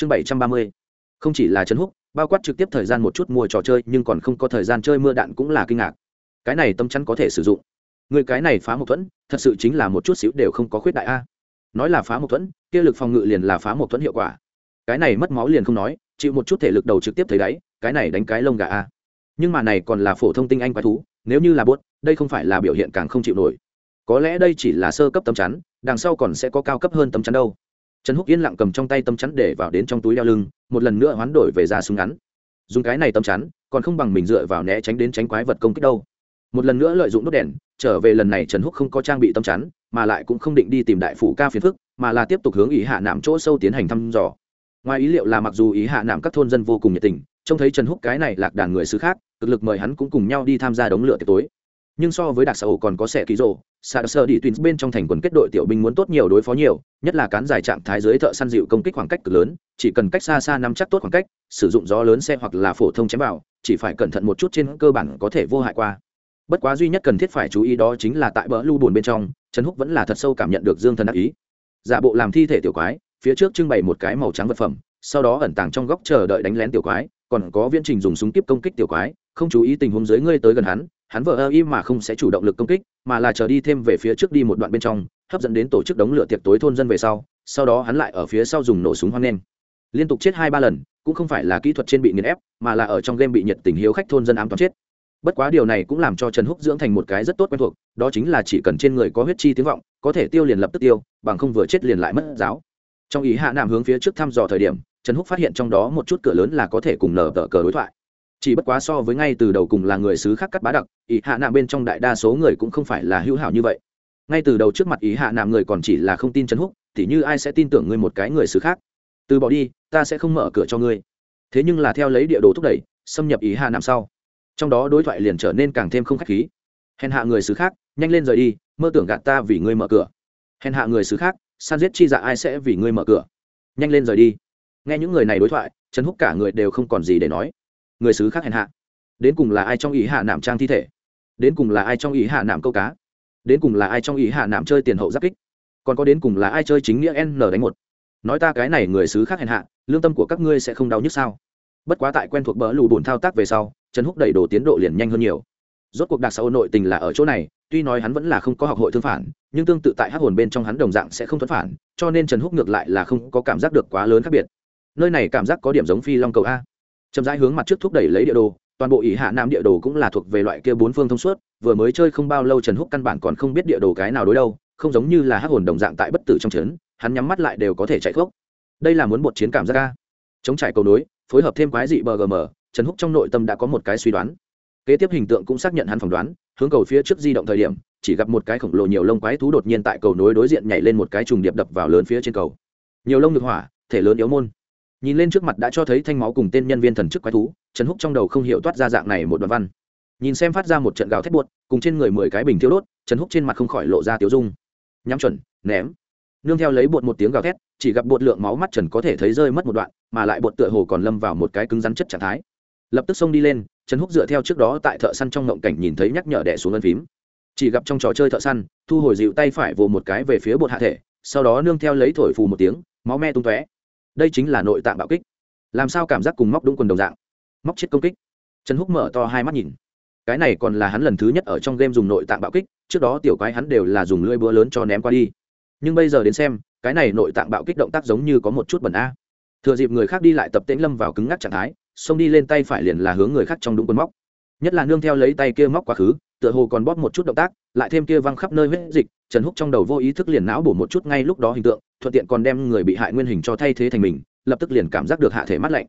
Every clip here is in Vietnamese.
chương bảy trăm ba mươi. Không chỉ là trấn húc, bao quát trực tiếp thời gian một chút mua trò chơi, nhưng còn không có thời gian chơi mưa đạn cũng là kinh ngạc. Cái này tâm chắn có thể sử dụng. Người cái này phá một thuẫn, thật sự chính là một chút xíu đều không có khuyết đại a. Nói là phá một thuẫn, kia lực phòng ngự liền là phá một thuẫn hiệu quả. Cái này mất máu liền không nói, chịu một chút thể lực đầu trực tiếp thấy đáy, cái này đánh cái lông gà a. Nhưng mà này còn là phổ thông tinh anh quái thú, nếu như là buốt, đây không phải là biểu hiện càng không chịu nổi. Có lẽ đây chỉ là sơ cấp tấm chắn, đằng sau còn sẽ có cao cấp hơn tấm chắn đâu trần húc yên lặng cầm trong tay tấm chắn để vào đến trong túi đeo lưng, một lần nữa hoán đổi về ra súng ngắn. Dùng cái này tấm chắn, còn không bằng mình dựa vào né tránh đến tránh quái vật công kích đâu. Một lần nữa lợi dụng đốt đèn, trở về lần này trần húc không có trang bị tấm chắn, mà lại cũng không định đi tìm đại phủ ca phiền phức, mà là tiếp tục hướng ý hạ nạm chỗ sâu tiến hành thăm dò. Ngoài ý liệu là mặc dù ý hạ nạm các thôn dân vô cùng nhiệt tình, trông thấy trần húc cái này lạc đàn người xứ khác, cực lực mời hắn cũng cùng nhau đi tham gia đống lửa tiệc tối nhưng so với đặc sầu còn có sẻ ký rồ, sa sơ đi tuyến bên trong thành quần kết đội tiểu binh muốn tốt nhiều đối phó nhiều nhất là cán dài trạng thái dưới thợ săn dịu công kích khoảng cách cực lớn chỉ cần cách xa xa nắm chắc tốt khoảng cách sử dụng gió lớn xe hoặc là phổ thông chém vào chỉ phải cẩn thận một chút trên cơ bản có thể vô hại qua. Bất quá duy nhất cần thiết phải chú ý đó chính là tại bờ lưu buồn bên trong trần húc vẫn là thật sâu cảm nhận được dương thần ác ý. Giả bộ làm thi thể tiểu quái phía trước trưng bày một cái màu trắng vật phẩm sau đó ẩn tàng trong góc chờ đợi đánh lén tiểu quái còn có viễn trình dùng súng tiếp công kích tiểu quái không chú ý tình huống dưới ngươi tới gần hắn hắn vờ ơ y mà không sẽ chủ động lực công kích, mà là chờ đi thêm về phía trước đi một đoạn bên trong, hấp dẫn đến tổ chức đống lửa tiệc tối thôn dân về sau sau đó hắn lại ở phía sau dùng nổ súng hoang lên. Liên tục chết hai ba lần, cũng không phải là kỹ thuật trên bị nghiền ép, mà là ở trong game bị nhiệt tình hiếu khách thôn dân ám toán chết. Bất quá điều này cũng làm cho trần húc dưỡng thành một cái rất tốt quen thuộc, đó chính là chỉ cần trên người có huyết chi tiếng vọng, có thể tiêu liền lập tức tiêu, bằng không vừa chết liền lại mất giáo. Trong ý hạ nạm hướng phía trước thăm dò thời điểm, trần húc phát hiện trong đó một chút cửa lớn là có thể cùng nở tờ cờ đối thoại chỉ bất quá so với ngay từ đầu cùng là người xứ khác cắt bá đặc ý hạ nạ bên trong đại đa số người cũng không phải là hữu hảo như vậy. Ngay từ đầu trước mặt ý hạ nạm người còn chỉ là không tin trần húc, thì như ai sẽ tin tưởng ngươi một cái người xứ khác? Từ bỏ đi, ta sẽ không mở cửa cho ngươi. Thế nhưng là theo lấy địa đồ thúc đẩy, xâm nhập ý hạ nạm sau. Trong đó đối thoại liền trở nên càng thêm không khách khí. Hèn hạ người xứ khác, nhanh lên rời đi, mơ tưởng gạt ta vì ngươi mở cửa. Hèn hạ người xứ khác, san giết chi dạ ai sẽ vì ngươi mở cửa. Nhanh lên rời đi. Nghe những người này đối thoại, trần húc cả người đều không còn gì để nói người xứ khác hèn hạ. Đến cùng là ai trong ý hạ nạm trang thi thể? Đến cùng là ai trong ý hạ nạm câu cá? Đến cùng là ai trong ý hạ nạm chơi tiền hậu giáp kích? Còn có đến cùng là ai chơi chính nghĩa n đánh một? Nói ta cái này người xứ khác hèn hạ, lương tâm của các ngươi sẽ không đau nhức sao? Bất quá tại quen thuộc bỡ lù bùn thao tác về sau, trần húc đẩy đồ tiến độ liền nhanh hơn nhiều. Rốt cuộc đặc xã hội nội tình là ở chỗ này, tuy nói hắn vẫn là không có học hội thương phản, nhưng tương tự tại hát hồn bên trong hắn đồng dạng sẽ không thuẫn phản, cho nên trần húc ngược lại là không có cảm giác được quá lớn khác biệt. Nơi này cảm giác có điểm giống phi long cầu a chậm rãi hướng mặt trước thúc đẩy lấy địa đồ, toàn bộ ỷ hạ nam địa đồ cũng là thuộc về loại kia bốn phương thông suốt, vừa mới chơi không bao lâu trần húc căn bản còn không biết địa đồ cái nào đối đâu, không giống như là hắc hồn đồng dạng tại bất tử trong trấn, hắn nhắm mắt lại đều có thể chạy thuốc đây là muốn một chiến cảm giác ca chống trải cầu nối, phối hợp thêm quái dị bờ gm trần húc trong nội tâm đã có một cái suy đoán. Kế tiếp hình tượng cũng xác nhận hắn phỏng đoán, hướng cầu phía trước di động thời điểm, chỉ gặp một cái khổng lồ nhiều lông quái thú đột nhiên tại cầu nối đối diện nhảy lên một cái trùng điệp đập vào lớn phía trên cầu. Nhiều lông ngực hỏa, thể lớn yếu môn nhìn lên trước mặt đã cho thấy thanh máu cùng tên nhân viên thần chức quái thú, trần húc trong đầu không hiểu toát ra dạng này một đoạn văn. Nhìn xem phát ra một trận gào thét buốt, cùng trên người mười cái bình thiêu đốt, trần húc trên mặt không khỏi lộ ra tiếu dung. Nhắm chuẩn, ném. Nương theo lấy bột một tiếng gào thét, chỉ gặp bột lượng máu mắt trần có thể thấy rơi mất một đoạn, mà lại bột tựa hồ còn lâm vào một cái cứng rắn chất trạng thái. Lập tức xông đi lên, trần húc dựa theo trước đó tại thợ săn trong ngộng cảnh nhìn thấy nhắc nhở đẻ xuống ân phím. Chỉ gặp trong trò chơi thợ săn, thu hồi dịu tay phải vồ một cái về phía bột hạ thể, sau đó nương theo lấy thổi phù một tiếng, máu me tung tóe đây chính là nội tạng bạo kích. Làm sao cảm giác cùng móc đúng quần đồng dạng? Móc chết công kích. Trần húc mở to hai mắt nhìn. Cái này còn là hắn lần thứ nhất ở trong game dùng nội tạng bạo kích, trước đó tiểu quái hắn đều là dùng lưỡi búa lớn cho ném qua đi. Nhưng bây giờ đến xem, cái này nội tạng bạo kích động tác giống như có một chút bẩn a. Thừa dịp người khác đi lại tập tễnh lâm vào cứng ngắc trạng thái, xông đi lên tay phải liền là hướng người khác trong đúng quần móc nhất là nương theo lấy tay kia móc quá khứ, tựa hồ còn bóp một chút động tác, lại thêm kia văng khắp nơi huyết dịch, trần húc trong đầu vô ý thức liền não bổ một chút ngay lúc đó hình tượng, thuận tiện còn đem người bị hại nguyên hình cho thay thế thành mình, lập tức liền cảm giác được hạ thể mắt lạnh.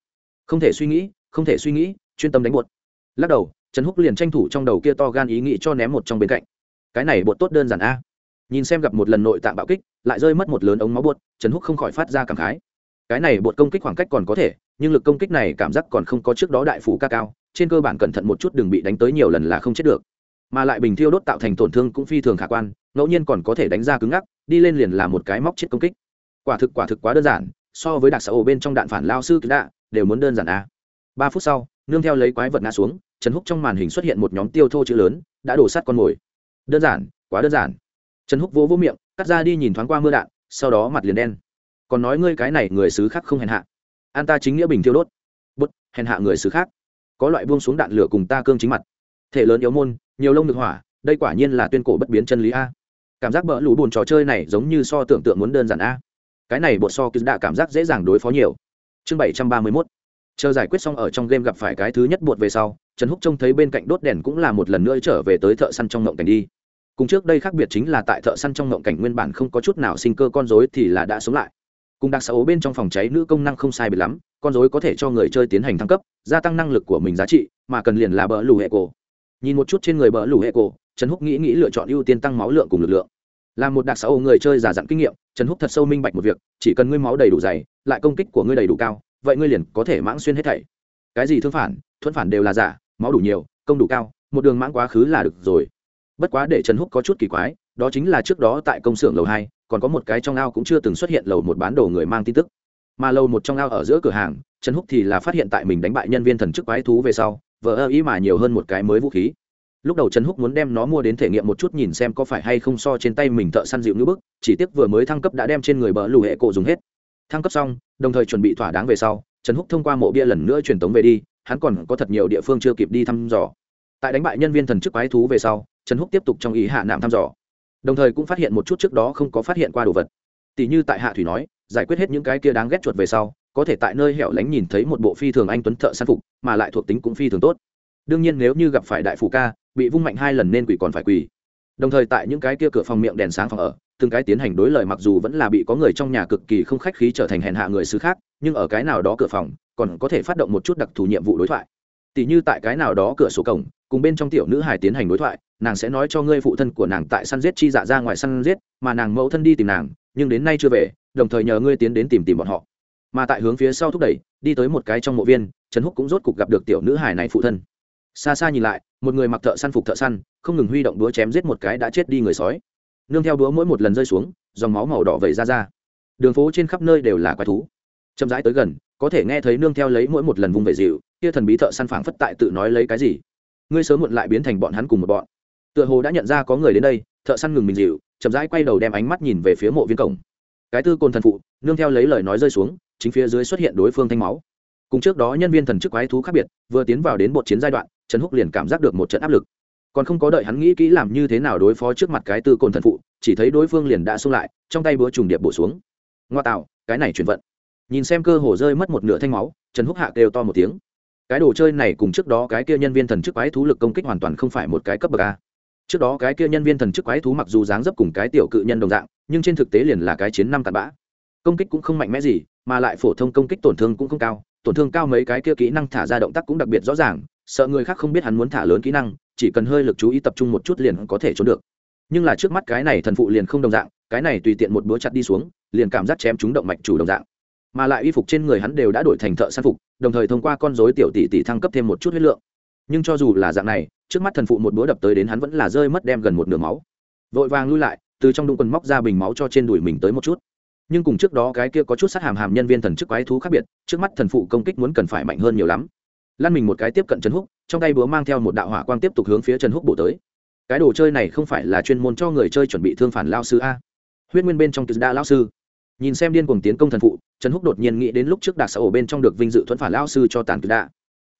Không thể suy nghĩ, không thể suy nghĩ, chuyên tâm đánh bột. Lắc đầu, trần húc liền tranh thủ trong đầu kia to gan ý nghĩ cho ném một trong bên cạnh. Cái này bột tốt đơn giản a. Nhìn xem gặp một lần nội tạng bạo kích, lại rơi mất một lớn ống máu bột, trần húc không khỏi phát ra cảm khái. Cái này bột công kích khoảng cách còn có thể nhưng lực công kích này cảm giác còn không có trước đó đại phủ ca cao, trên cơ bản cẩn thận một chút đừng bị đánh tới nhiều lần là không chết được. Mà lại bình thiêu đốt tạo thành tổn thương cũng phi thường khả quan, ngẫu nhiên còn có thể đánh ra cứng ngắc, đi lên liền là một cái móc chết công kích. Quả thực quả thực quá đơn giản, so với đặc xã ổ bên trong đạn phản lao sư cứu đạ, đều muốn đơn giản à. ba phút sau, nương theo lấy quái vật ngã xuống, trần húc trong màn hình xuất hiện một nhóm tiêu thô chữ lớn, đã đổ sát con mồi. Đơn giản, quá đơn giản. Trần húc vỗ vỗ miệng, cắt ra đi nhìn thoáng qua mưa đạn, sau đó mặt liền đen. Còn nói ngươi cái này người xứ khác không hèn hạ an ta chính nghĩa bình thiêu đốt. Bút, hèn hạ người xứ khác. Có loại buông xuống đạn lửa cùng ta cương chính mặt. Thể lớn yếu môn, nhiều lông được hỏa, đây quả nhiên là tuyên cổ bất biến chân lý a. Cảm giác bỡ lũ buồn trò chơi này giống như so tưởng tượng muốn đơn giản a. Cái này bột so cứ đã cảm giác dễ dàng đối phó nhiều. Chương bảy trăm ba mươi mốt. Chờ giải quyết xong ở trong game gặp phải cái thứ nhất bột về sau, trần húc trông thấy bên cạnh đốt đèn cũng là một lần nữa trở về tới thợ săn trong ngộng cảnh đi. Cùng trước đây khác biệt chính là tại thợ săn trong ngộng cảnh nguyên bản không có chút nào sinh cơ con dối thì là đã sống lại cùng đặc xấu bên trong phòng cháy nữ công năng không sai biệt lắm, con dối có thể cho người chơi tiến hành thăng cấp, gia tăng năng lực của mình giá trị, mà cần liền là bờ lù hệ cổ. Nhìn một chút trên người bờ lù hệ cổ, trần húc nghĩ nghĩ lựa chọn ưu tiên tăng máu lượng cùng lực lượng. Là một đặc xã người chơi giả dặn kinh nghiệm, trần húc thật sâu minh bạch một việc, chỉ cần ngươi máu đầy đủ dày, lại công kích của ngươi đầy đủ cao, vậy ngươi liền có thể mãng xuyên hết thảy. Cái gì thương phản, thuẫn phản đều là giả, máu đủ nhiều, công đủ cao, một đường mãng quá khứ là được rồi. Bất quá để trần húc có chút kỳ quái, đó chính là trước đó tại công xưởng lầu hai còn có một cái trong ao cũng chưa từng xuất hiện lầu một bán đồ người mang tin tức. Mà lầu một trong ao ở giữa cửa hàng, trần húc thì là phát hiện tại mình đánh bại nhân viên thần chức quái thú về sau, vờ ơ ý mà nhiều hơn một cái mới vũ khí. Lúc đầu trần húc muốn đem nó mua đến thể nghiệm một chút nhìn xem có phải hay không so trên tay mình thợ săn dịu nữ bức, chỉ tiếc vừa mới thăng cấp đã đem trên người bờ lù hệ cổ dùng hết. Thăng cấp xong, đồng thời chuẩn bị thỏa đáng về sau, trần húc thông qua mộ bia lần nữa truyền tống về đi, hắn còn có thật nhiều địa phương chưa kịp đi thăm dò. Tại đánh bại nhân viên thần chức quái thú về sau, trần húc tiếp tục trong ý hạ nạm thăm dò đồng thời cũng phát hiện một chút trước đó không có phát hiện qua đồ vật. Tỷ như tại hạ thủy nói, giải quyết hết những cái kia đáng ghét chuột về sau, có thể tại nơi hẻo lánh nhìn thấy một bộ phi thường anh tuấn thợ săn phục, mà lại thuộc tính cũng phi thường tốt. Đương nhiên nếu như gặp phải đại phủ ca, bị vung mạnh hai lần nên quỷ còn phải quỳ. Đồng thời tại những cái kia cửa phòng miệng đèn sáng phòng ở, từng cái tiến hành đối lời mặc dù vẫn là bị có người trong nhà cực kỳ không khách khí trở thành hèn hạ người xứ khác, nhưng ở cái nào đó cửa phòng, còn có thể phát động một chút đặc thù nhiệm vụ đối thoại. Tỷ như tại cái nào đó cửa sổ cổng, cùng bên trong tiểu nữ hài tiến hành đối thoại nàng sẽ nói cho ngươi phụ thân của nàng tại săn giết chi dạ ra ngoài săn giết, mà nàng mẫu thân đi tìm nàng, nhưng đến nay chưa về, đồng thời nhờ ngươi tiến đến tìm tìm bọn họ. Mà tại hướng phía sau thúc đẩy, đi tới một cái trong mộ viên, trần húc cũng rốt cục gặp được tiểu nữ hải này phụ thân. Xa xa nhìn lại, một người mặc thợ săn phục thợ săn, không ngừng huy động đũa chém giết một cái đã chết đi người sói. Nương theo đũa mỗi một lần rơi xuống, dòng máu màu đỏ vẩy ra ra. Đường phố trên khắp nơi đều là quái thú. Chậm rãi tới gần, có thể nghe thấy nương theo lấy mỗi một lần vung về dịu, kia thần bí thợ săn phảng phất tại tự nói lấy cái gì. Ngươi sớm muộn lại biến thành bọn hắn cùng một bọn tựa hồ đã nhận ra có người đến đây, thợ săn ngừng mình dịu, chậm rãi quay đầu đem ánh mắt nhìn về phía mộ viên cổng. Cái tư côn thần phụ, nương theo lấy lời nói rơi xuống, chính phía dưới xuất hiện đối phương thanh máu. Cùng trước đó nhân viên thần chức quái thú khác biệt, vừa tiến vào đến bột chiến giai đoạn, trần húc liền cảm giác được một trận áp lực. Còn không có đợi hắn nghĩ kỹ làm như thế nào đối phó trước mặt cái tư côn thần phụ, chỉ thấy đối phương liền đã xông lại, trong tay búa trùng điệp bổ xuống. Ngoa tạo, cái này chuyển vận. Nhìn xem cơ hồ rơi mất một nửa thanh máu, trần húc hạ kêu to một tiếng. Cái đồ chơi này cùng trước đó cái kia nhân viên thần chức quái thú lực công kích hoàn toàn không phải một cái cấp bậc a trước đó cái kia nhân viên thần chức quái thú mặc dù dáng dấp cùng cái tiểu cự nhân đồng dạng, nhưng trên thực tế liền là cái chiến năm tạt bã. Công kích cũng không mạnh mẽ gì, mà lại phổ thông công kích tổn thương cũng không cao, tổn thương cao mấy cái kia kỹ năng thả ra động tác cũng đặc biệt rõ ràng, sợ người khác không biết hắn muốn thả lớn kỹ năng, chỉ cần hơi lực chú ý tập trung một chút liền có thể trốn được. Nhưng là trước mắt cái này thần phụ liền không đồng dạng, cái này tùy tiện một búa chặt đi xuống, liền cảm giác chém chúng động mạch chủ đồng dạng. Mà lại y phục trên người hắn đều đã đổi thành thợ săn phục, đồng thời thông qua con dối tiểu tỷ tỷ thăng cấp thêm một chút huyết lượng nhưng cho dù là dạng này, trước mắt thần phụ một búa đập tới đến hắn vẫn là rơi mất đem gần một nửa máu. Vội vàng lui lại, từ trong đụng quần móc ra bình máu cho trên đùi mình tới một chút. Nhưng cùng trước đó cái kia có chút sát hàm hàm nhân viên thần chức quái thú khác biệt, trước mắt thần phụ công kích muốn cần phải mạnh hơn nhiều lắm. Lăn mình một cái tiếp cận trần húc, trong tay búa mang theo một đạo hỏa quang tiếp tục hướng phía trần húc bổ tới. Cái đồ chơi này không phải là chuyên môn cho người chơi chuẩn bị thương phản lao sư a? Huyết nguyên bên trong từ đa lao sư. Nhìn xem điên cuồng tiến công thần phụ, trần húc đột nhiên nghĩ đến lúc trước đạc xã ổ bên trong được vinh dự thuẫn phản lao sư cho tàn kịch đa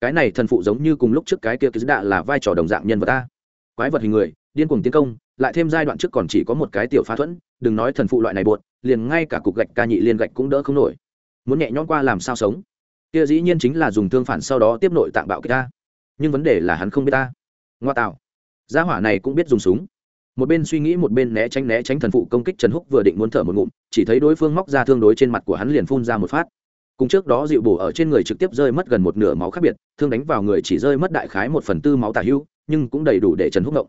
cái này thần phụ giống như cùng lúc trước cái kia kịch đạ là vai trò đồng dạng nhân vật ta. Quái vật hình người điên cuồng tiến công lại thêm giai đoạn trước còn chỉ có một cái tiểu phá thuẫn đừng nói thần phụ loại này buồn, liền ngay cả cục gạch ca nhị liên gạch cũng đỡ không nổi. Muốn nhẹ nhõm qua làm sao sống? Kia dĩ nhiên chính là dùng thương phản sau đó tiếp nội tạng bạo kích ta. Nhưng vấn đề là hắn không biết ta. Ngoa tạo. Gia hỏa này cũng biết dùng súng. Một bên suy nghĩ một bên né tránh né tránh thần phụ công kích trần húc vừa định muốn thở một ngụm chỉ thấy đối phương móc ra thương đối trên mặt của hắn liền phun ra một phát cùng trước đó dịu bổ ở trên người trực tiếp rơi mất gần một nửa máu khác biệt, thương đánh vào người chỉ rơi mất đại khái một phần tư máu tả hưu, nhưng cũng đầy đủ để trần húc động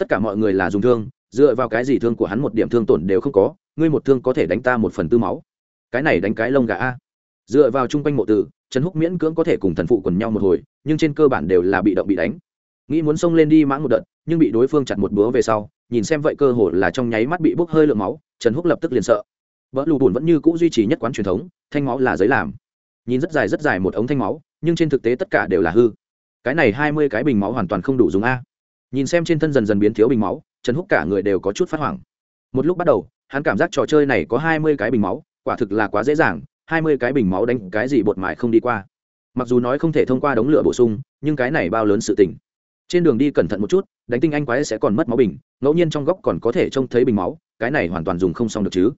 tất cả mọi người là dùng thương, dựa vào cái gì thương của hắn một điểm thương tổn đều không có, ngươi một thương có thể đánh ta một phần tư máu. Cái này đánh cái lông gà a. Dựa vào chung quanh mộ tử, trần húc miễn cưỡng có thể cùng thần phụ quần nhau một hồi, nhưng trên cơ bản đều là bị động bị đánh. Nghĩ muốn xông lên đi mãng một đợt, nhưng bị đối phương chặt một búa về sau, nhìn xem vậy cơ hồ là trong nháy mắt bị bốc hơi lượng máu, trần húc lập tức liền sợ vỡ lù bùn vẫn như c ũ duy trì nhất quán truyền thống, thanh máu là giấy làm. Nhìn rất dài rất dài một ống thanh máu, nhưng trên thực tế tất cả đều là hư. Cái này hai mươi cái bình máu hoàn toàn không đủ dùng a. Nhìn xem trên thân dần dần biến thiếu bình máu, trần húc cả người đều có chút phát hoảng. Một lúc bắt đầu, hắn cảm giác trò chơi này có hai mươi cái bình máu, quả thực là quá dễ dàng, hai mươi cái bình máu đánh cái gì bột mại không đi qua. Mặc dù nói không thể thông qua đống lửa bổ sung, nhưng cái này bao lớn sự tình. Trên đường đi cẩn thận một chút, đánh tinh anh quái sẽ còn mất máu bình, ngẫu nhiên trong góc còn có thể trông thấy bình máu, cái này hoàn toàn dùng không xong được chứ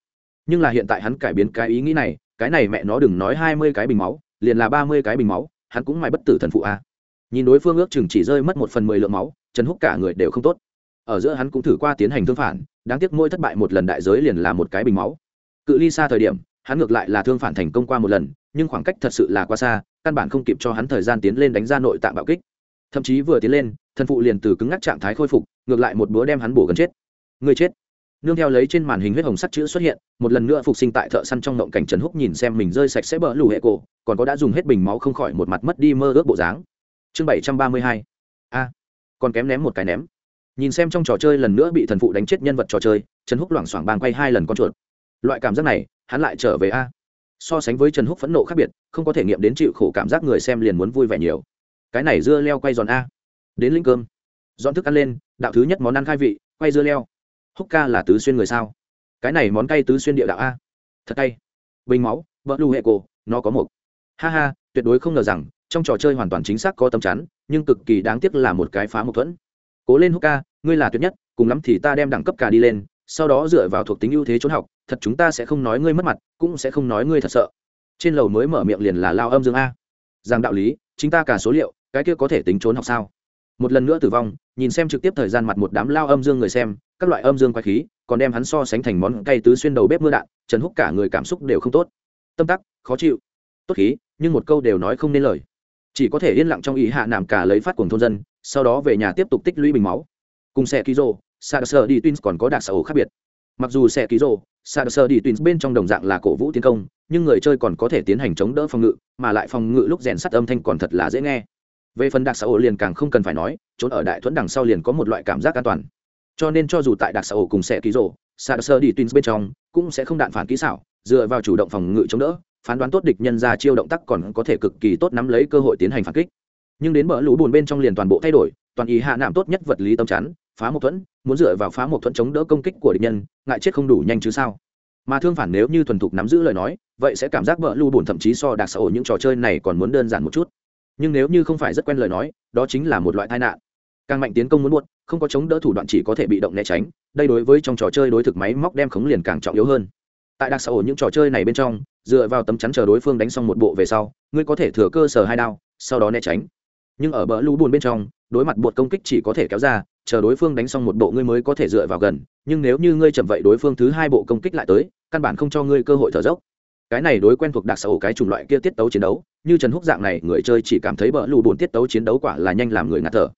nhưng là hiện tại hắn cải biến cái ý nghĩ này, cái này mẹ nó đừng nói hai mươi cái bình máu, liền là ba mươi cái bình máu, hắn cũng mày bất tử thần phụ a. À. nhìn đối phương ước chừng chỉ rơi mất một phần mười lượng máu, trần húc cả người đều không tốt. Ở giữa hắn cũng thử qua tiến hành thương phản, đáng tiếc mỗi thất bại một lần đại giới liền là một cái bình máu. Cự ly xa thời điểm, hắn ngược lại là thương phản thành công qua một lần, nhưng khoảng cách thật sự là quá xa, căn bản không kịp cho hắn thời gian tiến lên đánh ra nội tạng bạo kích. Thậm chí vừa tiến lên, thần phụ liền từ cứng ngắc trạng thái khôi phục, ngược lại một búa đem hắn bổ gần chết. Người chết nương theo lấy trên màn hình huyết hồng sắt chữ xuất hiện, một lần nữa phục sinh tại thợ săn trong ngộng cảnh trần húc nhìn xem mình rơi sạch sẽ bỡ lù hệ cổ, còn có đã dùng hết bình máu không khỏi một mặt mất đi mơ ước bộ dáng. Chương bảy trăm ba mươi hai. A, còn kém ném một cái ném. Nhìn xem trong trò chơi lần nữa bị thần phụ đánh chết nhân vật trò chơi, trần húc loảng xoảng bang quay hai lần con chuột. Loại cảm giác này, hắn lại trở về a. So sánh với trần húc phẫn nộ khác biệt, không có thể nghiệm đến chịu khổ cảm giác người xem liền muốn vui vẻ nhiều. Cái này dưa leo quay giòn a. Đến linh cơm. Dọn thức ăn lên, đạo thứ nhất món ăn khai vị, quay dưa leo húc ca là tứ xuyên người sao? Cái này món cay tứ xuyên địa đạo a. Thật cay. Bình máu vỡ lưu hệ cổ, nó có một. Ha ha, tuyệt đối không ngờ rằng, trong trò chơi hoàn toàn chính xác có tấm chắn, nhưng cực kỳ đáng tiếc là một cái phá mâu thuẫn. Cố lên húc ca, ngươi là tuyệt nhất, cùng lắm thì ta đem đẳng cấp cả đi lên, sau đó dựa vào thuộc tính ưu thế trốn học, thật chúng ta sẽ không nói ngươi mất mặt, cũng sẽ không nói ngươi thật sợ. Trên lầu mới mở miệng liền là lao âm dương a. Rằng đạo lý, chính ta cả số liệu, cái kia có thể tính trốn học sao? Một lần nữa tử vong, nhìn xem trực tiếp thời gian mặt một đám lao âm dương người xem các loại âm dương quái khí, còn đem hắn so sánh thành món cay tứ xuyên đầu bếp mưa đạn, trần húc cả người cảm xúc đều không tốt. Tâm tắc, khó chịu. Tốt khí, nhưng một câu đều nói không nên lời. Chỉ có thể yên lặng trong ý hạ nằm cả lấy phát cuồng thôn dân, sau đó về nhà tiếp tục tích lũy bình máu. Cùng xe ký rô sa sơ đi twins còn có đặc sở khác biệt. Mặc dù xe ký rô sa sơ đi twins bên trong đồng dạng là cổ vũ tiến công, nhưng người chơi còn có thể tiến hành chống đỡ phòng ngự, mà lại phòng ngự lúc rèn sắt âm thanh còn thật là dễ nghe. Về phần đặc xã liền càng không cần phải nói, trốn ở đại thuẫn đằng sau liền có một loại cảm giác an toàn cho nên cho dù tại đặc xã ổ cùng xe ký rổ sa sơ đi tuyến bên trong cũng sẽ không đạn phản kỹ xảo, dựa vào chủ động phòng ngự chống đỡ, phán đoán tốt địch nhân ra chiêu động tác còn có thể cực kỳ tốt nắm lấy cơ hội tiến hành phản kích. Nhưng đến bờ lũ bùn bên trong liền toàn bộ thay đổi, toàn ý hạ nạm tốt nhất vật lý tâm chắn, phá một thuẫn, muốn dựa vào phá một thuẫn chống đỡ công kích của địch nhân, ngại chết không đủ nhanh chứ sao? Mà thương phản nếu như thuần thục nắm giữ lời nói, vậy sẽ cảm giác bờ lũ bùn thậm chí so đặc xã ổ những trò chơi này còn muốn đơn giản một chút. Nhưng nếu như không phải rất quen lời nói, đó chính là một loại tai nạn càng mạnh tiến công muốn buốt không có chống đỡ thủ đoạn chỉ có thể bị động né tránh, đây đối với trong trò chơi đối thực máy móc đem khống liền càng trọng yếu hơn. Tại đặc xã hội những trò chơi này bên trong, dựa vào tấm chắn chờ đối phương đánh xong một bộ về sau, ngươi có thể thừa cơ sở hai đao, sau đó né tránh. Nhưng ở bờ lũ bùn bên trong, đối mặt bột công kích chỉ có thể kéo ra, chờ đối phương đánh xong một bộ ngươi mới có thể dựa vào gần, nhưng nếu như ngươi chậm vậy đối phương thứ hai bộ công kích lại tới, căn bản không cho ngươi cơ hội thở dốc. Cái này đối quen thuộc đặc xã ổ cái chủng loại kia tiết tấu chiến đấu, như trần húc dạng này, người chơi chỉ cảm thấy bờ lù bùn tiết tấu chiến đấu quả là nhanh làm người ngạt thở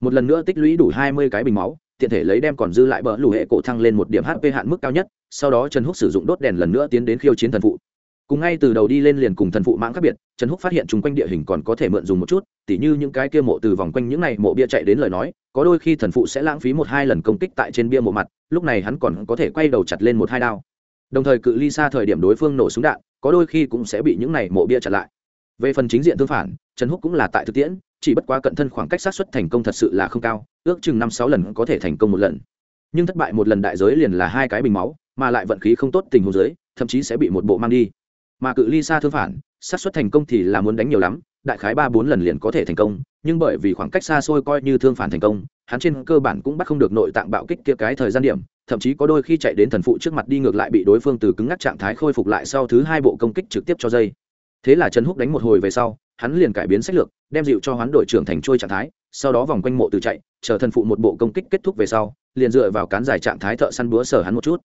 một lần nữa tích lũy đủ hai mươi cái bình máu, tiện thể lấy đem còn dư lại bờ lù hệ cổ thăng lên một điểm hp hạn mức cao nhất, sau đó trần húc sử dụng đốt đèn lần nữa tiến đến khiêu chiến thần phụ. Cùng ngay từ đầu đi lên liền cùng thần phụ mãng khác biệt, trần húc phát hiện chung quanh địa hình còn có thể mượn dùng một chút, tỉ như những cái kia mộ từ vòng quanh những này mộ bia chạy đến lời nói, có đôi khi thần phụ sẽ lãng phí một hai lần công kích tại trên bia mộ mặt, lúc này hắn còn có thể quay đầu chặt lên một hai đao. Đồng thời cự ly xa thời điểm đối phương nổ súng đạn, có đôi khi cũng sẽ bị những này mộ bia chặn lại. Về phần chính diện tương phản, trần húc cũng là tại thực tiễn chỉ bất quá cận thân khoảng cách sát xuất thành công thật sự là không cao, ước chừng năm sáu lần có thể thành công một lần. Nhưng thất bại một lần đại giới liền là hai cái bình máu, mà lại vận khí không tốt tình huống giới thậm chí sẽ bị một bộ mang đi. Mà cự ly xa thương phản, xác suất thành công thì là muốn đánh nhiều lắm, đại khái ba bốn lần liền có thể thành công, nhưng bởi vì khoảng cách xa xôi coi như thương phản thành công, hắn trên cơ bản cũng bắt không được nội tạng bạo kích kia cái thời gian điểm, thậm chí có đôi khi chạy đến thần phụ trước mặt đi ngược lại bị đối phương từ cứng ngắc trạng thái khôi phục lại sau thứ hai bộ công kích trực tiếp cho dây. Thế là trần húc đánh một hồi về sau hắn liền cải biến sách lược, đem dịu cho hoán đổi trưởng thành trôi trạng thái, sau đó vòng quanh mộ từ chạy, chờ thần phụ một bộ công kích kết thúc về sau, liền dựa vào cán dài trạng thái thợ săn búa sở hắn một chút.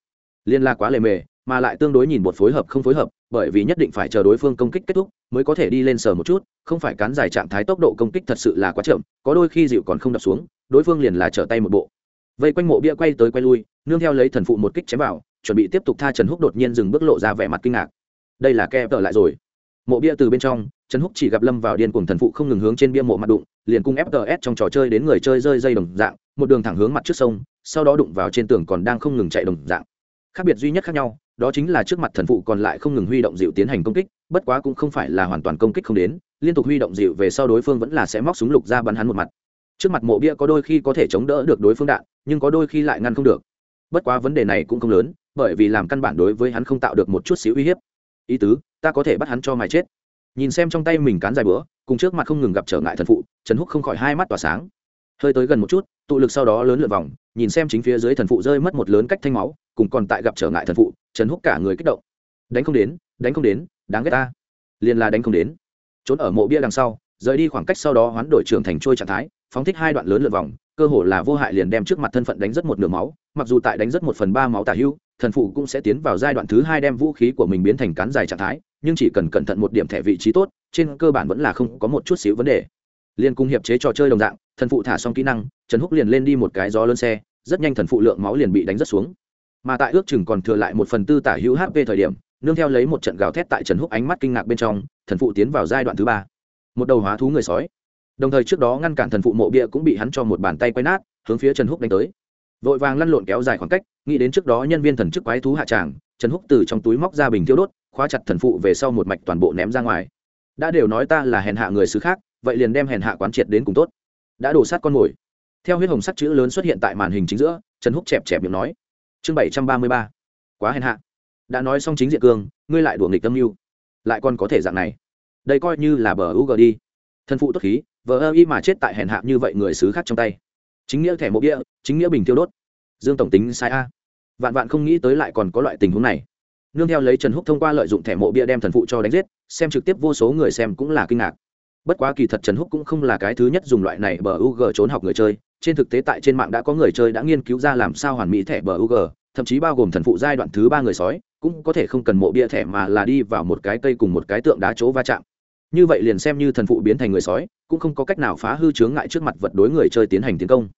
Liên la quá lề mề, mà lại tương đối nhìn một phối hợp không phối hợp, bởi vì nhất định phải chờ đối phương công kích kết thúc mới có thể đi lên sở một chút, không phải cán dài trạng thái tốc độ công kích thật sự là quá chậm, có đôi khi dịu còn không đập xuống, đối phương liền là trở tay một bộ. Vây quanh mộ bia quay tới quay lui, nương theo lấy thần phụ một kích chém vào, chuẩn bị tiếp tục tha trần húc đột nhiên dừng bước lộ ra vẻ mặt kinh ngạc. Đây là ke tờ lại rồi mộ bia từ bên trong, trần húc chỉ gặp lâm vào điên cùng thần phụ không ngừng hướng trên bia mộ mặt đụng, liền cung fts trong trò chơi đến người chơi rơi dây đồng dạng, một đường thẳng hướng mặt trước sông, sau đó đụng vào trên tường còn đang không ngừng chạy đồng dạng. Khác biệt duy nhất khác nhau, đó chính là trước mặt thần phụ còn lại không ngừng huy động dịu tiến hành công kích, bất quá cũng không phải là hoàn toàn công kích không đến, liên tục huy động dịu về sau đối phương vẫn là sẽ móc súng lục ra bắn hắn một mặt. Trước mặt mộ bia có đôi khi có thể chống đỡ được đối phương đạn, nhưng có đôi khi lại ngăn không được. Bất quá vấn đề này cũng không lớn, bởi vì làm căn bản đối với hắn không tạo được một chút xíu uy hiếp ý tứ, ta có thể bắt hắn cho mày chết. Nhìn xem trong tay mình cán dài bữa, cùng trước mặt không ngừng gặp trở ngại thần phụ, trần húc không khỏi hai mắt tỏa sáng. Hơi tới gần một chút, tụ lực sau đó lớn lượt vòng, nhìn xem chính phía dưới thần phụ rơi mất một lớn cách thanh máu, cùng còn tại gặp trở ngại thần phụ, trần húc cả người kích động. Đánh không đến, đánh không đến, đáng ghét ta. Liền là đánh không đến. Trốn ở mộ bia đằng sau, rời đi khoảng cách sau đó hoán đổi trưởng thành trôi trạng thái, phóng thích hai đoạn lớn lượt vòng, cơ hồ là vô hại liền đem trước mặt thân phận đánh rất một nửa máu, mặc dù tại đánh rất một phần ba máu tả hưu thần phụ cũng sẽ tiến vào giai đoạn thứ hai đem vũ khí của mình biến thành cán dài trạng thái, nhưng chỉ cần cẩn thận một điểm thẻ vị trí tốt, trên cơ bản vẫn là không có một chút xíu vấn đề. Liên cung hiệp chế trò chơi đồng dạng, thần phụ thả xong kỹ năng, trần húc liền lên đi một cái gió lớn xe, rất nhanh thần phụ lượng máu liền bị đánh rất xuống. Mà tại ước chừng còn thừa lại một phần tư tả hữu hp thời điểm, nương theo lấy một trận gào thét tại trần húc ánh mắt kinh ngạc bên trong, thần phụ tiến vào giai đoạn thứ ba. Một đầu hóa thú người sói. Đồng thời trước đó ngăn cản thần phụ mộ bia cũng bị hắn cho một bàn tay quay nát, hướng phía trần húc đánh tới vội vàng lăn lộn kéo dài khoảng cách, nghĩ đến trước đó nhân viên thần chức quái thú hạ tràng, trần húc từ trong túi móc ra bình thiêu đốt, khóa chặt thần phụ về sau một mạch toàn bộ ném ra ngoài. Đã đều nói ta là hèn hạ người xứ khác, vậy liền đem hèn hạ quán triệt đến cùng tốt. Đã đổ sát con mồi. Theo huyết hồng sắc chữ lớn xuất hiện tại màn hình chính giữa, trần húc chẹp chẹp miệng nói, chương bảy trăm ba mươi ba, quá hèn hạ. Đã nói xong chính diện cương ngươi lại đuổi nghịch tâm mưu. Lại còn có thể dạng này. Đây coi như là bờ u g đi. Thân phụ tốt khí, vờ ơ y mà chết tại hèn hạ như vậy người xứ khác trong tay chính nghĩa thẻ mộ bia, chính nghĩa bình tiêu đốt. Dương tổng tính sai a. Vạn vạn không nghĩ tới lại còn có loại tình huống này. Nương theo lấy trần húc thông qua lợi dụng thẻ mộ bia đem thần phụ cho đánh giết, xem trực tiếp vô số người xem cũng là kinh ngạc. Bất quá kỳ thật trần húc cũng không là cái thứ nhất dùng loại này bờ u g trốn học người chơi, trên thực tế tại trên mạng đã có người chơi đã nghiên cứu ra làm sao hoàn mỹ thẻ bờ u g thậm chí bao gồm thần phụ giai đoạn thứ ba người sói, cũng có thể không cần mộ bia thẻ mà là đi vào một cái cây cùng một cái tượng đá chỗ va chạm như vậy liền xem như thần phụ biến thành người sói, cũng không có cách nào phá hư chướng ngại trước mặt vật đối người chơi tiến hành tiến công.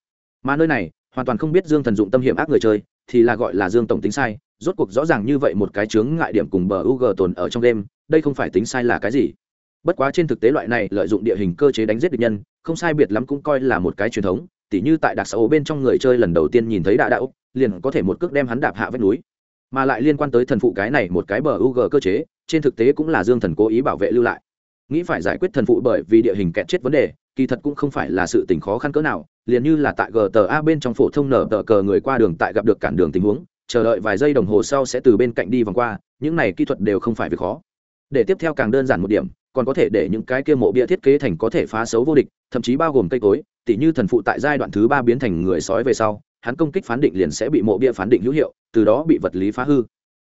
Mà nơi này, hoàn toàn không biết dương thần dụng tâm hiểm ác người chơi, thì là gọi là dương tổng tính sai, rốt cuộc rõ ràng như vậy một cái chướng ngại điểm cùng bờ UG tồn ở trong đêm, đây không phải tính sai là cái gì. Bất quá trên thực tế loại này lợi dụng địa hình cơ chế đánh giết địch nhân, không sai biệt lắm cũng coi là một cái truyền thống, tỉ như tại đặc xã bên trong người chơi lần đầu tiên nhìn thấy đạ đạo liền có thể một cước đem hắn đạp hạ vách núi. Mà lại liên quan tới thần phụ cái này một cái bờ UG cơ chế, trên thực tế cũng là dương thần cố ý bảo vệ lưu lại nghĩ phải giải quyết thần phụ bởi vì địa hình kẹt chết vấn đề, kỳ thật cũng không phải là sự tình khó khăn cỡ nào, liền như là tại gta bên trong phổ thông nở tờ cờ người qua đường tại gặp được cản đường tình huống, chờ đợi vài giây đồng hồ sau sẽ từ bên cạnh đi vòng qua, những này kỹ thuật đều không phải việc khó. Để tiếp theo càng đơn giản một điểm, còn có thể để những cái kia mộ bia thiết kế thành có thể phá xấu vô địch, thậm chí bao gồm cây cối, tỉ như thần phụ tại giai đoạn thứ ba biến thành người sói về sau, hắn công kích phán định liền sẽ bị mộ bia phán định hữu hiệu, từ đó bị vật lý phá hư.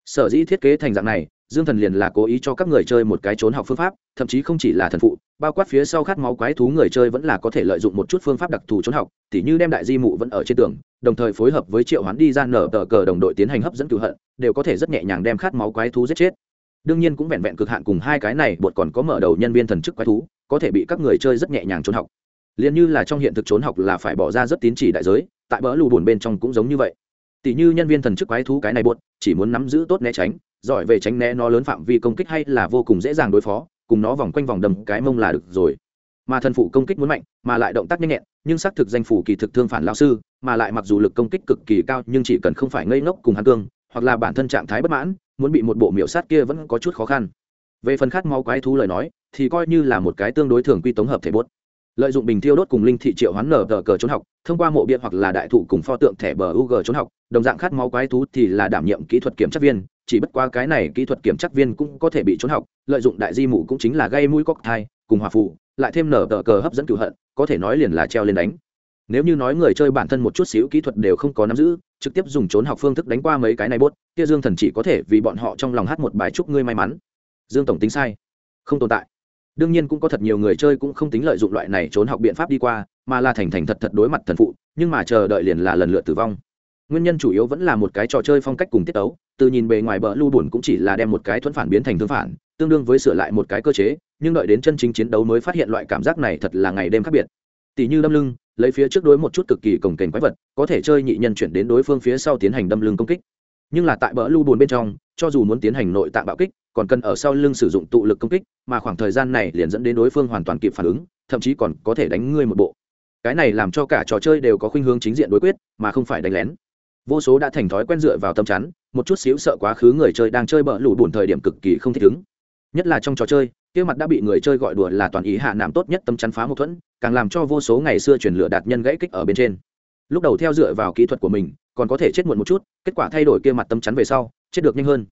Sở dĩ thiết kế thành dạng này dương thần liền là cố ý cho các người chơi một cái trốn học phương pháp, thậm chí không chỉ là thần phụ, bao quát phía sau khát máu quái thú người chơi vẫn là có thể lợi dụng một chút phương pháp đặc thù trốn học, tỉ như đem đại di mụ vẫn ở trên tường, đồng thời phối hợp với triệu hoán đi ra nở tờ cờ đồng đội tiến hành hấp dẫn cựu hận, đều có thể rất nhẹ nhàng đem khát máu quái thú giết chết. Đương nhiên cũng vẹn vẹn cực hạn cùng hai cái này, bột còn có mở đầu nhân viên thần chức quái thú, có thể bị các người chơi rất nhẹ nhàng trốn học. Liền như là trong hiện thực trốn học là phải bỏ ra rất tín chỉ đại giới, tại bỡ lù buồn bên trong cũng giống như vậy. Tỷ như nhân viên thần chức quái thú cái này bột, chỉ muốn nắm giữ tốt né tránh giỏi về tránh né nó lớn phạm vi công kích hay là vô cùng dễ dàng đối phó, cùng nó vòng quanh vòng đầm cái mông là được rồi. Mà thần phụ công kích muốn mạnh, mà lại động tác nhanh nhẹn, nhưng xác thực danh phủ kỳ thực thương phản lao sư, mà lại mặc dù lực công kích cực kỳ cao nhưng chỉ cần không phải ngây ngốc cùng hắn cương, hoặc là bản thân trạng thái bất mãn, muốn bị một bộ miểu sát kia vẫn có chút khó khăn. Về phần khát máu quái thú lời nói, thì coi như là một cái tương đối thường quy tống hợp thể bốt lợi dụng bình thiêu đốt cùng linh thị triệu hoán nở tờ cờ trốn học, thông qua mộ bia hoặc là đại thụ cùng pho tượng thẻ bờ ug trốn học, đồng dạng khát máu quái thú thì là đảm nhiệm kỹ thuật kiểm tra viên, chỉ bất qua cái này kỹ thuật kiểm tra viên cũng có thể bị trốn học, lợi dụng đại di mụ cũng chính là gây mũi cóc thai, cùng hòa phụ, lại thêm nở tờ cờ hấp dẫn cựu hận, có thể nói liền là treo lên đánh. Nếu như nói người chơi bản thân một chút xíu kỹ thuật đều không có nắm giữ, trực tiếp dùng trốn học phương thức đánh qua mấy cái này bốt, kia dương thần chỉ có thể vì bọn họ trong lòng hát một bài chúc ngươi may mắn. Dương tổng tính sai. Không tồn tại đương nhiên cũng có thật nhiều người chơi cũng không tính lợi dụng loại này trốn học biện pháp đi qua, mà là thành thành thật thật đối mặt thần phụ, nhưng mà chờ đợi liền là lần lượt tử vong. Nguyên nhân chủ yếu vẫn là một cái trò chơi phong cách cùng tiết tấu, từ nhìn bề ngoài bờ lưu bùn cũng chỉ là đem một cái thuẫn phản biến thành thương phản, tương đương với sửa lại một cái cơ chế, nhưng đợi đến chân chính chiến đấu mới phát hiện loại cảm giác này thật là ngày đêm khác biệt. Tỷ như đâm lưng, lấy phía trước đối một chút cực kỳ cồng kềnh quái vật, có thể chơi nhị nhân chuyển đến đối phương phía sau tiến hành đâm lưng công kích. Nhưng là tại bờ lưu bùn bên trong, cho dù muốn tiến hành nội tạng bạo kích còn cần ở sau lưng sử dụng tụ lực công kích, mà khoảng thời gian này liền dẫn đến đối phương hoàn toàn kịp phản ứng, thậm chí còn có thể đánh ngươi một bộ. Cái này làm cho cả trò chơi đều có khuynh hướng chính diện đối quyết, mà không phải đánh lén. Vô số đã thành thói quen dựa vào tâm chắn, một chút xíu sợ quá khứ người chơi đang chơi bỡ lủ bùn thời điểm cực kỳ không thích ứng. Nhất là trong trò chơi, kia mặt đã bị người chơi gọi đùa là toàn ý hạ nạm tốt nhất tâm chắn phá mâu thuẫn, càng làm cho vô số ngày xưa truyền lửa đạt nhân gãy kích ở bên trên. Lúc đầu theo dựa vào kỹ thuật của mình, còn có thể chết muộn một chút, kết quả thay đổi kia mặt tâm chắn về sau, chết được nhanh hơn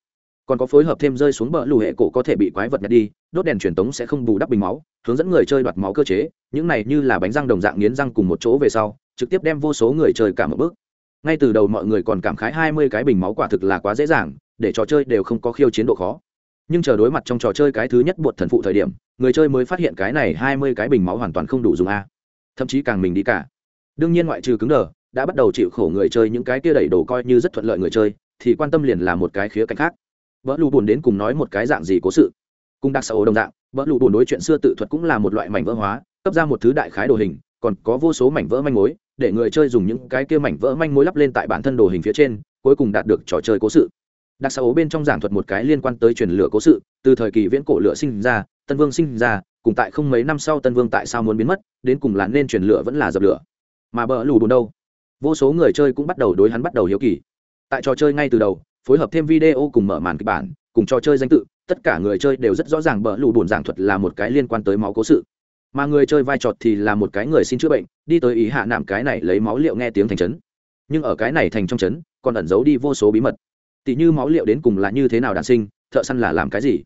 còn có phối hợp thêm rơi xuống bờ lù hệ cổ có thể bị quái vật nhặt đi, đốt đèn truyền tống sẽ không bù đắp bình máu, hướng dẫn người chơi đoạt máu cơ chế, những này như là bánh răng đồng dạng nghiến răng cùng một chỗ về sau, trực tiếp đem vô số người chơi cả một bước. Ngay từ đầu mọi người còn cảm khái hai mươi cái bình máu quả thực là quá dễ dàng, để trò chơi đều không có khiêu chiến độ khó. Nhưng chờ đối mặt trong trò chơi cái thứ nhất buộc thần phụ thời điểm, người chơi mới phát hiện cái này hai mươi cái bình máu hoàn toàn không đủ dùng a. Thậm chí càng mình đi cả. Đương nhiên ngoại trừ cứng đờ, đã bắt đầu chịu khổ người chơi những cái kia đẩy đồ coi như rất thuận lợi người chơi, thì quan tâm liền là một cái khía cạnh khác vỡ lù buồn đến cùng nói một cái dạng gì cố sự? Cùng đặc xã đồng dạng vỡ lù buồn đối chuyện xưa tự thuật cũng là một loại mảnh vỡ hóa, cấp ra một thứ đại khái đồ hình, còn có vô số mảnh vỡ manh mối, để người chơi dùng những cái kia mảnh vỡ manh mối lắp lên tại bản thân đồ hình phía trên, cuối cùng đạt được trò chơi cố sự. Đặc xã bên trong giảng thuật một cái liên quan tới truyền lửa cố sự, từ thời kỳ viễn cổ lửa sinh ra, tân vương sinh ra, cùng tại không mấy năm sau tân vương tại sao muốn biến mất, đến cùng là nên truyền lửa vẫn là dập lửa. Mà bỡ lù bùn đâu? Vô số người chơi cũng bắt đầu đối hắn bắt đầu hiếu kỳ. Tại trò chơi ngay từ đầu phối hợp thêm video cùng mở màn kịch bản, cùng trò chơi danh tự, tất cả người chơi đều rất rõ ràng bờ lù bùn giảng thuật là một cái liên quan tới máu cố sự. Mà người chơi vai trò thì là một cái người xin chữa bệnh, đi tới ý hạ nạm cái này lấy máu liệu nghe tiếng thành trấn. Nhưng ở cái này thành trong trấn, còn ẩn giấu đi vô số bí mật. Tỷ như máu liệu đến cùng là như thế nào đàn sinh, thợ săn là làm cái gì?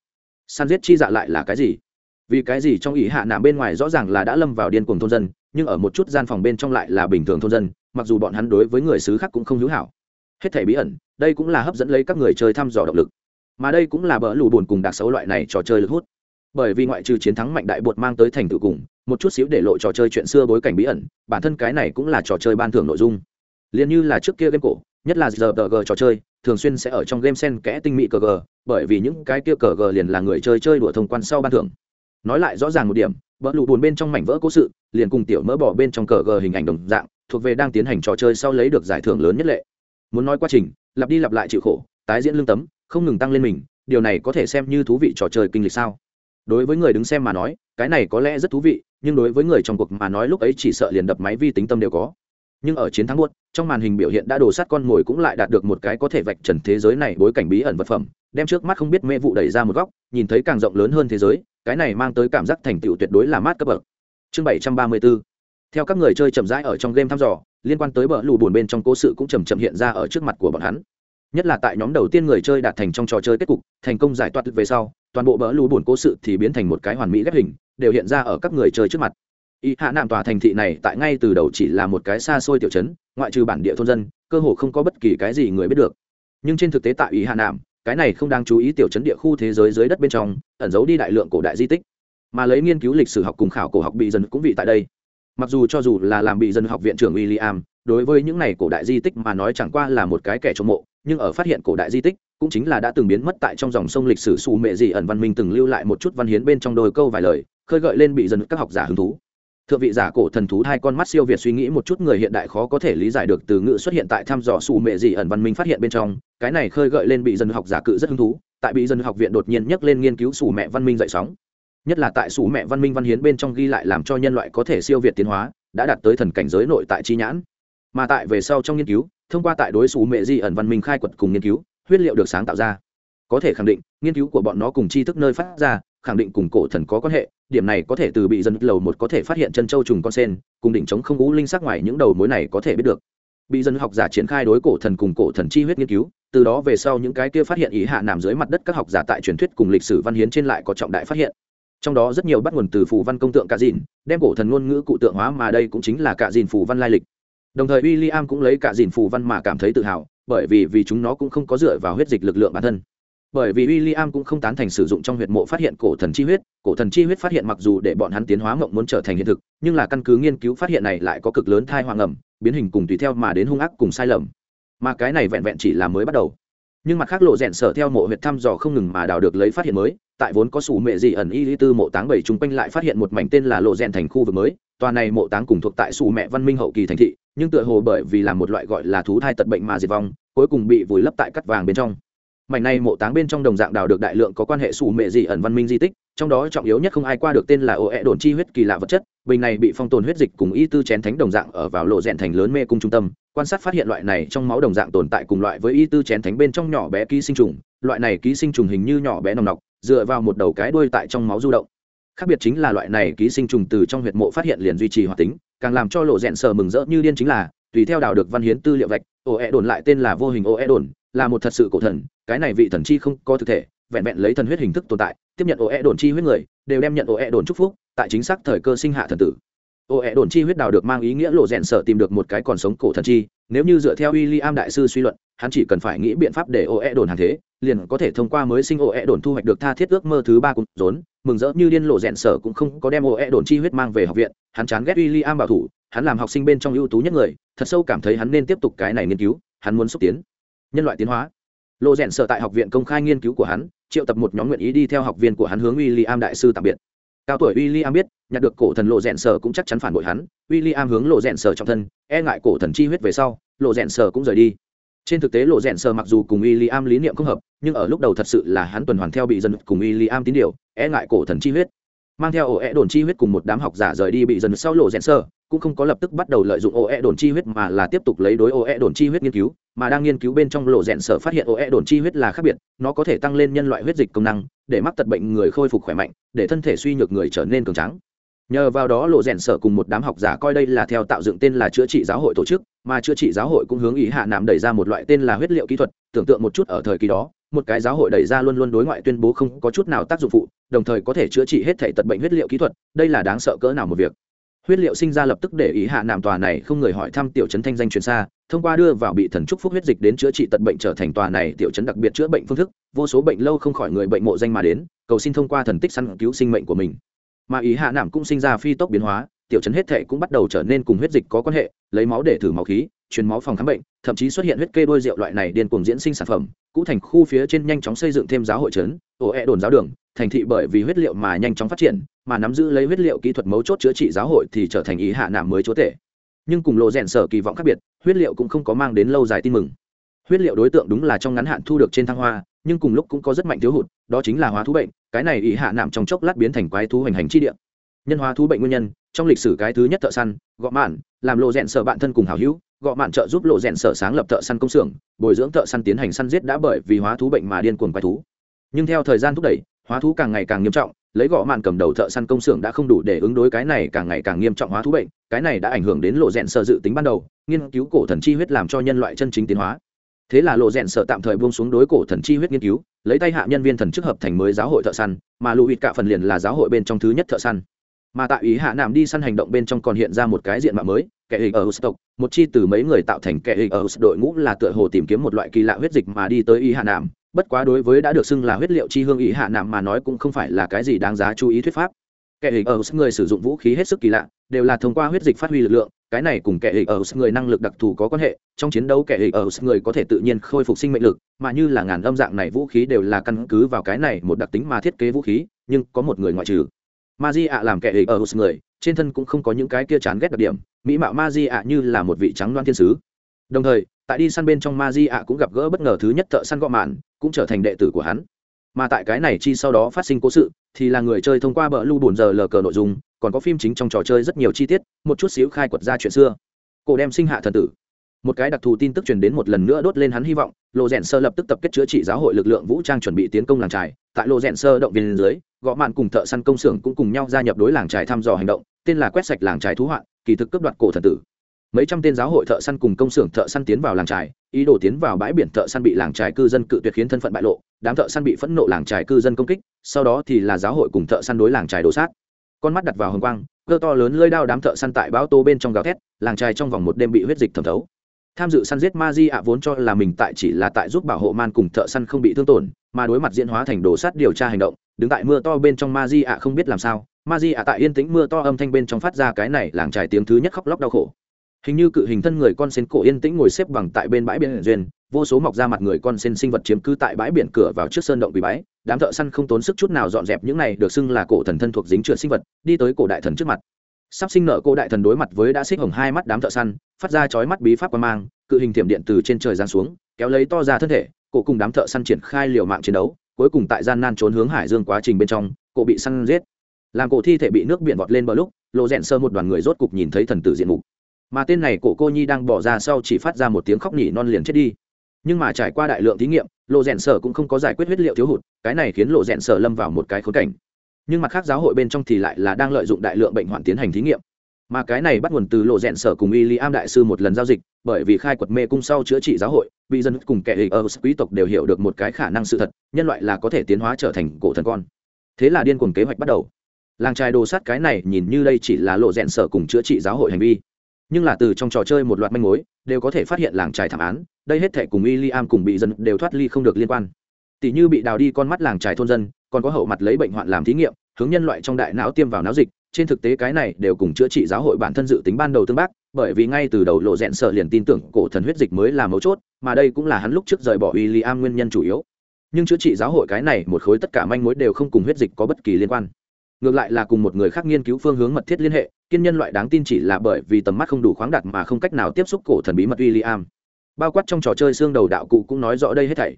Săn giết chi dạ lại là cái gì? Vì cái gì trong ý hạ nạm bên ngoài rõ ràng là đã lâm vào điên cuồng thôn dân, nhưng ở một chút gian phòng bên trong lại là bình thường thôn dân, mặc dù bọn hắn đối với người xứ khác cũng không hữu hảo hết thể bí ẩn, đây cũng là hấp dẫn lấy các người chơi thăm dò động lực. Mà đây cũng là bỡ lù buồn cùng đặc xấu loại này trò chơi lực hút. Bởi vì ngoại trừ chiến thắng mạnh đại bột mang tới thành tựu cùng, một chút xíu để lộ trò chơi chuyện xưa bối cảnh bí ẩn, bản thân cái này cũng là trò chơi ban thưởng nội dung. Liền như là trước kia game cổ, nhất là giờ tờ g trò chơi, thường xuyên sẽ ở trong game sen kẽ tinh mỹ cờ g bởi vì những cái kia cờ g liền là người chơi chơi đùa thông quan sau ban thưởng. Nói lại rõ ràng một điểm, bỡ lụ buồn bên trong mảnh vỡ cố sự, liền cùng tiểu mỡ bỏ bên trong cờ g hình ảnh đồng dạng, thuộc về đang tiến hành trò chơi sau lấy được giải thưởng lớn nhất lệ muốn nói quá trình, lặp đi lặp lại chịu khổ, tái diễn lương tấm, không ngừng tăng lên mình, điều này có thể xem như thú vị trò chơi kinh lịch sao? Đối với người đứng xem mà nói, cái này có lẽ rất thú vị, nhưng đối với người trong cuộc mà nói lúc ấy chỉ sợ liền đập máy vi tính tâm đều có. Nhưng ở chiến thắng buốt, trong màn hình biểu hiện đã đổ sát con mồi cũng lại đạt được một cái có thể vạch trần thế giới này bối cảnh bí ẩn vật phẩm, đem trước mắt không biết mê vụ đẩy ra một góc, nhìn thấy càng rộng lớn hơn thế giới, cái này mang tới cảm giác thành tựu tuyệt đối là mát cấp bậc. Chương bảy trăm ba mươi 734 theo các người chơi chậm rãi ở trong game thăm dò liên quan tới bờ lù buồn bên trong cố sự cũng chầm chậm hiện ra ở trước mặt của bọn hắn. Nhất là tại nhóm đầu tiên người chơi đạt thành trong trò chơi kết cục, thành công giải toát về sau, toàn bộ bờ lù buồn cố sự thì biến thành một cái hoàn mỹ ghép hình, đều hiện ra ở các người chơi trước mặt. Y hạ nạm tòa thành thị này tại ngay từ đầu chỉ là một cái xa xôi tiểu trấn, ngoại trừ bản địa thôn dân, cơ hồ không có bất kỳ cái gì người biết được. Nhưng trên thực tế tại y hạ nạm, cái này không đang chú ý tiểu trấn địa khu thế giới dưới đất bên trong, ẩn giấu đi đại lượng cổ đại di tích. Mà lấy nghiên cứu lịch sử học cùng khảo cổ học bị dần cũng vị tại đây mặc dù cho dù là làm bị dân học viện trưởng William, đối với những này cổ đại di tích mà nói chẳng qua là một cái kẻ trộm mộ nhưng ở phát hiện cổ đại di tích cũng chính là đã từng biến mất tại trong dòng sông lịch sử xù mệ dị ẩn văn minh từng lưu lại một chút văn hiến bên trong đôi câu vài lời khơi gợi lên bị dân các học giả hứng thú. Thượng vị giả cổ thần thú hai con mắt siêu việt suy nghĩ một chút người hiện đại khó có thể lý giải được từ ngữ xuất hiện tại thăm dò xù mệ dị ẩn văn minh phát hiện bên trong cái này khơi gợi lên bị dân học giả cự rất hứng thú tại bị dân học viện đột nhiên nhắc lên nghiên cứu xù mẹ văn minh dậy sóng nhất là tại sủ mẹ văn minh văn hiến bên trong ghi lại làm cho nhân loại có thể siêu việt tiến hóa, đã đạt tới thần cảnh giới nội tại chi nhãn. Mà tại về sau trong nghiên cứu, thông qua tại đối sủ mẹ di ẩn văn minh khai quật cùng nghiên cứu, huyết liệu được sáng tạo ra. Có thể khẳng định, nghiên cứu của bọn nó cùng tri thức nơi phát ra, khẳng định cùng cổ thần có quan hệ, điểm này có thể từ bị dân lầu một có thể phát hiện chân châu trùng con sen, cùng đỉnh chống không ú linh sắc ngoài những đầu mối này có thể biết được. Bị dân học giả triển khai đối cổ thần cùng cổ thần chi huyết nghiên cứu, từ đó về sau những cái kia phát hiện ý hạ nằm dưới mặt đất các học giả tại truyền thuyết cùng lịch sử văn hiến trên lại có trọng đại phát hiện trong đó rất nhiều bắt nguồn từ phù văn công tượng cả dìn, đem cổ thần ngôn ngữ cụ tượng hóa mà đây cũng chính là cả dìn phù văn lai lịch. Đồng thời w i l l i am cũng lấy cả dìn phù văn mà cảm thấy tự hào, bởi vì vì chúng nó cũng không có dựa vào huyết dịch lực lượng bản thân. Bởi vì w i l l i am cũng không tán thành sử dụng trong huyệt mộ phát hiện cổ thần chi huyết, cổ thần chi huyết phát hiện mặc dù để bọn hắn tiến hóa mộng muốn trở thành hiện thực, nhưng là căn cứ nghiên cứu phát hiện này lại có cực lớn thai hoàng ẩm, biến hình cùng tùy theo mà đến hung ác cùng sai lầm. Mà cái này vẹn vẹn chỉ là mới bắt đầu. Nhưng mặt khác lộ rẽn sở theo mộ huyệt thăm dò không ngừng mà đào được lấy phát hiện mới tại vốn có sủ mệ dị ẩn y tư mộ táng bảy chúng quanh lại phát hiện một mảnh tên là lộ rèn thành khu vực mới. Tòa này mộ táng cùng thuộc tại sủ mẹ văn minh hậu kỳ thành thị, nhưng tựa hồ bởi vì là một loại gọi là thú thai tật bệnh mà diệt vong, cuối cùng bị vùi lấp tại cắt vàng bên trong. Mảnh này mộ táng bên trong đồng dạng đào được đại lượng có quan hệ sủ mệ dị ẩn văn minh di tích, trong đó trọng yếu nhất không ai qua được tên là ô ẹ đồn chi huyết kỳ lạ vật chất, bình này bị phong tồn huyết dịch cùng y tư chén thánh đồng dạng ở vào lộ rèn thành lớn mê cung trung tâm. Quan sát phát hiện loại này trong máu đồng dạng tồn tại cùng loại với y tư chén thánh bên trong nhỏ bé ký sinh trùng, loại này ký sinh trùng hình như nhỏ bé nồng nọc dựa vào một đầu cái đuôi tại trong máu du động. Khác biệt chính là loại này ký sinh trùng từ trong huyệt mộ phát hiện liền duy trì hoạt tính, càng làm cho lộ rẽn sờ mừng rỡ như điên chính là, tùy theo đào được văn hiến tư liệu vạch ô e đồn lại tên là vô hình ô e đồn, là một thật sự cổ thần, cái này vị thần chi không có thực thể, vẹn vẹn lấy thần huyết hình thức tồn tại, tiếp nhận Oe đồn chi huyết người, đều đem nhận Oe đồn chúc phúc, tại chính xác thời cơ sinh hạ thần tử. Oe đồn chi huyết đào được mang ý nghĩa lộ rèn sở tìm được một cái còn sống cổ thần chi, nếu như dựa theo w i l l i am đại sư suy luận, hắn chỉ cần phải nghĩ biện pháp để Oe đồn hàng thế liền có thể thông qua mới sinh ổ ẹ đồn thu hoạch được tha thiết ước mơ thứ ba cùng rốn. Mừng rỡ như điên lộ rẽn sở cũng không có đem ổ ẹ đồn chi huyết mang về học viện. Hắn chán ghét w i l l i am bảo thủ. Hắn làm học sinh bên trong ưu tú nhất người. Thật sâu cảm thấy hắn nên tiếp tục cái này nghiên cứu. Hắn muốn xúc tiến. Nhân loại tiến hóa. Lộ rẽn sở tại học viện công khai nghiên cứu của hắn. Triệu tập một nhóm nguyện ý đi theo học viên của hắn hướng w i l l i am đại sư tạm biệt. Cao tuổi w i l l i am biết, nhặt được cổ thần lộ rẽn sở cũng chắc chắn phản bội hắn. W i l l i am hướng lộ rẽn sở trong thân e ngại cổ thần chi huyết về sau. Lộ rẽn sở cũng rời đi trên thực tế lộ rèn sơ mặc dù cùng w i l l i am lý niệm không hợp, nhưng ở lúc đầu thật sự là hắn tuần hoàn theo bị dân cùng w i l l i am tín điều e ngại cổ thần chi huyết. Mang theo ổ e đồn chi huyết cùng một đám học giả rời đi bị dần sau lộ rèn sơ cũng không có lập tức bắt đầu lợi dụng ổ e đồn chi huyết mà là tiếp tục lấy đối ổ e đồn chi huyết nghiên cứu, mà đang nghiên cứu bên trong lộ rèn sơ phát hiện ổ e đồn chi huyết là khác biệt, nó có thể tăng lên nhân loại huyết dịch công năng, để mắc tật bệnh người khôi phục khỏe mạnh, để thân thể suy nhược người trở nên cường trắng nhờ vào đó lộ rèn sở cùng một đám học giả coi đây là theo tạo dựng tên là chữa trị giáo hội tổ chức, mà chữa trị giáo hội cũng hướng ý hạ nạm đẩy ra một loại tên là huyết liệu kỹ thuật, tưởng tượng một chút ở thời kỳ đó, một cái giáo hội đẩy ra luôn luôn đối ngoại tuyên bố không có chút nào tác dụng phụ, đồng thời có thể chữa trị hết thể tật bệnh huyết liệu kỹ thuật, đây là đáng sợ cỡ nào một việc. Huyết liệu sinh ra lập tức để ý hạ nạm tòa này không người hỏi thăm tiểu chấn thanh danh truyền xa, thông qua đưa vào bị thần trúc phúc huyết dịch đến chữa trị tật bệnh trở thành tòa này tiểu chấn đặc biệt chữa bệnh phương thức, vô số bệnh lâu không khỏi người bệnh mộ danh mà đến, cầu xin thông qua thần tích săn cứu sinh mệnh của mình mà ý hạ nạm cũng sinh ra phi tốc biến hóa, tiểu chấn hết thể cũng bắt đầu trở nên cùng huyết dịch có quan hệ, lấy máu để thử máu khí, truyền máu phòng khám bệnh, thậm chí xuất hiện huyết kê đôi rượu loại này điên cuồng diễn sinh sản phẩm, cũ thành khu phía trên nhanh chóng xây dựng thêm giáo hội trấn ổ e đồn giáo đường, thành thị bởi vì huyết liệu mà nhanh chóng phát triển, mà nắm giữ lấy huyết liệu kỹ thuật mấu chốt chữa trị giáo hội thì trở thành ý hạ nạm mới chúa tể. Nhưng cùng lộ rèn sở kỳ vọng khác biệt, huyết liệu cũng không có mang đến lâu dài tin mừng. Huyết liệu đối tượng đúng là trong ngắn hạn thu được trên thăng hoa nhưng cùng lúc cũng có rất mạnh thiếu hụt, đó chính là hóa thú bệnh, cái này ý hạ nạm trong chốc lát biến thành quái thú hành hành chi địa. Nhân hóa thú bệnh nguyên nhân, trong lịch sử cái thứ nhất thợ săn, gọ mạn, làm lộ rèn sở bạn thân cùng hảo hữu, gọ mạn trợ giúp lộ rèn sở sáng lập thợ săn công xưởng, bồi dưỡng thợ săn tiến hành săn giết đã bởi vì hóa thú bệnh mà điên cuồng quái thú. Nhưng theo thời gian thúc đẩy, hóa thú càng ngày càng nghiêm trọng, lấy gọ mạn cầm đầu thợ săn công xưởng đã không đủ để ứng đối cái này càng ngày càng nghiêm trọng hóa thú bệnh, cái này đã ảnh hưởng đến lộ rèn sở dự tính ban đầu, nghiên cứu cổ thần chi huyết làm cho nhân loại chân chính tiến hóa thế là lộ rèn sợ tạm thời buông xuống đối cổ thần chi huyết nghiên cứu lấy tay hạ nhân viên thần chức hợp thành mới giáo hội thợ săn mà lụ hụt cả phần liền là giáo hội bên trong thứ nhất thợ săn. Mà tại ý hạ nạm đi săn hành động bên trong còn hiện ra một cái diện mạo mới kẻ hình ở Houston, một chi từ mấy người tạo thành kẻ hình ở hữu đội ngũ là tựa hồ tìm kiếm một loại kỳ lạ huyết dịch mà đi tới ý hạ nạm. Bất quá đối với đã được xưng là huyết liệu chi hương ý hạ nạm mà nói cũng không phải là cái gì đáng giá chú ý thuyết pháp. Kẻ hình ở người sử dụng vũ khí hết sức kỳ lạ đều là thông qua huyết dịch phát huy lực lượng cái này cùng kẻ hình ở người năng lực đặc thù có quan hệ, trong chiến đấu kẻ hình ở người có thể tự nhiên khôi phục sinh mệnh lực, mà như là ngàn âm dạng này vũ khí đều là căn cứ vào cái này một đặc tính mà thiết kế vũ khí, nhưng có một người ngoại trừ. Ma di ạ làm kẻ hình ở người, trên thân cũng không có những cái kia chán ghét đặc điểm, mỹ mạo ma di ạ như là một vị trắng đoan thiên sứ. Đồng thời, tại đi săn bên trong ma di ạ cũng gặp gỡ bất ngờ thứ nhất thợ săn gọ mạn, cũng trở thành đệ tử của hắn. Mà tại cái này chi sau đó phát sinh cố sự, thì là người chơi thông qua bờ lưu bổn giờ lờ cờ nội dung còn có phim chính trong trò chơi rất nhiều chi tiết, một chút xíu khai quật ra chuyện xưa. Cổ đem sinh hạ thần tử. Một cái đặc thù tin tức truyền đến một lần nữa đốt lên hắn hy vọng lộ rèn sơ lập tức tập kết chữa trị giáo hội lực lượng vũ trang chuẩn bị tiến công làng trài tại lộ rèn sơ động viên dưới, gõ mạn cùng thợ săn công xưởng cũng cùng nhau gia nhập đối làng trài thăm dò hành động, tên là quét sạch làng trài thú hoạn, kỳ thực cướp đoạt cổ thần tử. Mấy trăm tên giáo hội thợ săn cùng công xưởng thợ săn tiến vào làng trài ý đồ tiến vào bãi biển thợ săn bị làng trài cư dân cự tuyệt khiến thân phận bại lộ, đám thợ săn bị phẫn nộ làng trài cư dân công kích, sau đó thì là giáo hội cùng thợ săn đối làng trài đổ sát con mắt đặt vào hồng quang, cơ to lớn lơi đao đám thợ săn tại báo tô bên trong gào thét, làng trài trong vòng một đêm bị huyết dịch thẩm thấu. Tham dự săn giết ma di ạ vốn cho là mình tại chỉ là tại giúp bảo hộ man cùng thợ săn không bị thương tổn, mà đối mặt diễn hóa thành đồ sát điều tra hành động, đứng tại mưa to bên trong ma di ạ không biết làm sao. Ma di ạ tại yên tĩnh mưa to âm thanh bên trong phát ra cái này làng trải tiếng thứ nhất khóc lóc đau khổ. Hình như cự hình thân người con sen cổ yên tĩnh ngồi xếp bằng tại bên bãi biển duyên vô số mọc ra mặt người con sen sinh vật chiếm cứ tại bãi biển cửa vào trước sơn động bị bãi đám thợ săn không tốn sức chút nào dọn dẹp những này được xưng là cổ thần thân thuộc dính trượt sinh vật, đi tới cổ đại thần trước mặt. Sắp sinh nợ cô đại thần đối mặt với đã xích hồng hai mắt đám thợ săn, phát ra chói mắt bí pháp quan mang, cự hình tiệm điện từ trên trời giáng xuống, kéo lấy to ra thân thể, cổ cùng đám thợ săn triển khai liều mạng chiến đấu, cuối cùng tại gian nan trốn hướng hải dương quá trình bên trong, cổ bị săn giết. Làm cổ thi thể bị nước biển vọt lên bờ lúc, lộ rẽn sơ một đoàn người rốt cục nhìn thấy thần tử diện mục. Mà tên này cổ cô nhi đang bỏ ra sau chỉ phát ra một tiếng khóc nhỉ non liền chết đi nhưng mà trải qua đại lượng thí nghiệm, lộ rèn sở cũng không có giải quyết huyết liệu thiếu hụt, cái này khiến lộ rèn sở lâm vào một cái khốn cảnh. Nhưng mặt khác giáo hội bên trong thì lại là đang lợi dụng đại lượng bệnh hoạn tiến hành thí nghiệm. Mà cái này bắt nguồn từ lộ rèn sở cùng y li am đại sư một lần giao dịch, bởi vì khai quật mê cung sau chữa trị giáo hội, bị dân cùng kẻ hình ở quý tộc đều hiểu được một cái khả năng sự thật, nhân loại là có thể tiến hóa trở thành cổ thần con. Thế là điên cuồng kế hoạch bắt đầu. Làng trai đồ sát cái này nhìn như đây chỉ là lộ rèn sở cùng chữa trị giáo hội hành vi nhưng là từ trong trò chơi một loạt manh mối, đều có thể phát hiện làng trài thảm án, đây hết thể cùng y li am cùng bị dân đều thoát ly không được liên quan. Tỷ như bị đào đi con mắt làng trài thôn dân, còn có hậu mặt lấy bệnh hoạn làm thí nghiệm, hướng nhân loại trong đại não tiêm vào não dịch, trên thực tế cái này đều cùng chữa trị giáo hội bản thân dự tính ban đầu tương bác, bởi vì ngay từ đầu lộ rẽn sợ liền tin tưởng cổ thần huyết dịch mới là mấu chốt, mà đây cũng là hắn lúc trước rời bỏ w i am nguyên nhân chủ yếu. Nhưng chữa trị giáo hội cái này một khối tất cả manh mối đều không cùng huyết dịch có bất kỳ liên quan ngược lại là cùng một người khác nghiên cứu phương hướng mật thiết liên hệ kiên nhân loại đáng tin chỉ là bởi vì tầm mắt không đủ khoáng đạt mà không cách nào tiếp xúc cổ thần bí mật w i l l i am bao quát trong trò chơi xương đầu đạo cụ cũng nói rõ đây hết thảy.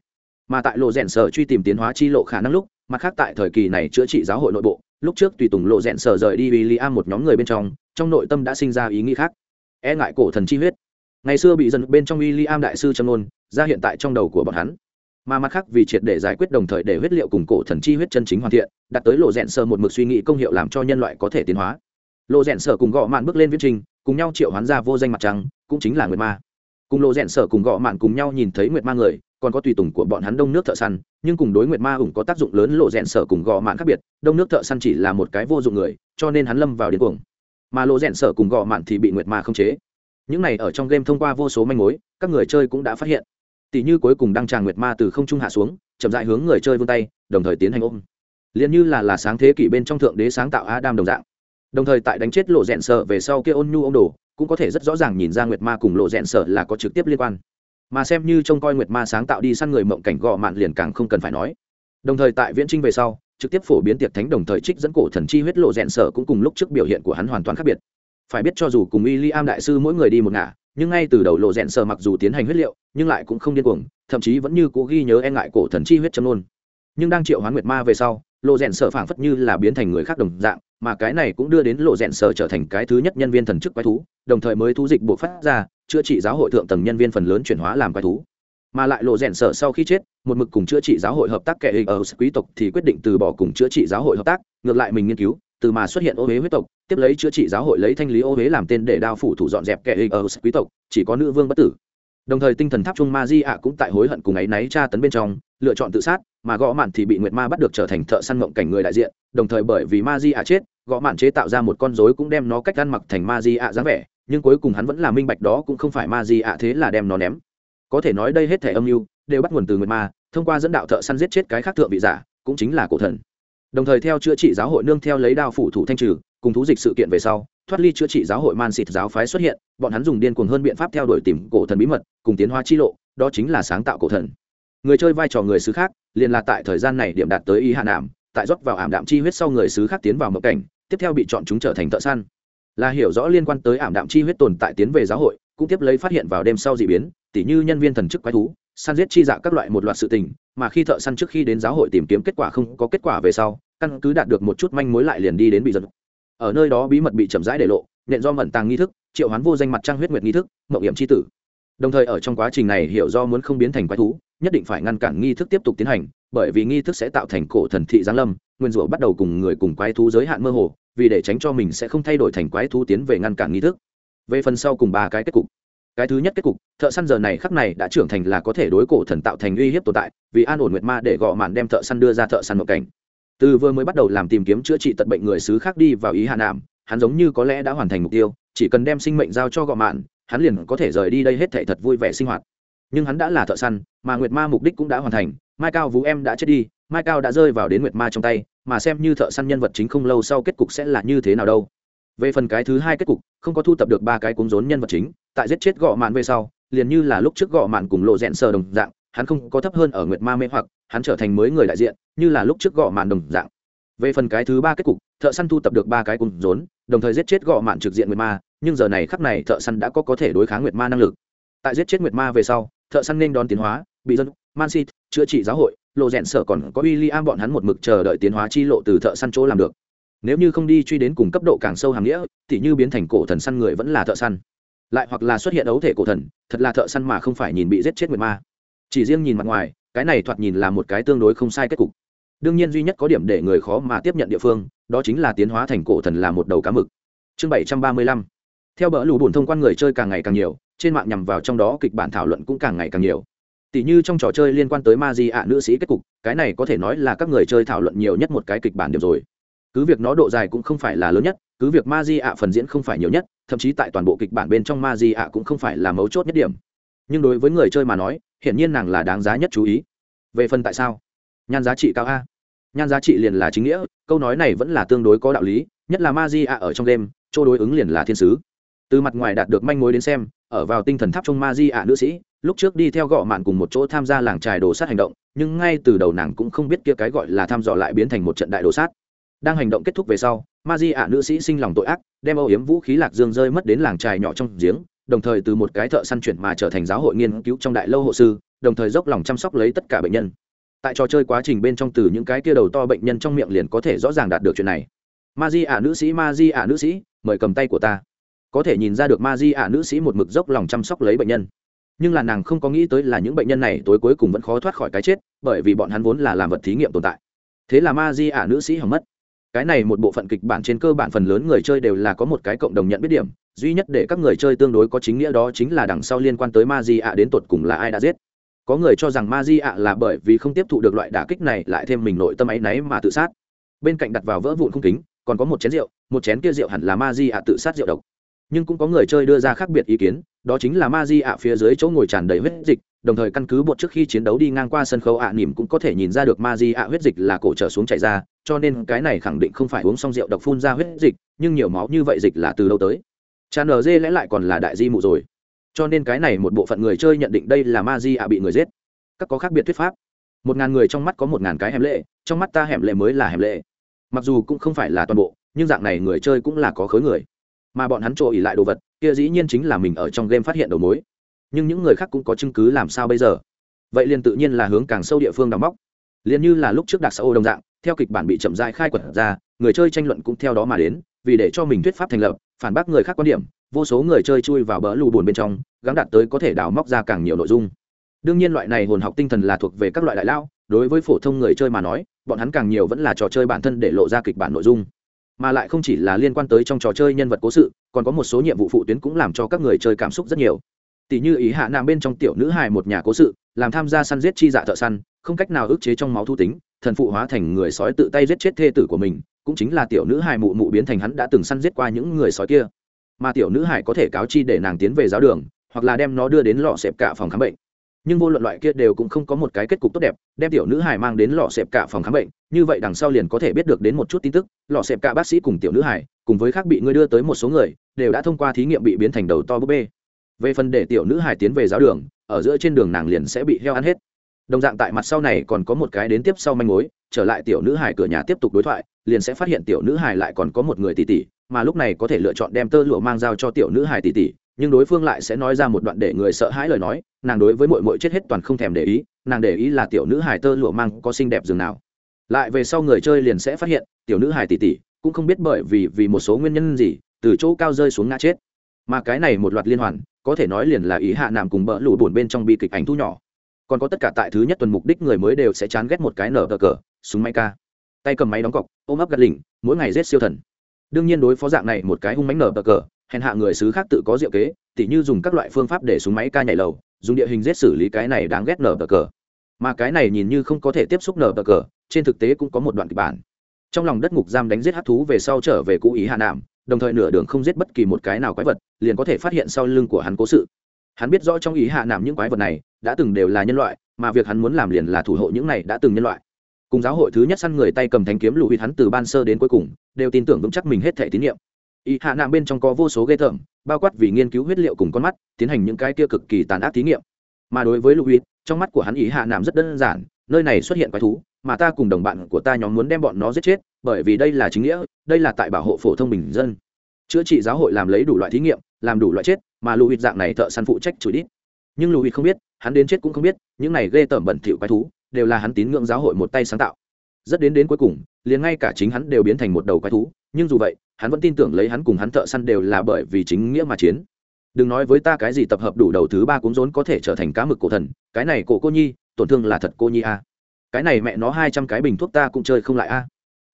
Mà tại lộ rèn sở truy tìm tiến hóa chi lộ khả năng lúc mặt khác tại thời kỳ này chữa trị giáo hội nội bộ lúc trước tùy tùng lộ rèn sở rời đi w i l l i am một nhóm người bên trong trong nội tâm đã sinh ra ý nghĩ khác. E ngại cổ thần chi huyết. Ngày xưa bị dần bên trong w i l l i am đại sư châm ngôn, ra hiện tại trong đầu của bọn hắn mà mặt khác vì triệt để giải quyết đồng thời để huyết liệu cùng cổ thần chi huyết chân chính hoàn thiện, đặt tới lộ rẽn sơ một mực suy nghĩ công hiệu làm cho nhân loại có thể tiến hóa. Lộ rẽn sở cùng gõ mạn bước lên viết trình, cùng nhau triệu hoán ra vô danh mặt trăng, cũng chính là nguyệt ma. Cùng lộ rẽn sở cùng gõ mạn cùng nhau nhìn thấy nguyệt ma người, còn có tùy tùng của bọn hắn đông nước thợ săn, nhưng cùng đối nguyệt ma ủng có tác dụng lớn lộ rẽn sở cùng gõ mạn khác biệt, đông nước thợ săn chỉ là một cái vô dụng người, cho nên hắn lâm vào điên cuồng. Mà lộ rẽn sở cùng gõ mạn thì bị nguyệt ma không chế. Những này ở trong game thông qua vô số manh mối, các người chơi cũng đã phát hiện tỷ như cuối cùng đăng tràng nguyệt ma từ không trung hạ xuống, chậm dại hướng người chơi vươn tay, đồng thời tiến hành ôm. Liền như là là sáng thế kỷ bên trong thượng đế sáng tạo adam đồng dạng. Đồng thời tại đánh chết lộ rẽn sợ về sau kia ôn nhu ông đồ, cũng có thể rất rõ ràng nhìn ra nguyệt ma cùng lộ rẽn sợ là có trực tiếp liên quan. Mà xem như trông coi nguyệt ma sáng tạo đi săn người mộng cảnh gọ mạn liền càng không cần phải nói. Đồng thời tại viễn trinh về sau, trực tiếp phổ biến tiệc thánh đồng thời trích dẫn cổ thần chi huyết lộ rẽn sợ cũng cùng lúc trước biểu hiện của hắn hoàn toàn khác biệt. Phải biết cho dù cùng y li am đại sư mỗi người đi một ngả nhưng ngay từ đầu lộ rẽn sờ mặc dù tiến hành huyết liệu, nhưng lại cũng không điên cuồng, thậm chí vẫn như cố ghi nhớ e ngại cổ thần chi huyết châm nôn nhưng đang triệu hoán nguyệt ma về sau, lộ rẽn sờ phảng phất như là biến thành người khác đồng dạng, mà cái này cũng đưa đến lộ rẽn sờ trở thành cái thứ nhất nhân viên thần chức quái thú, đồng thời mới thú dịch buộc phát ra, chữa trị giáo hội thượng tầng nhân viên phần lớn chuyển hóa làm quái thú. Mà lại lộ rèn sở sau khi chết, một mực cùng chữa trị giáo hội hợp tác kệ hình ở quý tộc thì quyết định từ bỏ cùng chữa trị giáo hội hợp tác, ngược lại mình nghiên cứu từ mà xuất hiện ô huế huyết tộc, tiếp lấy chữa trị giáo hội lấy thanh lý ô huế làm tên để đao phủ thủ dọn dẹp kẻ hình ở quý tộc, chỉ có nữ vương bất tử. Đồng thời tinh thần tháp trung ma di ạ cũng tại hối hận cùng ấy náy tra tấn bên trong, lựa chọn tự sát, mà gõ mạn thì bị nguyệt ma bắt được trở thành thợ săn mộng cảnh người đại diện, đồng thời bởi vì ma di ạ chết, gõ mạn chế tạo ra một con rối cũng đem nó cách ăn mặc thành ma di ạ dáng vẻ, nhưng cuối cùng hắn vẫn là minh bạch đó cũng không phải ma di ạ thế là đem nó ném. Có thể nói đây hết thể âm mưu đều bắt nguồn từ nguyệt ma, thông qua dẫn đạo thợ săn giết chết cái khác thượng vị giả, cũng chính là cổ thần đồng thời theo chữa trị giáo hội nương theo lấy đao phủ thủ thanh trừ, cùng thú dịch sự kiện về sau, thoát ly chữa trị giáo hội man xịt giáo phái xuất hiện, bọn hắn dùng điên cuồng hơn biện pháp theo đuổi tìm cổ thần bí mật, cùng tiến hóa chi lộ, đó chính là sáng tạo cổ thần. Người chơi vai trò người xứ khác, liền là tại thời gian này điểm đạt tới y hạ nạm, tại rót vào ảm đạm chi huyết sau người xứ khác tiến vào mộng cảnh, tiếp theo bị chọn chúng trở thành thợ săn. Là hiểu rõ liên quan tới ảm đạm chi huyết tồn tại tiến về giáo hội, cũng tiếp lấy phát hiện vào đêm sau d ị biến, tỉ như nhân viên thần chức quái thú, săn giết chi dạ các loại một loạt sự tình mà khi thợ săn trước khi đến giáo hội tìm kiếm kết quả không có kết quả về sau, căn cứ đạt được một chút manh mối lại liền đi đến bị giật. Ở nơi đó bí mật bị chậm rãi để lộ nện do mẩn tàng nghi thức, triệu hoán vô danh mặt trăng huyết nguyệt nghi thức mậu hiểm c h i tử. Đồng thời ở trong quá trình này hiểu do muốn không biến thành quái thú, nhất định phải ngăn cản nghi thức tiếp tục tiến hành, bởi vì nghi thức sẽ tạo thành cổ thần thị giáng lâm, nguyên rủa bắt đầu cùng người cùng quái thú giới hạn mơ hồ, vì để tránh cho mình sẽ không thay đổi thành quái thú tiến về ngăn cản nghi thức. Về phần sau cùng ba cái kết cục cái thứ nhất kết cục, thợ săn giờ này khắc này đã trưởng thành là có thể đối cổ thần tạo thành uy hiếp tồn tại, vì an ổn nguyệt ma để gọ màn đem thợ săn đưa ra thợ săn mộng cảnh. Từ vừa mới bắt đầu làm tìm kiếm chữa trị tận bệnh người xứ khác đi vào ý hạ nạm hắn giống như có lẽ đã hoàn thành mục tiêu, chỉ cần đem sinh mệnh giao cho gọ mạn, hắn liền có thể rời đi đây hết thể thật vui vẻ sinh hoạt. Nhưng hắn đã là thợ săn, mà nguyệt ma mục đích cũng đã hoàn thành, mai cao vũ em đã chết đi, mai cao đã rơi vào đến nguyệt ma trong tay, mà xem như thợ săn nhân vật chính không lâu sau kết cục sẽ là như thế nào đâu. Về phần cái thứ hai kết cục, không có thu tập được ba cái cuốn rốn nhân vật chính tại giết chết gọ mạn về sau, liền như là lúc trước gọ mạn cùng lộ rẽn sờ đồng dạng, hắn không có thấp hơn ở nguyệt ma mê hoặc, hắn trở thành mới người đại diện, như là lúc trước gọ mạn đồng dạng. Về phần cái thứ ba kết cục, thợ săn thu tập được ba cái cùng rốn, đồng thời giết chết gọ mạn trực diện nguyệt ma, nhưng giờ này khắc này thợ săn đã có có thể đối kháng nguyệt ma năng lực. Tại giết chết nguyệt ma về sau, thợ săn nên đón tiến hóa, bị dân, man sit chữa trị giáo hội, lộ rẽn sở còn có w i l l i am bọn hắn một mực chờ đợi tiến hóa chi lộ từ thợ săn chỗ làm được. Nếu như không đi truy đến cùng cấp độ càng sâu hàm nghĩa thì như biến thành cổ thần săn người vẫn là thợ săn lại hoặc là xuất hiện ấu thể cổ thần, thật là thợ săn mà không phải nhìn bị giết chết nguyệt ma. Chỉ riêng nhìn mặt ngoài, cái này thoạt nhìn là một cái tương đối không sai kết cục. Đương nhiên duy nhất có điểm để người khó mà tiếp nhận địa phương, đó chính là tiến hóa thành cổ thần là một đầu cá mực. Chương bảy trăm ba mươi lăm. Theo bỡ lù bùn thông quan người chơi càng ngày càng nhiều, trên mạng nhằm vào trong đó kịch bản thảo luận cũng càng ngày càng nhiều. Tỷ như trong trò chơi liên quan tới ma di ạ nữ sĩ kết cục, cái này có thể nói là các người chơi thảo luận nhiều nhất một cái kịch bản điểm rồi. Cứ việc nó độ dài cũng không phải là lớn nhất cứ việc ma di ạ phần diễn không phải nhiều nhất, thậm chí tại toàn bộ kịch bản bên trong ma di ạ cũng không phải là mấu chốt nhất điểm. Nhưng đối với người chơi mà nói, hiển nhiên nàng là đáng giá nhất chú ý. Về phần tại sao? Nhan giá trị cao a. Nhan giá trị liền là chính nghĩa, câu nói này vẫn là tương đối có đạo lý, nhất là ma di ạ ở trong đêm chỗ đối ứng liền là thiên sứ. Từ mặt ngoài đạt được manh mối đến xem, ở vào tinh thần tháp trong ma di ạ nữ sĩ, lúc trước đi theo gõ mạn cùng một chỗ tham gia làng trài đồ sát hành động, nhưng ngay từ đầu nàng cũng không biết kia cái gọi là thăm dò lại biến thành một trận đại đồ sát đang hành động kết thúc về sau, ma di ạ nữ sĩ sinh lòng tội ác, đem âu yếm vũ khí lạc dương rơi mất đến làng trài nhỏ trong giếng, đồng thời từ một cái thợ săn chuyển mà trở thành giáo hội nghiên cứu trong đại lâu hộ sư, đồng thời dốc lòng chăm sóc lấy tất cả bệnh nhân. Tại trò chơi quá trình bên trong từ những cái kia đầu to bệnh nhân trong miệng liền có thể rõ ràng đạt được chuyện này. Ma di ả nữ sĩ, ma di ả nữ sĩ, mời cầm tay của ta. Có thể nhìn ra được ma di ả nữ sĩ một mực dốc lòng chăm sóc lấy bệnh nhân. Nhưng là nàng không có nghĩ tới là những bệnh nhân này tối cuối cùng vẫn khó thoát khỏi cái chết, bởi vì bọn hắn vốn là làm vật thí nghiệm tồn tại. Thế là ma di ả nữ sĩ hỏng mất cái này một bộ phận kịch bản trên cơ bản phần lớn người chơi đều là có một cái cộng đồng nhận biết điểm duy nhất để các người chơi tương đối có chính nghĩa đó chính là đằng sau liên quan tới ma di ạ đến tột cùng là ai đã giết. Có người cho rằng ma di ạ là bởi vì không tiếp thụ được loại đả kích này lại thêm mình nội tâm áy náy mà tự sát. Bên cạnh đặt vào vỡ vụn không kính còn có một chén rượu một chén kia rượu hẳn là ma di ạ tự sát rượu độc. Nhưng cũng có người chơi đưa ra khác biệt ý kiến đó chính là ma di ạ phía dưới chỗ ngồi tràn đầy huyết dịch đồng thời căn cứ bột trước khi chiến đấu đi ngang qua sân khấu ạ à, nỉm cũng có thể nhìn ra được ma di ạ huyết dịch là cổ trở xuống chạy ra cho nên cái này khẳng định không phải uống xong rượu độc phun ra huyết dịch, nhưng nhiều máu như vậy dịch là từ đâu tới? Tràn ở dê lẽ lại còn là đại di mụ rồi. Cho nên cái này một bộ phận người chơi nhận định đây là ma di ạ bị người giết. Các có khác biệt thuyết pháp. Một ngàn người trong mắt có một ngàn cái hẻm lệ, trong mắt ta hẻm lệ mới là hẻm lệ. Mặc dù cũng không phải là toàn bộ, nhưng dạng này người chơi cũng là có khối người. Mà bọn hắn trộn ỉ lại đồ vật, kia dĩ nhiên chính là mình ở trong game phát hiện đầu mối. Nhưng những người khác cũng có chứng cứ làm sao bây giờ? Vậy liền tự nhiên là hướng càng sâu địa phương đào móc. Liền như là lúc trước đặc xã ô đồng dạng theo kịch bản bị chậm dài khai quật ra, người chơi tranh luận cũng theo đó mà đến, vì để cho mình thuyết pháp thành lập, phản bác người khác quan điểm, vô số người chơi chui vào bỡ lù bùn bên trong gắn đạt tới có thể đào móc ra càng nhiều nội dung. Đương nhiên loại này hồn học tinh thần là thuộc về các loại đại lao đối với phổ thông người chơi mà nói, bọn hắn càng nhiều vẫn là trò chơi bản thân để lộ ra kịch bản nội dung. Mà lại không chỉ là liên quan tới trong trò chơi nhân vật cố sự, còn có một số nhiệm vụ phụ tuyến cũng làm cho các người chơi cảm xúc rất nhiều. Tỷ như ý hạ nằm bên trong tiểu nữ hài một nhà cố sự, làm tham gia săn giết chi dạ thợ săn, không cách nào ức chế trong máu thu tính thần phụ hóa thành người sói tự tay giết chết thê tử của mình, cũng chính là tiểu nữ hài mụ mụ biến thành hắn đã từng săn giết qua những người sói kia. Mà tiểu nữ hài có thể cáo chi để nàng tiến về giáo đường, hoặc là đem nó đưa đến lò xẹp cả phòng khám bệnh. Nhưng vô luận loại kia đều cũng không có một cái kết cục tốt đẹp, đem tiểu nữ hài mang đến lò xẹp cả phòng khám bệnh, như vậy đằng sau liền có thể biết được đến một chút tin tức lò xẹp cả bác sĩ cùng tiểu nữ hài, cùng với khác bị ngươi đưa tới một số người, đều đã thông qua thí nghiệm bị biến thành đầu to búp bê. Về phần để tiểu nữ hài tiến về giáo đường, ở giữa trên đường nàng liền sẽ bị heo ăn hết đồng dạng tại mặt sau này còn có một cái đến tiếp sau manh mối, trở lại tiểu nữ hải cửa nhà tiếp tục đối thoại, liền sẽ phát hiện tiểu nữ hải lại còn có một người tỷ tỷ, mà lúc này có thể lựa chọn đem tơ lụa mang giao cho tiểu nữ hải tỷ tỷ, nhưng đối phương lại sẽ nói ra một đoạn để người sợ hãi lời nói, nàng đối với mội mội chết hết toàn không thèm để ý, nàng để ý là tiểu nữ hải tơ lụa mang có xinh đẹp dường nào. Lại về sau người chơi liền sẽ phát hiện, tiểu nữ hải tỷ tỷ cũng không biết bởi vì vì một số nguyên nhân gì, từ chỗ cao rơi xuống ngã chết. Mà cái này một loạt liên hoàn, có thể nói liền là ý hạ nằm cùng bỡ lụ buồn bên trong bi kịch ảnh thu nhỏ còn có tất cả tại thứ nhất tuần mục đích người mới đều sẽ chán ghét một cái nở cờ cờ, súng máy ca. Tay cầm máy đóng cọc, ôm ấp gạt lỉnh, mỗi ngày rết siêu thần. Đương nhiên đối phó dạng này một cái hung mánh nở cờ cờ, hèn hạ người xứ khác tự có diệu kế, tỉ như dùng các loại phương pháp để súng máy ca nhảy lầu, dùng địa hình rết xử lý cái này đáng ghét nở cờ cờ. Mà cái này nhìn như không có thể tiếp xúc nở cờ cờ, trên thực tế cũng có một đoạn kịch bản. Trong lòng đất ngục giam đánh giết hát thú về sau trở về cũ ý hạ nạm đồng thời nửa đường không giết bất kỳ một cái nào quái vật, liền có thể phát hiện sau lưng của hắn cố sự hắn biết rõ trong ý hạ nằm những quái vật này đã từng đều là nhân loại, mà việc hắn muốn làm liền là thủ hộ những này đã từng nhân loại. Cùng giáo hội thứ nhất săn người tay cầm thanh kiếm lùi hắn từ ban sơ đến cuối cùng, đều tin tưởng vững chắc mình hết thể tín nhiệm. Ý hạ nạm bên trong có vô số ghê tởm, bao quát vì nghiên cứu huyết liệu cùng con mắt, tiến hành những cái kia cực kỳ tàn ác thí nghiệm. Mà đối với lùi trong mắt của hắn ý hạ nạm rất đơn giản, nơi này xuất hiện quái thú, mà ta cùng đồng bạn của ta nhóm muốn đem bọn nó giết chết, bởi vì đây là chính nghĩa, đây là tại bảo hộ phổ thông bình dân. Chữa trị giáo hội làm lấy đủ loại thí nghiệm, làm đủ loại chết mà lù hít dạng này thợ săn phụ trách chửi đít. Nhưng lù hít không biết, hắn đến chết cũng không biết, những này ghê tởm bẩn thỉu quái thú đều là hắn tín ngưỡng giáo hội một tay sáng tạo. Rất đến đến cuối cùng, liền ngay cả chính hắn đều biến thành một đầu quái thú, nhưng dù vậy, hắn vẫn tin tưởng lấy hắn cùng hắn thợ săn đều là bởi vì chính nghĩa mà chiến. Đừng nói với ta cái gì tập hợp đủ đầu thứ ba cũng rốn có thể trở thành cá mực cổ thần, cái này cổ cô nhi, tổn thương là thật cô nhi a. Cái này mẹ nó hai trăm cái bình thuốc ta cũng chơi không lại a.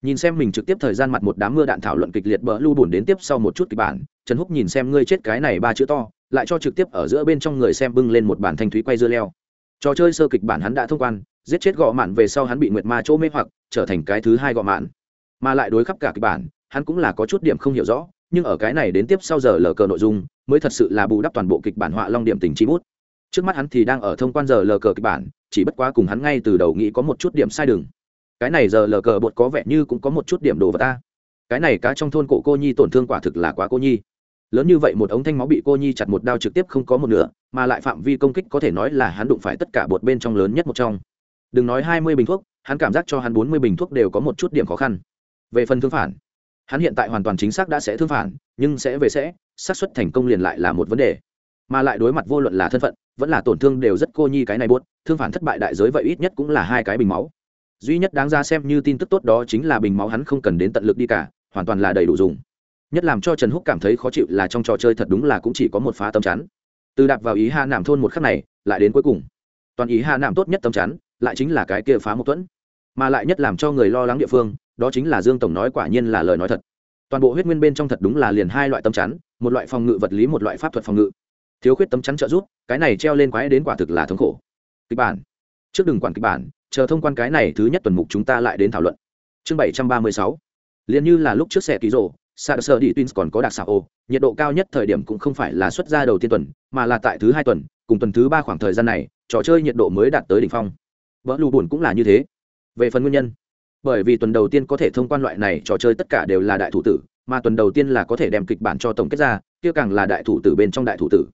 Nhìn xem mình trực tiếp thời gian mặt một đám mưa đạn thảo luận kịch liệt bỡ lưu buồn đến tiếp sau một chút kịch bản trần húc nhìn xem ngươi chết cái này ba chữ to, lại cho trực tiếp ở giữa bên trong người xem bưng lên một bản thanh thúy quay dưa leo. Trò chơi sơ kịch bản hắn đã thông quan, giết chết gọ mạn về sau hắn bị nguyệt ma chỗ mê hoặc, trở thành cái thứ hai gọ mạn. Mà lại đối khắp cả kịch bản, hắn cũng là có chút điểm không hiểu rõ, nhưng ở cái này đến tiếp sau giờ lờ cờ nội dung, mới thật sự là bù đắp toàn bộ kịch bản họa long điểm tình chi bút. Trước mắt hắn thì đang ở thông quan giờ lờ cờ kịch bản, chỉ bất quá cùng hắn ngay từ đầu nghĩ có một chút điểm sai đường. Cái này giờ lờ cờ bột có vẻ như cũng có một chút điểm đồ vật ta. Cái này cá trong thôn cổ cô nhi tổn thương quả thực là quá cô nhi lớn như vậy một ống thanh máu bị cô nhi chặt một đao trực tiếp không có một nửa, mà lại phạm vi công kích có thể nói là hắn đụng phải tất cả bột bên trong lớn nhất một trong. Đừng nói hai mươi bình thuốc, hắn cảm giác cho hắn bốn mươi bình thuốc đều có một chút điểm khó khăn. Về phần thương phản, hắn hiện tại hoàn toàn chính xác đã sẽ thương phản, nhưng sẽ về sẽ, xác suất thành công liền lại là một vấn đề. Mà lại đối mặt vô luận là thân phận, vẫn là tổn thương đều rất cô nhi cái này buốt, thương phản thất bại đại giới vậy ít nhất cũng là hai cái bình máu. Duy nhất đáng ra xem như tin tức tốt đó chính là bình máu hắn không cần đến tận lực đi cả, hoàn toàn là đầy đủ dùng nhất làm cho trần húc cảm thấy khó chịu là trong trò chơi thật đúng là cũng chỉ có một phá tâm chắn. Từ đạp vào ý hà nảm thôn một khắc này, lại đến cuối cùng. Toàn ý hà nảm tốt nhất tâm chắn, lại chính là cái kia phá một tuẫn. Mà lại nhất làm cho người lo lắng địa phương, đó chính là dương tổng nói quả nhiên là lời nói thật. Toàn bộ huyết nguyên bên trong thật đúng là liền hai loại tâm chắn, một loại phòng ngự vật lý, một loại pháp thuật phòng ngự. Thiếu khuyết tấm chắn trợ giúp, cái này treo lên quái đến quả thực là thống khổ. Kịch bản. Trước đừng quản kịch bản, chờ thông quan cái này thứ nhất tuần mục chúng ta lại đến thảo luận. Chương bảy trăm ba mươi sáu. Liền như là lúc trước xe ký rộ sa sở đi twins còn có đặc xạo ô, nhiệt độ cao nhất thời điểm cũng không phải là xuất ra đầu tiên tuần, mà là tại thứ hai tuần, cùng tuần thứ ba khoảng thời gian này, trò chơi nhiệt độ mới đạt tới đỉnh phong. Vỡ lù buồn cũng là như thế. Về phần nguyên nhân, bởi vì tuần đầu tiên có thể thông quan loại này trò chơi tất cả đều là đại thủ tử, mà tuần đầu tiên là có thể đem kịch bản cho tổng kết ra, kia càng là đại thủ tử bên trong đại thủ tử.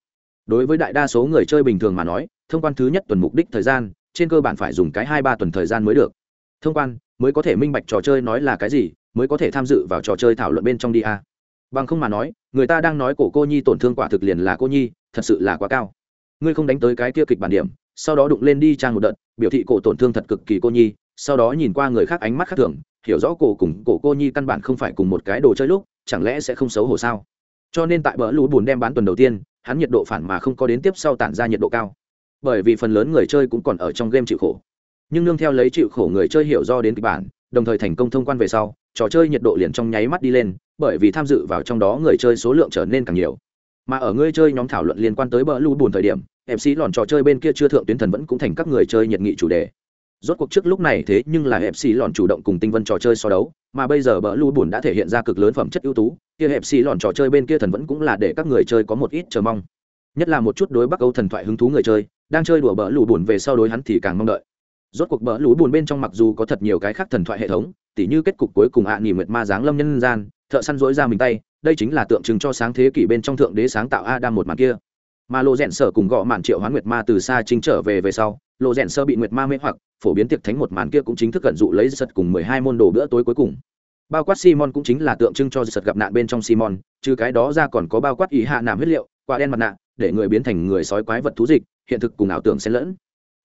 Đối với đại đa số người chơi bình thường mà nói, thông quan thứ nhất tuần mục đích thời gian, trên cơ bản phải dùng cái hai ba tuần thời gian mới được thông quan, mới có thể minh bạch trò chơi nói là cái gì, mới có thể tham dự vào trò chơi thảo luận bên trong đi a. Bằng không mà nói, người ta đang nói cổ cô nhi tổn thương quả thực liền là cô nhi, thật sự là quá cao. Ngươi không đánh tới cái kia kịch bản điểm, sau đó đụng lên đi trang một đợt, biểu thị cổ tổn thương thật cực kỳ cô nhi, sau đó nhìn qua người khác ánh mắt khác thường, hiểu rõ cổ cùng cổ cô nhi căn bản không phải cùng một cái đồ chơi lúc, chẳng lẽ sẽ không xấu hổ sao? Cho nên tại bờ lũ bùn đem bán tuần đầu tiên, hắn nhiệt độ phản mà không có đến tiếp sau tản ra nhiệt độ cao. Bởi vì phần lớn người chơi cũng còn ở trong game chịu khổ nhưng nương theo lấy chịu khổ người chơi hiểu do đến kịch bản, đồng thời thành công thông quan về sau, trò chơi nhiệt độ liền trong nháy mắt đi lên, bởi vì tham dự vào trong đó người chơi số lượng trở nên càng nhiều. Mà ở người chơi nhóm thảo luận liên quan tới bờ lưu bùn thời điểm mc lòn trò chơi bên kia chưa thượng tuyến thần vẫn cũng thành các người chơi nhiệt nghị chủ đề. Rốt cuộc trước lúc này thế nhưng là mc lòn chủ động cùng tinh vân trò chơi so đấu, mà bây giờ bờ lưu bùn đã thể hiện ra cực lớn phẩm chất ưu tú, kia mc lòn trò chơi bên kia thần vẫn cũng là để các người chơi có một ít chờ mong. Nhất là một chút đối bắc âu thần thoại hứng thú người chơi, đang chơi đùa bờ lưu bùn về sau đối hắn thì càng mong đợi rốt cuộc bỡ lù buồn bên trong mặc dù có thật nhiều cái khác thần thoại hệ thống, tỉ như kết cục cuối cùng ạ à nghỉ nguyệt ma giáng lâm nhân gian, thợ săn dối ra mình tay, đây chính là tượng trưng cho sáng thế kỷ bên trong thượng đế sáng tạo adam một màn kia. Mà lộ rẽn sở cùng gõ mạn triệu hoán nguyệt ma từ xa chính trở về về sau lộ rẽn sơ bị nguyệt ma mê hoặc, phổ biến tiệc thánh một màn kia cũng chính thức cận dụ lấy giật cùng mười hai môn đồ bữa tối cuối cùng. Bao quát simon cũng chính là tượng trưng cho giật gặp nạn bên trong simon, trừ cái đó ra còn có bao quát ý hạ nạm huyết liệu, quả đen mặt nạ, để người biến thành người sói quái vật thú dịch, hiện thực cùng ảo tưởng xen lẫn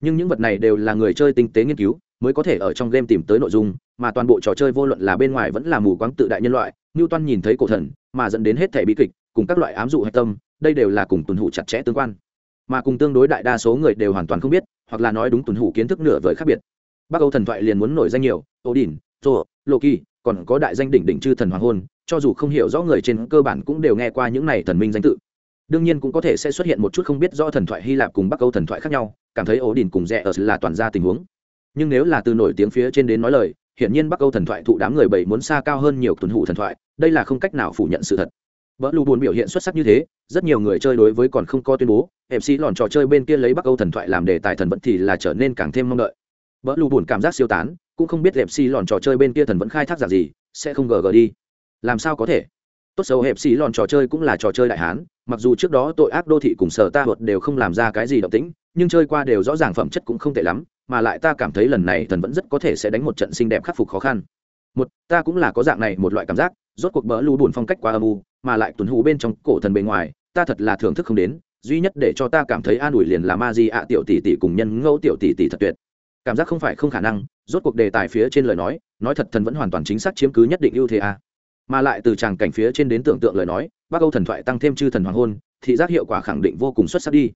nhưng những vật này đều là người chơi tinh tế nghiên cứu, mới có thể ở trong game tìm tới nội dung, mà toàn bộ trò chơi vô luận là bên ngoài vẫn là mù quáng tự đại nhân loại như toan nhìn thấy cổ thần, mà dẫn đến hết thể bi kịch, cùng các loại ám dụ hạch tâm, đây đều là cùng tuần hủ chặt chẽ tương quan. Mà cùng tương đối đại đa số người đều hoàn toàn không biết, hoặc là nói đúng tuần hủ kiến thức nửa vời khác biệt. Bắc âu thần thoại liền muốn nổi danh nhiều ô đình rô lộ kỳ còn có đại danh đỉnh đỉnh chư thần hoàng hôn, cho dù không hiểu rõ người trên cơ bản cũng đều nghe qua những này thần minh danh tự đương nhiên cũng có thể sẽ xuất hiện một chút không biết rõ thần thoại hy lạp cùng bắc âu thần thoại khác nhau cảm thấy ổ đình cùng rẽ ở là toàn ra tình huống nhưng nếu là từ nổi tiếng phía trên đến nói lời hiển nhiên bắc âu thần thoại thụ đám người bảy muốn xa cao hơn nhiều tuần hủ thần thoại đây là không cách nào phủ nhận sự thật vợ lù buồn biểu hiện xuất sắc như thế, rất nhiều người chơi đối với còn không có tuyên bố, MC lòn trò chơi bên kia lấy Bắc Âu thần thoại làm đề tài thần vẫn thì là trở nên càng thêm mong đợi. vợ lù buồn cảm giác siêu tán, cũng không biết MC lòn trò chơi bên kia thần vẫn khai thác giả gì, sẽ không gờ gờ đi. Làm sao có thể? Tốt xấu hẹp xì lòn trò chơi cũng là trò chơi đại hán, mặc dù trước đó tội ác đô thị cùng sở ta thuật đều không làm ra cái gì động tĩnh, nhưng chơi qua đều rõ ràng phẩm chất cũng không tệ lắm, mà lại ta cảm thấy lần này thần vẫn rất có thể sẽ đánh một trận xinh đẹp khắc phục khó khăn. Một, ta cũng là có dạng này một loại cảm giác, rốt cuộc bỡ lù buồn phong cách quá âm u, mà lại tuần hú bên trong cổ thần bề ngoài ta thật là thưởng thức không đến duy nhất để cho ta cảm thấy an ủi liền là ma di ạ tiểu tỷ tỷ cùng nhân ngẫu tiểu tỷ tỷ thật tuyệt cảm giác không phải không khả năng rốt cuộc đề tài phía trên lời nói nói thật thần vẫn hoàn toàn chính xác chiếm cứ nhất định ưu thế a à mà lại từ tràng cảnh phía trên đến tưởng tượng lời nói bắc âu thần thoại tăng thêm chư thần hoàng hôn thị giác hiệu quả khẳng định vô cùng xuất sắc đi.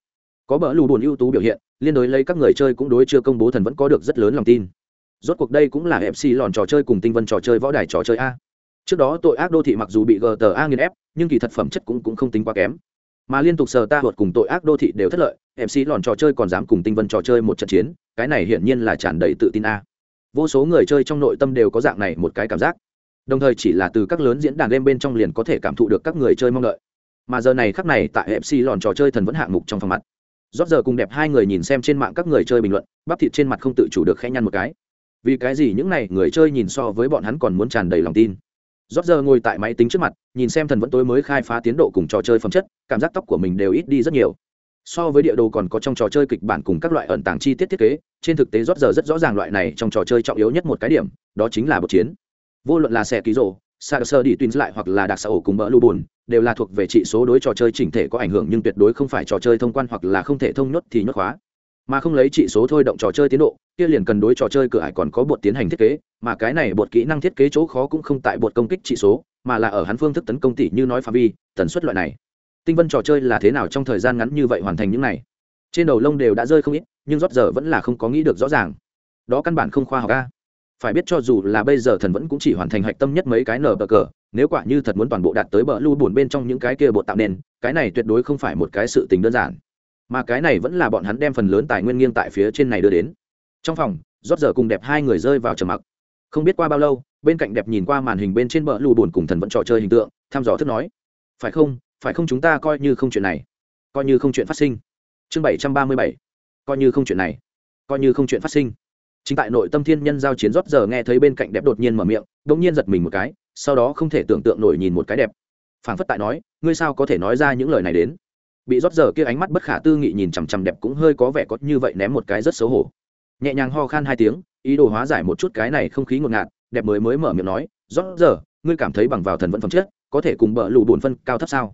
Có bỡ lù buồn ưu tú biểu hiện liên đối lấy các người chơi cũng đối chưa công bố thần vẫn có được rất lớn lòng tin. Rốt cuộc đây cũng là fc lòn trò chơi cùng tinh vân trò chơi võ đài trò chơi a. Trước đó tội ác đô thị mặc dù bị gta nghiên ép nhưng kỳ thật phẩm chất cũng, cũng không tính quá kém. Mà liên tục sờ ta thuật cùng tội ác đô thị đều thất lợi mc lòn trò chơi còn dám cùng tinh vân trò chơi một trận chiến cái này hiển nhiên là tràn đầy tự tin a. Vô số người chơi trong nội tâm đều có dạng này một cái cảm giác đồng thời chỉ là từ các lớn diễn đàn game bên trong liền có thể cảm thụ được các người chơi mong đợi. Mà giờ này khắc này tại fc lòn trò chơi thần vẫn hạng mục trong phòng mặt. Rót giờ cùng đẹp hai người nhìn xem trên mạng các người chơi bình luận, bắp thịt trên mặt không tự chủ được khẽ nhăn một cái. Vì cái gì những này người chơi nhìn so với bọn hắn còn muốn tràn đầy lòng tin. Rót giờ ngồi tại máy tính trước mặt, nhìn xem thần vẫn tối mới khai phá tiến độ cùng trò chơi phẩm chất, cảm giác tóc của mình đều ít đi rất nhiều. So với địa đồ còn có trong trò chơi kịch bản cùng các loại ẩn tàng chi tiết thiết kế, trên thực tế rót giờ rất rõ ràng loại này trong trò chơi trọng yếu nhất một cái điểm, đó chính là bậc chiến vô luận là xe ký rổ, sa sơ đi tuyến lại hoặc là đặc xã ổ cùng mỡ lưu bùn đều là thuộc về trị số đối trò chơi chỉnh thể có ảnh hưởng nhưng tuyệt đối không phải trò chơi thông quan hoặc là không thể thông nhốt thì nhốt khóa. Mà không lấy trị số thôi động trò chơi tiến độ kia liền cần đối trò chơi cửa ải còn có bột tiến hành thiết kế mà cái này bột kỹ năng thiết kế chỗ khó cũng không tại bột công kích trị số mà là ở hắn phương thức tấn công tỷ như nói phạm vi tần suất loại này. Tinh vân trò chơi là thế nào trong thời gian ngắn như vậy hoàn thành những này? Trên đầu lông đều đã rơi không ít nhưng rót giờ vẫn là không có nghĩ được rõ ràng. Đó căn bản không khoa học ca phải biết cho dù là bây giờ thần vẫn cũng chỉ hoàn thành hạch tâm nhất mấy cái nở bờ cờ, nếu quả như thật muốn toàn bộ đạt tới bờ lưu buồn bên trong những cái kia bột tạo nên cái này tuyệt đối không phải một cái sự tình đơn giản. Mà cái này vẫn là bọn hắn đem phần lớn tài nguyên nghiêng tại phía trên này đưa đến. Trong phòng, rót giờ cùng đẹp hai người rơi vào trầm mặc. Không biết qua bao lâu, bên cạnh đẹp nhìn qua màn hình bên trên bờ lưu buồn cùng thần vẫn trò chơi hình tượng, thăm dò thức nói, phải không phải không chúng ta coi như không chuyện này, coi như không chuyện phát sinh. Chương bảy trăm ba mươi bảy, coi như không chuyện này, coi như không chuyện phát sinh chính tại nội tâm thiên nhân giao chiến rót giờ nghe thấy bên cạnh đẹp đột nhiên mở miệng đ ỗ n g nhiên giật mình một cái, sau đó không thể tưởng tượng nổi nhìn một cái đẹp. Phảng phất tại nói, ngươi sao có thể nói ra những lời này đến? Bị rót giờ kia ánh mắt bất khả tư nghị nhìn chằm chằm đẹp cũng hơi có vẻ có như vậy ném một cái rất xấu hổ. Nhẹ nhàng ho khan hai tiếng, ý đồ hóa giải một chút cái này không khí ngột ngạt, đẹp mới mới mở miệng nói, rót giờ, ngươi cảm thấy bằng vào thần vận phẩm chất, có thể cùng bờ lù bổn phân cao thấp sao?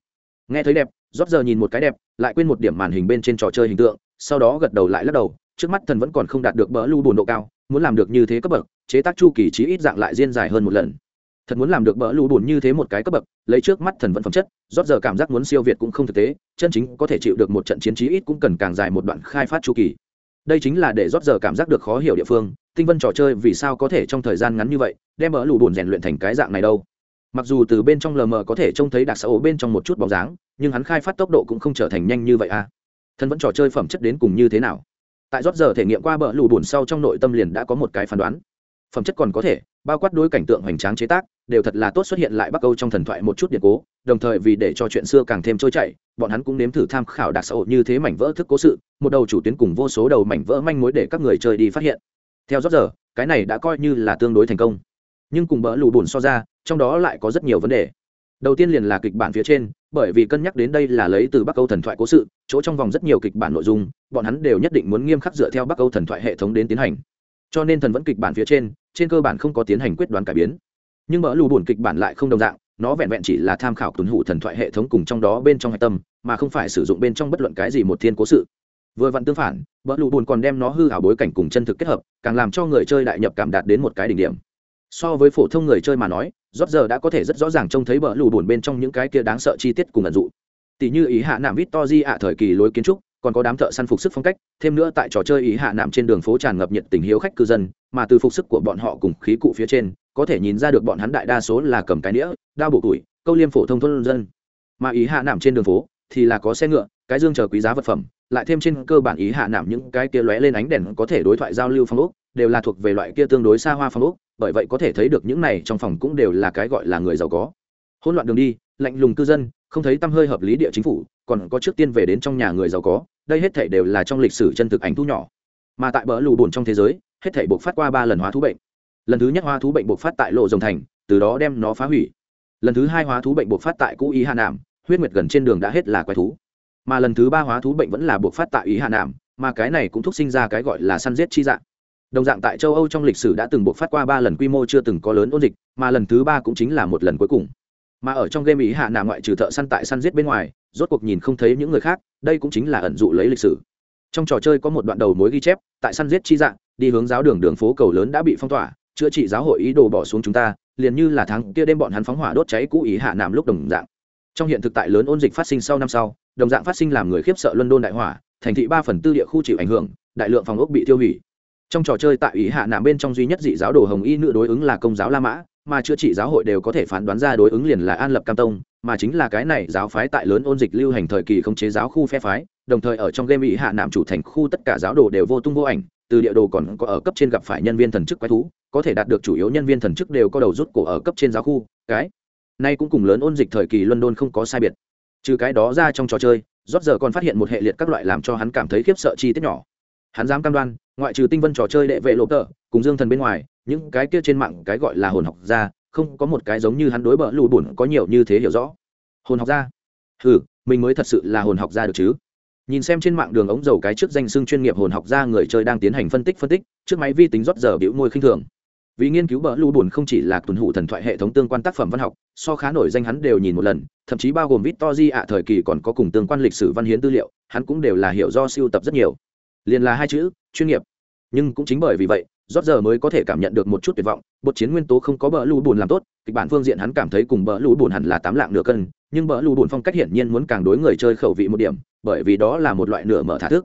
Nghe thấy đẹp, rót giờ nhìn một cái đẹp, lại quên một điểm màn hình bên trên trò chơi hình tượng, sau đó gật đầu lại lắc đầu trước mắt thần vẫn còn không đạt được bỡ lưu bồn độ cao, muốn làm được như thế cấp bậc, chế tác chu kỳ chí ít dạng lại diên dài hơn một lần. Thật muốn làm được bỡ lưu bùn như thế một cái cấp bậc, lấy trước mắt thần vẫn phẩm chất, rót giờ cảm giác muốn siêu việt cũng không thực tế, chân chính có thể chịu được một trận chiến chí ít cũng cần càng dài một đoạn khai phát chu kỳ. Đây chính là để rót giờ cảm giác được khó hiểu địa phương, tinh vân trò chơi vì sao có thể trong thời gian ngắn như vậy, đem bỡ lưu bùn rèn luyện thành cái dạng này đâu? Mặc dù từ bên trong lờ mờ có thể trông thấy đặc xã bên trong một chút bóng dáng, nhưng hắn khai phát tốc độ cũng không trở thành nhanh như vậy à? Thần vẫn trò chơi phẩm chất đến cùng như thế nào? Tại rót giờ thể nghiệm qua bờ lù bùn sau trong nội tâm liền đã có một cái phán đoán. Phẩm chất còn có thể, bao quát đối cảnh tượng hoành tráng chế tác, đều thật là tốt xuất hiện lại bắc âu trong thần thoại một chút điện cố, đồng thời vì để cho chuyện xưa càng thêm trôi chảy, bọn hắn cũng nếm thử tham khảo đặc xã hội như thế mảnh vỡ thức cố sự, một đầu chủ tuyến cùng vô số đầu mảnh vỡ manh mối để các người chơi đi phát hiện. Theo rót giờ, cái này đã coi như là tương đối thành công. Nhưng cùng bỡ lù bùn so ra, trong đó lại có rất nhiều vấn đề đầu tiên liền là kịch bản phía trên, bởi vì cân nhắc đến đây là lấy từ bắc âu thần thoại cố sự, chỗ trong vòng rất nhiều kịch bản nội dung, bọn hắn đều nhất định muốn nghiêm khắc dựa theo bắc âu thần thoại hệ thống đến tiến hành. Cho nên thần vẫn kịch bản phía trên trên cơ bản không có tiến hành quyết đoán cải biến. Nhưng mỡ lù bùn kịch bản lại không đồng dạng, nó vẹn vẹn chỉ là tham khảo tuần hủ thần thoại hệ thống cùng trong đó bên trong hạch tâm, mà không phải sử dụng bên trong bất luận cái gì một thiên cố sự. Vừa vặn tương phản mỡ lù bùn còn đem nó hư hảo bối cảnh cùng chân thực kết hợp, càng làm cho người chơi đại nhập cảm đạt đến một cái đỉnh điểm. So với phổ thông người chơi mà nói rót giờ đã có thể rất rõ ràng trông thấy bờ lù bùn bên trong những cái kia đáng sợ chi tiết cùng ẩn dụ. Tỷ như ý hạ nạm vít to di ạ thời kỳ lối kiến trúc, còn có đám thợ săn phục sức phong cách, thêm nữa tại trò chơi ý hạ nạm trên đường phố tràn ngập nhiệt tình hiếu khách cư dân, mà từ phục sức của bọn họ cùng khí cụ phía trên, có thể nhìn ra được bọn hắn đại đa số là cầm cái đĩa đao bộ tuổi, câu liêm phổ thông thôn dân. Mà ý hạ nạm trên đường phố thì là có xe ngựa, cái dương chờ quý giá vật phẩm, lại thêm trên cơ bản ý hạ nạm những cái kia lóe lên ánh đèn có thể đối thoại giao lưu phong ốc, đều là thuộc về loại kia tương đối xa hoa phong ốc bởi vậy có thể thấy được những này trong phòng cũng đều là cái gọi là người giàu có. Hỗn loạn đường đi, lạnh lùng cư dân, không thấy tâm hơi hợp lý địa chính phủ, còn có trước tiên về đến trong nhà người giàu có, đây hết thảy đều là trong lịch sử chân thực ảnh thu nhỏ. Mà tại bờ lù buồn trong thế giới, hết thảy buộc phát qua ba lần hóa thú bệnh. Lần thứ nhất hóa thú bệnh buộc phát tại lộ rồng thành, từ đó đem nó phá hủy. Lần thứ hai hóa thú bệnh buộc phát tại cũ ý hà nam, huyết nguyệt gần trên đường đã hết là quái thú. Mà lần thứ ba hóa thú bệnh vẫn là buộc phát tại ý hà nam, mà cái này cũng thúc sinh ra cái gọi là săn giết chi dạng đồng dạng tại châu âu trong lịch sử đã từng buộc phát qua ba lần quy mô chưa từng có lớn ôn dịch, mà lần thứ ba cũng chính là một lần cuối cùng. Mà ở trong game ý hạ nạ ngoại trừ thợ săn tại săn giết bên ngoài, rốt cuộc nhìn không thấy những người khác, đây cũng chính là ẩn dụ lấy lịch sử. Trong trò chơi có một đoạn đầu mối ghi chép, tại săn giết chi dạng, đi hướng giáo đường đường phố cầu lớn đã bị phong tỏa, chữa trị giáo hội ý đồ bỏ xuống chúng ta, liền như là tháng kia đêm bọn hắn phóng hỏa đốt cháy cũ ý hạ nạm lúc đồng dạng. Trong hiện thực tại lớn ôn dịch phát sinh sau năm sau, đồng dạng phát sinh làm người khiếp sợ luân đôn đại hỏa, thành thị ba phần tư địa khu chịu ảnh hưởng, đại lượng phòng ốc bị tiêu hủy trong trò chơi tại ý hạ nạm bên trong duy nhất dị giáo đồ hồng y nữ đối ứng là công giáo la mã, mà chữa trị giáo hội đều có thể phán đoán ra đối ứng liền là an lập cam tông, mà chính là cái này giáo phái tại lớn ôn dịch lưu hành thời kỳ không chế giáo khu phe phái, đồng thời ở trong game ý hạ nạm chủ thành khu tất cả giáo đồ đều vô tung vô ảnh, từ địa đồ còn có ở cấp trên gặp phải nhân viên thần chức quái thú, có thể đạt được chủ yếu nhân viên thần chức đều có đầu rút cổ ở cấp trên giáo khu, cái nay cũng cùng lớn ôn dịch thời kỳ london không có sai biệt. Trừ cái đó ra trong trò chơi rót giờ còn phát hiện một hệ liệt các loại làm cho hắn cảm thấy khiếp sợ chi tiết nhỏ. Hắn dám cam đoan ngoại trừ tinh vân trò chơi đệ vệ lộp tợ cùng dương thần bên ngoài, những cái kia trên mạng cái gọi là hồn học ra không có một cái giống như hắn đối bỡ lù bùn có nhiều như thế hiểu rõ. Hồn học gia? Ừ mình mới thật sự là hồn học gia được chứ. Nhìn xem trên mạng đường ống dầu cái trước danh xưng chuyên nghiệp hồn học gia người chơi đang tiến hành phân tích phân tích, trước máy vi tính rót giờ biểu môi khinh thường. Vì nghiên cứu bỡ lù bùn không chỉ là tuần hủ thần thoại hệ thống tương quan tác phẩm văn học, so khá nổi danh hắn đều nhìn một lần, thậm chí bao gồm victor di ạ thời kỳ còn có cùng tương quan lịch sử văn hiến tư liệu, hắn cũng đều là hiểu do siêu tập rất nhiều. Liền là hai chữ chuyên nghiệp. Nhưng cũng chính bởi vì vậy rót giờ mới có thể cảm nhận được một chút tuyệt vọng. Bột chiến nguyên tố không có bỡ lũ bùn làm tốt, kịch bản phương diện hắn cảm thấy cùng bỡ lũ bùn hẳn là tám lạng nửa cân, nhưng bỡ lũ bùn phong cách hiển nhiên muốn càng đối người chơi khẩu vị một điểm, bởi vì đó là một loại nửa mở thả thức.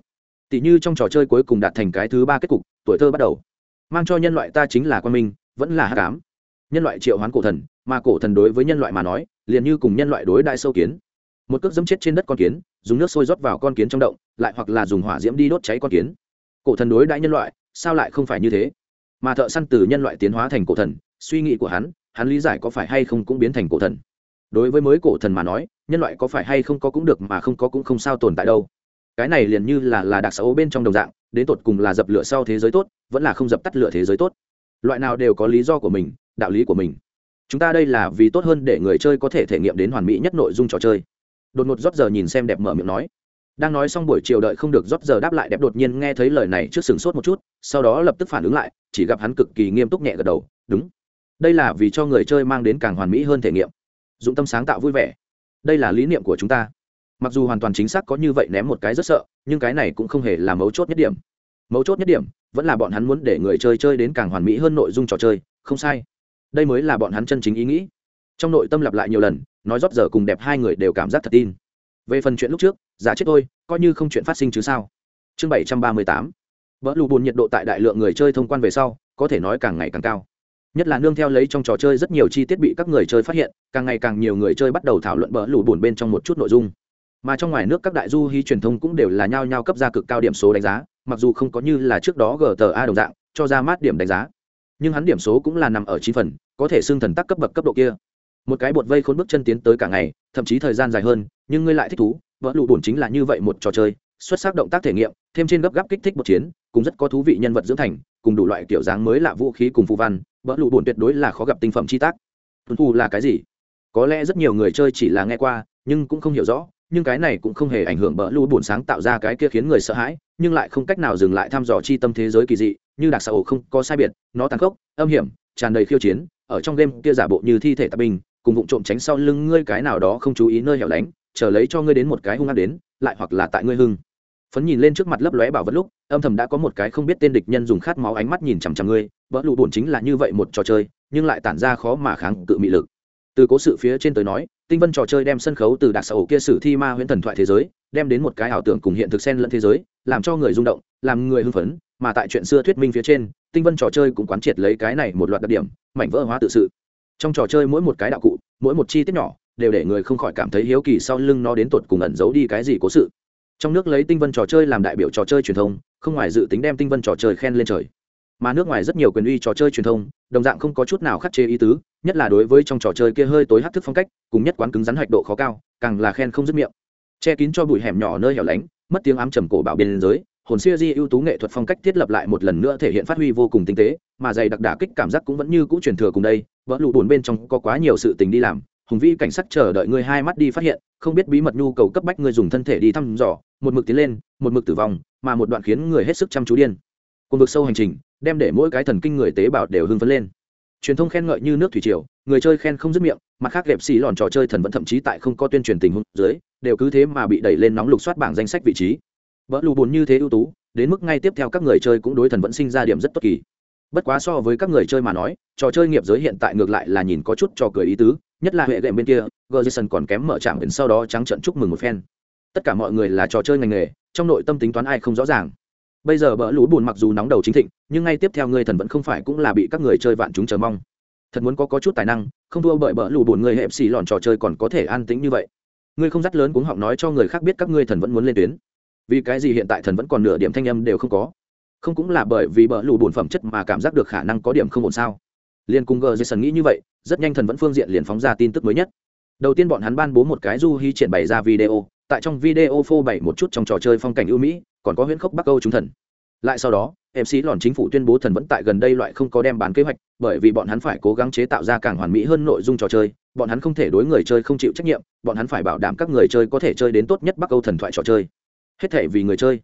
Tỷ như trong trò chơi cuối cùng đạt thành cái thứ ba kết cục, tuổi thơ bắt đầu. Mang cho nhân loại ta chính là quan minh, vẫn là hát cám nhân loại triệu hoán cổ thần, mà cổ thần đối với nhân loại mà nói, liền như cùng nhân loại đối đại sâu kiến. Một cước dẫm chết trên đất con kiến, dùng nước sôi rót vào con kiến trong động, lại hoặc là dùng hỏa diễm đi đốt cháy con kiến cổ thần đối đãi nhân loại, sao lại không phải như thế? Mà thợ săn từ nhân loại tiến hóa thành cổ thần, suy nghĩ của hắn hắn lý giải có phải hay không cũng biến thành cổ thần. Đối với mới cổ thần mà nói, nhân loại có phải hay không có cũng được mà không có cũng không sao tồn tại đâu. Cái này liền như là là đặc xấu bên trong đồng dạng, đến tột cùng là dập lửa sau thế giới tốt, vẫn là không dập tắt lửa thế giới tốt. Loại nào đều có lý do của mình, đạo lý của mình. Chúng ta đây là vì tốt hơn để người chơi có thể thể nghiệm đến hoàn mỹ nhất nội dung trò chơi. Đột ngột rót giờ nhìn xem đẹp mở miệng nói đang nói xong buổi chiều đợi không được rót giờ đáp lại đẹp đột nhiên nghe thấy lời này trước sừng sốt một chút, sau đó lập tức phản ứng lại, chỉ gặp hắn cực kỳ nghiêm túc nhẹ gật đầu, đúng. Đây là vì cho người chơi mang đến càng hoàn mỹ hơn thể nghiệm. Dụng tâm sáng tạo vui vẻ. Đây là lý niệm của chúng ta. Mặc dù hoàn toàn chính xác có như vậy ném một cái rất sợ, nhưng cái này cũng không hề là mấu chốt nhất điểm. Mấu chốt nhất điểm vẫn là bọn hắn muốn để người chơi chơi đến càng hoàn mỹ hơn nội dung trò chơi, không sai. Đây mới là bọn hắn chân chính ý nghĩ. Trong nội tâm lặp lại nhiều lần, nói rót giờ cùng đẹp hai người đều cảm giác thật tin về phần chuyện lúc trước giả chết tôi, coi như không chuyện phát sinh chứ sao? Chương bảy trăm ba mươi tám. Vỡ lù bùn nhiệt độ tại đại lượng người chơi thông quan về sau có thể nói càng ngày càng cao. Nhất là nương theo lấy trong trò chơi rất nhiều chi tiết bị các người chơi phát hiện càng ngày càng nhiều người chơi bắt đầu thảo luận bỡ lù bùn bên trong một chút nội dung. Mà trong ngoài nước các đại du hy truyền thông cũng đều là nhao nhao cấp ra cực cao điểm số đánh giá mặc dù không có như là trước đó gta đồng dạng cho ra mát điểm đánh giá. Nhưng hắn điểm số cũng là nằm ở chín phần có thể xưng thần tắc cấp bậc cấp độ kia một cái bột vây khốn bước chân tiến tới cả ngày, thậm chí thời gian dài hơn, nhưng ngươi lại thích thú vỡ lụ bổn chính là như vậy một trò chơi, xuất sắc động tác thể nghiệm, thêm trên gấp gáp kích thích một chiến, cùng rất có thú vị nhân vật dưỡng thành, cùng đủ loại kiểu dáng mới lạ vũ khí cùng phù văn vỡ lụ bổn tuyệt đối là khó gặp tinh phẩm chi tác. Tuân thu là cái gì? Có lẽ rất nhiều người chơi chỉ là nghe qua, nhưng cũng không hiểu rõ, nhưng cái này cũng không hề ảnh hưởng bỡ lũ bổn sáng tạo ra cái kia khiến người sợ hãi, nhưng lại không cách nào dừng lại thăm dò chi tâm thế giới kỳ dị, như đặc xã hội không có sai biệt, nó tàn khốc, âm hiểm, tràn đầy khiêu chiến, ở trong game kia giả bộ như thi thể tạp binh cùng vụng trộm tránh sau lưng ngươi cái nào đó không chú ý nơi hẻo lánh, chờ lấy cho ngươi đến một cái hung ác đến, lại hoặc là tại ngươi hưng. Phấn nhìn lên trước mặt lấp lóe bảo vật lúc, âm thầm đã có một cái không biết tên địch nhân dùng khát máu ánh mắt nhìn chằm chằm ngươi, vỡ lụ bổn chính là như vậy một trò chơi, nhưng lại tản ra khó mà kháng cự mị lực. Từ cố sự phía trên tới nói, tinh vân trò chơi đem sân khấu từ đặc xã ổ kia sử thi ma huyễn thần thoại thế giới, đem đến một cái ảo tưởng cùng hiện thực xen lẫn thế giới, làm cho người rung động, làm người hưng phấn, mà tại chuyện xưa thuyết minh phía trên, tinh vân trò chơi cũng quán triệt lấy cái này một loạt đặc điểm, mảnh vỡ hóa tự sự trong trò chơi mỗi một cái đạo cụ, mỗi một chi tiết nhỏ, đều để người không khỏi cảm thấy hiếu kỳ sau lưng nó đến tột cùng ẩn giấu đi cái gì cố sự. Trong nước lấy tinh vân trò chơi làm đại biểu trò chơi truyền thông, không ngoài dự tính đem tinh vân trò chơi khen lên trời. Mà nước ngoài rất nhiều quyền uy trò chơi truyền thông, đồng dạng không có chút nào khắc chế ý tứ, nhất là đối với trong trò chơi kia hơi tối hát thức phong cách, cùng nhất quán cứng rắn hạch độ khó cao, càng là khen không dứt miệng. Che kín cho bụi hẻm nhỏ nơi hẻo lánh, mất tiếng ám trầm cổ bảo biên giới hồn siêu di ưu tú nghệ thuật phong cách thiết lập lại một lần nữa thể hiện phát huy vô cùng tinh tế mà dày đặc đả kích cảm giác cũng vẫn như cũ truyền thừa cùng đây, vỡ lụ buồn bên trong có quá nhiều sự tình đi làm, hùng vĩ cảnh sát chờ đợi ngươi hai mắt đi phát hiện, không biết bí mật nhu cầu cấp bách ngươi dùng thân thể đi thăm dò, một mực tiến lên, một mực tử vong, mà một đoạn khiến người hết sức chăm chú điên. Cùng vực sâu hành trình, đem để mỗi cái thần kinh người tế bào đều hưng phấn lên. Truyền thông khen ngợi như nước thủy triều, người chơi khen không dứt miệng, mặt khác đẹp xì lòn trò chơi thần vẫn thậm chí tại không có tuyên truyền tình huống dưới, đều cứ thế mà bị đẩy lên nóng lục soát bảng danh sách vị trí. Vỡ lù bùn như thế ưu tú, đến mức ngay tiếp theo các người chơi cũng đối thần vẫn sinh ra điểm rất tốt kỳ bất quá so với các người chơi mà nói trò chơi nghiệp giới hiện tại ngược lại là nhìn có chút trò cười ý tứ nhất là hệ đệm bên kia gerson còn kém mở trạm đến sau đó trắng trận chúc mừng một phen. Tất cả mọi người là trò chơi ngành nghề trong nội tâm tính toán ai không rõ ràng. Bây giờ bỡ lũ bùn mặc dù nóng đầu chính thịnh nhưng ngay tiếp theo ngươi thần vẫn không phải cũng là bị các người chơi vạn chúng chờ mong. Thật muốn có, có chút tài năng không thua bởi bỡ lũ bùn người hẹp xì lòn trò chơi còn có thể an tĩnh như vậy. Ngươi không dắt lớn cuống họng nói cho người khác biết các ngươi thần vẫn muốn lên tuyến. Vì cái gì hiện tại thần vẫn còn nửa điểm thanh âm đều không có không cũng là bởi vì bờ lù bổn phẩm chất mà cảm giác được khả năng có điểm không ổn sao? Liên cùng gờ jason nghĩ như vậy, rất nhanh thần vẫn phương diện liền phóng ra tin tức mới nhất. Đầu tiên bọn hắn ban bố một cái du hy triển bày ra video, tại trong video phô bày một chút trong trò chơi phong cảnh ưu mỹ, còn có huyễn khốc bắc âu chúng thần. Lại sau đó mc lòn chính phủ tuyên bố thần vẫn tại gần đây loại không có đem bán kế hoạch, bởi vì bọn hắn phải cố gắng chế tạo ra càng hoàn mỹ hơn nội dung trò chơi, bọn hắn không thể đối người chơi không chịu trách nhiệm, bọn hắn phải bảo đảm các người chơi có thể chơi đến tốt nhất bắc âu thần thoại trò chơi. Hết thể vì người chơi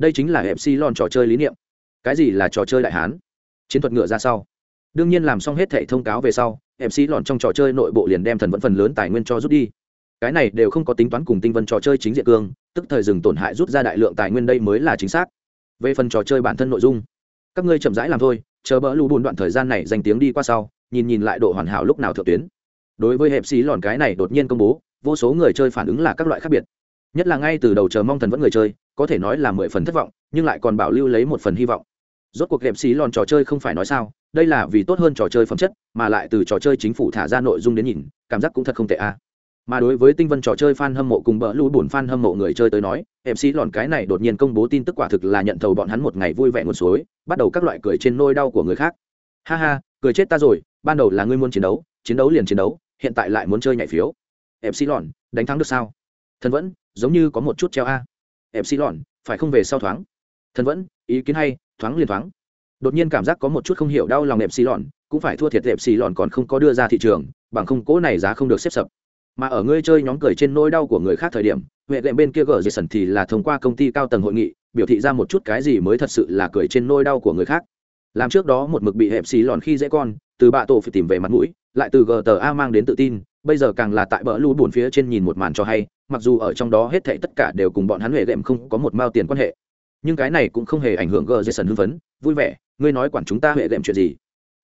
đây chính là mc lòn trò chơi lý niệm. Cái gì là trò chơi đại hán? Chiến thuật ngựa ra sau đương nhiên làm xong hết thẻ thông cáo về sau mc lòn trong trò chơi nội bộ liền đem thần vẫn phần lớn tài nguyên cho rút đi. Cái này đều không có tính toán cùng tinh vân trò chơi chính diện cương, tức thời dừng tổn hại rút ra đại lượng tài nguyên đây mới là chính xác. Về phần trò chơi bản thân nội dung, các ngươi chậm rãi làm thôi, chờ bỡ lù bùn đoạn thời gian này danh tiếng đi qua sau, nhìn nhìn lại độ hoàn hảo lúc nào thượng tuyến. Đối với hẹp xí lòn cái này đột nhiên công bố, vô số người chơi phản ứng là các loại khác biệt nhất là ngay từ đầu chờ mong thần vẫn người chơi, có thể nói là mười phần thất vọng, nhưng lại còn bảo lưu lấy một phần hy vọng. Rốt cuộc đẹp xí lòn trò chơi không phải nói sao, đây là vì tốt hơn trò chơi phẩm chất, mà lại từ trò chơi chính phủ thả ra nội dung đến nhìn, cảm giác cũng thật không tệ a mà đối với tinh vân trò chơi fan hâm mộ cùng bỡ lũ buồn fan hâm mộ người chơi tới nói mc lòn cái này đột nhiên công bố tin tức quả thực là nhận thầu bọn hắn một ngày vui vẻ nguồn suối, bắt đầu các loại cười trên nôi đau của người khác. Ha ha, cười chết ta rồi, ban đầu là ngươi muốn chiến đấu chiến đấu liền chiến đấu, hiện tại lại muốn chơi nhảy phiếu. Mc lòn đánh thắng được sao? Thần vẫn giống như có một chút treo a. Epsilon lòn phải không về sau thoáng? Thần vẫn, ý kiến hay, thoáng liền thoáng. Đột nhiên cảm giác có một chút không hiểu đau lòng epsilon xì lòn cũng phải thua thiệt epsilon xì lòn còn không có đưa ra thị trường, bằng không cố này giá không được xếp sập. Mà ở ngươi chơi nhóm cười trên nỗi đau của người khác thời điểm huệ lệm bên kia gờ dây sần thì là thông qua công ty cao tầng hội nghị, biểu thị ra một chút cái gì mới thật sự là cười trên nỗi đau của người khác. Làm trước đó một mực bị hẹp xì lòn khi dễ con, từ bạ tổ phải tìm về mặt mũi, lại từ gỡ tờ a mang đến tự tin bây giờ càng là tại bờ lũ buồn phía trên nhìn một màn cho hay, mặc dù ở trong đó hết thảy tất cả đều cùng bọn hắn huệ đệm không có một mao tiền quan hệ. Nhưng cái này cũng không hề ảnh hưởng gờ dây sần hưng phấn, vui vẻ, ngươi nói quản chúng ta huệ đệm chuyện gì?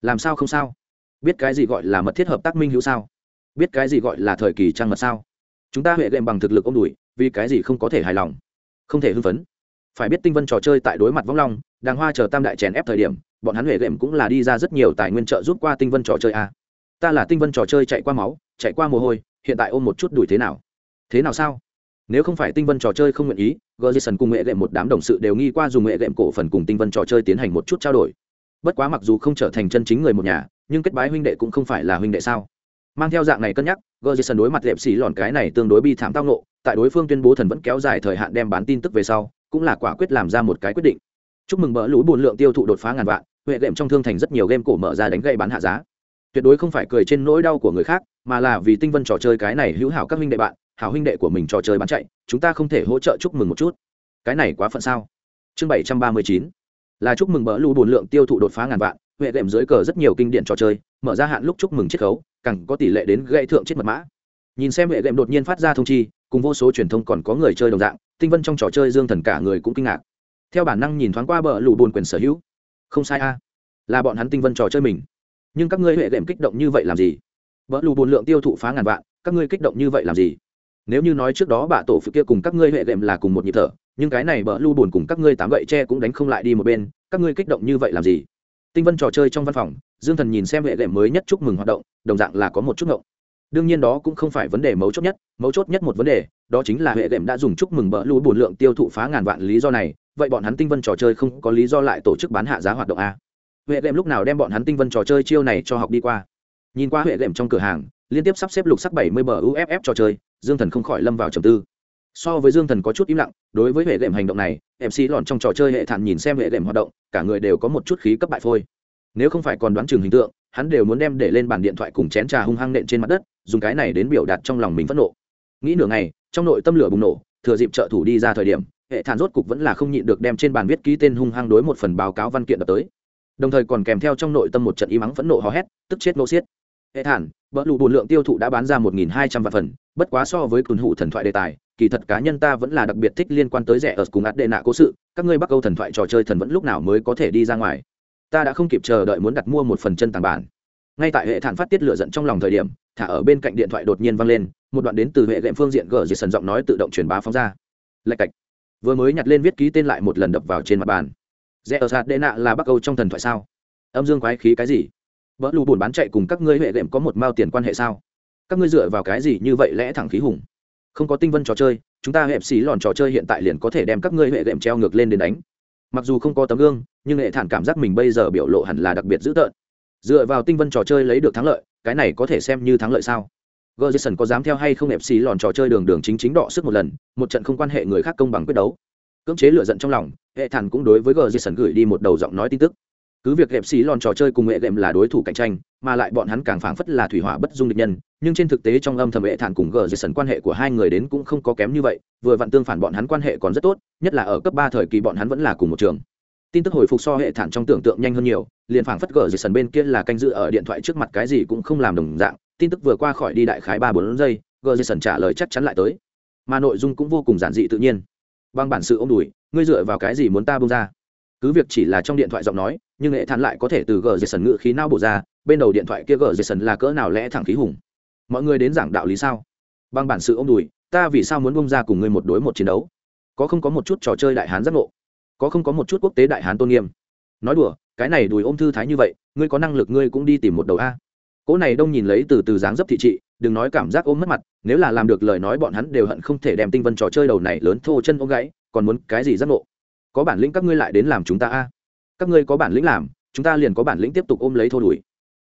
Làm sao không sao? Biết cái gì gọi là mật thiết hợp tác minh hữu sao? Biết cái gì gọi là thời kỳ trang mật sao? Chúng ta huệ đệm bằng thực lực ôm đùi, vì cái gì không có thể hài lòng? Không thể hưng phấn. Phải biết tinh vân trò chơi tại đối mặt vong long, đàng hoa chờ tam đại chèn ép thời điểm, bọn hắn huệ đệm cũng là đi ra rất nhiều tài nguyên trợ giúp qua tinh vân trò chơi a. Ta là tinh vân trò chơi chạy qua máu chạy qua mồ hôi, hiện tại ôm một chút đùi thế nào? Thế nào sao? Nếu không phải tinh vân trò chơi không nguyện ý gờ jason cùng nghệ đệm một đám đồng sự đều nghi qua dùng nghệ đệm cổ phần cùng tinh vân trò chơi tiến hành một chút trao đổi. Bất quá mặc dù không trở thành chân chính người một nhà, nhưng kết bái huynh đệ cũng không phải là huynh đệ sao? Mang theo dạng này cân nhắc Gerson đối mặt lệm xì lòn cái này tương đối bi thảm tao nộ tại đối phương tuyên bố thần vẫn kéo dài thời hạn đem bán tin tức về sau, cũng là quả quyết làm ra một cái quyết định. Chúc mừng bỡ lũ buồn lượng tiêu thụ đột phá ngàn vạn huệ đệm trong thương thành rất nhiều game cổ mở ra đánh gây bán hạ giá. Tuyệt đối không phải cười trên nỗi đau của người khác mà là vì tinh vân trò chơi cái này hữu hảo các huynh đệ bạn, hảo huynh đệ của mình trò chơi bán chạy, chúng ta không thể hỗ trợ chúc mừng một chút. Cái này quá phận sao? Chương bảy trăm ba mươi chín. Là chúc mừng bỡ lũ buồn lượng tiêu thụ đột phá ngàn vạn, huệ đệm dưới cờ rất nhiều kinh điển trò chơi, mở ra hạn lúc chúc mừng chiết khấu, càng có tỷ lệ đến gây thượng chết mật mã. Nhìn xem huệ đệm đột nhiên phát ra thông chi, cùng vô số truyền thông còn có người chơi đồng dạng, tinh vân trong trò chơi dương thần cả người cũng kinh ngạc. Theo bản năng nhìn thoáng qua bờ lù bồn quyền sở hữu. Không sai a. Là bọn hắn tinh vân trò chơi mình. Nhưng các ngươi huệ đệm kích động như vậy làm gì? Bờ lù bồn lượng tiêu thụ phá ngàn vạn, các ngươi kích động như vậy làm gì? Nếu như nói trước đó bạ tổ phụ kia cùng các ngươi hệ đệm là cùng một nhịp thở, nhưng cái này bỡ lù bồn cùng các ngươi tám gậy tre cũng đánh không lại đi một bên, các ngươi kích động như vậy làm gì? Tinh vân trò chơi trong văn phòng, dương thần nhìn xem hệ đệm mới nhất chúc mừng hoạt động, đồng dạng là có một chút ngộng. Đương nhiên đó cũng không phải vấn đề mấu chốt nhất, mấu chốt nhất một vấn đề, đó chính là hệ đệm đã dùng chúc mừng bỡ lù buồn lượng tiêu thụ phá ngàn vạn lý do này, vậy bọn hắn tinh vân trò chơi không có lý do lại tổ chức bán hạ giá hoạt động a? Hệ đệm lúc nào đem bọn hắn tinh vân trò chơi chiêu này cho học đi qua? Nhìn qua huệ đệm trong cửa hàng, liên tiếp sắp xếp lục sắc bảy mươi bờ uff trò chơi, dương thần không khỏi lâm vào trầm tư. So với dương thần có chút im lặng, đối với huệ đệm hành động này mc lòn trong trò chơi hệ thản nhìn xem huệ đệm hoạt động, cả người đều có một chút khí cấp bại phôi. Nếu không phải còn đoán chừng hình tượng, hắn đều muốn đem để lên bàn điện thoại cùng chén trà hung hăng nện trên mặt đất, dùng cái này đến biểu đạt trong lòng mình phẫn nộ. Nghĩ nửa ngày, trong nội tâm lửa bùng nổ, thừa dịp trợ thủ đi ra thời điểm, hệ thản rốt cục vẫn là không nhịn được đem trên bàn viết ký tên hung hăng đối một phần báo cáo văn kiện đập tới. Đồng thời còn kèm theo trong nội tâm một trận y mắng phẫn nộ hò hét, tức chết nô xiết hệ thản vợ lụ bùn lượng tiêu thụ đã bán ra một nghìn hai trăm vạn phần, bất quá so với tuần hụ thần thoại đề tài, kỳ thật cá nhân ta vẫn là đặc biệt thích liên quan tới rẻ ở cùng ạt đệ nạ cố sự, các ngươi bắc âu thần thoại trò chơi thần vẫn lúc nào mới có thể đi ra ngoài. Ta đã không kịp chờ đợi muốn đặt mua một phần chân tàng bản. Ngay tại hệ thản phát tiết lựa giận trong lòng thời điểm, thả ở bên cạnh điện thoại đột nhiên văng lên, một đoạn đến từ hệ đệm phương diện gờ dì sần giọng nói tự động truyền bá phóng ra. Lạch cạch. Vừa mới nhặt lên viết ký tên lại một lần đập vào trên mặt bàn. Rẽ ở sạt đệ nạ là bắc âu trong thần thoại sao? Âm dương quái khí cái gì? Vỡ lù bùn bán chạy cùng các ngươi huệ đệm có một mao tiền quan hệ sao? Các ngươi dựa vào cái gì như vậy lẽ thẳng khí hùng? Không có tinh vân trò chơi, chúng ta hẹp xí lòn trò chơi hiện tại liền có thể đem các ngươi huệ đệm treo ngược lên đến đánh. Mặc dù không có tấm gương, nhưng hệ thản cảm giác mình bây giờ biểu lộ hẳn là đặc biệt dữ tợn. Dựa vào tinh vân trò chơi lấy được thắng lợi, cái này có thể xem như thắng lợi sao? Gờ có dám theo hay không hẹp xì lòn trò chơi đường đường chính chính đọ sức một lần, một trận không quan hệ người khác công bằng quyết đấu. Cưỡng chế lựa giận trong lòng, hệ thản cũng đối với gờ gửi đi một đầu giọng nói tin tức cứ việc ép xì lòn trò chơi cùng nghệ đệm là đối thủ cạnh tranh, mà lại bọn hắn càng phảng phất là thủy hỏa bất dung địch nhân, nhưng trên thực tế trong âm thầm hệ thản cùng gờ jason quan hệ của hai người đến cũng không có kém như vậy, vừa vặn tương phản bọn hắn quan hệ còn rất tốt, nhất là ở cấp ba thời kỳ bọn hắn vẫn là cùng một trường. Tin tức hồi phục so hệ thản trong tưởng tượng nhanh hơn nhiều, liền phảng phất gờ jason bên kia là canh dự ở điện thoại trước mặt cái gì cũng không làm đồng dạng, tin tức vừa qua khỏi đi đại khái ba bốn giây gờ jason trả lời chắc chắn lại tới. Mà nội dung cũng vô cùng giản dị tự nhiên. Bằng bản sự ông đùi, ngươi dựa vào cái gì muốn ta bông ra? Cứ việc chỉ là trong điện thoại giọng nói, nhưng hệ thản lại có thể từ gờ jason ngự khí nao bổ ra, bên đầu điện thoại kia gờ jason là cỡ nào lẽ thẳng khí hùng. Mọi người đến giảng đạo lý sao? Bằng bản sự ông đùi, ta vì sao muốn bông ra cùng ngươi một đối một chiến đấu? Có không có một chút trò chơi đại hán giác ngộ? Có không có một chút quốc tế đại hán tôn nghiêm? Nói đùa, cái này đùi ôm thư thái như vậy, ngươi có năng lực ngươi cũng đi tìm một đầu a. Cỗ này đông nhìn lấy từ từ dáng dấp thị trị, đừng nói cảm giác ôm mất mặt, nếu là làm được lời nói bọn hắn đều hận không thể đem tinh vân trò chơi đầu này lớn thô chân ôm gãy, còn muốn cái gì giác ngộ? Có bản lĩnh các ngươi lại đến làm chúng ta a. Các ngươi có bản lĩnh làm, chúng ta liền có bản lĩnh tiếp tục ôm lấy thô đùi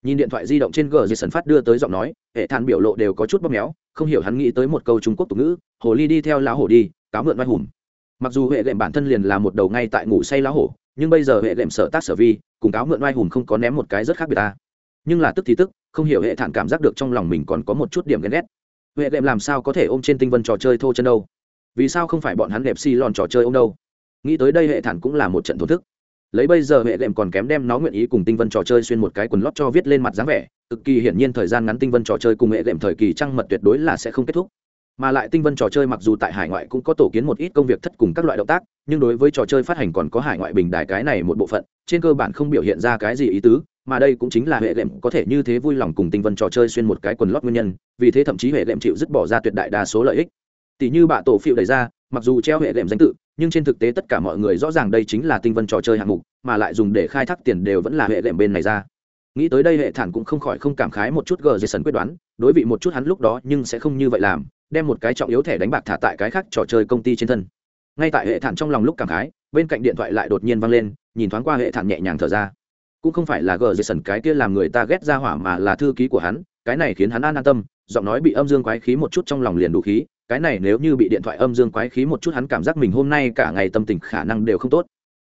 nhìn điện thoại di động trên gờ dây sần phát đưa tới giọng nói, hệ than biểu lộ đều có chút bóp méo, không hiểu hắn nghĩ tới một câu trung quốc tục ngữ, hồ ly đi theo lá hổ đi, cáo mượn oai hùng. Mặc dù hệ lệm bản thân liền là một đầu ngay tại ngủ say lá hổ, nhưng bây giờ hệ lệm sở tác sở vi, cùng cáo mượn oai hùng không có ném một cái rất khác biệt ta. Nhưng là tức thì tức, không hiểu hệ thản cảm giác được trong lòng mình còn có một chút điểm ghen ghét. Hệ lệm làm sao có thể ôm trên tinh vân trò chơi thô chân đâu? Vì sao không phải bọn hắn đẹp xi lòn trò chơi ôm đâu? Nghĩ tới đây hệ thản cũng là một trận thổ thức. Lấy bây giờ hệ lệm còn kém đem nó nguyện ý cùng tinh vân trò chơi xuyên một cái quần lót cho viết lên mặt dáng vẻ, cực kỳ hiển nhiên thời gian ngắn tinh vân trò chơi cùng hệ lệm thời kỳ trăng mật tuyệt đối là sẽ không kết thúc. Mà lại tinh vân trò chơi mặc dù tại hải ngoại cũng có tổ kiến một ít công việc thất cùng các loại động tác, nhưng đối với trò chơi phát hành còn có hải ngoại bình đài cái này một bộ phận, trên cơ bản không biểu hiện ra cái gì ý tứ, mà đây cũng chính là hệ lệm có thể như thế vui lòng cùng tinh vân trò chơi xuyên một cái quần lót nguyên nhân, vì thế thậm chí hệ lệm chịu dứt bỏ ra tuyệt đại đa số lợi ích. Tỷ như bạ tổ phiệu đẩy ra mặc dù treo hệ đệm danh tự, nhưng trên thực tế tất cả mọi người rõ ràng đây chính là tinh vân trò chơi hạng mục, mà lại dùng để khai thác tiền đều vẫn là hệ đệm bên này ra. Nghĩ tới đây hệ thản cũng không khỏi không cảm khái một chút gờ jason quyết đoán, đối vị một chút hắn lúc đó nhưng sẽ không như vậy làm, đem một cái trọng yếu thẻ đánh bạc thả tại cái khác trò chơi công ty trên thân. Ngay tại hệ thản trong lòng lúc cảm khái, bên cạnh điện thoại lại đột nhiên văng lên, nhìn thoáng qua hệ thản nhẹ nhàng thở ra. Cũng không phải là gờ jason cái kia làm người ta ghét ra hỏa mà là thư ký của hắn, cái này khiến hắn an an tâm, giọng nói bị âm dương quái khí một chút trong lòng liền đủ khí cái này nếu như bị điện thoại âm dương quái khí một chút hắn cảm giác mình hôm nay cả ngày tâm tình khả năng đều không tốt.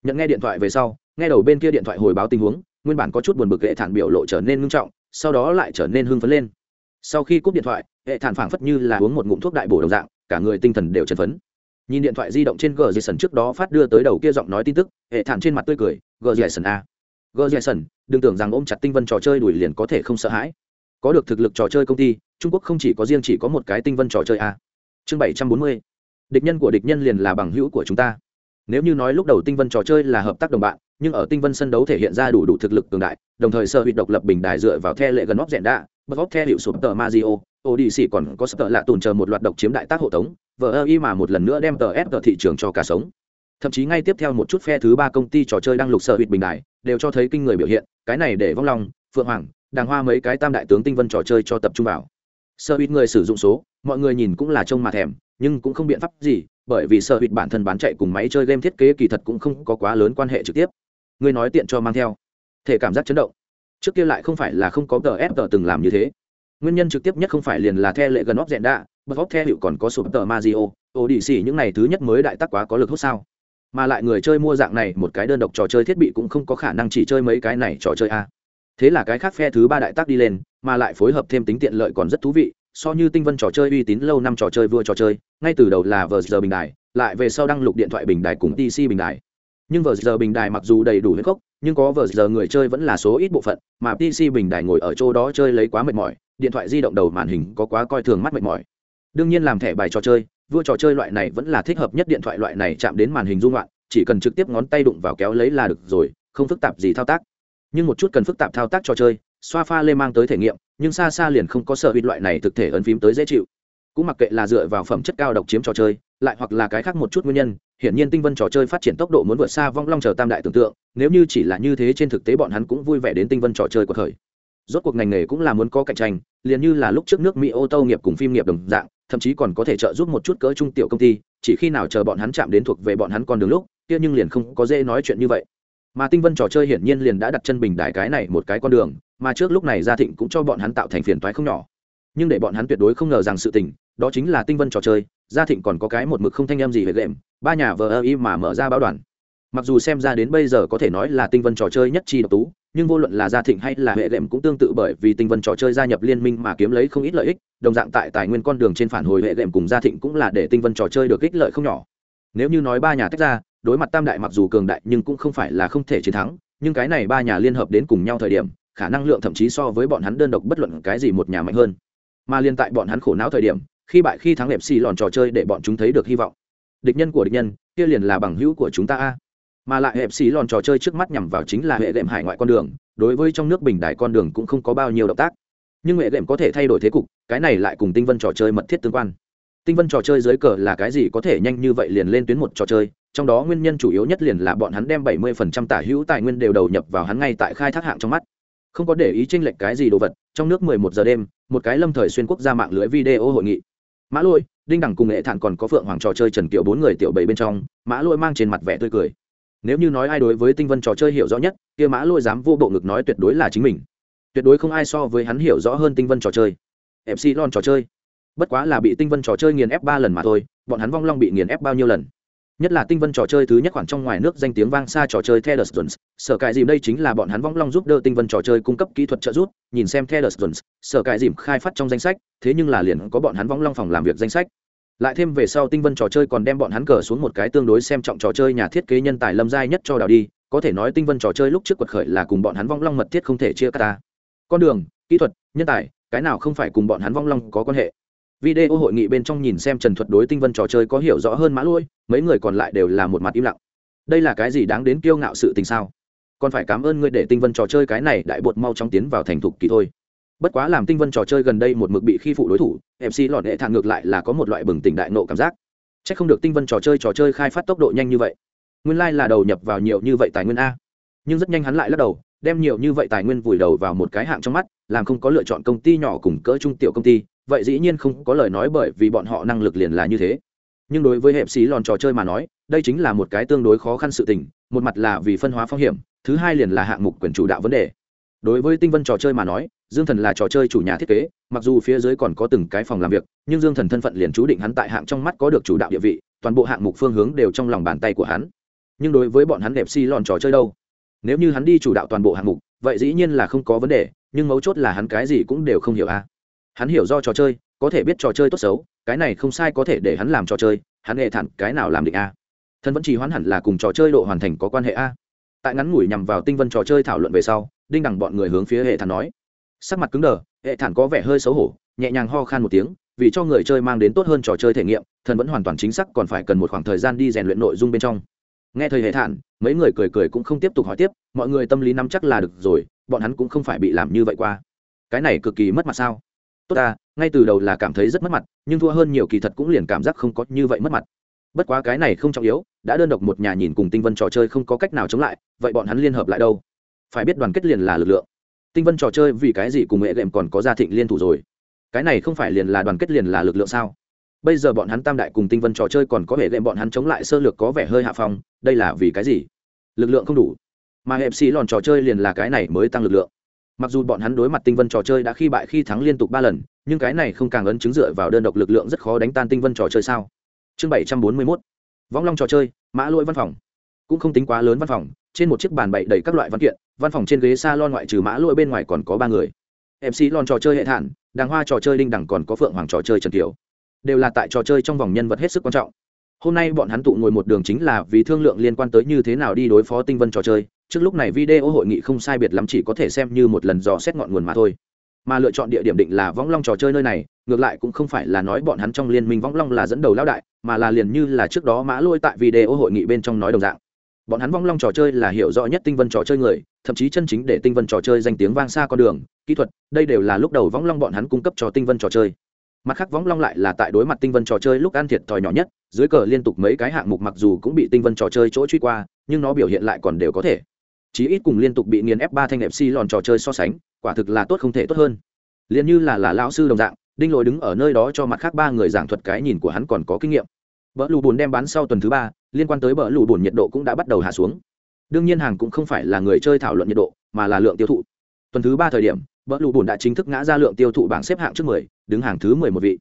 Nhận nghe điện thoại về sau, nghe đầu bên kia điện thoại hồi báo tình huống, nguyên bản có chút buồn bực hệ thản biểu lộ trở nên ngưng trọng, sau đó lại trở nên hưng phấn lên. Sau khi cúp điện thoại, hệ thản phảng phất như là uống một ngụm thuốc đại bổ đồng dạng, cả người tinh thần đều chấn phấn. Nhìn điện thoại di động trên gờ jason trước đó phát đưa tới đầu kia giọng nói tin tức, hệ thản trên mặt tươi cười gờ jason a à, gờ jason đừng tưởng rằng ôm chặt tinh vân trò chơi đuổi liền có thể không sợ hãi. Có được thực lực trò chơi công ty, trung quốc không chỉ có riêng chỉ có một cái tinh vân trò chơi a chương bảy trăm bốn mươi. Địch nhân của địch nhân liền là bằng hữu của chúng ta. Nếu như nói lúc đầu tinh vân trò chơi là hợp tác đồng bạn, nhưng ở tinh vân sân đấu thể hiện ra đủ đủ thực lực cường đại, đồng thời sơ hụt độc lập bình đài dựa vào the lệ gần óc rẽn đạ bất óc the hiệu sụp tờ mazio odyssey còn có sợ lạ tồn chờ một loạt độc chiếm đại tác hộ tống, vờ ơ y mà một lần nữa đem tờ ép tờ thị trường cho cả sống. Thậm chí ngay tiếp theo một chút phe thứ ba công ty trò chơi đang lục sơ hụt bình đài, đều cho thấy kinh người biểu hiện, cái này để vong long phượng hoàng, đàng hoa mấy cái tam đại tướng tinh vân trò chơi cho tập trung vào sợ hụt người sử dụng số, mọi người nhìn cũng là trông mà thèm, nhưng cũng không biện pháp gì, bởi vì sợ hụt bản thân bán chạy cùng máy chơi game thiết kế kỳ thật cũng không có quá lớn quan hệ trực tiếp. Người nói tiện cho mang theo. Thể cảm giác chấn động. Trước kia lại không phải là không có tờ ép tờ từng làm như thế. Nguyên nhân trực tiếp nhất không phải liền là theo lệ gần óc dẹn đạ bật óc theo hiệu còn có sụp tờ mazio ô đi xỉ những này thứ nhất mới đại tác quá có lực hút sao. Mà lại người chơi mua dạng này một cái đơn độc trò chơi thiết bị cũng không có khả năng chỉ chơi mấy cái này trò chơi a. Thế là cái khác phe thứ ba đại tác đi lên mà lại phối hợp thêm tính tiện lợi còn rất thú vị, so như tinh vân trò chơi uy tín lâu năm trò chơi vua trò chơi, ngay từ đầu là vờ giờ bình đài, lại về sau đăng lục điện thoại bình đài cùng tc bình đài. Nhưng vờ giờ bình đài mặc dù đầy đủ huyết gốc nhưng có vờ giờ người chơi vẫn là số ít bộ phận, mà pc bình đài ngồi ở chỗ đó chơi lấy quá mệt mỏi, điện thoại di động đầu màn hình có quá coi thường mắt mệt mỏi. Đương nhiên làm thẻ bài trò chơi, vua trò chơi loại này vẫn là thích hợp nhất điện thoại loại này chạm đến màn hình dung loạn, chỉ cần trực tiếp ngón tay đụng vào kéo lấy là được rồi, không phức tạp gì thao tác. Nhưng một chút cần phức tạp thao tác trò chơi xoa pha lê mang tới thể nghiệm, nhưng xa xa liền không có sợ bị loại này thực thể ấn phím tới dễ chịu. Cũng mặc kệ là dựa vào phẩm chất cao độc chiếm trò chơi, lại hoặc là cái khác một chút nguyên nhân, hiển nhiên tinh vân trò chơi phát triển tốc độ muốn vượt xa vong long chờ tam đại tưởng tượng, nếu như chỉ là như thế trên thực tế bọn hắn cũng vui vẻ đến tinh vân trò chơi của thời rốt cuộc ngành nghề cũng là muốn có cạnh tranh, liền như là lúc trước nước mỹ ô tô nghiệp cùng phim nghiệp đồng dạng, thậm chí còn có thể trợ giúp một chút cỡ trung tiểu công ty, chỉ khi nào chờ bọn hắn chạm đến thuộc về bọn hắn con đường lúc, kia nhưng liền không có dễ nói chuyện như vậy. Mà tinh vân trò chơi hiển nhiên liền đã đặt chân bình đại cái này một cái con đường mà trước lúc này gia thịnh cũng cho bọn hắn tạo thành phiền toái không nhỏ. Nhưng để bọn hắn tuyệt đối không ngờ rằng sự tình, đó chính là tinh vân trò chơi, gia thịnh còn có cái một mực không thanh em gì về lệm ba nhà vờ ơ y mà mở ra báo đoàn. Mặc dù xem ra đến bây giờ có thể nói là tinh vân trò chơi nhất chi độc tú, nhưng vô luận là gia thịnh hay là hệ lệm cũng tương tự bởi vì tinh vân trò chơi gia nhập liên minh mà kiếm lấy không ít lợi ích, đồng dạng tại tài nguyên con đường trên phản hồi hệ lệm cùng gia thịnh cũng là để tinh vân trò chơi được ích lợi không nhỏ. Nếu như nói ba nhà tách ra, đối mặt tam đại mặc dù cường đại nhưng cũng không phải là không thể chiến thắng, nhưng cái này ba nhà liên hợp đến cùng nhau thời điểm khả năng lượng thậm chí so với bọn hắn đơn độc bất luận cái gì một nhà mạnh hơn. Mà liên tại bọn hắn khổ não thời điểm, khi bại khi thắng lẹp xì lòn trò chơi để bọn chúng thấy được hy vọng. Địch nhân của địch nhân, kia liền là bằng hữu của chúng ta a. Mà lại hẹp xì lòn trò chơi trước mắt nhằm vào chính là hệ đệm hải ngoại con đường, đối với trong nước bình đại con đường cũng không có bao nhiêu động tác. Nhưng hệ đệm có thể thay đổi thế cục, cái này lại cùng tinh vân trò chơi mật thiết tương quan. Tinh vân trò chơi dưới cờ là cái gì có thể nhanh như vậy liền lên tuyến một trò chơi, trong đó nguyên nhân chủ yếu nhất liền là bọn hắn đem 70% tả hữu tài nguyên đều đầu nhập vào hắn ngay tại khai thác hạng trong mắt không có để ý tranh lệch cái gì đồ vật, trong nước 11 giờ đêm, một cái lâm thời xuyên quốc gia mạng lưới video hội nghị. Mã lôi, đinh đẳng cùng nghệ thản còn có phượng hoàng trò chơi trần kiệu bốn người tiểu bảy bên trong, mã lôi mang trên mặt vẻ tươi cười. Nếu như nói ai đối với tinh vân trò chơi hiểu rõ nhất, kia mã lôi dám vô bộ ngực nói tuyệt đối là chính mình. Tuyệt đối không ai so với hắn hiểu rõ hơn tinh vân trò chơi. Mc lon trò chơi. Bất quá là bị tinh vân trò chơi nghiền ép ba lần mà thôi, bọn hắn vong long bị nghiền ép bao nhiêu lần? Nhất là tinh vân trò chơi thứ nhất khoảng trong ngoài nước danh tiếng vang xa trò chơi Taylor Jones, sở cải dìm đây chính là bọn hắn vong long giúp đỡ tinh vân trò chơi cung cấp kỹ thuật trợ giúp, nhìn xem Taylor Jones, sở cải dìm khai phát trong danh sách, thế nhưng là liền có bọn hắn vong long phòng làm việc danh sách. Lại thêm về sau tinh vân trò chơi còn đem bọn hắn cờ xuống một cái tương đối xem trọng trò chơi nhà thiết kế nhân tài lâm giai nhất cho đào đi, có thể nói tinh vân trò chơi lúc trước quật khởi là cùng bọn hắn vong long mật thiết không thể chia cắt ta. Con đường, kỹ thuật, nhân tài, cái nào không phải cùng bọn hắn vong long có quan hệ video hội nghị bên trong nhìn xem trần thuật đối tinh vân trò chơi có hiểu rõ hơn mã lôi, mấy người còn lại đều là một mặt im lặng. Đây là cái gì đáng đến kiêu ngạo sự tình sao? Còn phải cảm ơn ngươi để tinh vân trò chơi cái này đại bột mau chóng tiến vào thành thục kỳ thôi. Bất quá làm tinh vân trò chơi gần đây một mực bị khi phụ đối thủ mc lọt hệ thạng ngược lại là có một loại bừng tỉnh đại nộ cảm giác. C h ắ c không được tinh vân trò chơi trò chơi khai phát tốc độ nhanh như vậy. Nguyên lai、like、là đầu nhập vào nhiều như vậy tài nguyên a. Nhưng rất nhanh hắn lại lắc đầu, đem nhiều như vậy tài nguyên vùi đầu vào một cái hạng trong mắt, làm không có lựa chọn công ty nhỏ cùng cỡ trung tiểu công ty vậy dĩ nhiên không có lời nói bởi vì bọn họ năng lực liền là như thế. Nhưng đối với hẹp xí lòn trò chơi mà nói, đây chính là một cái tương đối khó khăn sự tình, một mặt là vì phân hóa phong hiểm, thứ hai liền là hạng mục quyền chủ đạo vấn đề. Đối với tinh vân trò chơi mà nói, dương thần là trò chơi chủ nhà thiết kế, mặc dù phía dưới còn có từng cái phòng làm việc, nhưng dương thần thân phận liền chú định hắn tại hạng trong mắt có được chủ đạo địa vị, toàn bộ hạng mục phương hướng đều trong lòng bàn tay của hắn. Nhưng đối với bọn hắn đẹp xi lòn trò chơi đâu? Nếu như hắn đi chủ đạo toàn bộ hạng mục, vậy dĩ nhiên là không có vấn đề, nhưng mấu chốt là hắn cái gì cũng đều không hiểu a hắn hiểu do trò chơi, có thể biết trò chơi tốt xấu, cái này không sai có thể để hắn làm trò chơi, hắn hệ thẳng cái nào làm định a. Thân vẫn chỉ hoán hẳn là cùng trò chơi độ hoàn thành có quan hệ a. Tại ngắn ngủi nhằm vào tinh vân trò chơi thảo luận về sau, đinh đẳng bọn người hướng phía hệ thản nói. Sắc mặt cứng đờ, hệ thản có vẻ hơi xấu hổ, nhẹ nhàng ho khan một tiếng, vì cho người chơi mang đến tốt hơn trò chơi thể nghiệm thần vẫn hoàn toàn chính xác còn phải cần một khoảng thời gian đi rèn luyện nội dung bên trong. Nghe thời hệ thản, mấy người cười cười cũng không tiếp tục hỏi tiếp, mọi người tâm lý nắm chắc là được rồi, bọn hắn cũng không phải bị làm như vậy qua. Cái này cực kỳ mất mặt sao? Tốt ta, ngay từ đầu là cảm thấy rất mất mặt, nhưng thua hơn nhiều kỳ thật cũng liền cảm giác không có như vậy mất mặt. Bất quá cái này không trọng yếu, đã đơn độc một nhà nhìn cùng tinh vân trò chơi không có cách nào chống lại, vậy bọn hắn liên hợp lại đâu? Phải biết đoàn kết liền là lực lượng. Tinh vân trò chơi vì cái gì cùng hệ đệm còn có gia thịnh liên thủ rồi? Cái này không phải liền là đoàn kết liền là lực lượng sao? Bây giờ bọn hắn tam đại cùng tinh vân trò chơi còn có hệ đệm bọn hắn chống lại sơ lược có vẻ hơi hạ phong, đây là vì cái gì? Lực lượng không đủ. Mà hệ xì lòn trò chơi liền là cái này mới tăng lực lượng mặc dù bọn hắn đối mặt tinh vân trò chơi đã khi bại khi thắng liên tục ba lần, nhưng cái này không càng ấn chứng dựa vào đơn độc lực lượng rất khó đánh tan tinh vân trò chơi sao? Chương bảy trăm bốn mươi mốt. Võng long trò chơi, mã lỗi văn phòng. Cũng không tính quá lớn văn phòng, trên một chiếc bàn bậy đầy các loại văn kiện, văn phòng trên ghế s a lon ngoại trừ mã lỗi bên ngoài còn có ba người. Mc lon trò chơi hệ thản, đàng hoa trò chơi đinh đẳng còn có phượng hoàng trò chơi trần kiều. Đều là tại trò chơi trong vòng nhân vật hết sức quan trọng. Hôm nay bọn hắn tụ ngồi một đường chính là vì thương lượng liên quan tới như thế nào đi đối phó tinh vân trò chơi trước lúc này video hội nghị không sai biệt lắm chỉ có thể xem như một lần dò xét ngọn nguồn mà thôi. Mà lựa chọn địa điểm định là võng long trò chơi nơi này, ngược lại cũng không phải là nói bọn hắn trong liên minh võng long là dẫn đầu lão đại, mà là liền như là trước đó mã lôi tại video hội nghị bên trong nói đồng dạng. Bọn hắn võng long trò chơi là hiểu rõ nhất tinh vân trò chơi người, thậm chí chân chính để tinh vân trò chơi danh tiếng vang xa con đường, kỹ thuật, đây đều là lúc đầu võng long bọn hắn cung cấp cho tinh vân trò chơi. Mặt khác võng long lại là tại đối mặt tinh vân trò chơi lúc ăn thiệt thòi nhỏ nhất, dưới cờ liên tục mấy cái hạng mục mặc dù cũng bị tinh vân trò chơi chỗ truy qua, nhưng nó biểu hiện lại còn đều có thể chí ít cùng liên tục bị nghiền ép ba thanh fc lòn trò chơi so sánh, quả thực là tốt không thể tốt hơn. Liền như là là lão sư đồng dạng, đinh lỗi đứng ở nơi đó cho mặt khác ba người giảng thuật cái nhìn của hắn còn có kinh nghiệm. Bỡ lù bùn đem bán sau tuần thứ ba, liên quan tới bỡ lù bùn nhiệt độ cũng đã bắt đầu hạ xuống. Đương nhiên hàng cũng không phải là người chơi thảo luận nhiệt độ, mà là lượng tiêu thụ. Tuần thứ ba thời điểm, bỡ lù bùn đã chính thức ngã ra lượng tiêu thụ bảng xếp hạng trước mười, đứng hàng thứ mười một vị.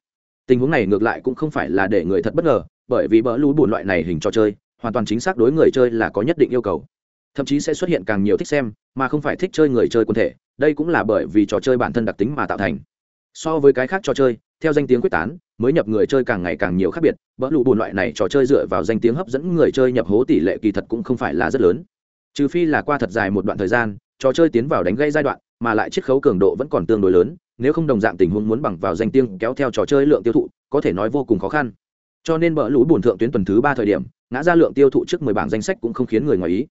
Tình huống này ngược lại cũng không phải là để người thật bất ngờ, bởi vì bỡ lù bùn loại này hình trò chơi, hoàn toàn chính xác đối người chơi là có nhất định yêu cầu thậm chí sẽ xuất hiện càng nhiều thích xem, mà không phải thích chơi người chơi quân thể, đây cũng là bởi vì trò chơi bản thân đặc tính mà tạo thành. So với cái khác trò chơi, theo danh tiếng quyết tán, mới nhập người chơi càng ngày càng nhiều khác biệt bỡ lụ bùn loại này trò chơi dựa vào danh tiếng hấp dẫn người chơi nhập hố tỷ lệ kỳ thật cũng không phải là rất lớn. Trừ phi là qua thật dài một đoạn thời gian, trò chơi tiến vào đánh gây giai đoạn, mà lại chiết khấu cường độ vẫn còn tương đối lớn, nếu không đồng dạng tình huống muốn bằng vào danh tiếng kéo theo trò chơi lượng tiêu thụ, có thể nói vô cùng khó khăn. Cho nên bỡ lũ bùn thượng tuyến tuần thứ ba thời điểm, ngã ra lượng tiêu thụ trước mười bảng danh sách cũng không khiến người ngoài ý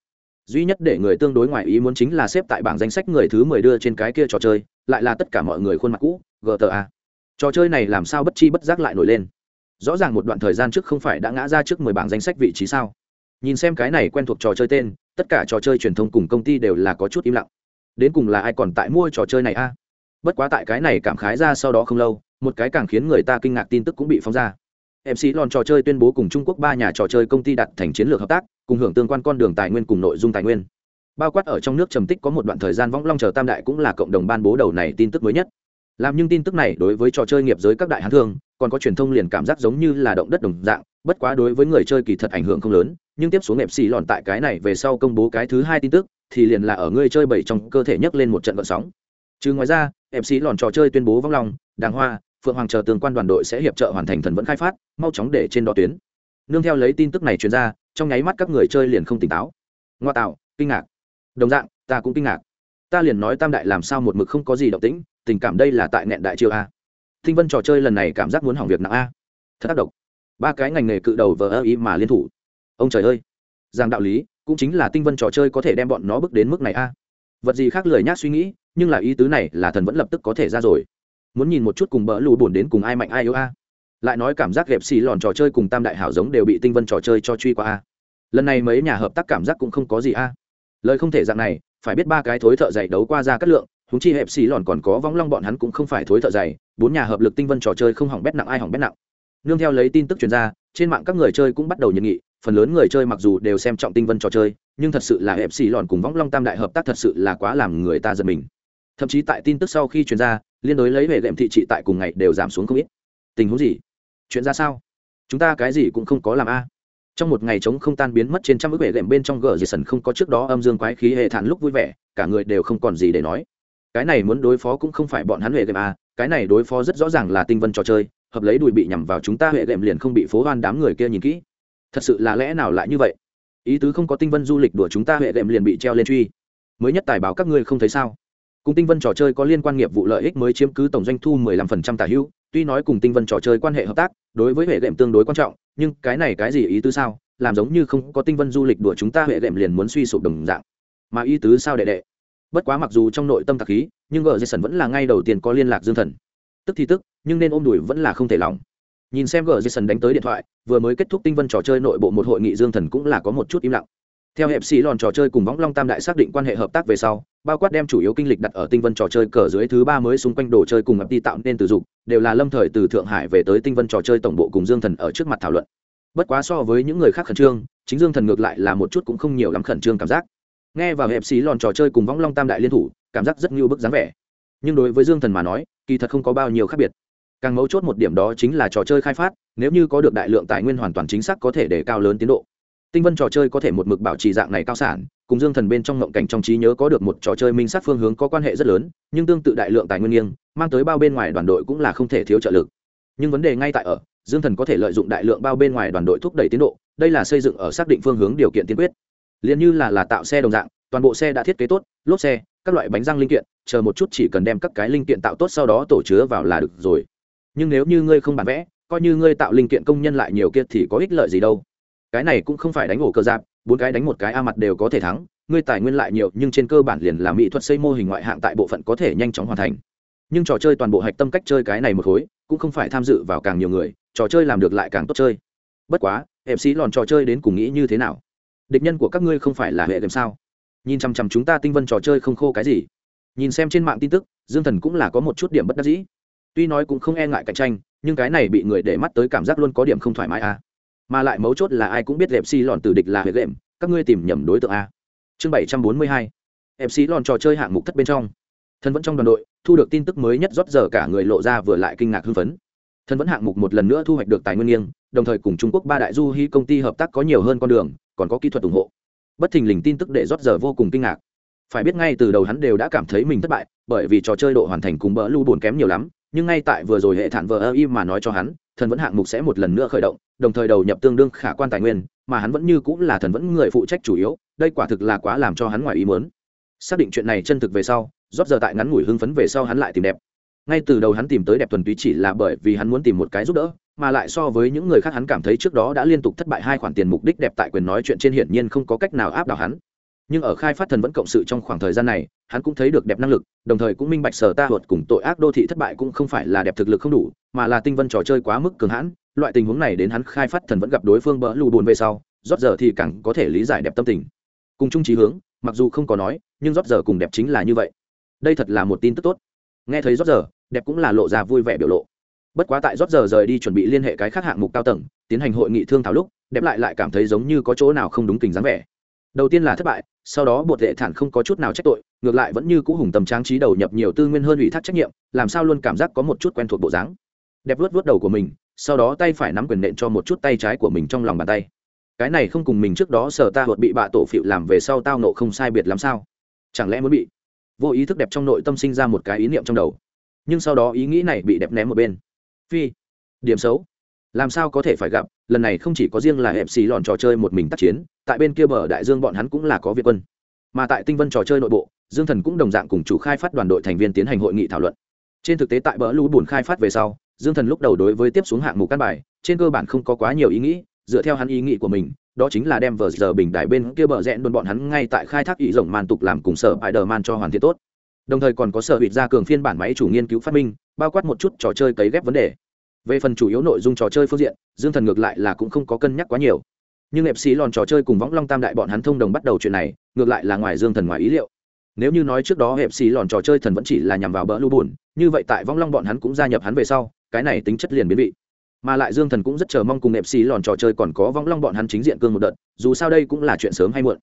duy nhất để người tương đối ngoài ý muốn chính là xếp tại bảng danh sách người thứ mười đưa trên cái kia trò chơi, lại là tất cả mọi người khuôn mặt cũ gta trò chơi này làm sao bất chi bất giác lại nổi lên? Rõ ràng một đoạn thời gian trước không phải đã ngã ra trước mười bảng danh sách vị trí sao? Nhìn xem cái này quen thuộc trò chơi tên, tất cả trò chơi truyền thông cùng công ty đều là có chút im lặng. Đến cùng là ai còn tại mua trò chơi này a? Bất quá tại cái này cảm khái ra sau đó không lâu, một cái càng khiến người ta kinh ngạc tin tức cũng bị phóng ra mc lòn trò chơi tuyên bố cùng trung quốc ba nhà trò chơi công ty đặt thành chiến lược hợp tác, cùng hưởng tương quan con đường tài nguyên cùng nội dung tài nguyên. Bao quát ở trong nước trầm tích có một đoạn thời gian võng long chờ tam đại cũng là cộng đồng ban bố đầu này tin tức mới nhất. Làm nhưng tin tức này đối với trò chơi nghiệp giới các đại hãng thương, còn có truyền thông liền cảm giác giống như là động đất đồng dạng, bất quá đối với người chơi kỳ thật ảnh hưởng không lớn, nhưng tiếp xuống mc lòn tại cái này về sau công bố cái thứ hai tin tức, thì liền là ở người chơi bảy trong cơ thể nhấc lên một trận vận sóng. Chứ ngoài ra mc lòn trò chơi tuyên bố vong long, đàng hoa phượng hoàng chờ tương quan đoàn đội sẽ hiệp trợ hoàn thành thần vẫn khai phát, mau chóng để trên đó tuyến. Nương theo lấy tin tức này truyền ra, trong nháy mắt các người chơi liền không tỉnh táo. Ngoa tạo, kinh ngạc. Đồng dạng, ta cũng kinh ngạc. Ta liền nói tam đại làm sao một mực không có gì động tĩnh, tình cảm đây là tại nghẹn đại triều a. Thinh vân trò chơi lần này cảm giác muốn hỏng việc nặng a. Thật tác động ba cái ngành nghề cự đầu vờ ơ ý mà liên thủ. Ông trời ơi. Rằng đạo lý, cũng chính là tinh vân trò chơi có thể đem bọn nó bước đến mức này a. Vật gì khác lười nhác suy nghĩ, nhưng là ý tứ này là thần vẫn lập tức có thể ra rồi muốn nhìn một chút cùng bỡ lù bổn đến cùng ai mạnh ai yếu a. Lại nói cảm giác ghẹp xì lòn trò chơi cùng tam đại hảo giống đều bị tinh vân trò chơi cho truy qua a. Lần này mấy nhà hợp tác cảm giác cũng không có gì a. Lời không thể dạng này, phải biết ba cái thối thợ dày đấu qua ra cắt lượng húng chi hẹp xì lòn còn có vong long bọn hắn cũng không phải thối thợ dày, bốn nhà hợp lực tinh vân trò chơi không hỏng bét nặng ai hỏng bét nặng. Nương theo lấy tin tức chuyên gia trên mạng các người chơi cũng bắt đầu nhận nghị, phần lớn người chơi mặc dù đều xem trọng tinh vân trò chơi, nhưng thật sự là hẹp xì lòn cùng võng long tam đại hợp tác thật sự là quá làm người ta giật mình. Thậm chí tại tin tức sau khi chuyên gia liên đối lấy về lệm thị trị tại cùng ngày đều giảm xuống không ít. Tình huống gì? Chuyện ra sao? Chúng ta cái gì cũng không có làm a. Trong một ngày chống không tan biến mất trên trăm ước vệ lệm bên trong gờ dì sần không có trước đó âm dương quái khí hệ thản lúc vui vẻ, cả người đều không còn gì để nói. Cái này muốn đối phó cũng không phải bọn hắn huệ game a, cái này đối phó rất rõ ràng là tinh vân trò chơi, hợp lấy đùi bị nhằm vào chúng ta huệ đệm liền không bị phố hoan đám người kia nhìn kỹ. Thật sự là lẽ nào lại như vậy? Ý tứ không có tinh vân du lịch đùa chúng ta huệ đệm liền bị treo lên truy. Mới nhất tài báo các ngươi không thấy sao? Cùng tinh vân trò chơi có liên quan nghiệp vụ lợi ích mới chiếm cứ tổng doanh thu 15% tả hữu, tuy nói cùng tinh vân trò chơi quan hệ hợp tác, đối với hệ đệm tương đối quan trọng, nhưng cái này cái gì ý tứ sao? Làm giống như không có tinh vân du lịch đùa chúng ta hệ đệm liền muốn suy sụp đồng dạng. Mà ý tứ sao đệ đệ? Bất quá mặc dù trong nội tâm tạc khí, nhưng gờ dây sần vẫn là ngay đầu tiên có liên lạc dương thần. Tức thì tức, nhưng nên ôm đùi vẫn là không thể lòng. Nhìn xem gờ dây sần đánh tới điện thoại, vừa mới kết thúc tinh vân trò chơi nội bộ một hội nghị dương thần cũng là có một chút im lặng theo hẹp xì lòn trò chơi cùng võng long tam đại xác định quan hệ hợp tác về sau, bao quát đem chủ yếu kinh lịch đặt ở tinh vân trò chơi cờ dưới thứ ba mới xung quanh đồ chơi cùng ập đi tạo nên từ dục, đều là lâm thời từ thượng hải về tới tinh vân trò chơi tổng bộ cùng dương thần ở trước mặt thảo luận. Bất quá so với những người khác khẩn trương, chính dương thần ngược lại là một chút cũng không nhiều lắm khẩn trương cảm giác. Nghe vào hẹp xí lòn trò chơi cùng võng long tam đại liên thủ, cảm giác rất như bức dáng vẻ. Nhưng đối với dương thần mà nói, kỳ thật không có bao nhiêu khác biệt. Càng mấu chốt một điểm đó chính là trò chơi khai phát, nếu như có được đại lượng tài nguyên hoàn toàn chính xác có thể để cao lớn tiến độ tinh vân trò chơi có thể một mực bảo trì dạng này cao sản, cùng dương thần bên trong ngộng cảnh trong trí nhớ có được một trò chơi minh sát phương hướng có quan hệ rất lớn, nhưng tương tự đại lượng tài nguyên nghiêng, mang tới bao bên ngoài đoàn đội cũng là không thể thiếu trợ lực. Nhưng vấn đề ngay tại ở, dương thần có thể lợi dụng đại lượng bao bên ngoài đoàn đội thúc đẩy tiến độ, đây là xây dựng ở xác định phương hướng điều kiện tiên quyết. Liền như là là tạo xe đồng dạng, toàn bộ xe đã thiết kế tốt, lốp xe, các loại bánh răng linh kiện, chờ một chút chỉ cần đem các cái linh kiện tạo tốt sau đó tổ chứa vào là được rồi. Nhưng nếu như ngươi không bản vẽ, coi như ngươi tạo linh kiện công nhân lại nhiều kia thì có ích lợi gì đâu cái này cũng không phải đánh ổ cơ giáp, bốn cái đánh một cái a mặt đều có thể thắng, ngươi tài nguyên lại nhiều, nhưng trên cơ bản liền là mỹ thuật xây mô hình ngoại hạng tại bộ phận có thể nhanh chóng hoàn thành. Nhưng trò chơi toàn bộ hạch tâm cách chơi cái này một khối, cũng không phải tham dự vào càng nhiều người, trò chơi làm được lại càng tốt chơi. Bất quá em sĩ lòn trò chơi đến cùng nghĩ như thế nào? Địch nhân của các ngươi không phải là hệ đệm sao? Nhìn chằm chằm chúng ta tinh vân trò chơi không khô cái gì. Nhìn xem trên mạng tin tức, dương thần cũng là có một chút điểm bất đắc dĩ. Tuy nói cũng không e ngại cạnh tranh, nhưng cái này bị người để mắt tới cảm giác luôn có điểm không thoải mái à mà lại mấu chốt là ai cũng biết đẹp xi lòn từ địch là hệ lệm, các ngươi tìm nhầm đối tượng a. Chương bảy trăm bốn mươi hai mc lòn trò chơi hạng mục thất bên trong. Thân vẫn trong đoàn đội, thu được tin tức mới nhất rót giờ cả người lộ ra vừa lại kinh ngạc hưng phấn. Thân vẫn hạng mục một lần nữa thu hoạch được tài nguyên nghiêng, đồng thời cùng trung quốc ba đại du hy công ty hợp tác có nhiều hơn con đường, còn có kỹ thuật ủng hộ. Bất thình lình tin tức để rót giờ vô cùng kinh ngạc. Phải biết ngay từ đầu hắn đều đã cảm thấy mình thất bại, bởi vì trò chơi độ hoàn thành cùng bỡ lưu buồn kém nhiều lắm, nhưng ngay tại vừa rồi hệ thản vờ ơ y mà nói cho hắn thần vẫn hạng mục sẽ một lần nữa khởi động, đồng thời đầu nhập tương đương khả quan tài nguyên, mà hắn vẫn như cũng là thần vẫn người phụ trách chủ yếu, đây quả thực là quá làm cho hắn ngoài ý muốn. Xác định chuyện này chân thực về sau rót giờ tại ngắn ngủi hưng phấn về sau hắn lại tìm đẹp. Ngay từ đầu hắn tìm tới đẹp thuần túy chỉ là bởi vì hắn muốn tìm một cái giúp đỡ, mà lại so với những người khác hắn cảm thấy trước đó đã liên tục thất bại hai khoản tiền mục đích đẹp tại quyền nói chuyện trên hiển nhiên không có cách nào áp đảo hắn nhưng ở khai phát thần vẫn cộng sự trong khoảng thời gian này, hắn cũng thấy được đẹp năng lực, đồng thời cũng minh bạch sở ta luật cùng tội ác đô thị thất bại cũng không phải là đẹp thực lực không đủ, mà là tinh vân trò chơi quá mức cường hãn. Loại tình huống này đến hắn khai phát thần vẫn gặp đối phương bỡ lù buồn về sau, rót giờ thì càng có thể lý giải đẹp tâm tình. Cùng chung trí hướng, mặc dù không có nói, nhưng rót giờ cùng đẹp chính là như vậy. Đây thật là một tin tức tốt. Nghe thấy rót giờ, đẹp cũng là lộ ra vui vẻ biểu lộ. Bất quá tại rót giờ rời đi chuẩn bị liên hệ cái khác hạng mục cao tầng, tiến hành hội nghị thương thảo lúc, đẹp lại lại cảm thấy giống như có chỗ nào không đúng tình dáng vẻ đầu tiên là thất bại, sau đó bột vệ thản không có chút nào trách tội, ngược lại vẫn như cũ hùng tầm trang trí đầu nhập nhiều tư nguyên hơn ủy thác trách nhiệm, làm sao luôn cảm giác có một chút quen thuộc bộ dáng. Đẹp vớt vớt đầu của mình, sau đó tay phải nắm quyền nện cho một chút tay trái của mình trong lòng bàn tay. Cái này không cùng mình trước đó sở ta hột bị bạ tổ phịu làm về sau tao nộ không sai biệt làm sao? Chẳng lẽ muốn bị vô ý thức đẹp trong nội tâm sinh ra một cái ý niệm trong đầu? Nhưng sau đó ý nghĩ này bị đẹp ném một bên. Phi, điểm xấu làm sao có thể phải gặp, lần này không chỉ có riêng là hẹp xì lòn trò chơi một mình tác chiến, tại bên kia bờ đại dương bọn hắn cũng là có việt quân. Mà tại tinh vân trò chơi nội bộ, dương thần cũng đồng dạng cùng chủ khai phát đoàn đội thành viên tiến hành hội nghị thảo luận. Trên thực tế tại bờ lũ bùn khai phát về sau, dương thần lúc đầu đối với tiếp xuống hạng mục căn bài, trên cơ bản không có quá nhiều ý nghĩ, dựa theo hắn ý nghĩ của mình, đó chính là đem vờ giờ bình đại bên kia bờ rẽn đồn bọn hắn ngay tại khai thác ý rộng màn tục làm cùng sở bài đờ man cho hoàn thiện tốt. Đồng thời còn có sở hủy ra cường phiên bản máy chủ nghiên cứu phát minh, bao quát một chút trò chơi cấy ghép vấn đề về phần chủ yếu nội dung trò chơi phương diện, dương thần ngược lại là cũng không có cân nhắc quá nhiều. Nhưng ép xí lòn trò chơi cùng võng long tam đại bọn hắn thông đồng bắt đầu chuyện này, ngược lại là ngoài dương thần ngoài ý liệu. Nếu như nói trước đó ép xí lòn trò chơi thần vẫn chỉ là nhằm vào bỡ lưu bùn, như vậy tại võng long bọn hắn cũng gia nhập hắn về sau, cái này tính chất liền biến vị. Mà lại dương thần cũng rất chờ mong cùng ép xí lòn trò chơi còn có võng long bọn hắn chính diện cương một đợt, dù sao đây cũng là chuyện sớm hay muộn.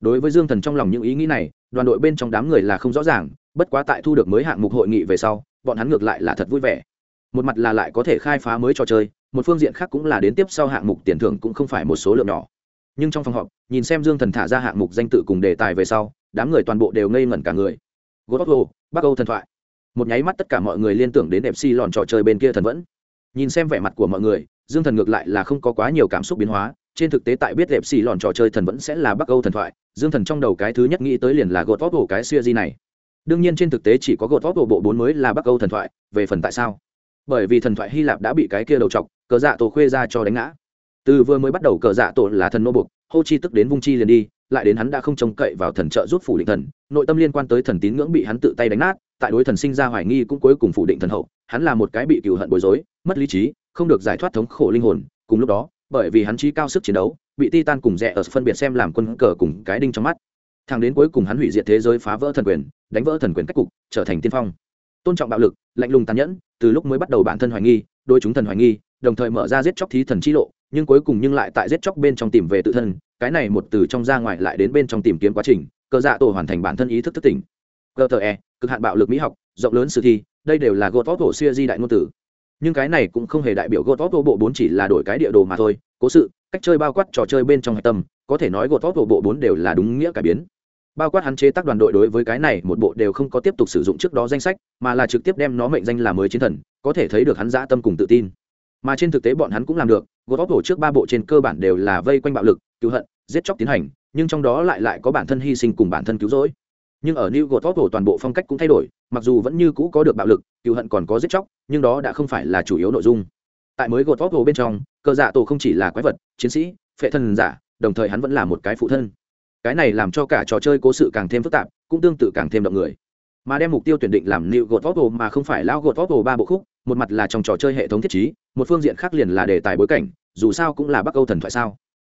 Đối với dương thần trong lòng những ý nghĩ này, đoàn đội bên trong đám người là không rõ ràng, bất quá tại thu được mới hạng mục hội nghị về sau, bọn hắn ngược lại là thật vui vẻ một mặt là lại có thể khai phá mới trò chơi, một phương diện khác cũng là đến tiếp sau hạng mục tiền thưởng cũng không phải một số lượng nhỏ. Nhưng trong phòng họp, nhìn xem dương thần thả ra hạng mục danh tự cùng đề tài về sau, đám người toàn bộ đều ngây ngẩn cả người. Gotogo bắc âu thần thoại. Một nháy mắt tất cả mọi người liên tưởng đến đẹp lòn trò chơi bên kia thần vẫn. Nhìn xem vẻ mặt của mọi người, dương thần ngược lại là không có quá nhiều cảm xúc biến hóa. Trên thực tế tại biết đẹp xì lòn trò chơi thần vẫn sẽ là bắc âu thần thoại, dương thần trong đầu cái thứ nhất nghĩ tới liền là gột vóc bộ cái siêu di này. Đương nhiên trên thực tế chỉ có gột vóc bộ bộ bốn mới là bắc âu thần thoại, về phần tại sao? Bởi vì thần thoại hy lạp đã bị cái kia đầu chọc, cờ dạ tổ khuê ra cho đánh ngã. Từ vừa mới bắt đầu cờ dạ tổ là thần nô bục hô chi tức đến vung chi liền đi, lại đến hắn đã không trông cậy vào thần trợ giúp phủ định thần, nội tâm liên quan tới thần tín ngưỡng bị hắn tự tay đánh nát, tại đối thần sinh ra hoài nghi cũng cuối cùng phủ định thần hậu, hắn là một cái bị cựu hận bối rối, mất lý trí, không được giải thoát thống khổ linh hồn, cùng lúc đó, bởi vì hắn trí cao sức chiến đấu, bị titan cùng rẽ ở phân biệt xem làm quân cờ cùng cái đinh trong mắt. Thằng đến cuối cùng hắn hủy diệt thế giới phá vỡ thần quyền, đánh vỡ thần quyền cách cục, trở thành tiên phong tôn trọng bạo lực, lạnh lùng tàn nhẫn, từ lúc mới bắt đầu bản thân hoài nghi, đôi chúng thần hoài nghi, đồng thời mở ra giết chóc thí thần chi lộ, nhưng cuối cùng nhưng lại tại giết chóc bên trong tìm về tự thân, cái này một từ trong ra ngoài lại đến bên trong tìm kiếm quá trình cơ dạ tổ hoàn thành bản thân ý thức thức tỉnh. Gte cực hạn bạo lực mỹ học, rộng lớn sử thi, đây đều là gột vót tổ siêu di đại ngôn tử. Nhưng cái này cũng không hề đại biểu gột vót tổ bộ bốn chỉ là đổi cái địa đồ mà thôi, cố sự, cách chơi bao quát trò chơi bên trong hạch tâm, có thể nói gột vót tổ bộ bốn đều là đúng nghĩa cải biến bao quát hắn chế tác đoàn đội đối với cái này một bộ đều không có tiếp tục sử dụng trước đó danh sách, mà là trực tiếp đem nó mệnh danh là mới chiến thần, có thể thấy được hắn dã tâm cùng tự tin. Mà trên thực tế bọn hắn cũng làm được gót vót hổ trước ba bộ trên cơ bản đều là vây quanh bạo lực cứu hận, giết chóc tiến hành, nhưng trong đó lại lại có bản thân hy sinh cùng bản thân cứu rỗi. Nhưng ở new god hổ toàn bộ phong cách cũng thay đổi, mặc dù vẫn như cũ có được bạo lực cứu hận còn có giết chóc, nhưng đó đã không phải là chủ yếu nội dung. Tại mới god hổ bên trong cơ dạ tổ không chỉ là quái vật, chiến sĩ, phệ thân giả, đồng thời hắn vẫn là một cái phụ thân cái này làm cho cả trò chơi cố sự càng thêm phức tạp, cũng tương tự càng thêm động người. Mà đem mục tiêu tuyển định làm nịu gột vóc mà không phải lao gột vóc ba bộ khúc, một mặt là trong trò chơi hệ thống thiết trí, một phương diện khác liền là đề tài bối cảnh, dù sao cũng là bắc âu thần thoại sao.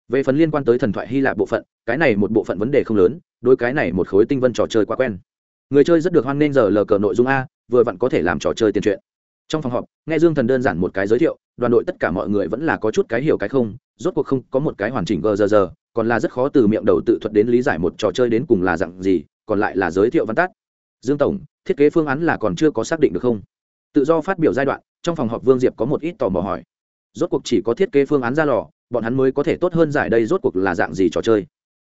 Về phần liên quan tới thần thoại hy lạp bộ phận, cái này một bộ phận vấn đề không lớn đôi cái này một khối tinh vân trò chơi quá quen. Người chơi rất được hoan nghênh giờ lờ cờ nội dung a, vừa vặn có thể làm trò chơi tiền truyện. Trong phòng họp, nghe dương thần đơn giản một cái giới thiệu, đoàn đội tất cả mọi người vẫn là có chút cái hiểu cái không, rốt cuộc không có một cái hoàn chỉnh gờ giờ giờ còn là rất khó từ miệng đầu tự thuật đến lý giải một trò chơi đến cùng là dạng gì, còn lại là giới thiệu văn tát dương tổng, thiết kế phương án là còn chưa có xác định được không? Tự do phát biểu giai đoạn, trong phòng họp vương diệp có một ít tò mò hỏi. Rốt cuộc chỉ có thiết kế phương án ra lò, bọn hắn mới có thể tốt hơn giải đây rốt cuộc là dạng gì trò chơi?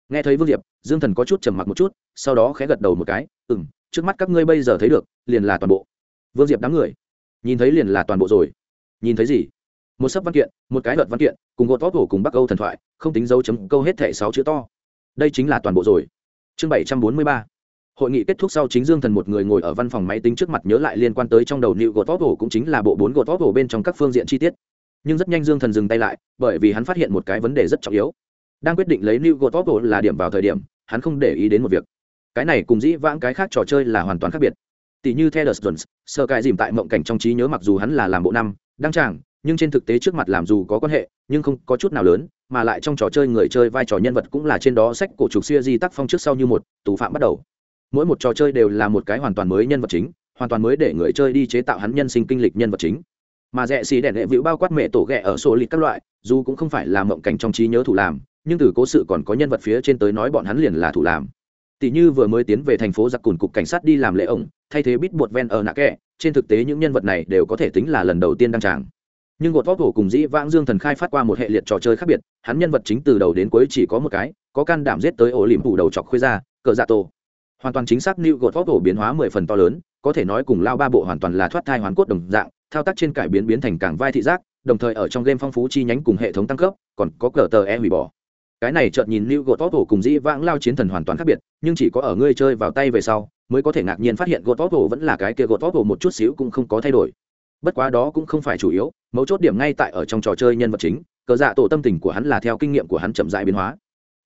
Nghe thấy vương diệp, dương thần có chút trầm mặc một chút, sau đó khẽ gật đầu một cái ừ m trước mắt các ngươi bây giờ thấy được, liền là toàn bộ. Vương diệp đám người, nhìn thấy liền là toàn bộ rồi. Nhìn thấy gì? Một sấp văn kiện, một cái luật văn kiện, cùng gột vót hổ cùng bắc âu thần thoại, không tính dấu chấm câu hết thẻ sáu chữ to. Đây chính là toàn bộ rồi. Chương bảy trăm bốn mươi ba. Hội nghị kết thúc sau chính dương thần một người ngồi ở văn phòng máy tính trước mặt nhớ lại liên quan tới trong đầu nịu gột vót hổ cũng chính là bộ bốn gột vót hổ bên trong các phương diện chi tiết. Nhưng rất nhanh dương thần dừng tay lại, bởi vì hắn phát hiện một cái vấn đề rất trọng yếu. Đang quyết định lấy new god hổ là điểm vào thời điểm, hắn không để ý đến một việc. Cái này cùng dĩ vãng cái khác trò chơi là hoàn toàn khác biệt. Tỷ như theo jones sơ cái dìm tại mộng cảnh trong trí nhớ mặc dù hắn là làm bộ năm, đăng tràng nhưng trên thực tế trước mặt làm dù có quan hệ, nhưng không có chút nào lớn, mà lại trong trò chơi người chơi vai trò nhân vật cũng là trên đó sách cổ trục xuya di tác phong trước sau như một, tù phạm bắt đầu. Mỗi một trò chơi đều là một cái hoàn toàn mới nhân vật chính, hoàn toàn mới để người chơi đi chế tạo hắn nhân sinh kinh lịch nhân vật chính. Mà rẽ xì đèn đệ vĩu bao quát mẹ tổ ghẹ ở sổ lịch các loại, dù cũng không phải là mộng cảnh trong trí nhớ thủ làm, nhưng từ cố sự còn có nhân vật phía trên tới nói bọn hắn liền là thủ làm. Tỷ như vừa mới tiến về thành phố giặc cùn cục cảnh sát đi làm lễ ổng, thay thế bít bột ven ở nạ kẹ, trên thực tế những nhân vật này đều có thể tính là lần đầu tiên đăng tràng nhưng gột vóc hổ cùng dĩ vãng dương thần khai phát qua một hệ liệt trò chơi khác biệt, hắn nhân vật chính từ đầu đến cuối chỉ có một cái, có can đảm giết tới ổ liềm phủ đầu chọc khuê ra, cờ dạ tổ. Hoàn toàn chính xác new gột vóc hổ biến hóa mười phần to lớn, có thể nói cùng lao ba bộ hoàn toàn là thoát thai hoàn cốt đồng dạng, thao tác trên cải biến biến thành càng vai thị giác, đồng thời ở trong game phong phú chi nhánh cùng hệ thống tăng cấp, còn có cờ tờ e hủy bỏ. Cái này chợt nhìn new gột tốt cùng dĩ vãng lao chiến thần hoàn toàn khác biệt, nhưng chỉ có ở ngươi chơi vào tay về sau, mới có thể ngạc nhiên phát hiện gột tốt vẫn là cái kia gột tốt một chút xíu cũng không có thay đổi bất quá đó cũng không phải chủ yếu, mấu chốt điểm ngay tại ở trong trò chơi nhân vật chính, cờ dạ tổ tâm tình của hắn là theo kinh nghiệm của hắn chậm dại biến hóa.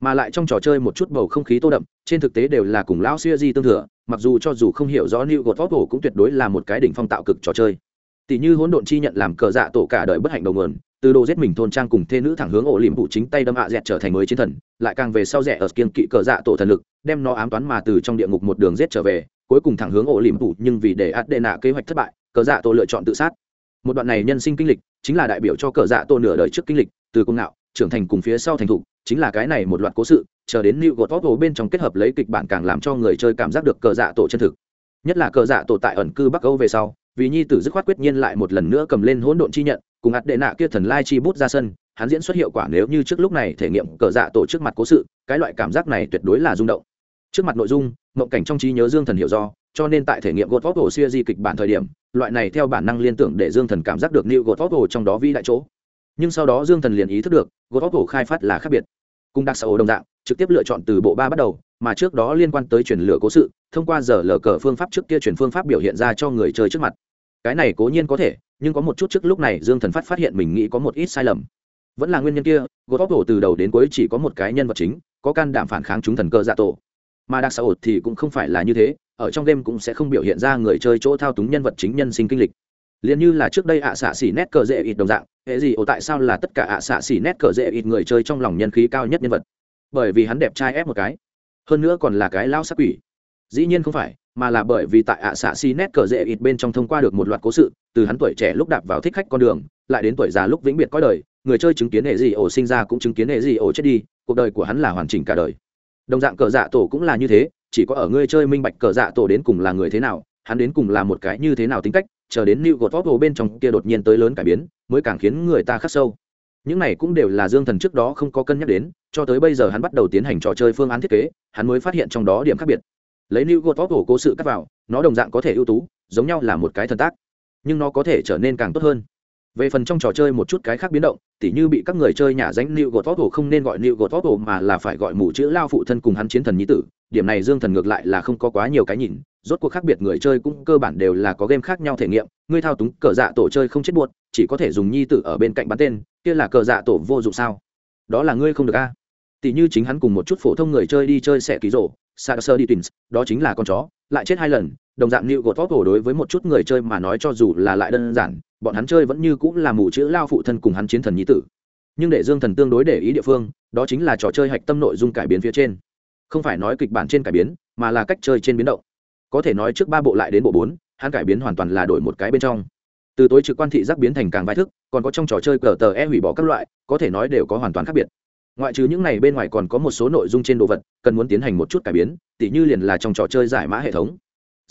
Mà lại trong trò chơi một chút bầu không khí tô đậm, trên thực tế đều là cùng lão xuya di tương thừa, mặc dù cho dù không hiểu rõ new god cũng tuyệt đối là một cái đỉnh phong tạo cực trò chơi. Tỷ như hỗn độn chi nhận làm cờ dạ tổ cả đời bất hạnh đầu nguồn, từ đồ giết mình thôn trang cùng thê nữ thẳng hướng ổ liềm vụ chính tay đâm hạ dẹt trở thành mới chiến thần, lại càng về sau rẻ ở kiên kỵ cờ dạ tổ thần lực, đem nó ám toán mà từ trong địa ngục một đường giết trở về, cuối cùng thẳng hướng ổ liềm vụ nhưng vì để át đệ nạ kế hoạch thất bại cờ dạ tổ lựa chọn tự sát. Một đoạn này nhân sinh kinh lịch, chính là đại biểu cho cờ dạ tổ nửa đời trước kinh lịch, từ công ngạo, trưởng thành cùng phía sau thành thục, chính là cái này một loạt cố sự, chờ đến new god bên trong kết hợp lấy kịch bản càng làm cho người chơi cảm giác được cờ dạ tổ chân thực. Nhất là cờ dạ tổ tại ẩn cư bắc âu về sau, vì nhi tử dứt khoát quyết nhiên lại một lần nữa cầm lên hỗn độn chi nhận, cùng ạt đệ nạ kia thần lai chi bút ra sân, hắn diễn xuất hiệu quả nếu như trước lúc này thể nghiệm cờ dạ tổ trước mặt cố sự, cái loại cảm giác này tuyệt đối là rung động. Trước mặt nội dung, mộng cảnh trong trí nhớ dương thần hiểu do cho nên tại thể nghiệm gột vóc hồ xuya di kịch bản thời điểm, loại này theo bản năng liên tưởng để dương thần cảm giác được nịu gột vóc hồ trong đó vi đại chỗ. Nhưng sau đó dương thần liền ý thức được gột vóc hồ khai phát là khác biệt. Cùng đặc xã đồng dạng, trực tiếp lựa chọn từ bộ ba bắt đầu, mà trước đó liên quan tới chuyển lửa cố sự, thông qua giờ lờ cờ phương pháp trước kia chuyển phương pháp biểu hiện ra cho người chơi trước mặt. Cái này cố nhiên có thể, nhưng có một chút trước lúc này dương thần phát phát hiện mình nghĩ có một ít sai lầm. Vẫn là nguyên nhân kia gột vóc hồ từ đầu đến cuối chỉ có một cái nhân vật chính, có can đảm phản kháng chúng thần cơ dạ tổ. Mà đặc xã hội thì cũng không phải là như thế ở trong game cũng sẽ không biểu hiện ra người chơi chỗ thao túng nhân vật chính nhân sinh kinh lịch. Liền như là trước đây ạ xạ xỉ nét cờ dễ ít đồng dạng, hệ gì ồ tại sao là tất cả ạ xạ xỉ nét cờ dễ ít người chơi trong lòng nhân khí cao nhất nhân vật? Bởi vì hắn đẹp trai ép một cái, hơn nữa còn là cái lao sắc quỷ. Dĩ nhiên không phải, mà là bởi vì tại ạ xạ xỉ nét cờ dễ ít bên trong thông qua được một loạt cố sự, từ hắn tuổi trẻ lúc đạp vào thích khách con đường, lại đến tuổi già lúc vĩnh biệt có đời, người chơi chứng kiến hệ gì ổ sinh ra cũng chứng kiến hệ gì ổ chết đi, cuộc đời của hắn là hoàn chỉnh cả đời. Đồng dạng cờ dạ tổ cũng là như thế chỉ có ở người chơi minh bạch cờ dạ tổ đến cùng là người thế nào, hắn đến cùng là một cái như thế nào tính cách, chờ đến new god top bên trong kia đột nhiên tới lớn cải biến, mới càng khiến người ta khắc sâu. Những này cũng đều là dương thần trước đó không có cân nhắc đến, cho tới bây giờ hắn bắt đầu tiến hành trò chơi phương án thiết kế, hắn mới phát hiện trong đó điểm khác biệt. Lấy new god top cố sự cắt vào, nó đồng dạng có thể ưu tú, giống nhau là một cái thần tác, nhưng nó có thể trở nên càng tốt hơn về phần trong trò chơi một chút cái khác biến động, tỉ như bị các người chơi nhả danh nịu gột vót hồ không nên gọi nịu gột vót hồ mà là phải gọi mù chữ lao phụ thân cùng hắn chiến thần nhí tử. Điểm này dương thần ngược lại là không có quá nhiều cái nhìn, rốt cuộc khác biệt người chơi cũng cơ bản đều là có game khác nhau thể nghiệm. Ngươi thao túng cờ dạ tổ chơi không chết buột chỉ có thể dùng nhi tử ở bên cạnh bắn tên, kia là cờ dạ tổ vô dụng sao? Đó là ngươi không được a. Tỷ như chính hắn cùng một chút phổ thông người chơi đi chơi sẽ ký rổ sa sơ đi twins đó chính là con chó, lại chết hai lần, đồng dạng nịu gột vóc đối với một chút người chơi mà nói cho dù là lại đơn giản, bọn hắn chơi vẫn như cũng là mù chữ lao phụ thân cùng hắn chiến thần nhí tử. Nhưng để dương thần tương đối để ý địa phương, đó chính là trò chơi hạch tâm nội dung cải biến phía trên. Không phải nói kịch bản trên cải biến, mà là cách chơi trên biến động. Có thể nói trước ba bộ lại đến bộ bốn, hắn cải biến hoàn toàn là đổi một cái bên trong. Từ tối trực quan thị giác biến thành càng vai thức, còn có trong trò chơi cờ tờ e hủy bỏ các loại, có thể nói đều có hoàn toàn khác biệt ngoại trừ những này bên ngoài còn có một số nội dung trên đồ vật cần muốn tiến hành một chút cải biến tỉ như liền là trong trò chơi giải mã hệ thống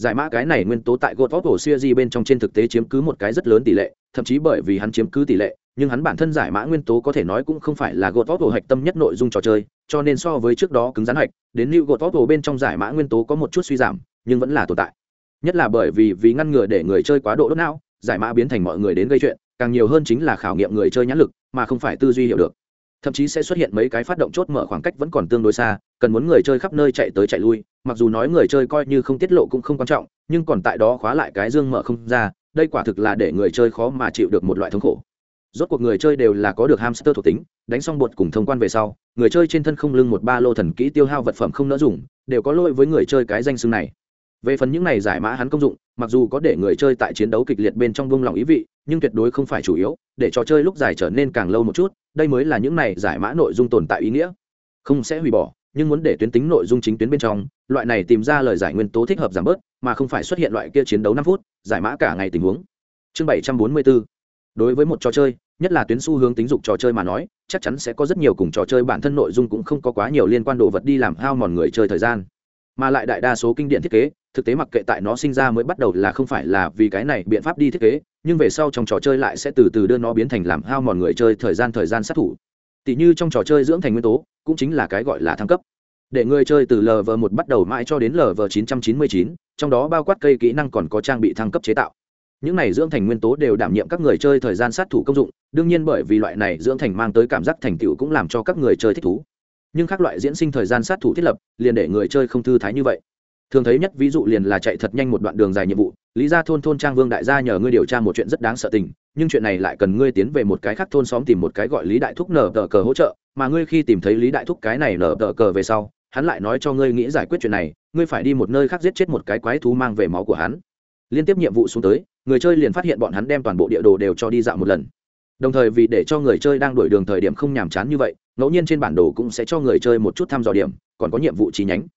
giải mã cái này nguyên tố tại God of War series bên trong trên thực tế chiếm cứ một cái rất lớn tỷ lệ, thậm chí bởi vì hắn chiếm cứ tỷ lệ, nhưng hắn bản thân giải mã nguyên tố có thể nói cũng không phải là God of War hạch tâm nhất nội dung trò chơi, cho nên so với trước đó cứng rắn hạch, đến New God of War bên trong giải mã nguyên tố có một chút suy giảm, nhưng vẫn là tồn tại. Nhất là bởi vì vì ngăn ngừa để người chơi quá độ đốt não, giải mã biến thành mọi người đến gây chuyện, càng nhiều hơn chính là khảo nghiệm người chơi nhãn lực, mà không phải tư duy hiểu được thậm chí sẽ xuất hiện mấy cái phát động chốt mở khoảng cách vẫn còn tương đối xa, cần muốn người chơi khắp nơi chạy tới chạy lui, mặc dù nói người chơi coi như không tiết lộ cũng không quan trọng, nhưng còn tại đó khóa lại cái dương mở không ra, đây quả thực là để người chơi khó mà chịu được một loại thống khổ. Rốt cuộc người chơi đều là có được hamster thuộc tính, đánh xong bột cùng thông quan về sau, người chơi trên thân không lưng một ba lô thần kỹ tiêu hao vật phẩm không nỡ dùng, đều có lỗi với người chơi cái danh xưng này về phần những này giải mã hắn công dụng, mặc dù có để người chơi tại chiến đấu kịch liệt bên trong vung lòng ý vị, nhưng tuyệt đối không phải chủ yếu, để trò chơi lúc dài trở nên càng lâu một chút, đây mới là những này giải mã nội dung tồn tại ý nghĩa. Không sẽ hủy bỏ, nhưng muốn để tuyến tính nội dung chính tuyến bên trong, loại này tìm ra lời giải nguyên tố thích hợp giảm bớt, mà không phải xuất hiện loại kia chiến đấu năm phút, giải mã cả ngày tình huống. Chương bảy trăm bốn mươi bốn đối với một trò chơi, nhất là tuyến xu hướng tính dục trò chơi mà nói, chắc chắn sẽ có rất nhiều cùng trò chơi bản thân nội dung cũng không có quá nhiều liên quan đồ vật đi làm hao mòn người chơi thời gian. Mà lại đại đa số kinh điển thiết kế thực tế mặc kệ tại nó sinh ra mới bắt đầu là không phải là vì cái này biện pháp đi thiết kế nhưng về sau trong trò chơi lại sẽ từ từ đưa nó biến thành làm hao mòn người chơi thời gian thời gian sát thủ. Tỷ như trong trò chơi dưỡng thành nguyên tố cũng chính là cái gọi là thăng cấp. Để người chơi từ lv một bắt đầu mãi cho đến lv 999, trong đó bao quát cây kỹ năng còn có trang bị thăng cấp chế tạo. Những này dưỡng thành nguyên tố đều đảm nhiệm các người chơi thời gian sát thủ công dụng đương nhiên bởi vì loại này dưỡng thành mang tới cảm giác thành tựu cũng làm cho các người chơi thích thú. Nhưng các loại diễn sinh thời gian sát thủ thiết lập liền để người chơi không thư thái như vậy thường thấy nhất ví dụ liền là chạy thật nhanh một đoạn đường dài nhiệm vụ, lý ra thôn thôn trang vương đại gia nhờ ngươi điều tra một chuyện rất đáng sợ tình, nhưng chuyện này lại cần ngươi tiến về một cái khác thôn xóm tìm một cái gọi lý đại thúc nở tờ cờ hỗ trợ, mà ngươi khi tìm thấy lý đại thúc cái này nở tờ cờ về sau, hắn lại nói cho ngươi nghĩ giải quyết chuyện này, ngươi phải đi một nơi khác giết chết một cái quái thú mang về máu của hắn. Liên tiếp nhiệm vụ xuống tới, người chơi liền phát hiện bọn hắn đem toàn bộ địa đồ đều cho đi dạo một lần. Đồng thời vì để cho người chơi đang đổi đường thời điểm không nhàm chán như vậy, ngẫu nhiên trên bản đồ cũng sẽ cho người chơi một chút thăm dò điểm, còn có nhiệm vụ chi nhánh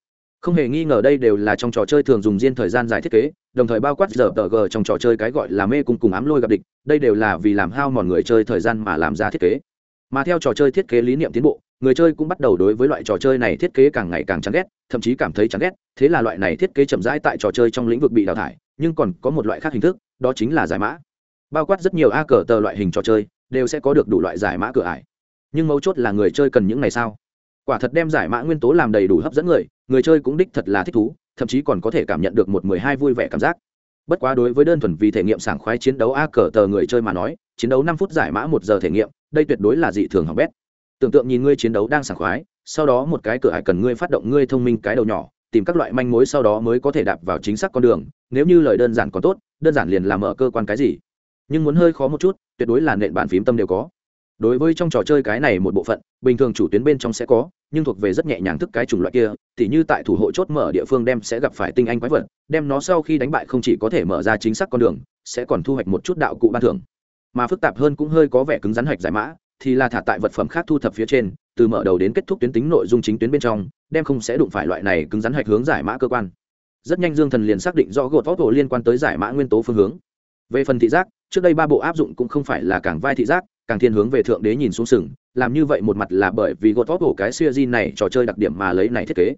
không hề nghi ngờ đây đều là trong trò chơi thường dùng riêng thời gian dài thiết kế, đồng thời bao quát giờ tờ g trong trò chơi cái gọi là mê cung cùng ám lôi gặp địch, đây đều là vì làm hao mòn người chơi thời gian mà làm ra thiết kế. Mà theo trò chơi thiết kế lý niệm tiến bộ, người chơi cũng bắt đầu đối với loại trò chơi này thiết kế càng ngày càng chán ghét, thậm chí cảm thấy chán ghét, thế là loại này thiết kế chậm rãi tại trò chơi trong lĩnh vực bị đào thải, nhưng còn có một loại khác hình thức, đó chính là giải mã. Bao quát rất nhiều a cờ tờ loại hình trò chơi, đều sẽ có được đủ loại giải mã cửa ải. Nhưng mấu chốt là người chơi cần những này sao? Quả thật đem giải mã nguyên tố làm đầy đủ hấp dẫn người người chơi cũng đích thật là thích thú, thậm chí còn có thể cảm nhận được một mười hai vui vẻ cảm giác. Bất quá đối với đơn thuần vì thể nghiệm sảng khoái chiến đấu a cờ tờ người chơi mà nói, chiến đấu năm phút giải mã một giờ thể nghiệm, đây tuyệt đối là dị thường hỏng bét. Tưởng tượng nhìn ngươi chiến đấu đang sảng khoái, sau đó một cái cửa hải cần ngươi phát động ngươi thông minh cái đầu nhỏ, tìm các loại manh mối sau đó mới có thể đạp vào chính xác con đường, nếu như lời đơn giản còn tốt, đơn giản liền làm ở cơ quan cái gì. Nhưng muốn hơi khó một chút, tuyệt đối là nện bản phím tâm đều có đối với trong trò chơi cái này một bộ phận, bình thường chủ tuyến bên trong sẽ có, nhưng thuộc về rất nhẹ nhàng thức cái chủng loại kia, tỉ như tại thủ hộ chốt mở địa phương đem sẽ gặp phải tinh anh quái vật, đem nó sau khi đánh bại không chỉ có thể mở ra chính xác con đường, sẽ còn thu hoạch một chút đạo cụ ban thưởng. Mà phức tạp hơn cũng hơi có vẻ cứng rắn hoạch giải mã, thì là thả tại vật phẩm khác thu thập phía trên, từ mở đầu đến kết thúc tuyến tính nội dung chính tuyến bên trong, đem không sẽ đụng phải loại này cứng rắn hoạch hướng giải mã cơ quan. Rất nhanh dương thần liền xác định rõ gột vóc tổ liên quan tới giải mã nguyên tố phương hướng. Về phần thị giác, trước đây ba bộ áp dụng cũng không phải là cảng vai thị giác càng thiên hướng về thượng đế nhìn xuống sừng, làm như vậy một mặt là bởi vì gột vót hổ cái siêu di này trò chơi đặc điểm mà lấy này thiết kế.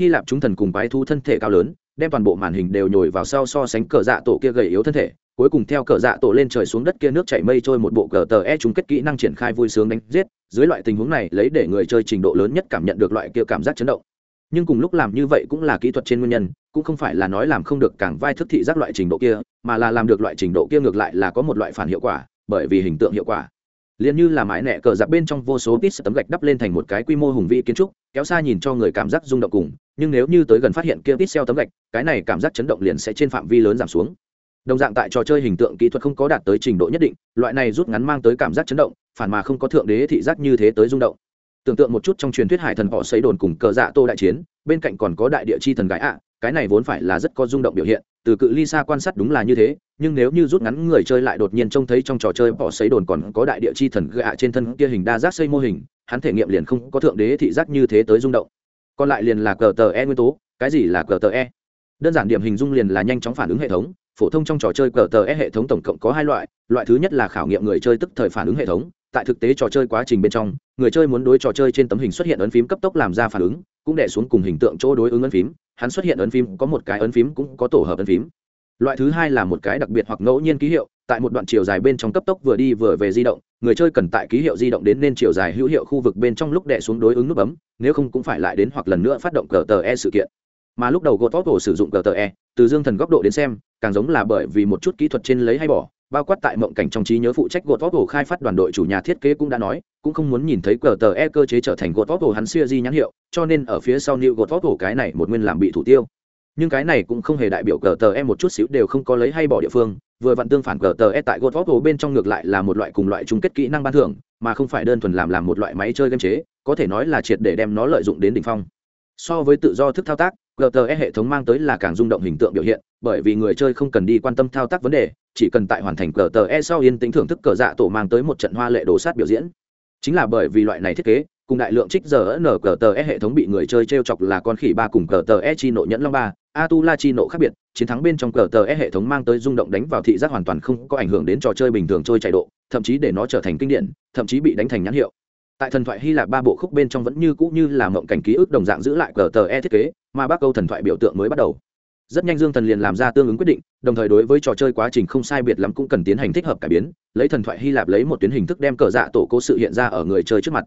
Hy lạp chúng thần cùng bái thu thân thể cao lớn, đem toàn bộ màn hình đều nhồi vào sau so sánh cờ dạ tổ kia gầy yếu thân thể, cuối cùng theo cờ dạ tổ lên trời xuống đất kia nước chảy mây trôi một bộ cờ tờ e chung kết kỹ năng triển khai vui sướng đánh giết, dưới loại tình huống này lấy để người chơi trình độ lớn nhất cảm nhận được loại kia cảm giác chấn động. Nhưng cùng lúc làm như vậy cũng là kỹ thuật trên nguyên nhân, cũng không phải là nói làm không được càng vai thức thị giác loại trình độ kia, mà là làm được loại trình độ kia ngược lại là có một loại phản hiệu quả, bởi vì hình tượng hiệu quả liền như là mái nẹ cờ giặc bên trong vô số ít tấm gạch đắp lên thành một cái quy mô hùng vĩ kiến trúc, kéo xa nhìn cho người cảm giác rung động cùng, nhưng nếu như tới gần phát hiện kia ít xeo tấm gạch, cái này cảm giác chấn động liền sẽ trên phạm vi lớn giảm xuống. Đồng dạng tại trò chơi hình tượng kỹ thuật không có đạt tới trình độ nhất định, loại này rút ngắn mang tới cảm giác chấn động, phản mà không có thượng đế thị giác như thế tới rung động. Tưởng tượng một chút trong truyền thuyết hải thần họ xây đồn cùng cờ dạ tô đại chiến, bên cạnh còn có đại địa chi thần gái ạ cái này vốn phải là rất có rung động biểu hiện, từ cự ly xa quan sát đúng là như thế, nhưng nếu như rút ngắn người chơi lại đột nhiên trông thấy trong trò chơi bỏ xấy đồn còn có đại địa chi thần gạ trên thân kia hình đa giác xây mô hình, hắn thể nghiệm liền không có thượng đế thị giác như thế tới rung động. Còn lại liền là cờ tờ e nguyên tố, cái gì là cờ tờ e? Đơn giản điểm hình dung liền là nhanh chóng phản ứng hệ thống, phổ thông trong trò chơi cờ tờ e hệ thống tổng cộng có hai loại loại thứ nhất là khảo nghiệm người chơi tức thời phản ứng hệ thống, tại thực tế trò chơi quá trình bên trong, người chơi muốn đối trò chơi trên tấm hình xuất hiện ấn phím cấp tốc làm ra phản ứng, cũng đẻ xuống cùng hình tượng chỗ đối ứng ấn phím hắn xuất hiện ấn phím, có một cái ấn phím cũng có tổ hợp ấn phím. Loại thứ hai là một cái đặc biệt hoặc ngẫu nhiên ký hiệu, tại một đoạn chiều dài bên trong cấp tốc vừa đi vừa về di động, người chơi cần tại ký hiệu di động đến nên chiều dài hữu hiệu khu vực bên trong lúc đẻ xuống đối ứng nút bấm, nếu không cũng phải lại đến hoặc lần nữa phát động cờ tờ e sự kiện. Mà lúc đầu gột tóc sử dụng cờ tờ e từ dương thần góc độ đến xem, càng giống là bởi vì một chút kỹ thuật trên lấy hay bỏ bao quát tại mộng cảnh trong trí nhớ phụ trách gột tóc khai phát đoàn đội chủ nhà thiết kế cũng đã nói, cũng không muốn nhìn thấy cờ tờ e cơ chế trở thành gột tóc hắn xưa di nhãn hiệu, cho nên ở phía sau new gột tóc cái này một nguyên làm bị thủ tiêu. Nhưng cái này cũng không hề đại biểu cờ tờ e một chút xíu đều không có lấy hay bỏ địa phương, vừa vặn tương phản cờ tờ e tại gột vóc bên trong ngược lại là một loại cùng loại chung kết kỹ năng ban thưởng, mà không phải đơn thuần làm làm một loại máy chơi game chế, có thể nói là triệt để đem nó lợi dụng đến đỉnh phong. So với tự do thức thao tác gte hệ thống mang tới là càng rung động hình tượng biểu hiện, bởi vì người chơi không cần đi quan tâm thao tác vấn đề, chỉ cần tại hoàn thành gte sau yên tĩnh thưởng thức cờ dạ tổ mang tới một trận hoa lệ đồ sát biểu diễn. Chính là bởi vì loại này thiết kế, cùng đại lượng trích giờ nở cờ e hệ thống bị người chơi t r e o chọc là con khỉ ba cùng cờ e chi nộ nhẫn long ba a tu la chi nộ khác biệt, chiến thắng bên trong cờ e hệ thống mang tới rung động đánh vào thị giác hoàn toàn không có ảnh hưởng đến trò chơi bình thường trôi chạy độ, thậm chí để nó trở thành kinh điển, thậm chí bị đánh thành nhãn hiệu tại thần thoại hy lạp ba bộ khúc bên trong vẫn như cũ như là mộng cảnh ký ức đồng dạng giữ lại cờ tờ e thiết kế mà bác câu thần thoại biểu tượng mới bắt đầu. Rất nhanh dương thần liền làm ra tương ứng quyết định, đồng thời đối với trò chơi quá trình không sai biệt lắm cũng cần tiến hành thích hợp cải biến, lấy thần thoại hy lạp lấy một tuyến hình thức đem cờ dạ tổ cố sự hiện ra ở người chơi trước mặt.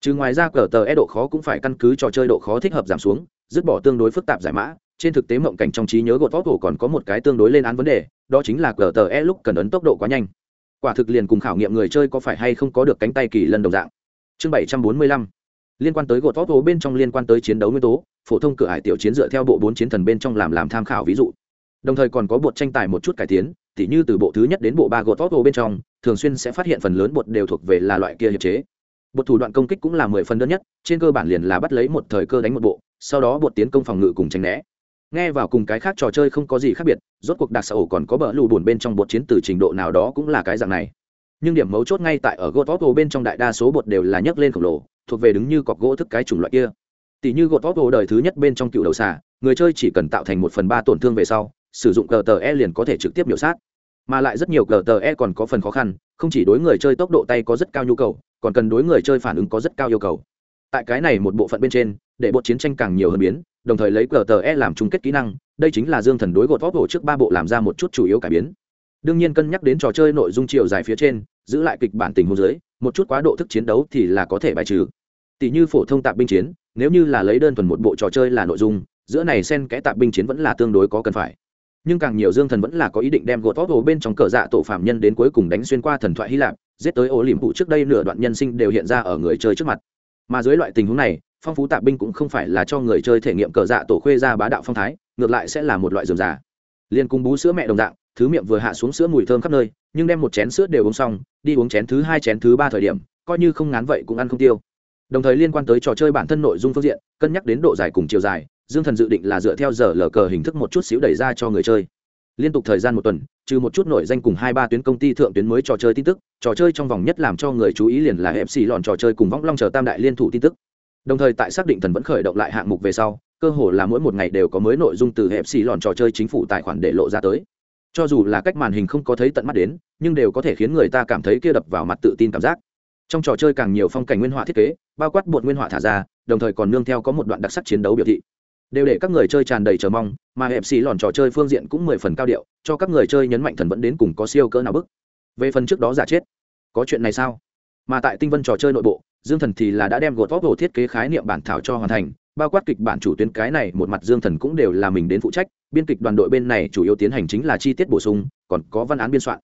Trừ ngoài ra cờ tờ e độ khó cũng phải căn cứ trò chơi độ khó thích hợp giảm xuống, dứt bỏ tương đối phức tạp giải mã, trên thực tế mộng cảnh trong trí nhớ gột tóc cổ còn có một cái tương đối lên án vấn đề, đó chính là cờ tờ e lúc cần ấn tốc độ quá nhanh. Quả thực liền cùng khảo nghiệm người chơi có phải hay không có được cánh tay kỳ lần đồng dạng chương bảy trăm bốn mươi lăm. Liên quan tới gột vóc hố bên trong liên quan tới chiến đấu nguyên tố, phổ thông cửa hải tiểu chiến dựa theo bộ bốn chiến thần bên trong làm làm tham khảo ví dụ. Đồng thời còn có bột tranh tài một chút cải tiến, tỉ như từ bộ thứ nhất đến bộ ba gột vóc hố bên trong, thường xuyên sẽ phát hiện phần lớn bột đều thuộc về là loại kia hiệp chế. Bột thủ đoạn công kích cũng là mười phần đơn nhất, trên cơ bản liền là bắt lấy một thời cơ đánh một bộ, sau đó bột tiến công phòng ngự cùng tranh né. Nghe vào cùng cái khác trò chơi không có gì khác biệt, rốt cuộc đặc xã ổ còn có bờ lù bùn bên trong bột chiến từ trình độ nào đó cũng là cái dạng này nhưng điểm mấu chốt ngay tại ở gột vóc bên trong đại đa số bột đều là nhấc lên khổng lồ, thuộc về đứng như cọc gỗ thức cái chủng loại kia. Tỷ như gột vóc đời thứ nhất bên trong cựu đầu xà, người chơi chỉ cần tạo thành một phần ba tổn thương về sau, sử dụng cờ tờ e liền có thể trực tiếp biểu sát. Mà lại rất nhiều cờ tờ e còn có phần khó khăn, không chỉ đối người chơi tốc độ tay có rất cao nhu cầu, còn cần đối người chơi phản ứng có rất cao yêu cầu. Tại cái này một bộ phận bên trên, để bộ chiến tranh càng nhiều hơn biến, đồng thời lấy cờ tờ e làm chung kết kỹ năng, đây chính là dương thần đối gột vóc trước ba bộ làm ra một chút chủ yếu cải biến đương nhiên cân nhắc đến trò chơi nội dung chiều dài phía trên, giữ lại kịch bản tình huống dưới, một chút quá độ thức chiến đấu thì là có thể bài trừ. Tỷ như phổ thông tạp binh chiến, nếu như là lấy đơn thuần một bộ trò chơi là nội dung, giữa này xen kẽ tạp binh chiến vẫn là tương đối có cần phải. Nhưng càng nhiều dương thần vẫn là có ý định đem gột vóc bên trong cờ dạ tổ phạm nhân đến cuối cùng đánh xuyên qua thần thoại hy lạp, giết tới ô liềm phụ trước đây nửa đoạn nhân sinh đều hiện ra ở người chơi trước mặt. Mà dưới loại tình huống này, phong phú tạp binh cũng không phải là cho người chơi thể nghiệm cờ dạ tổ khuê ra bá đạo phong thái, ngược lại sẽ là một loại dườm già. Liên cung bú sữa mẹ đồng dạng thứ miệng vừa hạ xuống sữa mùi thơm khắp nơi, nhưng đem một chén sữa đều uống xong, đi uống chén thứ hai, chén thứ ba thời điểm, coi như không ngán vậy cũng ăn không tiêu. Đồng thời liên quan tới trò chơi bản thân nội dung phương diện, cân nhắc đến độ dài cùng chiều dài, dương thần dự định là dựa theo giờ lờ cờ hình thức một chút xíu đẩy ra cho người chơi. Liên tục thời gian một tuần, trừ một chút nội danh cùng hai ba tuyến công ty thượng tuyến mới trò chơi tin tức, trò chơi trong vòng nhất làm cho người chú ý liền là hẹp xì lòn trò chơi cùng võng long chờ tam đại liên thủ tin tức. Đồng thời tại xác định thần vẫn khởi động lại hạng mục về sau, cơ hồ là mỗi một ngày đều có mới nội dung từ hẹp xì lòn trò chơi chính phủ tài khoản để lộ ra tới cho dù là cách màn hình không có thấy tận mắt đến, nhưng đều có thể khiến người ta cảm thấy kia đập vào mặt tự tin cảm giác. Trong trò chơi càng nhiều phong cảnh nguyên họa thiết kế, bao quát bột nguyên họa thả ra, đồng thời còn nương theo có một đoạn đặc sắc chiến đấu biểu thị. Đều để các người chơi tràn đầy chờ mong, mà hẹp xì lòn trò chơi phương diện cũng mười phần cao điệu, cho các người chơi nhấn mạnh thần vẫn đến cùng có siêu cỡ nào bức. Về phần trước đó giả chết, có chuyện này sao? Mà tại tinh vân trò chơi nội bộ, dương thần thì là đã đem gột vóc hồ thiết kế khái niệm bản thảo cho hoàn thành bao quát kịch bản chủ tuyến cái này, một mặt dương thần cũng đều là mình đến phụ trách, biên kịch đoàn đội bên này chủ yếu tiến hành chính là chi tiết bổ sung, còn có văn án biên soạn.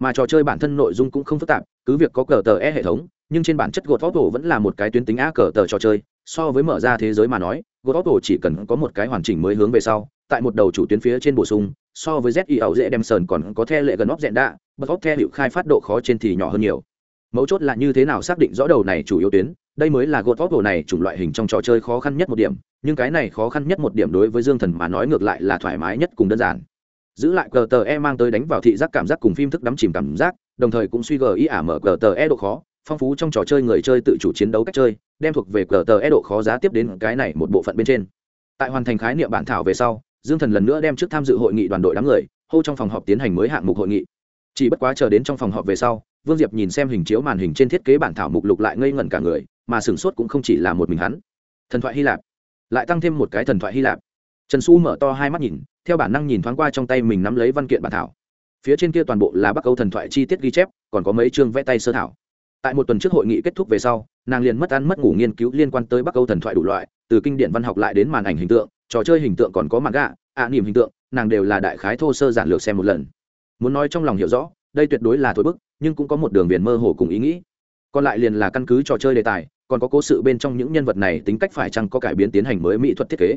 Mà trò chơi bản thân nội dung cũng không phức tạp, cứ việc có cờ tờ e hệ thống, nhưng trên bản chất gột vóc tổ vẫn là một cái tuyến tính a cờ tờ trò chơi, so với mở ra thế giới mà nói gột vóc chỉ cần có một cái hoàn chỉnh mới hướng về sau, tại một đầu chủ tuyến phía trên bổ sung, so với z i ẩu dễ đem sờn còn có the lệ gần óc dẹn đạ bật óc the hiệu khai phát độ khó trên thì nhỏ hơn nhiều mấu chốt là như thế nào xác định rõ đầu này chủ yếu tuyến. Đây mới là gột vóc hồ này chủng loại hình trong trò chơi khó khăn nhất một điểm, nhưng cái này khó khăn nhất một điểm đối với dương thần mà nói ngược lại là thoải mái nhất cùng đơn giản. Giữ lại cờ tờ e mang tới đánh vào thị giác cảm giác cùng phim thức đắm chìm cảm giác, đồng thời cũng suy gờ ý ả mở cờ tờ e độ khó, phong phú trong trò chơi người chơi tự chủ chiến đấu cách chơi, đem thuộc về cờ tờ e độ khó giá tiếp đến cái này một bộ phận bên trên. Tại hoàn thành khái niệm bản thảo về sau, dương thần lần nữa đem trước tham dự hội nghị đoàn đội đám người, hô trong phòng họp tiến hành mới hạng mục hội nghị. Chỉ bất quá chờ đến trong phòng họp về sau vương diệp nhìn xem hình chiếu màn hình trên thiết kế bản thảo mục lục lại ngây ngẩn cả người, mà sửng sốt cũng không chỉ là một mình hắn. Thần thoại hy lạp. Lại tăng thêm một cái thần thoại hy lạp. Trần xu mở to hai mắt nhìn, theo bản năng nhìn thoáng qua trong tay mình nắm lấy văn kiện bản thảo. Phía trên kia toàn bộ là bắc âu thần thoại chi tiết ghi chép, còn có mấy chương vẽ tay sơ thảo. Tại một tuần trước hội nghị kết thúc về sau, nàng liền mất ăn mất ngủ nghiên cứu liên quan tới bắc âu thần thoại đủ loại, từ kinh điển văn học lại đến màn ảnh hình tượng, trò chơi hình tượng còn có mặt gạ ạ à, niềm hình tượng, nàng đều là đại khái thô sơ giản lược xem một lần. Muốn nói trong lòng hiểu rõ, đây tuyệt đối là thối bức nhưng cũng có một đường viền mơ hồ cùng ý nghĩ. Còn lại liền là căn cứ trò chơi đề tài, còn có cố sự bên trong những nhân vật này tính cách phải chăng có cải biến tiến hành mới mỹ thuật thiết kế.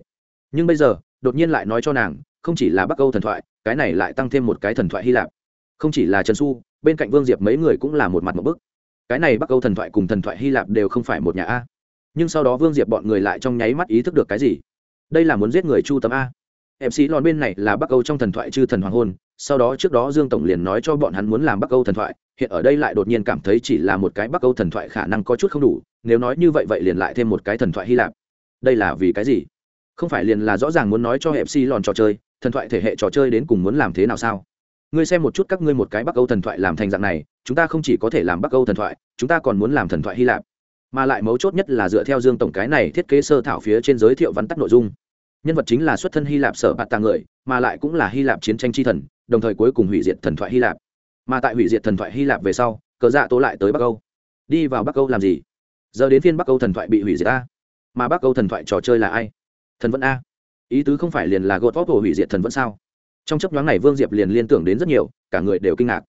Nhưng bây giờ, đột nhiên lại nói cho nàng, không chỉ là bắc âu thần thoại, cái này lại tăng thêm một cái thần thoại hy lạp. Không chỉ là trần xu, bên cạnh vương diệp mấy người cũng là một mặt một bức. Cái này bắc âu thần thoại cùng thần thoại hy lạp đều không phải một nhà a. Nhưng sau đó vương diệp bọn người lại trong nháy mắt ý thức được cái gì? Đây là muốn giết người chu tâm a. Mc lòn bên này là bắc âu trong thần thoại chư thần hoàng hôn sau đó trước đó dương tổng liền nói cho bọn hắn muốn làm bắc âu thần thoại, hiện ở đây lại đột nhiên cảm thấy chỉ là một cái bắc âu thần thoại khả năng có chút không đủ, nếu nói như vậy vậy liền lại thêm một cái thần thoại hy lạp. Đây là vì cái gì? Không phải liền là rõ ràng muốn nói cho hẹp si lòn trò chơi, thần thoại thể hệ trò chơi đến cùng muốn làm thế nào sao? Ngươi xem một chút các ngươi một cái bắc âu thần thoại làm thành dạng này, chúng ta không chỉ có thể làm bắc âu thần thoại, chúng ta còn muốn làm thần thoại hy lạp. Mà lại mấu chốt nhất là dựa theo dương tổng cái này thiết kế sơ thảo phía trên giới thiệu vắn tắt nội dung. Nhân vật chính là xuất thân hy lạp sở bạt tàng người, mà lại cũng là hy lạp chiến tranh tri thần đồng thời cuối cùng hủy diệt thần thoại hy lạp. Mà tại hủy diệt thần thoại hy lạp về sau, cờ dạ tố lại tới bắc âu. Đi vào bắc âu làm gì? Giờ đến phiên bắc âu thần thoại bị hủy diệt a. Mà bắc âu thần thoại trò chơi là ai? Thần vẫn a. Ý tứ không phải liền là gột vót hủy diệt thần vẫn sao? Trong chấp nhoáng này vương diệp liền liên tưởng đến rất nhiều, cả người đều kinh ngạc.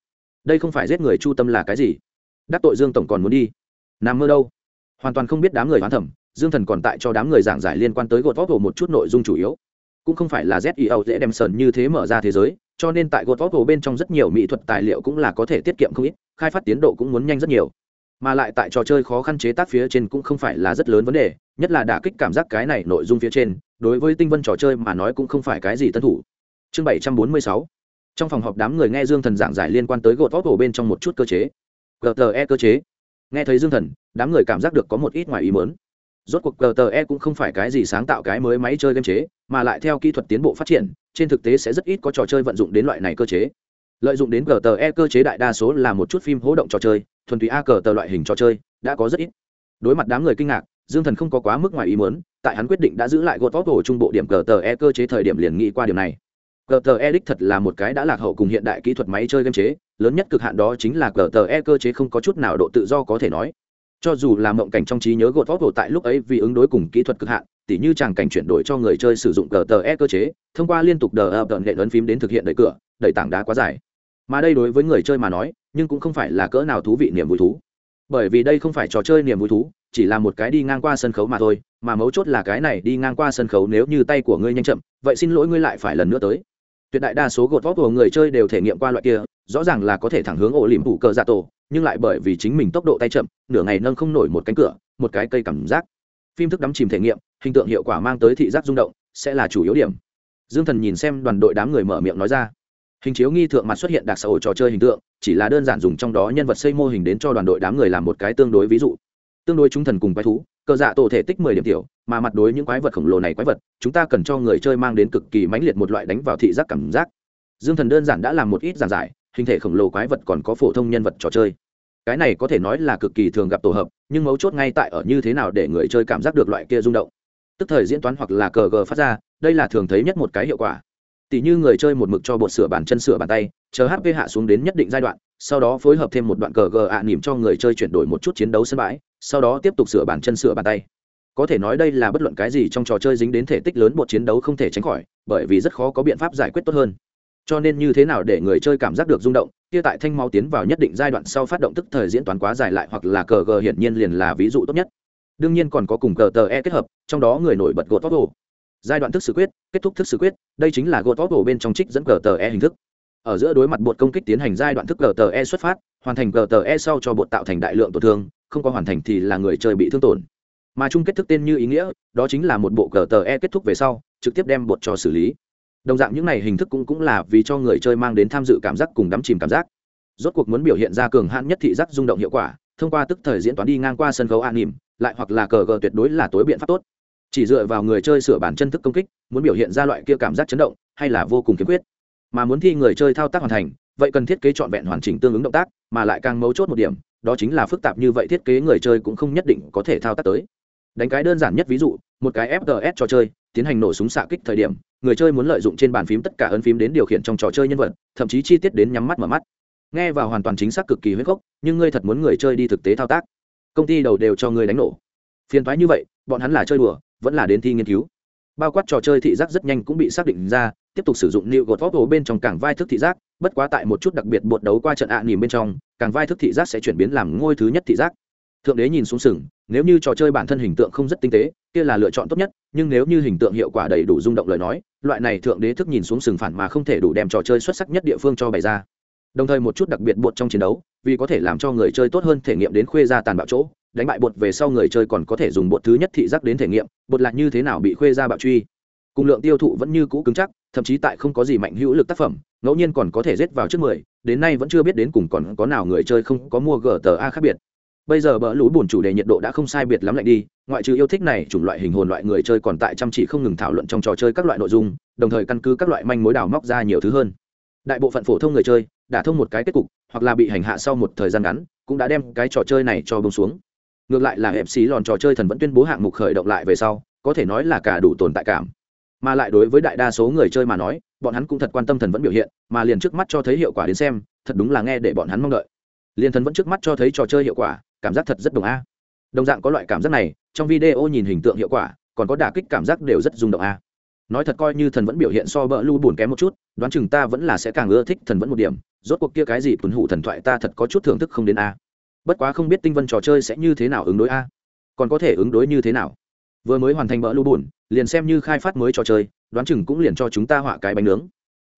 Đây không phải giết người chu tâm là cái gì? Đắc tội dương tổng còn muốn đi. Nằm mơ đâu? Hoàn toàn không biết đám người hoán thẩm dương thần còn tại cho đám người giảng giải liên quan tới gột vót một chút nội dung chủ yếu. Cũng không phải là zio dễ đem sờn như thế mở ra thế giới cho nên tại gột vót bên trong rất nhiều mỹ thuật tài liệu cũng là có thể tiết kiệm không ít, khai phát tiến độ cũng muốn nhanh rất nhiều. Mà lại tại trò chơi khó khăn chế tác phía trên cũng không phải là rất lớn vấn đề, nhất là đả kích cảm giác cái này nội dung phía trên, đối với tinh vân trò chơi mà nói cũng không phải cái gì tân thủ. Chương bảy trăm bốn mươi sáu. Trong phòng họp đám người nghe dương thần giảng giải liên quan tới gột vót bên trong một chút cơ chế. Gte cơ chế. Nghe thấy dương thần, đám người cảm giác được có một ít ngoài ý mớn rốt cuộc gte cũng không phải cái gì sáng tạo cái mới máy chơi game chế, mà lại theo kỹ thuật tiến bộ phát triển, trên thực tế sẽ rất ít có trò chơi vận dụng đến loại này cơ chế. Lợi dụng đến gte cơ chế đại đa số là một chút phim hố động trò chơi, thuần túy a cờ tờ loại hình trò chơi, đã có rất ít. Đối mặt đám người kinh ngạc, dương thần không có quá mức ngoài ý muốn, tại hắn quyết định đã giữ lại gột vót trung bộ điểm GTE cơ chế thời điểm liền nghĩ qua điều này. GTE đích thật là một cái đã lạc hậu cùng hiện đại kỹ thuật máy chơi game chế, lớn nhất cực hạn đó chính là GTE cơ chế không có chút nào độ tự do có thể nói cho dù là mộng cảnh trong trí nhớ gột vót hồ tại lúc ấy vì ứng đối cùng kỹ thuật cực hạn, tỉ như chàng cảnh chuyển đổi cho người chơi sử dụng cờ tờ e cơ chế, thông qua liên tục đờ ập đợn hệ lớn phím đến thực hiện đẩy cửa, đẩy tảng đá quá dài. Mà đây đối với người chơi mà nói, nhưng cũng không phải là cỡ nào thú vị niềm vui thú. Bởi vì đây không phải trò chơi niềm vui thú, chỉ là một cái đi ngang qua sân khấu mà thôi, mà mấu chốt là cái này đi ngang qua sân khấu nếu như tay của ngươi nhanh chậm, vậy xin lỗi ngươi lại phải lần nữa tới. Tuyệt đại đa số gột vót của người chơi đều thể nghiệm qua loại kia, rõ ràng là có thể thẳng hướng ổ liềm phủ cờ dạ tổ nhưng lại bởi vì chính mình tốc độ tay chậm, nửa ngày nâng không nổi một cánh cửa, một cái cây cảm giác. Phim thức đắm chìm thể nghiệm, hình tượng hiệu quả mang tới thị giác rung động, sẽ là chủ yếu điểm. Dương thần nhìn xem đoàn đội đám người mở miệng nói ra. Hình chiếu nghi thượng mặt xuất hiện đặc xã hội trò chơi hình tượng, chỉ là đơn giản dùng trong đó nhân vật xây mô hình đến cho đoàn đội đám người làm một cái tương đối ví dụ. Tương đối chúng thần cùng quái thú, cờ dạ tổ thể tích mười điểm tiểu, mà mặt đối những quái vật khổng lồ này quái vật, chúng ta cần cho người chơi mang đến cực kỳ mãnh liệt một loại đánh vào thị giác cảm giác. Dương thần đơn giản đã làm một ít giản giải hình thể khổng lồ quái vật còn có phổ thông nhân vật trò chơi. Cái này có thể nói là cực kỳ thường gặp tổ hợp, nhưng mấu chốt ngay tại ở như thế nào để người chơi cảm giác được loại kia rung động. Tức thời diễn toán hoặc là cờ gờ phát ra, đây là thường thấy nhất một cái hiệu quả. Tỷ như người chơi một mực cho bột sửa bàn chân sửa bàn tay, chờ hp hạ xuống đến nhất định giai đoạn, sau đó phối hợp thêm một đoạn cờ gờ ạ à nỉm cho người chơi chuyển đổi một chút chiến đấu sân bãi, sau đó tiếp tục sửa bàn chân sửa bàn tay. Có thể nói đây là bất luận cái gì trong trò chơi dính đến thể tích lớn bột chiến đấu không thể tránh khỏi, bởi vì rất khó có biện pháp giải quyết tốt hơn cho nên như thế nào để người chơi cảm giác được rung động, kia tại thanh máu tiến vào nhất định giai đoạn sau phát động tức thời diễn toán quá dài lại hoặc là cờ gờ hiển nhiên liền là ví dụ tốt nhất. Đương nhiên còn có cùng cờ tờ e kết hợp, trong đó người nổi bật gột tóc hồ giai đoạn thức xử quyết, kết thúc thức xử quyết, đây chính là gột tóc hồ bên trong trích dẫn cờ tờ e hình thức. Ở giữa đối mặt bột công kích tiến hành giai đoạn thức cờ tờ e xuất phát, hoàn thành cờ tờ e sau cho bột tạo thành đại lượng tổn thương, không có hoàn thành thì là người chơi bị thương tổn. Mà chung kết thức tên như ý nghĩa, đó chính là một bộ cờ tờ e kết thúc về sau, trực tiếp đem bột cho xử lý đồng dạng những này hình thức cũng cũng là vì cho người chơi mang đến tham dự cảm giác cùng đắm chìm cảm giác. Rốt cuộc muốn biểu hiện ra cường hãn nhất thị giác rung động hiệu quả, thông qua tức thời diễn toán đi ngang qua sân khấu an nỉm, lại hoặc là cờ gờ tuyệt đối là tối biện pháp tốt. Chỉ dựa vào người chơi sửa bản chân thức công kích, muốn biểu hiện ra loại kia cảm giác chấn động, hay là vô cùng kiếm quyết. Mà muốn thi người chơi thao tác hoàn thành, vậy cần thiết kế trọn vẹn hoàn chỉnh tương ứng động tác, mà lại càng mấu chốt một điểm, đó chính là phức tạp như vậy thiết kế người chơi cũng không nhất định có thể thao tác tới. Đánh cái đơn giản nhất ví dụ, một cái fts trò chơi tiến hành nổ súng xạ kích thời điểm, người chơi muốn lợi dụng trên bàn phím tất cả ấn phím đến điều khiển trong trò chơi nhân vật, thậm chí chi tiết đến nhắm mắt mở mắt. Nghe vào hoàn toàn chính xác cực kỳ huyết gốc, nhưng ngươi thật muốn người chơi đi thực tế thao tác. Công ty đầu đều cho ngươi đánh nổ. Phiền thoái như vậy, bọn hắn là chơi đùa, vẫn là đến thi nghiên cứu. Bao quát trò chơi thị giác rất nhanh cũng bị xác định ra, tiếp tục sử dụng nịu gột vóc bên trong cảng vai thức thị giác, bất quá tại một chút đặc biệt bột đấu qua trận ạ à nỉm bên trong cảng vai thức thị giác sẽ chuyển biến làm ngôi thứ nhất thị giác thượng đế nhìn xuống sừng, nếu như trò chơi bản thân hình tượng không rất tinh tế, kia là lựa chọn tốt nhất, nhưng nếu như hình tượng hiệu quả đầy đủ rung động lời nói, loại này thượng đế thức nhìn xuống sừng phản mà không thể đủ đem trò chơi xuất sắc nhất địa phương cho bày ra. Đồng thời một chút đặc biệt bột trong chiến đấu, vì có thể làm cho người chơi tốt hơn thể nghiệm đến khuê ra tàn bạo chỗ, đánh bại bột về sau người chơi còn có thể dùng bột thứ nhất thị giác đến thể nghiệm, bột là như thế nào bị khuê ra bạo truy. Cùng lượng tiêu thụ vẫn như cũ cứng chắc, thậm chí tại không có gì mạnh hữu lực tác phẩm, ngẫu nhiên còn có thể rết vào trước mười, đến nay vẫn chưa biết đến cùng còn có nào người chơi không có mua gta khác biệt bây giờ bỡ lũ bùn chủ đề nhiệt độ đã không sai biệt lắm lạnh đi, ngoại trừ yêu thích này, chủng loại hình hồn loại người chơi còn tại chăm chỉ không ngừng thảo luận trong trò chơi các loại nội dung, đồng thời căn cứ các loại manh mối đào móc ra nhiều thứ hơn. Đại bộ phận phổ thông người chơi, đã thông một cái kết cục, hoặc là bị hành hạ sau một thời gian ngắn, cũng đã đem cái trò chơi này cho bông xuống. Ngược lại là hẹp xí lòn trò chơi thần vẫn tuyên bố hạng mục khởi động lại về sau, có thể nói là cả đủ tồn tại cảm. Mà lại đối với đại đa số người chơi mà nói, bọn hắn cũng thật quan tâm thần vẫn biểu hiện, mà liền trước mắt cho thấy hiệu quả đến xem, thật đúng là nghe để bọn hắn mong đợi. Liền thần vẫn trước mắt cho thấy trò chơi hiệu quả cảm giác thật rất đồng a. Đồng dạng có loại cảm giác này, trong video nhìn hình tượng hiệu quả, còn có đả kích cảm giác đều rất rung động a. Nói thật coi như thần vẫn biểu hiện so bỡ lưu buồn kém một chút, đoán chừng ta vẫn là sẽ càng ưa thích thần vẫn một điểm, rốt cuộc kia cái gì tuần hủ thần thoại ta thật có chút thưởng thức không đến a. Bất quá không biết tinh vân trò chơi sẽ như thế nào ứng đối a. Còn có thể ứng đối như thế nào? Vừa mới hoàn thành bỡ lưu buồn, liền xem như khai phát mới trò chơi, đoán chừng cũng liền cho chúng ta họa cái bánh nướng.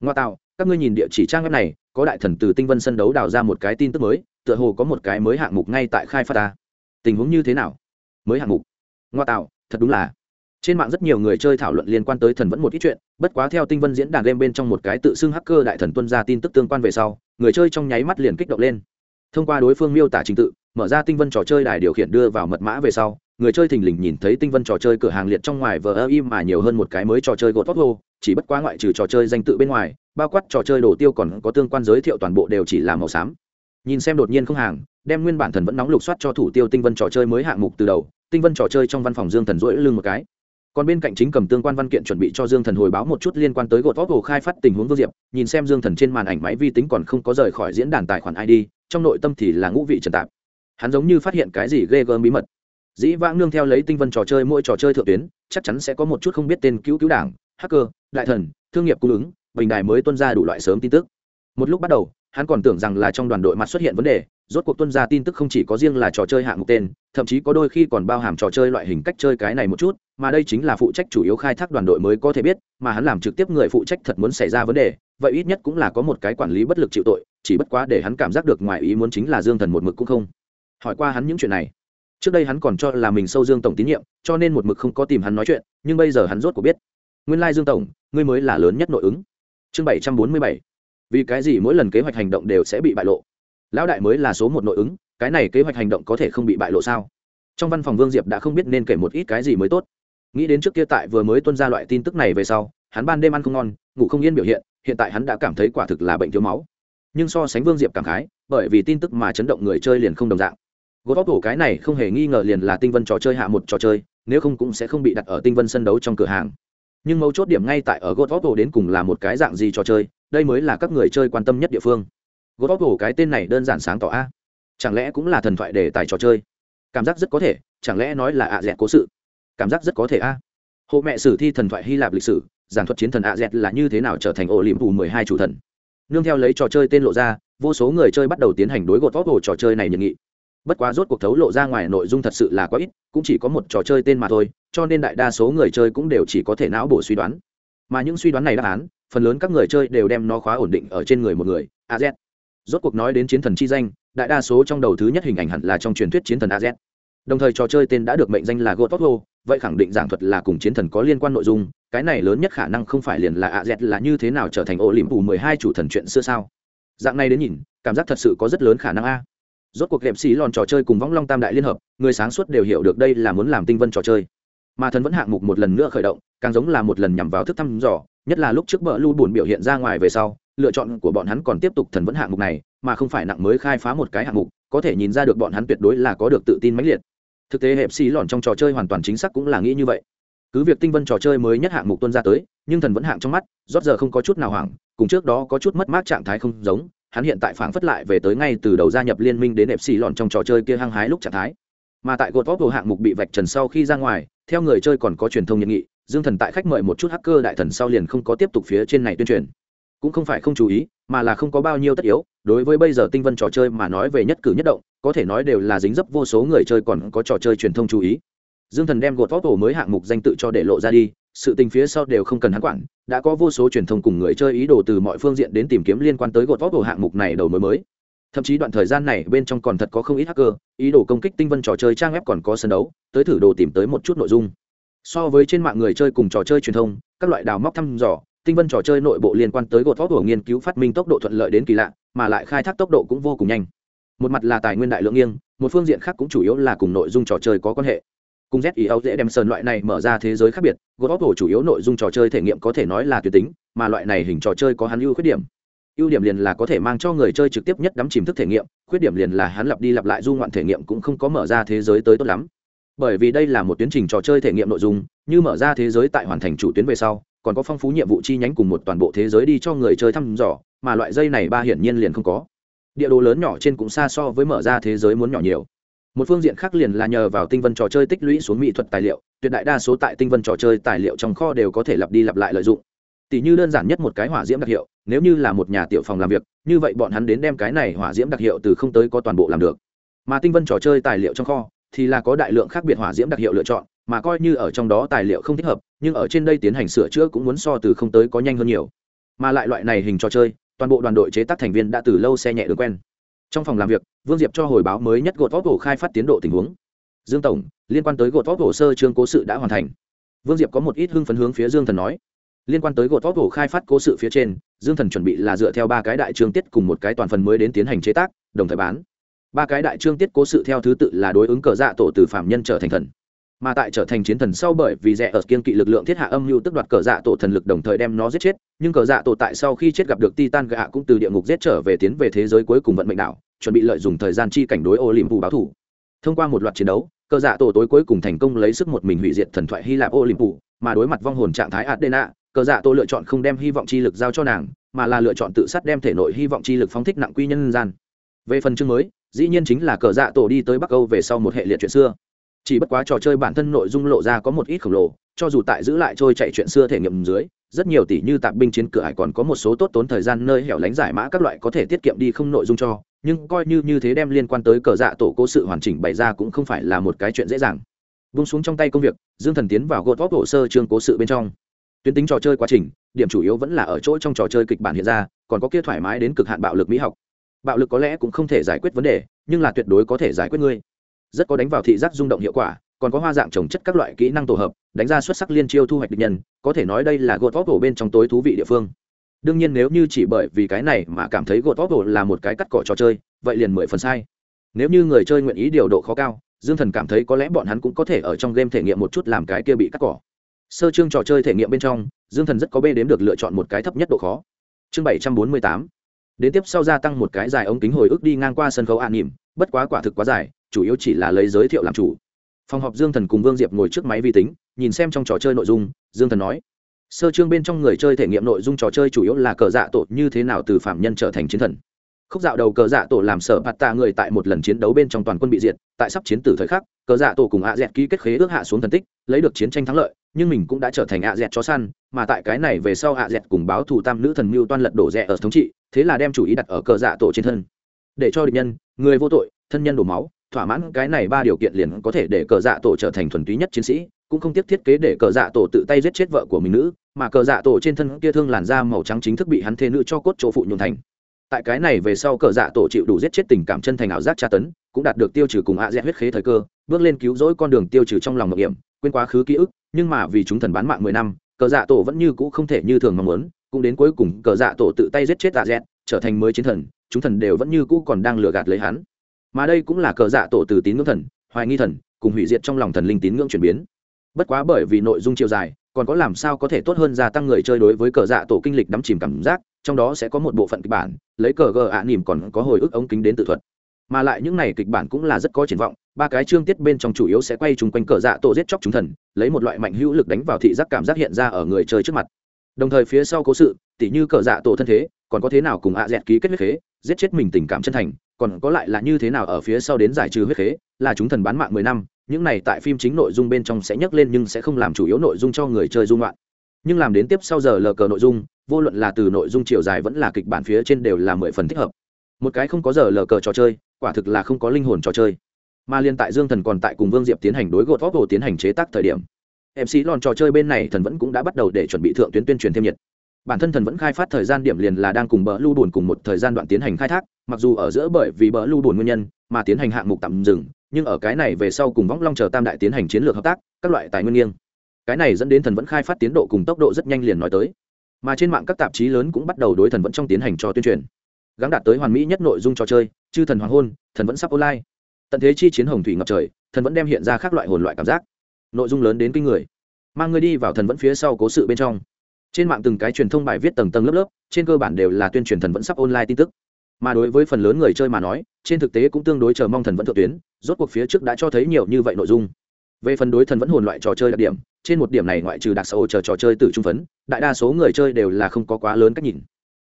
Ngoa tạo, các ngươi nhìn địa chỉ trang web này, có đại thần từ tinh vân sân đấu đào ra một cái tin tức mới tựa hồ có một cái mới hạng mục ngay tại khai phát ta. Tình huống như thế nào? Mới hạng mục. Ngoa tạo, thật đúng là. Trên mạng rất nhiều người chơi thảo luận liên quan tới thần vẫn một ít chuyện, bất quá theo tinh vân diễn đàn game bên trong một cái tự xưng hacker đại thần tuân ra tin tức tương quan về sau, người chơi trong nháy mắt liền kích động lên. Thông qua đối phương miêu tả trình tự, mở ra tinh vân trò chơi đài điều khiển đưa vào mật mã về sau, người chơi thình lình nhìn thấy tinh vân trò chơi cửa hàng liệt trong ngoài vờ ơ im mà nhiều hơn một cái mới trò chơi gột tóc chỉ bất quá ngoại trừ trò chơi danh tự bên ngoài, bao quát trò chơi đồ tiêu còn có tương quan giới thiệu toàn bộ đều chỉ là màu xám nhìn xem đột nhiên không hàng, đem nguyên bản thần vẫn nóng lục soát cho thủ tiêu tinh vân trò chơi mới hạng mục từ đầu, tinh vân trò chơi trong văn phòng dương thần rỗi lưng một cái. Còn bên cạnh chính cầm tương quan văn kiện chuẩn bị cho dương thần hồi báo một chút liên quan tới gột vóc hồ khai phát tình huống vô diệp. Nhìn xem dương thần trên màn ảnh máy vi tính còn không có rời khỏi diễn đàn tài khoản id trong nội tâm thì là ngũ vị trần tạp. Hắn giống như phát hiện cái gì ghê gớm bí mật. Dĩ vãng nương theo lấy tinh vân trò chơi mỗi trò chơi thượng tuyến, chắc chắn sẽ có một chút không biết tên cứu cứu đảng, hacker, đại thần, thương nghiệp cung ứng, bình đài mới tuân ra đủ loại sớm tin tức. Một lúc bắt đầu hắn còn tưởng rằng là trong đoàn đội mặt xuất hiện vấn đề, rốt cuộc tuân ra tin tức không chỉ có riêng là trò chơi hạng mục tên, thậm chí có đôi khi còn bao hàm trò chơi loại hình cách chơi cái này một chút, mà đây chính là phụ trách chủ yếu khai thác đoàn đội mới có thể biết, mà hắn làm trực tiếp người phụ trách thật muốn xảy ra vấn đề, vậy ít nhất cũng là có một cái quản lý bất lực chịu tội, chỉ bất quá để hắn cảm giác được ngoài ý muốn chính là dương thần một mực cũng không hỏi qua hắn những chuyện này. Trước đây hắn còn cho là mình sâu dương tổng tín nhiệm, cho nên một mực không có tìm hắn nói chuyện, nhưng bây giờ hắn rốt cuộc biết. Nguyên lai dương tổng, ngươi mới là lớn nhất nội ứng. Chương bảy trăm bốn mươi bảy vì cái gì mỗi lần kế hoạch hành động đều sẽ bị bại lộ? Lão đại mới là số một nội ứng, cái này kế hoạch hành động có thể không bị bại lộ sao? Trong văn phòng vương diệp đã không biết nên kể một ít cái gì mới tốt. Nghĩ đến trước kia tại vừa mới tuân ra loại tin tức này về sau, hắn ban đêm ăn không ngon, ngủ không yên biểu hiện hiện tại hắn đã cảm thấy quả thực là bệnh thiếu máu. Nhưng so sánh vương diệp cảm khái, bởi vì tin tức mà chấn động người chơi liền không đồng dạng. Gót tóc thủ cái này không hề nghi ngờ liền là tinh vân trò chơi hạ một trò chơi, nếu không cũng sẽ không bị đặt ở tinh vân sân đấu trong cửa hàng. Nhưng mấu chốt điểm ngay tại ở gỗ tóc đến cùng là một cái dạng gì trò chơi đây mới là các người chơi quan tâm nhất địa phương. Gỗ tóc cái tên này đơn giản sáng tỏ a. Chẳng lẽ cũng là thần thoại đề tài trò chơi? Cảm giác rất có thể, chẳng lẽ nói là ạ à dẹt cố sự? Cảm giác rất có thể a. Hộ mẹ sử thi thần thoại hy lạp lịch sử, giảng thuật chiến thần ạ dẹt là như thế nào trở thành ổ liềm phủ mười hai chủ thần? Nương theo lấy trò chơi tên lộ ra, vô số người chơi bắt đầu tiến hành đối gột vóc hồ trò chơi này nhận nghị. Bất quá rốt cuộc thấu lộ ra ngoài nội dung thật sự là quá ít, cũng chỉ có một trò chơi tên mà thôi, cho nên đại đa số người chơi cũng đều chỉ có thể não bổ suy đoán. Mà những suy đoán này đáp án phần lớn các người chơi đều đem nó khóa ổn định ở trên người một người az rốt cuộc nói đến chiến thần chi danh, đại đa số trong đầu thứ nhất hình ảnh hẳn là trong truyền thuyết chiến thần az đồng thời trò chơi tên đã được mệnh danh là god of vậy khẳng định giảng thuật là cùng chiến thần có liên quan nội dung, cái này lớn nhất khả năng không phải liền là az là như thế nào trở thành ô liềm phủ mười hai chủ thần chuyện xưa sao? Dạng này đến nhìn, cảm giác thật sự có rất lớn khả năng a. Rốt cuộc đẹp xí lòn trò chơi cùng võng long tam đại liên hợp, người sáng suốt đều hiểu được đây là muốn làm tinh vân trò chơi. Mà thần vẫn hạng mục một lần nữa khởi động, càng giống là một lần nhằm vào thức thăm dò nhất là lúc trước bờ lưu buồn biểu hiện ra ngoài về sau, lựa chọn của bọn hắn còn tiếp tục thần vẫn hạng mục này, mà không phải nặng mới khai phá một cái hạng mục, có thể nhìn ra được bọn hắn tuyệt đối là có được tự tin mãnh liệt. Thực tế hẹp xì lòn trong trò chơi hoàn toàn chính xác cũng là nghĩ như vậy. Cứ việc tinh vân trò chơi mới nhất hạng mục tuân ra tới, nhưng thần vẫn hạng trong mắt rót giờ không có chút nào hoảng, cùng trước đó có chút mất mát trạng thái không giống, hắn hiện tại phảng phất lại về tới ngay từ đầu gia nhập liên minh đến hẹp xì lòn trong trò chơi kia hăng hái lúc trạng thái. Mà tại gột vóc hạng mục bị vạch trần sau khi ra ngoài, theo người chơi còn có truyền thông nhận nghị dương thần tại khách mời một chút hacker đại thần sau liền không có tiếp tục phía trên này tuyên truyền. Cũng không phải không chú ý, mà là không có bao nhiêu tất yếu, đối với bây giờ tinh vân trò chơi mà nói về nhất cử nhất động, có thể nói đều là dính dấp vô số người chơi còn có trò chơi truyền thông chú ý. Dương thần đem gột vóc mới hạng mục danh tự cho để lộ ra đi, sự tình phía sau đều không cần hắn quản, đã có vô số truyền thông cùng người chơi ý đồ từ mọi phương diện đến tìm kiếm liên quan tới gột vóc hạng mục này đầu mới mới. Thậm chí đoạn thời gian này bên trong còn thật có không ít hacker, ý đồ công kích tinh vân trò chơi trang web còn có sân đấu, tới thử đồ tìm tới một chút nội dung so với trên mạng người chơi cùng trò chơi truyền thông, các loại đào móc thăm dò, tinh vân trò chơi nội bộ liên quan tới gột thóp của nghiên cứu phát minh tốc độ thuận lợi đến kỳ lạ, mà lại khai thác tốc độ cũng vô cùng nhanh. Một mặt là tài nguyên đại lượng nghiêng, một phương diện khác cũng chủ yếu là cùng nội dung trò chơi có quan hệ. Cùng zio dễ đem sơn loại này mở ra thế giới khác biệt gột vóc chủ yếu nội dung trò chơi thể nghiệm có thể nói là tuyệt tính, mà loại này hình trò chơi có hắn ưu khuyết điểm. Ưu điểm liền là có thể mang cho người chơi trực tiếp nhất đắm chìm thức thể nghiệm, khuyết điểm liền là hắn lặp đi lặp lại du ngoạn thể nghiệm cũng không có mở ra thế giới tới tốt lắm bởi vì đây là một tiến trình trò chơi thể nghiệm nội dung, như mở ra thế giới tại hoàn thành chủ tuyến về sau, còn có phong phú nhiệm vụ chi nhánh cùng một toàn bộ thế giới đi cho người chơi thăm dò, mà loại dây này ba hiển nhiên liền không có. Địa đồ lớn nhỏ trên cũng xa so với mở ra thế giới muốn nhỏ nhiều. Một phương diện khác liền là nhờ vào tinh vân trò chơi tích lũy xuống mỹ thuật tài liệu, tuyệt đại đa số tại tinh vân trò chơi tài liệu trong kho đều có thể lặp đi lặp lại lợi dụng. Tỷ như đơn giản nhất một cái hỏa diễm đặc hiệu, nếu như là một nhà tiểu phòng làm việc, như vậy bọn hắn đến đem cái này hỏa diễm đặc hiệu từ không tới có toàn bộ làm được. Mà tinh vân trò chơi tài liệu trong kho thì là có đại lượng khác biệt hỏa diễm đặc hiệu lựa chọn, mà coi như ở trong đó tài liệu không thích hợp, nhưng ở trên đây tiến hành sửa chữa cũng muốn so từ không tới có nhanh hơn nhiều. Mà lại loại này hình trò chơi, toàn bộ đoàn đội chế tác thành viên đã từ lâu xe nhẹ được quen. Trong phòng làm việc, vương diệp cho hồi báo mới nhất gột vóc hồ khai phát tiến độ tình huống. Dương tổng, liên quan tới gột vóc hồ sơ chương cố sự đã hoàn thành. Vương diệp có một ít hưng phấn hướng phía dương thần nói. Liên quan tới gột vóc hồ khai phát cố sự phía trên, dương thần chuẩn bị là dựa theo ba cái đại chương tiết cùng một cái toàn phần mới đến tiến hành chế tác, đồng thời bán ba cái đại trương tiết cố sự theo thứ tự là đối ứng cờ dạ tổ từ phạm nhân trở thành thần. Mà tại trở thành chiến thần sau bởi vì rẻ ở kiên kỵ lực lượng thiết hạ âm mưu tức đoạt cờ dạ tổ thần lực đồng thời đem nó giết chết, nhưng cờ dạ tổ tại sau khi chết gặp được titan gạ cũng từ địa ngục giết trở về tiến về thế giới cuối cùng vận mệnh đảo, chuẩn bị lợi dụng thời gian chi cảnh đối ô liềm phủ báo thủ. Thông qua một loạt chiến đấu, cờ dạ tổ tối cuối cùng thành công lấy sức một mình hủy diệt thần thoại hy lạp ô liềm phủ mà đối mặt vong hồn trạng thái adena cờ dạ tổ lựa chọn không đem hy vọng chi lực giao cho nàng, mà là lựa chọn tự sát đem thể nội hy vọng chi lực phóng thích nặng quy nhân gian. Về phần chương mới dĩ nhiên chính là cờ dạ tổ đi tới bắc âu về sau một hệ liệt chuyện xưa. Chỉ bất quá trò chơi bản thân nội dung lộ ra có một ít khổng lồ, cho dù tại giữ lại trôi chạy chuyện xưa thể nghiệm dưới, rất nhiều tỷ như tạp binh chiến cửa hải còn có một số tốt tốn thời gian nơi hẻo lánh giải mã các loại có thể tiết kiệm đi không nội dung cho, nhưng coi như như thế đem liên quan tới cờ dạ tổ cố sự hoàn chỉnh bày ra cũng không phải là một cái chuyện dễ dàng. Vung xuống trong tay công việc, dương thần tiến vào gột vóc hồ sơ chương cố sự bên trong. Tuyến tính trò chơi quá trình, điểm chủ yếu vẫn là ở chỗ trong trò chơi kịch bản hiện ra, còn có kia thoải mái đến cực hạn bạo lực mỹ học bạo lực có lẽ cũng không thể giải quyết vấn đề, nhưng là tuyệt đối có thể giải quyết ngươi. Rất có đánh vào thị giác rung động hiệu quả, còn có hoa dạng trồng chất các loại kỹ năng tổ hợp, đánh ra xuất sắc liên chiêu thu hoạch địch nhân, có thể nói đây là gột vóc bên trong tối thú vị địa phương. Đương nhiên nếu như chỉ bởi vì cái này mà cảm thấy gột vóc là một cái cắt cỏ trò chơi, vậy liền mười phần sai. Nếu như người chơi nguyện ý điều độ khó cao, dương thần cảm thấy có lẽ bọn hắn cũng có thể ở trong game thể nghiệm một chút làm cái kia bị cắt cỏ. Sơ chương trò chơi thể nghiệm bên trong, dương thần rất có bê đếm được lựa chọn một cái thấp nhất độ khó. Chương bảy trăm bốn mươi tám đến tiếp sau gia tăng một cái dài ống kính hồi ức đi ngang qua sân khấu an nỉm, bất quá quả thực quá dài, chủ yếu chỉ là lấy giới thiệu làm chủ. Phòng họp dương thần cùng vương diệp ngồi trước máy vi tính, nhìn xem trong trò chơi nội dung, dương thần nói, sơ chương bên trong người chơi thể nghiệm nội dung trò chơi chủ yếu là cờ dạ tổ như thế nào từ phạm nhân trở thành chiến thần. Khúc dạo đầu cờ dạ tổ làm sở bạt tạ người tại một lần chiến đấu bên trong toàn quân bị diệt, tại sắp chiến tử thời khắc, cờ dạ tổ cùng ạ dẹt ký kết khế ước hạ xuống thần tích, lấy được chiến tranh thắng lợi nhưng mình cũng đã trở thành ạ dẹt chó săn, mà tại cái này về sau ạ dẹt cùng báo thù tam nữ thần mưu toan lật đổ rẽ ở thống trị, thế là đem chủ ý đặt ở cờ dạ tổ trên thân. Để cho địch nhân, người vô tội, thân nhân đổ máu, thỏa mãn cái này ba điều kiện liền có thể để cờ dạ tổ trở thành thuần túy nhất chiến sĩ, cũng không tiếp thiết kế để cờ dạ tổ tự tay giết chết vợ của mình nữ, mà cờ dạ tổ trên thân kia thương làn da màu trắng chính thức bị hắn thê nữ cho cốt chỗ phụ nhuộn thành. Tại cái này về sau cờ dạ tổ chịu đủ giết chết tình cảm chân thành ảo giác tra tấn, cũng đạt được tiêu trừ cùng ạ dẹt huyết khế thời cơ, bước lên cứu rỗi con đường tiêu trừ trong lòng ngọc hiểm quên quá khứ ký ức, nhưng mà vì chúng thần bán mạng mười năm, cờ dạ tổ vẫn như cũ không thể như thường mong muốn, cũng đến cuối cùng cờ dạ tổ tự tay giết chết tạ dẹt, trở thành mới chiến thần, chúng thần đều vẫn như cũ còn đang lừa gạt lấy hắn. Mà đây cũng là cờ dạ tổ từ tín ngưỡng thần, hoài nghi thần, cùng hủy diệt trong lòng thần linh tín ngưỡng chuyển biến. Bất quá bởi vì nội dung chiều dài, còn có làm sao có thể tốt hơn gia tăng người chơi đối với cờ dạ tổ kinh lịch đắm chìm cảm giác, trong đó sẽ có một bộ phận kịch bản, lấy cờ gờ ạ nỉm còn có hồi ức ống kính đến tự thuật. Mà lại những này kịch bản cũng là rất có triển vọng ba cái chương tiết bên trong chủ yếu sẽ quay chung quanh cờ dạ tổ giết chóc chúng thần, lấy một loại mạnh hữu lực đánh vào thị giác cảm giác hiện ra ở người chơi trước mặt. Đồng thời phía sau cố sự, tỉ như cờ dạ tổ thân thế, còn có thế nào cùng ạ dẹt ký kết huyết khế, giết chết mình tình cảm chân thành, còn có lại là như thế nào ở phía sau đến giải trừ huyết khế, là chúng thần bán mạng mười năm, những này tại phim chính nội dung bên trong sẽ nhắc lên nhưng sẽ không làm chủ yếu nội dung cho người chơi dung loạn. Nhưng làm đến tiếp sau giờ lờ cờ nội dung, vô luận là từ nội dung chiều dài vẫn là kịch bản phía trên đều là mười phần thích hợp. Một cái không có giờ lờ cờ trò chơi, quả thực là không có linh hồn trò chơi mà liên tại dương thần còn tại cùng vương diệp tiến hành đối gột vóc hồ tiến hành chế tác thời điểm. Mc lòn trò chơi bên này thần vẫn cũng đã bắt đầu để chuẩn bị thượng tuyến tuyên truyền thêm nhiệt. Bản thân thần vẫn khai phát thời gian điểm liền là đang cùng bờ lưu bùn cùng một thời gian đoạn tiến hành khai thác, mặc dù ở giữa bởi vì bờ lưu bùn nguyên nhân mà tiến hành hạng mục tạm dừng, nhưng ở cái này về sau cùng võng long chờ tam đại tiến hành chiến lược hợp tác, các loại tài nguyên nghiêng. Cái này dẫn đến thần vẫn khai phát tiến độ cùng tốc độ rất nhanh liền nói tới. Mà trên mạng các tạp chí lớn cũng bắt đầu đối thần vẫn trong tiến hành cho tuyên truyền. Gắn đạt tới hoàn mỹ nhất nội dung trò chơi, chư thần hoàng hôn, thần vẫn sắp online tận thế chi chiến hồng thủy ngập trời, thần vẫn đem hiện ra các loại hồn loại cảm giác. Nội dung lớn đến kinh người. Mang người đi vào thần vẫn phía sau cố sự bên trong. Trên mạng từng cái truyền thông bài viết tầng tầng lớp lớp, trên cơ bản đều là tuyên truyền thần vẫn sắp online tin tức. Mà đối với phần lớn người chơi mà nói, trên thực tế cũng tương đối chờ mong thần vẫn thượng tuyến, rốt cuộc phía trước đã cho thấy nhiều như vậy nội dung. Về phần đối thần vẫn hồn loại trò chơi đặc điểm, trên một điểm này ngoại trừ đặc xã hội chờ trò chơi từ trung phấn, đại đa số người chơi đều là không có quá lớn cách nhìn.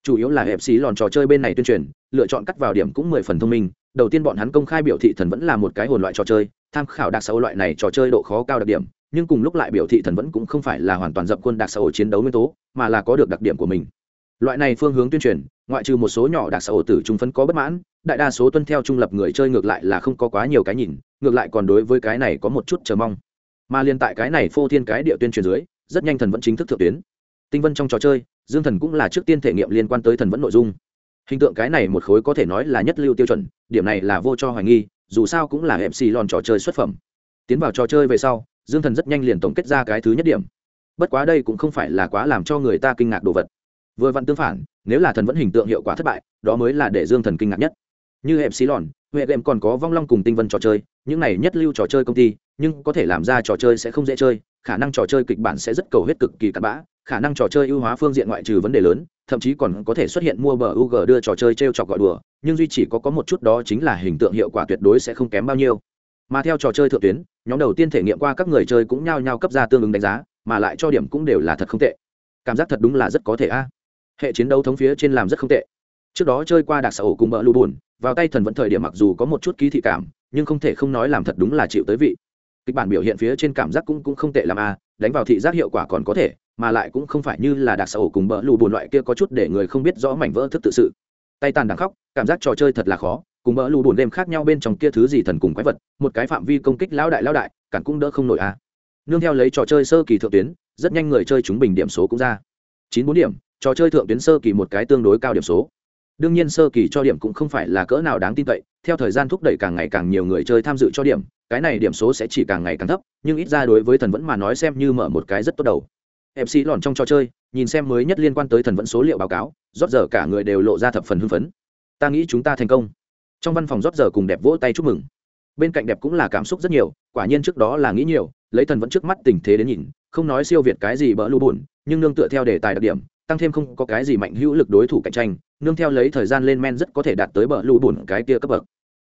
Chủ yếu là hẹp xí lòn trò chơi bên này tuyên truyền, lựa chọn cắt vào điểm cũng mười phần thông minh đầu tiên bọn hắn công khai biểu thị thần vẫn là một cái hồn loại trò chơi, tham khảo đặc xã hội loại này trò chơi độ khó cao đặc điểm, nhưng cùng lúc lại biểu thị thần vẫn cũng không phải là hoàn toàn dập quân đặc xã hội chiến đấu nguyên tố, mà là có được đặc điểm của mình. Loại này phương hướng tuyên truyền, ngoại trừ một số nhỏ đặc xã hội tử trung phấn có bất mãn, đại đa số tuân theo trung lập người chơi ngược lại là không có quá nhiều cái nhìn, ngược lại còn đối với cái này có một chút chờ mong. Mà liên tại cái này phô thiên cái địa tuyên truyền dưới, rất nhanh thần vẫn chính thức thượng tuyến. Tinh vân trong trò chơi, dương thần cũng là trước tiên thể nghiệm liên quan tới thần vẫn nội dung hình tượng cái này một khối có thể nói là nhất lưu tiêu chuẩn, điểm này là vô cho hoài nghi, dù sao cũng là mc lòn trò chơi xuất phẩm. Tiến vào trò chơi về sau, dương thần rất nhanh liền tổng kết ra cái thứ nhất điểm. Bất quá đây cũng không phải là quá làm cho người ta kinh ngạc đồ vật. Vừa vặn tương phản, nếu là thần vẫn hình tượng hiệu quả thất bại, đó mới là để dương thần kinh ngạc nhất. Như hẹp xí lòn huệ game còn có vong long cùng tinh vân trò chơi, những này nhất lưu trò chơi công ty, nhưng có thể làm ra trò chơi sẽ không dễ chơi, khả năng trò chơi kịch bản sẽ rất cầu hết cực kỳ cặn bã, khả năng trò chơi ưu hóa phương diện ngoại trừ vấn đề lớn thậm chí còn có thể xuất hiện mua bờ UG đưa trò chơi trêu chọc gọi đùa, nhưng duy chỉ có có một chút đó chính là hình tượng hiệu quả tuyệt đối sẽ không kém bao nhiêu. Mà theo trò chơi thượng tuyến, nhóm đầu tiên thể nghiệm qua các người chơi cũng nhao nhao cấp ra tương ứng đánh giá, mà lại cho điểm cũng đều là thật không tệ. Cảm giác thật đúng là rất có thể a. À. Hệ chiến đấu thống phía trên làm rất không tệ. Trước đó chơi qua đặc xã ổ cùng bờ lưu buồn vào tay thần vẫn thời điểm mặc dù có một chút ký thị cảm, nhưng không thể không nói làm thật đúng là chịu tới vị. Kịch bản biểu hiện phía trên cảm giác cũng cũng không tệ làm a, đánh vào thị giác hiệu quả còn có thể mà lại cũng không phải như là đặc xã ổ cùng bỡ lù buồn loại kia có chút để người không biết rõ mảnh vỡ thức tự sự. Tay tàn đằng khóc, cảm giác trò chơi thật là khó, cùng bỡ lù buồn đêm khác nhau bên trong kia thứ gì thần cùng quái vật, một cái phạm vi công kích lão đại lão đại, cản cũng đỡ không nổi à. Nương theo lấy trò chơi sơ kỳ thượng tuyến, rất nhanh người chơi chúng bình điểm số cũng ra. Chín bốn điểm, trò chơi thượng tuyến sơ kỳ một cái tương đối cao điểm số. Đương nhiên sơ kỳ cho điểm cũng không phải là cỡ nào đáng tin cậy, theo thời gian thúc đẩy càng ngày càng nhiều người chơi tham dự cho điểm, cái này điểm số sẽ chỉ càng ngày càng thấp, nhưng ít ra đối với thần vẫn mà nói xem như mở một cái rất tốt đầu mc lòn trong trò chơi, nhìn xem mới nhất liên quan tới thần vẫn số liệu báo cáo, rót giờ cả người đều lộ ra thập phần hưng phấn. Ta nghĩ chúng ta thành công. Trong văn phòng rót giờ cùng đẹp vỗ tay chúc mừng. Bên cạnh đẹp cũng là cảm xúc rất nhiều, quả nhiên trước đó là nghĩ nhiều, lấy thần vẫn trước mắt tình thế đến nhìn, không nói siêu việt cái gì bỡ lũ buồn nhưng nương tựa theo đề tài đặc điểm, tăng thêm không có cái gì mạnh hữu lực đối thủ cạnh tranh, nương theo lấy thời gian lên men rất có thể đạt tới bờ lũ bùn cái kia cấp bậc.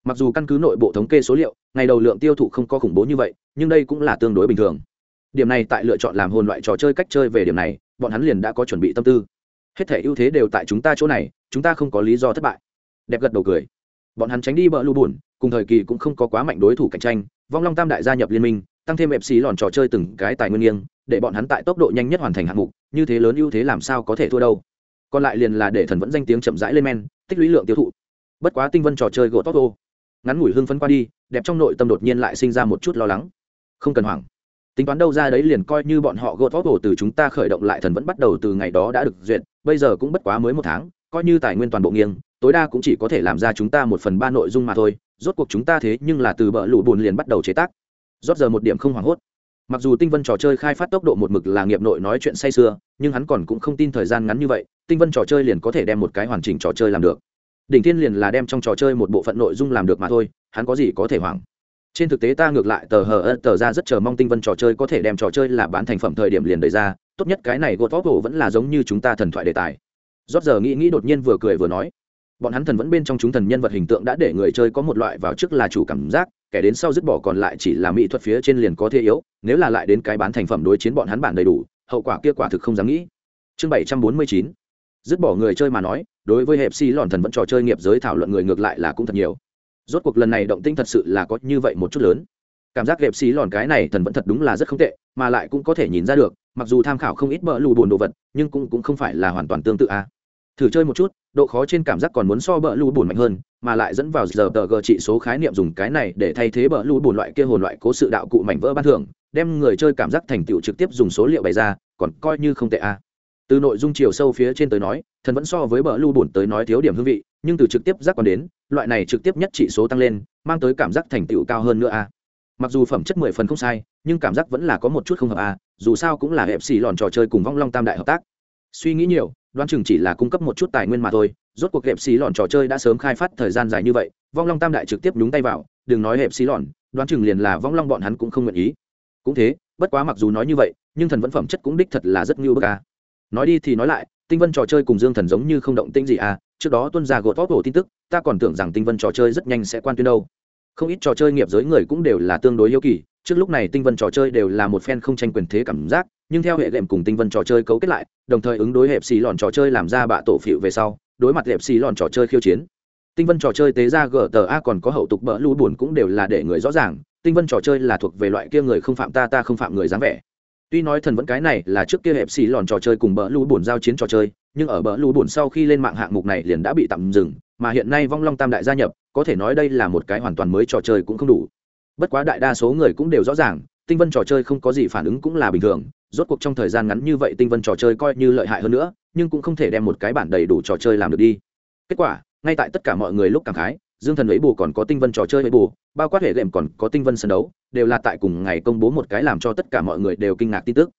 Mặc dù căn cứ nội bộ thống kê số liệu, ngày đầu lượng tiêu thụ không có khủng bố như vậy, nhưng đây cũng là tương đối bình thường điểm này tại lựa chọn làm hồn loại trò chơi cách chơi về điểm này, bọn hắn liền đã có chuẩn bị tâm tư. Hết thể ưu thế đều tại chúng ta chỗ này, chúng ta không có lý do thất bại. Đẹp gật đầu cười. Bọn hắn tránh đi bờ lưu buồn cùng thời kỳ cũng không có quá mạnh đối thủ cạnh tranh, vong long tam đại gia nhập liên minh, tăng thêm ép xí lòn trò chơi từng cái tài nguyên nghiêng, để bọn hắn tại tốc độ nhanh nhất hoàn thành hạng mục, như thế lớn ưu thế làm sao có thể thua đâu. Còn lại liền là để thần vẫn danh tiếng chậm rãi lên men, tích lũy lượng tiêu thụ. Bất quá tinh vân trò chơi gỗ tóc ô. Ngắn ngủi hưng phấn qua đi, đẹp trong nội tâm đột nhiên lại sinh ra một chút lo lắng. Không cần hoảng tính toán đâu ra đấy liền coi như bọn họ gột vót hồ từ chúng ta khởi động lại thần vẫn bắt đầu từ ngày đó đã được duyệt, bây giờ cũng bất quá mới một tháng, coi như tài nguyên toàn bộ nghiêng, tối đa cũng chỉ có thể làm ra chúng ta một phần ba nội dung mà thôi, rốt cuộc chúng ta thế nhưng là từ bờ lũ bùn liền bắt đầu chế tác. Rót giờ một điểm không hoảng hốt. Mặc dù tinh vân trò chơi khai phát tốc độ một mực là nghiệp nội nói chuyện say sưa, nhưng hắn còn cũng không tin thời gian ngắn như vậy, tinh vân trò chơi liền có thể đem một cái hoàn chỉnh trò chơi làm được. Đỉnh thiên liền là đem trong trò chơi một bộ phận nội dung làm được mà thôi, hắn có gì có thể hoảng trên thực tế ta ngược lại tờ hờ ơ, tờ ra rất chờ mong tinh vân trò chơi có thể đem trò chơi là bán thành phẩm thời điểm liền đẩy ra. Tốt nhất cái này gột vóc hổ vẫn là giống như chúng ta thần thoại đề tài. Rót giờ nghĩ nghĩ đột nhiên vừa cười vừa nói, bọn hắn thần vẫn bên trong chúng thần nhân vật hình tượng đã để người chơi có một loại vào trước là chủ cảm giác, kẻ đến sau dứt bỏ còn lại chỉ là mỹ thuật phía trên liền có thể yếu, nếu là lại đến cái bán thành phẩm đối chiến bọn hắn bản đầy đủ, hậu quả kia quả thực không dám nghĩ. Chương bảy trăm bốn mươi chín. Dứt bỏ người chơi mà nói, đối với hẹp xi lòn thần vẫn trò chơi nghiệp giới thảo luận người ngược lại là cũng thật nhiều rốt cuộc lần này động tinh thật sự là có như vậy một chút lớn. Cảm giác đẹp xí lòn cái này thần vẫn thật đúng là rất không tệ, mà lại cũng có thể nhìn ra được, mặc dù tham khảo không ít bỡ lù bùn đồ vật, nhưng cũng cũng không phải là hoàn toàn tương tự a. Thử chơi một chút, độ khó trên cảm giác còn muốn so bỡ lù bùn mạnh hơn, mà lại dẫn vào giờ tờ g trị số khái niệm dùng cái này để thay thế bỡ lù bùn loại kia hồn loại cố sự đạo cụ mảnh vỡ ban thưởng, đem người chơi cảm giác thành tựu trực tiếp dùng số liệu bày ra, còn coi như không tệ a. Từ nội dung chiều sâu phía trên tới nói, thần vẫn so với bờ lù bùn tới nói thiếu điểm hương vị nhưng từ trực tiếp giác còn đến, loại này trực tiếp nhất trị số tăng lên, mang tới cảm giác thành tựu cao hơn nữa a. Mặc dù phẩm chất mười phần không sai, nhưng cảm giác vẫn là có một chút không hợp a, dù sao cũng là hẹp xì lòn trò chơi cùng vong long tam đại hợp tác. Suy nghĩ nhiều, đoán chừng chỉ là cung cấp một chút tài nguyên mà thôi, rốt cuộc hẹp xì lòn trò chơi đã sớm khai phát thời gian dài như vậy, vong long tam đại trực tiếp nhúng tay vào, đừng nói hẹp xì lòn, đoán chừng liền là vong long bọn hắn cũng không nguyện ý. Cũng thế, bất quá mặc dù nói như vậy, nhưng thần vẫn phẩm chất cũng đích thật là rất ngưu bức a. Nói đi thì nói lại tinh vân trò chơi cùng dương thần giống như không động tĩnh gì à trước đó tuân ra gột vót hồ tin tức, ta còn tưởng rằng tinh vân trò chơi rất nhanh sẽ quan tuyên đâu. Không ít trò chơi nghiệp giới người cũng đều là tương đối yêu kỳ, trước lúc này tinh vân trò chơi đều là một fan không tranh quyền thế cảm giác, nhưng theo hệ lệm cùng tinh vân trò chơi cấu kết lại, đồng thời ứng đối hẹp xì lòn trò chơi làm ra bạ tổ phịu về sau, đối mặt hẹp xì lòn trò chơi khiêu chiến. Tinh vân trò chơi tế ra gta còn có hậu tục bỡ lũ buồn cũng đều là để người rõ ràng, tinh vân trò chơi là thuộc về loại kia người không phạm ta ta không phạm người dáng vẻ tuy nói thần vẫn cái này là trước kia hẹp xì lòn trò chơi cùng bỡ lũ bổn giao chiến trò chơi, nhưng ở bỡ lũ bổn sau khi lên mạng hạng mục này liền đã bị tạm dừng, mà hiện nay vong long tam đại gia nhập, có thể nói đây là một cái hoàn toàn mới trò chơi cũng không đủ. Bất quá đại đa số người cũng đều rõ ràng, tinh vân trò chơi không có gì phản ứng cũng là bình thường, rốt cuộc trong thời gian ngắn như vậy tinh vân trò chơi coi như lợi hại hơn nữa, nhưng cũng không thể đem một cái bản đầy đủ trò chơi làm được đi. Kết quả, ngay tại tất cả mọi người lúc cảm khái, dương thần ấy bù còn có tinh vân trò chơi ấy bù, bao quát hệ đệm còn có tinh vân sân đấu đều là tại cùng ngày công bố một cái làm cho tất cả mọi người đều kinh ngạc tin tức.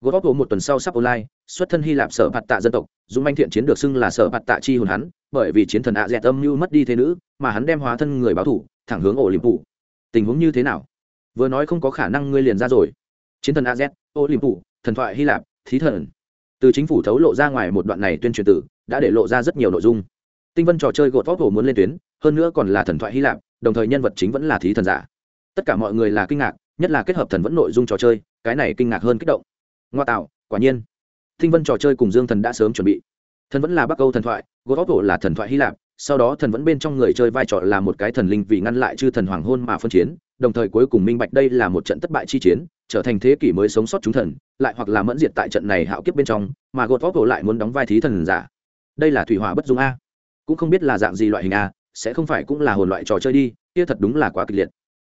Gột hồ một tuần sau sắp online, xuất thân hy lạp sở bạt tạ dân tộc, dũng anh thiện chiến được xưng là sở bạt tạ chi hồn hắn, bởi vì chiến thần ạ dẹt âm mưu mất đi thế nữ, mà hắn đem hóa thân người báo thủ, thẳng hướng ổ liềm phủ tình huống như thế nào? Vừa nói không có khả năng ngươi liền ra rồi. Chiến thần a z ô liềm phủ thần thoại hy lạp, thí thần. Từ chính phủ thấu lộ ra ngoài một đoạn này tuyên truyền tử, đã để lộ ra rất nhiều nội dung. Tinh vân trò chơi gột vót muốn lên tuyến, hơn nữa còn là thần thoại hy lạp, đồng thời nhân vật chính vẫn là thí thần giả tất cả mọi người là kinh ngạc, nhất là kết hợp thần vẫn nội dung trò chơi, cái này kinh ngạc hơn kích động. Ngoa tạo, quả nhiên. Thinh vân trò chơi cùng dương thần đã sớm chuẩn bị. Thần vẫn là bắc âu thần thoại gỗ góc là thần thoại hy lạp, sau đó thần vẫn bên trong người chơi vai trò là một cái thần linh vì ngăn lại chư thần hoàng hôn mà phân chiến, đồng thời cuối cùng minh bạch đây là một trận thất bại chi chiến, trở thành thế kỷ mới sống sót chúng thần, lại hoặc là mẫn diệt tại trận này hạo kiếp bên trong, mà gột vóc lại muốn đóng vai thí thần giả. Đây là thủy hỏa bất dung a. Cũng không biết là dạng gì loại hình a, sẽ không phải cũng là hồn loại trò chơi đi, kia thật đúng là quá kịch liệt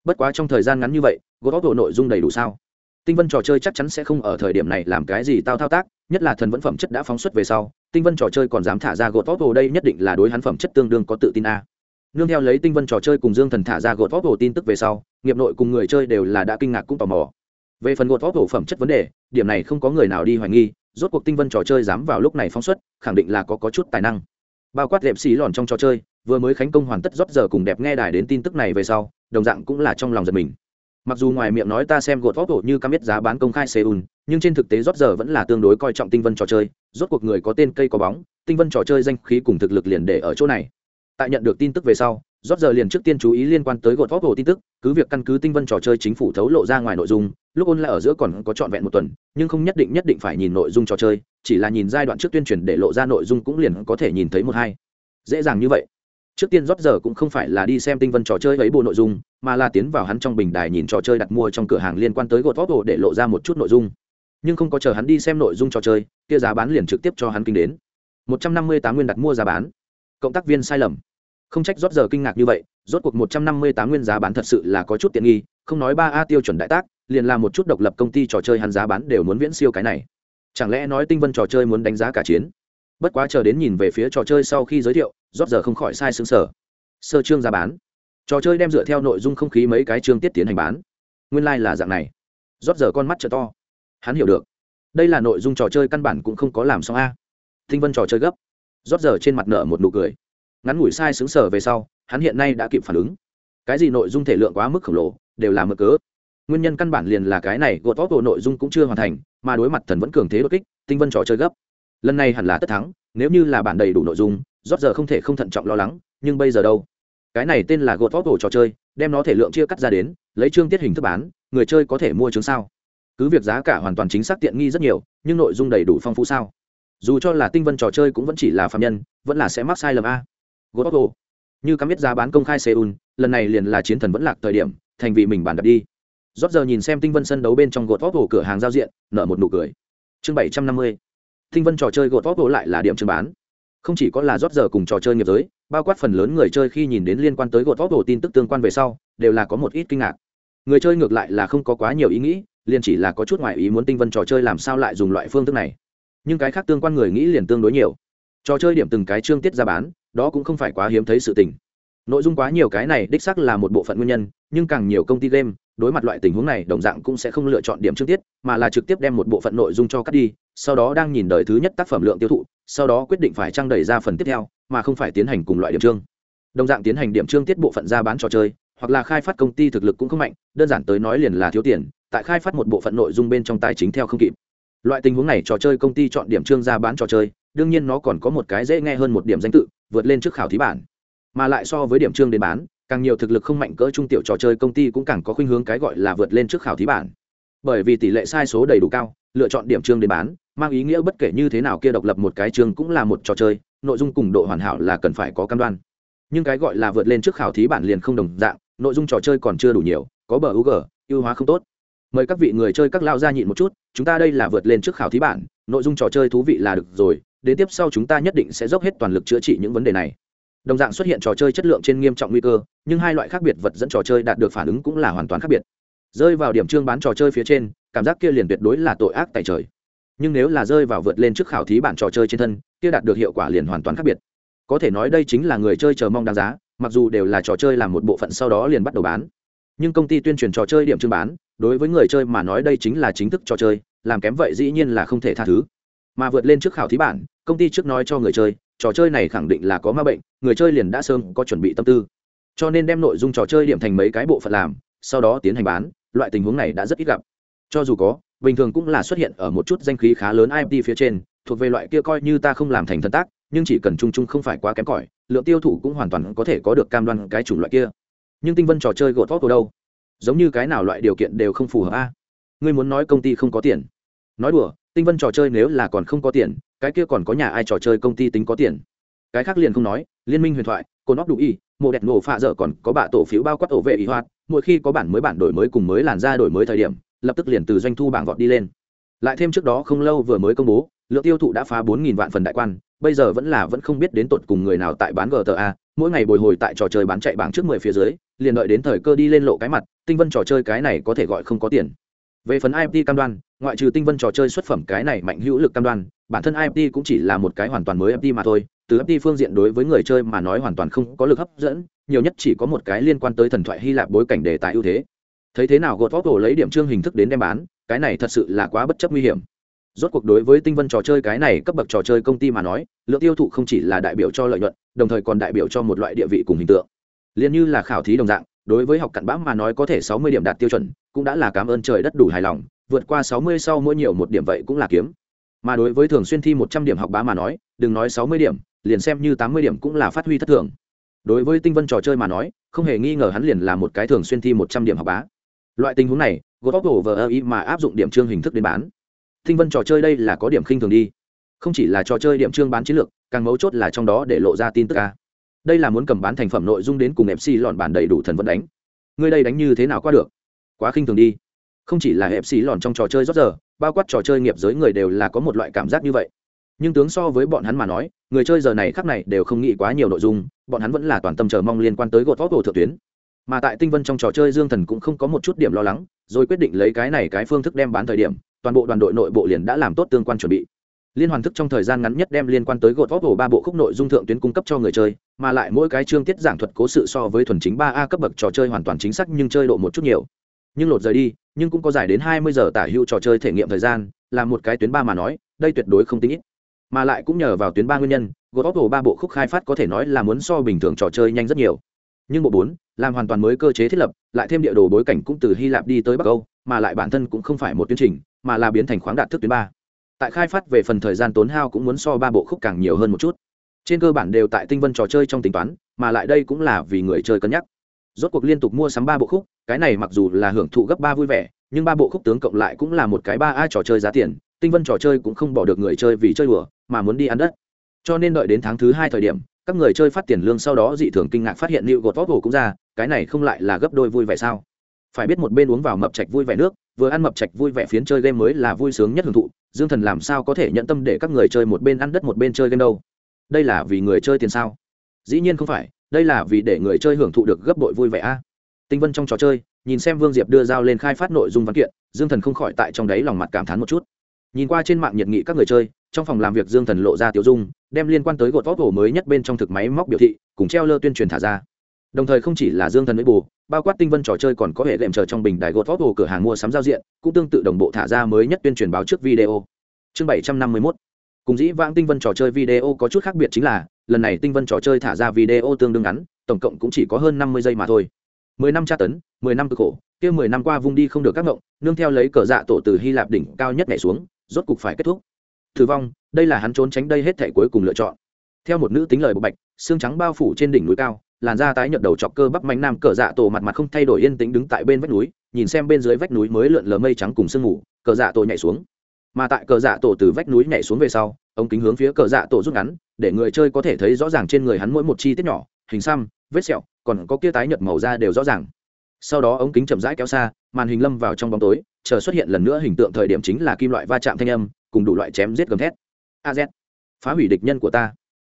bất quá trong thời gian ngắn như vậy gột độ nội dung đầy đủ sao? Tinh vân trò chơi chắc chắn sẽ không ở thời điểm này làm cái gì tao thao tác nhất là thần vẫn phẩm chất đã phóng xuất về sau tinh vân trò chơi còn dám thả ra gột vóc hồ đây nhất định là đối hắn phẩm chất tương đương có tự tin a. Nương theo lấy tinh vân trò chơi cùng dương thần thả ra gột vóc hồ tin tức về sau nghiệp nội cùng người chơi đều là đã kinh ngạc cũng tò mò. Về phần gột vóc hồ phẩm chất vấn đề điểm này không có người nào đi hoài nghi rốt cuộc tinh vân trò chơi dám vào lúc này phóng xuất khẳng định là có, có chút tài năng. Bao quát đẹp xí lòn trong trò chơi vừa mới khánh công hoàn tất rót giờ cùng đẹp nghe đài đến tin tức này về sau đồng dạng cũng là trong lòng giật mình. Mặc dù ngoài miệng nói ta xem gột vóc như cam biết giá bán công khai seoul, nhưng trên thực tế rót giờ vẫn là tương đối coi trọng tinh vân trò chơi, rốt cuộc người có tên cây có bóng, tinh vân trò chơi danh khí cùng thực lực liền để ở chỗ này. Tại nhận được tin tức về sau, rót giờ liền trước tiên chú ý liên quan tới gột vóc tin tức, cứ việc căn cứ tinh vân trò chơi chính phủ thấu lộ ra ngoài nội dung, lúc ôn lại ở giữa còn có trọn vẹn một tuần, nhưng không nhất định nhất định phải nhìn nội dung trò chơi, chỉ là nhìn giai đoạn trước tuyên truyền để lộ ra nội dung cũng liền có thể nhìn thấy một hai. Dễ dàng như vậy trước tiên rót giờ cũng không phải là đi xem tinh vân trò chơi ấy bộ nội dung, mà là tiến vào hắn trong bình đài nhìn trò chơi đặt mua trong cửa hàng liên quan tới gột vóc để lộ ra một chút nội dung. Nhưng không có chờ hắn đi xem nội dung trò chơi, kia giá bán liền trực tiếp cho hắn kinh đến. Một trăm năm mươi tám nguyên đặt mua giá bán. Cộng tác viên sai lầm. Không trách rót giờ kinh ngạc như vậy, rốt cuộc một trăm năm mươi tám nguyên giá bán thật sự là có chút tiện nghi, không nói ba a tiêu chuẩn đại tác, liền là một chút độc lập công ty trò chơi hắn giá bán đều muốn viễn siêu cái này. Chẳng lẽ nói tinh vân trò chơi muốn đánh giá cả chiến? Bất quá chờ đến nhìn về phía trò chơi sau khi giới thiệu rót giờ không khỏi sai xứng sở. Sơ chương ra bán. Trò chơi đem dựa theo nội dung không khí mấy cái chương tiết tiến hành bán. Nguyên lai、like、là dạng này. Rót giờ con mắt t to. Hắn hiểu được. Đây là nội dung trò chơi căn bản cũng không có làm xong a. Thinh vân trò chơi gấp. Rót giờ trên mặt nợ một nụ cười. Ngắn ngủi sai xứng sở về sau, hắn hiện nay đã kịp phản ứng. Cái gì nội dung thể lượng quá mức khổng lồ, đều là mực cớ. Nguyên nhân căn bản liền là cái này, gột vóc bộ nội dung cũng chưa hoàn thành, mà đối mặt thần vẫn cường thế đột kích tinh vân trò chơi gấp. Lần này hẳn là tất thắng, nếu như là bản đầy đủ nội dung rót giờ không thể không thận trọng lo lắng, nhưng bây giờ đâu? Cái này tên là gột vóc bộ trò chơi, đem nó thể lượng chia cắt ra đến, lấy chương tiết hình thức bán, người chơi có thể mua chứng sao? Cứ việc giá cả hoàn toàn chính xác tiện nghi rất nhiều, nhưng nội dung đầy đủ phong phú sao? Dù cho là tinh vân trò chơi cũng vẫn chỉ là phạm nhân, vẫn là sẽ mắc sai lầm a. Gột vóc như cắm biết giá bán công khai seoul, lần này liền là chiến thần vẫn lạc thời điểm, thành vì mình bàn đặt đi. Rót giờ nhìn xem tinh vân sân đấu bên trong gột vóc hồ cửa hàng giao diện nợ một nụ cười. Chương bảy trăm năm mươi. Tinh vân trò chơi gột vóc hồ lại là điểm trường bán không chỉ có là rót giờ cùng trò chơi nghiệp giới, bao quát phần lớn người chơi khi nhìn đến liên quan tới gột vóc hồ tin tức tương quan về sau, đều là có một ít kinh ngạc. Người chơi ngược lại là không có quá nhiều ý nghĩ, liền chỉ là có chút ngoại ý muốn tinh vân trò chơi làm sao lại dùng loại phương thức này. Nhưng cái khác tương quan người nghĩ liền tương đối nhiều. Trò chơi điểm từng cái chương tiết ra bán, đó cũng không phải quá hiếm thấy sự tình. Nội dung quá nhiều cái này đích xác là một bộ phận nguyên nhân, nhưng càng nhiều công ty game đối mặt loại tình huống này, đồng dạng cũng sẽ không lựa chọn điểm trước tiết, mà là trực tiếp đem một bộ phận nội dung cho cắt đi, sau đó đang nhìn đời thứ nhất tác phẩm lượng tiêu thụ, sau đó quyết định phải trang đẩy ra phần tiếp theo, mà không phải tiến hành cùng loại điểm chương. Đồng dạng tiến hành điểm chương tiết bộ phận ra bán trò chơi, hoặc là khai phát công ty thực lực cũng không mạnh, đơn giản tới nói liền là thiếu tiền, tại khai phát một bộ phận nội dung bên trong tài chính theo không kịp. Loại tình huống này trò chơi công ty chọn điểm chương ra bán trò chơi, đương nhiên nó còn có một cái dễ nghe hơn một điểm danh tự, vượt lên trước khảo thí bản. Mà lại so với điểm chương đến bán càng nhiều thực lực không mạnh cỡ trung tiểu trò chơi công ty cũng càng có khuynh hướng cái gọi là vượt lên trước khảo thí bản. Bởi vì tỷ lệ sai số đầy đủ cao, lựa chọn điểm chương đến bán, mang ý nghĩa bất kể như thế nào kia độc lập một cái chương cũng là một trò chơi, nội dung cùng độ hoàn hảo là cần phải có cam đoan. Nhưng cái gọi là vượt lên trước khảo thí bản liền không đồng dạng, nội dung trò chơi còn chưa đủ nhiều, có bờ ug ưu hóa không tốt. Mời các vị người chơi các lao ra nhịn một chút, chúng ta đây là vượt lên trước khảo thí bản, nội dung trò chơi thú vị là được rồi, đến tiếp sau chúng ta nhất định sẽ dốc hết toàn lực chữa trị những vấn đề này đồng dạng xuất hiện trò chơi chất lượng trên nghiêm trọng nguy cơ, nhưng hai loại khác biệt vật dẫn trò chơi đạt được phản ứng cũng là hoàn toàn khác biệt. Rơi vào điểm chương bán trò chơi phía trên, cảm giác kia liền tuyệt đối là tội ác tại trời. Nhưng nếu là rơi vào vượt lên trước khảo thí bản trò chơi trên thân, kia đạt được hiệu quả liền hoàn toàn khác biệt. Có thể nói đây chính là người chơi chờ mong đáng giá, mặc dù đều là trò chơi làm một bộ phận sau đó liền bắt đầu bán. Nhưng công ty tuyên truyền trò chơi điểm chương bán, đối với người chơi mà nói đây chính là chính thức trò chơi, làm kém vậy dĩ nhiên là không thể tha thứ. Mà vượt lên trước khảo thí bản, công ty trước nói cho người chơi trò chơi này khẳng định là có ma bệnh, người chơi liền đã sớm có chuẩn bị tâm tư. Cho nên đem nội dung trò chơi điểm thành mấy cái bộ phận làm, sau đó tiến hành bán, loại tình huống này đã rất ít gặp. Cho dù có, bình thường cũng là xuất hiện ở một chút danh khí khá lớn imt phía trên, thuộc về loại kia coi như ta không làm thành thân tác, nhưng chỉ cần chung chung không phải quá kém cỏi, lượng tiêu thụ cũng hoàn toàn có thể có được cam đoan cái chủng loại kia. Nhưng tinh vân trò chơi gột vót ở đâu? Giống như cái nào loại điều kiện đều không phù hợp a? Ngươi muốn nói công ty không có tiền. Nói đùa, tinh vân trò chơi nếu là còn không có tiền cái kia còn có nhà ai trò chơi công ty tính có tiền? Cái khác liền không nói, liên minh huyền thoại cồn óc đủ y, mộ đẹp nổ phạ dở còn có bạ tổ phiếu bao quát ổ vệ ý hoạt, mỗi khi có bản mới bản đổi mới cùng mới làn ra đổi mới thời điểm, lập tức liền từ doanh thu bảng vọt đi lên. Lại thêm trước đó không lâu vừa mới công bố, lượng tiêu thụ đã phá bốn nghìn vạn phần đại quan, bây giờ vẫn là vẫn không biết đến tột cùng người nào tại bán gta mỗi ngày bồi hồi tại trò chơi bán chạy bảng trước mười phía dưới, liền đợi đến thời cơ đi lên lộ cái mặt, tinh vân trò chơi cái này có thể gọi không có tiền về phần imt cam đoan, ngoại trừ tinh vân trò chơi xuất phẩm cái này mạnh hữu lực cam đoan, bản thân imt cũng chỉ là một cái hoàn toàn mới ft mà thôi. Từ ft phương diện đối với người chơi mà nói hoàn toàn không có lực hấp dẫn, nhiều nhất chỉ có một cái liên quan tới thần thoại hy lạp bối cảnh đề tài ưu thế. Thấy thế nào gột vóc lấy điểm trương hình thức đến đem bán, cái này thật sự là quá bất chấp nguy hiểm. Rốt cuộc đối với tinh vân trò chơi cái này cấp bậc trò chơi công ty mà nói, lượng tiêu thụ không chỉ là đại biểu cho lợi nhuận, đồng thời còn đại biểu cho một loại địa vị cùng hình tượng. Liền như là khảo thí đồng dạng đối với học cặn bã mà nói có thể sáu mươi điểm đạt tiêu chuẩn, cũng đã là cảm ơn trời đất đủ hài lòng, vượt qua sáu mươi sau mỗi nhiều một điểm vậy cũng là kiếm. Mà đối với thường xuyên thi một trăm điểm học bá mà nói, đừng nói sáu mươi điểm, liền xem như tám mươi điểm cũng là phát huy thất thường. Đối với tinh vân trò chơi mà nói, không hề nghi ngờ hắn liền là một cái thường xuyên thi một trăm điểm học bá. Loại tình huống này google tóc vờ ý mà áp dụng điểm chương hình thức đến bán. Tinh vân trò chơi đây là có điểm khinh thường đi. Không chỉ là trò chơi điểm chương bán chiến lược, càng mấu chốt là trong đó để lộ ra tin tức ca đây là muốn cầm bán thành phẩm nội dung đến cùng mc lọn bản đầy đủ thần vẫn đánh. Ngươi đây đánh như thế nào qua được? Quá khinh thường đi. Không chỉ là mc lọn trong trò chơi rót giờ, bao quát trò chơi nghiệp giới người đều là có một loại cảm giác như vậy. Nhưng tướng so với bọn hắn mà nói, người chơi giờ này khắc này đều không nghĩ quá nhiều nội dung, bọn hắn vẫn là toàn tâm chờ mong liên quan tới gột vóc hồ thượng tuyến. Mà tại tinh vân trong trò chơi dương thần cũng không có một chút điểm lo lắng, rồi quyết định lấy cái này cái phương thức đem bán thời điểm, toàn bộ đoàn đội nội bộ liền đã làm tốt tương quan chuẩn bị liên hoàn thức trong thời gian ngắn nhất đem liên quan tới gột vóc hồ ba bộ khúc nội dung thượng tuyến cung cấp cho người chơi, mà lại mỗi cái chương tiết giảng thuật cố sự so với thuần chính ba a cấp bậc trò chơi hoàn toàn chính xác nhưng chơi độ một chút nhiều. Nhưng lột rời đi, nhưng cũng có dài đến hai mươi giờ tả hữu trò chơi thể nghiệm thời gian, là một cái tuyến ba mà nói, đây tuyệt đối không tính ít. Mà lại cũng nhờ vào tuyến ba nguyên nhân gột vóc hồ ba bộ khúc khai phát có thể nói là muốn so bình thường trò chơi nhanh rất nhiều. Nhưng bộ bốn, làm hoàn toàn mới cơ chế thiết lập, lại thêm địa đồ bối cảnh cũng từ hy lạp đi tới bắc âu, mà lại bản thân cũng không phải một tiến trình, mà là biến thành khoáng đạt thức tuyến ba tại khai phát về phần thời gian tốn hao cũng muốn so ba bộ khúc càng nhiều hơn một chút. Trên cơ bản đều tại tinh vân trò chơi trong tính toán, mà lại đây cũng là vì người chơi cân nhắc. Rốt cuộc liên tục mua sắm ba bộ khúc, cái này mặc dù là hưởng thụ gấp ba vui vẻ, nhưng ba bộ khúc tướng cộng lại cũng là một cái ba a trò chơi giá tiền, tinh vân trò chơi cũng không bỏ được người chơi vì chơi đùa, mà muốn đi ăn đất. Cho nên đợi đến tháng thứ hai thời điểm, các người chơi phát tiền lương sau đó dị thường kinh ngạc phát hiện liệu gột vóc hồ cũng ra, cái này không lại là gấp đôi vui vẻ sao? Phải biết một bên uống vào mập trạch vui vẻ nước, vừa ăn mập trạch vui vẻ phiến chơi game mới là vui sướng nhất hưởng thụ. Dương thần làm sao có thể nhận tâm để các người chơi một bên ăn đất một bên chơi game đâu? Đây là vì người chơi tiền sao? Dĩ nhiên không phải, đây là vì để người chơi hưởng thụ được gấp đội vui vẻ a. Tinh vân trong trò chơi, nhìn xem vương diệp đưa dao lên khai phát nội dung văn kiện, dương thần không khỏi tại trong đấy lòng mặt cảm thán một chút. Nhìn qua trên mạng nhiệt nghị các người chơi, trong phòng làm việc dương thần lộ ra tiểu dung, đem liên quan tới gột vót cổ mới nhất bên trong thực máy móc biểu thị, cùng treo lơ tuyên truyền thả ra đồng thời không chỉ là dương thần với bù, bao quát tinh vân trò chơi còn có hệ lệm chờ trong bình đài gột vót hồ cửa hàng mua sắm giao diện, cũng tương tự đồng bộ thả ra mới nhất tuyên truyền báo trước video. Chương bảy trăm năm mươi mốt. Cùng dĩ vãng tinh vân trò chơi video có chút khác biệt chính là, lần này tinh vân trò chơi thả ra video tương đương ngắn, tổng cộng cũng chỉ có hơn năm mươi giây mà thôi. Mười năm tra tấn, mười năm cực khổ, kia mười năm qua vung đi không được các ngộng, nương theo lấy cờ dạ tổ từ hy lạp đỉnh cao nhất nhảy xuống, rốt cục phải kết thúc. Thử vong, đây là hắn trốn tránh đây hết thể cuối cùng lựa chọn. Theo một nữ tính lời bộ bạch, xương trắng bao phủ trên đỉnh núi cao làn da tái nhợt đầu chọc cơ bắp mạnh nam cờ dạ tổ mặt mặt không thay đổi yên tĩnh đứng tại bên vách núi, nhìn xem bên dưới vách núi mới lượn lờ mây trắng cùng sương mù, cờ dạ tổ nhảy xuống. Mà tại cờ dạ tổ từ vách núi nhảy xuống về sau ống kính hướng phía cờ dạ tổ rút ngắn, để người chơi có thể thấy rõ ràng trên người hắn mỗi một chi tiết nhỏ, hình xăm, vết sẹo, còn có kia tái nhợt màu da đều rõ ràng. Sau đó ống kính chậm rãi kéo xa, màn hình lâm vào trong bóng tối, chờ xuất hiện lần nữa hình tượng thời điểm chính là kim loại va chạm thanh âm, cùng đủ loại chém giết gầm thét. Az phá hủy địch nhân của ta.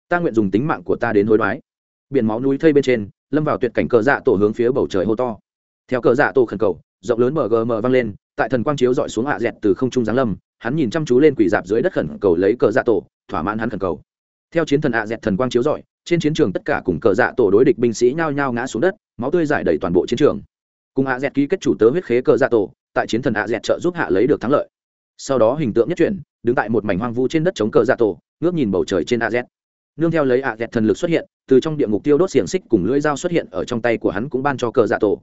Ta nguyện dùng tính mạng của ta đến hối đoái biển máu núi thây bên trên, lâm vào tuyệt cảnh cờ dạ tổ hướng phía bầu trời hô to. Theo cờ dạ tổ khẩn cầu, rộng lớn mở gm vang lên, tại thần quang chiếu dọi xuống hạ dẹt từ không trung giáng lâm, hắn nhìn chăm chú lên quỷ dạp dưới đất khẩn cầu lấy cờ dạ tổ, thỏa mãn hắn khẩn cầu. Theo chiến thần hạ dẹt thần quang chiếu dọi, trên chiến trường tất cả cùng cờ dạ tổ đối địch binh sĩ nhao nhao ngã xuống đất, máu tươi giải đầy toàn bộ chiến trường. Cùng hạ dẹt ký kết chủ tớ huyết khế cờ dạ tổ, tại chiến thần hạ dẹt trợ giúp hạ lấy được thắng lợi. Sau đó hình tượng nhất chuyển, đứng tại một mảnh hoang vu trên đất chống cờ dạ tổ, ngước nhìn bầu trời trên a z nương theo lấy ạ dẹt thần lực xuất hiện, từ trong địa ngục tiêu đốt xiềng xích cùng lưỡi dao xuất hiện ở trong tay của hắn cũng ban cho cờ dạ tổ.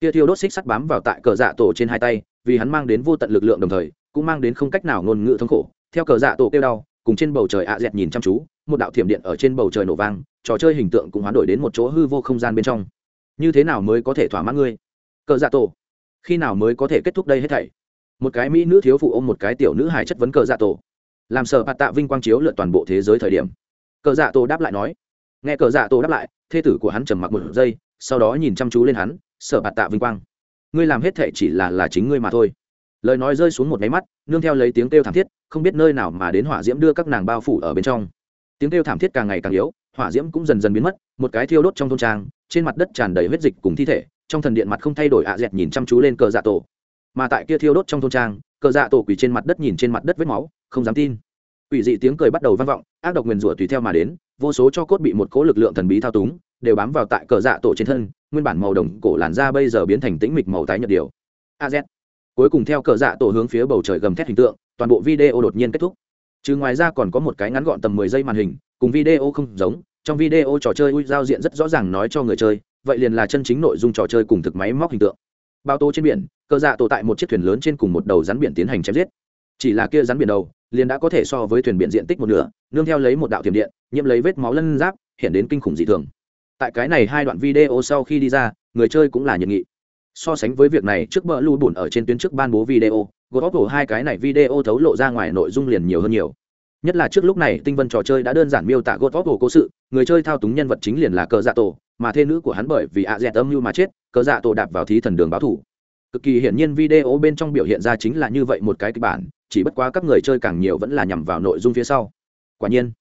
Kia tiêu đốt xích sắt bám vào tại cờ dạ tổ trên hai tay, vì hắn mang đến vô tận lực lượng đồng thời, cũng mang đến không cách nào ngôn ngữ thống khổ. Theo cờ dạ tổ kêu đau, cùng trên bầu trời ạ dẹt nhìn chăm chú, một đạo thiểm điện ở trên bầu trời nổ vang, trò chơi hình tượng cũng hoán đổi đến một chỗ hư vô không gian bên trong. Như thế nào mới có thể thỏa mãn ngươi? Cờ dạ tổ, khi nào mới có thể kết thúc đây hết thảy? Một cái mỹ nữ thiếu phụ ôm một cái tiểu nữ hài chất vấn cờ dạ tổ. Làm sợ bạt tạ vinh quang chiếu lượn toàn bộ thế giới thời điểm cờ dạ tổ đáp lại nói. Nghe cờ dạ tổ đáp lại, thê tử của hắn trầm mặc một giây, sau đó nhìn chăm chú lên hắn sợ bạt tạ vinh quang, ngươi làm hết thệ chỉ là là chính ngươi mà thôi. Lời nói rơi xuống một máy mắt, nương theo lấy tiếng kêu thảm thiết, không biết nơi nào mà đến hỏa diễm đưa các nàng bao phủ ở bên trong. Tiếng kêu thảm thiết càng ngày càng yếu, hỏa diễm cũng dần dần biến mất, một cái thiêu đốt trong thôn trang, trên mặt đất tràn đầy huyết dịch cùng thi thể, trong thần điện mặt không thay đổi ạ dẹt nhìn chăm chú lên cờ dạ tổ. Mà tại kia thiêu đốt trong thôn trang, cờ dạ tổ quỳ trên mặt đất nhìn trên mặt đất vết máu, không dám tin quỷ dị tiếng cười bắt đầu vang vọng, ác độc nguyền rủa tùy theo mà đến, vô số cho cốt bị một cố lực lượng thần bí thao túng, đều bám vào tại cờ dạ tổ trên thân, nguyên bản màu đồng cổ làn da bây giờ biến thành tĩnh mịch màu tái nhật điều. A z. Cuối cùng theo cờ dạ tổ hướng phía bầu trời gầm thét hình tượng, toàn bộ video đột nhiên kết thúc. Chứ ngoài ra còn có một cái ngắn gọn tầm mười giây màn hình, cùng video không giống, trong video trò chơi ui giao diện rất rõ ràng nói cho người chơi, vậy liền là chân chính nội dung trò chơi cùng thực máy móc hình tượng. Bao tố trên biển, cờ dạ tổ tại một chiếc thuyền lớn trên cùng một đầu rắn biển tiến hành chém giết. Chỉ là kia rắn biển đầu liền đã có thể so với thuyền biển diện tích một nửa, nương theo lấy một đạo tiềm điện, nhiễm lấy vết máu lân giáp, hiện đến kinh khủng dị thường. Tại cái này hai đoạn video sau khi đi ra, người chơi cũng là nhiệt nghị. So sánh với việc này, trước bờ lưu bùn ở trên tuyến trước ban bố video góp hai cái này video thấu lộ ra ngoài nội dung liền nhiều hơn nhiều. Nhất là trước lúc này, tinh vân trò chơi đã đơn giản miêu tả góp cổ cố sự, người chơi thao túng nhân vật chính liền là cờ dạ tổ, mà thê nữ của hắn bởi vì ạ dẹt âm mưu mà chết, cờ dạ tổ đạp vào thí thần đường báo thủ. Cực kỳ hiển nhiên video bên trong biểu hiện ra chính là như vậy một cái kịch bản chỉ bất quá các người chơi càng nhiều vẫn là nhằm vào nội dung phía sau. Quả nhiên,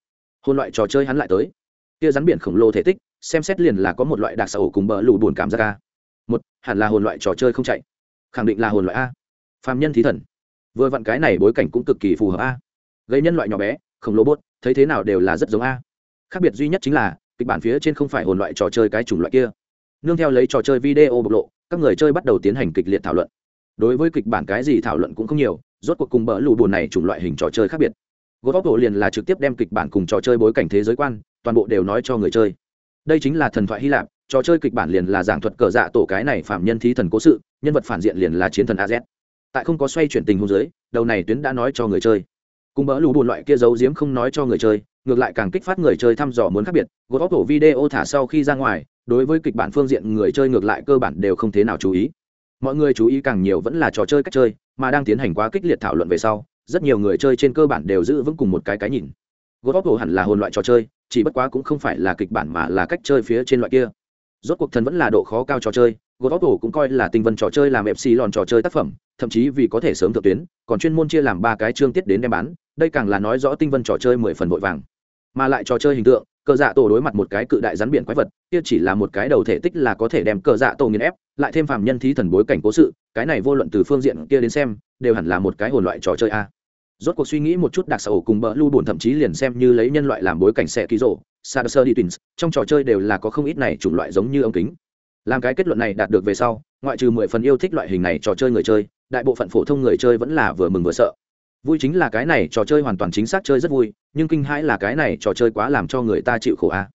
hôn loại trò chơi hắn lại tới. Kia rắn biển khổng lồ thể tích, xem xét liền là có một loại đặc xã ổ cùng bờ lù buồn cảm giác a. Một, hẳn là hồn loại trò chơi không chạy. Khẳng định là hồn loại a. Phàm nhân thí thần. Vừa vặn cái này bối cảnh cũng cực kỳ phù hợp a. Gây nhân loại nhỏ bé, khổng lồ bốt, thấy thế nào đều là rất giống a. Khác biệt duy nhất chính là, kịch bản phía trên không phải hồn loại trò chơi cái chủng loại kia. Nương theo lấy trò chơi video bộc lộ, các người chơi bắt đầu tiến hành kịch liệt thảo luận. Đối với kịch bản cái gì thảo luận cũng không nhiều rốt cuộc cùng bỡ lù bùn này chủng loại hình trò chơi khác biệt. Gỗ tóc liền là trực tiếp đem kịch bản cùng trò chơi bối cảnh thế giới quan, toàn bộ đều nói cho người chơi. Đây chính là thần thoại hy lạp, trò chơi kịch bản liền là giảng thuật cờ dạ tổ cái này phạm nhân thí thần cố sự, nhân vật phản diện liền là chiến thần az tại không có xoay chuyển tình hôn giới đầu này tuyến đã nói cho người chơi. Cùng bỡ lù bùn loại kia giấu giếm không nói cho người chơi, ngược lại càng kích phát người chơi thăm dò muốn khác biệt gỗ tóc video thả sau khi ra ngoài, đối với kịch bản phương diện người chơi ngược lại cơ bản đều không thế nào chú ý mọi người chú ý càng nhiều vẫn là trò chơi cách chơi, mà đang tiến hành quá kích liệt thảo luận về sau, rất nhiều người chơi trên cơ bản đều giữ vững cùng một cái cái nhìn. God of hẳn là hồn loại trò chơi, chỉ bất quá cũng không phải là kịch bản mà là cách chơi phía trên loại kia. Rốt cuộc thần vẫn là độ khó cao trò chơi, god of cũng coi là tinh vân trò chơi làm fc lòn trò chơi tác phẩm, thậm chí vì có thể sớm thượng tuyến, còn chuyên môn chia làm ba cái chương tiết đến đem bán, đây càng là nói rõ tinh vân trò chơi mười phần vội vàng. Mà lại trò chơi hình tượng cờ dạ tổ đối mặt một cái cự đại rắn biển quái vật kia chỉ là một cái đầu thể tích là có thể đem cờ dạ tổ nghiền ép lại thêm phàm nhân thí thần bối cảnh cố sự cái này vô luận từ phương diện kia đến xem đều hẳn là một cái hồn loại trò chơi a rốt cuộc suy nghĩ một chút đặc sầu cùng bỡ lưu buồn thậm chí liền xem như lấy nhân loại làm bối cảnh xe ký rộ Sarser đi Twins, trong trò chơi đều là có không ít này chủng loại giống như ống kính. Làm cái kết luận này đạt được về sau, ngoại trừ mười phần yêu thích loại hình này trò chơi người chơi, đại bộ phận phổ thông người chơi vẫn là vừa mừng vừa sợ. Vui chính là cái này trò chơi hoàn toàn chính xác chơi rất vui, nhưng kinh hãi là cái này trò chơi quá làm cho người ta chịu khổ a.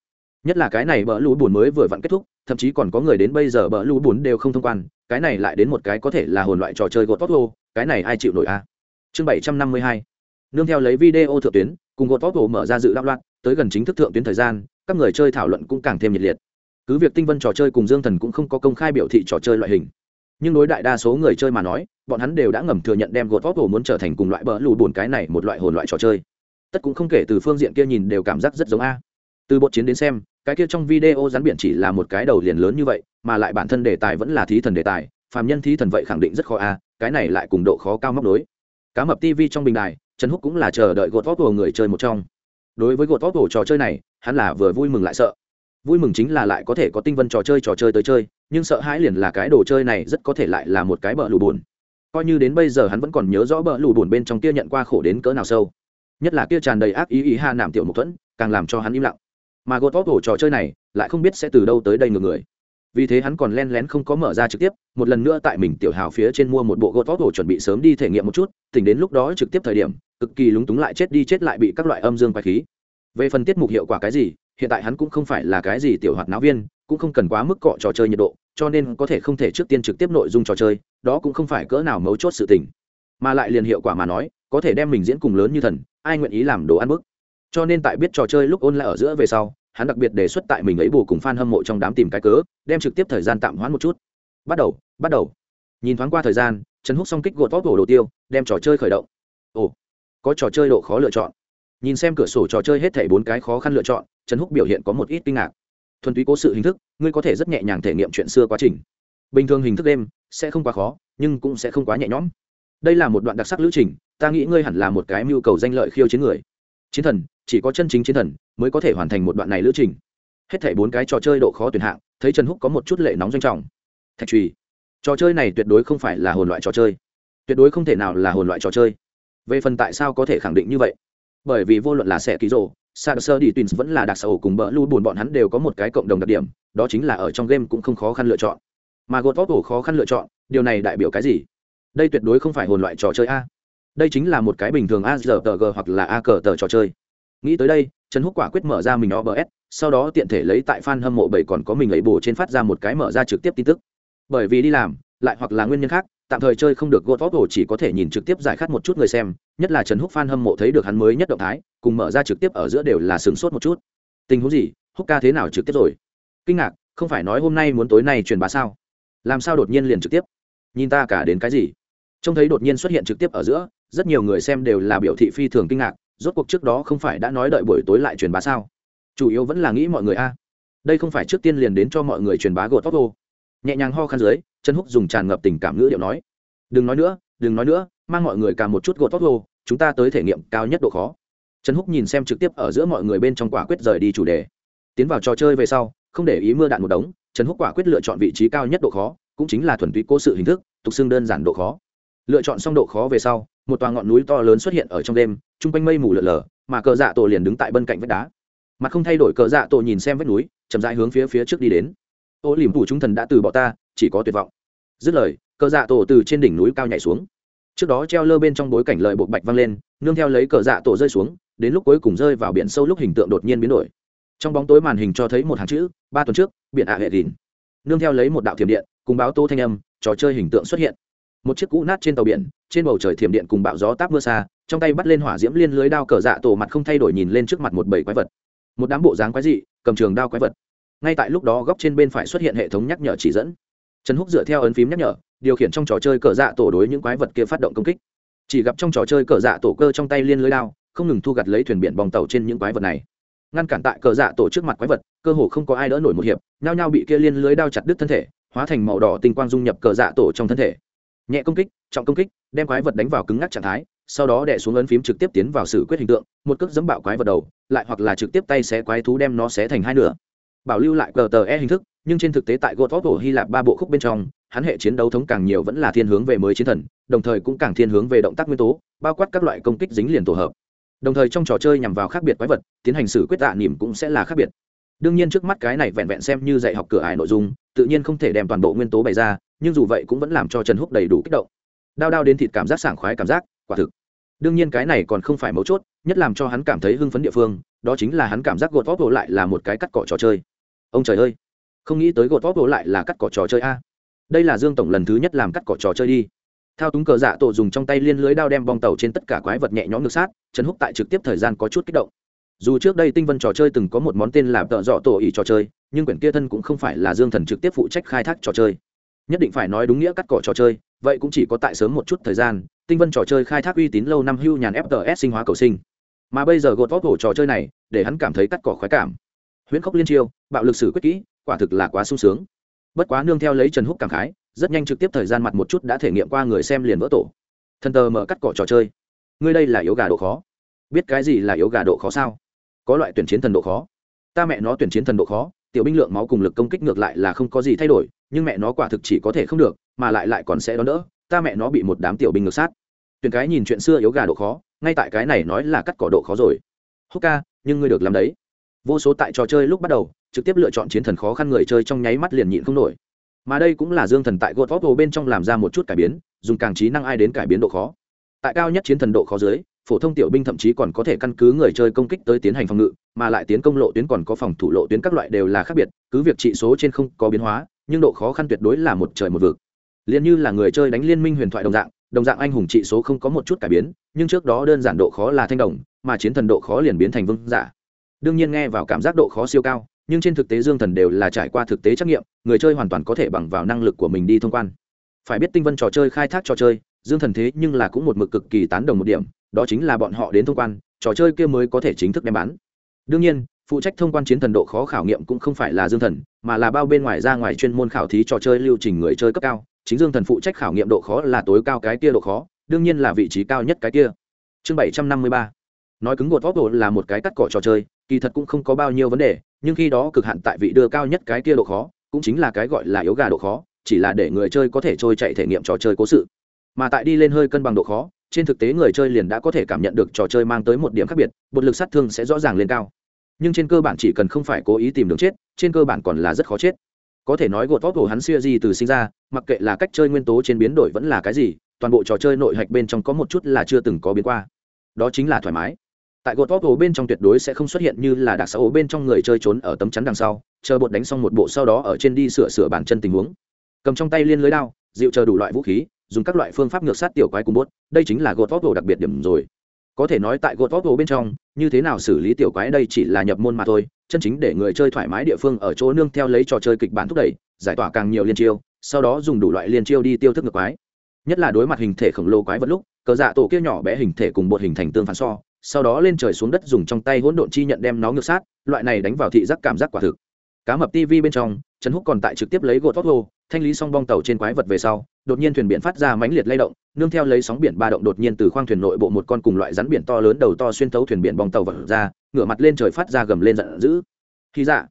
Nhất là cái này bỡ lũ buồn mới vừa vặn kết thúc, thậm chí còn có người đến bây giờ bỡ lũ buồn đều không thông quan, cái này lại đến một cái có thể là hồn loại trò chơi gột tốt cái này ai chịu nổi a. Chương bảy trăm năm mươi hai nương theo lấy video thượng tuyến cùng gột tốt mở ra dự đạo loạn tới gần chính thức thượng tuyến thời gian các người chơi thảo luận cũng càng thêm nhiệt liệt cứ việc tinh vân trò chơi cùng dương thần cũng không có công khai biểu thị trò chơi loại hình nhưng đối đại đa số người chơi mà nói, bọn hắn đều đã ngầm thừa nhận đem gột tốt muốn trở thành cùng loại bỡ lù buồn cái này một loại hồn loại trò chơi. Tất cũng không kể từ phương diện kia nhìn đều cảm giác rất giống a. Từ bộ chiến đến xem, cái kia trong video rắn biển chỉ là một cái đầu liền lớn như vậy, mà lại bản thân đề tài vẫn là thí thần đề tài, phàm nhân thí thần vậy khẳng định rất khó a, cái này lại cùng độ khó cao móc đối cá mập tv trong bình đài, trần húc cũng là chờ đợi gột vót hồ người chơi một trong. Đối với gột vót hồ trò chơi này, hắn là vừa vui mừng lại sợ. Vui mừng chính là lại có thể có tinh vân trò chơi trò chơi tới chơi nhưng sợ hãi liền là cái đồ chơi này rất có thể lại là một cái bờ lù buồn coi như đến bây giờ hắn vẫn còn nhớ rõ bờ lù buồn bên trong kia nhận qua khổ đến cỡ nào sâu. Nhất là kia tràn đầy ác ý ý ha nảm tiểu mục thuẫn, càng làm cho hắn im lặng. Mà gột tóp ổ trò chơi này, lại không biết sẽ từ đâu tới đây ngược người. Vì thế hắn còn len lén không có mở ra trực tiếp, một lần nữa tại mình tiểu hào phía trên mua một bộ gột vót chuẩn bị sớm đi thể nghiệm một chút, tỉnh đến lúc đó trực tiếp thời điểm, cực kỳ lúng túng lại chết đi chết lại bị các loại âm dương quái khí. Về phần tiết mục hiệu quả cái gì, hiện tại hắn cũng không phải là cái gì tiểu hoạt náo viên cũng không cần quá mức cọ trò chơi nhiệt độ, cho nên có thể không thể trước tiên trực tiếp nội dung trò chơi, đó cũng không phải cỡ nào mấu chốt sự tình. Mà lại liền hiệu quả mà nói, có thể đem mình diễn cùng lớn như thần, ai nguyện ý làm đồ ăn bức. Cho nên tại biết trò chơi lúc ôn lại ở giữa về sau, hắn đặc biệt đề xuất tại mình ấy bù cùng f a n hâm mộ trong đám tìm cái cớ, đem trực tiếp thời gian tạm hoãn một chút. Bắt đầu bắt đầu. Nhìn thoáng qua thời gian, trần húc xong kích gột vót hồ đồ tiêu, đem trò chơi khởi động. Ồ, có trò chơi độ khó lựa chọn. Nhìn xem cửa sổ trò chơi hết thảy bốn cái khó khăn lựa chọn, trần húc biểu hiện có một ít kinh ngạc thuần túy cố sự hình thức, ngươi có thể rất nhẹ nhàng thể nghiệm chuyện xưa quá trình. Bình thường hình thức đêm sẽ không quá khó, nhưng cũng sẽ không quá nhẹ nhõm. Đây là một đoạn đặc sắc lữ trình, ta nghĩ ngươi hẳn là một cái mưu cầu danh lợi khiêu chiến người. Chiến thần, chỉ có chân chính chiến thần mới có thể hoàn thành một đoạn này lữ trình. Hết thảy bốn cái trò chơi độ khó tuyển hạng, thấy trần húc có một chút lệ nóng doanh trọng. Thạch trùy, trò chơi này tuyệt đối không phải là hồn loại trò chơi. Tuyệt đối không thể nào là hồn loại trò chơi. Về phần tại sao có thể khẳng định như vậy? Bởi vì vô luận là sẽ ký rộ sa sơ đi twins vẫn là đặc sở cùng bỡ lui buồn bọn hắn đều có một cái cộng đồng đặc điểm đó chính là ở trong game cũng không khó khăn lựa chọn. Mà gột vót khó khăn lựa chọn điều này đại biểu cái gì? Đây tuyệt đối không phải hồn loại trò chơi a. Đây chính là một cái bình thường a hoặc là a cờ tờ trò chơi. Nghĩ tới đây trần húc quả quyết mở ra mình obs sau đó tiện thể lấy tại fan hâm mộ bảy còn có mình ấy bổ trên phát ra một cái mở ra trực tiếp tin tức. Bởi vì đi làm lại hoặc là nguyên nhân khác tạm thời chơi không được God of War chỉ có thể nhìn trực tiếp giải khát một chút người xem, nhất là Trần Húc fan hâm mộ thấy được hắn mới nhất động thái, cùng mở ra trực tiếp ở giữa đều là sửng sốt một chút. Tình huống gì? Húc ca thế nào trực tiếp rồi? Kinh ngạc, không phải nói hôm nay muốn tối nay truyền bá sao? Làm sao đột nhiên liền trực tiếp? Nhìn ta cả đến cái gì? Trông thấy đột nhiên xuất hiện trực tiếp ở giữa, rất nhiều người xem đều là biểu thị phi thường kinh ngạc, rốt cuộc trước đó không phải đã nói đợi buổi tối lại truyền bá sao? Chủ yếu vẫn là nghĩ mọi người a. Đây không phải trước tiên liền đến cho mọi người truyền bá gột tóc ô Nhẹ nhàng ho khăn dưới, chân húc dùng tràn ngập tình cảm ngữ điệu nói đừng nói nữa đừng nói nữa mang mọi người cả một chút gột tóc ô chúng ta tới thể nghiệm cao nhất độ khó trần húc nhìn xem trực tiếp ở giữa mọi người bên trong quả quyết rời đi chủ đề. Tiến vào trò chơi về sau, không để ý mưa đạn một đống, trần húc quả quyết lựa chọn vị trí cao nhất độ khó, cũng chính là thuần túy cố sự hình thức, tục xưng đơn giản độ khó. Lựa chọn xong độ khó về sau, một tòa ngọn núi to lớn xuất hiện ở trong đêm, chung quanh mây mù lở lở, mà cờ dạ tổ liền đứng tại bên cạnh vách đá. Mặt không thay đổi cờ dạ tổ nhìn xem vách núi, chậm rãi hướng phía phía trước đi đến. Ô liềm thủ chúng thần đã từ bỏ ta, chỉ có tuyệt vọng. Dứt lời, cờ dạ tổ từ trên đỉnh núi cao nhảy xuống. Trước đó treo lơ bên trong bối cảnh lợi bột bạch văng lên, nương theo lấy cờ dạ tổ rơi xuống đến lúc cuối cùng rơi vào biển sâu lúc hình tượng đột nhiên biến đổi. Trong bóng tối màn hình cho thấy một hàng chữ, ba tuần trước, biển ạ hệ đình nương theo lấy một đạo thiểm điện, cùng báo tô thanh âm, trò chơi hình tượng xuất hiện. Một chiếc cũ nát trên tàu biển, trên bầu trời thiểm điện cùng bạo gió táp mưa xa, trong tay bắt lên hỏa diễm liên lưới đao cờ dạ tổ mặt không thay đổi nhìn lên trước mặt một bầy quái vật. Một đám bộ dáng quái dị, cầm trường đao quái vật. Ngay tại lúc đó góc trên bên phải xuất hiện hệ thống nhắc nhở chỉ dẫn. Trần húc dựa theo ấn phím nhắc nhở, điều khiển trong trò chơi cờ dạ tổ đối những quái vật kia phát động công kích. Chỉ gặp trong trò chơi cờ dạ tổ cơ trong tay liên lưới đao không ngừng thu gặt lấy thuyền biển bong tàu trên những quái vật này. Ngăn cản tại cờ dạ tổ trước mặt quái vật, cơ hồ không có ai đỡ nổi một hiệp, nhao nhao bị kia liên lưới đao chặt đứt thân thể, hóa thành màu đỏ tinh quang dung nhập cờ dạ tổ trong thân thể. Nhẹ công kích, trọng công kích, đem quái vật đánh vào cứng ngắc trạng thái, sau đó đè xuống ấn phím trực tiếp tiến vào xử quyết hình tượng, một cước dẫm bạo quái vật đầu, lại hoặc là trực tiếp tay xé quái thú đem nó xé thành hai nửa. Bảo lưu lại cờ tờ e hình thức, nhưng trên thực tế tại god of hy lạp ba bộ khúc bên trong, hắn hệ chiến đấu thống càng nhiều vẫn là thiên hướng về mới chiến thần, đồng thời cũng càng thiên hướng về động tác nguyên tố, bao quát các loại công kích dính liền tổ hợp đồng thời trong trò chơi nhằm vào khác biệt quái vật, tiến hành xử quyết tạ nỉm cũng sẽ là khác biệt. Đương nhiên trước mắt cái này vẹn vẹn xem như dạy học cửa ải nội dung, tự nhiên không thể đem toàn bộ nguyên tố bày ra, nhưng dù vậy cũng vẫn làm cho trần húc đầy đủ kích động. Đao đao đến thịt cảm giác sảng khoái cảm giác, quả thực. Đương nhiên cái này còn không phải mấu chốt, nhất làm cho hắn cảm thấy hưng phấn địa phương, đó chính là hắn cảm giác gột vót bộ lại là một cái cắt cỏ trò chơi. Ông trời ơi! Không nghĩ tới gột vót bộ lại là cắt cỏ trò chơi a. Đây là dương tổng lần thứ nhất làm cắt cỏ trò chơi đi thao túng cờ dạ tổ dùng trong tay liên lưới đao đem bong tàu trên tất cả quái vật nhẹ nhõm ngược sát, trần húc tại trực tiếp thời gian có chút kích động. Dù trước đây tinh vân trò chơi từng có một món tên là tợ dọ tổ ỉ trò chơi, nhưng quyển kia thân cũng không phải là dương thần trực tiếp phụ trách khai thác trò chơi. Nhất định phải nói đúng nghĩa cắt cỏ trò chơi, vậy cũng chỉ có tại sớm một chút thời gian, tinh vân trò chơi khai thác uy tín lâu năm hưu nhàn fts sinh hóa cầu sinh. Mà bây giờ gột vót hổ trò chơi này, để hắn cảm thấy cắt cỏ khoái cảm. Huyễn khốc liên chiêu, bạo lực sử quyết kỹ, quả thực là quá sung sướng. Bất quá nương theo lấy trần húc cảm khái rất nhanh trực tiếp thời gian mặt một chút đã thể nghiệm qua người xem liền vỡ tổ. Thần tờ mở cắt cỏ trò chơi. Ngươi đây là yếu gà độ khó. Biết cái gì là yếu gà độ khó sao? Có loại tuyển chiến thần độ khó. Ta mẹ nó tuyển chiến thần độ khó, tiểu binh lượng máu cùng lực công kích ngược lại là không có gì thay đổi, nhưng mẹ nó quả thực chỉ có thể không được, mà lại lại còn sẽ đón đỡ. Ta mẹ nó bị một đám tiểu binh ngược sát. Tuyển cái nhìn chuyện xưa yếu gà độ khó, ngay tại cái này nói là cắt cỏ độ khó rồi. Húc ca, nhưng ngươi được làm đấy. Vô số tại trò chơi lúc bắt đầu, trực tiếp lựa chọn chiến thần khó khăn người chơi trong nháy mắt liền nhịn không nổi mà đây cũng là dương thần tại gột vóc hồ bên trong làm ra một chút cải biến, dùng càng trí năng ai đến cải biến độ khó. Tại cao nhất chiến thần độ khó dưới, phổ thông tiểu binh thậm chí còn có thể căn cứ người chơi công kích tới tiến hành phòng ngự, mà lại tiến công lộ tuyến còn có phòng thủ lộ tuyến các loại đều là khác biệt, cứ việc trị số trên không có biến hóa, nhưng độ khó khăn tuyệt đối là một trời một vực. Liền như là người chơi đánh liên minh huyền thoại đồng dạng đồng dạng anh hùng trị số không có một chút cải biến, nhưng trước đó đơn giản độ khó là thanh đồng, mà chiến thần độ khó liền biến thành vương giả. Đương nhiên nghe vào cảm giác độ khó siêu cao nhưng trên thực tế dương thần đều là trải qua thực tế trắc nghiệm, người chơi hoàn toàn có thể bằng vào năng lực của mình đi thông quan. Phải biết tinh vân trò chơi khai thác trò chơi, dương thần thế nhưng là cũng một mực cực kỳ tán đồng một điểm, đó chính là bọn họ đến thông quan, trò chơi kia mới có thể chính thức đem bán. Đương nhiên, phụ trách thông quan chiến thần độ khó khảo nghiệm cũng không phải là dương thần, mà là bao bên ngoài ra ngoài chuyên môn khảo thí trò chơi lưu trình người chơi cấp cao, chính dương thần phụ trách khảo nghiệm độ khó là tối cao cái kia độ khó, đương nhiên là vị trí cao nhất cái kia. Chương bảy trăm năm mươi ba. Nói cứng gột vóc độ là một cái cắt cỏ trò chơi kỳ thật cũng không có bao nhiêu vấn đề, nhưng khi đó cực hạn tại vị đưa cao nhất cái kia độ khó, cũng chính là cái gọi là yếu gà độ khó, chỉ là để người chơi có thể trôi chạy thể nghiệm trò chơi cố sự. Mà tại đi lên hơi cân bằng độ khó, trên thực tế người chơi liền đã có thể cảm nhận được trò chơi mang tới một điểm khác biệt bột lực sát thương sẽ rõ ràng lên cao. Nhưng trên cơ bản chỉ cần không phải cố ý tìm đường chết, trên cơ bản còn là rất khó chết. Có thể nói gột vóc hồ hắn xưa gì từ sinh ra, mặc kệ là cách chơi nguyên tố trên biến đổi vẫn là cái gì, toàn bộ trò chơi nội hạch bên trong có một chút là chưa từng có biến qua. Đó chính là thoải mái tại gột vóc bên trong tuyệt đối sẽ không xuất hiện như là đặc xã ổ bên trong người chơi trốn ở tấm chắn đằng sau, chờ bột đánh xong một bộ sau đó ở trên đi sửa sửa bàn chân tình huống. Cầm trong tay liên lưới đao, dịu chờ đủ loại vũ khí, dùng các loại phương pháp ngược sát tiểu quái cùng bốt đây chính là gột vóc đặc biệt điểm rồi. Có thể nói tại gột vóc bên trong, như thế nào xử lý tiểu quái đây chỉ là nhập môn mà thôi, chân chính để người chơi thoải mái địa phương ở chỗ nương theo lấy trò chơi kịch bản thúc đẩy, giải tỏa càng nhiều liên chiêu, sau đó dùng đủ loại liên chiêu đi tiêu thức ngược quái. Nhất là đối mặt hình thể khổng lồ quái vật lúc, cờ dạ tổ kia nhỏ bé hình thể cùng bột hình thành tương phản so sau đó lên trời xuống đất dùng trong tay hỗn độn chi nhận đem nó ngược sát, loại này đánh vào thị giác cảm giác quả thực. Cá mập tv bên trong, trần húc còn tại trực tiếp lấy gỗ thoát hô thanh lý xong bong tàu trên quái vật về sau, đột nhiên thuyền biển phát ra mãnh liệt lay động, nương theo lấy sóng biển ba động đột nhiên từ khoang thuyền nội bộ một con cùng loại rắn biển to lớn đầu to xuyên tấu thuyền biển bong tàu vật ra, ngửa mặt lên trời phát ra gầm lên giận dữ. Khi dạ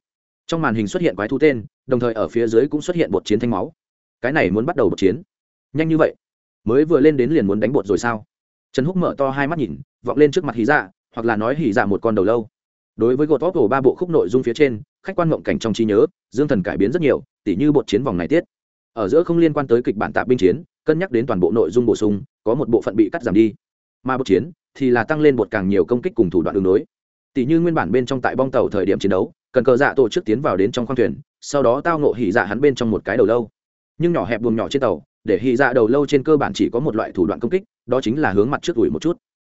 trong màn hình xuất hiện quái thú tên, đồng thời ở phía dưới cũng xuất hiện bột chiến thanh máu. Cái này muốn bắt đầu bột chiến. Nhanh như vậy. Mới vừa lên đến liền muốn đánh bột rồi sao? Trần húc mở to hai mắt nhìn, vọng lên trước mặt hí dạ hoặc là nói hỉ dạ một con đầu lâu. Đối với gột vóc ba bộ khúc nội dung phía trên, khách quan mộng cảnh trong trí nhớ, dương thần cải biến rất nhiều, tỉ như bột chiến vòng này tiết. Ở giữa không liên quan tới kịch bản tạp binh chiến, cân nhắc đến toàn bộ nội dung bổ sung, có một bộ phận bị cắt giảm đi. Mà bột chiến thì là tăng lên bột càng nhiều công kích cùng thủ đoạn đường đối tỷ như nguyên bản bên trong tại bong tàu thời điểm chiến đấu, cần cờ dạ tổ chức tiến vào đến trong khoang thuyền, sau đó tao ngộ hỉ dạ hắn bên trong một cái đầu lâu. Nhưng nhỏ hẹp buồng nhỏ trên tàu để hy dạ đầu lâu trên cơ bản chỉ có một loại thủ đoạn công kích, đó chính là hướng mặt trước ủi một chút.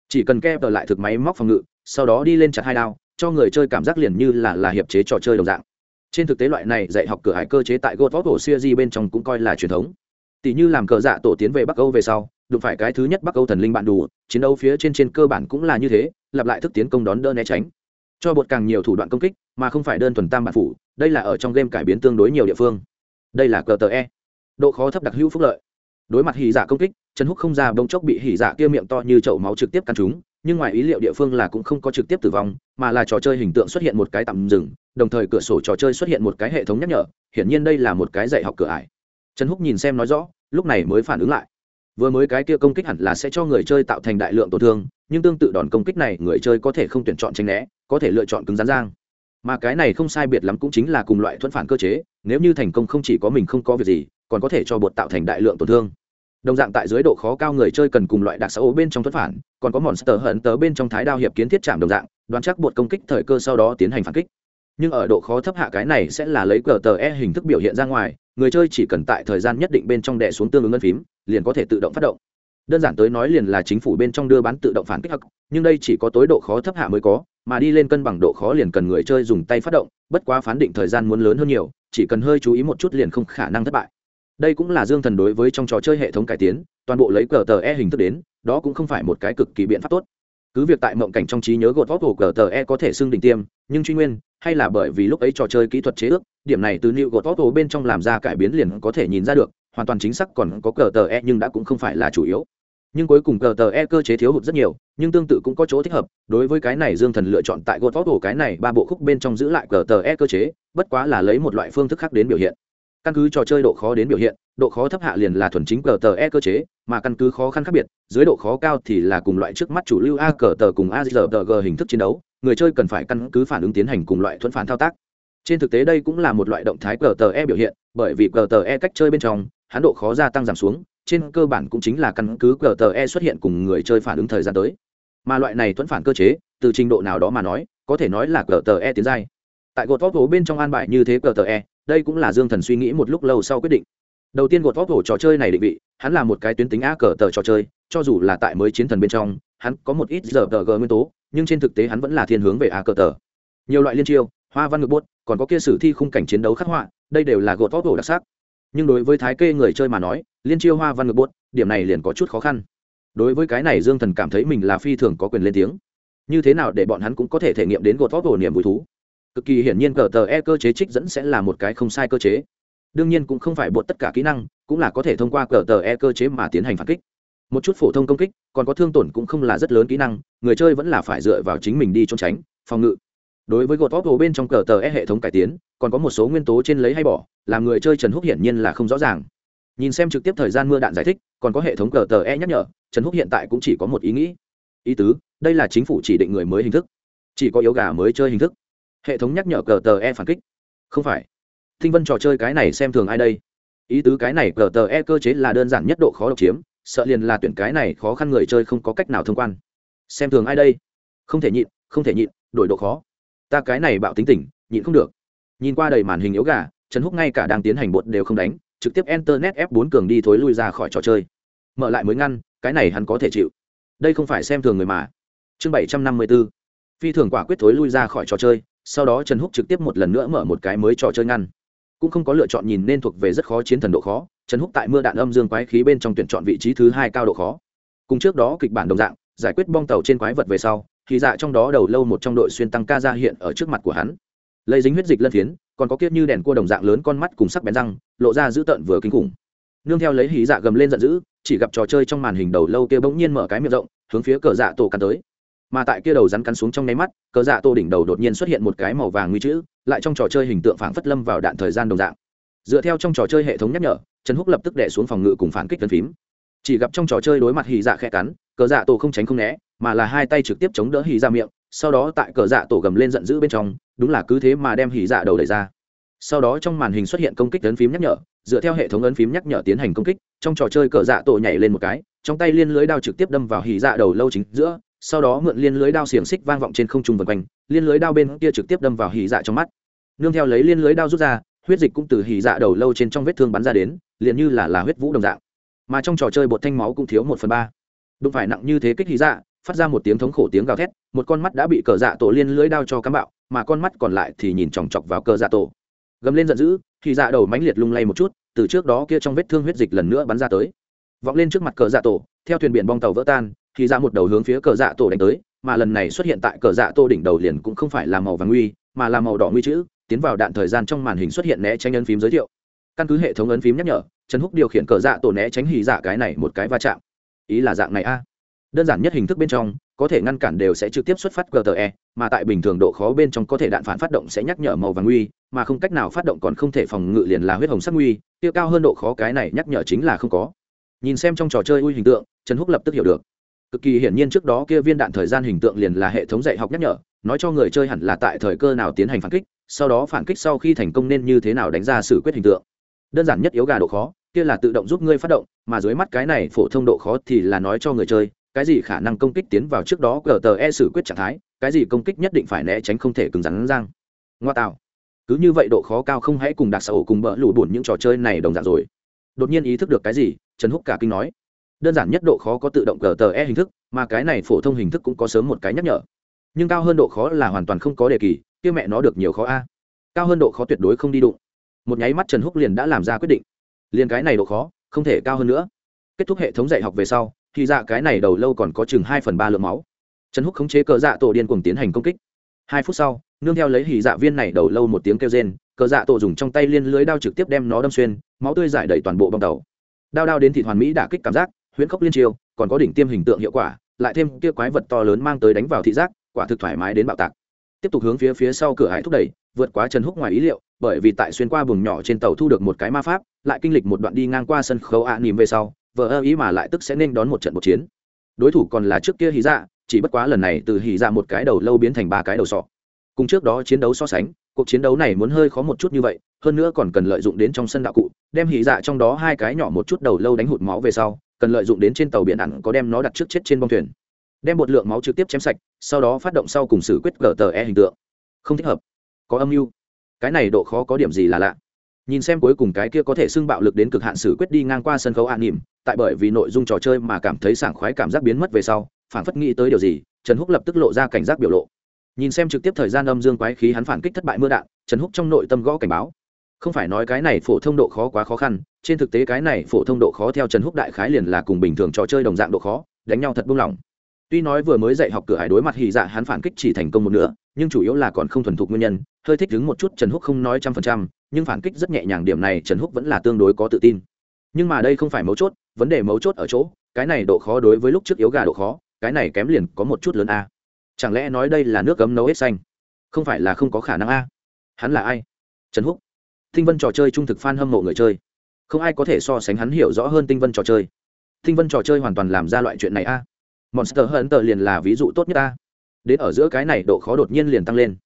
Chỉ cần kép lại thực máy móc phòng ngự, sau đó đi lên chặt hai đao, cho người chơi cảm giác liền như là là hiệp chế trò chơi đồng dạng. Trên thực tế loại này dạy học cửa hải cơ chế tại god of war series bên trong cũng coi là truyền thống. Tỷ như làm cờ dạ tổ tiến về bắc âu về sau, đụng phải cái thứ nhất bắc âu thần linh bạn đủ chiến đấu phía trên trên cơ bản cũng là như thế, lặp lại thức tiến công đón đỡ né tránh. Cho bột càng nhiều thủ đoạn công kích, mà không phải đơn thuần tam bản phủ, đây là ở trong game cải biến tương đối nhiều địa phương. Đây là cờ tờ e độ khó thấp đặc hữu phúc lợi. Đối mặt hỉ dạ công kích, trần húc không ra bông chốc bị hỉ dạ kia miệng to như chậu máu trực tiếp căn chúng nhưng ngoài ý liệu địa phương là cũng không có trực tiếp tử vong, mà là trò chơi hình tượng xuất hiện một cái tạm dừng, đồng thời cửa sổ trò chơi xuất hiện một cái hệ thống nhắc nhở, hiển nhiên đây là một cái dạy học cửa ải. Trần húc nhìn xem nói rõ, lúc này mới phản ứng lại. Vừa mới cái kia công kích hẳn là sẽ cho người chơi tạo thành đại lượng tổn thương, nhưng tương tự đòn công kích này người chơi có thể không tuyển chọn tranh né, có thể lựa chọn cứng rắn giang. Mà cái này không sai biệt lắm cũng chính là cùng loại thuẫn phản cơ chế, nếu như thành công không chỉ có mình không có việc gì còn có thể cho bột tạo thành đại lượng tổn thương. Đồng dạng tại dưới độ khó cao người chơi cần cùng loại đặc xã ố bên trong thuẫn phản, còn có monster hận tớ bên trong thái đao hiệp kiến thiết chạm đồng dạng, đoán chắc bột công kích thời cơ sau đó tiến hành phản kích. Nhưng ở độ khó thấp hạ cái này sẽ là lấy cờ tờ e hình thức biểu hiện ra ngoài, người chơi chỉ cần tại thời gian nhất định bên trong đè xuống tương ứng ngân phím, liền có thể tự động phát động. Đơn giản tới nói liền là chính phủ bên trong đưa bán tự động phản kích hắc, nhưng đây chỉ có tối độ khó thấp hạ mới có, mà đi lên cân bằng độ khó liền cần người chơi dùng tay phát động, bất quá phán định thời gian muốn lớn hơn nhiều, chỉ cần hơi chú ý một chút liền không khả năng thất bại đây cũng là dương thần đối với trong trò chơi hệ thống cải tiến, toàn bộ lấy cờ tờ e hình thức đến, đó cũng không phải một cái cực kỳ biện pháp tốt. Cứ việc tại mộng cảnh trong trí nhớ gột vóc của cờ tờ e có thể xưng đỉnh tiêm, nhưng truy nguyên, hay là bởi vì lúc ấy trò chơi kỹ thuật chế ước, điểm này từ liệu gột vóc bên trong làm ra cải biến liền có thể nhìn ra được, hoàn toàn chính xác còn có cờ tờ e nhưng đã cũng không phải là chủ yếu. Nhưng cuối cùng cờ tờ e cơ chế thiếu hụt rất nhiều, nhưng tương tự cũng có chỗ thích hợp, đối với cái này dương thần lựa chọn tại gột vóc cái này ba bộ khúc bên trong giữ lại cờ tờ e cơ chế, bất quá là lấy một loại phương thức khác đến biểu hiện căn cứ trò chơi độ khó đến biểu hiện, độ khó thấp hạ liền là thuần chính cờ tờ e cơ chế, mà căn cứ khó khăn khác biệt, dưới độ khó cao thì là cùng loại trước mắt chủ lưu a cờ tờ cùng a g g hình thức chiến đấu, người chơi cần phải căn cứ phản ứng tiến hành cùng loại thuẫn phản thao tác. Trên thực tế đây cũng là một loại động thái cờ tờ e biểu hiện, bởi vì cờ tờ e cách chơi bên trong, hắn độ khó gia tăng giảm xuống, trên cơ bản cũng chính là căn cứ cờ tờ e xuất hiện cùng người chơi phản ứng thời gian tới. Mà loại này thuẫn phản cơ chế, từ trình độ nào đó mà nói, có thể nói là cờ tờ e tiến giai. Tại gột vóc bên trong an bài như thế cờ tờ e đây cũng là dương thần suy nghĩ một lúc lâu sau quyết định. Đầu tiên gột vóc hổ trò chơi này định vị, hắn là một cái tuyến tính a cờ tờ trò chơi, cho dù là tại mới chiến thần bên trong, hắn có một ít giờ tờ g nguyên tố, nhưng trên thực tế hắn vẫn là thiên hướng về a cờ tờ. Nhiều loại liên chiêu, hoa văn ngược bốt còn có kia sử thi khung cảnh chiến đấu khắc họa, đây đều là gột vóc hổ đặc sắc. Nhưng đối với thái kê người chơi mà nói, liên chiêu hoa văn ngược bốt điểm này liền có chút khó khăn. Đối với cái này dương thần cảm thấy mình là phi thường có quyền lên tiếng. Như thế nào để bọn hắn cũng có thể thể nghiệm đến gột vóc hổ niềm vui thú cực kỳ hiển nhiên cờ tờ e cơ chế trích dẫn sẽ là một cái không sai cơ chế. Đương nhiên cũng không phải bột tất cả kỹ năng, cũng là có thể thông qua cờ tờ e cơ chế mà tiến hành phản kích. Một chút phổ thông công kích, còn có thương tổn cũng không là rất lớn kỹ năng, người chơi vẫn là phải dựa vào chính mình đi trốn tránh, phòng ngự. Đối với gột vóc bên trong cờ tờ e hệ thống cải tiến, còn có một số nguyên tố trên lấy hay bỏ, làm người chơi trần húc hiển nhiên là không rõ ràng. Nhìn xem trực tiếp thời gian mưa đạn giải thích, còn có hệ thống cờ tờ e nhắc nhở, trần húc hiện tại cũng chỉ có một ý nghĩ. Ý tứ, đây là chính phủ chỉ định người mới hình thức. Chỉ có yếu gà mới chơi hình thức hệ thống nhắc nhở cờ tờ e phản kích. Không phải. Thinh vân trò chơi cái này xem thường ai đây? Ý tứ cái này cờ tờ e cơ chế là đơn giản nhất độ khó độc chiếm, sợ liền là tuyển cái này khó khăn người chơi không có cách nào thông quan. Xem thường ai đây? Không thể nhịn, không thể nhịn, đổi độ khó. Ta cái này bạo tính tình, nhịn không được. Nhìn qua đầy màn hình yếu gà, trần húc ngay cả đang tiến hành bột đều không đánh, trực tiếp internet f 4 cường đi thối lui ra khỏi trò chơi. Mở lại mới ngăn, cái này hắn có thể chịu. Đây không phải xem thường người mà. Chương bảy trăm năm mươi 754 phi thường quả quyết thối lui ra khỏi trò chơi sau đó trần húc trực tiếp một lần nữa mở một cái mới trò chơi ngăn. Cũng không có lựa chọn nhìn nên thuộc về rất khó chiến thần độ khó, trần húc tại mưa đạn âm dương quái khí bên trong tuyển chọn vị trí thứ hai cao độ khó. Cùng trước đó kịch bản đồng dạng, giải quyết bong tàu trên quái vật về sau, thì dạ trong đó đầu lâu một trong đội xuyên tăng ca ra hiện ở trước mặt của hắn. Lấy dính huyết dịch lân phiến, còn có kiết như đèn cua đồng dạng lớn con mắt cùng sắc bén răng, lộ ra dữ tợn vừa kinh khủng. Nương theo lấy hí dạ gầm lên giận dữ, chỉ gặp trò chơi trong màn hình đầu lâu kia bỗng nhiên mở cái miệng rộng, hướng phía cờ dạ tổ cắn tới mà tại kia đầu rắn cắn xuống trong nháy mắt, cờ dạ tô đỉnh đầu đột nhiên xuất hiện một cái màu vàng nguy chữ, lại trong trò chơi hình tượng phản phất lâm vào đạn thời gian đồng dạng. Dựa theo trong trò chơi hệ thống nhắc nhở, trần húc lập tức đẻ xuống phòng ngự cùng phản kích tân phím. Chỉ gặp trong trò chơi đối mặt hì dạ khe cắn, cờ dạ tổ không tránh không né, mà là hai tay trực tiếp chống đỡ hì ra dạ miệng, sau đó tại cờ dạ tổ gầm lên giận dữ bên trong, đúng là cứ thế mà đem hì dạ đầu đẩy ra. Sau đó trong màn hình xuất hiện công kích ấn phím nhắc nhở, dựa theo hệ thống ấn phím nhắc nhở tiến hành công kích, trong trò chơi cờ dạ tổ nhảy lên một cái, trong tay liên lưới đao trực tiếp đâm vào hì dạ đầu lâu chính giữa sau đó mượn liên lưới đao xiềng xích vang vọng trên không trung vần quanh, liên lưới đao bên kia trực tiếp đâm vào hỉ dạ trong mắt. Nương theo lấy liên lưới đao rút ra, huyết dịch cũng từ hỉ dạ đầu lâu trên trong vết thương bắn ra đến, liền như là là huyết vũ đồng dạng. Mà trong trò chơi bột thanh máu cũng thiếu một phần ba. Đụng phải nặng như thế kích hỉ dạ phát ra một tiếng thống khổ tiếng gào thét, một con mắt đã bị cờ dạ tổ liên lưới đao cho cám bạo, mà con mắt còn lại thì nhìn chòng chọc vào cờ dạ tổ. Gầm lên giận dữ thì dạ đầu mánh liệt lung lay một chút, từ trước đó kia trong vết thương huyết dịch lần nữa bắn ra tới. Vọng lên trước mặt cờ dạ tổ, theo thuyền biển bong tàu vỡ tan thì ra một đầu hướng phía cờ dạ tổ đánh tới, mà lần này xuất hiện tại cờ dạ tô đỉnh đầu liền cũng không phải là màu vàng nguy mà là màu đỏ nguy chữ, tiến vào đạn thời gian trong màn hình xuất hiện né tránh ấn phím giới thiệu. Căn cứ hệ thống ấn phím nhắc nhở, trần húc điều khiển cờ dạ tổ né tránh hì dạ cái này một cái va chạm. Ý là dạng này a. Đơn giản nhất hình thức bên trong, có thể ngăn cản đều sẽ trực tiếp xuất phát gte mà tại bình thường độ khó bên trong có thể đạn phản phát động sẽ nhắc nhở màu vàng nguy mà không cách nào phát động còn không thể phòng ngự liền là huyết hồng sắc nguy tiêu cao hơn độ khó cái này nhắc nhở chính là không có. Nhìn xem trong trò chơi ui hình tượng, trần húc lập tức hiểu được cực kỳ hiển nhiên trước đó kia viên đạn thời gian hình tượng liền là hệ thống dạy học nhắc nhở, nói cho người chơi hẳn là tại thời cơ nào tiến hành phản kích, sau đó phản kích sau khi thành công nên như thế nào đánh ra xử quyết hình tượng. Đơn giản nhất yếu gà độ khó, kia là tự động giúp ngươi phát động, mà dưới mắt cái này phổ thông độ khó thì là nói cho người chơi, cái gì khả năng công kích tiến vào trước đó cờ tờ e xử quyết trạng thái, cái gì công kích nhất định phải né tránh không thể cứng rắn răng. Ngoa tạo. Cứ như vậy độ khó cao không hãy cùng đặc xã cùng bỡ lụ bùn những trò chơi này đồng dạng rồi. Đột nhiên ý thức được cái gì, trần húc cả kinh nói đơn giản nhất độ khó có tự động cờ tờ e hình thức, mà cái này phổ thông hình thức cũng có sớm một cái nhắc nhở. Nhưng cao hơn độ khó là hoàn toàn không có đề kỳ, kia mẹ nó được nhiều khó a. Cao hơn độ khó tuyệt đối không đi đụng. Một nháy mắt trần húc liền đã làm ra quyết định. Liền cái này độ khó, không thể cao hơn nữa. Kết thúc hệ thống dạy học về sau, thì dạ cái này đầu lâu còn có chừng hai phần ba lượng máu. Trần húc khống chế cờ dạ tổ điên cùng tiến hành công kích. Hai phút sau, nương theo lấy hỉ dạ viên này đầu lâu một tiếng kêu rên, cờ dạ tổ dùng trong tay liên lưới đao trực tiếp đem nó đâm xuyên, máu tươi giải đầy toàn bộ bong tàu. Đao đao đến thịt hoàn mỹ đả kích cảm giác huyễn khốc liên triều, còn có đỉnh tiêm hình tượng hiệu quả, lại thêm kia quái vật to lớn mang tới đánh vào thị giác, quả thực thoải mái đến bạo tạc. Tiếp tục hướng phía phía sau cửa hải thúc đẩy, vượt quá trần húc ngoài ý liệu, bởi vì tại xuyên qua vùng nhỏ trên tàu thu được một cái ma pháp, lại kinh lịch một đoạn đi ngang qua sân khấu ạ à nỉm về sau vợ ơ ý mà lại tức sẽ nên đón một trận một chiến. Đối thủ còn là trước kia hí dạ chỉ bất quá lần này từ hí dạ một cái đầu lâu biến thành ba cái đầu sọ. Cùng trước đó chiến đấu so sánh, cuộc chiến đấu này muốn hơi khó một chút như vậy, hơn nữa còn cần lợi dụng đến trong sân đạo cụ, đem hí dạ trong đó hai cái nhỏ một chút đầu lâu đánh hụt máu về sau cần lợi dụng đến trên tàu biển ẩn có đem nó đặt trước chết trên bông thuyền. Đem một lượng máu trực tiếp chém sạch, sau đó phát động sau cùng xử quyết gờ tờ e hình tượng. Không thích hợp. Có âm mưu. Cái này độ khó có điểm gì là lạ. Nhìn xem cuối cùng cái kia có thể xưng bạo lực đến cực hạn xử quyết đi ngang qua sân khấu an nỉm, tại bởi vì nội dung trò chơi mà cảm thấy sảng khoái cảm giác biến mất về sau phản phất nghĩ tới điều gì, trần húc lập tức lộ ra cảnh giác biểu lộ. Nhìn xem trực tiếp thời gian âm dương quái khí hắn phản kích thất bại mưa đạn, trần húc trong nội tâm gõ cảnh báo không phải nói cái này phổ thông độ khó quá khó khăn, trên thực tế cái này phổ thông độ khó theo trần húc đại khái liền là cùng bình thường trò chơi đồng dạng độ khó, đánh nhau thật buông lỏng. Tuy nói vừa mới dạy học cửa hải đối mặt hì dạ hắn phản kích chỉ thành công một nửa, nhưng chủ yếu là còn không thuần thục nguyên nhân, hơi thích đứng một chút trần húc không nói trăm phần trăm, nhưng phản kích rất nhẹ nhàng điểm này trần húc vẫn là tương đối có tự tin. Nhưng mà đây không phải mấu chốt, vấn đề mấu chốt ở chỗ, cái này độ khó đối với lúc trước yếu gà độ khó, cái này kém liền có một chút lớn a. Chẳng lẽ nói đây là nước cấm nấu hết xanh? Không phải là không có khả năng a. Hắn là ai? Trần húc tinh vân trò chơi trung thực fan hâm mộ người chơi. Không ai có thể so sánh hắn hiểu rõ hơn tinh vân trò chơi. Tinh vân trò chơi hoàn toàn làm ra loại chuyện này a. Monster hunter liền là ví dụ tốt nhất a. Đến ở giữa cái này độ khó đột nhiên liền tăng lên.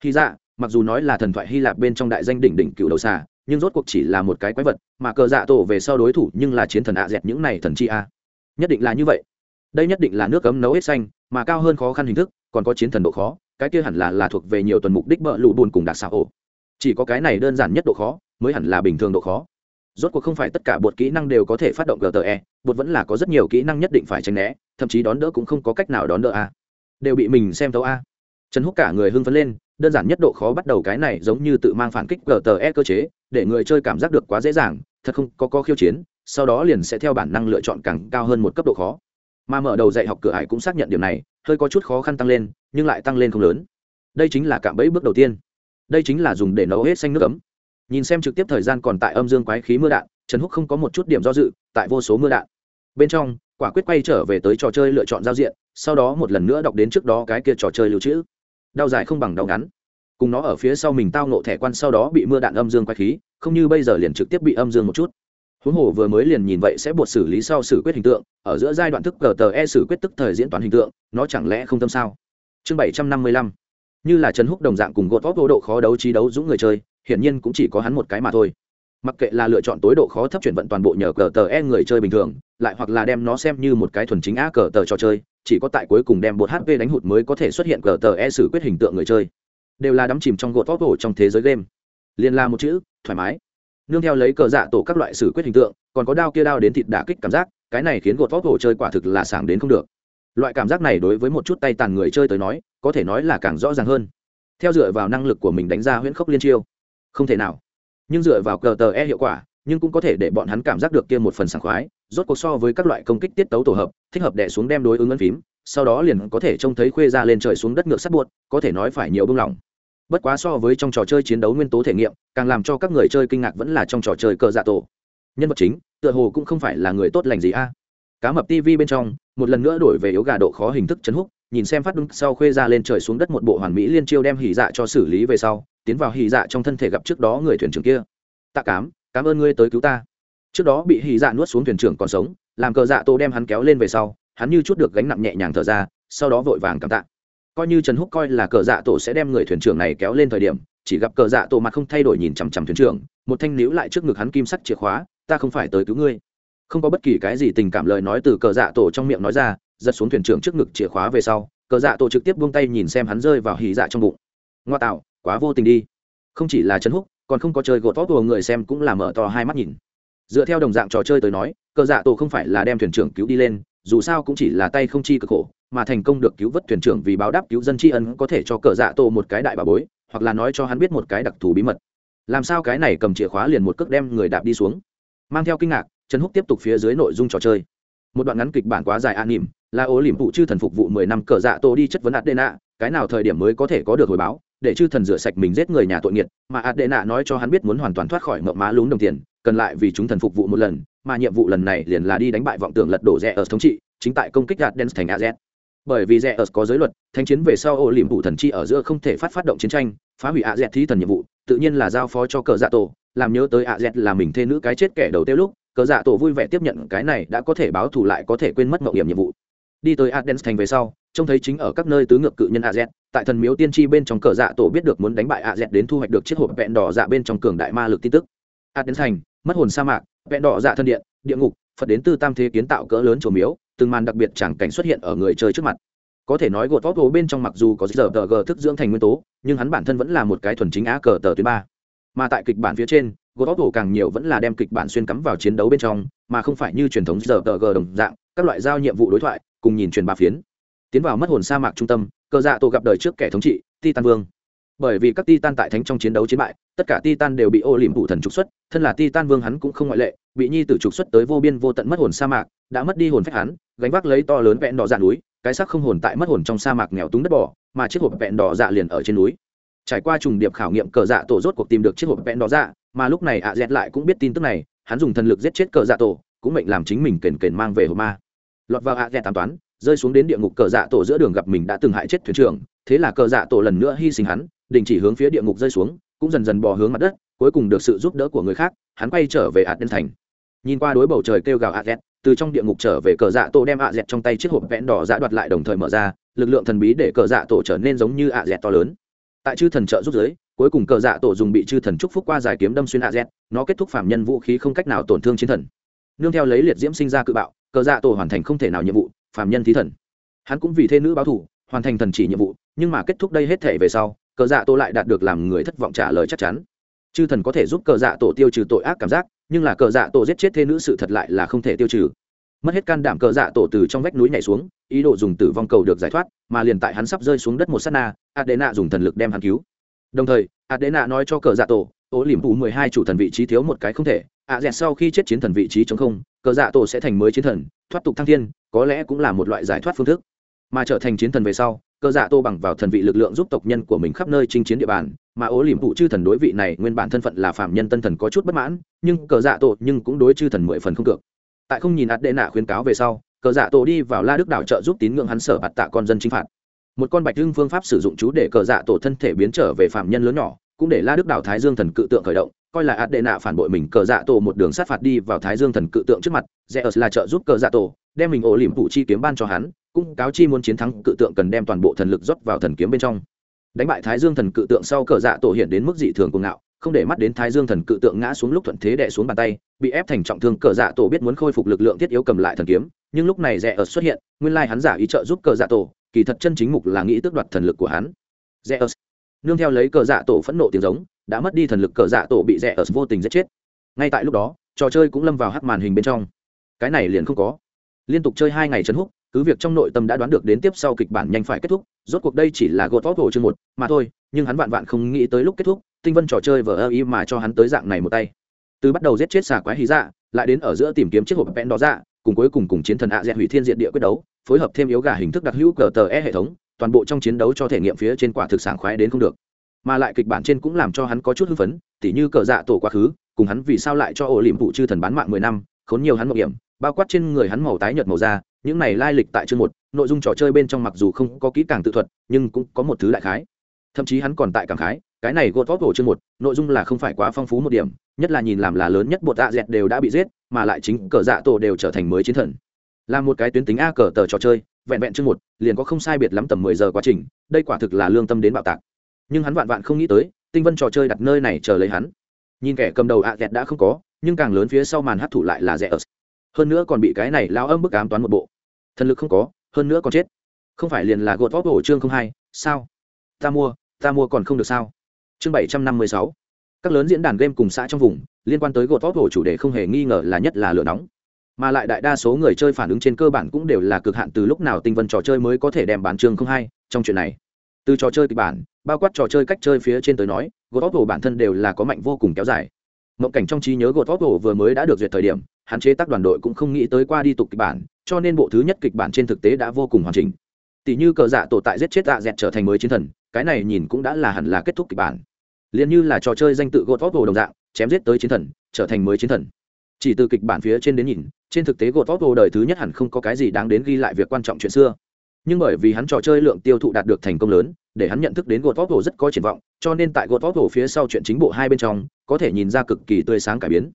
Khi dạ mặc dù nói là thần thoại hy lạp bên trong đại danh đỉnh đỉnh cựu đầu xà, nhưng rốt cuộc chỉ là một cái quái vật, mà cờ dạ tổ về sau đối thủ nhưng là chiến thần ạ dẹt những này thần chi a. Nhất định là như vậy. Đây nhất định là nước cấm nấu hết xanh, mà cao hơn khó khăn hình thức, còn có chiến thần độ khó, cái kia hẳn là là thuộc về nhiều tuần mục đích bợ lụ buồn cùng đặc xạ ổ chỉ có cái này đơn giản nhất độ khó, mới hẳn là bình thường độ khó. Rốt cuộc không phải tất cả bột kỹ năng đều có thể phát động gte bột vẫn là có rất nhiều kỹ năng nhất định phải tránh né, thậm chí đón đỡ cũng không có cách nào đón đỡ a. Đều bị mình xem thấu a. Trần húc cả người hưng phấn lên, đơn giản nhất độ khó bắt đầu cái này giống như tự mang phản kích gte cơ chế, để người chơi cảm giác được quá dễ dàng, thật không có có khiêu chiến, sau đó liền sẽ theo bản năng lựa chọn càng cao hơn một cấp độ khó. Mà mở đầu dạy học cửa hải cũng xác nhận điểm này, hơi có chút khó khăn tăng lên, nhưng lại tăng lên không lớn. Đây chính là cạm bẫy bước đầu tiên đây chính là dùng để nấu hết xanh nước ấm. Nhìn xem trực tiếp thời gian còn tại âm dương quái khí mưa đạn, trần húc không có một chút điểm do dự, tại vô số mưa đạn. Bên trong, quả quyết quay trở về tới trò chơi lựa chọn giao diện, sau đó một lần nữa đọc đến trước đó cái kia trò chơi lưu trữ. Đau dài không bằng đau ngắn. Cùng nó ở phía sau mình tao nộ thẻ quan sau đó bị mưa đạn âm dương quái khí, không như bây giờ liền trực tiếp bị âm dương một chút. Huống hồ vừa mới liền nhìn vậy sẽ buộc xử lý sau xử quyết hình tượng, ở giữa giai đoạn thức cờ tờ e xử quyết tức thời diễn toán hình tượng, nó chẳng lẽ không tâm sao? Chương bảy trăm năm mươi lăm như là trần húc đồng dạng cùng gột vóc vô độ khó đấu trí đấu dũng người chơi, hiển nhiên cũng chỉ có hắn một cái mà thôi. Mặc kệ là lựa chọn tối độ khó thấp chuyển vận toàn bộ nhờ cờ tờ e người chơi bình thường, lại hoặc là đem nó xem như một cái thuần chính á cờ tờ trò chơi, chỉ có tại cuối cùng đem bột hp đánh hụt mới có thể xuất hiện cờ tờ e xử quyết hình tượng người chơi. Đều là đắm chìm trong gột vót trong thế giới game. Liên la một chữ, thoải mái. Nương theo lấy cờ dạ tổ các loại xử quyết hình tượng, còn có đao kia đao đến thịt đả kích cảm giác, cái này khiến gột vót chơi quả thực là sảng đến không được. Loại cảm giác này đối với một chút tay tàn người chơi tới nói có thể nói là càng rõ ràng hơn. Theo dựa vào năng lực của mình đánh ra huyễn khốc liên chiêu. Không thể nào. Nhưng dựa vào cờ tờ e hiệu quả, nhưng cũng có thể để bọn hắn cảm giác được kia một phần sảng khoái, rốt cuộc so với các loại công kích tiết tấu tổ hợp, thích hợp đẻ xuống đem đối ứng ấn phím, sau đó liền có thể trông thấy khuê ra lên trời xuống đất ngược sắt buột có thể nói phải nhiều bưng lỏng. Bất quá so với trong trò chơi chiến đấu nguyên tố thể nghiệm, càng làm cho các người chơi kinh ngạc vẫn là trong trò chơi cờ dạ tổ. Nhân vật chính, tựa hồ cũng không phải là người tốt lành gì a. Cá mập tv bên trong, một lần nữa đổi về yếu gà độ khó hình thức chấn húc nhìn xem phát đúng sau khuê ra lên trời xuống đất một bộ hoàn mỹ liên chiêu đem hỉ dạ cho xử lý về sau, tiến vào hỉ dạ trong thân thể gặp trước đó người thuyền trưởng kia. Tạ cám, cảm ơn ngươi tới cứu ta. Trước đó bị hỉ dạ nuốt xuống thuyền trưởng còn sống, làm cờ dạ tô đem hắn kéo lên về sau, hắn như chút được gánh nặng nhẹ nhàng thở ra, sau đó vội vàng cảm tạ. Coi như trần húc coi là cờ dạ tổ sẽ đem người thuyền trưởng này kéo lên thời điểm, chỉ gặp cờ dạ tổ mặt không thay đổi nhìn chằm chằm thuyền trưởng, một thanh níu lại trước ngực hắn kim sắc chìa khóa, ta không phải tới cứu ngươi. Không có bất kỳ cái gì tình cảm lời nói từ cờ dạ tổ trong miệng nói ra giật xuống thuyền trưởng trước ngực chìa khóa về sau, cờ dạ tổ trực tiếp buông tay nhìn xem hắn rơi vào hì dạ trong bụng. Ngoa tạo, quá vô tình đi. Không chỉ là trần húc, còn không có chơi gột vót của người xem cũng là mở to hai mắt nhìn. Dựa theo đồng dạng trò chơi tới nói, cờ dạ tổ không phải là đem thuyền trưởng cứu đi lên, dù sao cũng chỉ là tay không chi cực khổ, mà thành công được cứu vớt thuyền trưởng vì báo đáp cứu dân tri ân có thể cho cờ dạ tổ một cái đại bà bối, hoặc là nói cho hắn biết một cái đặc thù bí mật. Làm sao cái này cầm chìa khóa liền một cước đem người đạp đi xuống. Mang theo kinh ngạc, trần húc tiếp tục phía dưới nội dung trò chơi. Một đoạn ngắn kịch bản quá dài an nỉm là ố liềm phụ chư thần phục vụ mười năm cờ dạ tô đi chất vấn adena, cái nào thời điểm mới có thể có được hồi báo, để chư thần rửa sạch mình giết người nhà tội nghiệt, mà adena nói cho hắn biết muốn hoàn toàn thoát khỏi mộng má lún đồng tiền, cần lại vì chúng thần phục vụ một lần, mà nhiệm vụ lần này liền là đi đánh bại vọng tưởng lật đổ rẽ ở thống trị, chính tại công kích adens thành az bởi vì rẽ ở có giới luật thanh chiến về sau ô liềm phụ thần chi ở giữa không thể phát phát động chiến tranh, phá hủy az thi thần nhiệm vụ, tự nhiên là giao phó cho cờ dạ tổ làm nhớ tới az là mình thê nữ cái chết kẻ đầu tiêu lúc, cờ dạ tổ vui vẻ tiếp nhận cái này đã có thể báo thù lại có thể quên mất mậu hiểm nhiệm vụ đi tới adens thành về sau, trông thấy chính ở các nơi tứ ngược cự nhân az tại thần miếu tiên tri bên trong cờ dạ tổ biết được muốn đánh bại az đến thu hoạch được chiếc hộp vẹn đỏ dạ bên trong cường đại ma lực tin tức. Adens thành, mất hồn sa mạc, vẹn đỏ dạ thân điện, địa ngục, phật đến từ tam thế kiến tạo cỡ lớn trổ miếu, từng màn đặc biệt chẳng cảnh xuất hiện ở người chơi trước mặt. Có thể nói gột vót hồ bên trong mặc dù có giờ tờ g thức dưỡng thành nguyên tố, nhưng hắn bản thân vẫn là một cái thuần chính á cờ tờ thứ ba. Mà tại kịch bản phía trên, gột vót hồ càng nhiều vẫn là đem kịch bản xuyên cắm vào chiến đấu bên trong, mà không phải như truyền thống giờ tờ g đồng dạng, các loại giao nhiệm vụ đối thoại cùng nhìn truyền ba phiến. Tiến vào mất hồn sa mạc trung tâm, cờ dạ tổ gặp đời trước kẻ thống trị, titan vương. Bởi vì các titan tại thánh trong chiến đấu chiến bại, tất cả titan đều bị ô liềm phụ thần trục xuất, thân là titan vương hắn cũng không ngoại lệ, bị nhi tử trục xuất tới vô biên vô tận mất hồn sa mạc, đã mất đi hồn phách hắn, gánh vác lấy to lớn vẹn đỏ dạ núi, cái xác không hồn tại mất hồn trong sa mạc nghèo túng đất bỏ, mà chiếc hộp vẹn đỏ dạ liền ở trên núi. Trải qua trùng điệp khảo nghiệm, cờ dạ tổ rốt cuộc tìm được chiếc hộp vẹn đỏ dạ mà lúc này ạ dẹt lại cũng biết tin tức này, hắn dùng thần lực giết chết cờ dạ tổ, cũng mệnh làm chính mình kền kền mang về hộp ma lọt vào ạ dẹt tám toán, rơi xuống đến địa ngục cờ dạ tổ giữa đường gặp mình đã từng hại chết thuyền trưởng, thế là cờ dạ tổ lần nữa hy sinh hắn, đình chỉ hướng phía địa ngục rơi xuống, cũng dần dần bò hướng mặt đất, cuối cùng được sự giúp đỡ của người khác, hắn quay trở về ạ đen thành. Nhìn qua đối bầu trời kêu gào ạ dẹt từ trong địa ngục trở về cờ dạ tổ đem ạ dẹt trong tay chiếc hộp vẽn đỏ dạ đoạt lại đồng thời mở ra, lực lượng thần bí để cờ dạ tổ trở nên giống như ạ dẹt to lớn. Tại chư thần trợ giúp giới cuối cùng cờ dạ tổ dùng bị chư thần chúc phúc qua giải kiếm đâm xuyên ạ dẹt nó kết thúc phạm nhân vũ khí không cách nào tổn thương chiến thần. Nương theo lấy liệt diễm sinh ra cự bạo cờ dạ tổ hoàn thành không thể nào nhiệm vụ phạm nhân thí thần. Hắn cũng vì thế nữ báo thủ hoàn thành thần chỉ nhiệm vụ, nhưng mà kết thúc đây hết thể về sau, cờ dạ tổ lại đạt được làm người thất vọng trả lời chắc chắn. Chư thần có thể giúp cờ dạ tổ tiêu trừ tội ác cảm giác, nhưng là cờ dạ tổ giết chết thế nữ sự thật lại là không thể tiêu trừ. Mất hết can đảm cờ dạ tổ từ trong vách núi nhảy xuống, ý đồ dùng tử vong cầu được giải thoát, mà liền tại hắn sắp rơi xuống đất một s á t na, adena dùng thần lực đem hắn cứu. Đồng thời, adena nói cho cờ dạ tổ ố liềm phụ mười hai chủ thần vị trí thiếu một cái không thể ạ dẹt sau khi chết chiến thần vị trí chống không, cờ dạ tổ sẽ thành mới chiến thần, thoát tục thăng thiên, có lẽ cũng là một loại giải thoát phương thức. Mà trở thành chiến thần về sau, cờ dạ tô bằng vào thần vị lực lượng giúp tộc nhân của mình khắp nơi chinh chiến địa bàn, mà ố liềm phụ chư thần đối vị này nguyên bản thân phận là phạm nhân tân thần có chút bất mãn, nhưng cờ dạ tổ nhưng cũng đối chư thần mười phần không cược. Tại không nhìn ạt đệ nạ khuyến cáo về sau, cờ dạ tô đi vào la đức đảo trợ giúp tín ngưỡng hắn sở bạt tạ con dân chính phạt. Một con bạch hưng phương pháp sử dụng chú để cờ dạ tổ thân thể biến trở về phạm nhân lớn nhỏ, cũng để la đức đảo thái dương thần cự tượng khởi động coi là ạt đệ nạ phản bội mình, cờ dạ tổ một đường sát phạt đi vào thái dương thần cự tượng trước mặt rẽ ớt là trợ giúp cờ dạ tổ, đem mình ổ liềm phụ chi kiếm ban cho hắn cung cáo chi muốn chiến thắng cự tượng cần đem toàn bộ thần lực rót vào thần kiếm bên trong. Đánh bại thái dương thần cự tượng sau cờ dạ tổ hiện đến mức dị thường cuồng ngạo, không để mắt đến thái dương thần cự tượng ngã xuống lúc thuận thế đè xuống bàn tay, bị ép thành trọng thương, cờ dạ tổ biết muốn khôi phục lực lượng thiết yếu cầm lại thần kiếm, nhưng lúc này rẽ ớt xuất hiện, nguyên lai hắn giả ý trợ giúp cờ dạ tổ, kỳ thật chân chính mục là nghĩ tước đoạt thần lực của hắn. Rẽ ớt nương theo lấy cờ dạ tổ phẫn nộ tiếng giống đã mất đi thần lực cờ dạ tổ bị rẽ ở vô tình giết chết. Ngay tại lúc đó trò chơi cũng lâm vào hắt màn hình bên trong. Cái này liền không có. Liên tục chơi hai ngày chấn hút cứ việc trong nội tâm đã đoán được đến tiếp sau kịch bản nhanh phải kết thúc rốt cuộc đây chỉ là gột vót hồ chương một mà thôi nhưng hắn vạn vạn không nghĩ tới lúc kết thúc tinh vân trò chơi vờ ơ y mà cho hắn tới dạng này một tay. Từ bắt đầu giết chết xà quái hí dạ lại đến ở giữa tìm kiếm chiếc hộp vẽn đó dạ, cùng cuối cùng cùng chiến thần ạ dẹn hủy thiên diện địa quyết đấu phối hợp thêm yếu gà hình thức đặc hữu cờ tờ e hệ thống toàn bộ trong chiến đấu cho thể nghiệm phía trên quả thực sảng khoái đến không được mà lại kịch bản trên cũng làm cho hắn có chút hưng phấn, tỉ như cờ dạ tổ quá khứ, cùng hắn vì sao lại cho ổ liềm phụ chư thần bán mạng mười năm, khốn nhiều hắn mạo hiểm bao quát trên người hắn màu tái nhợt màu da, những này lai lịch tại chương một, nội dung trò chơi bên trong mặc dù không có kỹ càng tự thuật, nhưng cũng có một thứ đại khái. Thậm chí hắn còn tại cảm khái, cái này gột vóc ổ chương một, nội dung là không phải quá phong phú một điểm, nhất là nhìn làm là lớn nhất bột dạ dẹt đều đã bị giết, mà lại chính cờ dạ tổ đều trở thành mới chiến thần. Là một cái tuyến tính a cờ tờ trò chơi, vẹn vẹn chương một, liền có không sai biệt lắm tầm mười giờ quá trình, đây quả thực là lương tâm đến bạo tạc nhưng hắn vạn vạn không nghĩ tới tinh vân trò chơi đặt nơi này chờ lấy hắn. Nhìn kẻ cầm đầu ạ dẹt đã không có nhưng càng lớn phía sau màn hát thủ lại là rẻ ớt. Hơn nữa còn bị cái này lao âm bức ám toán một bộ. Thần lực không có hơn nữa còn chết. Không phải liền là gột vóc ổ chương không hay, sao? Ta mua ta mua còn không được sao? Chương bảy trăm năm mươi sáu. Các lớn diễn đàn game cùng xã trong vùng liên quan tới gột vóc ổ chủ đề không hề nghi ngờ là nhất là lửa nóng. Mà lại đại đa số người chơi phản ứng trên cơ bản cũng đều là cực hạn từ lúc nào tinh vân trò chơi mới có thể đem bán chương không hay trong chuyện này từ trò chơi kịch bản, bao quát trò chơi cách chơi phía trên tới nói gột tóc bản thân đều là có mạnh vô cùng kéo dài. Mộng cảnh trong trí nhớ gột tóc vừa mới đã được duyệt thời điểm hạn chế tác đoàn đội cũng không nghĩ tới qua đi tục kịch bản, cho nên bộ thứ nhất kịch bản trên thực tế đã vô cùng hoàn chỉnh. Tỷ như cờ dạ tổ tại giết chết dạ dẹt trở thành mới chiến thần, cái này nhìn cũng đã là hẳn là kết thúc kịch bản. Liền như là trò chơi danh tự gột vóc đồng dạng, chém giết tới chiến thần, trở thành mới chiến thần. Chỉ từ kịch bản phía trên đến nhìn, trên thực tế gột vóc đời thứ nhất hẳn không có cái gì đáng đến ghi lại việc quan trọng chuyện xưa. Nhưng bởi vì hắn trò chơi lượng tiêu thụ đạt được thành công lớn để hắn nhận thức đến gột vóc rất có triển vọng, cho nên tại gột vóc phía sau chuyện chính bộ hai bên trong, có thể nhìn ra cực kỳ tươi sáng cải biến.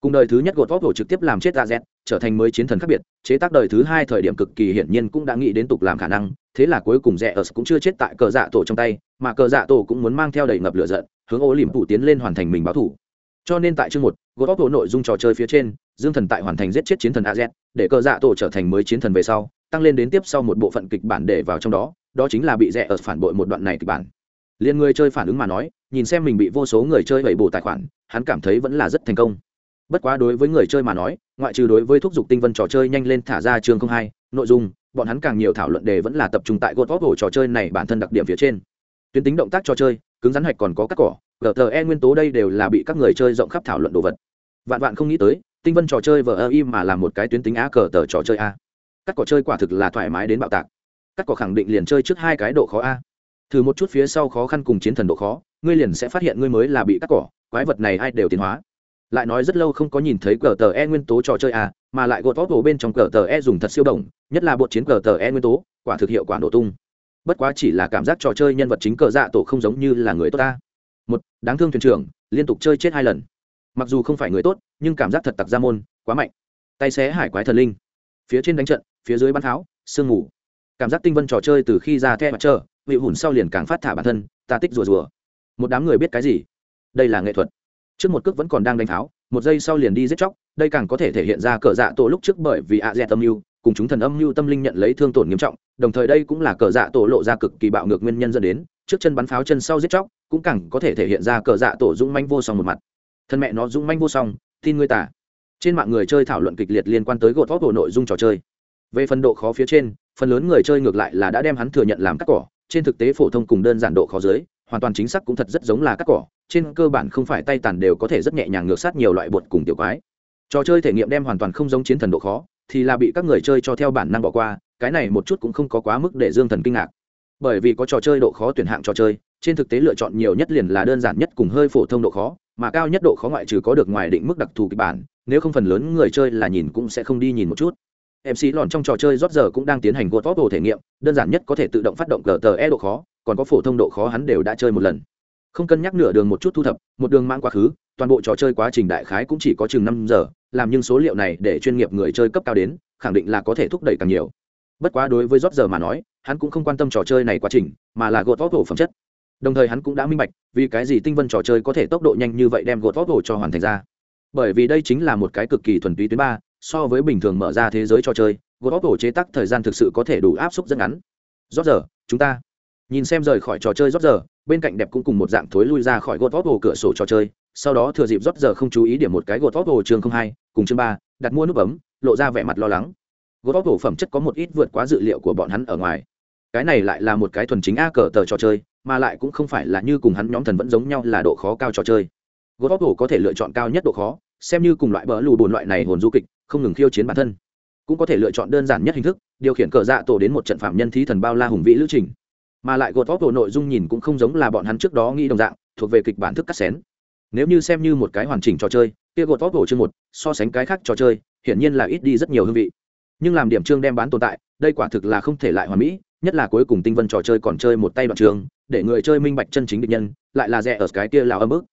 Cùng đời thứ nhất gột vóc trực tiếp làm chết ra z, trở thành mới chiến thần khác biệt, chế tác đời thứ hai thời điểm cực kỳ hiển nhiên cũng đã nghĩ đến tục làm khả năng, thế là cuối cùng rẽ ớt cũng chưa chết tại cờ dạ tổ trong tay, mà cờ dạ tổ cũng muốn mang theo đầy ngập lửa giận, hướng ô liềm phủ tiến lên hoàn thành mình báo thủ. Cho nên tại chương một gột vóc nội dung trò chơi phía trên, dương thần tại hoàn thành giết chết chiến thần az để cờ dạ tổ trở thành mới chiến thần về sau, tăng lên đến tiếp sau một bộ phận kịch bản để vào trong đó đó chính là bị rẻ ở phản bội một đoạn này kịch bản. Liền người chơi phản ứng mà nói, nhìn xem mình bị vô số người chơi vẩy bổ tài khoản, hắn cảm thấy vẫn là rất thành công. Bất quá đối với người chơi mà nói, ngoại trừ đối với thúc giục tinh vân trò chơi nhanh lên thả ra chương không hai, nội dung, bọn hắn càng nhiều thảo luận đề vẫn là tập trung tại gột vóc hổ trò chơi này bản thân đặc điểm phía trên. Tuyến tính động tác trò chơi, cứng rắn hạch còn có các cỏ gte nguyên tố đây đều là bị các người chơi rộng khắp thảo luận đồ vật. Vạn vạn không nghĩ tới, tinh vân trò chơi vờ ơ im mà là một cái tuyến tính á cờ tờ trò chơi a. Các cỏ chơi quả thực là thoải mái đến bạo tạc cắt cỏ khẳng định liền chơi trước hai cái độ khó a. Thử một chút phía sau khó khăn cùng chiến thần độ khó, ngươi liền sẽ phát hiện ngươi mới là bị cắt cỏ, quái vật này ai đều tiến hóa. Lại nói rất lâu không có nhìn thấy cờ tờ e nguyên tố trò chơi à mà lại gột vót bên trong cờ tờ e dùng thật siêu đồng, nhất là bột chiến cờ tờ e nguyên tố, quả thực hiệu quả nổ tung. Bất quá chỉ là cảm giác trò chơi nhân vật chính cờ dạ tổ không giống như là người tốt ta. Một, đáng thương thuyền trưởng, liên tục chơi chết hai lần. Mặc dù không phải người tốt, nhưng cảm giác thật tặc ra môn, quá mạnh. Tay xé hải quái thần linh. Phía trên đánh trận, phía dưới bắn tháo sương mù cảm giác tinh vân trò chơi từ khi ra the mặt trơ vị hùn sau liền càng phát thả bản thân, ta tích rùa rùa. Một đám người biết cái gì? Đây là nghệ thuật. Trước một cước vẫn còn đang đánh tháo, một giây sau liền đi giết chóc, đây càng có thể thể hiện ra cờ dạ tổ lúc trước bởi vì ạ dẹt âm mưu, cùng chúng thần âm mưu tâm linh nhận lấy thương tổn nghiêm trọng, đồng thời đây cũng là cờ dạ tổ lộ ra cực kỳ bạo ngược nguyên nhân dẫn đến, trước chân bắn pháo chân sau giết chóc, cũng càng có thể thể hiện ra cờ dạ tổ dũng manh vô song một mặt. Thân mẹ nó dũng manh vô song, tin ngươi tả. Trên mạng người chơi thảo luận kịch liệt liên quan tới gột vóc bộ nội dung trò chơi. Về phần độ khó phía trên phần lớn người chơi ngược lại là đã đem hắn thừa nhận làm cắt cỏ, trên thực tế phổ thông cùng đơn giản độ khó dưới, hoàn toàn chính xác cũng thật rất giống là cắt cỏ, trên cơ bản không phải tay tàn đều có thể rất nhẹ nhàng ngược sát nhiều loại bột cùng tiểu quái. Trò chơi thể nghiệm đem hoàn toàn không giống chiến thần độ khó, thì là bị các người chơi cho theo bản năng bỏ qua, cái này một chút cũng không có quá mức để dương thần kinh ngạc. Bởi vì có trò chơi độ khó tuyển hạng trò chơi, trên thực tế lựa chọn nhiều nhất liền là đơn giản nhất cùng hơi phổ thông độ khó, mà cao nhất độ khó ngoại trừ có được ngoài định mức đặc thù kịch bản, nếu không phần lớn người chơi là nhìn cũng sẽ không đi nhìn một chút mc lòn trong trò chơi rót giờ cũng đang tiến hành gột vót thể nghiệm, đơn giản nhất có thể tự động phát động gờ tờ e độ khó, còn có phổ thông độ khó hắn đều đã chơi một lần. Không cân nhắc nửa đường một chút thu thập, một đường mang quá khứ, toàn bộ trò chơi quá trình đại khái cũng chỉ có chừng năm giờ, làm nhưng số liệu này để chuyên nghiệp người chơi cấp cao đến, khẳng định là có thể thúc đẩy càng nhiều. Bất quá đối với rót giờ mà nói, hắn cũng không quan tâm trò chơi này quá trình, mà là gột vót phẩm chất. Đồng thời hắn cũng đã minh bạch, vì cái gì tinh vân trò chơi có thể tốc độ nhanh như vậy đem gột vót cho hoàn thành ra. Bởi vì đây chính là một cái cực kỳ thuần túy tuyến ba so với bình thường mở ra thế giới trò chơi gột tổ chế tác thời gian thực sự có thể đủ áp suất rất ngắn. Rót giờ, chúng ta nhìn xem rời khỏi trò chơi rót giờ, bên cạnh đẹp cũng cùng một dạng thối lui ra khỏi gột tổ cửa sổ trò chơi, sau đó thừa dịp rót giờ không chú ý điểm một cái gột tổ chương không hai, cùng chương ba, đặt mua nút bấm, lộ ra vẻ mặt lo lắng. Gột tổ phẩm chất có một ít vượt quá dự liệu của bọn hắn ở ngoài. Cái này lại là một cái thuần chính a cờ tờ trò chơi, mà lại cũng không phải là như cùng hắn nhóm thần vẫn giống nhau là độ khó cao trò chơi. God tổ có thể lựa chọn cao nhất độ khó, xem như cùng loại bỡ lù bồn loại này hồn du kịch không ngừng khiêu chiến bản thân. Cũng có thể lựa chọn đơn giản nhất hình thức, điều khiển cờ dạ tổ đến một trận phạm nhân thí thần bao la hùng vĩ lữ trình. Mà lại god of nội dung nhìn cũng không giống là bọn hắn trước đó nghĩ đồng dạng, thuộc về kịch bản thức cắt xén. Nếu như xem như một cái hoàn chỉnh trò chơi, kia god of chương một, so sánh cái khác trò chơi, hiển nhiên là ít đi rất nhiều hương vị. Nhưng làm điểm chương đem bán tồn tại, đây quả thực là không thể lại hoàn mỹ, nhất là cuối cùng tinh vân trò chơi còn chơi một tay đoạn trường, để người chơi minh bạch chân chính địch nhân, lại là rẻ ở cái kia là âm ức.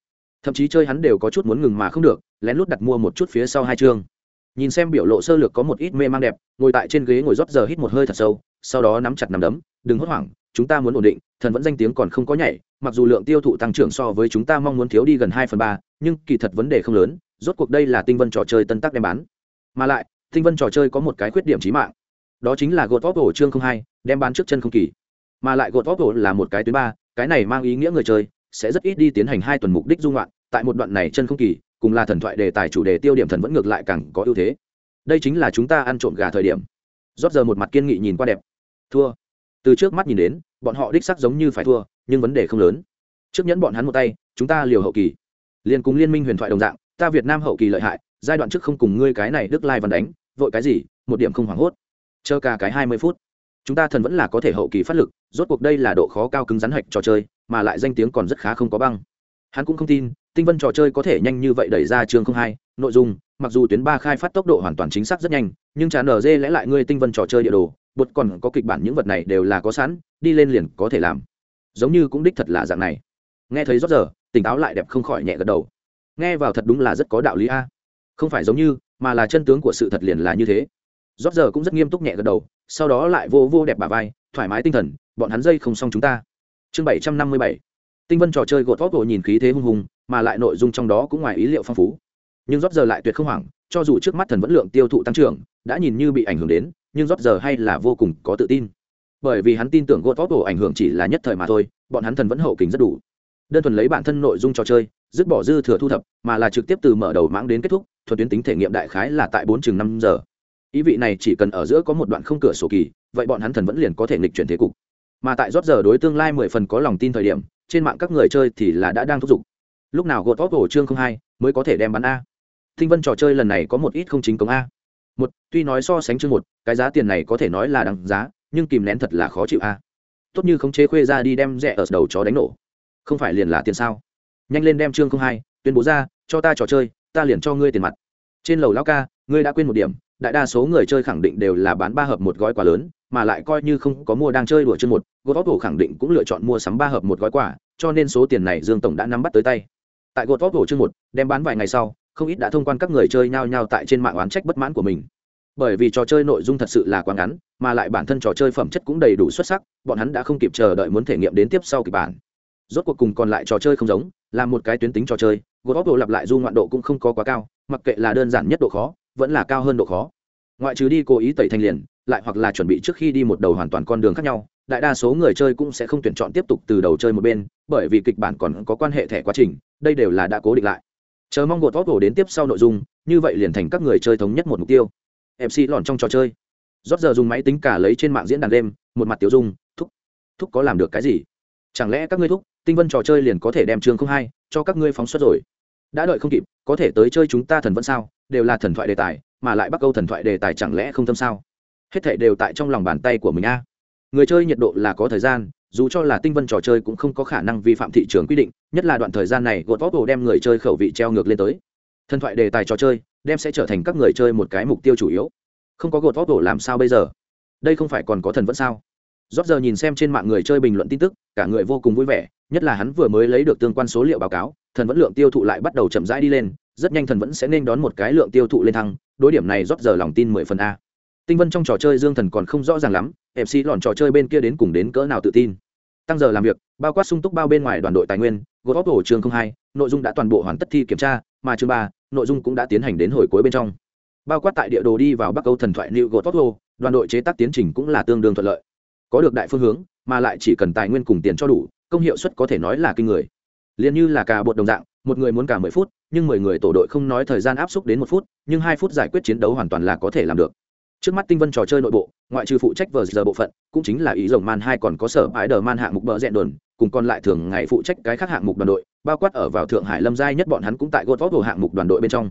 Thậm chí chơi hắn đều có chút muốn ngừng mà không được, lén lút đặt mua một chút phía sau hai chương nhìn xem biểu lộ sơ lược có một ít mê mang đẹp, ngồi tại trên ghế ngồi rót giờ hít một hơi thật sâu, sau đó nắm chặt nắm đấm, đừng hốt hoảng, chúng ta muốn ổn định, thần vẫn danh tiếng còn không có nhảy, mặc dù lượng tiêu thụ tăng trưởng so với chúng ta mong muốn thiếu đi gần hai phần ba, nhưng kỳ thật vấn đề không lớn, rốt cuộc đây là tinh vân trò chơi tân tắc đem bán. Mà lại, tinh vân trò chơi có một cái khuyết điểm trí mạng, đó chính là gột vóc ổ chương không hai, đem bán trước chân không kỳ. Mà lại gột vóc ổ là một cái tuyến ba, cái này mang ý nghĩa người chơi sẽ rất ít đi tiến hành hai tuần mục đích dung loạn tại một đoạn này chân không kỳ cùng là thần thoại đề tài chủ đề tiêu điểm thần vẫn ngược lại càng có ưu thế. Đây chính là chúng ta ăn trộm gà thời điểm. Rót giờ một mặt kiên nghị nhìn qua đẹp. Thua. Từ trước mắt nhìn đến, bọn họ đích sắc giống như phải thua, nhưng vấn đề không lớn. Trước nhẫn bọn hắn một tay, chúng ta liều hậu kỳ. Liền cùng liên minh huyền thoại đồng dạng, ta việt nam hậu kỳ lợi hại, giai đoạn trước không cùng ngươi cái này đức lai văn đánh, vội cái gì, một điểm không hoảng hốt. Chờ cả cái hai mươi phút, chúng ta thần vẫn là có thể hậu kỳ phát lực, rốt cuộc đây là độ khó cao cứng rắn hạch trò chơi, mà lại danh tiếng còn rất khá không có băng. Hắn cũng không tin tinh vân trò chơi có thể nhanh như vậy đẩy ra chương không hai, nội dung, mặc dù tuyến ba khai phát tốc độ hoàn toàn chính xác rất nhanh, nhưng chả nở dê lẽ lại ngươi tinh vân trò chơi địa đồ, bột còn có kịch bản những vật này đều là có sẵn, đi lên liền có thể làm. Giống như cũng đích thật là dạng này. Nghe thấy rót giờ, tỉnh táo lại đẹp không khỏi nhẹ gật đầu. Nghe vào thật đúng là rất có đạo lý a. Không phải giống như, mà là chân tướng của sự thật liền là như thế. Rót giờ cũng rất nghiêm túc nhẹ gật đầu, sau đó lại vô vô đẹp bà vai, thoải mái tinh thần, bọn hắn dây không xong chúng ta. Chương bảy trăm năm mươi bảy. Tinh vân trò chơi gột vót nhìn khí thế hung hùng mà lại nội dung trong đó cũng ngoài ý liệu phong phú. Nhưng rót giờ lại tuyệt không hoảng, cho dù trước mắt thần vẫn lượng tiêu thụ tăng trưởng, đã nhìn như bị ảnh hưởng đến, nhưng rót giờ hay là vô cùng có tự tin. Bởi vì hắn tin tưởng gột vót ảnh hưởng chỉ là nhất thời mà thôi, bọn hắn thần vẫn hậu kính rất đủ. Đơn thuần lấy bản thân nội dung trò chơi, dứt bỏ dư thừa thu thập, mà là trực tiếp từ mở đầu mãng đến kết thúc, thuần tuyến tính thể nghiệm đại khái là tại bốn chừng năm giờ. Ý vị này chỉ cần ở giữa có một đoạn không cửa sổ kỳ, vậy bọn hắn thần vẫn liền có thể nghịch chuyển thế cục. Mà tại rót giờ đối tương lai mười phần có lòng tin thời điểm, trên mạng các người chơi thì là đã đang thúc giục lúc nào gột vót cổ chương không hai, mới có thể đem bắn a. Thinh vân trò chơi lần này có một ít không chính công a. Một, tuy nói so sánh chương một, cái giá tiền này có thể nói là đằng giá, nhưng kìm nén thật là khó chịu a. Tốt như không chế khuê ra đi đem rẻ ở đầu chó đánh nổ. Không phải liền là tiền sao? Nhanh lên đem chương không hai, tuyên bố ra, cho ta trò chơi, ta liền cho ngươi tiền mặt. Trên lầu lao ca, ngươi đã quên một điểm, đại đa số người chơi khẳng định đều là bán ba hợp một gói quà lớn, mà lại coi như không có mua đang chơi đùa chương một, gột vót khẳng định cũng lựa chọn mua sắm ba hợp một gói quà, cho nên số tiền này dương tổng đã nắm bắt tới tay tại gột vót chương một, đem bán vài ngày sau, không ít đã thông quan các người chơi nhao nhao tại trên mạng oán trách bất mãn của mình. Bởi vì trò chơi nội dung thật sự là quá ngắn, mà lại bản thân trò chơi phẩm chất cũng đầy đủ xuất sắc, bọn hắn đã không kịp chờ đợi muốn thể nghiệm đến tiếp sau kịch bản. Rốt cuộc cùng còn lại trò chơi không giống, là một cái tuyến tính trò chơi gột vót lặp lại du ngoạn độ cũng không có quá cao, mặc kệ là đơn giản nhất độ khó, vẫn là cao hơn độ khó. Ngoại trừ đi cố ý tẩy thanh liền, lại hoặc là chuẩn bị trước khi đi một đầu hoàn toàn con đường khác nhau đại đa số người chơi cũng sẽ không tuyển chọn tiếp tục từ đầu chơi một bên, bởi vì kịch bản còn có quan hệ thẻ quá trình, đây đều là đã cố định lại. Chờ mong gột vóc hổ đến tiếp sau nội dung, như vậy liền thành các người chơi thống nhất một mục tiêu. Mc lòn trong trò chơi. Rót giờ dùng máy tính cả lấy trên mạng diễn đàn đêm một mặt tiểu dung, thúc. Thúc có làm được cái gì? Chẳng lẽ các ngươi thúc, tinh vân trò chơi liền có thể đem chương không hai cho các ngươi phóng xuất rồi? Đã đợi không kịp, có thể tới chơi chúng ta thần vẫn sao? Đều là thần thoại đề tài, mà lại bắc câu thần thoại đề tài chẳng lẽ không tâm sao? Hết thảy đều tại trong lòng bàn tay của mình a người chơi nhiệt độ là có thời gian, dù cho là tinh vân trò chơi cũng không có khả năng vi phạm thị trường quy định, nhất là đoạn thời gian này gột vót đem người chơi khẩu vị treo ngược lên tới. Thần thoại đề tài trò chơi đem sẽ trở thành các người chơi một cái mục tiêu chủ yếu. Không có gột vót làm sao bây giờ? Đây không phải còn có thần vẫn sao? Rót giờ nhìn xem trên mạng người chơi bình luận tin tức, cả người vô cùng vui vẻ, nhất là hắn vừa mới lấy được tương quan số liệu báo cáo, thần vẫn lượng tiêu thụ lại bắt đầu chậm rãi đi lên, rất nhanh thần vẫn sẽ nên đón một cái lượng tiêu thụ lên thăng, đối điểm này rót giờ lòng tin mười phần a tinh vân trong trò chơi dương thần còn không rõ ràng lắm mc lòn trò chơi bên kia đến cùng đến cỡ nào tự tin. Tăng giờ làm việc, bao quát sung túc bao bên ngoài đoàn đội tài nguyên gột óc hồ trường hai, nội dung đã toàn bộ hoàn tất thi kiểm tra, mà chương ba, nội dung cũng đã tiến hành đến hồi cuối bên trong. Bao quát tại địa đồ đi vào bắc âu thần thoại new gột hồ đoàn đội chế tác tiến trình cũng là tương đương thuận lợi. Có được đại phương hướng, mà lại chỉ cần tài nguyên cùng tiền cho đủ, công hiệu suất có thể nói là kinh người. Liền như là cả bột đồng dạng, một người muốn cả mười phút, nhưng mười người tổ đội không nói thời gian áp suất đến một phút, nhưng hai phút giải quyết chiến đấu hoàn toàn là có thể làm được trước mắt tinh vân trò chơi nội bộ, ngoại trừ phụ trách vờ giờ bộ phận, cũng chính là ý rồng man hai còn có sở ái đờ man hạng mục bờ rẽ đồn, cùng còn lại thường ngày phụ trách cái khác hạng mục đoàn đội, bao quát ở vào thượng hải lâm giai nhất bọn hắn cũng tại gót vót hồ hạng mục đoàn đội bên trong.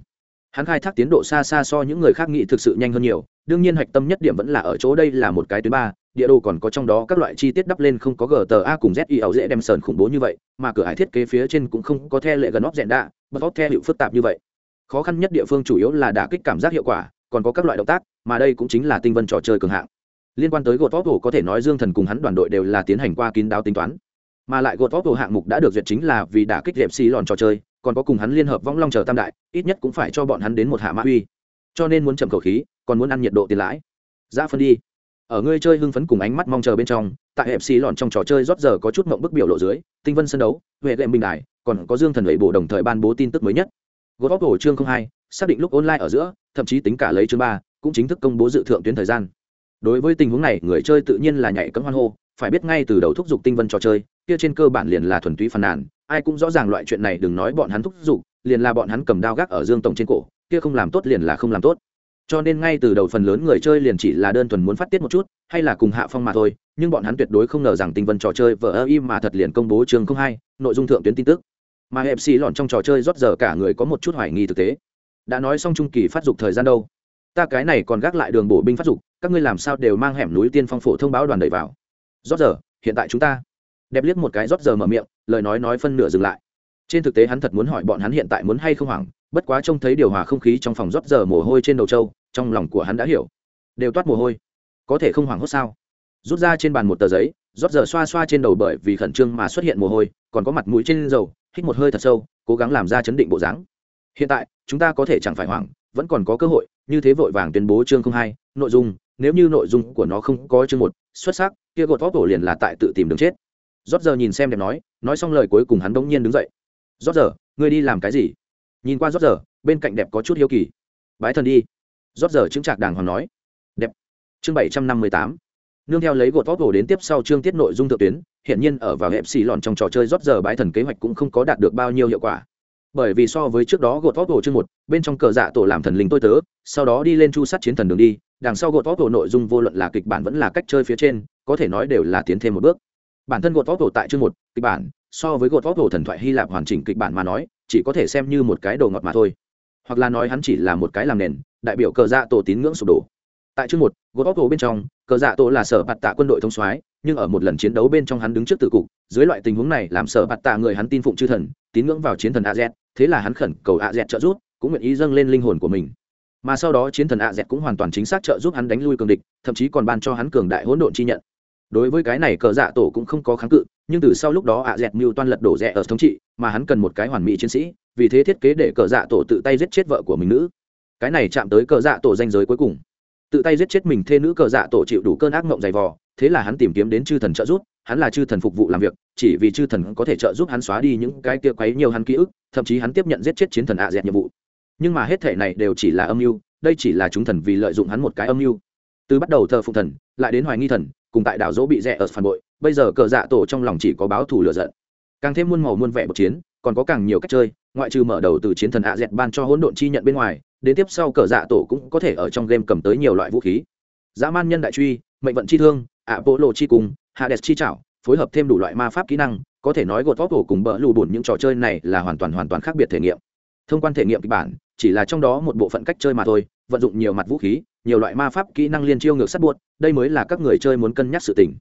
Hắn khai thác tiến độ xa xa so những người khác nghĩ thực sự nhanh hơn nhiều, đương nhiên hạch tâm nhất điểm vẫn là ở chỗ đây là một cái tuyến ba, địa đồ còn có trong đó các loại chi tiết đắp lên không có gta cùng zi ảo dễ đem sờn khủng bố như vậy, mà cửa hải thiết kế phía trên cũng không có the lệ gần óc rẽn đạ bật óc the hiệu phức tạp như vậy. Khó khăn nhất địa phương chủ yếu là đả kích cảm giác hiệu quả còn có các loại động tác, mà đây cũng chính là tinh vân trò chơi cường hạng. Liên quan tới gột vót hồ có thể nói dương thần cùng hắn đoàn đội đều là tiến hành qua kín đáo tính toán. Mà lại gột vót hồ hạng mục đã được duyệt chính là vì đả kích đẹp xì lòn trò chơi, còn có cùng hắn liên hợp vong long chờ tam đại, ít nhất cũng phải cho bọn hắn đến một hạ mã uy. Cho nên muốn chậm khẩu khí, còn muốn ăn nhiệt độ tiền lãi. Ra phân đi. Ở ngươi chơi hưng phấn cùng ánh mắt mong chờ bên trong, tại hẹp xì lòn trong trò chơi rót giờ có chút mộng bức biểu lộ dưới, tinh vân sân đấu, huệ lệm bình đại còn có dương thần ủy bổ đồng thời ban bố tin tức mới nhất. Gột vót hồ chương hai xác định lúc online ở giữa, thậm chí tính cả lấy chương ba, cũng chính thức công bố dự thượng tuyến thời gian. Đối với tình huống này, người chơi tự nhiên là nhảy cấm hoan hô, phải biết ngay từ đầu thúc giục tinh vân trò chơi, kia trên cơ bản liền là thuần túy phàn nàn, ai cũng rõ ràng loại chuyện này đừng nói bọn hắn thúc giục, liền là bọn hắn cầm đao gác ở dương tổng trên cổ, kia không làm tốt liền là không làm tốt. Cho nên ngay từ đầu phần lớn người chơi liền chỉ là đơn thuần muốn phát tiết một chút, hay là cùng hạ phong mà thôi, nhưng bọn hắn tuyệt đối không ngờ rằng tinh vân trò chơi vờ ơ im mà thật liền công bố chương không hai, nội dung thượng tuyến tin tức. Mà fc lọn trong trò chơi rót giờ cả người có một chút hoài nghi thực tế đã nói xong trung kỳ phát dục thời gian đâu? Ta cái này còn gác lại đường bổ binh phát dục, các ngươi làm sao đều mang hẻm núi tiên phong phổ thông báo đoàn đẩy vào. Rót giờ, hiện tại chúng ta. Đẹp liếc một cái rót giờ mở miệng, lời nói nói phân nửa dừng lại. Trên thực tế hắn thật muốn hỏi bọn hắn hiện tại muốn hay không hoảng, bất quá trông thấy điều hòa không khí trong phòng rót giờ mồ hôi trên đầu trâu, trong lòng của hắn đã hiểu. Đều toát mồ hôi. Có thể không hoảng hốt sao? Rút ra trên bàn một tờ giấy, rót giờ xoa xoa trên đầu bởi vì khẩn trương mà xuất hiện mồ hôi, còn có mặt mũi trên dầu, hít một hơi thật sâu, cố gắng làm ra chấn định bộ dáng hiện tại, chúng ta có thể chẳng phải hoảng, vẫn còn có cơ hội, như thế vội vàng tuyên bố chương không hai, nội dung, nếu như nội dung của nó không có chương một, xuất sắc, kia gột vóc cổ liền là tại tự tìm đường chết. Rót giờ nhìn xem đẹp nói nói xong lời cuối cùng hắn bỗng nhiên đứng dậy. Rót giờ ngươi đi làm cái gì? Nhìn qua rót giờ bên cạnh đẹp có chút hiếu kỳ. Bái thần đi. Rót giờ chứng trạc đàng hoàng nói. Đẹp. Chương bảy trăm năm mươi tám. Nương theo lấy gột vóc cổ đến tiếp sau chương tiết nội dung thượng tuyến hiện nhiên ở vào hẹp xì lòn trong trò chơi rót giờ bái thần kế hoạch cũng không có đạt được bao nhiêu hiệu quả bởi vì so với trước đó gột vót tổ chương một, bên trong cờ dạ tổ làm thần linh tôi tớ, sau đó đi lên chu sát chiến thần đường đi, đằng sau gột vót tổ nội dung vô luận là kịch bản vẫn là cách chơi phía trên, có thể nói đều là tiến thêm một bước. Bản thân gột vót tổ tại chương một, kịch bản, so với gột vót tổ thần thoại hy lạp hoàn chỉnh kịch bản mà nói, chỉ có thể xem như một cái đồ ngọt mà thôi. Hoặc là nói hắn chỉ là một cái làm nền, đại biểu cờ dạ tổ tín ngưỡng sụp đổ. Tại chương một, gột vót tổ bên trong, cờ dạ tổ là sở bạt tạ quân đội thông soái nhưng ở một lần chiến đấu bên trong hắn đứng trước tử cục, dưới loại tình huống này làm sở bạt tạ người hắn tin phụng chư thần, tín ngưỡng vào chiến thần a z, thế là hắn khẩn cầu A dẹt trợ giúp, cũng nguyện ý dâng lên linh hồn của mình. Mà sau đó chiến thần A dẹt cũng hoàn toàn chính xác trợ giúp hắn đánh lui cường địch, thậm chí còn ban cho hắn cường đại hỗn độn chi nhận. Đối với cái này cờ dạ tổ cũng không có kháng cự, nhưng từ sau lúc đó ạ dẹt mưu toan lật đổ rẽ ở thống trị, mà hắn cần một cái hoàn mỹ chiến sĩ, vì thế thiết kế để cờ dạ tổ tự tay giết chết vợ của mình nữ. Cái này chạm tới cờ dạ tổ danh giới cuối cùng. Tự tay giết chết mình thê nữ cờ dạ tổ chịu đủ cơn ác mộng dày vò thế là hắn tìm kiếm đến chư thần trợ giúp, hắn là chư thần phục vụ làm việc, chỉ vì chư thần có thể trợ giúp hắn xóa đi những cái kia quấy nhiều hắn ký ức, thậm chí hắn tiếp nhận giết chết chiến thần ạ dẹt nhiệm vụ. Nhưng mà hết thể này đều chỉ là âm mưu, đây chỉ là chúng thần vì lợi dụng hắn một cái âm mưu. Từ bắt đầu thờ phụng thần, lại đến hoài nghi thần, cùng tại đảo dỗ bị rẽ ở phản bội, bây giờ cờ dạ tổ trong lòng chỉ có báo thù lựa giận. Càng thêm muôn màu muôn vẻ một chiến, còn có càng nhiều cách chơi, ngoại trừ mở đầu từ chiến thần ạ dẹt ban cho hỗn độn chi nhận bên ngoài, đến tiếp sau cờ dạ tổ cũng có thể ở trong game cầm tới nhiều loại vũ khí. Dã man nhân đại truy, mệnh vận chi thương ạ bộ lộ chi cùng, hades chi trảo phối hợp thêm đủ loại ma pháp kỹ năng, có thể nói gột vóc cổ cùng bỡ lù bùn những trò chơi này là hoàn toàn hoàn toàn khác biệt thể nghiệm. Thông quan thể nghiệm kịch bản, chỉ là trong đó một bộ phận cách chơi mà thôi, vận dụng nhiều mặt vũ khí, nhiều loại ma pháp kỹ năng liên chiêu ngược sắt buốt đây mới là các người chơi muốn cân nhắc sự tình.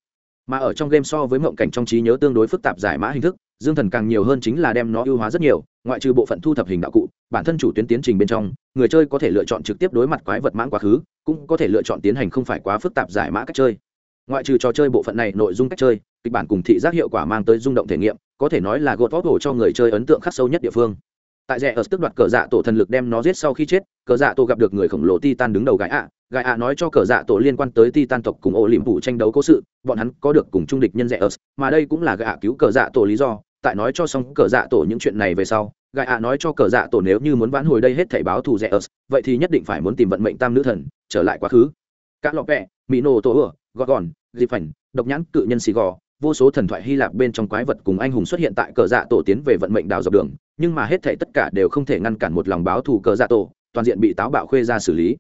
Mà ở trong game so với mộng cảnh trong trí nhớ tương đối phức tạp giải mã hình thức, dương thần càng nhiều hơn chính là đem nó ưu hóa rất nhiều, ngoại trừ bộ phận thu thập hình đạo cụ, bản thân chủ tuyến tiến trình bên trong, người chơi có thể lựa chọn trực tiếp đối mặt quái vật mãn quá khứ, cũng có thể lựa chọn tiến hành không phải quá phức tạp giải mã cách chơi ngoại trừ trò chơi bộ phận này nội dung cách chơi, kịch bản cùng thị giác hiệu quả mang tới rung động thể nghiệm, có thể nói là gột vót hổ cho người chơi ấn tượng khắc sâu nhất địa phương. Tại rẽ ở tức đoạt cờ dạ tổ thần lực đem nó giết sau khi chết, cờ dạ tổ gặp được người khổng lồ titan đứng đầu gái ạ. Gái ạ nói cho cờ dạ tổ liên quan tới titan tộc cùng ô liềm phủ tranh đấu cố sự, bọn hắn có được cùng trung địch nhân rẽ ở mà đây cũng là gái ạ cứu cờ dạ tổ lý do. Tại nói cho xong cờ dạ tổ những chuyện này về sau gái ạ nói cho cờ dạ tổ nếu như muốn vãn hồi đây hết thảy báo thù rẽ ở vậy thì nhất định phải muốn tìm vận mệnh tam nữ thần, trở lại quá khứ. Các lọ vẹ mỹ nô tổ ửa gọt gòn dịp phảnh, độc nhãn, cự nhân xì gò, vô số thần thoại hy lạp bên trong quái vật cùng anh hùng xuất hiện tại cờ dạ tổ tiến về vận mệnh đào dọc đường, nhưng mà hết thể tất cả đều không thể ngăn cản một lòng báo thù cờ dạ tổ, toàn diện bị táo bạo khuê ra xử lý.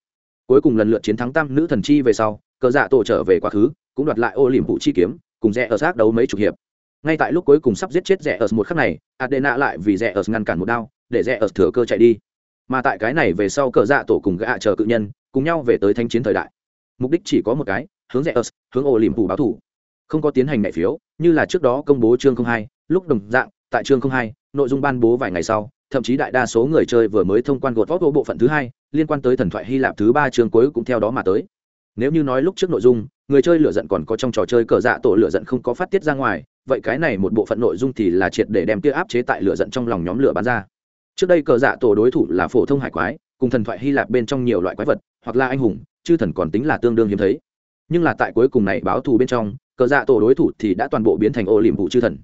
Cuối cùng lần lượt chiến thắng tam nữ thần chi về sau, cờ dạ tổ trở về quá khứ, cũng đoạt lại ô liềm vụ chi kiếm, cùng rẽ ở xác đấu mấy chục hiệp. Ngay tại lúc cuối cùng sắp giết chết rẽ ở một khắc này, adena lại vì rẽ ở ngăn cản một đao, để rẽ ở thừa cơ chạy đi. Mà tại cái này về sau cờ dạ tổ cùng gã chờ cự nhân, cùng nhau về tới thanh chiến thời đại. Mục đích chỉ có một cái hướng rẽ ớt, hướng ô liềm phủ báo thủ. Không có tiến hành đại phiếu như là trước đó công bố chương hai lúc đồng dạng tại chương hai nội dung ban bố vài ngày sau thậm chí đại đa số người chơi vừa mới thông quan gột vót bộ phận thứ hai liên quan tới thần thoại hy lạp thứ ba chương cuối cũng theo đó mà tới. Nếu như nói lúc trước nội dung người chơi lựa giận còn có trong trò chơi cờ dạ tổ lựa giận không có phát tiết ra ngoài vậy cái này một bộ phận nội dung thì là triệt để đem tia áp chế tại lựa giận trong lòng nhóm lửa bán ra. Trước đây cờ dạ tổ đối thủ là phổ thông hải quái cùng thần thoại hy lạp bên trong nhiều loại quái vật hoặc là anh hùng chư thần còn tính là tương đương hiếm thấy nhưng là tại cuối cùng này báo thù bên trong, cờ dạ tổ đối thủ thì đã toàn bộ biến thành ô liềm vụ chư thần.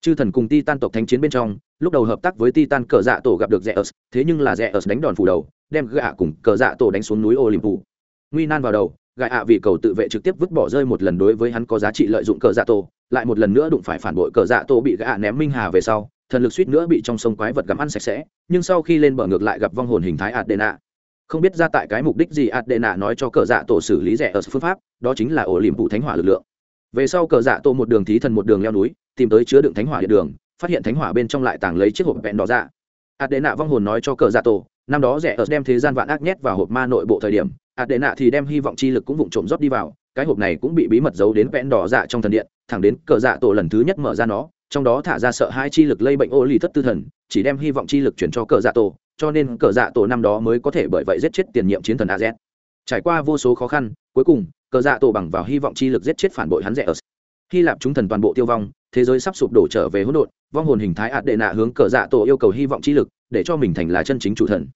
Chư thần cùng ti tan tộc thánh chiến bên trong, lúc đầu hợp tác với ti tan cờ dạ tổ gặp được rẽ ớt thế nhưng là rẽ ớt đánh đòn phủ đầu, đem gạ cùng cờ dạ tổ đánh xuống núi ô liềm vụ nguy nan vào đầu gạ ạ vì cầu tự vệ trực tiếp vứt bỏ rơi một lần đối với hắn có giá trị lợi dụng cờ dạ tổ, lại một lần nữa đụng phải phản bội cờ dạ tổ bị gạ ném minh hà về sau, thần lực suýt nữa bị trong sông quái vật gặm ăn sạch sẽ, nhưng sau khi lên bờ ngược lại gặp vong hồn hình thái adena không biết ra tại cái mục đích gì adena nói cho cờ dạ tổ xử lý rẻ ở phương pháp, đó chính là ổ liềm vụ thánh hỏa lực lượng. Về sau cờ dạ tổ một đường thí thần một đường leo núi, tìm tới chứa đựng thánh hỏa điện đường, phát hiện thánh hỏa bên trong lại tàng lấy chiếc hộp vẹn đỏ ra adena vong hồn nói cho cờ dạ tổ, năm đó rẻ ở đem thế gian vạn ác nhét vào hộp ma nội bộ thời điểm, adena thì đem hy vọng chi lực cũng vụng trộm rót đi vào, cái hộp này cũng bị bí mật giấu đến vẹn đỏ dạ trong thần điện, thẳng đến cờ dạ tổ lần thứ nhất mở ra nó, trong đó thả ra sợ hai chi lực lây bệnh ô lì thất tư thần, chỉ đem hy vọng chi lực chuyển cho cờ dạ tổ cho nên cờ dạ tổ năm đó mới có thể bởi vậy giết chết tiền nhiệm chiến thần az trải qua vô số khó khăn, cuối cùng, cờ dạ tổ bằng vào hy vọng chi lực giết chết phản bội hắn rẻ ở hy lạp chúng thần toàn bộ tiêu vong, thế giới sắp sụp đổ trở về hỗn độn, vong hồn hình thái ạt đệ nạ hướng cờ dạ tổ yêu cầu hy vọng chi lực, để cho mình thành là chân chính chủ thần.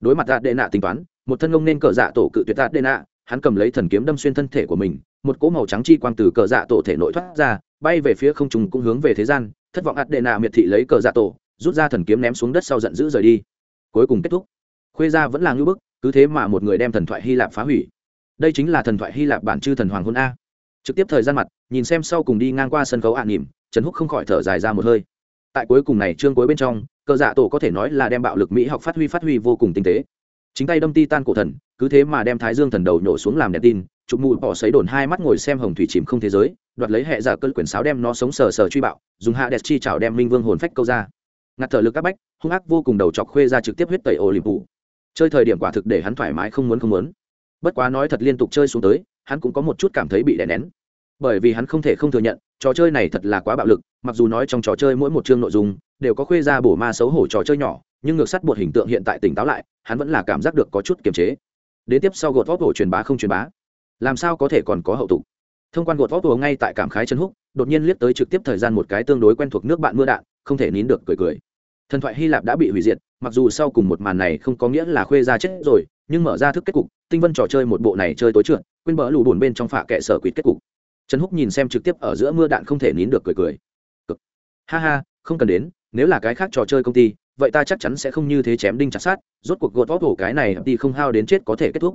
Đối mặt ạt đệ nạ tính toán, một thân ông nên cờ dạ tổ cự tuyệt ạt đệ nạ, hắn cầm lấy thần kiếm đâm xuyên thân thể của mình, một cỗ màu trắng chi quang từ cờ dạ tổ thể nội thoát ra, bay về phía không trùng cũng hướng về thế gian, thất vọng ạt đệ nạ miệt thị lấy cờ dạ tổ, rút ra thần kiếm ném xuống đất sau giận dữ rời đi cuối cùng kết thúc. Khuê gia vẫn là ngưỡng bức, cứ thế mà một người đem thần thoại hy lạp phá hủy. Đây chính là thần thoại hy lạp bản chư thần hoàng hôn a. Trực tiếp thời gian mặt, nhìn xem sau cùng đi ngang qua sân khấu ạ à nỉm, trần húc không khỏi thở dài ra một hơi. Tại cuối cùng này chương cuối bên trong, cờ dạ tổ có thể nói là đem bạo lực mỹ học phát huy phát huy vô cùng tinh tế. Chính tay đâm ti tan cổ thần, cứ thế mà đem thái dương thần đầu nhổ xuống làm đèn tin, chụp mụ bỏ xấy đồn hai mắt ngồi xem hồng thủy chìm không thế giới, đoạt lấy hệ giả cơn quyển sáo đem nó sống sờ sờ truy bạo, dùng hạ đẹp chi chảo đem minh vương hồn phách câu ra ngặt thở lực các bách, hung ác vô cùng đầu chọc khuê ra trực tiếp huyết tẩy ổ liềm phủ chơi thời điểm quả thực để hắn thoải mái không muốn không muốn. Bất quá nói thật liên tục chơi xuống tới, hắn cũng có một chút cảm thấy bị đè nén. Bởi vì hắn không thể không thừa nhận, trò chơi này thật là quá bạo lực, mặc dù nói trong trò chơi mỗi một chương nội dung đều có khuê ra bổ ma xấu hổ trò chơi nhỏ, nhưng ngược sắt bột hình tượng hiện tại tỉnh táo lại, hắn vẫn là cảm giác được có chút kiềm chế. Đến tiếp sau gột vót hổ truyền bá không truyền bá, làm sao có thể còn có hậu tục? Thông quan gột vót hổ ngay tại cảm khái chân húc, đột nhiên liếc tới trực tiếp thời gian một cái tương đối quen thuộc nước bạn mưa đạn, không thể nín được cười cười thần thoại hy lạp đã bị hủy diệt mặc dù sau cùng một màn này không có nghĩa là khuê ra chết rồi nhưng mở ra thức kết cục tinh vân trò chơi một bộ này chơi tối trượt quên bỡ lù bùn bên trong phả kệ sở quýt kết cục. Trần húc nhìn xem trực tiếp ở giữa mưa đạn không thể nín được cười cười. Cực. ha ha không cần đến nếu là cái khác trò chơi công ty vậy ta chắc chắn sẽ không như thế chém đinh chặt sát rốt cuộc gột vót hổ cái này thì không hao đến chết có thể kết thúc.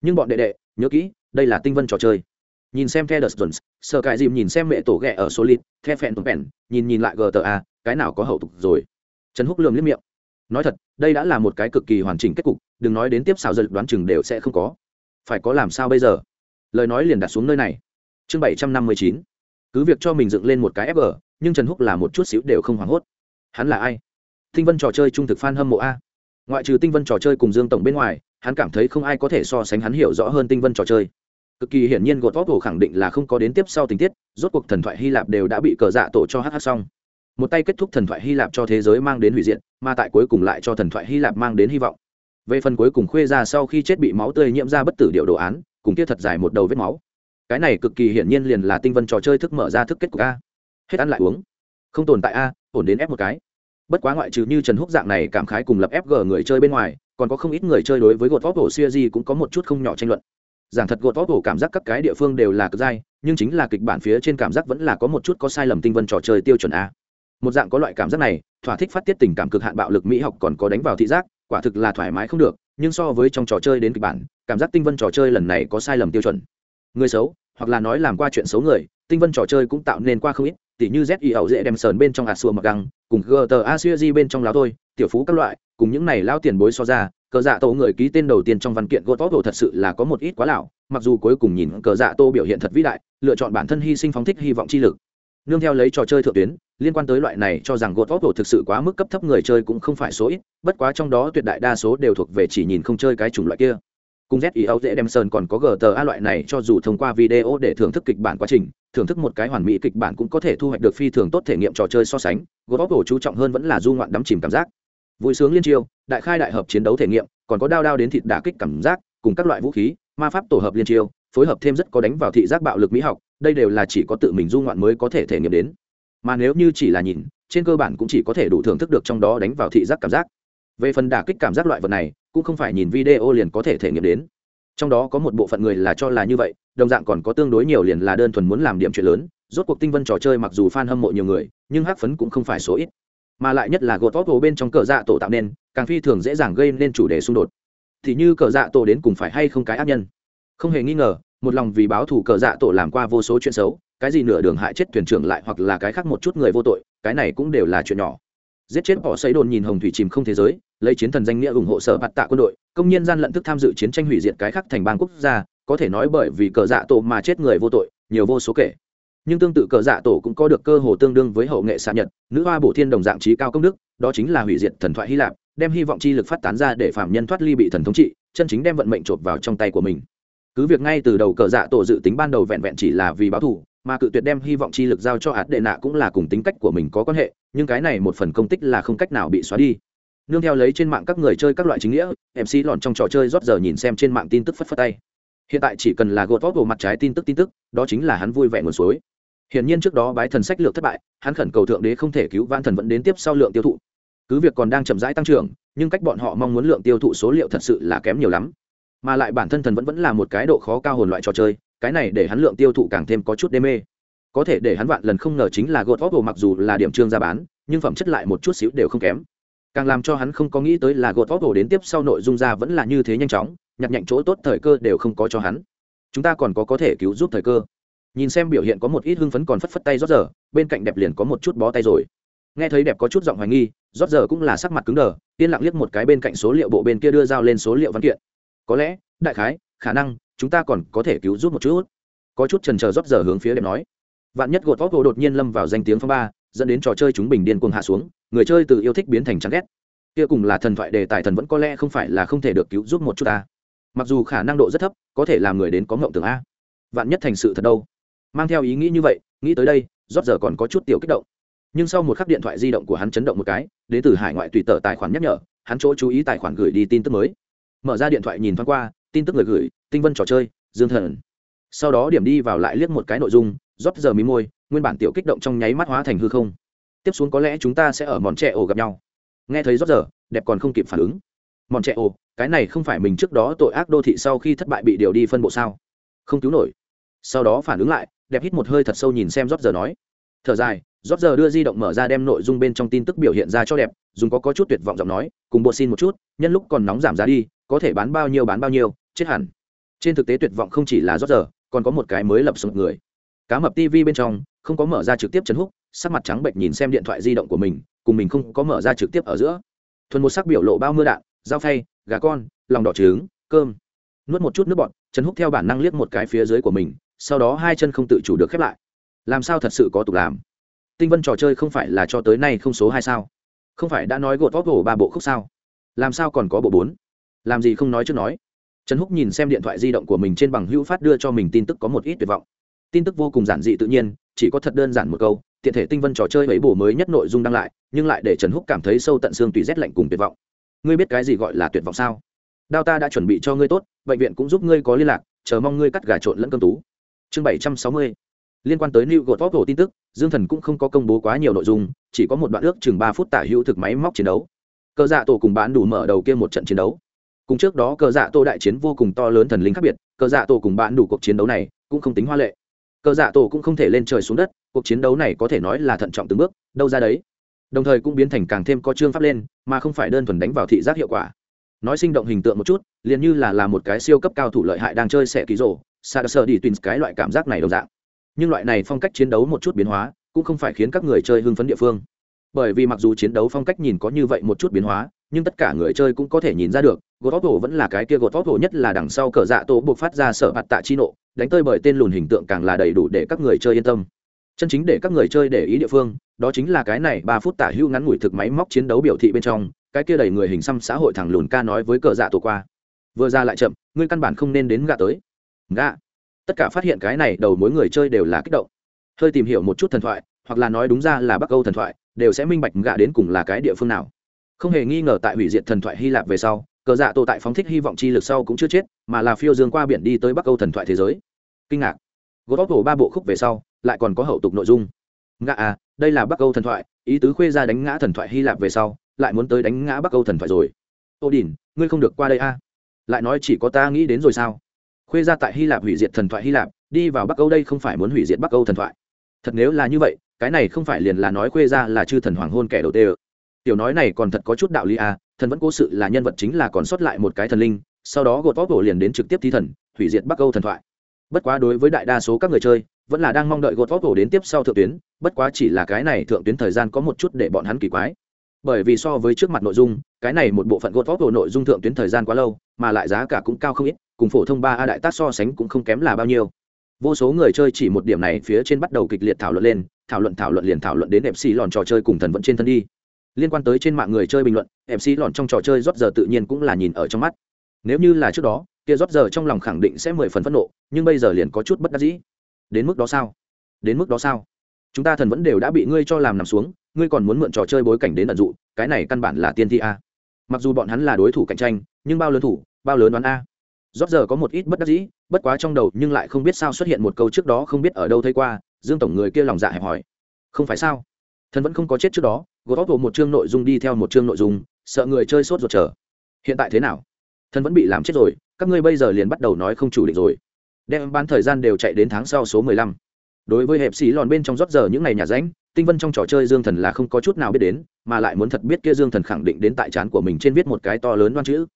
Nhưng bọn đệ đệ nhớ kỹ đây là tinh vân trò chơi. Nhìn xem the Jones, sợ cãi dìm nhìn xem mẹ tổ ghẹ ở solid the phèn tụm nhìn nhìn lại gta cái nào có hậu tục rồi trần húc lườm liếc miệng. Nói thật, đây đã là một cái cực kỳ hoàn chỉnh kết cục, đừng nói đến tiếp xào giật đoán chừng đều sẽ không có. Phải có làm sao bây giờ? Lời nói liền đặt xuống nơi này. Chương bảy trăm năm mươi chín. Cứ việc cho mình dựng lên một cái fg nhưng trần húc là một chút xíu đều không hoảng hốt. Hắn là ai? Tinh vân trò chơi trung thực f hâm mộ a. Ngoại trừ tinh vân trò chơi cùng dương tổng bên ngoài, hắn cảm thấy không ai có thể so sánh hắn hiểu rõ hơn tinh vân trò chơi. Cực kỳ hiển nhiên gột vóc hồ khẳng định là không có đến tiếp sau tình tiết, rốt cuộc thần thoại hy lạp đều đã bị cờ dạ tổ cho hh xong một tay kết thúc thần thoại hy lạp cho thế giới mang đến hủy diệt, mà tại cuối cùng lại cho thần thoại hy lạp mang đến hy vọng. Về phần cuối cùng khuê ra sau khi chết bị máu tươi nhiễm ra bất tử điệu đồ án, cùng kia thật dài một đầu vết máu. Cái này cực kỳ hiển nhiên liền là tinh vân trò chơi thức mở ra thức kết của a. Hết ăn lại uống. Không tồn tại a, ổn đến ép một cái. Bất quá ngoại trừ như trần húc dạng này cảm khái cùng lập fg người chơi bên ngoài, còn có không ít người chơi đối với gột vóc cổ xuya di cũng có một chút không nhỏ tranh luận. Giảng thật gột vóc cổ cảm giác các cái địa phương đều là cực dai, nhưng chính là kịch bản phía trên cảm giác vẫn là có một chút có sai lầm tinh vân trò chơi tiêu chuẩn a một dạng có loại cảm giác này thỏa thích phát tiết tình cảm cực hạn bạo lực mỹ học còn có đánh vào thị giác quả thực là thoải mái không được nhưng so với trong trò chơi đến kịch bản cảm giác tinh vân trò chơi lần này có sai lầm tiêu chuẩn. Người xấu hoặc là nói làm qua chuyện xấu người tinh vân trò chơi cũng tạo nên qua không ít tỉ như z y ẩu dễ đem sờn bên trong hạt xua mặc găng cùng gta siêu bên trong láo thôi, tiểu phú các loại cùng những này lao tiền bối so ra cờ dạ tổ người ký tên đầu tiên trong văn kiện gỗ tốt thật sự là có một ít quá lão mặc dù cuối cùng nhìn cờ dạ tô biểu hiện thật vĩ đại lựa chọn bản thân hy sinh phóng thích hy vọng chi lực nương theo lấy trò chơi thượng tuyến, liên quan tới loại này cho rằng gột vóc thực sự quá mức cấp thấp người chơi cũng không phải số ít, bất quá trong đó tuyệt đại đa số đều thuộc về chỉ nhìn không chơi cái chủng loại kia. Cùng z ý âu dễ đem sơn còn có gta loại này cho dù thông qua video để thưởng thức kịch bản quá trình, thưởng thức một cái hoàn mỹ kịch bản cũng có thể thu hoạch được phi thường tốt thể nghiệm trò chơi so sánh gột vóc chú trọng hơn vẫn là du ngoạn đắm chìm cảm giác. Vui sướng liên chiêu, đại khai đại hợp chiến đấu thể nghiệm, còn có đao đao đến thịt đả kích cảm giác, cùng các loại vũ khí, ma pháp tổ hợp liên chiêu, phối hợp thêm rất có đánh vào thị giác bạo lực mỹ học đây đều là chỉ có tự mình du ngoạn mới có thể thể nghiệm đến. Mà nếu như chỉ là nhìn, trên cơ bản cũng chỉ có thể đủ thưởng thức được trong đó đánh vào thị giác cảm giác. Về phần đả kích cảm giác loại vật này, cũng không phải nhìn video liền có thể thể nghiệm đến. Trong đó có một bộ phận người là cho là như vậy, đồng dạng còn có tương đối nhiều liền là đơn thuần muốn làm điểm chuyện lớn, rốt cuộc tinh vân trò chơi mặc dù f a n hâm mộ nhiều người, nhưng hắc phấn cũng không phải số ít. Mà lại nhất là gột vóc bên trong cờ dạ tổ tạo nên, càng phi thường dễ dàng gây nên chủ đề xung đột. Thì như cờ dạ tổ đến cùng phải hay không cái ác nhân? Không hề nghi ngờ một lòng vì báo thù cờ dạ tổ làm qua vô số chuyện xấu, cái gì nửa đường hại chết thuyền trưởng lại hoặc là cái khác một chút người vô tội, cái này cũng đều là chuyện nhỏ. Giết chết bỏ xây đồn nhìn hồng thủy chìm không thế giới, lấy chiến thần danh nghĩa ủng hộ sở bạt tạ quân đội, công nhân gian lận thức tham dự chiến tranh hủy diệt cái khác thành bang quốc gia, có thể nói bởi vì cờ dạ tổ mà chết người vô tội, nhiều vô số kể. Nhưng tương tự cờ dạ tổ cũng có được cơ hồ tương đương với hậu nghệ xạ nhật, nữ hoa bổ thiên đồng dạng trí cao công đức, đó chính là hủy diệt thần thoại hy lạp, đem hy vọng chi lực phát tán ra để phạm nhân thoát ly bị thần thống trị, chân chính đem vận mệnh chộp vào trong tay của mình cứ việc ngay từ đầu cờ dạ tổ dự tính ban đầu vẹn vẹn chỉ là vì báo thù, mà cự tuyệt đem hy vọng chi lực giao cho hạt đệ nạ cũng là cùng tính cách của mình có quan hệ, nhưng cái này một phần công tích là không cách nào bị xóa đi. Nương theo lấy trên mạng các người chơi các loại chính nghĩa mc lòn trong trò chơi rót giờ nhìn xem trên mạng tin tức phất phất tay. Hiện tại chỉ cần là gột vót bộ mặt trái tin tức tin tức, đó chính là hắn vui vẻ nguồn suối. Hiển nhiên trước đó bái thần sách lược thất bại, hắn khẩn cầu thượng đế không thể cứu van thần vẫn đến tiếp sau lượng tiêu thụ. Cứ việc còn đang chậm rãi tăng trưởng, nhưng cách bọn họ mong muốn lượng tiêu thụ số liệu thật sự là kém nhiều lắm mà lại bản thân thần vẫn vẫn là một cái độ khó cao hồn loại trò chơi, cái này để hắn lượng tiêu thụ càng thêm có chút đê mê. Có thể để hắn vạn lần không ngờ chính là gột vót mặc dù là điểm trương ra bán, nhưng phẩm chất lại một chút xíu đều không kém. Càng làm cho hắn không có nghĩ tới là gột vót đến tiếp sau nội dung ra vẫn là như thế nhanh chóng, nhặt nhạnh chỗ tốt thời cơ đều không có cho hắn. Chúng ta còn có có thể cứu giúp thời cơ. Nhìn xem biểu hiện có một ít hưng phấn còn phất phất tay rót giờ bên cạnh đẹp liền có một chút bó tay rồi. Nghe thấy đẹp có chút giọng hoài nghi rót giờ cũng là sắc mặt cứng đờ, yên lặng liếc một cái bên cạnh số liệu bộ bên kia đưa dao lên số liệu văn kiện có lẽ, đại khái, khả năng, chúng ta còn có thể cứu giúp một chút. Có chút trần trờ rót giờ hướng phía đẹp nói. Vạn nhất gột vóc đột nhiên lâm vào danh tiếng phong ba, dẫn đến trò chơi chúng bình điên cuồng hạ xuống, người chơi từ yêu thích biến thành chán ghét. Kia cùng là thần thoại đề tài thần vẫn có lẽ không phải là không thể được cứu giúp một chút ta. Mặc dù khả năng độ rất thấp, có thể làm người đến có ngộng tưởng a. Vạn nhất thành sự thật đâu? Mang theo ý nghĩ như vậy, nghĩ tới đây, rót giờ còn có chút tiểu kích động. Nhưng sau một khắc điện thoại di động của hắn chấn động một cái, đến từ hải ngoại tùy tờ tài khoản nhắc nhở, hắn chỗ chú ý tài khoản gửi đi tin tức mới mở ra điện thoại nhìn thoáng qua, tin tức người gửi, tinh vân trò chơi, dương thần. Sau đó điểm đi vào lại liếc một cái nội dung, rót giờ mí môi, nguyên bản tiểu kích động trong nháy mắt hóa thành hư không. Tiếp xuống có lẽ chúng ta sẽ ở mòn trẻ ổ gặp nhau. Nghe thấy rót giờ, đẹp còn không kịp phản ứng. Mòn trẻ ổ, cái này không phải mình trước đó tội ác đô thị sau khi thất bại bị điều đi phân bộ sao? Không cứu nổi. Sau đó phản ứng lại, đẹp hít một hơi thật sâu nhìn xem rót giờ nói. Thở dài, rót giờ đưa di động mở ra đem nội dung bên trong tin tức biểu hiện ra cho đẹp, dùng có có chút tuyệt vọng giọng nói, cùng bộ xin một chút, nhân lúc còn nóng giảm giá đi có thể bán bao nhiêu bán bao nhiêu, chết hẳn. Trên thực tế tuyệt vọng không chỉ là rót giờ, còn có một cái mới lập sụp người. Cá mập tv bên trong, không có mở ra trực tiếp chấn húc sắc mặt trắng bệnh nhìn xem điện thoại di động của mình, cùng mình không có mở ra trực tiếp ở giữa. Thuần một sắc biểu lộ bao mưa đạn, dao phay, gà con, lòng đỏ trứng, cơm. Nuốt một chút nước bọt chấn húc theo bản năng liếc một cái phía dưới của mình, sau đó hai chân không tự chủ được khép lại. Làm sao thật sự có tục làm? Tinh vân trò chơi không phải là cho tới nay không số hai sao? Không phải đã nói gột vót gỗ ba bộ khúc sao? Làm sao còn có bộ bốn? Làm gì không nói trước nói. Trần húc nhìn xem điện thoại di động của mình trên bằng hữu phát đưa cho mình tin tức có một ít tuyệt vọng. Tin tức vô cùng giản dị tự nhiên, chỉ có thật đơn giản một câu, tiện thể tinh vân trò chơi ấy bổ mới nhất nội dung đăng lại, nhưng lại để trần húc cảm thấy sâu tận xương tùy rét lạnh cùng tuyệt vọng. Ngươi biết cái gì gọi là tuyệt vọng sao? Đao ta đã chuẩn bị cho ngươi tốt, bệnh viện cũng giúp ngươi có liên lạc, chờ mong ngươi cắt gà trộn lẫn cơm tú. Chương bảy trăm sáu mươi. Liên quan tới new god tin tức, dương thần cũng không có công bố quá nhiều nội dung, chỉ có một đoạn ước chừng ba phút tả hữu thực máy móc chiến đấu. Cờ dạ tổ cùng bán đủ mở đầu kia một trận chiến đấu cùng trước đó cờ dạ tổ đại chiến vô cùng to lớn thần linh khác biệt, cờ dạ tổ cùng bạn đủ cuộc chiến đấu này cũng không tính hoa lệ. Cờ dạ tổ cũng không thể lên trời xuống đất, cuộc chiến đấu này có thể nói là thận trọng từng bước, đâu ra đấy. Đồng thời cũng biến thành càng thêm có chương pháp lên, mà không phải đơn thuần đánh vào thị giác hiệu quả. Nói sinh động hình tượng một chút, liền như là là một cái siêu cấp cao thủ lợi hại đang chơi xẻ ký rổ xa sơ đi tùy cái loại cảm giác này đồng dạng. Nhưng loại này phong cách chiến đấu một chút biến hóa, cũng không phải khiến các người chơi hưng phấn địa phương. Bởi vì mặc dù chiến đấu phong cách nhìn có như vậy một chút biến hóa nhưng tất cả người chơi cũng có thể nhìn ra được gột tóc vẫn là cái kia gột tóc nhất là đằng sau cờ dạ tổ buộc phát ra sở hạt tạ chi nộ, đánh tơi bởi tên lùn hình tượng càng là đầy đủ để các người chơi yên tâm. Chân chính để các người chơi để ý địa phương, đó chính là cái này ba phút tả hữu ngắn ngủi thực máy móc chiến đấu biểu thị bên trong, cái kia đầy người hình xăm xã hội thẳng lùn ca nói với cờ dạ tổ qua. Vừa ra lại chậm, ngươi căn bản không nên đến gạ tới. Gạ. Tất cả phát hiện cái này, đầu mối người chơi đều là kích động. Hơi tìm hiểu một chút thần thoại, hoặc là nói đúng ra là bắc âu thần thoại, đều sẽ minh bạch gạ đến cùng là cái địa phương nào không hề nghi ngờ tại hủy diệt thần thoại hy lạp về sau, cờ dạ tổ tại phóng thích hy vọng chi lực sau cũng chưa chết, mà là phiêu dương qua biển đi tới bắc âu thần thoại thế giới. Kinh ngạc. Gột bóc ba bộ khúc về sau, lại còn có hậu tục nội dung. Ngạ à đây là bắc âu thần thoại, ý tứ khuê ra đánh ngã thần thoại hy lạp về sau, lại muốn tới đánh ngã bắc âu thần thoại rồi. Ô đình, ngươi không được qua đây a à? lại nói chỉ có ta nghĩ đến rồi sao? Khuê ra tại hy lạp hủy diệt thần thoại hy lạp, đi vào bắc âu đây không phải muốn hủy diệt bắc âu thần thoại. Thật nếu là như vậy, cái này không phải liền là nói khuê ra là chư thần hoàng hôn kẻ đầu tê ơ tiểu nói này còn thật có chút đạo lý à thần vẫn cố sự là nhân vật chính là còn sót lại một cái thần linh, sau đó gột vóc cổ liền đến trực tiếp thi thần, hủy diệt bắc âu thần thoại. Bất quá đối với đại đa số các người chơi, vẫn là đang mong đợi gột vóc cổ đến tiếp sau thượng tuyến, bất quá chỉ là cái này thượng tuyến thời gian có một chút để bọn hắn kỳ quái. Bởi vì so với trước mặt nội dung, cái này một bộ phận gột vóc cổ nội dung thượng tuyến thời gian quá lâu, mà lại giá cả cũng cao không ít, cùng phổ thông ba a đại tác so sánh cũng không kém là bao nhiêu. Vô số người chơi chỉ một điểm này phía trên bắt đầu kịch liệt thảo luận lên, thảo luận thảo luận liền thảo luận đến đẹp xì lòn trò chơi cùng thần vẫn trên thân đi liên quan tới trên mạng người chơi bình luận mc lọn trong trò chơi rót giờ tự nhiên cũng là nhìn ở trong mắt. Nếu như là trước đó, kia rót giờ trong lòng khẳng định sẽ mười phần phẫn nộ, nhưng bây giờ liền có chút bất đắc dĩ. Đến mức đó sao? Đến mức đó sao? Chúng ta thần vẫn đều đã bị ngươi cho làm nằm xuống, ngươi còn muốn mượn trò chơi bối cảnh đến tận dụ, cái này căn bản là tiên thi a. Mặc dù bọn hắn là đối thủ cạnh tranh, nhưng bao lớn thủ, bao lớn đoán a. Rót giờ có một ít bất đắc dĩ, bất quá trong đầu nhưng lại không biết sao xuất hiện một câu trước đó không biết ở đâu thấy qua, dương tổng người kia lòng dạ hẹp hỏi không phải sao? Thần vẫn không có chết trước đó gột óc một chương nội dung đi theo một chương nội dung, sợ người chơi sốt ruột chờ. Hiện tại thế nào? Thân vẫn bị làm chết rồi, các ngươi bây giờ liền bắt đầu nói không chủ định rồi. Đem bán thời gian đều chạy đến tháng sau số mười lăm. Đối với hẹp xí lòn bên trong rót giờ những ngày nhà ránh tinh vân trong trò chơi dương thần là không có chút nào biết đến, mà lại muốn thật biết kia dương thần khẳng định đến tại trán của mình trên viết một cái to lớn đoan chữ.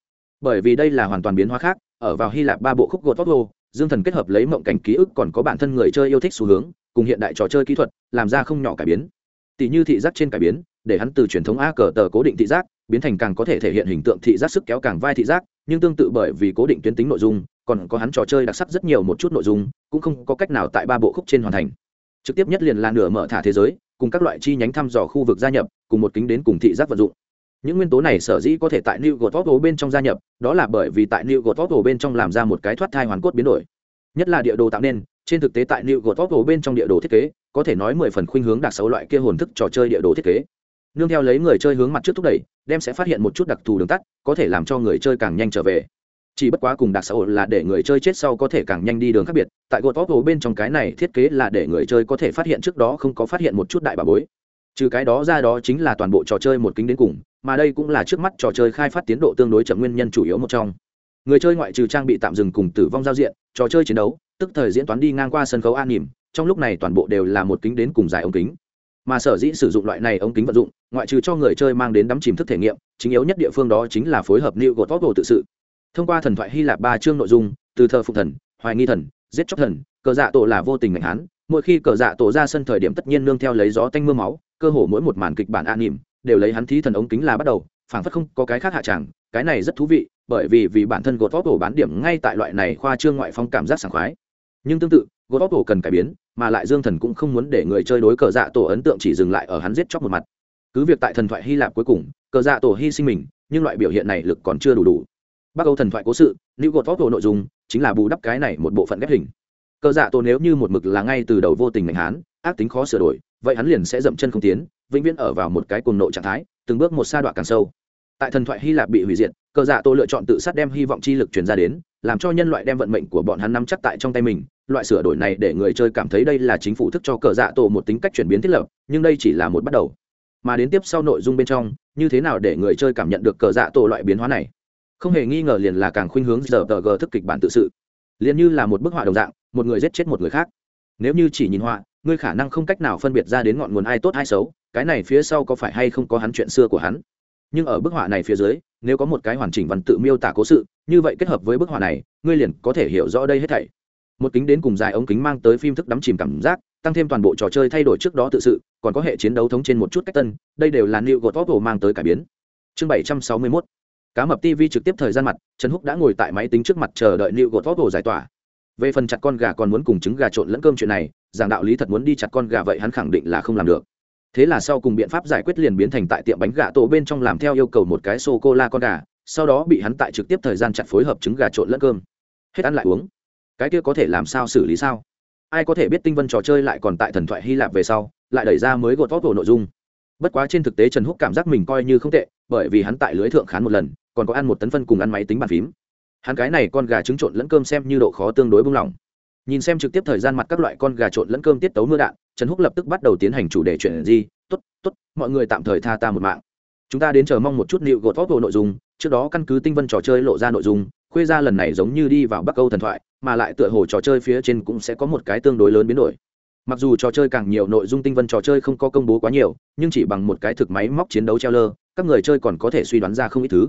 Bởi vì đây là hoàn toàn biến hóa khác, ở vào hy lạp ba bộ khúc gột tóc dương thần kết hợp lấy mộng cảnh ký ức còn có bản thân người chơi yêu thích xu hướng, cùng hiện đại trò chơi kỹ thuật, làm ra không nhỏ cải biến. Tỷ như thị giác trên cải biến để hắn từ truyền thống a cờ tờ cố định thị giác, biến thành càng có thể thể hiện hình tượng thị giác sức kéo càng vai thị giác, nhưng tương tự bởi vì cố định tuyến tính nội dung, còn có hắn trò chơi đặc sắc rất nhiều một chút nội dung, cũng không có cách nào tại ba bộ khúc trên hoàn thành. Trực tiếp nhất liền là nửa mở thả thế giới, cùng các loại chi nhánh thăm dò khu vực gia nhập, cùng một kính đến cùng thị giác vận dụng. Những nguyên tố này sở dĩ có thể tại new god bên trong gia nhập, đó là bởi vì tại new god bên trong làm ra một cái thoát thai hoàn cốt biến đổi. Nhất là địa đồ tạo nên, trên thực tế tại new god bên trong địa đồ thiết kế, có thể nói mười phần khuynh hướng đặc xấu loại kia hồn thức trò chơi địa đồ thiết kế nương theo lấy người chơi hướng mặt trước thúc đẩy, đem sẽ phát hiện một chút đặc thù đường tắt, có thể làm cho người chơi càng nhanh trở về. Chỉ bất quá cùng đặc xã hội là để người chơi chết sau có thể càng nhanh đi đường khác biệt, tại gột tóc bên trong cái này thiết kế là để người chơi có thể phát hiện trước đó không có phát hiện một chút đại bà bối. Trừ cái đó ra đó chính là toàn bộ trò chơi một kính đến cùng, mà đây cũng là trước mắt trò chơi khai phát tiến độ tương đối chậm nguyên nhân chủ yếu một trong. Người chơi ngoại trừ trang bị tạm dừng cùng tử vong giao diện, trò chơi chiến đấu, tức thời diễn toán đi ngang qua sân khấu an nỉm, trong lúc này toàn bộ đều là một kính đến cùng dài ống kính mà sở dĩ sử dụng loại này ống kính vận dụng, ngoại trừ cho người chơi mang đến đắm chìm thức thể nghiệm, chính yếu nhất địa phương đó chính là phối hợp new god tóc tự sự. Thông qua thần thoại hy lạp ba chương nội dung, từ thờ phục thần, hoài nghi thần, giết chóc thần, cờ dạ tổ là vô tình ngạnh hán, mỗi khi cờ dạ tổ ra sân thời điểm tất nhiên nương theo lấy gió tanh m ư a máu, cơ hồ mỗi một màn kịch bản an nỉm, đều lấy hắn thí thần ống kính là bắt đầu, phảng phất không có cái khác hạ tràng, cái này rất thú vị, bởi vì vì bản thân gột vóc tổ bán điểm ngay tại loại này khoa trương ngoại phong cảm giác sảng khoái. Nhưng tương tự gột vóc tổ cần cải biến, mà lại dương thần cũng không muốn để người chơi đối cờ dạ tổ ấn tượng chỉ dừng lại ở hắn giết chóc một mặt. Cứ việc tại thần thoại hy lạp cuối cùng, cờ dạ tổ hy sinh mình, nhưng loại biểu hiện này lực còn chưa đủ đủ. Bắc âu thần thoại cố sự nữ gột vóc tổ nội dung, chính là bù đắp cái này một bộ phận ghép hình. Cờ dạ tổ nếu như một mực là ngay từ đầu vô tình mạnh hán, ác tính khó sửa đổi, vậy hắn liền sẽ dậm chân không tiến, vĩnh viễn ở vào một cái cùng nội trạng thái, từng bước một sa đoạn càng sâu. Tại thần thoại hy lạp bị hủy diệt, cờ dạ tổ lựa chọn tự sát đem hy vọng chi lực truyền ra đến, làm cho nhân loại đem vận mệnh của bọn hắn nắm chắc tại trong tay mình loại sửa đổi này để người chơi cảm thấy đây là chính phủ thức cho cờ dạ tổ một tính cách chuyển biến thiết lập, nhưng đây chỉ là một bắt đầu. Mà đến tiếp sau nội dung bên trong, như thế nào để người chơi cảm nhận được cờ dạ tổ loại biến hóa này? Không hề nghi ngờ liền là càng khuynh hướng giờ tờ g thức kịch bản tự sự. Liền như là một bức họa đồng dạng, một người giết chết một người khác. Nếu như chỉ nhìn họa, ngươi khả năng không cách nào phân biệt ra đến ngọn nguồn ai tốt ai xấu, cái này phía sau có phải hay không có hắn chuyện xưa của hắn? Nhưng ở bức họa này phía dưới, nếu có một cái hoàn chỉnh văn tự miêu tả cố sự, như vậy kết hợp với bức họa này, ngươi liền có thể hiểu rõ đây hết thảy một kính đến cùng dài ống kính mang tới phim thức đắm chìm cảm giác, tăng thêm toàn bộ trò chơi thay đổi trước đó tự sự, còn có hệ chiến đấu thống trên một chút cách tân, đây đều là new god mang tới cải biến. Chương bảy trăm sáu mươi 761 cá mập tv trực tiếp thời gian mặt, trần húc đã ngồi tại máy tính trước mặt chờ đợi new god giải tỏa. Về phần chặt con gà còn muốn cùng trứng gà trộn lẫn cơm chuyện này, giảng đạo lý thật muốn đi chặt con gà vậy hắn khẳng định là không làm được. Thế là sau cùng biện pháp giải quyết liền biến thành tại tiệm bánh gà tổ bên trong làm theo yêu cầu một cái sô cô la con gà, sau đó bị hắn tại trực tiếp thời gian chặt phối hợp trứng gà trộn lẫn cơm. Hết ăn lại uống cái kia có thể làm sao xử lý sao? Ai có thể biết tinh vân trò chơi lại còn tại thần thoại hy lạp về sau, lại đẩy ra mới gột vót bộ nội dung? Bất quá trên thực tế trần húc cảm giác mình coi như không tệ, bởi vì hắn tại lưới thượng khán một lần, còn có ăn một tấn phân cùng ăn máy tính bàn phím. Hắn cái này con gà trứng trộn lẫn cơm xem như độ khó tương đối bung lỏng nhìn xem trực tiếp thời gian mặt các loại con gà trộn lẫn cơm tiết tấu mưa đạn, trần húc lập tức bắt đầu tiến hành chủ đề chuyện gì? T ố t t ố t mọi người tạm thời tha ta một mạng. Chúng ta đến chờ mong một chút liệu gột vót bộ nội dung, trước đó căn cứ tinh vân trò chơi lộ ra nội dung, khuê ra lần này giống như đi vào bắc âu thần thoại mà lại tựa hồ trò chơi phía trên cũng sẽ có một cái tương đối lớn biến đổi. Mặc dù trò chơi càng nhiều nội dung tinh vân trò chơi không có công bố quá nhiều, nhưng chỉ bằng một cái thực máy móc chiến đấu treo lơ các người chơi còn có thể suy đoán ra không ít thứ.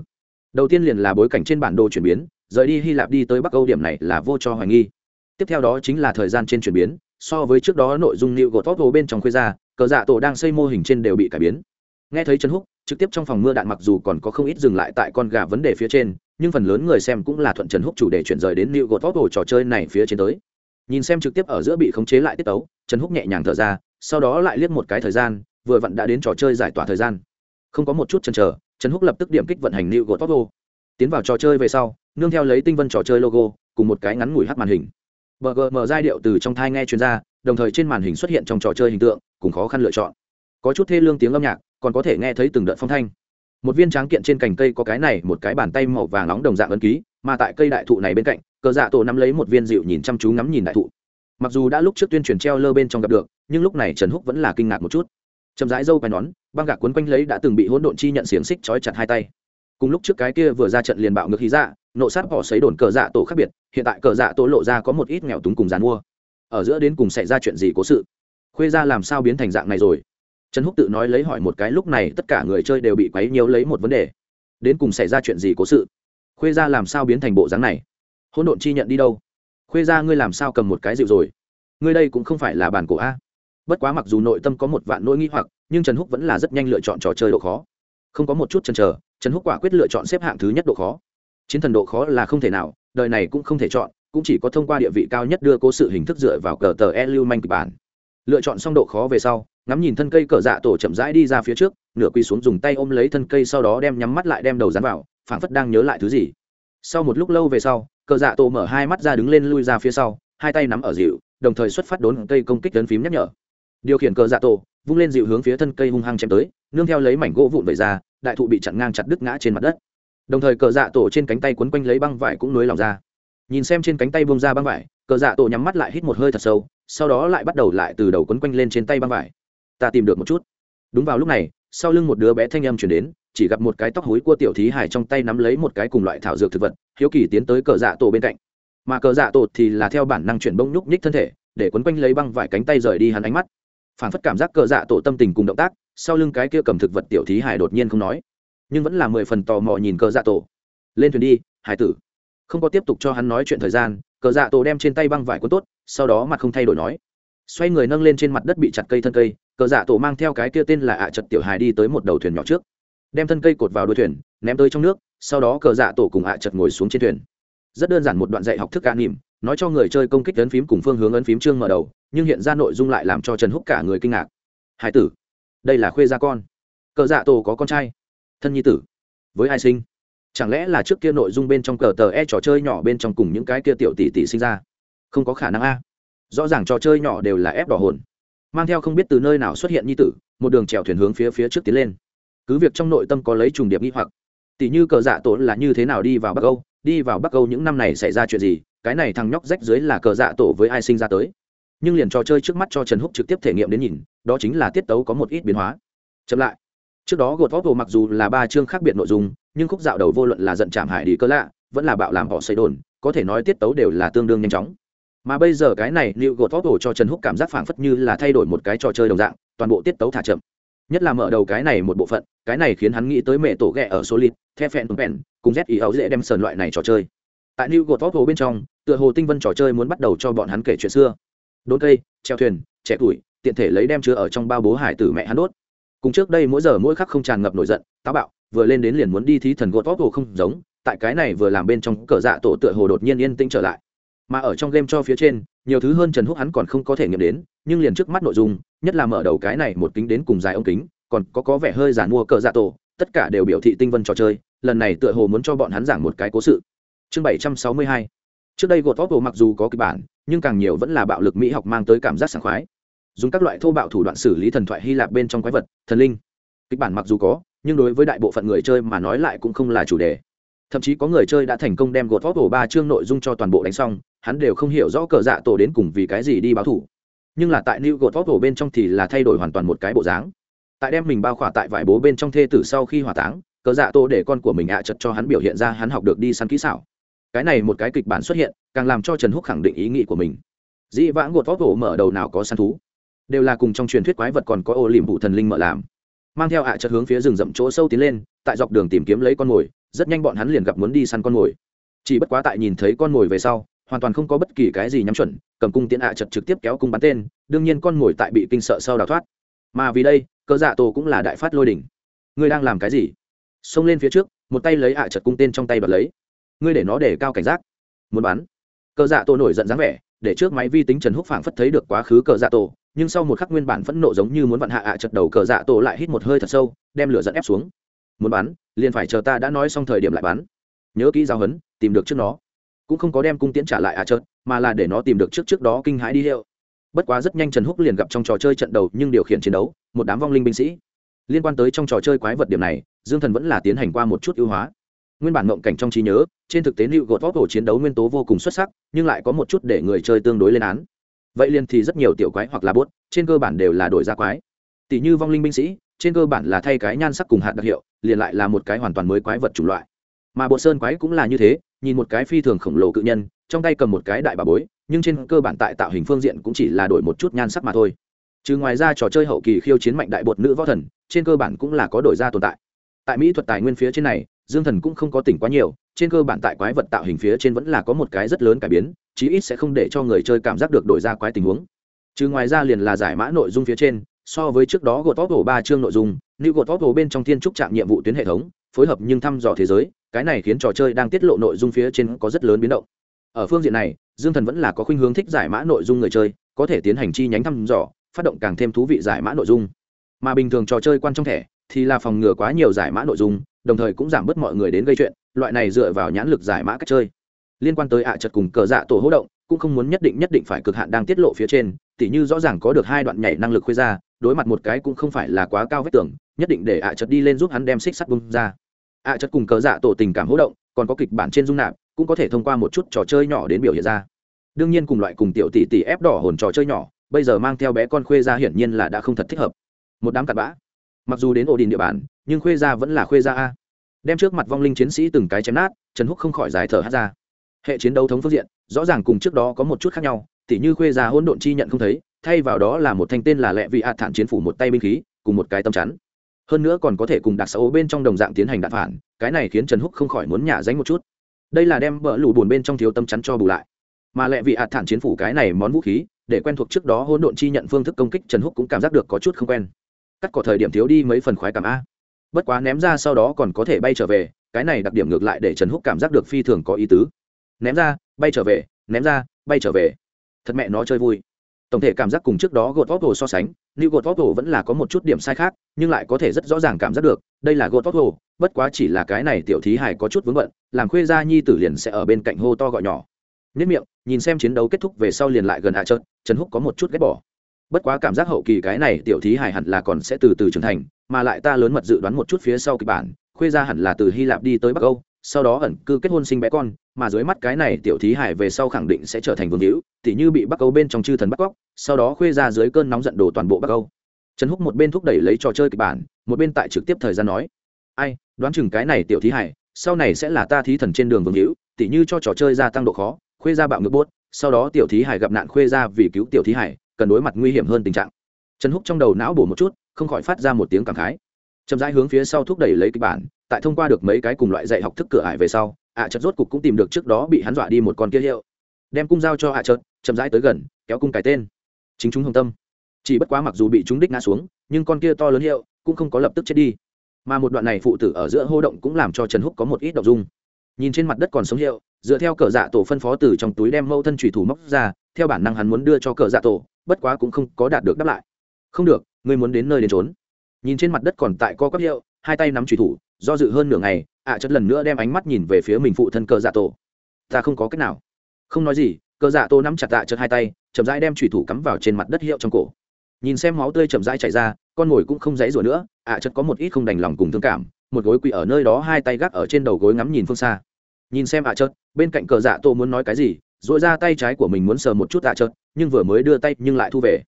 Đầu tiên liền là bối cảnh trên bản đồ chuyển biến, rời đi hy lạp đi tới bắc âu điểm này là vô cho hoài nghi. Tiếp theo đó chính là thời gian trên chuyển biến, so với trước đó nội dung liệu của tóc bên trong khuê ra cờ dạ tổ đang xây mô hình trên đều bị cải biến. Nghe thấy chân húc, trực tiếp trong phòng mưa đạn mặc dù còn có không ít dừng lại tại con gà vấn đề phía trên nhưng phần lớn người xem cũng là thuận trần húc chủ đề chuyển rời đến new god tóc trò chơi này phía trên tới. Nhìn xem trực tiếp ở giữa bị khống chế lại tiết tấu, trần húc nhẹ nhàng thở ra, sau đó lại liếc một cái thời gian, vừa vặn đã đến trò chơi giải tỏa thời gian. Không có một chút chần chờ, trần húc lập tức điểm kích vận hành new god tóc tiến vào trò chơi về sau, nương theo lấy tinh vân trò chơi logo, cùng một cái ngắn ngủi hát màn hình. Bgm giai điệu từ trong thai nghe chuyên gia, đồng thời trên màn hình xuất hiện trong trò chơi hình tượng, cùng khó khăn lựa chọn. Có chút thê lương tiếng âm nhạc, còn có thể nghe thấy từng đợt phong thanh một viên tráng kiện trên cành cây có cái này một cái bàn tay màu vàng nóng đồng dạng ấn ký, mà tại cây đại thụ này bên cạnh, cờ dạ tổ nắm lấy một viên dịu nhìn chăm chú ngắm nhìn đại thụ. Mặc dù đã lúc trước tuyên truyền treo lơ bên trong gặp được, nhưng lúc này trần húc vẫn là kinh ngạc một chút. Chậm rãi dâu quai nón, băng gạc quấn quanh lấy đã từng bị hỗn độn chi nhận xiềng xích trói chặt hai tay. Cùng lúc trước cái kia vừa ra trận liền bạo ngược khí dạ nộ sát bỏ xấy đồn cờ dạ tổ khác biệt, hiện tại cờ dạ tổ lộ ra có một ít nghèo túng cùng dàn mua. Ở giữa đến cùng xảy ra chuyện gì cố sự? Khuê ra làm sao biến thành dạng này rồi? Trần húc tự nói lấy hỏi một cái, lúc này tất cả người chơi đều bị quấy nhiều lấy một vấn đề. Đến cùng xảy ra chuyện gì cố sự? Khuê ra làm sao biến thành bộ dáng này? Hỗn độn chi nhận đi đâu? Khuê ra ngươi làm sao cầm một cái dịu rồi? Ngươi đây cũng không phải là bản cổ a. Bất quá mặc dù nội tâm có một vạn nỗi nghi hoặc, nhưng trần húc vẫn là rất nhanh lựa chọn trò chơi độ khó. Không có một chút chần chờ, trần húc quả quyết lựa chọn xếp hạng thứ nhất độ khó. Chiến thần độ khó là không thể nào, đời này cũng không thể chọn, cũng chỉ có thông qua địa vị cao nhất đưa cố sự hình thức dựa vào cờ tờ e lưu manh kịch bản. Lựa chọn xong độ khó về sau ngắm nhìn thân cây cờ dạ tổ chậm rãi đi ra phía trước, nửa quỳ xuống dùng tay ôm lấy thân cây sau đó đem nhắm mắt lại đem đầu dán vào, phảng phất đang nhớ lại thứ gì. Sau một lúc lâu về sau, cờ dạ tổ mở hai mắt ra đứng lên lui ra phía sau, hai tay nắm ở dịu, đồng thời xuất phát đốn cây công kích tấn phím nhắc nhở. Điều khiển cờ dạ tổ, vung lên dịu hướng phía thân cây hung hăng chém tới, nương theo lấy mảnh gỗ vụn vẩy ra, đại thụ bị chặn ngang chặt đứt ngã trên mặt đất. Đồng thời cờ dạ tổ trên cánh tay quấn quanh lấy băng vải cũng nối lòng ra. Nhìn xem trên cánh tay bông ra băng vải, cờ dạ tổ nhắm mắt lại hít một hơi thật sâu, sau đó lại bắt đầu lại từ đầu quấn quanh lên trên tay băng vải ta tìm được một chút. Đúng vào lúc này, sau lưng một đứa bé thanh âm chuyển đến, chỉ gặp một cái tóc hối của tiểu thí hải trong tay nắm lấy một cái cùng loại thảo dược thực vật, hiếu kỳ tiến tới cờ dạ tổ bên cạnh. Mà cờ dạ tổ thì là theo bản năng chuyển bông nhúc nhích thân thể, để quấn quanh lấy băng vải cánh tay rời đi hắn ánh mắt. Phản phất cảm giác cờ dạ tổ tâm tình cùng động tác, sau lưng cái kia cầm thực vật tiểu thí hải đột nhiên không nói. Nhưng vẫn là mười phần tò mò nhìn cờ dạ tổ. Lên thuyền đi, hải tử. Không có tiếp tục cho hắn nói chuyện thời gian, cờ dạ tổ đem trên tay băng vải cuốn tốt, sau đó mặt không thay đổi nói. Xoay người nâng lên trên mặt đất bị chặt cây thân cây cờ dạ tổ mang theo cái kia tên là ạ à trật tiểu hài đi tới một đầu thuyền nhỏ trước, đem thân cây cột vào đuôi thuyền, ném tới trong nước, sau đó cờ dạ tổ cùng ạ à trật ngồi xuống trên thuyền. Rất đơn giản một đoạn dạy học thức ca nỉm, nói cho người chơi công kích ấn phím cùng phương hướng ấn phím chương mở đầu, nhưng hiện ra nội dung lại làm cho trần húc cả người kinh ngạc. Hải tử, đây là khuê gia con. Cờ dạ tổ có con trai, thân nhi tử, với ai sinh? Chẳng lẽ là trước kia nội dung bên trong cờ tờ e trò chơi nhỏ bên trong cùng những cái kia tiểu tỷ tỷ sinh ra? Không có khả năng a. Rõ ràng trò chơi nhỏ đều là ép đỏ hồn mang theo không biết từ nơi nào xuất hiện nhi tử, một đường trèo thuyền hướng phía phía trước tiến lên. Cứ việc trong nội tâm có lấy trùng điệp nghi hoặc tỷ như cờ dạ tổ là như thế nào đi vào bắc âu, đi vào bắc âu những năm này xảy ra chuyện gì, cái này thằng nhóc rách dưới là cờ dạ tổ với ai sinh ra tới. Nhưng liền trò chơi trước mắt cho trần húc trực tiếp thể nghiệm đến nhìn, đó chính là tiết tấu có một ít biến hóa. Chậm lại. Trước đó gột vóc hồ mặc dù là ba chương khác biệt nội dung, nhưng khúc dạo đầu vô luận là giận chạm hải đi cơ lạ, vẫn là bạo làm họ xây đồn, có thể nói tiết tấu đều là tương đương nhanh chóng mà bây giờ cái này liệu gột vóc ổ cho trần húc cảm giác phảng phất như là thay đổi một cái trò chơi đồng dạng, toàn bộ tiết tấu thả chậm. Nhất là mở đầu cái này một bộ phận, cái này khiến hắn nghĩ tới mẹ tổ ghẹ ở solid, the phèn phèn cùng z ý ấu dễ đem sờn loại này trò chơi. Tại new gột vóc hồ bên trong, tựa hồ tinh vân trò chơi muốn bắt đầu cho bọn hắn kể chuyện xưa. Đốn cây, treo thuyền, trẻ tuổi, tiện thể lấy đem chứa ở trong bao bố hải tử mẹ hắn đốt. Cùng trước đây mỗi giờ mỗi khắc không tràn ngập nổi giận, táo bạo, vừa lên đến liền muốn đi thí thần gột vóc hồ không giống, tại cái này vừa làm bên trong cờ dạ tổ tựa hồ đột nhiên yên tĩnh trở lại mà ở trong game cho phía trên, nhiều thứ hơn trần húc hắn còn không có thể nghiệm đến, nhưng liền trước mắt nội dung, nhất là mở đầu cái này một kính đến cùng dài ống kính, còn có có vẻ hơi giản mua cờ dạ tổ, tất cả đều biểu thị tinh vân trò chơi, lần này tựa hồ muốn cho bọn hắn giảng một cái cố sự. Chương bảy trăm sáu mươi hai. Trước đây gột tóc hồ mặc dù có kịch bản, nhưng càng nhiều vẫn là bạo lực mỹ học mang tới cảm giác sảng khoái. Dùng các loại thô bạo thủ đoạn xử lý thần thoại hy lạp bên trong quái vật, thần linh. Kịch bản mặc dù có, nhưng đối với đại bộ phận người chơi mà nói lại cũng không là chủ đề thậm chí có người chơi đã thành công đem gột vóc ổ ba chương nội dung cho toàn bộ đánh xong, hắn đều không hiểu rõ cờ dạ tổ đến cùng vì cái gì đi báo thủ. Nhưng là tại new gột vóc ổ bên trong thì là thay đổi hoàn toàn một cái bộ dáng. Tại đem mình bao khỏa tại vải bố bên trong thê tử sau khi hỏa táng, cờ dạ tổ để con của mình ạ à chật cho hắn biểu hiện ra hắn học được đi săn kỹ xảo. Cái này một cái kịch bản xuất hiện, càng làm cho trần húc khẳng định ý nghĩ của mình. Dĩ vãng gột vóc ổ mở đầu nào có săn thú, đều là cùng trong truyền thuyết quái vật còn có ô liềm vụ thần linh mở làm. Mang theo ạ à chật hướng phía rừng rậm chỗ sâu tiến lên, tại dọc đường tìm kiếm lấy con mồi rất nhanh bọn hắn liền gặp muốn đi săn con mồi. Chỉ bất quá tại nhìn thấy con mồi về sau, hoàn toàn không có bất kỳ cái gì nhắm chuẩn, cầm cung tiễn ạ à chật trực tiếp kéo cung bắn tên, đương nhiên con mồi tại bị kinh sợ sau đào thoát. Mà vì đây, cờ dạ tổ cũng là đại phát lôi đỉnh. Ngươi đang làm cái gì? Xông lên phía trước, một tay lấy ạ à chật cung tên trong tay bật lấy. Ngươi để nó để cao cảnh giác. Muốn bắn. Cờ dạ tổ nổi giận dáng vẻ, để trước máy vi tính trần húc phảng phất thấy được quá khứ cờ dạ tổ, nhưng sau một khắc nguyên bản phẫn nộ giống như muốn vặn hạ ạ chật đầu cờ dạ tổ lại hít một hơi thật sâu, đem lửa dẫn ép xuống muốn bắn liền phải chờ ta đã nói xong thời điểm lại bắn nhớ kỹ giao hấn tìm được trước nó. Cũng không có đem cung tiễn trả lại à chợt, mà là để nó tìm được trước trước đó kinh hãi đi hiệu. Bất quá rất nhanh trần húc liền gặp trong trò chơi trận đầu nhưng điều khiển chiến đấu, một đám vong linh binh sĩ. Liên quan tới trong trò chơi quái vật điểm này, dương thần vẫn là tiến hành qua một chút ưu hóa. Nguyên bản mộng cảnh trong trí nhớ, trên thực tế liệu gột vóc hồ chiến đấu nguyên tố vô cùng xuất sắc, nhưng lại có một chút để người chơi tương đối lên án. Vậy liền thì rất nhiều tiểu quái hoặc là bốt, trên cơ bản đều là đổi ra quái. Tỷ như vong linh binh sĩ trên cơ bản là thay cái nhan sắc cùng hạt đặc hiệu, liền lại là một cái hoàn toàn mới quái vật chủng loại. Mà bộ sơn quái cũng là như thế, nhìn một cái phi thường khổng lồ cự nhân, trong tay cầm một cái đại bà bối, nhưng trên cơ bản tại tạo hình phương diện cũng chỉ là đổi một chút nhan sắc mà thôi. Chứ ngoài ra trò chơi hậu kỳ khiêu chiến mạnh đại bột nữ võ thần, trên cơ bản cũng là có đổi ra tồn tại. Tại mỹ thuật tài nguyên phía trên này, dương thần cũng không có tỉnh quá nhiều, trên cơ bản tại quái vật tạo hình phía trên vẫn là có một cái rất lớn cải biến, chí ít sẽ không để cho người chơi cảm giác được đổi ra quái tình huống. Chứ ngoài ra liền là giải mã nội dung phía trên so với trước đó gột tóc hổ ba chương nội dung, new gột tóc hổ bên trong thiên trúc trạm nhiệm vụ tuyến hệ thống, phối hợp nhưng thăm dò thế giới, cái này khiến trò chơi đang tiết lộ nội dung phía trên có rất lớn biến động. Ở phương diện này, dương thần vẫn là có khuynh hướng thích giải mã nội dung người chơi, có thể tiến hành chi nhánh thăm dò, phát động càng thêm thú vị giải mã nội dung. Mà bình thường trò chơi quan trong thẻ thì là phòng ngừa quá nhiều giải mã nội dung, đồng thời cũng giảm bớt mọi người đến gây chuyện, loại này dựa vào nhãn lực giải mã cách chơi. Liên quan tới ạ à chật cùng cờ dạ tổ hỗ động, cũng không muốn nhất định nhất định phải cực hạn đang tiết lộ phía trên, tỉ như rõ ràng có được hai đoạn nhảy năng lực khuê ra đối mặt một cái cũng không phải là quá cao vết tưởng nhất định để ạ à chật đi lên giúp hắn đem xích sắt bung ra. ạ à chật cùng cờ dạ tổ tình cảm hỗ động, còn có kịch bản trên dung nạp, cũng có thể thông qua một chút trò chơi nhỏ đến biểu hiện ra. đương nhiên cùng loại cùng tiểu tỷ tỷ ép đỏ hồn trò chơi nhỏ, bây giờ mang theo bé con khuê ra hiển nhiên là đã không thật thích hợp. một đám cặn bã. mặc dù đến ổ đình địa bàn, nhưng khuê ra vẫn là khuê ra a. đem trước mặt vong linh chiến sĩ từng cái chém nát, trần húc không khỏi giải thở hát ra. hệ chiến đấu thống phương diện, rõ ràng cùng trước đó có một chút khác nhau, tỉ như khuê ra hỗn độn chi nhận không thấy thay vào đó là một thanh tên là lẹ vị hạ thản chiến phủ một tay binh khí, cùng một cái tâm chắn. Hơn nữa còn có thể cùng đặc xấu bên trong đồng dạng tiến hành đạn phản, cái này khiến trần húc không khỏi muốn nhả dánh một chút. Đây là đem bỡ lù bùn bên trong thiếu tâm chắn cho bù lại. Mà lẹ vị hạ thản chiến phủ cái này món vũ khí, để quen thuộc trước đó hỗn độn chi nhận phương thức công kích trần húc cũng cảm giác được có chút không quen. Cắt cỏ thời điểm thiếu đi mấy phần khoái cảm a. Bất quá ném ra sau đó còn có thể bay trở về, cái này đặc điểm ngược lại để trần húc cảm giác được phi thường có ý tứ. Ném ra, bay trở về, ném ra, bay trở về. Thật mẹ nó chơi vui tổng thể cảm giác cùng trước đó gột vóc hồ so sánh new gột vóc hồ vẫn là có một chút điểm sai khác, nhưng lại có thể rất rõ ràng cảm giác được, đây là gột vóc hồ bất quá chỉ là cái này tiểu thí hải có chút vướng bận, làm khuê gia nhi tử liền sẽ ở bên cạnh hô to gọi nhỏ. Nhất miệng, nhìn xem chiến đấu kết thúc về sau liền lại gần hạ trợt trần húc có một chút ghét bỏ. Bất quá cảm giác hậu kỳ cái này tiểu thí hải hẳn là còn sẽ từ từ trưởng thành, mà lại ta lớn mật dự đoán một chút phía sau kịch bản, khuê gia hẳn là từ hy lạp đi tới bắc âu, sau đó ẩn cư kết hôn sinh bé con mà dưới mắt cái này tiểu thí hải về sau khẳng định sẽ trở thành vương hữu, tỉ như bị bắc âu bên trong chư thần bắt cóc, sau đó khuê ra dưới cơn nóng giận đồ toàn bộ bắc âu. Trần húc một bên thúc đẩy lấy trò chơi kịch bản, một bên tại trực tiếp thời gian nói, ai, đoán chừng cái này tiểu thí hải, sau này sẽ là ta thí thần trên đường vương hữu, tỉ như cho trò chơi gia tăng độ khó, khuê ra bạo ngược bốt, sau đó tiểu thí hải gặp nạn khuê ra vì cứu tiểu thí hải, cần đối mặt nguy hiểm hơn tình trạng. Trần húc trong đầu não bổ một chút, không khỏi phát ra một tiếng cảm khái. Chậm rãi hướng phía sau thúc đẩy lấy kịch bản, tại thông qua được mấy cái cùng loại dạy học thức cửa ải về sau ạ à chợt rốt cục cũng tìm được trước đó bị hắn dọa đi một con kia hiệu. Đem cung giao cho ạ à chợt, chậm rãi tới gần, kéo cung cái tên. Chính chúng hồng tâm. Chỉ bất quá mặc dù bị chúng đích ngã xuống, nhưng con kia to lớn hiệu cũng không có lập tức chết đi. Mà một đoạn này phụ tử ở giữa hô động cũng làm cho trần húc có một ít đ ộ n g dung. Nhìn trên mặt đất còn sống hiệu, dựa theo cờ dạ tổ phân phó từ trong túi đem mâu thân thủy thủ móc ra, theo bản năng hắn muốn đưa cho cờ dạ tổ, bất quá cũng không có đạt được đáp lại. Không được, ngươi muốn đến nơi đến trốn nhìn trên mặt đất còn tại co cấp hiệu hai tay nắm trùy thủ do dự hơn nửa ngày ạ chất lần nữa đem ánh mắt nhìn về phía mình phụ thân cờ dạ tổ. Ta không có cách nào. Không nói gì cờ dạ tổ nắm chặt tạ chất hai tay chậm rãi đem trùy thủ cắm vào trên mặt đất hiệu trong cổ. Nhìn xem máu tươi chậm rãi chảy ra con mồi cũng không dãy rủa nữa ạ à, chất có một ít không đành lòng cùng thương cảm một gối quỳ ở nơi đó hai tay gác ở trên đầu gối ngắm nhìn phương xa. Nhìn xem ạ chất bên cạnh cờ dạ tổ muốn nói cái gì dội ra tay trái của mình muốn sờ một chút ạ chất nhưng vừa mới đưa tay nhưng lại thu về.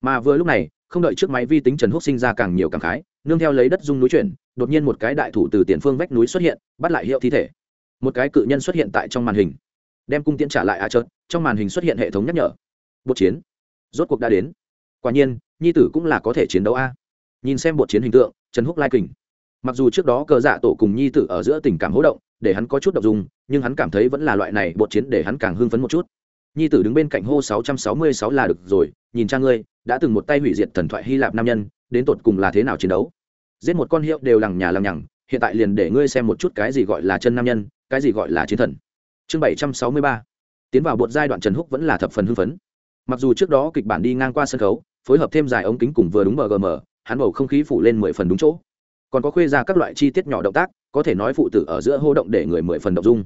Mà vừa lúc này không đợi trước máy vi tính trần húc sinh ra càng nhiều cảm khái nương theo lấy đất dung núi chuyển, đột nhiên một cái đại thủ từ tiền phương vách núi xuất hiện, bắt lại hiệu thi thể. Một cái cự nhân xuất hiện tại trong màn hình. Đem cung tiễn trả lại à a chất trong màn hình xuất hiện hệ thống nhắc nhở. Bột chiến. Rốt cuộc đã đến. Quả nhiên, nhi tử cũng là có thể chiến đấu a. Nhìn xem bột chiến hình tượng, trần húc lai kình. Mặc dù trước đó cờ dạ tổ cùng nhi tử ở giữa tình cảm hỗ động, để hắn có chút đ ộ n g dung, nhưng hắn cảm thấy vẫn là loại này bột chiến để hắn càng hưng phấn một chút. Nhi tử đứng bên cạnh hô sáu trăm sáu mươi sáu là được rồi, nhìn cha ngươi, đã từng một tay hủy diệt thần thoại hy lạp nam nhân, đến tột cùng là thế nào chiến đấu? Giết một con hiệu đều lằng nhà lằng nhằng, hiện tại liền để ngươi xem một chút cái gì gọi là chân nam nhân, cái gì gọi là chiến thần. Chương bảy trăm sáu mươi ba. Tiến vào bột giai đoạn trần húc vẫn là thập phần hưng phấn. Mặc dù trước đó kịch bản đi ngang qua sân khấu, phối hợp thêm dài ống kính cùng vừa đúng mgm hắn bầu không khí phủ lên mười phần đúng chỗ. Còn có khuê ra các loại chi tiết nhỏ động tác, có thể nói phụ tử ở giữa hô động để người mười phần động dung.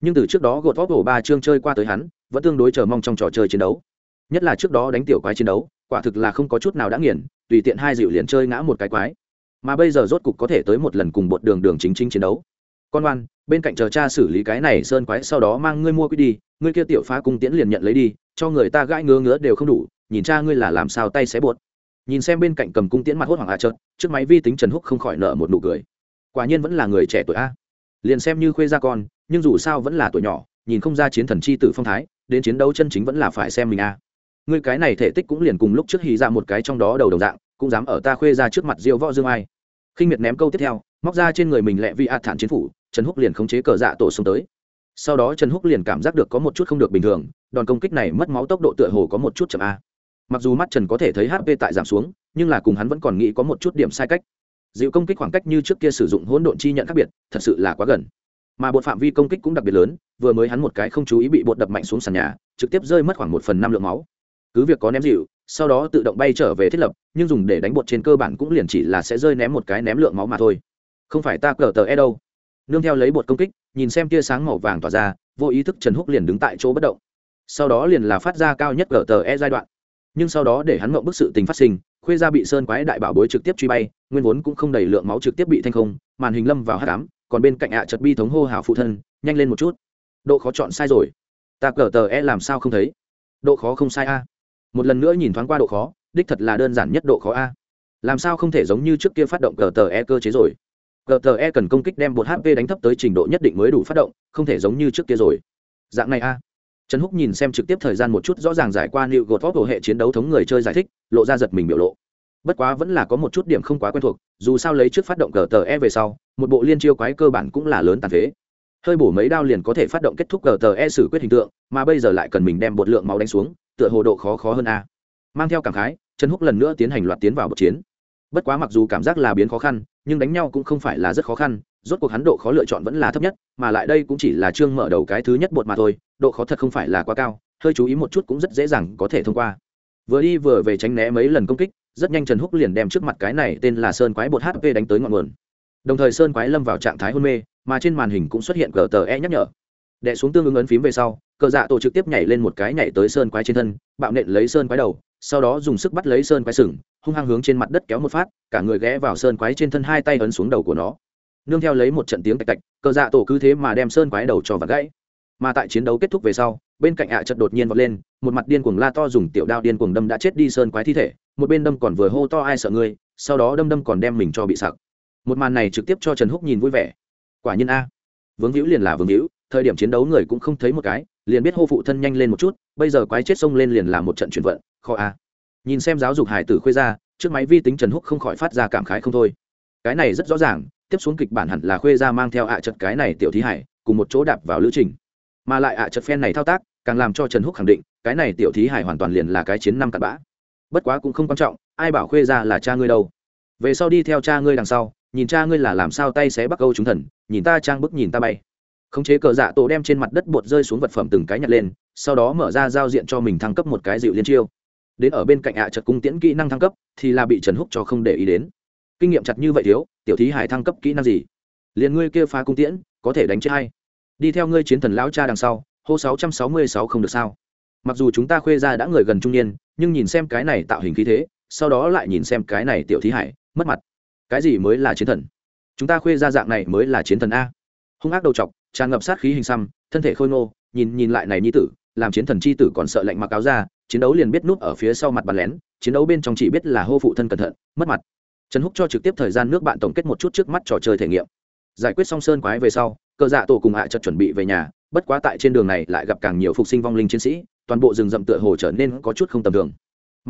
Nhưng từ trước đó gột vóc ổ ba chương chơi qua tới hắn, vẫn tương đối chờ mong trong trò chơi chiến đấu. Nhất là trước đó đánh tiểu quái chiến đấu, quả thực là không có chút nào đã nghiền, tùy tiện hai dịu liền chơi ngã một cái quái mà bây giờ rốt cục có thể tới một lần cùng bột đường đường chính chính chiến đấu. Con oan, bên cạnh chờ cha xử lý cái này sơn quái, sau đó mang ngươi mua quy đi, ngươi kia tiểu phá cung tiễn liền nhận lấy đi, cho người ta gãi ngứa ngứa đều không đủ, nhìn cha ngươi là làm sao tay xé buột nhìn xem bên cạnh cầm cung tiễn mặt hốt hoảng à hạ trợt trước máy vi tính trần húc không khỏi nợ một nụ cười. Quả nhiên vẫn là người trẻ tuổi a. Liền xem như khuê ra con, nhưng dù sao vẫn là tuổi nhỏ, nhìn không ra chiến thần chi tử phong thái, đến chiến đấu chân chính vẫn là phải xem mình a. Ngươi cái này thể tích cũng liền cùng lúc trước hì ra một cái trong đó đầu đồng dạng cũng dám ở ta khuê ra trước mặt diêu võ dương ai. Khinh miệt ném câu tiếp theo, móc ra trên người mình lẹ vi a thản chiến phủ, trần húc liền khống chế cờ dạ tổ xuống tới. Sau đó trần húc liền cảm giác được có một chút không được bình thường, đòn công kích này mất máu tốc độ tựa hồ có một chút chậm a. Mặc dù mắt trần có thể thấy hp tại giảm xuống, nhưng là cùng hắn vẫn còn nghĩ có một chút điểm sai cách. Dịu công kích khoảng cách như trước kia sử dụng hỗn độn chi nhận khác biệt, thật sự là quá gần. Mà bột phạm vi công kích cũng đặc biệt lớn, vừa mới hắn một cái không chú ý bị bột đập mạnh xuống sàn nhà, trực tiếp rơi mất khoảng một phần năm lượng máu. Cứ việc có ném dịu sau đó tự động bay trở về thiết lập, nhưng dùng để đánh bột trên cơ bản cũng liền chỉ là sẽ rơi ném một cái ném lượng máu mà thôi. Không phải ta cờ tờ e đâu. Nương theo lấy bột công kích, nhìn xem tia sáng màu vàng tỏa ra, vô ý thức trần húc liền đứng tại chỗ bất động. Sau đó liền là phát ra cao nhất cờ tờ e giai đoạn. Nhưng sau đó để hắn mộng bức sự tình phát sinh, khuê ra bị sơn quái đại bảo bối trực tiếp truy bay, nguyên vốn cũng không đầy lượng máu trực tiếp bị thanh không, màn hình lâm vào h tám còn bên cạnh ạ à chật bi thống hô hào phụ thân, nhanh lên một chút. Độ khó chọn sai rồi. Ta cờ tờ e làm sao không thấy? Độ khó không sai a một lần nữa nhìn thoáng qua độ khó, đích thật là đơn giản nhất độ khó a. Làm sao không thể giống như trước kia phát động cờ tờ e cơ chế rồi? Cờ tờ e cần công kích đem một hp đánh thấp tới trình độ nhất định mới đủ phát động, không thể giống như trước kia rồi. Dạng này a. Trần húc nhìn xem trực tiếp thời gian một chút rõ ràng giải qua liệu gột vóc hệ chiến đấu thống người chơi giải thích, lộ ra giật mình biểu lộ. Bất quá vẫn là có một chút điểm không quá quen thuộc, dù sao lấy trước phát động cờ tờ e về sau, một bộ liên chiêu quái cơ bản cũng là lớn tàn phế. Hơi bổ mấy đao liền có thể phát động kết thúc cờ tờ e xử quyết hình tượng, mà bây giờ lại cần mình đem bột lượng máu đánh xuống tựa hồ độ khó khó hơn a. Mang theo cảm khái, trần húc lần nữa tiến hành loạt tiến vào bậc chiến. Bất quá mặc dù cảm giác là biến khó khăn, nhưng đánh nhau cũng không phải là rất khó khăn, rốt cuộc hắn độ khó lựa chọn vẫn là thấp nhất, mà lại đây cũng chỉ là chương mở đầu cái thứ nhất bột mà thôi, độ khó thật không phải là quá cao, hơi chú ý một chút cũng rất dễ dàng có thể thông qua. Vừa đi vừa về tránh né mấy lần công kích, rất nhanh trần húc liền đem trước mặt cái này tên là sơn quái bột hp đánh tới ngọn nguồn. Đồng thời sơn quái lâm vào trạng thái hôn mê, mà trên màn hình cũng xuất hiện cờ tờ e nhắc nhở. Đè xuống tương ứng ấn phím về sau cờ dạ tổ trực tiếp nhảy lên một cái nhảy tới sơn quái trên thân, bạo nện lấy sơn quái đầu, sau đó dùng sức bắt lấy sơn quái sừng, hung hăng hướng trên mặt đất kéo một phát, cả người ghé vào sơn quái trên thân hai tay ấn xuống đầu của nó. Nương theo lấy một trận tiếng tạch tạch, cờ dạ tổ cứ thế mà đem sơn quái đầu cho vặt gãy. Mà tại chiến đấu kết thúc về sau, bên cạnh ạ à chợt đột nhiên vọt lên, một mặt điên cuồng la to dùng tiểu đao điên cuồng đâm đã chết đi sơn quái thi thể, một bên đâm còn vừa hô to ai sợ ngươi, sau đó đâm đâm còn đem mình cho bị sặc. Một màn này trực tiếp cho trần húc nhìn vui vẻ. Quả nhiên a vướng hữu liền là vướng hữu thời điểm chiến đấu người cũng không thấy một cái, liền biết hô phụ thân nhanh lên một chút, bây giờ quái chết xông lên liền làm một trận chuyển vận kho a à. nhìn xem giáo dục hải tử khuê ra, trước máy vi tính trần húc không khỏi phát ra cảm khái không thôi. Cái này rất rõ ràng, tiếp xuống kịch bản hẳn là khuê ra mang theo ạ à chật cái này tiểu thí hải, cùng một chỗ đạp vào lữ trình. Mà lại ạ à chật phen này thao tác, càng làm cho trần húc khẳng định, cái này tiểu thí hải hoàn toàn liền là cái chiến năm cặn bã. Bất quá cũng không quan trọng, ai bảo khuê ra là cha ngươi đâu. Về sau đi theo cha ngươi đằng sau, nhìn cha ngươi là làm sao tay xé bắc âu chúng thần, nhìn ta trang bức nhìn ta bay khống chế cờ dạ tổ đem trên mặt đất bột rơi xuống vật phẩm từng cái nhặt lên, sau đó mở ra giao diện cho mình thăng cấp một cái dịu liên chiêu. Đến ở bên cạnh ạ à chật cung tiễn kỹ năng thăng cấp, thì là bị trần húc cho không để ý đến. Kinh nghiệm chặt như vậy thiếu, tiểu thí hải thăng cấp kỹ năng gì? Liền ngươi kia phá cung tiễn, có thể đánh chết hay đi theo ngươi chiến thần lão cha đằng sau, hô sáu trăm sáu mươi sáu không được sao? Mặc dù chúng ta khuê ra đã người gần trung niên, nhưng nhìn xem cái này tạo hình khí thế, sau đó lại nhìn xem cái này tiểu thí hải, mất mặt. Cái gì mới là chiến thần? Chúng ta khuê ra dạng này mới là chiến thần a. Hung ác đầu chọc tràn ngập sát khí hình xăm, thân thể khôi ngô, nhìn nhìn lại này nhi tử, làm chiến thần c h i tử còn sợ lạnh mặc áo ra chiến đấu liền biết núp ở phía sau mặt bàn lén, chiến đấu bên trong chỉ biết là hô phụ thân cẩn thận, mất mặt. Trần húc cho trực tiếp thời gian nước bạn tổng kết một chút trước mắt trò chơi thể nghiệm. Giải quyết xong sơn quái về sau, cờ dạ tổ cùng hạ chật chuẩn bị về nhà, bất quá tại trên đường này lại gặp càng nhiều phục sinh vong linh chiến sĩ, toàn bộ rừng rậm tựa hồ trở nên có chút không tầm thường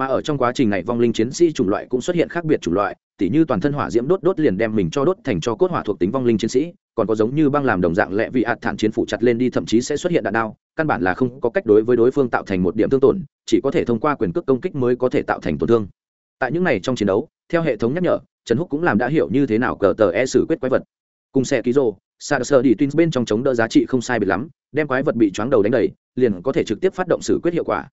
mà ở trong quá trình này vong linh chiến sĩ chủng loại cũng xuất hiện khác biệt chủng loại, tỉ như toàn thân hỏa diễm đốt đốt liền đem mình cho đốt thành cho cốt hỏa thuộc tính vong linh chiến sĩ, còn có giống như băng làm đồng dạng lẹ vị ạt thản chiến phủ chặt lên đi thậm chí sẽ xuất hiện đạn đao, căn bản là không có cách đối với đối phương tạo thành một điểm thương tổn, chỉ có thể thông qua quyền cước công kích mới có thể tạo thành tổn thương. Tại những này trong chiến đấu, theo hệ thống nhắc nhở, trần húc cũng làm đã hiểu như thế nào cờ tờ e xử quyết quái vật. Cùng xe ký rô, sa sơ đi tuyến bên trong chống đỡ giá trị không sai biệt lắm, đem quái vật bị choáng đầu đánh đầy, liền có thể trực tiếp phát động xử quyết hiệu quả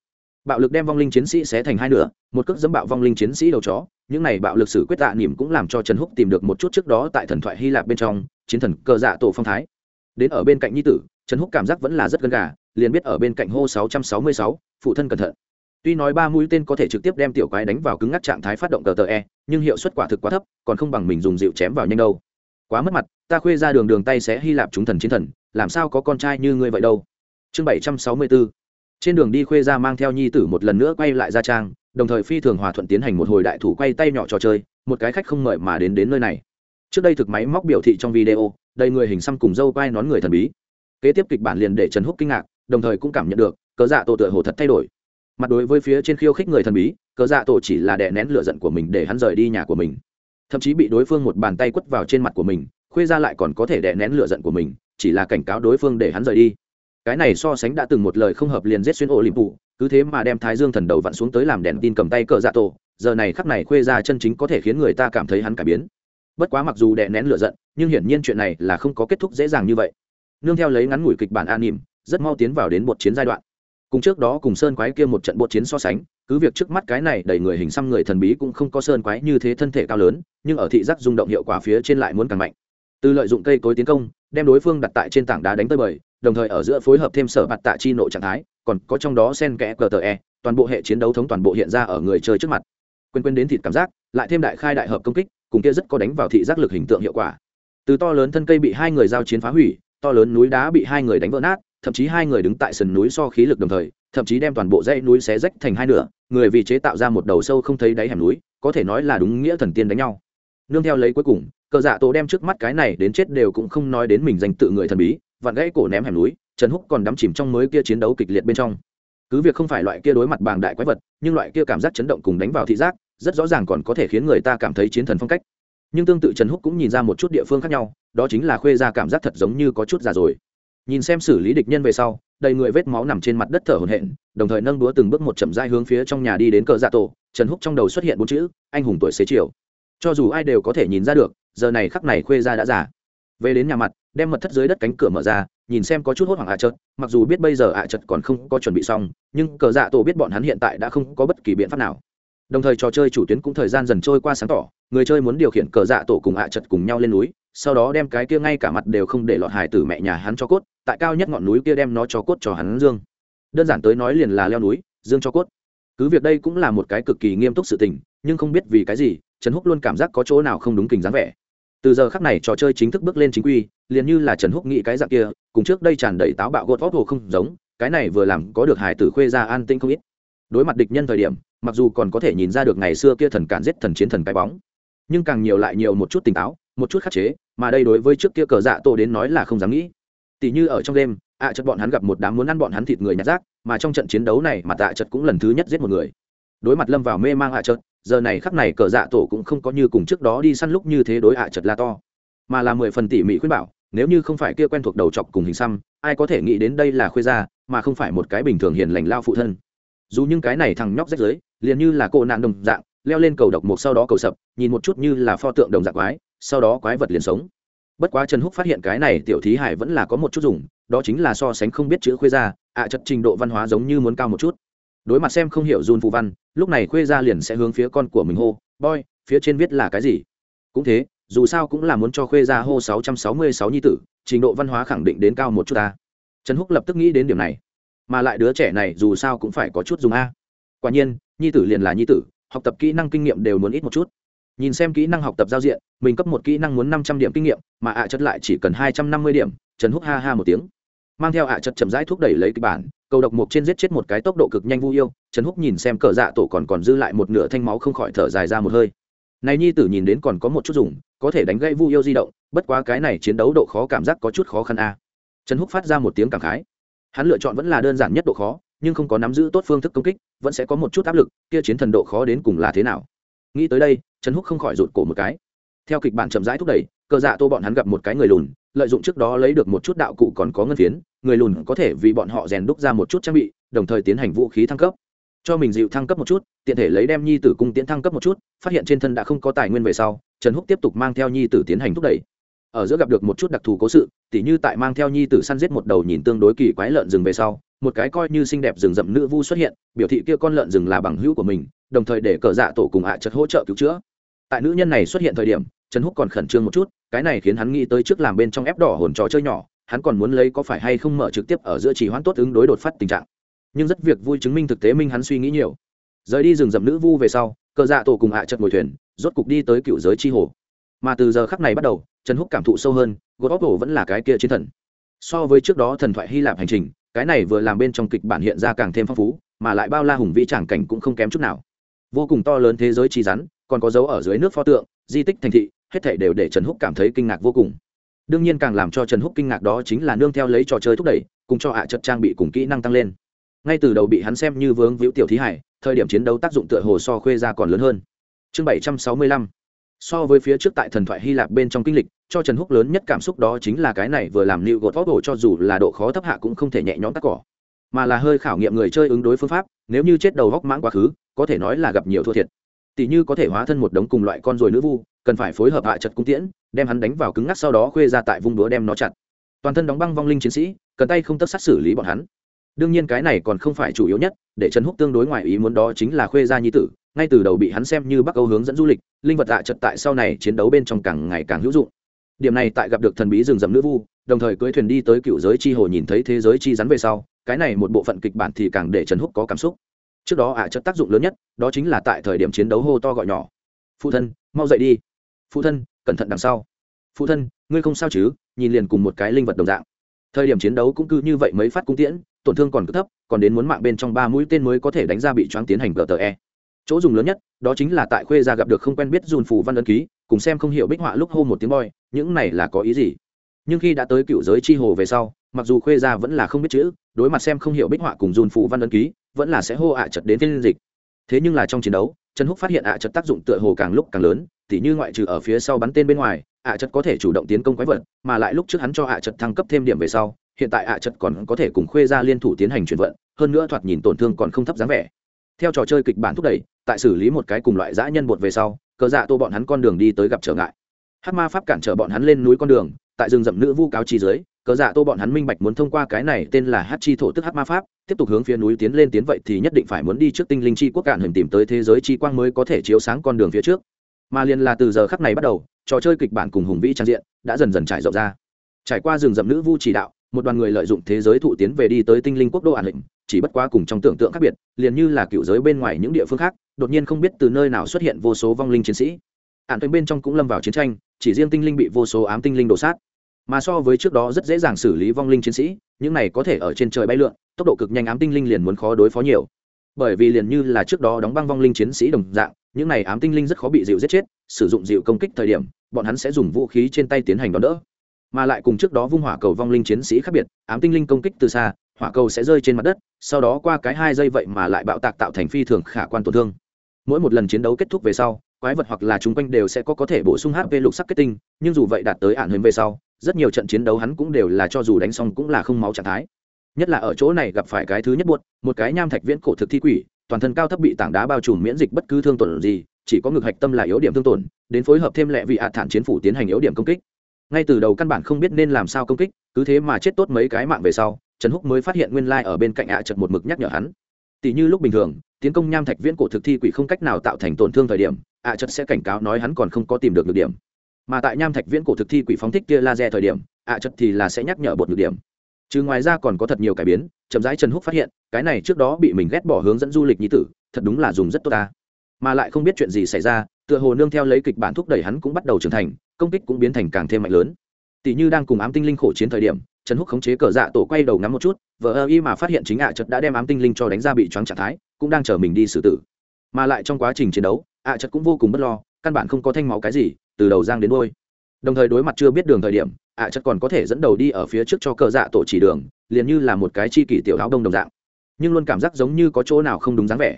bạo lực đem vong linh chiến sĩ xé thành hai nửa một cước dẫm bạo vong linh chiến sĩ đầu chó. Những này bạo lực sử quyết tạ niềm cũng làm cho trần húc tìm được một chút trước đó tại thần thoại hy lạp bên trong chiến thần cờ dạ tổ phong thái. Đến ở bên cạnh nhi tử trần húc cảm giác vẫn là rất gần gà liền biết ở bên cạnh hô 666, phụ thân cẩn thận. Tuy nói ba mũi tên có thể trực tiếp đem tiểu quái đánh vào cứng ngắc trạng thái phát động cờ tờ e nhưng hiệu suất quả thực quá thấp còn không bằng mình dùng dịu chém vào nhanh đâu. Quá mất mặt ta khuê ra đường đường tay sẽ hy lạp chúng thần chiến thần làm sao có con trai như ngươi vậy đâu? Chương 764 trên đường đi khuê ra mang theo nhi tử một lần nữa quay lại gia trang, đồng thời phi thường hòa thuận tiến hành một hồi đại thủ quay tay nhỏ trò chơi, một cái khách không mời mà đến đến nơi này. Trước đây thực máy móc biểu thị trong video, đầy người hình xăm cùng dâu quay nón người thần bí. Kế tiếp kịch bản liền để trần húc kinh ngạc, đồng thời cũng cảm nhận được, cớ dạ tổ tựa hồ thật thay đổi. Mặt đối với phía trên khiêu khích người thần bí, cớ dạ tổ chỉ là đè nén lửa giận của mình để hắn rời đi nhà của mình. Thậm chí bị đối phương một bàn tay quất vào trên mặt của mình, khuê ra lại còn có thể đè nén lửa giận của mình, chỉ là cảnh cáo đối phương để hắn rời đi cái này so sánh đã từng một lời không hợp liền giết xuyên ổ liệm phụ cứ thế mà đem thái dương thần đầu vặn xuống tới làm đèn tin cầm tay cờ dạ tổ, giờ này khắc này khuê ra chân chính có thể khiến người ta cảm thấy hắn cải biến. Bất quá mặc dù đè nén lửa giận, nhưng hiển nhiên chuyện này là không có kết thúc dễ dàng như vậy. Nương theo lấy ngắn ngủi kịch bản an nỉm, rất mau tiến vào đến một chiến giai đoạn. Cùng trước đó cùng sơn quái kia một trận bột chiến so sánh, cứ việc trước mắt cái này đầy người hình xăm người thần bí cũng không có sơn quái như thế thân thể cao lớn, nhưng ở thị giác rung động hiệu quả phía trên lại muốn càng mạnh. Từ lợi dụng cây cối tiến công, đem đối phương đặt tại trên tảng đá đánh tới bời đồng thời ở giữa phối hợp thêm sở bạt tạ chi nộ trạng thái, còn có trong đó sen kẽ cờ tờ e toàn bộ hệ chiến đấu thống toàn bộ hiện ra ở người chơi trước mặt. Quên quên đến thịt cảm giác, lại thêm đại khai đại hợp công kích, cùng kia rất có đánh vào thị giác lực hình tượng hiệu quả. Từ to lớn thân cây bị hai người giao chiến phá hủy, to lớn núi đá bị hai người đánh vỡ nát, thậm chí hai người đứng tại sườn núi so khí lực đồng thời, thậm chí đem toàn bộ dãy núi xé rách thành hai nửa, người vì chế tạo ra một đầu sâu không thấy đáy hẻm núi, có thể nói là đúng nghĩa thần tiên đánh nhau. Nương theo lấy cuối cùng, cờ dạ tổ đem trước mắt cái này đến chết đều cũng không nói đến mình danh tự người thần bí vặn gãy cổ ném hẻm núi, trần húc còn đắm chìm trong mới kia chiến đấu kịch liệt bên trong. Cứ việc không phải loại kia đối mặt bàng đại quái vật, nhưng loại kia cảm giác chấn động cùng đánh vào thị giác, rất rõ ràng còn có thể khiến người ta cảm thấy chiến thần phong cách. Nhưng tương tự trần húc cũng nhìn ra một chút địa phương khác nhau, đó chính là khuê ra cảm giác thật giống như có chút già rồi. Nhìn xem xử lý địch nhân về sau, đầy người vết máu nằm trên mặt đất thở hổn hển, đồng thời nâng đúa từng bước một chậm rãi hướng phía trong nhà đi đến cờ dạ tổ, trần húc trong đầu xuất hiện bốn chữ, anh hùng tuổi xế chiều. Cho dù ai đều có thể nhìn ra được, giờ này khắc này khuê ra đã già về đến nhà mặt, đem mật thất dưới đất cánh cửa mở ra, nhìn xem có chút hốt hoảng ạ à chợt, mặc dù biết bây giờ ạ à chợt còn không có chuẩn bị xong, nhưng cờ dạ tổ biết bọn hắn hiện tại đã không có bất kỳ biện pháp nào. Đồng thời trò chơi chủ tuyến cũng thời gian dần trôi qua sáng tỏ, người chơi muốn điều khiển cờ dạ tổ cùng ạ à chợt cùng nhau lên núi, sau đó đem cái kia ngay cả mặt đều không để lọt hài tử mẹ nhà hắn cho cốt, tại cao nhất ngọn núi kia đem nó cho cốt cho hắn dương. Đơn giản tới nói liền là leo núi, dương cho cốt. Cứ việc đây cũng là một cái cực kỳ nghiêm túc sự tình, nhưng không biết vì cái gì, trần húc luôn cảm giác có chỗ nào không đúng kình dáng vẻ từ giờ khắc này trò chơi chính thức bước lên chính quy, liền như là trần húc nghĩ cái dạng kia, cùng trước đây tràn đầy táo bạo gột vót hồ không giống, cái này vừa làm có được hải tử khuê ra an tinh không ít. Đối mặt địch nhân thời điểm, mặc dù còn có thể nhìn ra được ngày xưa kia thần cản giết thần chiến thần cái bóng, nhưng càng nhiều lại nhiều một chút tỉnh táo, một chút khắc chế, mà đây đối với trước kia cờ dạ tổ đến nói là không dám nghĩ. Tỷ như ở trong đêm, ạ à chật bọn hắn gặp một đám muốn ăn bọn hắn thịt người nhặt rác, mà trong trận chiến đấu này mà tạ chật cũng lần thứ nhất giết một người. Đối mặt lâm vào mê mang ạ à chật giờ này khắc này cờ dạ tổ cũng không có như cùng trước đó đi săn lúc như thế đối ạ à chật la to mà là mười phần tỉ mỉ khuyên bảo nếu như không phải kia quen thuộc đầu chọc cùng hình xăm ai có thể nghĩ đến đây là khuê gia mà không phải một cái bình thường hiền lành lao phụ thân. Dù những cái này thằng nhóc rách giới liền như là cô nạn đồng dạng leo lên cầu độc mục sau đó cầu sập nhìn một chút như là pho tượng đồng dạng quái sau đó quái vật liền sống. Bất quá trần húc phát hiện cái này tiểu thí hải vẫn là có một chút dùng đó chính là so sánh không biết chữ khuê gia ạ à, trình độ văn hóa giống như muốn cao một chút đối mặt xem không hiểu run phụ văn, lúc này khuê gia liền sẽ hướng phía con của mình hô, boy, phía trên viết là cái gì? Cũng thế, dù sao cũng là muốn cho khuê gia hô sáu trăm sáu mươi sáu nhi tử, trình độ văn hóa khẳng định đến cao một chút ta. Trần húc lập tức nghĩ đến điểm này. Mà lại đứa trẻ này dù sao cũng phải có chút dùng a. Quả nhiên, nhi tử liền là nhi tử, học tập kỹ năng kinh nghiệm đều muốn ít một chút. Nhìn xem kỹ năng học tập giao diện, mình cấp một kỹ năng muốn năm trăm điểm kinh nghiệm, mà ạ chất lại chỉ cần hai trăm năm mươi điểm, trần húc ha ha một tiếng. Mang theo ạ chất chậm rãi thúc đẩy lấy kịch bản cầu độc mục trên giết chết một cái tốc độ cực nhanh vui yêu, trần húc nhìn xem cờ dạ tổ còn còn dư lại một nửa thanh máu không khỏi thở dài ra một hơi. Này nhi tử nhìn đến còn có một chút dùng, có thể đánh gãy vu yêu di động, bất quá cái này chiến đấu độ khó cảm giác có chút khó khăn a. Trần húc phát ra một tiếng cảm khái. Hắn lựa chọn vẫn là đơn giản nhất độ khó, nhưng không có nắm giữ tốt phương thức công kích, vẫn sẽ có một chút áp lực, kia chiến thần độ khó đến cùng là thế nào? Nghĩ tới đây, trần húc không khỏi rụt cổ một cái. Theo kịch bản chậm rãi thúc đẩy cờ dạ tô bọn hắn gặp một cái người lùn, lợi dụng trước đó lấy được một chút đạo cụ còn có ngân phiến, người lùn có thể vì bọn họ rèn đúc ra một chút trang bị, đồng thời tiến hành vũ khí thăng cấp. Cho mình dịu thăng cấp một chút, tiện thể lấy đem nhi tử cung tiến thăng cấp một chút, phát hiện trên thân đã không có tài nguyên về sau, trần húc tiếp tục mang theo nhi tử tiến hành thúc đẩy. Ở giữa gặp được một chút đặc thù cố sự, tỉ như tại mang theo nhi tử săn giết một đầu nhìn tương đối kỳ quái lợn rừng về sau, một cái coi như xinh đẹp rừng rậm nữ vu xuất hiện, biểu thị kia con lợn rừng là bằng hữu của mình, đồng thời để cờ dạ tổ cùng ạ à chật hỗ trợ cứu chữa tại nữ nhân này xuất hiện thời điểm, trần húc còn khẩn trương một chút, cái này khiến hắn nghĩ tới trước làm bên trong ép đỏ hồn trò chơi nhỏ, hắn còn muốn lấy có phải hay không mở trực tiếp ở giữa trì hoãn tốt ứng đối đột phát tình trạng. Nhưng rất việc vui chứng minh thực tế minh hắn suy nghĩ nhiều. Rời đi rừng rậm nữ vu về sau, cờ dạ tổ cùng hạ à chật ngồi thuyền, rốt cục đi tới cựu giới chi hồ. Mà từ giờ khắc này bắt đầu, trần húc cảm thụ sâu hơn gột óc vẫn là cái kia chiến thần. So với trước đó thần thoại hy lạp hành trình, cái này vừa làm bên trong kịch bản hiện ra càng thêm phong phú, mà lại bao la hùng vĩ tràng cảnh cũng không kém chút nào. Vô cùng to lớn thế giới chi rắn còn có dấu ở dưới nước pho tượng, di tích thành thị, hết thảy đều để trần húc cảm thấy kinh ngạc vô cùng. Đương nhiên càng làm cho trần húc kinh ngạc đó chính là nương theo lấy trò chơi thúc đẩy, cùng cho hạ chất trang bị cùng kỹ năng tăng lên. Ngay từ đầu bị hắn xem như vướng víu tiểu thí hải, thời điểm chiến đấu tác dụng tựa hồ so khuê ra còn lớn hơn. Chương bảy trăm sáu mươi lăm. So với phía trước tại thần thoại hy lạp bên trong kinh lịch, cho trần húc lớn nhất cảm xúc đó chính là cái này vừa làm nịu gột vót cho dù là độ khó thấp hạ cũng không thể nhẹ nhõm tắt cỏ. Mà là hơi khảo nghiệm người chơi ứng đối phương pháp, nếu như chết đầu góc mãng quá khứ, có thể nói là gặp nhiều thua thiệt tỷ như có thể hóa thân một đống cùng loại con ruồi nữ vu, cần phải phối hợp hạ chật cung tiễn, đem hắn đánh vào cứng ngắc sau đó khuê ra tại vùng đũa đem nó chặt. Toàn thân đóng băng vong linh chiến sĩ, cần tay không tất sát xử lý bọn hắn. Đương nhiên cái này còn không phải chủ yếu nhất, để trần húc tương đối ngoài ý muốn đó chính là khuê gia nhi tử, ngay từ đầu bị hắn xem như bắc âu hướng dẫn du lịch, linh vật tạ trật tại sau này chiến đấu bên trong càng ngày càng hữu dụng. Điểm này tại gặp được thần bí rừng rậm nữ vu, đồng thời cưỡi thuyền đi tới cựu giới chi hồ nhìn thấy thế giới chi rắn về sau, cái này một bộ phận kịch bản thì càng để trần húc có cảm xúc trước đó ạ chất tác dụng lớn nhất, đó chính là tại thời điểm chiến đấu hô to gọi nhỏ. Phụ thân, mau dậy đi. Phụ thân, cẩn thận đằng sau. Phụ thân, ngươi không sao chứ, nhìn liền cùng một cái linh vật đồng dạng. Thời điểm chiến đấu cũng cứ như vậy mấy phát cung tiễn, tổn thương còn cứ thấp, còn đến muốn mạng bên trong ba mũi tên mới có thể đánh ra bị choáng tiến hành gte chỗ dùng lớn nhất, đó chính là tại khuê gia gặp được không quen biết dùn phù văn ân ký, cùng xem không hiểu bích họa lúc hô một tiếng boy, những này là có ý gì? Nhưng khi đã tới cựu giới chi hồ về sau, mặc dù khuê gia vẫn là không biết chữ đối mặt xem không hiểu bích họa cùng dùn phụ văn ấn ký, vẫn là sẽ hô ạ à chật đến phiên dịch. Thế nhưng là trong chiến đấu, trần húc phát hiện ạ à chật tác dụng tựa hồ càng lúc càng lớn, tỉ như ngoại trừ ở phía sau bắn tên bên ngoài, ạ à chật có thể chủ động tiến công quái vật, mà lại lúc trước hắn cho ạ chật thăng cấp thêm điểm về sau, hiện tại ạ chật còn có thể cùng khuê gia liên thủ tiến hành chuyển vận, hơn nữa thoạt nhìn tổn thương còn không thấp dáng vẻ. Theo trò chơi kịch bản thúc đẩy, tại xử lý một cái cùng loại dã nhân bột về sau, cờ dạ tô bọn hắn con đường đi tới gặp trở ngại. Hát ma pháp cản trở bọn hắn lên núi con đường, tại rừng rậm nữ vu cáo chi dưới cờ dạ tô bọn hắn minh bạch muốn thông qua cái này tên là hát chi thổ tức hát ma pháp, tiếp tục hướng phía núi tiến lên tiến vậy thì nhất định phải muốn đi trước tinh linh chi quốc cạn hình tìm tới thế giới chi quang mới có thể chiếu sáng con đường phía trước. Mà liền là từ giờ khắc này bắt đầu, trò chơi kịch bản cùng hùng vĩ trang diện đã dần dần trải rộng ra. Trải qua rừng rậm nữ vu chỉ đạo, một đoàn người lợi dụng thế giới thụ tiến về đi tới tinh linh quốc đô ản hình chỉ bất quá cùng trong tưởng tượng khác biệt, liền như là cựu giới bên ngoài những địa phương khác, đột nhiên không biết từ nơi nào xuất hiện vô số vong linh chiến sĩ. Ạn tuyến bên trong cũng lâm vào chiến tranh, chỉ riêng tinh linh bị vô số ám tinh linh đổ sát mà so với trước đó rất dễ dàng xử lý vong linh chiến sĩ, những này có thể ở trên trời bay lượn, tốc độ cực nhanh ám tinh linh liền muốn khó đối phó nhiều. Bởi vì liền như là trước đó đóng băng vong linh chiến sĩ đồng dạng, những này ám tinh linh rất khó bị dịu giết chết, sử dụng dịu công kích thời điểm, bọn hắn sẽ dùng vũ khí trên tay tiến hành đón đỡ. Mà lại cùng trước đó vung hỏa cầu vong linh chiến sĩ khác biệt, ám tinh linh công kích từ xa, hỏa cầu sẽ rơi trên mặt đất, sau đó qua cái hai giây vậy mà lại bạo tạc tạo thành phi thường khả quan tổn thương. Mỗi một lần chiến đấu kết thúc về sau, quái vật hoặc là chúng quanh đều sẽ có có thể bổ sung hp lục sắc kết tinh, nhưng dù vậy đạt tới ạn huyền về sau rất nhiều trận chiến đấu hắn cũng đều là cho dù đánh xong cũng là không máu trạng thái. Nhất là ở chỗ này gặp phải cái thứ nhất buốt, một cái nham thạch viễn cổ thực thi quỷ, toàn thân cao thấp bị tảng đá bao trùm miễn dịch bất cứ thương tổn gì, chỉ có ngực hạch tâm là yếu điểm thương tổn, đến phối hợp thêm lệ vị hạ thản chiến phủ tiến hành yếu điểm công kích. Ngay từ đầu căn bản không biết nên làm sao công kích, cứ thế mà chết tốt mấy cái mạng về sau, trần húc mới phát hiện nguyên lai ở bên cạnh ạ chật một mực nhắc nhở hắn. Tỷ như lúc bình thường, tiến công nham thạch viễn cổ thực thi quỷ không cách nào tạo thành tổn thương thời điểm, ạ chật sẽ cảnh cáo nói hắn còn không có tìm được được điểm mà tại nham thạch viễn cổ thực thi quỷ phóng thích kia laser thời điểm, ạ chật thì là sẽ nhắc nhở bột nhược điểm. Chứ ngoài ra còn có thật nhiều cải biến, chậm rãi trần húc phát hiện, cái này trước đó bị mình ghét bỏ hướng dẫn du lịch như tử, thật đúng là dùng rất tốt ta. Mà lại không biết chuyện gì xảy ra, tựa hồ nương theo lấy kịch bản thúc đẩy hắn cũng bắt đầu trưởng thành, công kích cũng biến thành càng thêm mạnh lớn. Tỷ như đang cùng ám tinh linh khổ chiến thời điểm, trần húc khống chế cờ dạ tổ quay đầu ngắm một chút vợ ơ y mà phát hiện chính ạ chật đã đem ám tinh linh cho đánh ra bị choáng trạng thái, cũng đang chờ mình đi xử tử. Mà lại trong quá trình chiến đấu, ạ chật cũng vô cùng bất lo căn bản không có thanh máu cái gì, từ đầu giang đến đôi đồng thời đối mặt chưa biết đường thời điểm, ạ chất còn có thể dẫn đầu đi ở phía trước cho cờ dạ tổ chỉ đường, liền như là một cái chi kỷ tiểu áo đông đồng dạng. Nhưng luôn cảm giác giống như có chỗ nào không đúng dáng vẻ.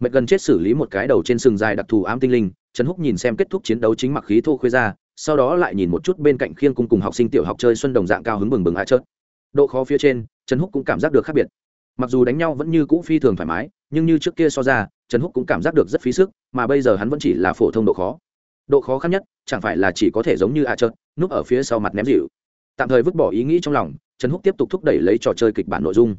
Mệt gần chết xử lý một cái đầu trên sừng dài đặc thù ám tinh linh, trần húc nhìn xem kết thúc chiến đấu chính mặc khí thô khuê ra, sau đó lại nhìn một chút bên cạnh khiêng cung cùng học sinh tiểu học chơi xuân đồng dạng cao hứng bừng bừng ạ chất. Độ khó phía trên, trần húc cũng cảm giác được khác biệt. Mặc dù đánh nhau vẫn như cũ phi thường thoải mái, nhưng như trước kia so ra trần húc cũng cảm giác được rất phí sức, mà bây giờ hắn vẫn chỉ là phổ thông độ khó. Độ khó khăn nhất, chẳng phải là chỉ có thể giống như hạ trợt, núp ở phía sau mặt ném dịu. Tạm thời vứt bỏ ý nghĩ trong lòng, trần húc tiếp tục thúc đẩy lấy trò chơi kịch bản nội dung.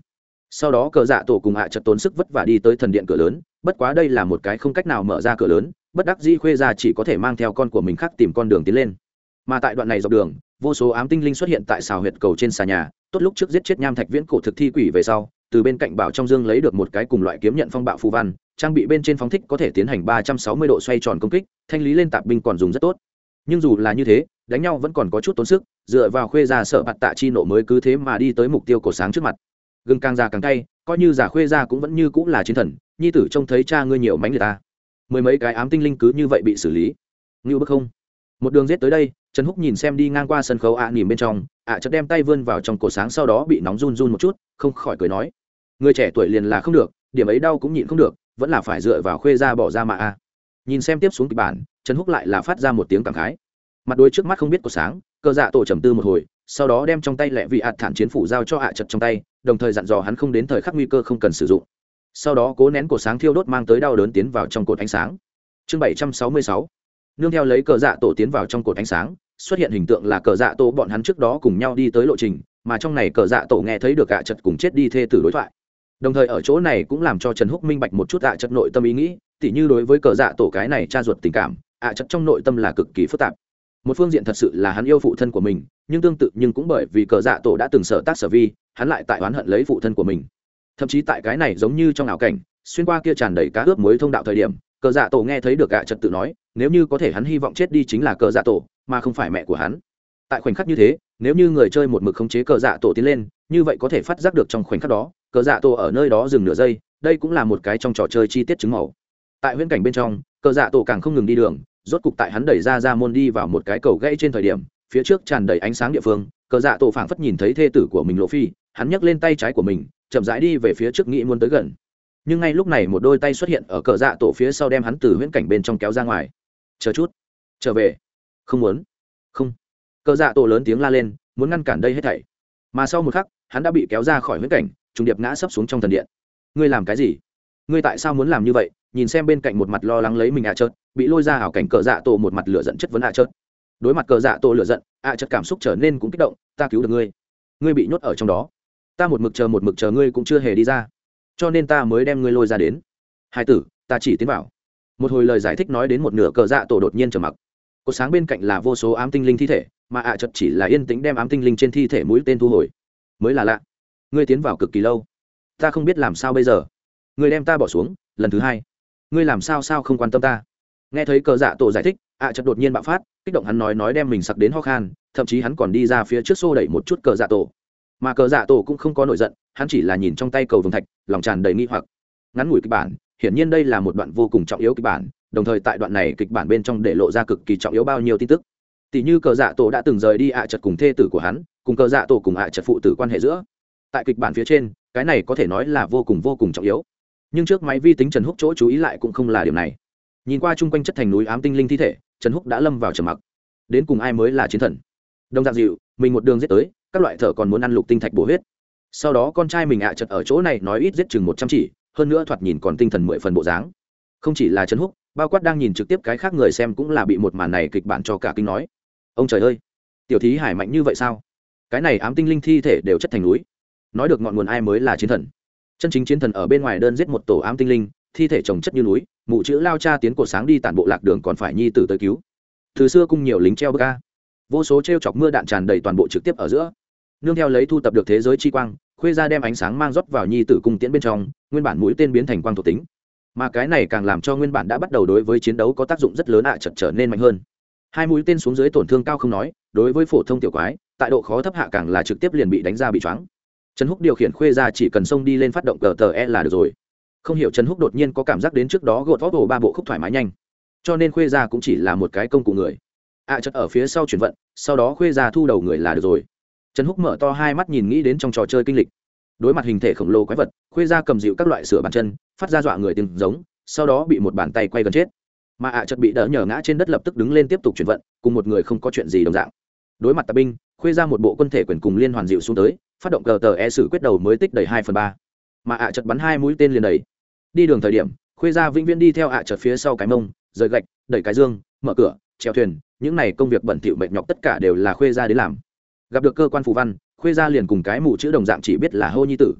Sau đó cờ dạ tổ cùng hạ chợt tốn sức vất vả đi tới thần điện cửa lớn, bất quá đây là một cái không cách nào mở ra cửa lớn, bất đắc dĩ khuê ra chỉ có thể mang theo con của mình khác tìm con đường tiến lên. Mà tại đoạn này dọc đường, vô số ám tinh linh xuất hiện tại xào huyệt cầu trên xà nhà, tốt lúc trước giết chết nham thạch viễn cổ thực thi quỷ về sau, từ bên cạnh bảo trong dương lấy được một cái cùng loại kiếm nhận phong bạo phù văn trang bị bên trên phóng thích có thể tiến hành ba trăm sáu mươi độ xoay tròn công kích thanh lý lên tạp binh còn dùng rất tốt. Nhưng dù là như thế đánh nhau vẫn còn có chút tốn sức dựa vào khuê già sợ bạt tạ chi nộ mới cứ thế mà đi tới mục tiêu cổ sáng trước mặt. Gừng càng già càng cay coi như giả khuê già cũng vẫn như cũng là chiến thần nhi tử trông thấy cha ngươi nhiều mánh người ta. Mười mấy cái ám tinh linh cứ như vậy bị xử lý. Ngưu bức không. Một đường rết tới đây trần húc nhìn xem đi ngang qua sân khấu ạ à, nỉm bên trong ạ à, chợt đem tay vươn vào trong cổ sáng sau đó bị nóng run run một chút không khỏi cười nói. Người trẻ tuổi liền là không được điểm ấy đau cũng nhịn không được vẫn là phải dựa vào khuê ra bỏ ra mà a. Nhìn xem tiếp xuống kịch bản, trần húc lại là phát ra một tiếng cảm khái. Mặt đôi trước mắt không biết có sáng cơ dạ tổ trầm tư một hồi, sau đó đem trong tay lẹ vị hạt thản chiến phủ giao cho hạ chật trong tay, đồng thời dặn dò hắn không đến thời khắc nguy cơ không cần sử dụng. Sau đó cố nén cột sáng thiêu đốt mang tới đau đớn tiến vào trong cột ánh sáng. Chương bảy trăm sáu mươi sáu. Nương theo lấy cờ dạ tổ tiến vào trong cột ánh sáng, xuất hiện hình tượng là cờ dạ tổ bọn hắn trước đó cùng nhau đi tới lộ trình, mà trong này cờ dạ tổ nghe thấy được ạ chật cùng chết đi thê tử đối thoại đồng thời ở chỗ này cũng làm cho trần húc minh bạch một chút ạ chất nội tâm ý nghĩ, tỉ như đối với cờ dạ tổ cái này cha ruột tình cảm, ạ chất trong nội tâm là cực kỳ phức tạp. Một phương diện thật sự là hắn yêu phụ thân của mình, nhưng tương tự nhưng cũng bởi vì cờ dạ tổ đã từng sở tác sở vi, hắn lại tại oán hận lấy phụ thân của mình. Thậm chí tại cái này giống như trong ảo cảnh, xuyên qua kia tràn đầy cá ướp mới thông đạo thời điểm, cờ dạ tổ nghe thấy được ạ trật tự nói, nếu như có thể hắn hy vọng chết đi chính là cờ dạ tổ, mà không phải mẹ của hắn. Tại khoảnh khắc như thế, nếu như người chơi một mực khống chế cờ dạ tổ tiến lên, như vậy có thể phát giác được trong khoảnh khắc đó cờ dạ tổ ở nơi đó dừng nửa giây, đây cũng là một cái trong trò chơi chi tiết chứng màu. Tại huyễn cảnh bên trong, cờ dạ tổ càng không ngừng đi đường, rốt cục tại hắn đẩy ra ra môn đi vào một cái cầu gãy trên thời điểm, phía trước tràn đầy ánh sáng địa phương, cờ dạ tổ phảng phất nhìn thấy thê tử của mình lộ phi, hắn nhấc lên tay trái của mình, chậm rãi đi về phía trước nghĩ muốn tới gần. Nhưng ngay lúc này một đôi tay xuất hiện ở cờ dạ tổ phía sau đem hắn từ huyễn cảnh bên trong kéo ra ngoài. Chờ chút, trở về. Không muốn. Không. Cờ dạ tổ lớn tiếng la lên, muốn ngăn cản đây hết thảy. Mà sau một khắc, hắn đã bị kéo ra khỏi huyễn cảnh trùng điệp ngã sấp xuống trong thần điện. Ngươi làm cái gì? Ngươi tại sao muốn làm như vậy? Nhìn xem bên cạnh một mặt lo lắng lấy mình ạ à chớt bị lôi ra ảo cảnh cờ dạ tổ một mặt lửa giận chất vấn ạ à chớt đối mặt cờ dạ tổ lửa giận, ạ à chớt cảm xúc trở nên cũng kích động, ta cứu được ngươi. Ngươi bị nhốt ở trong đó. Ta một mực chờ một mực chờ ngươi cũng chưa hề đi ra. Cho nên ta mới đem ngươi lôi ra đến. Hai tử, ta chỉ tiến vào. Một hồi lời giải thích nói đến một nửa cờ dạ tổ đột nhiên trở mặc. Cột sáng bên cạnh là vô số ám tinh linh thi thể, mà ạ chật chỉ là yên tĩnh đem ám tinh linh trên thi thể mũi tên thu hồi. Mới là lạ ngươi tiến vào cực kỳ lâu. Ta không biết làm sao bây giờ. Ngươi đem ta bỏ xuống, lần thứ hai. Ngươi làm sao sao không quan tâm ta? Nghe thấy cờ dạ tổ giải thích, ạ chợt đột nhiên bạo phát, kích động hắn nói nói đem mình sặc đến ho khan, thậm chí hắn còn đi ra phía trước xô đẩy một chút cờ dạ tổ. Mà cờ dạ tổ cũng không có nổi giận, hắn chỉ là nhìn trong tay cầu vồng thạch, lòng tràn đầy nghi hoặc. Ngắn ngủi kịch bản, hiển nhiên đây là một đoạn vô cùng trọng yếu kịch bản, đồng thời tại đoạn này kịch bản bên trong để lộ ra cực kỳ trọng yếu bao nhiêu tin tức. Tỷ như cờ dạ tổ đã từng rời đi ạ chật cùng thê tử của hắn, cùng cờ dạ tổ cùng ạ chật phụ tử quan hệ giữa tại kịch bản phía trên, cái này có thể nói là vô cùng vô cùng trọng yếu. Nhưng trước máy vi tính trần húc chỗ chú ý lại cũng không là điểm này. Nhìn qua chung quanh chất thành núi ám tinh linh thi thể, trần húc đã lâm vào trầm mặc. Đến cùng ai mới là chiến thần? Đông dạng dịu mình một đường giết tới, các loại thợ còn muốn ăn lục tinh thạch bổ huyết. Sau đó con trai mình ạ chật ở chỗ này nói ít giết chừng một trăm chỉ, hơn nữa thoạt nhìn còn tinh thần mười phần bộ dáng. Không chỉ là trần húc, bao quát đang nhìn trực tiếp cái khác người xem cũng là bị một màn này kịch bản cho cả kinh nói. Ông trời ơi! Tiểu thí hải mạnh như vậy sao? Cái này ám tinh linh thi thể đều chất thành núi nói được ngọn nguồn ai mới là chiến thần. Chân chính chiến thần ở bên ngoài đơn giết một tổ ám tinh linh, thi thể trồng chất như núi, mụ chữ lao cha tiến cột sáng đi tản bộ lạc đường còn phải nhi tử tới cứu. Từ xưa cung nhiều lính treo bờ ca vô số t r e o chọc mưa đạn tràn đầy toàn bộ trực tiếp ở giữa. Nương theo lấy thu tập được thế giới chi quang, khuê ra đem ánh sáng mang rót vào nhi tử cung tiễn bên trong, nguyên bản mũi tên biến thành quang thuộc tính. Mà cái này càng làm cho nguyên bản đã bắt đầu đối với chiến đấu có tác dụng rất lớn ạ chật trở nên mạnh hơn. Hai mũi tên xuống dưới tổn thương cao không nói, đối với phổ thông tiểu quái, tại độ khó thấp hạ càng là trực tiếp liền bị đánh ra bị choáng trần húc điều khiển khuê ra chỉ cần xông đi lên phát động cờ tờ e là được rồi. Không hiểu trần húc đột nhiên có cảm giác đến trước đó gột vót hồ ba bộ khúc thoải mái nhanh. Cho nên khuê ra cũng chỉ là một cái công cụ người. Ạ à, ở phía sau chuyển vận sau đó khuê ra thu đầu người là được rồi. Trần húc mở to hai mắt nhìn nghĩ đến trong trò chơi kinh lịch. Đối mặt hình thể khổng lồ quái vật khuê ra cầm dịu các loại sửa bàn chân phát ra dọa người tiếng giống sau đó bị một bàn tay quay gần chết. Mà ạ à chợt bị đỡ nhờ ngã trên đất lập tức đứng lên tiếp tục chuyển vận cùng một người không có chuyện gì đồng dạng. Đối mặt tà binh khuê ra một bộ quân thể quyền cùng liên hoàn dịu xuống tới, phát động cờ tờ e sử quyết đầu mới tích đầy hai phần ba. Mà ạ à chợt bắn hai mũi tên liền đầy. Đi đường thời điểm, khuê ra vĩnh viễn đi theo ạ à chợt phía sau cái mông, rời gạch, đẩy cái dương, mở cửa treo thuyền, những này công việc bẩn thỉu mệt nhọc tất cả đều là khuê ra đến làm. Gặp được cơ quan phù văn, khuê ra liền cùng cái mù chữ đồng dạng chỉ biết là hô nhi tử.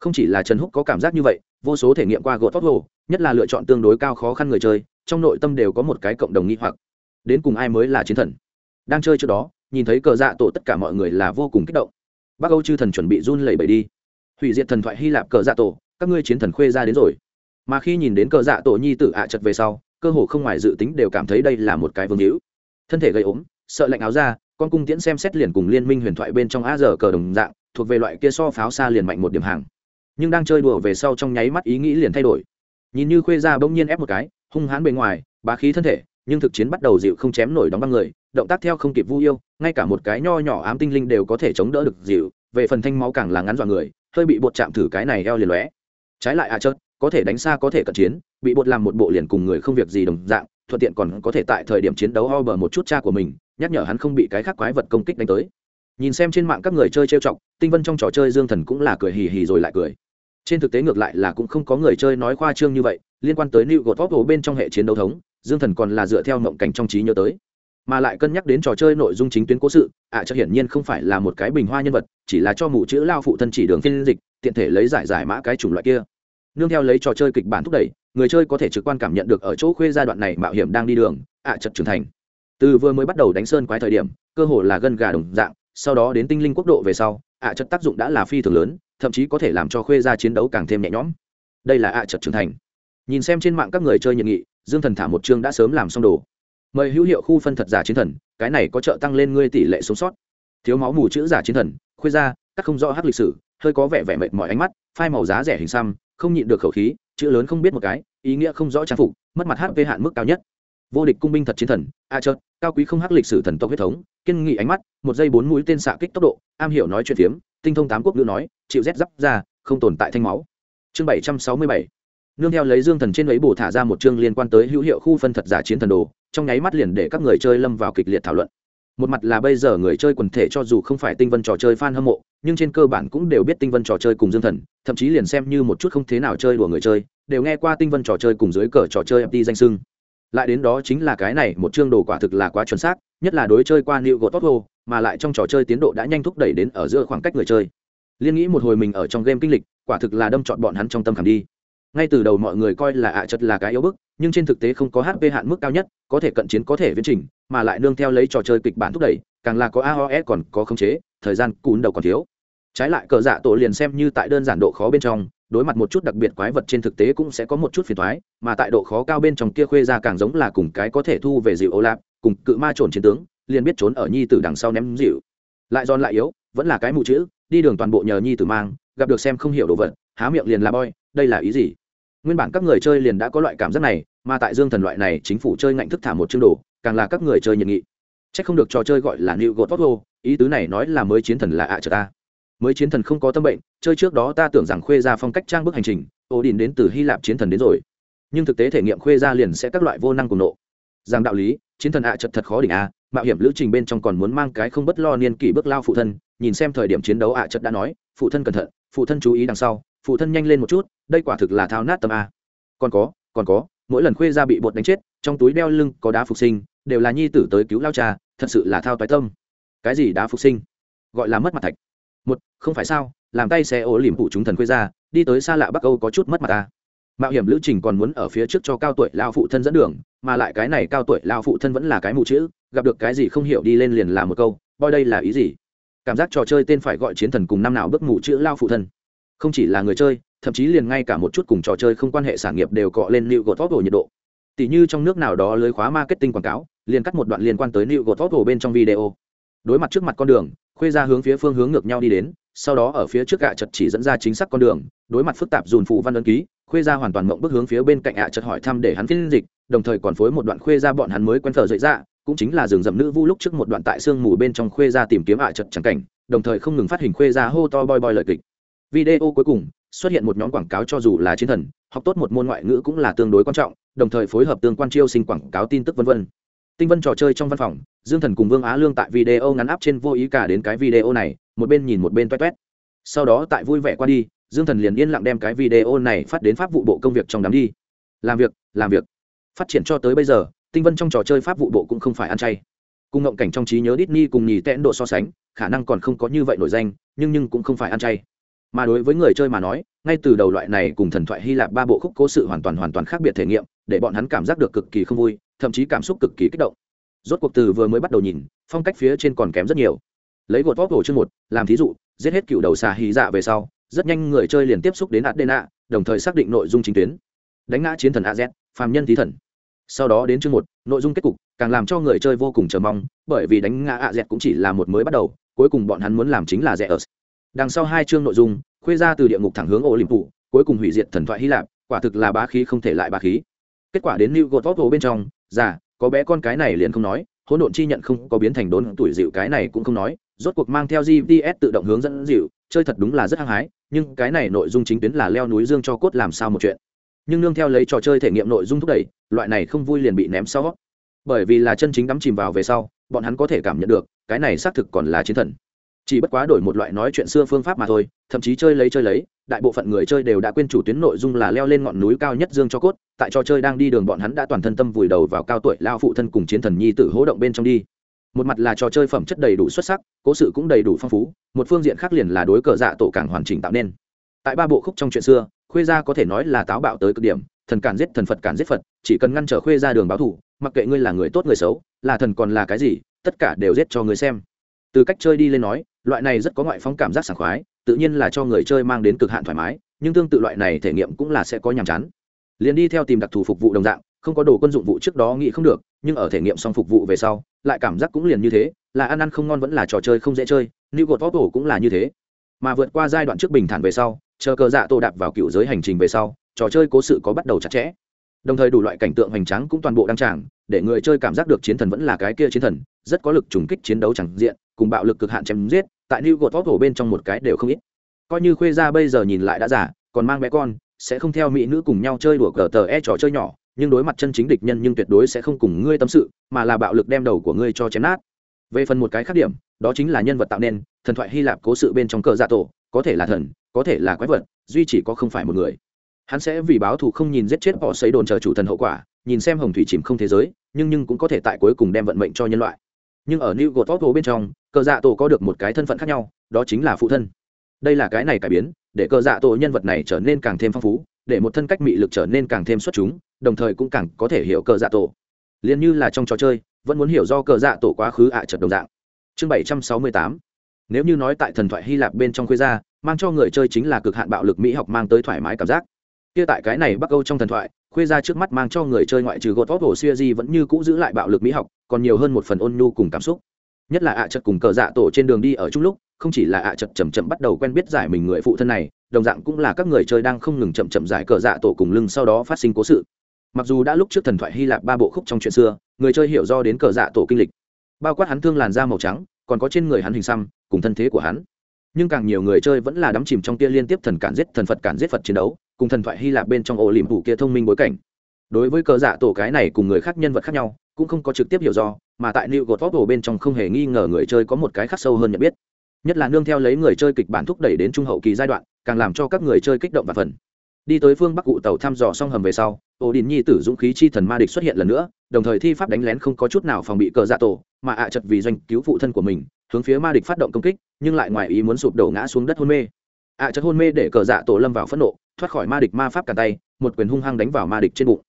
Không chỉ là trần húc có cảm giác như vậy, vô số thể nghiệm qua gột tóc hồ, nhất là lựa chọn tương đối cao khó khăn người chơi, trong nội tâm đều có một cái cộng đồng nghi hoặc. Đến cùng ai mới là chiến thần? Đang chơi trước đó nhìn thấy cờ dạ tổ tất cả mọi người là vô cùng kích động. Bác âu chư thần chuẩn bị run lẩy bẩy đi. Hủy diệt thần thoại hy lạp cờ dạ tổ, các ngươi chiến thần khuê ra đến rồi. Mà khi nhìn đến cờ dạ tổ nhi tử ạ chật về sau, cơ hồ không ngoài dự tính đều cảm thấy đây là một cái vương hữu. Thân thể gây ốm, sợ lạnh áo ra con cung tiễn xem xét liền cùng liên minh huyền thoại bên trong a giờ cờ đồng dạng, thuộc về loại kia so pháo xa liền mạnh một điểm hàng. Nhưng đang chơi đùa về sau trong nháy mắt ý nghĩ liền thay đổi. Nhìn như khuê ra bỗng nhiên ép một cái, hung hãn bề ngoài, bá khí thân thể nhưng thực chiến bắt đầu dịu không chém nổi đóng băng người, động tác theo không kịp vu yêu, ngay cả một cái nho nhỏ ám tinh linh đều có thể chống đỡ được dịu, về phần thanh máu càng là ngắn dọa người, hơi bị bột chạm thử cái này eo liền lóe. Trái lại a à chớt có thể đánh xa có thể cận chiến, bị bột làm một bộ liền cùng người không việc gì đồng dạng, thuận tiện còn có thể tại thời điểm chiến đấu o bờ một chút cha của mình, nhắc nhở hắn không bị cái khác quái vật công kích đánh tới. Nhìn xem trên mạng các người chơi trêu chọc, tinh vân trong trò chơi dương thần cũng là cười hì hì rồi lại cười. Trên thực tế ngược lại là cũng không có người chơi nói khoa trương như vậy liên quan tới new god bên trong hệ chiến đấu thống dương thần còn là dựa theo mộng cảnh trong trí nhớ tới. Mà lại cân nhắc đến trò chơi nội dung chính tuyến cố sự ạ à, cho hiển nhiên không phải là một cái bình hoa nhân vật chỉ là cho mụ chữ lao phụ thân chỉ đường phiên dịch tiện thể lấy giải giải mã cái chủng loại kia. Nương theo lấy trò chơi kịch bản thúc đẩy người chơi có thể trực quan cảm nhận được ở chỗ khuê giai đoạn này mạo hiểm đang đi đường ạ à, chật trưởng thành. Từ vừa mới bắt đầu đánh sơn quái thời điểm cơ hồ là gân gà đồng dạng sau đó đến tinh linh quốc độ về sau ạ à, tác dụng đã là phi thường lớn thậm chí có thể làm cho khuê gia chiến đấu càng thêm nhẹ nhõm. Đây là ạ à, chật trưởng thành nhìn xem trên mạng các người chơi nhiệt nghị, dương thần thả một chương đã sớm làm xong đồ. Mời hữu hiệu khu phân thật giả chiến thần, cái này có trợ tăng lên ngươi tỷ lệ sống sót. Thiếu máu mù chữ giả chiến thần, khuê ra các không rõ hát lịch sử, hơi có vẻ vẻ mệt mỏi ánh mắt, phai màu giá rẻ hình xăm, không nhịn được khẩu khí, chữ lớn không biết một cái, ý nghĩa không rõ trang phục, mất mặt hp hạn mức cao nhất. Vô địch cung binh thật chiến thần, a à chợt, cao quý không hát lịch sử thần tộc huyết thống, kiên nghị ánh mắt, một giây bốn mũi tên xạ kích tốc độ, am hiểu nói chuyện phiếm, tinh thông tám quốc ngữ nói, chịu rét giáp ra, không tồn tại thanh máu. Chương bảy trăm sáu mươi bảy nương theo lấy dương thần trên ấy bổ thả ra một chương liên quan tới hữu hiệu khu phân thật giả chiến thần đồ, trong nháy mắt liền để các người chơi lâm vào kịch liệt thảo luận. Một mặt là bây giờ người chơi quần thể cho dù không phải tinh vân trò chơi fan hâm mộ, nhưng trên cơ bản cũng đều biết tinh vân trò chơi cùng dương thần, thậm chí liền xem như một chút không thế nào chơi đùa người chơi, đều nghe qua tinh vân trò chơi cùng dưới cờ trò chơi mt danh sưng lại đến đó chính là cái này, một chương đồ quả thực là quá chuẩn xác, nhất là đối chơi qua new god tốt mà lại trong trò chơi tiến độ đã nhanh thúc đẩy đến ở giữa khoảng cách người chơi. Liên nghĩ một hồi mình ở trong game kinh lịch, quả thực là đâm chọn bọn hắn trong tâm khảm đi ngay từ đầu mọi người coi là ạ à là cái yếu bức, nhưng trên thực tế không có hp hạn mức cao nhất, có thể cận chiến có thể viễn trình, mà lại nương theo lấy trò chơi kịch bản thúc đẩy, càng là có aoe còn có khống chế, thời gian cún đầu còn thiếu. Trái lại cờ dạ tổ liền xem như tại đơn giản độ khó bên trong, đối mặt một chút đặc biệt quái vật trên thực tế cũng sẽ có một chút phiền thoái mà tại độ khó cao bên trong kia khuê ra càng giống là cùng cái có thể thu về dịu ô lạp cùng cự ma trồn chiến tướng, liền biết trốn ở nhi tử đằng sau ném dịu. Lại giòn lại yếu, vẫn là cái mù chữ, đi đường toàn bộ nhờ nhi tử mang, gặp được xem không hiểu đồ vật, há miệng liền là boy đây là ý gì? Nguyên bản các người chơi liền đã có loại cảm giác này, mà tại dương thần loại này, chính phủ chơi ngạnh thức thả một chương đồ, càng là các người chơi nhiệt nghị. C h ắ c không được trò chơi gọi là new god ý tứ này nói là mới chiến thần là ạ à ta. Mới chiến thần không có tâm bệnh, chơi trước đó ta tưởng rằng khuê ra phong cách trang bức hành trình ổ đình đến từ hy lạp chiến thần đến rồi. Nhưng thực tế thể nghiệm khuê ra liền sẽ các loại vô năng cùng nộ. Rằng đạo lý, chiến thần ạ à thật khó đỉnh a, mạo hiểm lữ trình bên trong còn muốn mang cái không bất lo niên kỷ bước lao phụ thân, nhìn xem thời điểm chiến đấu ạ à đã nói, phụ thân cẩn thận, phụ thân chú ý đằng sau, phụ thân nhanh lên một chút đây quả thực là thao nát tâm a. Còn có còn có, mỗi lần khuê ra bị bột đánh chết, trong túi đeo lưng có đá phục sinh, đều là nhi tử tới cứu lao cha, thật sự là thao toái tâm. Cái gì đá phục sinh? Gọi là mất mặt thạch. Một, không phải sao, làm tay xe ố liềm phụ chúng thần khuê ra đi tới xa lạ bắc âu có chút mất mặt ta mạo hiểm lữ trình còn muốn ở phía trước cho cao tuổi lao phụ thân dẫn đường, mà lại cái này cao tuổi lao phụ thân vẫn là cái mù chữ, gặp được cái gì không hiểu đi lên liền là một câu coi đây là ý gì? Cảm giác trò chơi tên phải gọi chiến thần cùng năm nào bước mù chữ lao phụ thân không chỉ là người chơi, thậm chí liền ngay cả một chút cùng trò chơi không quan hệ sản nghiệp đều cọ lên liệu gột nhiệt độ. Tỷ như trong nước nào đó lưới khóa marketing quảng cáo, liền cắt một đoạn liên quan tới liệu gột bên trong video. Đối mặt trước mặt con đường, khuê ra hướng phía phương hướng ngược nhau đi đến, sau đó ở phía trước gạ chật chỉ dẫn ra chính xác con đường, đối mặt phức tạp dùn phụ văn ấn ký, khuê ra hoàn toàn mộng bước hướng phía bên cạnh ạ chật hỏi thăm để hắn phiên dịch, đồng thời còn phối một đoạn khuê ra bọn hắn mới quen thờ dậy ra dạ, cũng chính là rừng rậm nữ vu lúc trước một đoạn tại sương mù bên trong khuê ra tìm kiếm ạ chật chẳng cảnh, đồng thời không ngừng phát hình khuê ra hô to boi boi lời kịch video cuối cùng, xuất hiện một nhóm quảng cáo cho dù là chiến thần, học tốt một môn ngoại ngữ cũng là tương đối quan trọng, đồng thời phối hợp tương quan chiêu sinh quảng cáo tin tức vân vân. Tinh vân trò chơi trong văn phòng, dương thần cùng vương á lương tại video ngắn áp trên vô ý cả đến cái video này, một bên nhìn một bên toét toét. Sau đó tại vui vẻ qua đi, dương thần liền yên lặng đem cái video này phát đến pháp vụ bộ công việc trong đám đi. Làm việc làm việc. Phát triển cho tới bây giờ, tinh vân trong trò chơi pháp vụ bộ cũng không phải ăn chay. Cùng ngộng cảnh trong trí nhớ Disney cùng nhì tẽn độ so sánh, khả năng còn không có như vậy nổi danh, nhưng nhưng cũng không phải ăn chay mà đối với người chơi mà nói, ngay từ đầu loại này cùng thần thoại hy lạp ba bộ khúc cố sự hoàn toàn hoàn toàn khác biệt thể nghiệm, để bọn hắn cảm giác được cực kỳ không vui, thậm chí cảm xúc cực kỳ kích động. Rốt cuộc từ vừa mới bắt đầu nhìn, phong cách phía trên còn kém rất nhiều. Lấy gột vóc hồ chương một, làm thí dụ, giết hết cựu đầu xà hy dạ về sau, rất nhanh người chơi liền tiếp xúc đến adena, đồng thời xác định nội dung chính tuyến. Đánh ngã chiến thần az phàm nhân thí thần. Sau đó đến chương một, nội dung kết cục, càng làm cho người chơi vô cùng chờ mong, bởi vì đánh ngã az cũng chỉ là một mới bắt đầu, cuối cùng bọn hắn muốn làm chính là rẻ ớt đằng sau hai chương nội dung, khuê ra từ địa ngục thẳng hướng ổ liềm phủ cuối cùng hủy diệt thần thoại hy lạp, quả thực là bá khí không thể lại bá khí. Kết quả đến new god vóc bên trong, già, có bé con cái này liền không nói, hỗn độn chi nhận không có biến thành đốn tuổi dịu cái này cũng không nói, rốt cuộc mang theo gps tự động hướng dẫn dịu, chơi thật đúng là rất hăng hái, nhưng cái này nội dung chính tuyến là leo núi dương cho cốt làm sao một chuyện. Nhưng nương theo lấy trò chơi thể nghiệm nội dung thúc đẩy, loại này không vui liền bị ném sau. Bởi vì là chân chính đắm chìm vào về sau, bọn hắn có thể cảm nhận được, cái này xác thực còn là chiến thần chỉ bất quá đổi một loại nói chuyện xưa phương pháp mà thôi, thậm chí chơi lấy chơi lấy, đại bộ phận người chơi đều đã quên chủ tuyến nội dung là leo lên ngọn núi cao nhất dương cho cốt, tại trò chơi đang đi đường bọn hắn đã toàn thân tâm vùi đầu vào cao tuổi lao phụ thân cùng chiến thần nhi tử hỗ động bên trong đi. Một mặt là trò chơi phẩm chất đầy đủ xuất sắc, cố sự cũng đầy đủ phong phú, một phương diện khác liền là đối cờ dạ tổ càng hoàn chỉnh tạo nên. Tại ba bộ khúc trong chuyện xưa, khuê gia có thể nói là táo bạo tới cực điểm, thần cản giết thần phật cản giết phật, chỉ cần ngăn trở khuê ra đường báo thủ mặc kệ ngươi là người tốt người xấu, là thần còn là cái gì, tất cả đều giết cho người xem từ cách chơi đi lên nói, loại này rất có ngoại phóng cảm giác sảng khoái, tự nhiên là cho người chơi mang đến cực hạn thoải mái, nhưng tương tự loại này thể nghiệm cũng là sẽ có nhàm chán. Liền đi theo tìm đặc thù phục vụ đồng dạng, không có đồ quân dụng vụ trước đó nghĩ không được, nhưng ở thể nghiệm xong phục vụ về sau, lại cảm giác cũng liền như thế, là ăn ăn không ngon vẫn là trò chơi không dễ chơi, new god vóc cũng là như thế. Mà vượt qua giai đoạn trước bình thản về sau, chờ cờ dạ tô đạp vào cựu giới hành trình về sau, trò chơi cố sự có bắt đầu chặt chẽ. Đồng thời đủ loại cảnh tượng hoành tráng cũng toàn bộ đăng tràng, để người chơi cảm giác được chiến thần vẫn là cái kia chiến thần, rất có lực trùng kích chiến đấu chẳng diện cùng bạo lực cực hạn chém giết, tại new gột vóc bên trong một cái đều không ít. Coi như khuê ra bây giờ nhìn lại đã giả còn mang bé con, sẽ không theo mỹ nữ cùng nhau chơi đùa cờ tờ e trò chơi nhỏ, nhưng đối mặt chân chính địch nhân nhưng tuyệt đối sẽ không cùng ngươi tâm sự, mà là bạo lực đem đầu của ngươi cho chém nát. Về phần một cái khác điểm, đó chính là nhân vật tạo nên, thần thoại hy lạp cố sự bên trong cờ dạ tổ, có thể là thần, có thể là quái vật, duy chỉ có không phải một người. Hắn sẽ vì báo thù không nhìn giết chết họ xây đồn chờ chủ thần hậu quả, nhìn xem hồng thủy chìm không thế giới, nhưng nhưng cũng có thể tại cuối cùng đem vận mệnh cho nhân loại nhưng ở new god bên trong, cờ dạ tổ có được một cái thân phận khác nhau, đó chính là phụ thân. Đây là cái này cải biến, để cờ dạ tổ nhân vật này trở nên càng thêm phong phú, để một thân cách mị lực trở nên càng thêm xuất chúng, đồng thời cũng càng có thể hiểu cờ dạ tổ. Liền như là trong trò chơi, vẫn muốn hiểu do cờ dạ tổ quá khứ ạ à trật đồng dạng. Chương bảy trăm sáu mươi tám. Nếu như nói tại thần thoại hy lạp bên trong khuê gia, mang cho người chơi chính là cực hạn bạo lực mỹ học mang tới thoải mái cảm giác. Kia tại cái này bắc âu trong thần thoại khuê ra trước mắt mang cho người chơi ngoại trừ gột vót hồ xuya di vẫn như cũ giữ lại bạo lực mỹ học, còn nhiều hơn một phần ôn nhu cùng cảm xúc. Nhất là ạ à chật cùng cờ dạ tổ trên đường đi ở chung lúc, không chỉ là ạ à chật chầm chậm bắt đầu quen biết giải mình người phụ thân này, đồng dạng cũng là các người chơi đang không ngừng chậm chậm giải cờ dạ tổ cùng lưng sau đó phát sinh cố sự. Mặc dù đã lúc trước thần thoại hy lạp ba bộ khúc trong chuyện xưa, người chơi hiểu do đến cờ dạ tổ kinh lịch. Bao quát hắn thương làn da màu trắng, còn có trên người hắn hình xăm, cùng thân thế của hắn. Nhưng càng nhiều người chơi vẫn là đắm chìm trong tia liên tiếp thần cản giết thần phật cản giết phật chiến đấu cùng thần thoại hy lạp bên trong ổ liềm thủ kia thông minh bối cảnh. Đối với cờ dạ tổ cái này cùng người khác nhân vật khác nhau, cũng không có trực tiếp hiểu do, mà tại new god ổ bên trong không hề nghi ngờ người chơi có một cái khắc sâu hơn nhận biết. Nhất là nương theo lấy người chơi kịch bản thúc đẩy đến trung hậu kỳ giai đoạn, càng làm cho các người chơi kích động và phần. Đi tới phương bắc cụ tàu thăm dò xong hầm về sau, ổ đình nhi tử dũng khí chi thần ma địch xuất hiện lần nữa, đồng thời thi pháp đánh lén không có chút nào phòng bị cờ dạ tổ, mà ạ chật vì doanh cứu phụ thân của mình, hướng phía ma địch phát động công kích, nhưng lại ngoài ý muốn sụp đổ ngã xuống đất hôn mê. Ạ chật hôn mê để cờ dạ tổ lâm vào phẫn nộ thoát khỏi ma địch ma pháp cả tay, một quyền hung hăng đánh vào ma địch trên bụng.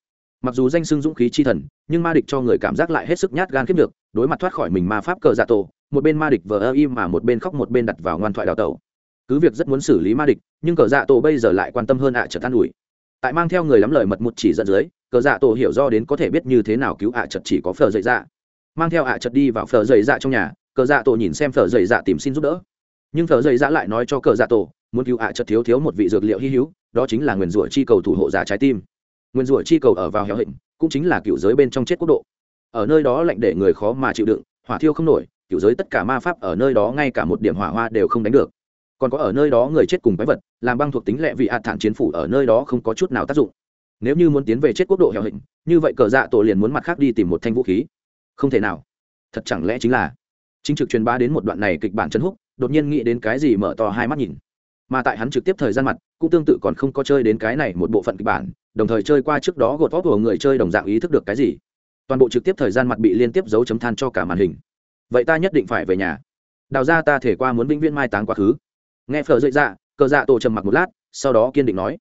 Mặc dù danh xưng dũng khí chi thần, nhưng ma địch cho người cảm giác lại hết sức nhát gan khiếp được đối mặt thoát khỏi mình ma pháp cờ dạ tổ, một bên ma địch vờ ơ im mà một bên khóc một bên đặt vào ngoan thoại đào tẩu. Cứ việc rất muốn xử lý ma địch, nhưng cờ dạ tổ bây giờ lại quan tâm hơn ạ à trật an ủi. Tại mang theo người lắm lời mật một chỉ dẫn dưới, cờ dạ tổ hiểu do đến có thể biết như thế nào cứu ạ à trật chỉ có phờ dậy dạ. Mang theo ạ à trật đi vào phờ dậy dạ trong nhà, cờ dạ tổ nhìn xem phờ dậy dạ tìm xin giúp đỡ nhưng thợ dậy dạ lại nói cho cờ dạ tổ, muốn cứu ạ chật thiếu thiếu một vị dược liệu hy hữu, đó chính là nguyền rủa chi cầu thủ hộ giả trái tim. Nguyền rủa chi cầu ở vào hẻo hình cũng chính là cựu giới bên trong chết quốc độ. Ở nơi đó lạnh để người khó mà chịu đựng, hỏa thiêu không nổi, cựu giới tất cả ma pháp ở nơi đó ngay cả một điểm hỏa hoa đều không đánh được. Còn có ở nơi đó người chết cùng quái vật, làm băng thuộc tính lệ vị hạt thản chiến phủ ở nơi đó không có chút nào tác dụng. Nếu như muốn tiến về chết quốc độ hẻo hình như vậy cờ dạ tổ liền muốn mặt khác đi tìm một thanh vũ khí. Không thể nào. Thật chẳng lẽ chính là chính trực truyền bá đến một đoạn này kịch bản chân húc đột nhiên nghĩ đến cái gì mở to hai mắt nhìn. Mà tại hắn trực tiếp thời gian mặt, cũng tương tự còn không có chơi đến cái này một bộ phận kịch bản, đồng thời chơi qua trước đó gột vót của người chơi đồng dạng ý thức được cái gì. Toàn bộ trực tiếp thời gian mặt bị liên tiếp dấu chấm than cho cả màn hình. Vậy ta nhất định phải về nhà. Đào ra ta thể qua muốn vĩnh viễn mai táng quá khứ. Nghe phở dậy dạ cờ dạ tổ trầm mặc một lát, sau đó kiên định nói.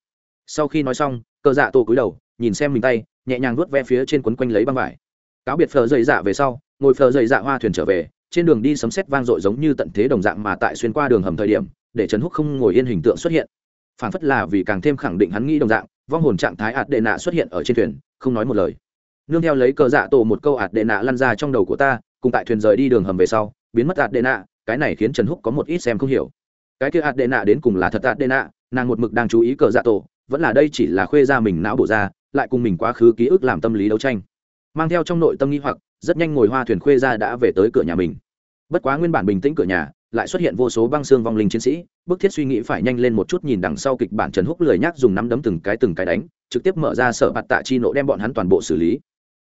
Sau khi nói xong, cờ dạ tổ cúi đầu, nhìn xem mình tay, nhẹ nhàng nuốt ve phía trên quấn quanh lấy băng vải. Cáo biệt phở dậy dạ về sau, ngồi phở dậy dạ hoa thuyền trở về trên đường đi sấm sét vang dội giống như tận thế đồng dạng mà tại xuyên qua đường hầm thời điểm, để trần húc không ngồi yên hình tượng xuất hiện. Phản phất là vì càng thêm khẳng định hắn nghĩ đồng dạng, vong hồn trạng thái ạt đệ nạ xuất hiện ở trên thuyền, không nói một lời. Nương theo lấy cờ dạ tổ một câu ạt đệ nạ lăn ra trong đầu của ta, cùng tại thuyền rời đi đường hầm về sau, biến mất ạt đệ nạ cái này khiến trần húc có một ít xem không hiểu. Cái kia ạt đệ nạ đến cùng là thật ạt đệ nạ nàng một mực đang chú ý cờ dạ tổ, vẫn là đây chỉ là khuê ra mình não bổ ra, lại cùng mình quá khứ ký ức làm tâm lý đấu tranh. Mang theo trong nội tâm nghi hoặc rất nhanh ngồi hoa thuyền khuê ra đã về tới cửa nhà mình. Bất quá nguyên bản bình tĩnh cửa nhà, lại xuất hiện vô số băng xương vong linh chiến sĩ, bức thiết suy nghĩ phải nhanh lên một chút nhìn đằng sau kịch bản trần húc lười nhác dùng nắm đấm từng cái từng cái đánh, trực tiếp mở ra sở bạt tạ chi nộ đem bọn hắn toàn bộ xử lý.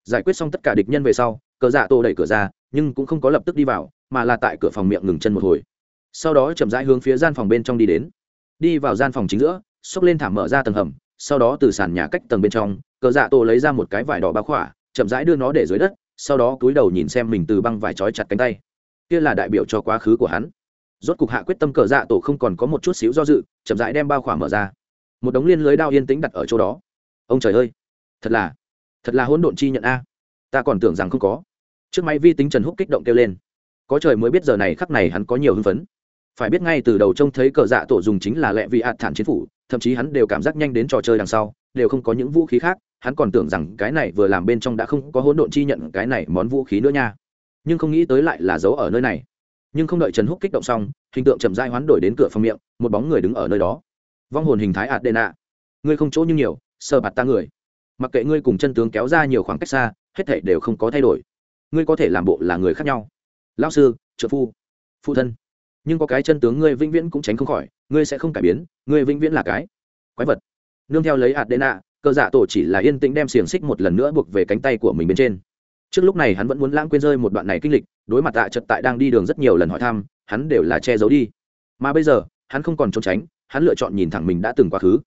Giải quyết xong tất cả địch nhân về sau, cờ dạ tô đẩy cửa ra, nhưng cũng không có lập tức đi vào, mà là tại cửa phòng miệng ngừng chân một hồi. Sau đó chậm rãi hướng phía gian phòng bên trong đi đến. Đi vào gian phòng chính giữa, xốc lên thảm mở ra tầng hầm, sau đó từ sàn nhà cách tầng bên trong, cờ dạ tô lấy ra một cái vải đỏ bao khỏa, chậm rãi đưa nó để dưới đất sau đó cúi đầu nhìn xem mình từ băng vải trói chặt cánh tay. Kia là đại biểu cho quá khứ của hắn. Rốt cục hạ quyết tâm cờ dạ tổ không còn có một chút xíu do dự, chậm rãi đem bao khỏa mở ra. Một đống liên lưới đao yên tĩnh đặt ở chỗ đó. Ông trời ơi, thật là thật là hỗn độn chi nhận a. Ta còn tưởng rằng không có. Trước máy vi tính trần húc kích động kêu lên. Có trời mới biết giờ này khắc này hắn có nhiều hưng phấn. Phải biết ngay từ đầu trông thấy cờ dạ tổ dùng chính là lẹ vị hạt thản chiến phủ, thậm chí hắn đều cảm giác nhanh đến trò chơi đằng sau, đều không có những vũ khí khác hắn còn tưởng rằng cái này vừa làm bên trong đã không có hỗn độn chi nhận cái này món vũ khí nữa nha. Nhưng không nghĩ tới lại là giấu ở nơi này. Nhưng không đợi trần húc kích động xong, hình tượng chậm dai hoán đổi đến cửa phòng miệng, một bóng người đứng ở nơi đó. Vong hồn hình thái ạt đê nạ ngươi không chỗ như nhiều sơ bạt ta người. Mặc kệ ngươi cùng chân tướng kéo ra nhiều khoảng cách xa, hết thể đều không có thay đổi. Ngươi có thể làm bộ là người khác nhau. Lao sư, trợ phu, phụ thân. Nhưng có cái chân tướng ngươi vĩnh viễn cũng tránh không khỏi, ngươi sẽ không cải biến, ngươi vĩnh viễn là cái quái vật. Nương theo lấy hạt đê nạ cơ dạ tổ chỉ là yên tĩnh đem xiềng xích một lần nữa buộc về cánh tay của mình bên trên. Trước lúc này hắn vẫn muốn lãng quên rơi một đoạn này kinh lịch, đối mặt tạ trật tại đang đi đường rất nhiều lần hỏi thăm, hắn đều là che giấu đi. Mà bây giờ, hắn không còn trốn tránh, hắn lựa chọn nhìn thẳng mình đã từng quá khứ.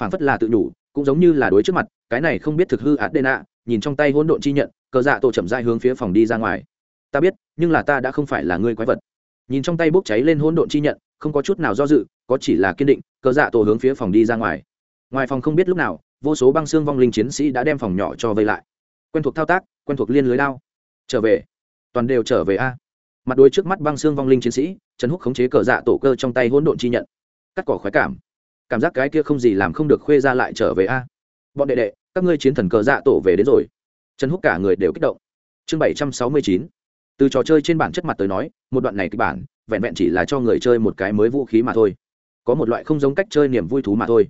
Phảng phất là tự nhủ, cũng giống như là đối trước mặt, cái này không biết thực hư ạt đê nạ, nhìn trong tay hỗn độn chi nhận, cờ dạ tổ chậm dai hướng phía phòng đi ra ngoài. Ta biết, nhưng là ta đã không phải là ngươi quái vật. Nhìn trong tay bốc cháy lên hỗn độn chi nhận, không có chút nào do dự, có chỉ là kiên định, cờ dạ tổ hướng phía phòng đi ra ngoài. Ngoài phòng không biết lúc nào vô số băng xương vong linh chiến sĩ đã đem phòng nhỏ cho vây lại. Quen thuộc thao tác, quen thuộc liên lưới đao. Trở về. Toàn đều trở về a. Mặt đôi trước mắt băng xương vong linh chiến sĩ, trần húc khống chế cờ dạ tổ cơ trong tay hỗn độn chi nhận. Cắt cỏ khoái cảm. Cảm giác cái kia không gì làm không được khuê ra lại trở về a. Bọn đệ đệ, các ngươi chiến thần cờ dạ tổ về đến rồi. Trần húc cả người đều kích động. Chương bảy trăm sáu mươi chín. Từ trò chơi trên bản chất mặt tới nói, một đoạn này kịch bản, vẹn vẹn chỉ là cho người chơi một cái mới vũ khí mà thôi. Có một loại không giống cách chơi niềm vui thú mà thôi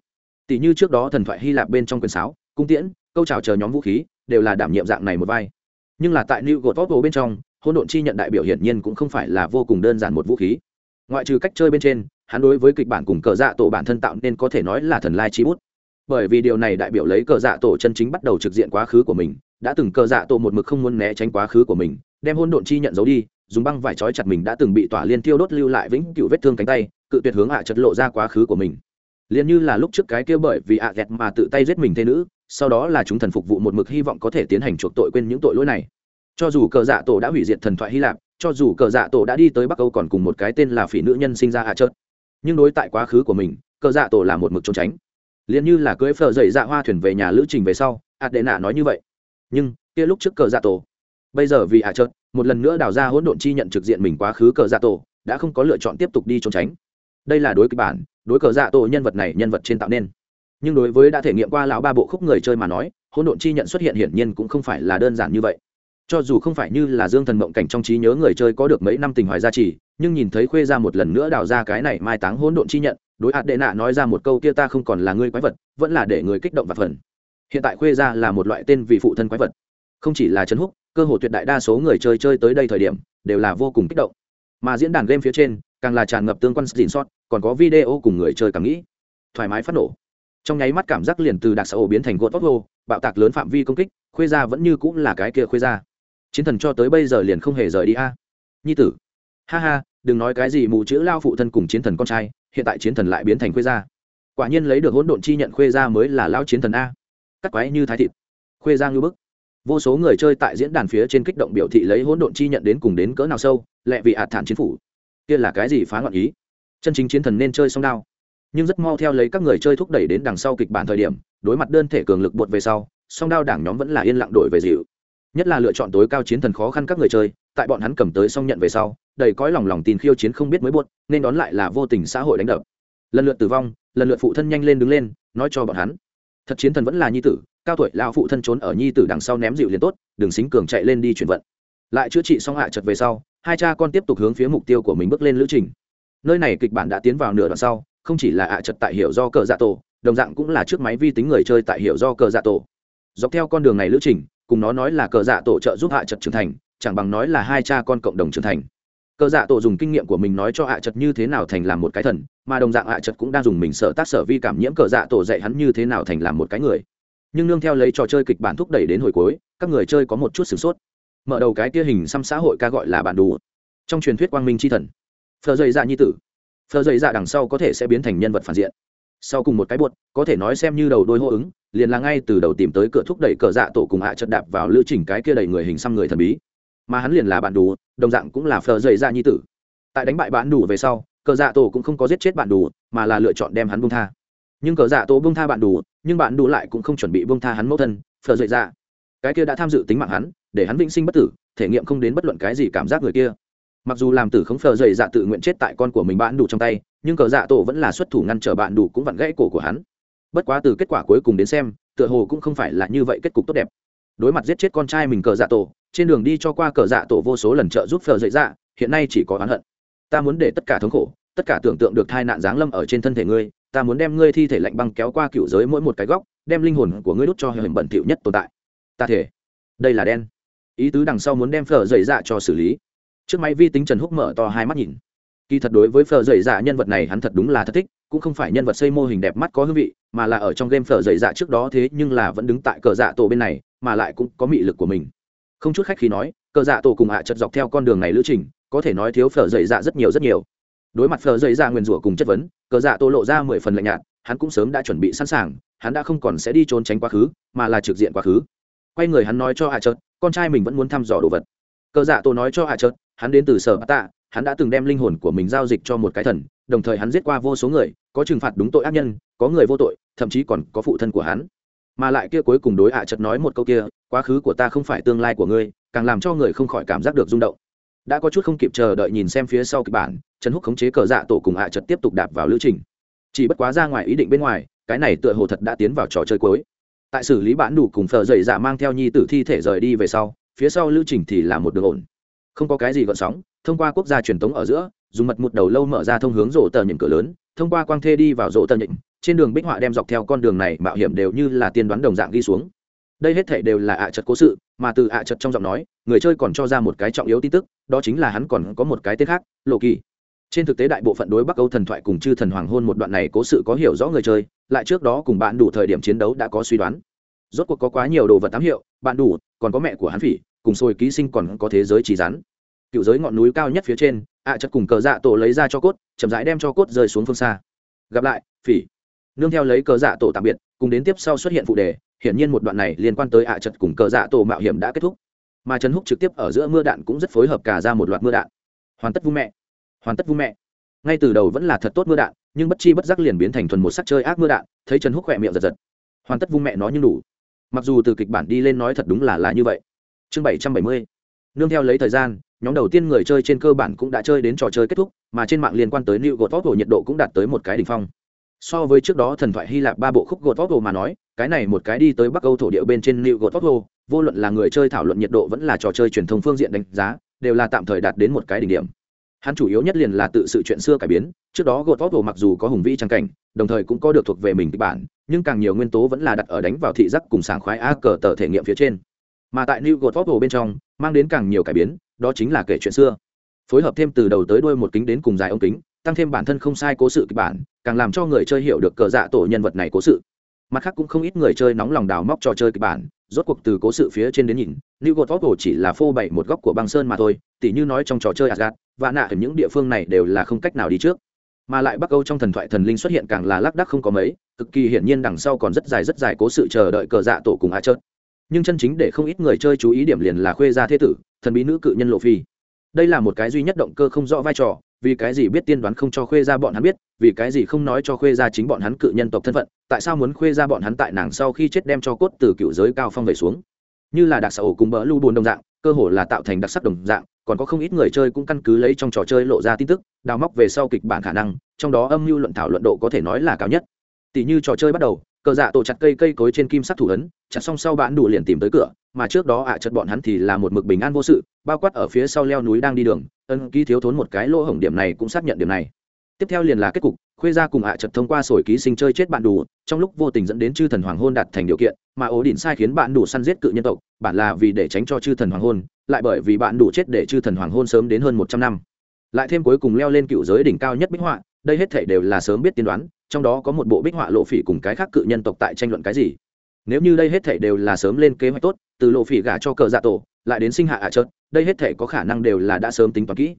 tỷ như trước đó thần thoại hy lạp bên trong quyền sáo, cung tiễn, câu trào chờ nhóm vũ khí, đều là đảm nhiệm dạng này một vai. Nhưng là tại new god bên trong hôn độn chi nhận đại biểu hiển nhiên cũng không phải là vô cùng đơn giản một vũ khí. Ngoại trừ cách chơi bên trên, hắn đối với kịch bản cùng cờ dạ tổ bản thân tạo nên có thể nói là thần lai chi bút. Bởi vì điều này đại biểu lấy cờ dạ tổ chân chính bắt đầu trực diện quá khứ của mình, đã từng cờ dạ tổ một mực không muốn né tránh quá khứ của mình, đem hôn độn chi nhận giấu đi, dùng băng vải trói chặt mình đã từng bị tỏa liên tiêu đốt lưu lại vĩnh cựu vết thương cánh tay, cự tuyệt hướng hạ chật lộ ra quá khứ của mình liền như là lúc trước cái kia bởi vì ạ à mà tự tay giết mình thế nữ, sau đó là chúng thần phục vụ một mực hy vọng có thể tiến hành chuộc tội quên những tội lỗi này. Cho dù cờ dạ tổ đã hủy diệt thần thoại hy lạp, cho dù cờ dạ tổ đã đi tới bắc âu còn cùng một cái tên là phỉ nữ nhân sinh ra hạ chớt nhưng đối tại quá khứ của mình, cờ dạ tổ là một mực trốn tránh. Liền như là cưỡi phở dậy dạ hoa thuyền về nhà lữ trình về sau ạt đệ nạ nói như vậy. Nhưng, kia lúc trước cờ dạ tổ, bây giờ vì hạ chớt một lần nữa đào ra hỗn độn chi nhận trực diện mình quá khứ cờ dạ tổ, đã không có lựa chọn tiếp tục đi trốn tránh. Đây là đối kịch bản đối cờ dạ tổ nhân vật này nhân vật trên tạo nên. Nhưng đối với đã thể nghiệm qua lão ba bộ khúc người chơi mà nói, hỗn độn chi nhận xuất hiện hiển nhiên cũng không phải là đơn giản như vậy. Cho dù không phải như là dương thần mộng cảnh trong trí nhớ người chơi có được mấy năm tình hoài gia trì, nhưng nhìn thấy khuê ra một lần nữa đào ra cái này mai táng hỗn độn chi nhận, đối hạt đệ nạ nói ra một câu kia ta không còn là ngươi quái vật, vẫn là để người kích động và phần. Hiện tại khuê ra là một loại tên vì phụ thân quái vật. Không chỉ là trấn húc, cơ hội tuyệt đại đa số người chơi chơi tới đây thời điểm, đều là vô cùng kích động. Mà diễn đàn game phía trên, càng là tràn ngập tương quan xin sót còn có video cùng người chơi càng nghĩ. Thoải mái phát nổ. Trong nháy mắt cảm giác liền từ đặc xã ổ biến thành gột tóc hô bạo tạc lớn phạm vi công kích, khuê ra vẫn như cũng là cái kia khuê ra chiến thần cho tới bây giờ liền không hề rời đi a. Nhi tử. Ha ha, đừng nói cái gì mù chữ lao phụ thân cùng chiến thần con trai, hiện tại chiến thần lại biến thành khuê gia. Quả nhiên lấy được hỗn độn chi nhận khuê gia mới là lao chiến thần a. Cắt quái như thái thịt. Khuê gia ngư bức. Vô số người chơi tại diễn đàn phía trên kích động biểu thị lấy hỗn độn chi nhận đến cùng đến cỡ nào sâu, lẹ vì ạt thản chiến phủ. Kia là cái gì phá ngọn ý? Chân chính chiến thần nên chơi song đao. Nhưng rất mau theo lấy các người chơi thúc đẩy đến đằng sau kịch bản thời điểm, đối mặt đơn thể cường lực bột về sau, song đao đảng nhóm vẫn là yên lặng đổi về dịu. Nhất là lựa chọn tối cao chiến thần khó khăn các người chơi, tại bọn hắn cầm tới song nhận về sau, đầy cõi lòng lòng tin khiêu chiến không biết mới buốt nên đón lại là vô tình xã hội đánh đập. Lần lượt tử vong, lần lượt phụ thân nhanh lên đứng lên, nói cho bọn hắn. Thật chiến thần vẫn là nhi tử, cao tuổi lão phụ thân trốn ở nhi tử đằng sau ném dịu liền tốt, đừng xính cường chạy lên đi chuyển vận. Lại chữa trị xong hạ chật về sau, hai cha con tiếp tục hướng phía mục tiêu của mình bước lên lữ trình nơi này kịch bản đã tiến vào nửa đoạn sau, không chỉ là hạ chật tại hiểu do cờ dạ tổ, đồng dạng cũng là chiếc máy vi tính người chơi tại hiểu do cờ dạ tổ. Dọc theo con đường này lữ trình, cùng nó nói là cờ dạ tổ trợ giúp hạ chật trưởng thành, chẳng bằng nói là hai cha con cộng đồng trưởng thành. Cờ dạ tổ dùng kinh nghiệm của mình nói cho hạ chật như thế nào thành làm một cái thần, mà đồng dạng hạ chật cũng đang dùng mình sở tác sở vi cảm nhiễm cờ dạ tổ dạy hắn như thế nào thành làm một cái người. Nhưng nương theo lấy trò chơi kịch bản thúc đẩy đến hồi cuối, các người chơi có một chút sửng sốt. Mở đầu cái kia hình xăm xã hội ca gọi là bản đủ trong truyền thuyết quang minh c h i thần phờ dày dạ nhi tử. Phờ dày dạ đằng sau có thể sẽ biến thành nhân vật phản diện. Sau cùng một cái buột có thể nói xem như đầu đôi hô ứng, liền là ngay từ đầu tìm tới cửa thúc đẩy cờ dạ tổ cùng hạ chật đạp vào lữ trình cái kia đầy người hình xăm người thần bí. Mà hắn liền là bạn đủ đồng dạng cũng là phờ dày dạ nhi tử. Tại đánh bại bạn đủ về sau, cờ dạ tổ cũng không có giết chết bạn đủ mà là lựa chọn đem hắn bông tha. Nhưng cờ dạ tổ bông tha bạn đủ nhưng bạn đủ lại cũng không chuẩn bị bông tha hắn mẫu thân phờ dày dạ. Cái kia đã tham dự tính mạng hắn, để hắn vĩnh sinh bất tử, thể nghiệm không đến bất luận cái gì cảm giác người kia mặc dù làm tử không phờ dày dạ tự nguyện chết tại con của mình bạn đủ trong tay, nhưng cờ dạ tổ vẫn là xuất thủ ngăn trở bạn đủ cũng vặn gãy cổ của hắn. Bất quá từ kết quả cuối cùng đến xem, tựa hồ cũng không phải là như vậy kết cục tốt đẹp. Đối mặt giết chết con trai mình cờ dạ tổ, trên đường đi cho qua cờ dạ tổ vô số lần trợ giúp phờ dậy dạ hiện nay chỉ có oán hận. Ta muốn để tất cả thống khổ, tất cả tưởng tượng được thai nạn giáng lâm ở trên thân thể ngươi, ta muốn đem ngươi thi thể lạnh băng kéo qua cựu giới mỗi một cái góc, đem linh hồn của ngươi đút cho hình bẩn thỉu nhất tồn tại. Ta thể đây là đen. Ý tứ đằng sau muốn đem phở dậy dạ cho xử lý trước máy vi tính trần húc mở to hai mắt nhìn. Kỳ thật đối với phở dậy dạ nhân vật này hắn thật đúng là thật thích, cũng không phải nhân vật xây mô hình đẹp mắt có hương vị, mà là ở trong game phở dậy dạ trước đó thế nhưng là vẫn đứng tại cờ dạ tổ bên này, mà lại cũng có mị lực của mình. Không chút khách khi nói, cờ dạ tổ cùng hạ chật dọc theo con đường này lữ trình, có thể nói thiếu phở dậy dạ rất nhiều rất nhiều. Đối mặt phở dậy dạ nguyền rủa cùng chất vấn, cờ dạ tổ lộ ra mười phần lạnh nhạt, hắn cũng sớm đã chuẩn bị sẵn sàng, hắn đã không còn sẽ đi trốn tránh quá khứ, mà là trực diện quá khứ. Quay người hắn nói cho hạ chợt con trai mình vẫn muốn thăm dò đồ vật. Cờ dạ tổ nói cho hạ chợt hắn đến từ sở bát tạ, hắn đã từng đem linh hồn của mình giao dịch cho một cái thần, đồng thời hắn giết qua vô số người, có trừng phạt đúng tội ác nhân, có người vô tội, thậm chí còn có phụ thân của hắn. Mà lại kia cuối cùng đối hạ chợt nói một câu kia, quá khứ của ta không phải tương lai của ngươi, càng làm cho người không khỏi cảm giác được rung động. Đã có chút không kịp chờ đợi nhìn xem phía sau kịch bản, trần húc khống chế cờ dạ tổ cùng hạ chợt tiếp tục đạp vào lữ trình. Chỉ bất quá ra ngoài ý định bên ngoài, cái này tựa hồ thật đã tiến vào trò chơi cuối. Tại xử lý bản đủ cùng phờ dậy dạ mang theo nhi tử thi thể rời đi về sau, phía sau lưu trình thì là một đường ổn không có cái gì gợn sóng, thông qua quốc gia truyền thống ở giữa, dùng mật một đầu lâu mở ra thông hướng rổ tờ những cửa lớn, thông qua quang thê đi vào rổ tờ nhịn trên đường bích họa đem dọc theo con đường này mạo hiểm đều như là tiên đoán đồng dạng ghi xuống. Đây hết thể đều là ạ à chật cố sự, mà từ ạ à chật trong giọng nói, người chơi còn cho ra một cái trọng yếu tin tức, đó chính là hắn còn có một cái tên khác, lộ kỳ. Trên thực tế đại bộ phận đối bắc âu thần thoại cùng chư thần hoàng hôn một đoạn này cố sự có hiểu rõ người chơi, lại trước đó cùng bạn đủ thời điểm chiến đấu đã có suy đoán. Rốt cuộc có quá nhiều đồ vật tám hiệu, bạn đủ, còn có mẹ của hắn phỉ, cùng sôi ký sinh còn có thế giới trì rắn cựu giới ngọn núi cao nhất phía trên, ạ à chật cùng cờ dạ tổ lấy ra cho cốt, chậm rãi đem cho cốt rơi xuống phương xa. Gặp lại, phỉ. Nương theo lấy cờ dạ tổ tạm biệt, cùng đến tiếp sau xuất hiện phụ đề, hiển nhiên một đoạn này liên quan tới ạ à chật cùng cờ dạ tổ mạo hiểm đã kết thúc. Mà trần húc trực tiếp ở giữa mưa đạn cũng rất phối hợp cả ra một loạt mưa đạn. Hoàn tất vu mẹ. Hoàn tất vu mẹ. Ngay từ đầu vẫn là thật tốt mưa đạn, nhưng bất chi bất giác liền biến thành thuần một sắc chơi ác mưa đạn, thấy trần húc khỏe miệng giật giật. Hoàn tất vu mẹ nó như đủ. Mặc dù từ kịch bản đi lên nói thật đúng là là như vậy. Chương bảy trăm bảy mươi nương theo lấy thời gian, nhóm đầu tiên người chơi trên cơ bản cũng đã chơi đến trò chơi kết thúc, mà trên mạng liên quan tới new gột vóc nhiệt độ cũng đạt tới một cái đỉnh phong. So với trước đó thần thoại hy lạp ba bộ khúc gột vóc mà nói, cái này một cái đi tới bắc âu thổ địa bên trên new gột vóc vô luận là người chơi thảo luận nhiệt độ vẫn là trò chơi truyền thông phương diện đánh giá, đều là tạm thời đạt đến một cái đỉnh điểm. Hắn chủ yếu nhất liền là tự sự chuyện xưa cải biến, trước đó gột vóc mặc dù có hùng vĩ trang cảnh, đồng thời cũng có được thuộc về mình kịch bản, nhưng càng nhiều nguyên tố vẫn là đặt ở đánh vào thị giác cùng sảng khoái a cờ tờ thể nghiệm phía trên mà tại new God vóc bên trong, mang đến càng nhiều cải biến, đó chính là kể chuyện xưa. Phối hợp thêm từ đầu tới đuôi một kính đến cùng dài ống kính, tăng thêm bản thân không sai cố sự kịch bản, càng làm cho người chơi hiểu được cờ dạ tổ nhân vật này cố sự. Mặt khác cũng không ít người chơi nóng lòng đào móc trò chơi kịch bản, rốt cuộc từ cố sự phía trên đến nhìn, new god vóc chỉ là phô bày một góc của băng sơn mà thôi, tỉ như nói trong trò chơi asgad và nạ ở những địa phương này đều là không cách nào đi trước. Mà lại bắc âu trong thần thoại thần linh xuất hiện càng là lác đác không có mấy, cực kỳ hiển nhiên đằng sau còn rất dài rất dài cố sự chờ đợi cờ dạ tổ cùng a chớt nhưng chân chính để không ít người chơi chú ý điểm liền là khuê gia thế tử, thần bí nữ cự nhân lộ phi. Đây là một cái duy nhất động cơ không rõ vai trò, vì cái gì biết tiên đoán không cho khuê ra bọn hắn biết, vì cái gì không nói cho khuê ra chính bọn hắn cự nhân tộc thân phận, tại sao muốn khuê ra bọn hắn tại nàng sau khi chết đem cho cốt từ cựu giới cao phong về xuống. Như là đặc xã ổ cùng bỡ lưu buồn đồng dạng, cơ hồ là tạo thành đặc sắc đồng dạng, còn có không ít người chơi cũng căn cứ lấy trong trò chơi lộ ra tin tức, đào móc về sau kịch bản khả năng, trong đó âm mưu luận thảo luận độ có thể nói là cao nhất. Tỷ như trò chơi bắt đầu cờ dạ tổ chặt cây cây cối trên kim sắc thủ ấn, chặt xong sau bạn đủ liền tìm tới cửa, mà trước đó ạ à chật bọn hắn thì là một mực bình an vô sự, bao quát ở phía sau leo núi đang đi đường, ân ký thiếu thốn một cái lỗ hổng điểm này cũng xác nhận điểm này. Tiếp theo liền là kết cục, khuê ra cùng ạ à chật thông qua sổi ký sinh chơi chết bạn đủ, trong lúc vô tình dẫn đến chư thần hoàng hôn đạt thành điều kiện, mà ố đỉnh sai khiến bạn đủ săn giết cự nhân tộc, bản là vì để tránh cho chư thần hoàng hôn, lại bởi vì bạn đủ chết để chư thần hoàng hôn sớm đến hơn một trăm năm. Lại thêm cuối cùng leo lên cựu giới đỉnh cao nhất bích họa, đây hết thể đều là sớm biết tiên đoán trong đó có một bộ bích họa lộ phỉ cùng cái khác cự nhân tộc tại tranh luận cái gì. Nếu như đây hết thể đều là sớm lên kế hoạch tốt, từ lộ phỉ gả cho cờ dạ tổ, lại đến sinh hạ ạ à đây hết thể có khả năng đều là đã sớm tính toán kỹ.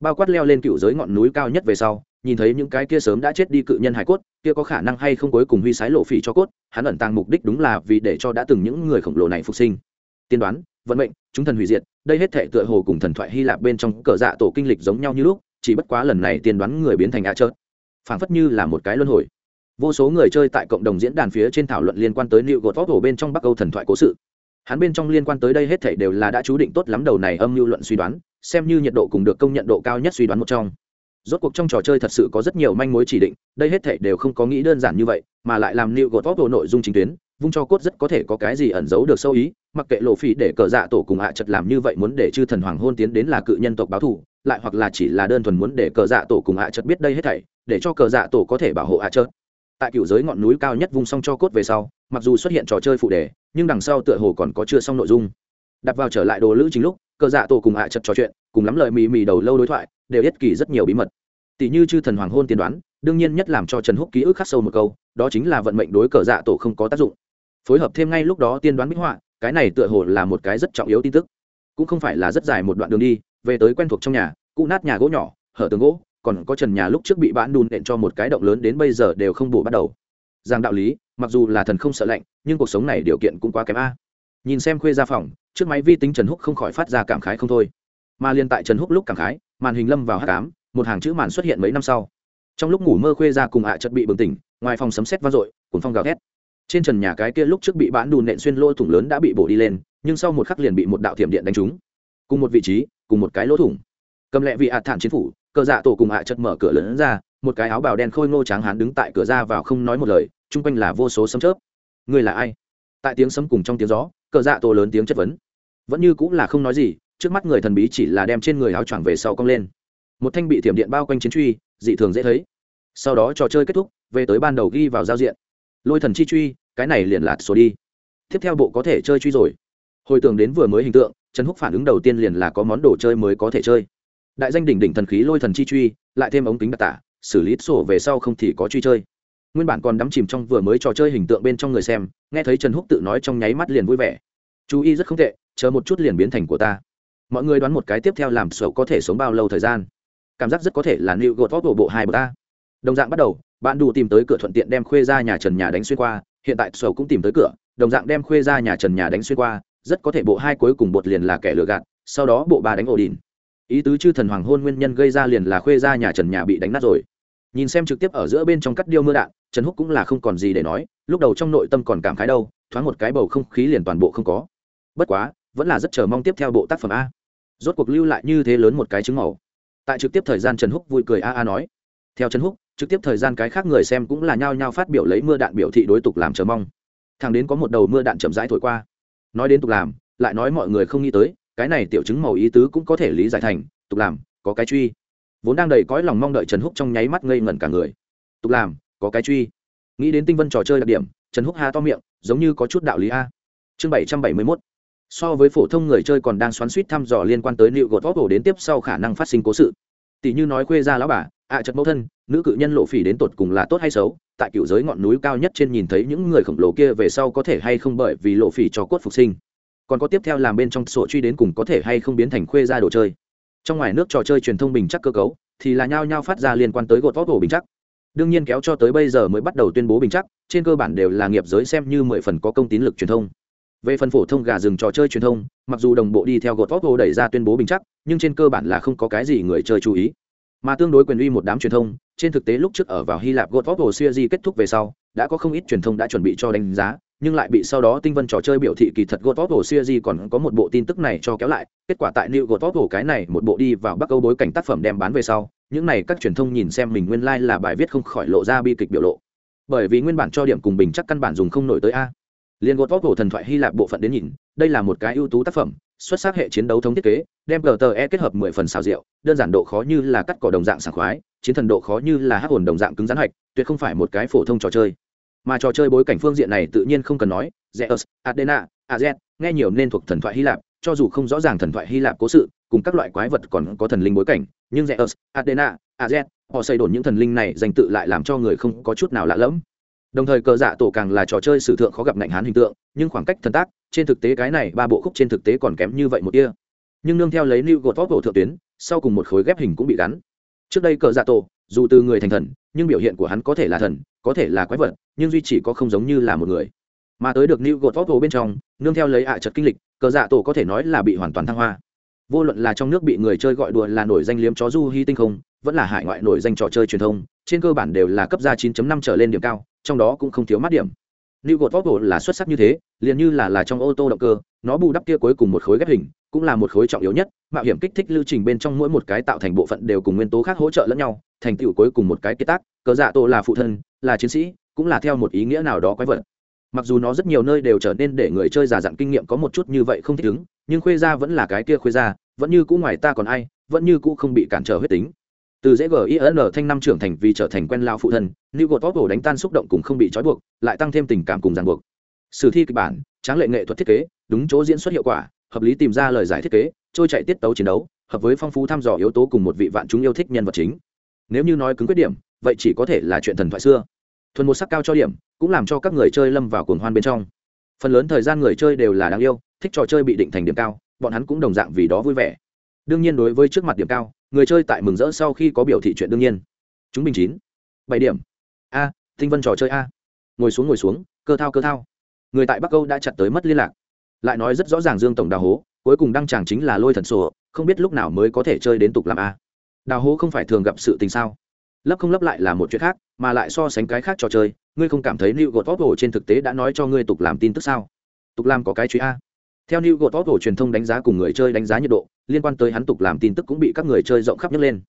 Bao quát leo lên cựu giới ngọn núi cao nhất về sau, nhìn thấy những cái kia sớm đã chết đi cự nhân hải cốt, kia có khả năng hay không cuối cùng huy sái lộ phỉ cho cốt, hắn ẩn tàng mục đích đúng là vì để cho đã từng những người khổng lồ này phục sinh. Tiên đoán, vận mệnh, chúng thần hủy diệt, đây hết thể tựa hồ cùng thần thoại hy lạp bên trong cờ dạ tổ kinh lịch giống nhau như lúc, chỉ bất quá lần này tiên đoán người biến thành ạ trợt phảng phất như là một cái luân hồi. Vô số người chơi tại cộng đồng diễn đàn phía trên thảo luận liên quan tới liệu gột vóc bên trong bắc âu thần thoại cố sự. Hắn bên trong liên quan tới đây hết thảy đều là đã chú định tốt lắm đầu này âm mưu luận suy đoán, xem như nhiệt độ cùng được công nhận độ cao nhất suy đoán một trong. Rốt cuộc trong trò chơi thật sự có rất nhiều manh mối chỉ định, đây hết thảy đều không có nghĩ đơn giản như vậy, mà lại làm liệu gột vóc nội dung chính tuyến, vung cho cốt rất có thể có cái gì ẩn giấu được sâu ý, mặc kệ lộ phỉ để cờ dạ tổ cùng hạ à chật làm như vậy muốn để chư thần hoàng hôn tiến đến là cự nhân tộc báo thù lại hoặc là chỉ là đơn thuần muốn để cờ dạ tổ cùng hạ à biết đây hết thảy, để cho cờ dạ tổ có thể bảo hộ hạ à tại cựu giới ngọn núi cao nhất vung xong cho cốt về sau, mặc dù xuất hiện trò chơi phụ đề, nhưng đằng sau tựa hồ còn có chưa xong nội dung. Đặt vào trở lại đồ lữ chính lúc, cờ dạ tổ cùng hạ chật trò chuyện, cùng lắm lời mì mì đầu lâu đối thoại, đều yết kỳ rất nhiều bí mật. Tỷ như chư thần hoàng hôn tiên đoán, đương nhiên nhất làm cho trần húc ký ức khắc sâu một câu, đó chính là vận mệnh đối cờ dạ tổ không có tác dụng. Phối hợp thêm ngay lúc đó tiên đoán minh họa, cái này tựa hồ là một cái rất trọng yếu tin tức. Cũng không phải là rất dài một đoạn đường đi về tới quen thuộc trong nhà cụ nát nhà gỗ nhỏ, hở tường gỗ, còn có trần nhà lúc trước bị bãn đùn đện cho một cái động lớn đến bây giờ đều không bổ bắt đầu. Giang đạo lý, mặc dù là thần không sợ lạnh, nhưng cuộc sống này điều kiện cũng quá kém a. Nhìn xem khuê ra phòng, trước máy vi tính trần húc không khỏi phát ra cảm khái không thôi. Mà liên tại trần húc lúc cảm khái, màn hình lâm vào h tám một hàng chữ màn xuất hiện mấy năm sau. Trong lúc ngủ mơ khuê ra cùng ạ à chợt bị bừng tỉnh, ngoài phòng sấm sét vang dội cuốn phong gào thét. Trên trần nhà cái kia lúc trước bị bán đùn nện xuyên lỗ thủng lớn đã bị bổ đi lên, nhưng sau một khắc liền bị một đạo thiểm điện đánh trúng cùng một vị trí, cùng một cái lỗ thủng. Cầm lẹ vị ạt thản chiến phủ, cờ dạ tổ cùng hạ chật mở cửa lớn ra, một cái áo bào đen khôi ngô tráng hán đứng tại cửa ra vào không nói một lời, chung quanh là vô số sấm chớp. Người là ai? Tại tiếng sấm cùng trong tiếng gió, cờ dạ tổ lớn tiếng chất vấn. Vẫn như cũng là không nói gì, trước mắt người thần bí chỉ là đem trên người áo choàng về sau cong lên. Một thanh bị thiểm điện bao quanh chiến truy, dị thường dễ thấy. Sau đó trò chơi kết thúc, về tới ban đầu ghi vào giao diện. Lôi thần chi truy, cái này liền lạt số đi. Tiếp theo bộ có thể chơi truy rồi. Hồi tưởng đến vừa mới hình tượng trần húc phản ứng đầu tiên liền là có món đồ chơi mới có thể chơi. Đại danh đỉnh đỉnh thần khí lôi thần chi truy, lại thêm ống kính đặc tả, xử lý sổ về sau không thì có truy chơi. Nguyên bản còn đắm chìm trong vừa mới trò chơi hình tượng bên trong người xem, nghe thấy trần húc tự nói trong nháy mắt liền vui vẻ. Chú ý rất không tệ, chờ một chút liền biến thành của ta. Mọi người đoán một cái tiếp theo làm sổ có thể sống bao lâu thời gian? Cảm giác rất có thể là new gột vóc bộ hai bờ ta đồng dạng bắt đầu, bạn đủ tìm tới cửa thuận tiện đem khuê ra nhà trần nhà đánh xuyên qua, hiện tại sổ cũng tìm tới cửa, đồng dạng đem khuê ra nhà trần nhà đánh xuyên qua rất có thể bộ hai cuối cùng bột liền là kẻ lừa gạt, sau đó bộ ba đánh ổ đỉn. Ý tứ chư thần hoàng hôn nguyên nhân gây ra liền là khuê ra nhà trần nhà bị đánh nát rồi. Nhìn xem trực tiếp ở giữa bên trong cắt điêu mưa đạn, trần húc cũng là không còn gì để nói, lúc đầu trong nội tâm còn cảm khái đâu, thoáng một cái bầu không khí liền toàn bộ không có. Bất quá, vẫn là rất chờ mong tiếp theo bộ tác phẩm a. Rốt cuộc lưu lại như thế lớn một cái chứng màu. Tại trực tiếp thời gian trần húc vui cười a a nói. Theo trần húc, trực tiếp thời gian cái khác người xem cũng là nhao nhao phát biểu lấy mưa đạn biểu thị đối tục làm chờ mong. Thằng đến có một đầu mưa đạn chậm rãi thổi qua nói đến tục làm, lại nói mọi người không nghĩ tới, cái này tiểu chứng màu ý tứ cũng có thể lý giải thành, tục làm, có cái truy. Vốn đang đầy cõi lòng mong đợi trần húc trong nháy mắt ngây ngẩn cả người. Tục làm, có cái truy. Nghĩ đến tinh vân trò chơi đặc điểm, trần húc ha to miệng, giống như có chút đạo lý a. Chương bảy trăm bảy mươi mốt. So với phổ thông người chơi còn đang xoắn suýt thăm dò liên quan tới liệu gột vóc hổ đến tiếp sau khả năng phát sinh cố sự. Tỷ như nói khuê ra lão bà ạ à chật mẫu thân, nữ cự nhân lộ phỉ đến tột cùng là tốt hay xấu? Tại cựu giới ngọn núi cao nhất trên nhìn thấy những người khổng lồ kia về sau có thể hay không bởi vì lộ phỉ cho cốt phục sinh? Còn có tiếp theo làm bên trong sổ truy đến cùng có thể hay không biến thành khuê ra đồ chơi? Trong ngoài nước trò chơi truyền thông bình chắc cơ cấu, thì là nhao nhao phát ra liên quan tới gột vóc ổ bình chắc. Đương nhiên kéo cho tới bây giờ mới bắt đầu tuyên bố bình chắc, trên cơ bản đều là nghiệp giới xem như mười phần có công tín lực truyền thông. Về phần phổ thông gà rừng trò chơi truyền thông, mặc dù đồng bộ đi theo gột vóc đẩy ra tuyên bố bình chắc, nhưng trên cơ bản là không có cái gì người chơi chú ý mà tương đối quyền uy một đám truyền thông, trên thực tế lúc trước ở vào hy lạp gột vóc hồ di kết thúc về sau, đã có không ít truyền thông đã chuẩn bị cho đánh giá, nhưng lại bị sau đó tinh vân trò chơi biểu thị kỳ thật gột vóc hồ di còn có một bộ tin tức này cho kéo lại, kết quả tại new gột vóc hồ cái này một bộ đi vào bắc âu bối cảnh tác phẩm đem bán về sau, những này các truyền thông nhìn xem mình nguyên lai、like、là bài viết không khỏi lộ ra bi kịch biểu lộ. Bởi vì nguyên bản cho điểm cùng bình chắc căn bản dùng không nổi tới a. Liền gột vóc hồ thần thoại hy lạp bộ phận đến nhìn, đây là một cái ưu tú tác phẩm xuất sắc hệ chiến đấu thống thiết kế, đem gờ tờ e kết hợp mười phần xào rượu, đơn giản độ khó như là cắt cỏ đồng dạng sảng khoái, chiến thần độ khó như là hắc hồn đồng dạng cứng rắn hạch, tuyệt không phải một cái phổ thông trò chơi. Mà trò chơi bối cảnh phương diện này tự nhiên không cần nói, zeus adena az nghe nhiều nên thuộc thần thoại hy lạp, cho dù không rõ ràng thần thoại hy lạp cố sự, cùng các loại quái vật còn có thần linh bối cảnh, nhưng zeus adena az họ xây đồn những thần linh này danh tự lại làm cho người không có chút nào lạ lẫm đồng thời cờ dạ tổ càng là trò chơi sử thượng khó gặp ngạnh hán hình tượng, nhưng khoảng cách thần tác, trên thực tế cái này ba bộ khúc trên thực tế còn kém như vậy một kia nhưng nương theo lấy new gột vóc bộ thượng tuyến, sau cùng một khối ghép hình cũng bị gắn. Trước đây cờ dạ tổ, dù từ người thành thần, nhưng biểu hiện của hắn có thể là thần, có thể là quái vật, nhưng duy chỉ có không giống như là một người. Mà tới được new gột vóc bộ bên trong, nương theo lấy ạ à trật kinh lịch, cờ dạ tổ có thể nói là bị hoàn toàn thăng hoa. Vô luận là trong nước bị người chơi gọi đùa là nổi danh liếm chó du hy tinh không, vẫn là hải ngoại nổi danh trò chơi truyền thông, trên cơ bản đều là cấp ra 9.5 trở lên điểm cao trong đó cũng không thiếu mát điểm New God Vogel là xuất sắc như thế, liền như là là trong ô tô động cơ, nó bù đắp kia cuối cùng một khối ghép hình, cũng là một khối trọng yếu nhất, mạo hiểm kích thích lưu trình bên trong mỗi một cái tạo thành bộ phận đều cùng nguyên tố khác hỗ trợ lẫn nhau, thành tựu cuối cùng một cái kết tác, cờ dạ tổ là phụ thân, là chiến sĩ, cũng là theo một ý nghĩa nào đó quái vật. Mặc dù nó rất nhiều nơi đều trở nên để người chơi già dặn kinh nghiệm có một chút như vậy không thích ứng, nhưng khuê gia vẫn là cái kia khuê gia, vẫn như cũ ngoài ta còn ai, vẫn như cũ không bị cản trở huyết tính, từ dễ gin thanh năm trưởng thành vì trở thành quen lao phụ thân, new gột tốt đánh tan xúc động cùng không bị trói buộc, lại tăng thêm tình cảm cùng ràng buộc. Sử thi kịch bản, tráng lệ nghệ thuật thiết kế, đúng chỗ diễn xuất hiệu quả, hợp lý tìm ra lời giải thiết kế, trôi chạy tiết tấu chiến đấu, hợp với phong phú thăm dò yếu tố cùng một vị vạn chúng yêu thích nhân vật chính. Nếu như nói cứng quyết điểm, vậy chỉ có thể là chuyện thần thoại xưa. Thuần một sắc cao cho điểm, cũng làm cho các người chơi lâm vào cuồng hoan bên trong. Phần lớn thời gian người chơi đều là đáng yêu, thích trò chơi bị định thành điểm cao, bọn hắn cũng đồng dạng vì đó vui vẻ. Đương nhiên đối với trước mặt điểm cao người chơi tại mừng rỡ sau khi có biểu thị chuyện đương nhiên. Chúng bình chín. Bảy điểm. A, tinh vân trò chơi a. Ngồi xuống ngồi xuống, cơ thao cơ thao. Người tại bắc Câu đã chặt tới mất liên lạc. Lại nói rất rõ ràng dương tổng đào hố, cuối cùng đăng chàng chính là lôi thần sổ, không biết lúc nào mới có thể chơi đến tục làm a. Đào hố không phải thường gặp sự tình sao? Lấp không lấp lại là một chuyện khác, mà lại so sánh cái khác trò chơi, ngươi không cảm thấy lưu gột vóc hồ trên thực tế đã nói cho ngươi tục làm tin tức sao? Tục làm có cái chuyện a theo new gột vóc truyền thông đánh giá cùng người chơi đánh giá nhiệt độ, liên quan tới hắn tục làm tin tức cũng bị các người chơi rộng khắp nhất lên.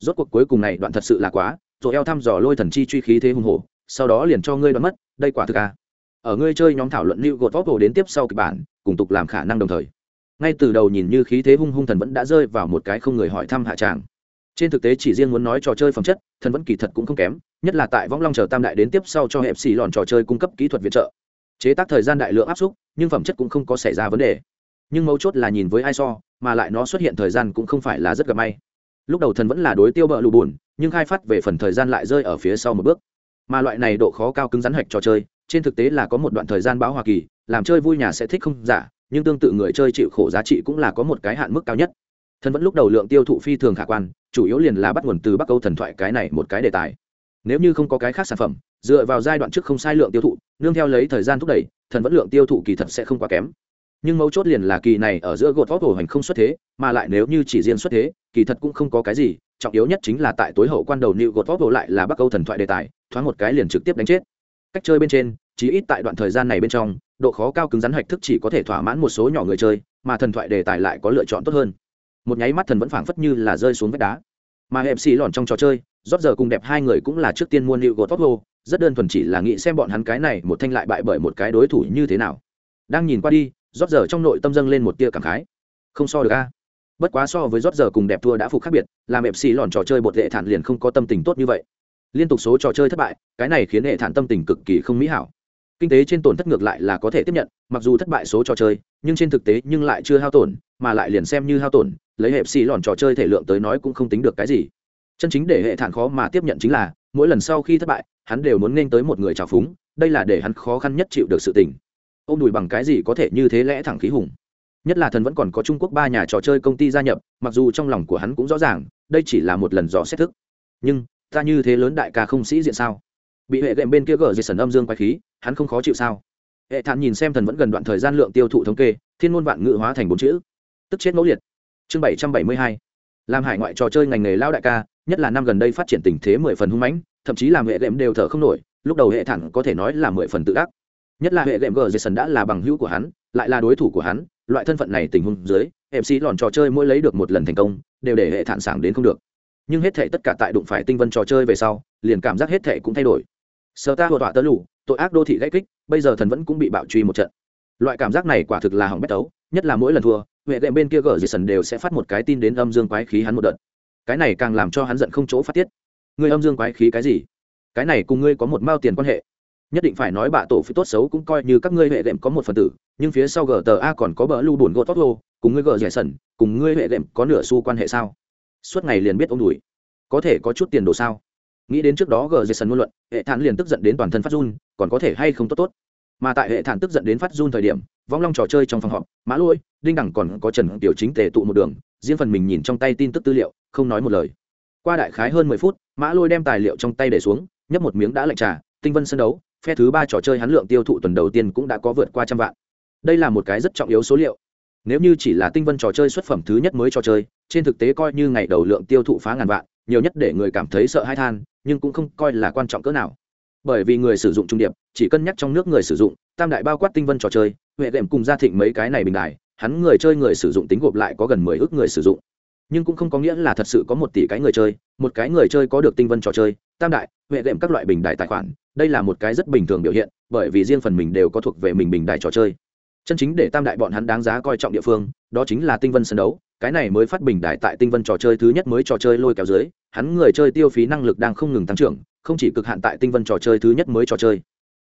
Rốt cuộc cuối cùng này đoạn thật sự là quá, rồi eo thăm dò lôi thần chi truy khí thế hùng hổ, sau đó liền cho ngươi đoán mất, đây quả thực à. ở ngươi chơi nhóm thảo luận lưu gột vóc đến tiếp sau kịch bản, cùng tục làm khả năng đồng thời. Ngay từ đầu nhìn như khí thế hung hung thần vẫn đã rơi vào một cái không người hỏi thăm hạ tràng. Trên thực tế chỉ riêng muốn nói trò chơi phẩm chất, thần vẫn kỳ thật cũng không kém, nhất là tại võng long chờ tam đại đến tiếp sau cho hẹp xì lòn trò chơi cung cấp kỹ thuật viện trợ chế tác thời gian đại lượng áp xúc nhưng phẩm chất cũng không có xảy ra vấn đề. Nhưng mấu chốt là nhìn với ai so, mà lại nó xuất hiện thời gian cũng không phải là rất gặp may. Lúc đầu thần vẫn là đối tiêu bợ lù bùn, nhưng khai phát về phần thời gian lại rơi ở phía sau một bước. Mà loại này độ khó cao cứng rắn hạch trò chơi, trên thực tế là có một đoạn thời gian báo hoa kỳ, làm chơi vui nhà sẽ thích không giả, nhưng tương tự người chơi chịu khổ giá trị cũng là có một cái hạn mức cao nhất. Thần vẫn lúc đầu lượng tiêu thụ phi thường khả quan, chủ yếu liền là bắt nguồn từ bắc câu thần thoại cái này một cái đề tài. Nếu như không có cái khác sản phẩm, dựa vào giai đoạn trước không sai lượng tiêu thụ nương theo lấy thời gian thúc đẩy, thần vẫn lượng tiêu thụ kỳ thật sẽ không quá kém. Nhưng mấu chốt liền là kỳ này ở giữa gột vóc hồ hành không xuất thế, mà lại nếu như chỉ riêng xuất thế, kỳ thật cũng không có cái gì, trọng yếu nhất chính là tại tối hậu quan đầu nịu gột vóc hồ lại là bắc câu thần thoại đề tài, thoáng một cái liền trực tiếp đánh chết. Cách chơi bên trên, chí ít tại đoạn thời gian này bên trong, độ khó cao cứng rắn hạch thức chỉ có thể thỏa mãn một số nhỏ người chơi, mà thần thoại đề tài lại có lựa chọn tốt hơn. Một nháy mắt thần vẫn phảng phất như là rơi xuống vách đá mà em xì lòn trong trò chơi, rót giờ cùng đẹp hai người cũng là trước tiên mua nịu gột tóc rất đơn thuần chỉ là nghĩ xem bọn hắn cái này một thanh lại bại bởi một cái đối thủ như thế nào. Đang nhìn qua đi, rót giờ trong nội tâm dâng lên một tia cảm khái. Không so được a. Bất quá so với rót giờ cùng đẹp thua đã phục khác biệt, làm ép xì lòn trò chơi bột hệ thản liền không có tâm tình tốt như vậy. Liên tục số trò chơi thất bại, cái này khiến hệ thản tâm tình cực kỳ không mỹ hảo. Kinh tế trên tổn thất ngược lại là có thể tiếp nhận, mặc dù thất bại số trò chơi, nhưng trên thực tế nhưng lại chưa hao tổn mà lại liền xem như hao tổn, lấy hệ xì lòn trò chơi thể lượng tới nói cũng không tính được cái gì. Chân chính để hệ thản khó mà tiếp nhận chính là, mỗi lần sau khi thất bại, hắn đều muốn nên tới một người trào phúng, đây là để hắn khó khăn nhất chịu được sự tình. Ôm đùi bằng cái gì có thể như thế lẽ thẳng khí hùng? Nhất là thần vẫn còn có trung quốc ba nhà trò chơi công ty gia nhập, mặc dù trong lòng của hắn cũng rõ ràng, đây chỉ là một lần dò xét thức. Nhưng, ta như thế lớn đại ca không sĩ diện sao? Bị hệ đệm bên kia gờ dây sần âm dương quay khí, hắn không khó chịu sao? Hệ thản nhìn xem thần vẫn gần đoạn thời gian lượng tiêu thụ thống kê, thiên môn vạn ngự hóa thành bốn chữ tức chết mẫu liệt. Chương bảy trăm bảy mươi hai. Làm hải ngoại trò chơi ngành nghề lao đại ca, nhất là năm gần đây phát triển tình thế mười phần hung mãnh, thậm chí làm hệ đệm đều thở không nổi, lúc đầu hệ thản có thể nói là mười phần tự ác nhất là hệ đệm gờ jason đã là bằng hữu của hắn, lại là đối thủ của hắn, loại thân phận này tình huống dưới mc lòn trò chơi mỗi lấy được một lần thành công, đều để hệ thản sảng đến không được. Nhưng hết thể tất cả tại đụng phải tinh vân trò chơi về sau, liền cảm giác hết thể cũng thay đổi. Sơ ta hồ tọa tớ lủ tội ác đô thị gãy kích, bây giờ thần vẫn cũng bị bạo truy một trận. Loại cảm giác này quả thực là hỏng bét tấu, nhất là mỗi lần thua huệ đệm bên kia gờ sần đều sẽ phát một cái tin đến âm dương quái khí hắn một đợt. Cái này càng làm cho hắn giận không chỗ phát tiết. Ngươi âm dương quái khí cái gì? Cái này cùng ngươi có một mao tiền quan hệ. Nhất định phải nói bạ tổ phi tốt xấu cũng coi như các ngươi hệ đệm có một phần tử, nhưng phía sau gờ tờ a còn có bờ lưu bùn gỗ tốt lô, cùng ngươi gờ rẻ sần, cùng ngươi hệ đệm có nửa xu quan hệ sao? Suốt ngày liền biết ông đùi. Có thể có chút tiền đồ sao? Nghĩ đến trước đó gờ rẻ sần ngôn luận, hệ thản liền tức giận đến toàn thân phát run, còn có thể hay không tốt tốt? Mà tại hệ thản tức giận đến phát run thời điểm vong long trò chơi trong phòng họp, mã lôi, đinh đẳng còn có trần tiểu chính tề tụ một đường, riêng phần mình nhìn trong tay tin tức tư liệu, không nói một lời. Qua đại khái hơn mười phút, mã lôi đem tài liệu trong tay để xuống, nhấp một miếng đã lạnh trà, tinh vân sân đấu, phe thứ ba trò chơi hắn lượng tiêu thụ tuần đầu tiên cũng đã có vượt qua trăm vạn. Đây là một cái rất trọng yếu số liệu. Nếu như chỉ là tinh vân trò chơi xuất phẩm thứ nhất mới trò chơi, trên thực tế coi như ngày đầu lượng tiêu thụ phá ngàn vạn, nhiều nhất để người cảm thấy sợ hãi than, nhưng cũng không coi là quan trọng cỡ nào. Bởi vì người sử dụng trung điệp, chỉ cân nhắc trong nước người sử dụng, tam đại bao quát tinh vân trò chơi huệ đệm cùng gia thịnh mấy cái này bình đại hắn người chơi người sử dụng tính gộp lại có gần mười ước người sử dụng. Nhưng cũng không có nghĩa là thật sự có một tỷ cái người chơi, một cái người chơi có được tinh vân trò chơi, tam đại, huệ đệm các loại bình đại tài khoản, đây là một cái rất bình thường biểu hiện, bởi vì riêng phần mình đều có thuộc về mình bình đại trò chơi. Chân chính để tam đại bọn hắn đáng giá coi trọng địa phương, đó chính là tinh vân sân đấu, cái này mới phát bình đại tại tinh vân trò chơi thứ nhất mới trò chơi lôi kéo dưới, hắn người chơi tiêu phí năng lực đang không ngừng tăng trưởng, không chỉ cực hạn tại tinh vân trò chơi thứ nhất mới trò chơi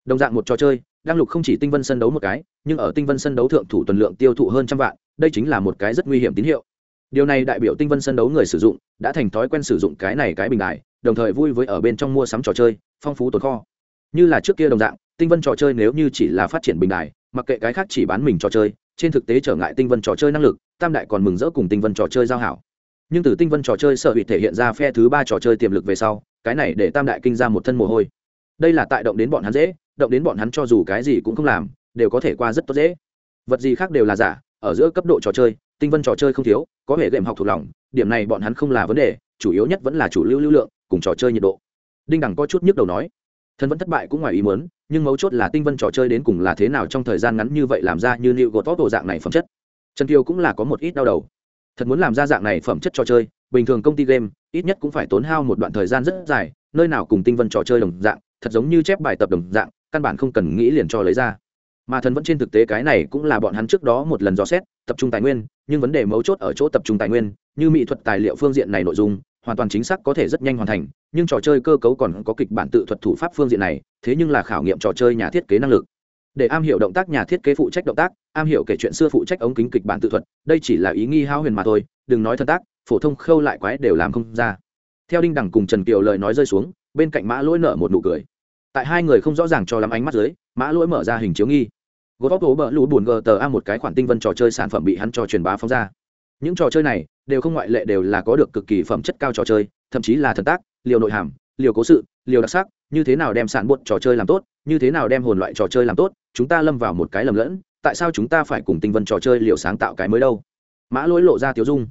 đồng dạng một trò chơi đang lục không chỉ tinh vân sân đấu một cái, nhưng ở tinh vân sân đấu thượng thủ tuần lượng tiêu thụ hơn trăm vạn, đây chính là một cái rất nguy hiểm tín hiệu. Điều này đại biểu tinh vân sân đấu người sử dụng, đã thành thói quen sử dụng cái này cái bình đại đồng thời vui với ở bên trong mua sắm trò chơi, phong phú tồn kho. Như là trước kia đồng dạng, tinh vân trò chơi nếu như chỉ là phát triển bình đại mặc kệ cái khác chỉ bán mình trò chơi, trên thực tế trở ngại tinh vân trò chơi năng lực, tam đại còn mừng rỡ cùng tinh vân trò chơi giao hảo. Nhưng từ tinh vân trò chơi sở hữu thể hiện ra phe thứ ba trò chơi tiềm lực về sau, cái này để tam đại kinh ra một thân mồ hôi đây là tại động đến bọn hắn dễ, động đến bọn hắn cho dù cái gì cũng không làm, đều có thể qua rất tốt dễ. Vật gì khác đều là giả, ở giữa cấp độ trò chơi, tinh vân trò chơi không thiếu, có hệ game học thuộc lòng, điểm này bọn hắn không là vấn đề, chủ yếu nhất vẫn là chủ lưu lưu lượng, cùng trò chơi nhiệt độ. Đinh đẳng có chút nhức đầu nói, thân vẫn thất bại cũng ngoài ý muốn, nhưng mấu chốt là tinh vân trò chơi đến cùng là thế nào trong thời gian ngắn như vậy làm ra như liệu gột tốt đồ dạng này phẩm chất. Trần kiều cũng là có một ít đau đầu. Thật muốn làm ra dạng này phẩm chất trò chơi, bình thường công ty game, ít nhất cũng phải tốn hao một đoạn thời gian rất dài, nơi nào cùng tinh vân trò chơi đồng dạng thật giống như chép bài tập đồng dạng, căn bản không cần nghĩ liền cho lấy ra. Mà thần vẫn trên thực tế cái này cũng là bọn hắn trước đó một lần dò xét, tập trung tài nguyên, nhưng vấn đề mấu chốt ở chỗ tập trung tài nguyên, như mỹ thuật tài liệu phương diện này nội dung, hoàn toàn chính xác có thể rất nhanh hoàn thành, nhưng trò chơi cơ cấu còn có kịch bản tự thuật thủ pháp phương diện này, thế nhưng là khảo nghiệm trò chơi nhà thiết kế năng lực. Để am hiểu động tác nhà thiết kế phụ trách động tác, am hiểu kể chuyện xưa phụ trách ống kính kịch bản tự thuật, đây chỉ là ý nghi hao huyền mà thôi, đừng nói thân tác, phổ thông khâu lại quái đều làm không ra. Theo đinh đẳng cùng trần kiều lời nói rơi xuống bên cạnh mã lỗi nở một nụ cười. Tại hai người không rõ ràng cho lắm ánh mắt dưới, mã lỗi mở ra hình chiếu nghi. Gỗ bóc hố bờ lũ buồn gờ tờ a một cái khoản tinh vân trò chơi sản phẩm bị hắn cho truyền bá phóng ra. Những trò chơi này đều không ngoại lệ đều là có được cực kỳ phẩm chất cao trò chơi, thậm chí là thần tác, liều nội hàm, liều cố sự, liều đặc sắc, như thế nào đem sản bột trò chơi làm tốt, như thế nào đem hồn loại trò chơi làm tốt, chúng ta lâm vào một cái lầm lẫn, tại sao chúng ta phải cùng tinh vân trò chơi liều sáng tạo cái mới đâu? Mã lỗi lộ ra tiếu dung.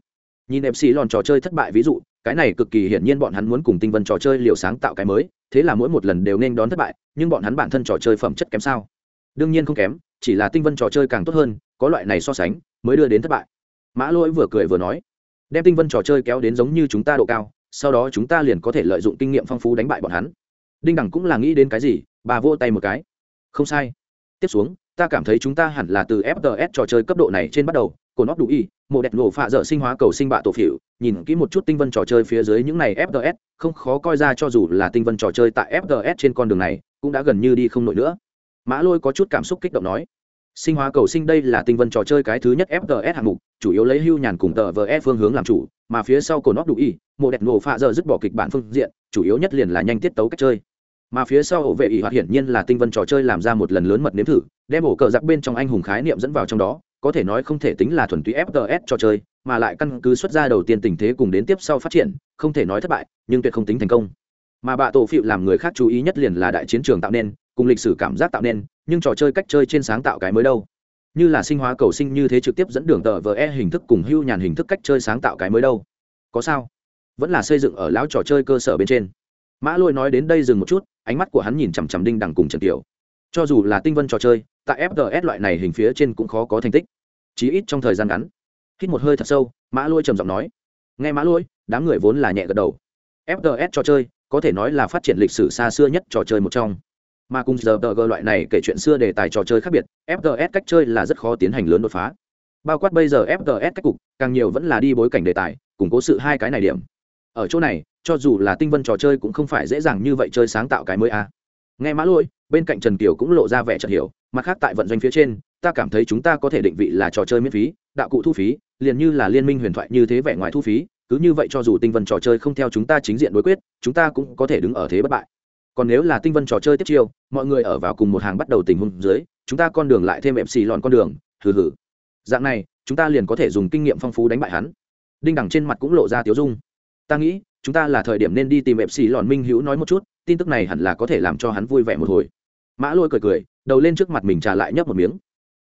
Nhìn mc lòn trò chơi thất bại ví dụ cái này cực kỳ hiển nhiên bọn hắn muốn cùng tinh vân trò chơi liều sáng tạo cái mới, thế là mỗi một lần đều nên đón thất bại, nhưng bọn hắn bản thân trò chơi phẩm chất kém sao? Đương nhiên không kém, chỉ là tinh vân trò chơi càng tốt hơn, có loại này so sánh, mới đưa đến thất bại. Mã lỗi vừa cười vừa nói, đem tinh vân trò chơi kéo đến giống như chúng ta độ cao, sau đó chúng ta liền có thể lợi dụng kinh nghiệm phong phú đánh bại bọn hắn. Đinh đẳng cũng là nghĩ đến cái gì, bà vô tay một cái. Không sai. Tiếp xuống, ta cảm thấy chúng ta hẳn là từ fts trò chơi cấp độ này trên bắt đầu cổ nóc đủ y mộ đẹp nổ phạ dở sinh hóa cầu sinh bạ tổ phỉu nhìn kỹ một chút tinh vân trò chơi phía dưới những này fts không khó coi ra cho dù là tinh vân trò chơi tại fts trên con đường này, cũng đã gần như đi không nổi nữa. Mã lôi có chút cảm xúc kích động nói, sinh hóa cầu sinh đây là tinh vân trò chơi cái thứ nhất fts hạng mục, chủ yếu lấy hưu nhàn cùng tờ vờ e phương hướng làm chủ, mà phía sau cổ nóc đủ y mộ đẹp nổ phạ dở dứt bỏ kịch bản phương diện, chủ yếu nhất liền là nhanh tiết tấu cách chơi. Mà phía sau ổ vệ ỷ hoạt hiển nhiên là tinh vân trò chơi làm ra một lần lớn mật nếm thử, đem ổ cờ giặc bên trong anh hùng khái niệm dẫn vào trong đó có thể nói không thể tính là thuần túy fts trò chơi, mà lại căn cứ xuất ra đầu tiên tình thế cùng đến tiếp sau phát triển, không thể nói thất bại, nhưng tuyệt không tính thành công. Mà bạ tổ phịu làm người khác chú ý nhất liền là đại chiến trường tạo nên, cùng lịch sử cảm giác tạo nên, nhưng trò chơi cách chơi trên sáng tạo cái mới đâu. Như là sinh hóa cầu sinh như thế trực tiếp dẫn đường tờ vờ e hình thức cùng hưu nhàn hình thức cách chơi sáng tạo cái mới đâu. Có sao? Vẫn là xây dựng ở lão trò chơi cơ sở bên trên. Mã lôi nói đến đây dừng một chút, ánh mắt của hắn nhìn chằm chằm đinh đằng cùng trần tiểu. Cho dù là tinh vân trò chơi tại fts loại này hình phía trên cũng khó có thành tích. Chí ít trong thời gian ngắn. Hít một hơi thật sâu, mã lôi trầm giọng nói. Nghe mã lôi, đám người vốn là nhẹ gật đầu. Fts trò chơi, có thể nói là phát triển lịch sử xa xưa nhất trò chơi một trong. Mà cùng giờ tờ loại này kể chuyện xưa đề tài trò chơi khác biệt fts cách chơi là rất khó tiến hành lớn đột phá. Bao quát bây giờ fts cách cục, càng nhiều vẫn là đi bối cảnh đề tài, củng cố sự hai cái này điểm. Ở chỗ này, cho dù là tinh vân trò chơi cũng không phải dễ dàng như vậy chơi sáng tạo cái mới a. À. nghe mã lôi, bên cạnh trần kiều cũng lộ ra vẻ chợt hiểu mặt khác tại vận doanh phía trên, ta cảm thấy chúng ta có thể định vị là trò chơi miễn phí, đạo cụ thu phí, liền như là liên minh huyền thoại như thế vẻ ngoài thu phí, cứ như vậy cho dù tinh vân trò chơi không theo chúng ta chính diện đối quyết, chúng ta cũng có thể đứng ở thế bất bại. Còn nếu là tinh vân trò chơi tiếp chiêu, mọi người ở vào cùng một hàng bắt đầu tình huống dưới, chúng ta con đường lại thêm em xì con đường, hừ hừ. Dạng này, chúng ta liền có thể dùng kinh nghiệm phong phú đánh bại hắn. Đinh đẳng trên mặt cũng lộ ra tiếu dung. Ta nghĩ, chúng ta là thời điểm nên đi tìm ép xì lòn minh hữu nói một chút, tin tức này hẳn là có thể làm cho hắn vui vẻ một hồi mã lôi cười cười, đầu lên trước mặt mình trả lại nhấp một miếng.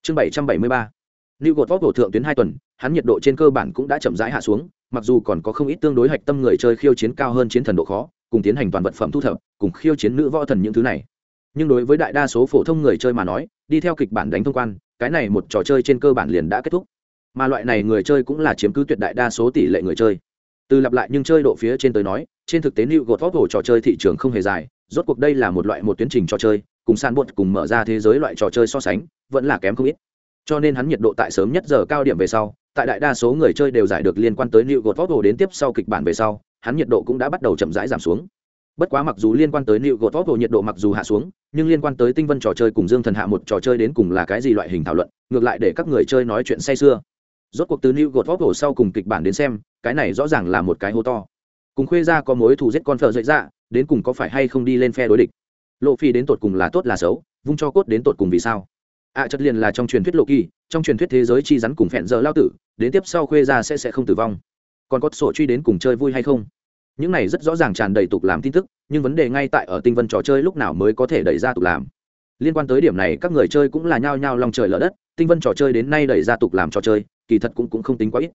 Chương bảy trăm bảy mươi ba. Lưu gột vóc cổ thượng tuyến hai tuần, hắn nhiệt độ trên cơ bản cũng đã chậm rãi hạ xuống, mặc dù còn có không ít tương đối hạch tâm người chơi khiêu chiến cao hơn chiến thần độ khó, cùng tiến hành toàn vật phẩm thu thập, cùng khiêu chiến nữ võ thần những thứ này. Nhưng đối với đại đa số phổ thông người chơi mà nói, đi theo kịch bản đánh thông quan, cái này một trò chơi trên cơ bản liền đã kết thúc. Mà loại này người chơi cũng là chiếm cứ tuyệt đại đa số tỷ lệ người chơi. Từ lặp lại nhưng chơi độ phía trên tới nói, trên thực tế new gột vóc trò chơi thị trường không hề dài rốt cuộc đây là một loại một tiến trình trò chơi, cùng san buột cùng mở ra thế giới loại trò chơi so sánh, vẫn là kém không ít. Cho nên hắn nhiệt độ tại sớm nhất giờ cao điểm về sau, tại đại đa số người chơi đều giải được liên quan tới new gột vóc đến tiếp sau kịch bản về sau, hắn nhiệt độ cũng đã bắt đầu chậm rãi giảm xuống. Bất quá mặc dù liên quan tới new gột vóc nhiệt độ mặc dù hạ xuống, nhưng liên quan tới tinh vân trò chơi cùng dương thần hạ một trò chơi đến cùng là cái gì loại hình thảo luận, ngược lại để các người chơi nói chuyện say sưa. Rốt cuộc từ new gột vóc sau cùng kịch bản đến xem, cái này rõ ràng là một cái hố to. Cùng khuê ra có mối thù giết con phở dậy ra đến cùng có phải hay không đi lên phe đối địch? Lộ phi đến tột cùng là tốt là xấu vung cho cốt đến tột cùng vì sao? Ạ à, chất liền là trong truyền thuyết lộ kỳ trong truyền thuyết thế giới chi rắn cùng phẹn giờ lao tử đến tiếp sau khuê ra sẽ sẽ không tử vong. Còn có sổ truy đến cùng chơi vui hay không? Những này rất rõ ràng tràn đầy tục làm tin tức nhưng vấn đề ngay tại ở tinh vân trò chơi lúc nào mới có thể đẩy ra tục làm. Liên quan tới điểm này các người chơi cũng là nhao nhao lòng trời lở đất tinh vân trò chơi đến nay đẩy ra tục làm trò chơi kỳ thật cũng cũng không tính quá ít.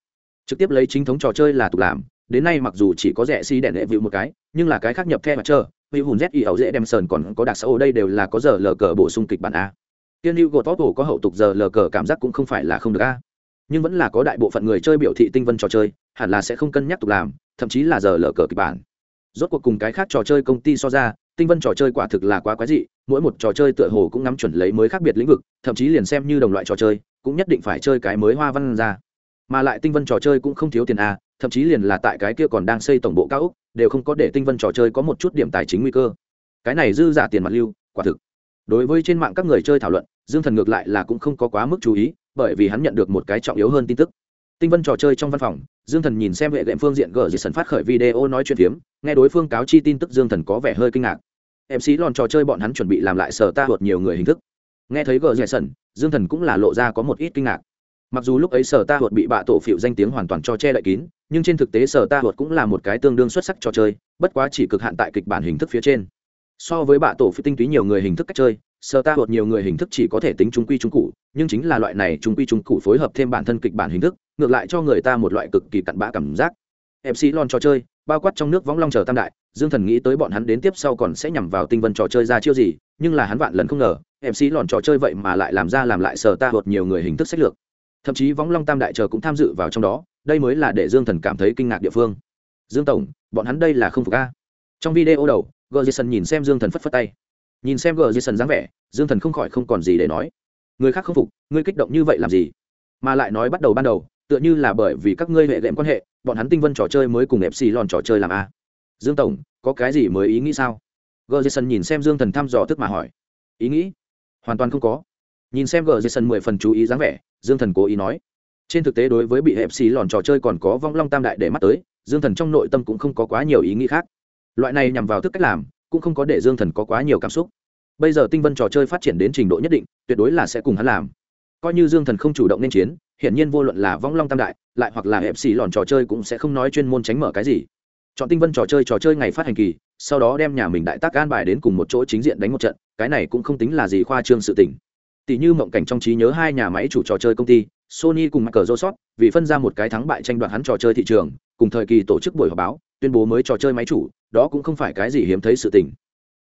Trực tiếp lấy chính thống trò chơi là tục làm đến nay mặc dù chỉ có rẻ si đèn đệ vịu một cái, nhưng là cái khác nhập the mặt trơ hữu hùn z y ẩu dễ đem sờn còn có đặc xã đây đều là có giờ lờ cờ bổ sung kịch bản a. Tiên hữu gột tóc có hậu tục giờ lờ cờ cảm giác cũng không phải là không được a. Nhưng vẫn là có đại bộ phận người chơi biểu thị tinh vân trò chơi, hẳn là sẽ không cân nhắc tục làm, thậm chí là giờ lờ cờ kịch bản. Rốt cuộc cùng cái khác trò chơi công ty so ra, tinh vân trò chơi quả thực là quá quái dị, mỗi một trò chơi tựa hồ cũng ngắm chuẩn lấy mới khác biệt lĩnh vực, thậm chí liền xem như đồng loại trò chơi, cũng nhất định phải chơi cái mới hoa văn ra mà lại tinh vân trò chơi cũng không thiếu tiền à, thậm chí liền là tại cái kia còn đang xây tổng bộ cao úc đều không có để tinh vân trò chơi có một chút điểm tài chính nguy cơ. Cái này dư giả tiền mặt lưu quả thực. Đối với trên mạng các người chơi thảo luận dương thần ngược lại là cũng không có quá mức chú ý bởi vì hắn nhận được một cái trọng yếu hơn tin tức. Tinh vân trò chơi trong văn phòng dương thần nhìn xem hệ đệm phương diện gờ dị sần phát khởi video nói chuyện phiếm nghe đối phương cáo chi tin tức dương thần có vẻ hơi kinh ngạc. Mc lòn trò chơi bọn hắn chuẩn bị làm lại sở ta thuật nhiều người hình thức. Nghe thấy gờ dị sần dương thần cũng là lộ ra có một ít kinh ngạc mặc dù lúc ấy sở ta thuật bị bạ tổ phịu danh tiếng hoàn toàn cho che lại kín, nhưng trên thực tế sở ta thuật cũng là một cái tương đương xuất sắc trò chơi, bất quá chỉ cực hạn tại kịch bản hình thức phía trên. So với bạ tổ phi tinh túy nhiều người hình thức cách chơi, sở ta thuật nhiều người hình thức chỉ có thể tính trung quy trung cụ, nhưng chính là loại này trung quy trung cụ phối hợp thêm bản thân kịch bản hình thức, ngược lại cho người ta một loại cực kỳ cặn bã cảm giác. Mc lon trò chơi, bao quát trong nước võng long chờ tam đại, dương thần nghĩ tới bọn hắn đến tiếp sau còn sẽ nhằm vào tinh vân trò chơi ra chiêu gì, nhưng là hắn vạn lần không ngờ mc lòn trò chơi vậy mà lại làm ra làm lại sở ta thuật nhiều người hình thức sách lược thậm chí võng long tam đại chờ cũng tham dự vào trong đó, đây mới là để dương thần cảm thấy kinh ngạc địa phương. Dương tổng, bọn hắn đây là không phục a. Trong video đầu gờ jason nhìn xem dương thần phất phất tay. Nhìn xem gờ jason dáng vẻ, dương thần không khỏi không còn gì để nói. Người khác không phục, ngươi kích động như vậy làm gì? Mà lại nói bắt đầu ban đầu, tựa như là bởi vì các ngươi hệ lệm quan hệ, bọn hắn tinh vân trò chơi mới cùng fc lòn trò chơi làm a. Dương tổng, có cái gì mới ý nghĩ sao? Gờ jason nhìn xem dương thần thăm dò thức mà hỏi. Ý nghĩ? Hoàn toàn không có. Nhìn xem gờ jason mười phần chú ý dáng vẻ dương thần cố ý nói. Trên thực tế đối với bị hẹp xì lòn trò chơi còn có vong long tam đại để mắt tới, dương thần trong nội tâm cũng không có quá nhiều ý nghĩ khác. Loại này nhằm vào thức cách làm, cũng không có để dương thần có quá nhiều cảm xúc. Bây giờ tinh vân trò chơi phát triển đến trình độ nhất định, tuyệt đối là sẽ cùng hắn làm. Coi như dương thần không chủ động nên chiến, hiển nhiên vô luận là vong long tam đại, lại hoặc là hẹp xì lòn trò chơi cũng sẽ không nói chuyên môn tránh mở cái gì. Chọn tinh vân trò chơi trò chơi ngày phát hành kỳ, sau đó đem nhà mình đại tác an bài đến cùng một chỗ chính diện đánh một trận, cái này cũng không tính là gì khoa trương sự tình tỷ như mộng cảnh trong trí nhớ hai nhà máy chủ trò chơi công ty, sony cùng microsoft, vì phân ra một cái thắng bại tranh đoạt hắn trò chơi thị trường, cùng thời kỳ tổ chức buổi họp báo, tuyên bố mới trò chơi máy chủ, đó cũng không phải cái gì hiếm thấy sự tình.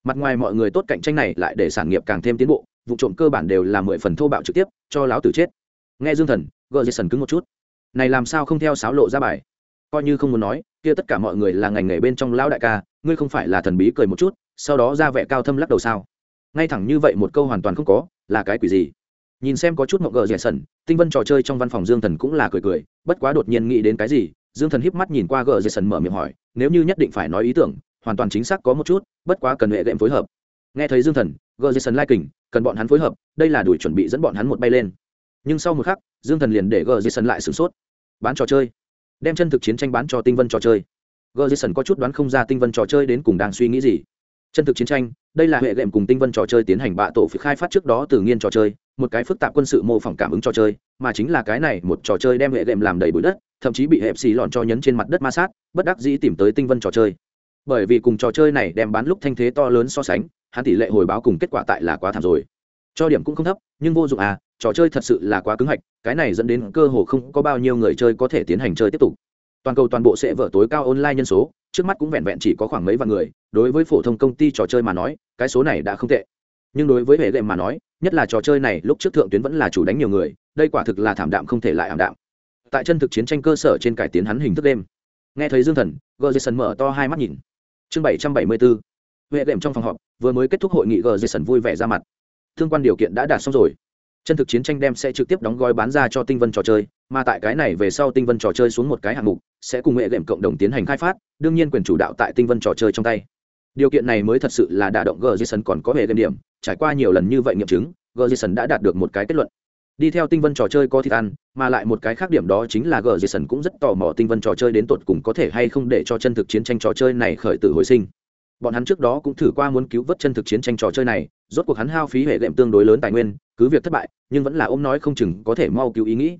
Mặt ngoài mọi người tốt cạnh tranh này lại để sản nghiệp càng thêm tiến bộ, vụ trộm cơ bản đều là mười phần thô bạo trực tiếp, cho láo tử chết. Nghe dương thần gợ dây sần cứng một chút. Này làm sao không theo sáo lộ ra bài? Coi như không muốn nói, kia tất cả mọi người là ngành nghề bên trong lão đại ca, ngươi không phải là thần bí cười một chút, sau đó ra vẻ cao thâm lắc đầu sao? Ngay thẳng như vậy một câu hoàn toàn không có là cái quỷ gì? Nhìn xem có chút mộng gờ rẻ sần, tinh vân trò chơi trong văn phòng dương thần cũng là cười cười, bất quá đột nhiên nghĩ đến cái gì, dương thần híp mắt nhìn qua gờ rẻ sần mở miệng hỏi, nếu như nhất định phải nói ý tưởng, hoàn toàn chính xác có một chút, bất quá cần hệ đệm phối hợp. Nghe thấy dương thần, gờ rẻ sần lai kình, cần bọn hắn phối hợp, đây là đuổi chuẩn bị dẫn bọn hắn một bay lên. Nhưng sau một khắc, dương thần liền để gờ rẻ sần lại sửng sốt. Bán trò chơi. Đem chân thực chiến tranh bán cho tinh vân trò chơi. Gờ rẻ sần có chút đoán không ra tinh vân trò chơi đến cùng đang suy nghĩ gì chân thực chiến tranh, đây là hệ đệm cùng tinh vân trò chơi tiến hành bạ tổ phức khai phát trước đó từ nghiên trò chơi, một cái phức tạp quân sự mô phỏng cảm ứng trò chơi, mà chính là cái này một trò chơi đem hệ đệm làm đầy bụi đất, thậm chí bị hẹp xì lòn cho nhấn trên mặt đất ma sát, bất đắc dĩ tìm tới tinh vân trò chơi. Bởi vì cùng trò chơi này đem bán lúc thanh thế to lớn so sánh, hắn tỷ lệ hồi báo cùng kết quả tại là quá thảm rồi. Cho điểm cũng không thấp, nhưng vô dụng à trò chơi thật sự là quá cứng hạch, cái này dẫn đến cơ hồ không có bao nhiêu người chơi có thể tiến hành chơi tiếp tục. Toàn cầu toàn bộ sẽ vở tối cao online nhân số, trước mắt cũng vẹn vẹn chỉ có khoảng mấy vạn người đối với phổ thông công ty trò chơi mà nói, cái số này đã không tệ. Nhưng đối với hệ đệm mà nói, nhất là trò chơi này, lúc trước thượng tuyến vẫn là chủ đánh nhiều người, đây quả thực là thảm đạm không thể lại ảm đạm. Tại chân thực chiến tranh cơ sở trên cải tiến hắn hình thức đêm. Nghe thấy dương thần gờ jason mở to hai mắt nhìn. Chương bảy trăm bảy mươi bốn huệ đệm trong phòng họp, vừa mới kết thúc hội nghị gờ jason vui vẻ ra mặt. Thương quan điều kiện đã đạt xong rồi. Chân thực chiến tranh đem sẽ trực tiếp đóng gói bán ra cho tinh vân trò chơi, mà tại cái này về sau tinh vân trò chơi xuống một cái hạng mục, sẽ cùng huệ đệm cộng đồng tiến hành khai phát, đương nhiên quyền chủ đạo tại tinh vân trò chơi trong tay điều kiện này mới thật sự là đả động g jason còn có hệ gần điểm. Trải qua nhiều lần như vậy nghiệm chứng g jason đã đạt được một cái kết luận. Đi theo tinh vân trò chơi có thịt ăn, mà lại một cái khác điểm đó chính là g jason cũng rất tò mò tinh vân trò chơi đến tột cùng có thể hay không để cho chân thực chiến tranh trò chơi này khởi tử hồi sinh. Bọn hắn trước đó cũng thử qua muốn cứu vớt chân thực chiến tranh trò chơi này, rốt cuộc hắn hao phí hệ đệm tương đối lớn tài nguyên, cứ việc thất bại, nhưng vẫn là ôm nói không chừng có thể mau cứu ý nghĩ.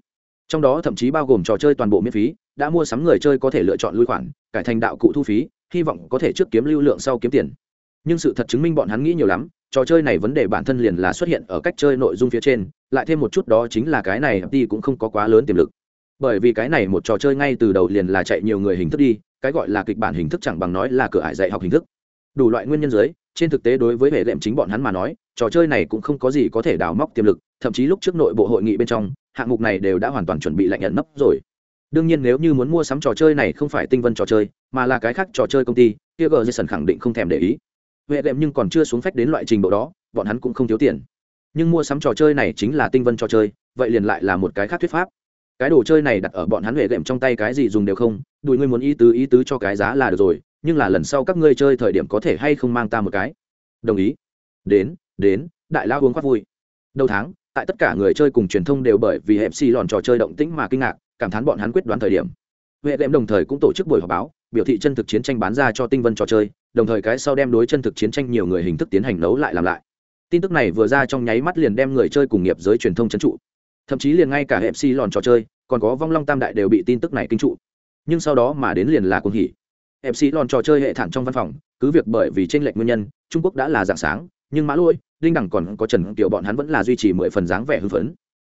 Trong đó thậm chí bao gồm trò chơi toàn bộ miễn phí, đã mua sắm người chơi có thể lựa chọn lui khoản, cải thành đạo cụ thu phí hy vọng có thể trước kiếm lưu lượng sau kiếm tiền. Nhưng sự thật chứng minh bọn hắn nghĩ nhiều lắm, trò chơi này vấn đề bản thân liền là xuất hiện ở cách chơi nội dung phía trên, lại thêm một chút đó chính là cái này đi cũng không có quá lớn tiềm lực. Bởi vì cái này một trò chơi ngay từ đầu liền là chạy nhiều người hình thức đi, cái gọi là kịch bản hình thức chẳng bằng nói là cửa ải dạy học hình thức. Đủ loại nguyên nhân dưới, trên thực tế đối với hệ lệm chính bọn hắn mà nói, trò chơi này cũng không có gì có thể đào móc tiềm lực, thậm chí lúc trước nội bộ hội nghị bên trong, hạng mục này đều đã hoàn toàn chuẩn bị lạnh nhận nấp rồi đương nhiên nếu như muốn mua sắm trò chơi này không phải tinh vân trò chơi, mà là cái khác trò chơi công ty, kia gờ dây sần khẳng định không thèm để ý. Huệ đệm nhưng còn chưa xuống phách đến loại trình độ đó, bọn hắn cũng không thiếu tiền. Nhưng mua sắm trò chơi này chính là tinh vân trò chơi, vậy liền lại là một cái khác thuyết pháp. Cái đồ chơi này đặt ở bọn hắn huệ đệm trong tay cái gì dùng đều không, đùi ngươi muốn ý tứ ý tứ cho cái giá là được rồi, nhưng là lần sau các ngươi chơi thời điểm có thể hay không mang ta một cái. Đồng ý. Đến đến, đại lao uống khoác vui. Đầu tháng tại tất cả người chơi cùng truyền thông đều bởi vì hẹp xì lòn trò chơi động tĩnh mà kinh ngạc, cảm thán bọn hắn quyết đoán thời điểm. Huệ đệm đồng thời cũng tổ chức buổi họp báo, biểu thị chân thực chiến tranh bán ra cho tinh vân trò chơi, đồng thời cái sau đem đối chân thực chiến tranh nhiều người hình thức tiến hành nấu lại làm lại. Tin tức này vừa ra trong nháy mắt liền đem người chơi cùng nghiệp giới truyền thông trấn trụ. Thậm chí liền ngay cả hẹp xì lòn trò chơi, còn có vong long tam đại đều bị tin tức này kinh trụ. Nhưng sau đó mà đến liền là cuồng hỉ. Hẹp xì lòn trò chơi hệ thẳng trong văn phòng, cứ việc bởi vì tranh lệch nguyên nhân, trung quốc đã là dạng sáng, nhưng mã lôi đinh đẳng còn có trần tiểu bọn hắn vẫn là duy trì mười phần dáng vẻ hưng phấn.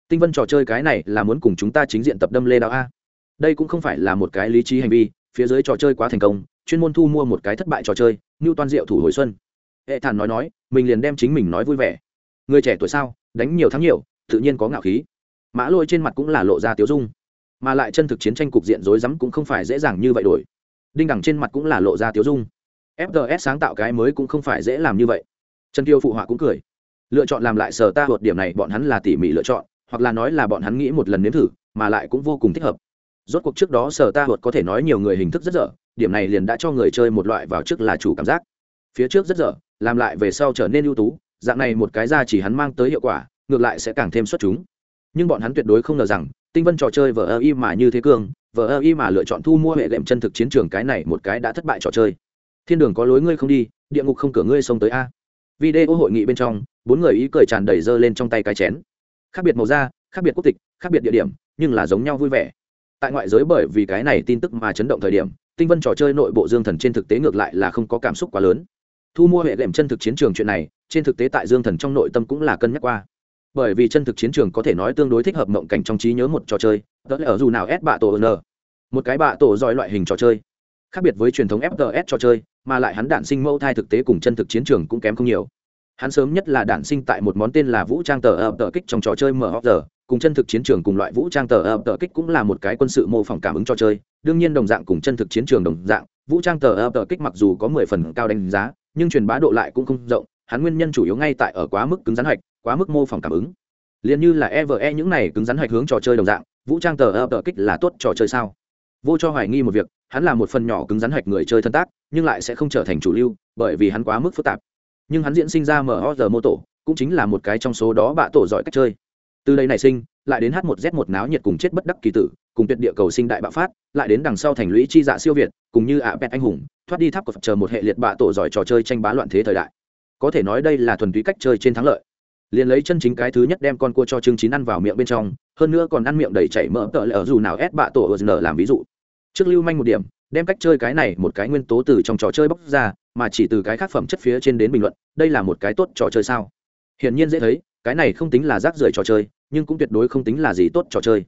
Tinh vân trò chơi cái này là muốn cùng chúng ta chính diện tập đâm lê đạo a. Đây cũng không phải là một cái lý trí hành vi, phía dưới trò chơi quá thành công, chuyên môn thu mua một cái thất bại trò chơi như toàn diệu thủ hồi xuân. Hệ thản nói nói, mình liền đem chính mình nói vui vẻ. Người trẻ tuổi sao, đánh nhiều thắng nhiều, tự nhiên có ngạo khí. Mã lôi trên mặt cũng là lộ ra tiếu dung. Mà lại chân thực chiến tranh cục diện rối rắm cũng không phải dễ dàng như vậy đổi. Đinh đẳng trên mặt cũng là lộ ra tiếu dung. Fts sáng tạo cái mới cũng không phải dễ làm như vậy trần tiêu phụ họa cũng cười. Lựa chọn làm lại sở ta hột điểm này, bọn hắn là tỉ mỉ lựa chọn, hoặc là nói là bọn hắn nghĩ một lần nếm thử, mà lại cũng vô cùng thích hợp. Rốt cuộc trước đó sở ta hột có thể nói nhiều người hình thức rất dở, điểm này liền đã cho người chơi một loại vào trước là chủ cảm giác. Phía trước rất dở, làm lại về sau trở nên ưu tú, dạng này một cái ra chỉ hắn mang tới hiệu quả, ngược lại sẽ càng thêm xuất chúng. Nhưng bọn hắn tuyệt đối không ngờ rằng, tinh vân trò chơi vờ ơ y mà như thế cương vờ ơ y mà lựa chọn thu mua hệ đệm chân thực chiến trường cái này một cái đã thất bại trò chơi. Thiên đường có lối ngươi không đi, địa ngục không cửa ngươi xông tới a video hội nghị bên trong, bốn người ý cười tràn đầy dơ lên trong tay cái chén. Khác biệt màu da, khác biệt quốc tịch, khác biệt địa điểm, nhưng là giống nhau vui vẻ. Tại ngoại giới bởi vì cái này tin tức mà chấn động thời điểm, tinh vân trò chơi nội bộ dương thần trên thực tế ngược lại là không có cảm xúc quá lớn. Thu mua hệ đệm chân thực chiến trường chuyện này, trên thực tế tại dương thần trong nội tâm cũng là cân nhắc qua. Bởi vì chân thực chiến trường có thể nói tương đối thích hợp mộng cảnh trong trí nhớ một trò chơi đó là ở dù nào ép bạ tổ n. Một cái bạ tổ giỏi loại hình trò chơi khác biệt với truyền thống fts trò chơi, mà lại hắn đản sinh mẫu thai thực tế cùng chân thực chiến trường cũng kém không nhiều. Hắn sớm nhất là đản sinh tại một món tên là vũ trang tờ ập tờ kích trong trò chơi mở giờ cùng chân thực chiến trường cùng loại vũ trang tờ ập tờ kích cũng là một cái quân sự mô phỏng cảm ứng trò chơi, đương nhiên đồng dạng cùng chân thực chiến trường đồng dạng, vũ trang tờ ập tờ kích mặc dù có mười phần cao đánh giá, nhưng truyền bá độ lại cũng không rộng, hắn nguyên nhân chủ yếu ngay tại ở quá mức cứng rắn hạch quá mức mô phỏng cảm ứng. Liền như là eve những này cứng rắn hạch hướng trò chơi đồng dạng, vũ trang tờ ập tờ kích là tốt trò chơi sao? Vô cho hoài nghi một việc hắn là một phần nhỏ cứng rắn hạch người chơi thân tác, nhưng lại sẽ không trở thành chủ lưu, bởi vì hắn quá mức phức tạp. Nhưng hắn diễn sinh ra mở giờ mô tổ, cũng chính là một cái trong số đó bạ tổ giỏi cách chơi. Từ đây nảy sinh, lại đến h 1 z 1 náo nhiệt cùng chết bất đắc kỳ tử, cùng tuyệt địa cầu sinh đại bạo phát, lại đến đằng sau thành lũy chi dạ siêu việt, cùng như ạ à anh hùng, thoát đi tháp của chờ một hệ liệt bạ tổ giỏi trò chơi tranh bá loạn thế thời đại. Có thể nói đây là thuần túy cách chơi trên thắng lợi. Liền lấy chân chính cái thứ nhất đem con cua cho chương chín ăn vào miệng bên trong, hơn nữa còn ăn miệng đầy chảy mỡ tợ lỡ dù nào ép bạ tổ ở làm ví dụ trước lưu manh một điểm, đem cách chơi cái này một cái nguyên tố từ trong trò chơi bóc ra, mà chỉ từ cái khác phẩm chất phía trên đến bình luận, đây là một cái tốt trò chơi sao? Hiển nhiên dễ thấy, cái này không tính là rác rưởi trò chơi, nhưng cũng tuyệt đối không tính là gì tốt trò chơi.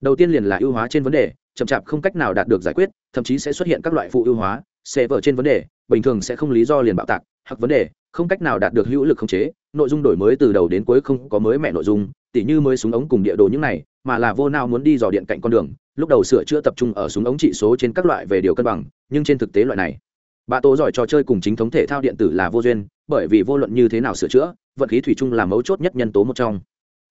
Đầu tiên liền là ưu hóa trên vấn đề, chậm chạp không cách nào đạt được giải quyết, thậm chí sẽ xuất hiện các loại phụ ưu hóa xe vở trên vấn đề, bình thường sẽ không lý do liền bạo tạc, hoặc vấn đề, không cách nào đạt được hữu lực khống chế nội dung đổi mới từ đầu đến cuối không có mới mẹ nội dung, tỉ như mới súng ống cùng địa đồ những này, mà là vô nào muốn đi dò điện cạnh con đường, lúc đầu sửa chữa tập trung ở súng ống trị số trên các loại về điều cân bằng, nhưng trên thực tế loại này, bà tố giỏi trò chơi cùng chính thống thể thao điện tử là vô duyên, bởi vì vô luận như thế nào sửa chữa, vận khí thủy chung là mấu chốt nhất nhân tố một trong.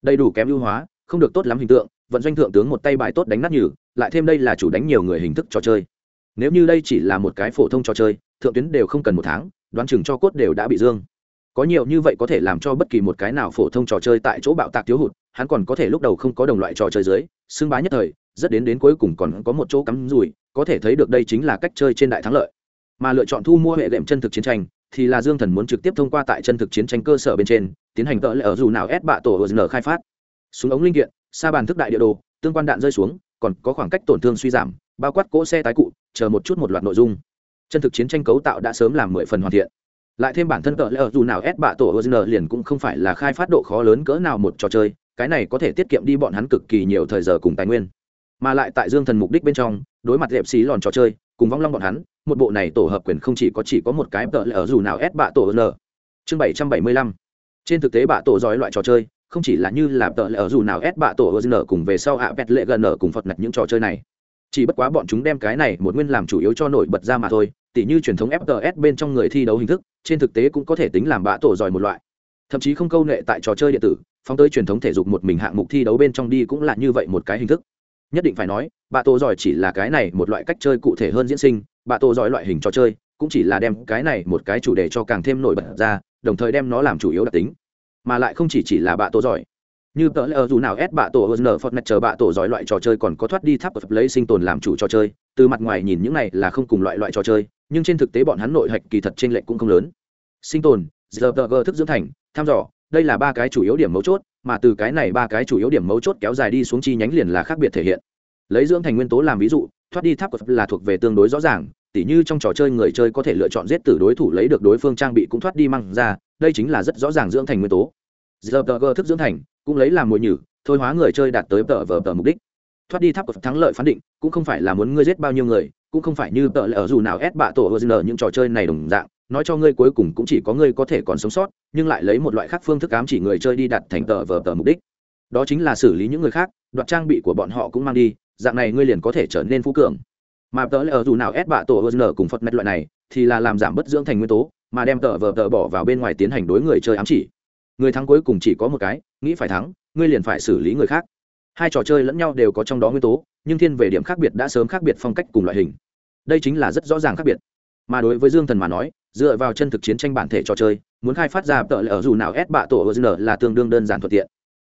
Đầy đủ kém ưu hóa, không được tốt lắm hình tượng, vận doanh thượng tướng một tay bài tốt đánh nát nhừ, lại thêm đây là chủ đánh nhiều người hình thức trò chơi. Nếu như đây chỉ là một cái phổ thông trò chơi, thượng tuyến đều không cần một tháng, đoán chừng cho cốt đều đã bị dương có nhiều như vậy có thể làm cho bất kỳ một cái nào phổ thông trò chơi tại chỗ bạo tạc thiếu hụt, hắn còn có thể lúc đầu không có đồng loại trò chơi dưới, xưng bá nhất thời, rất đến đến cuối cùng còn có một chỗ cắm rùi có thể thấy được đây chính là cách chơi trên đại thắng lợi. Mà lựa chọn thu mua hệ đệm chân thực chiến tranh, thì là dương thần muốn trực tiếp thông qua tại chân thực chiến tranh cơ sở bên trên, tiến hành cỡ lệ ở dù nào ép bạ tổ ở khai phát. Súng ống linh kiện xa bàn thức đại địa đồ, tương quan đạn rơi xuống, còn có khoảng cách tổn thương suy giảm, bao quát cỗ xe tái cụ, chờ một chút một loạt nội dung. Chân thực chiến tranh cấu tạo đã sớm làm mười phần hoàn thiện lại thêm bản thân cỡ lỡ dù nào ép bạ tổ ozn liền cũng không phải là khai phát độ khó lớn cỡ nào một trò chơi, cái này có thể tiết kiệm đi bọn hắn cực kỳ nhiều thời giờ cùng tài nguyên. Mà lại tại dương thần mục đích bên trong, đối mặt đẹp xí lòn trò chơi, cùng vong long bọn hắn, một bộ này tổ hợp quyền không chỉ có chỉ có một cái cỡ lỡ dù nào ép bạ tổ n chương bảy trăm bảy mươi lăm. Trên thực tế bạ tổ giỏi loại trò chơi, không chỉ là như là tợ lỡ dù nào ép bạ tổ n cùng về sau ạ vẹt lệ gần ở cùng phật nạch những trò chơi này chỉ bất quá bọn chúng đem cái này một nguyên làm chủ yếu cho nổi bật ra mà thôi, tỉ như truyền thống fts bên trong người thi đấu hình thức, trên thực tế cũng có thể tính làm bạ tổ giỏi một loại. Thậm chí không câu nệ tại trò chơi điện tử, phóng tới truyền thống thể dục một mình hạng mục thi đấu bên trong đi cũng là như vậy một cái hình thức. Nhất định phải nói, bạ tổ giỏi chỉ là cái này một loại cách chơi cụ thể hơn diễn sinh, bạ tổ giỏi loại hình trò chơi cũng chỉ là đem cái này một cái chủ đề cho càng thêm nổi bật ra, đồng thời đem nó làm chủ yếu đặc tính. Mà lại không chỉ chỉ là bạ tổ giỏi như tờ lờ dù nào ép bạ tổ n fortnite chờ bạ tổ giỏi loại trò chơi còn có thoát đi tháp of lấy sinh tồn làm chủ trò chơi, từ mặt ngoài nhìn những này là không cùng loại loại trò chơi, nhưng trên thực tế bọn hắn nội hạch kỳ thật trên lệnh cũng không lớn. Sinh tồn giờ thức dưỡng thành thăm dò, đây là ba cái chủ yếu điểm mấu chốt, mà từ cái này ba cái chủ yếu điểm mấu chốt kéo dài đi xuống chi nhánh liền là khác biệt thể hiện. Lấy dưỡng thành nguyên tố làm ví dụ, thoát đi tháp của là thuộc về tương đối rõ ràng, tỉ như trong trò chơi người chơi có thể lựa chọn giết tử đối thủ lấy được đối phương trang bị cũng thoát đi mang ra, đây chính là rất rõ ràng dưỡng thành nguyên tố. Giờ thức dưỡng thành cũng lấy làm mồi nhử, thôi hóa người chơi đạt tới tờ vờ tờ mục đích. Thoát đi tháp của thắng lợi phán định, cũng không phải là muốn ngươi giết bao nhiêu người, cũng không phải như tờ lỡ dù nào ép bạ tổ hờ những trò chơi này đồng dạng. Nói cho ngươi cuối cùng cũng chỉ có ngươi có thể còn sống sót, nhưng lại lấy một loại khác phương thức ám chỉ người chơi đi đặt thành tờ vờ tờ mục đích. Đó chính là xử lý những người khác, đoạt trang bị của bọn họ cũng mang đi, dạng này ngươi liền có thể trở nên phú cường. Mà tờ lỡ dù nào ép bạ tổ hờ cùng phật mét loại này, thì là làm giảm bất dưỡng thành nguyên tố, mà đem tờ vờ tờ bỏ vào bên ngoài tiến hành đối người chơi ám chỉ người thắng cuối cùng chỉ có một cái, nghĩ phải thắng, ngươi liền phải xử lý người khác. Hai trò chơi lẫn nhau đều có trong đó nguyên tố, nhưng thiên về điểm khác biệt đã sớm khác biệt phong cách cùng loại hình. Đây chính là rất rõ ràng khác biệt. Mà đối với dương thần mà nói, dựa vào chân thực chiến tranh bản thể trò chơi, muốn khai phát ra tợ lệ ở dù nào ép bạ tổ n là tương đương đơn giản thuận tiện.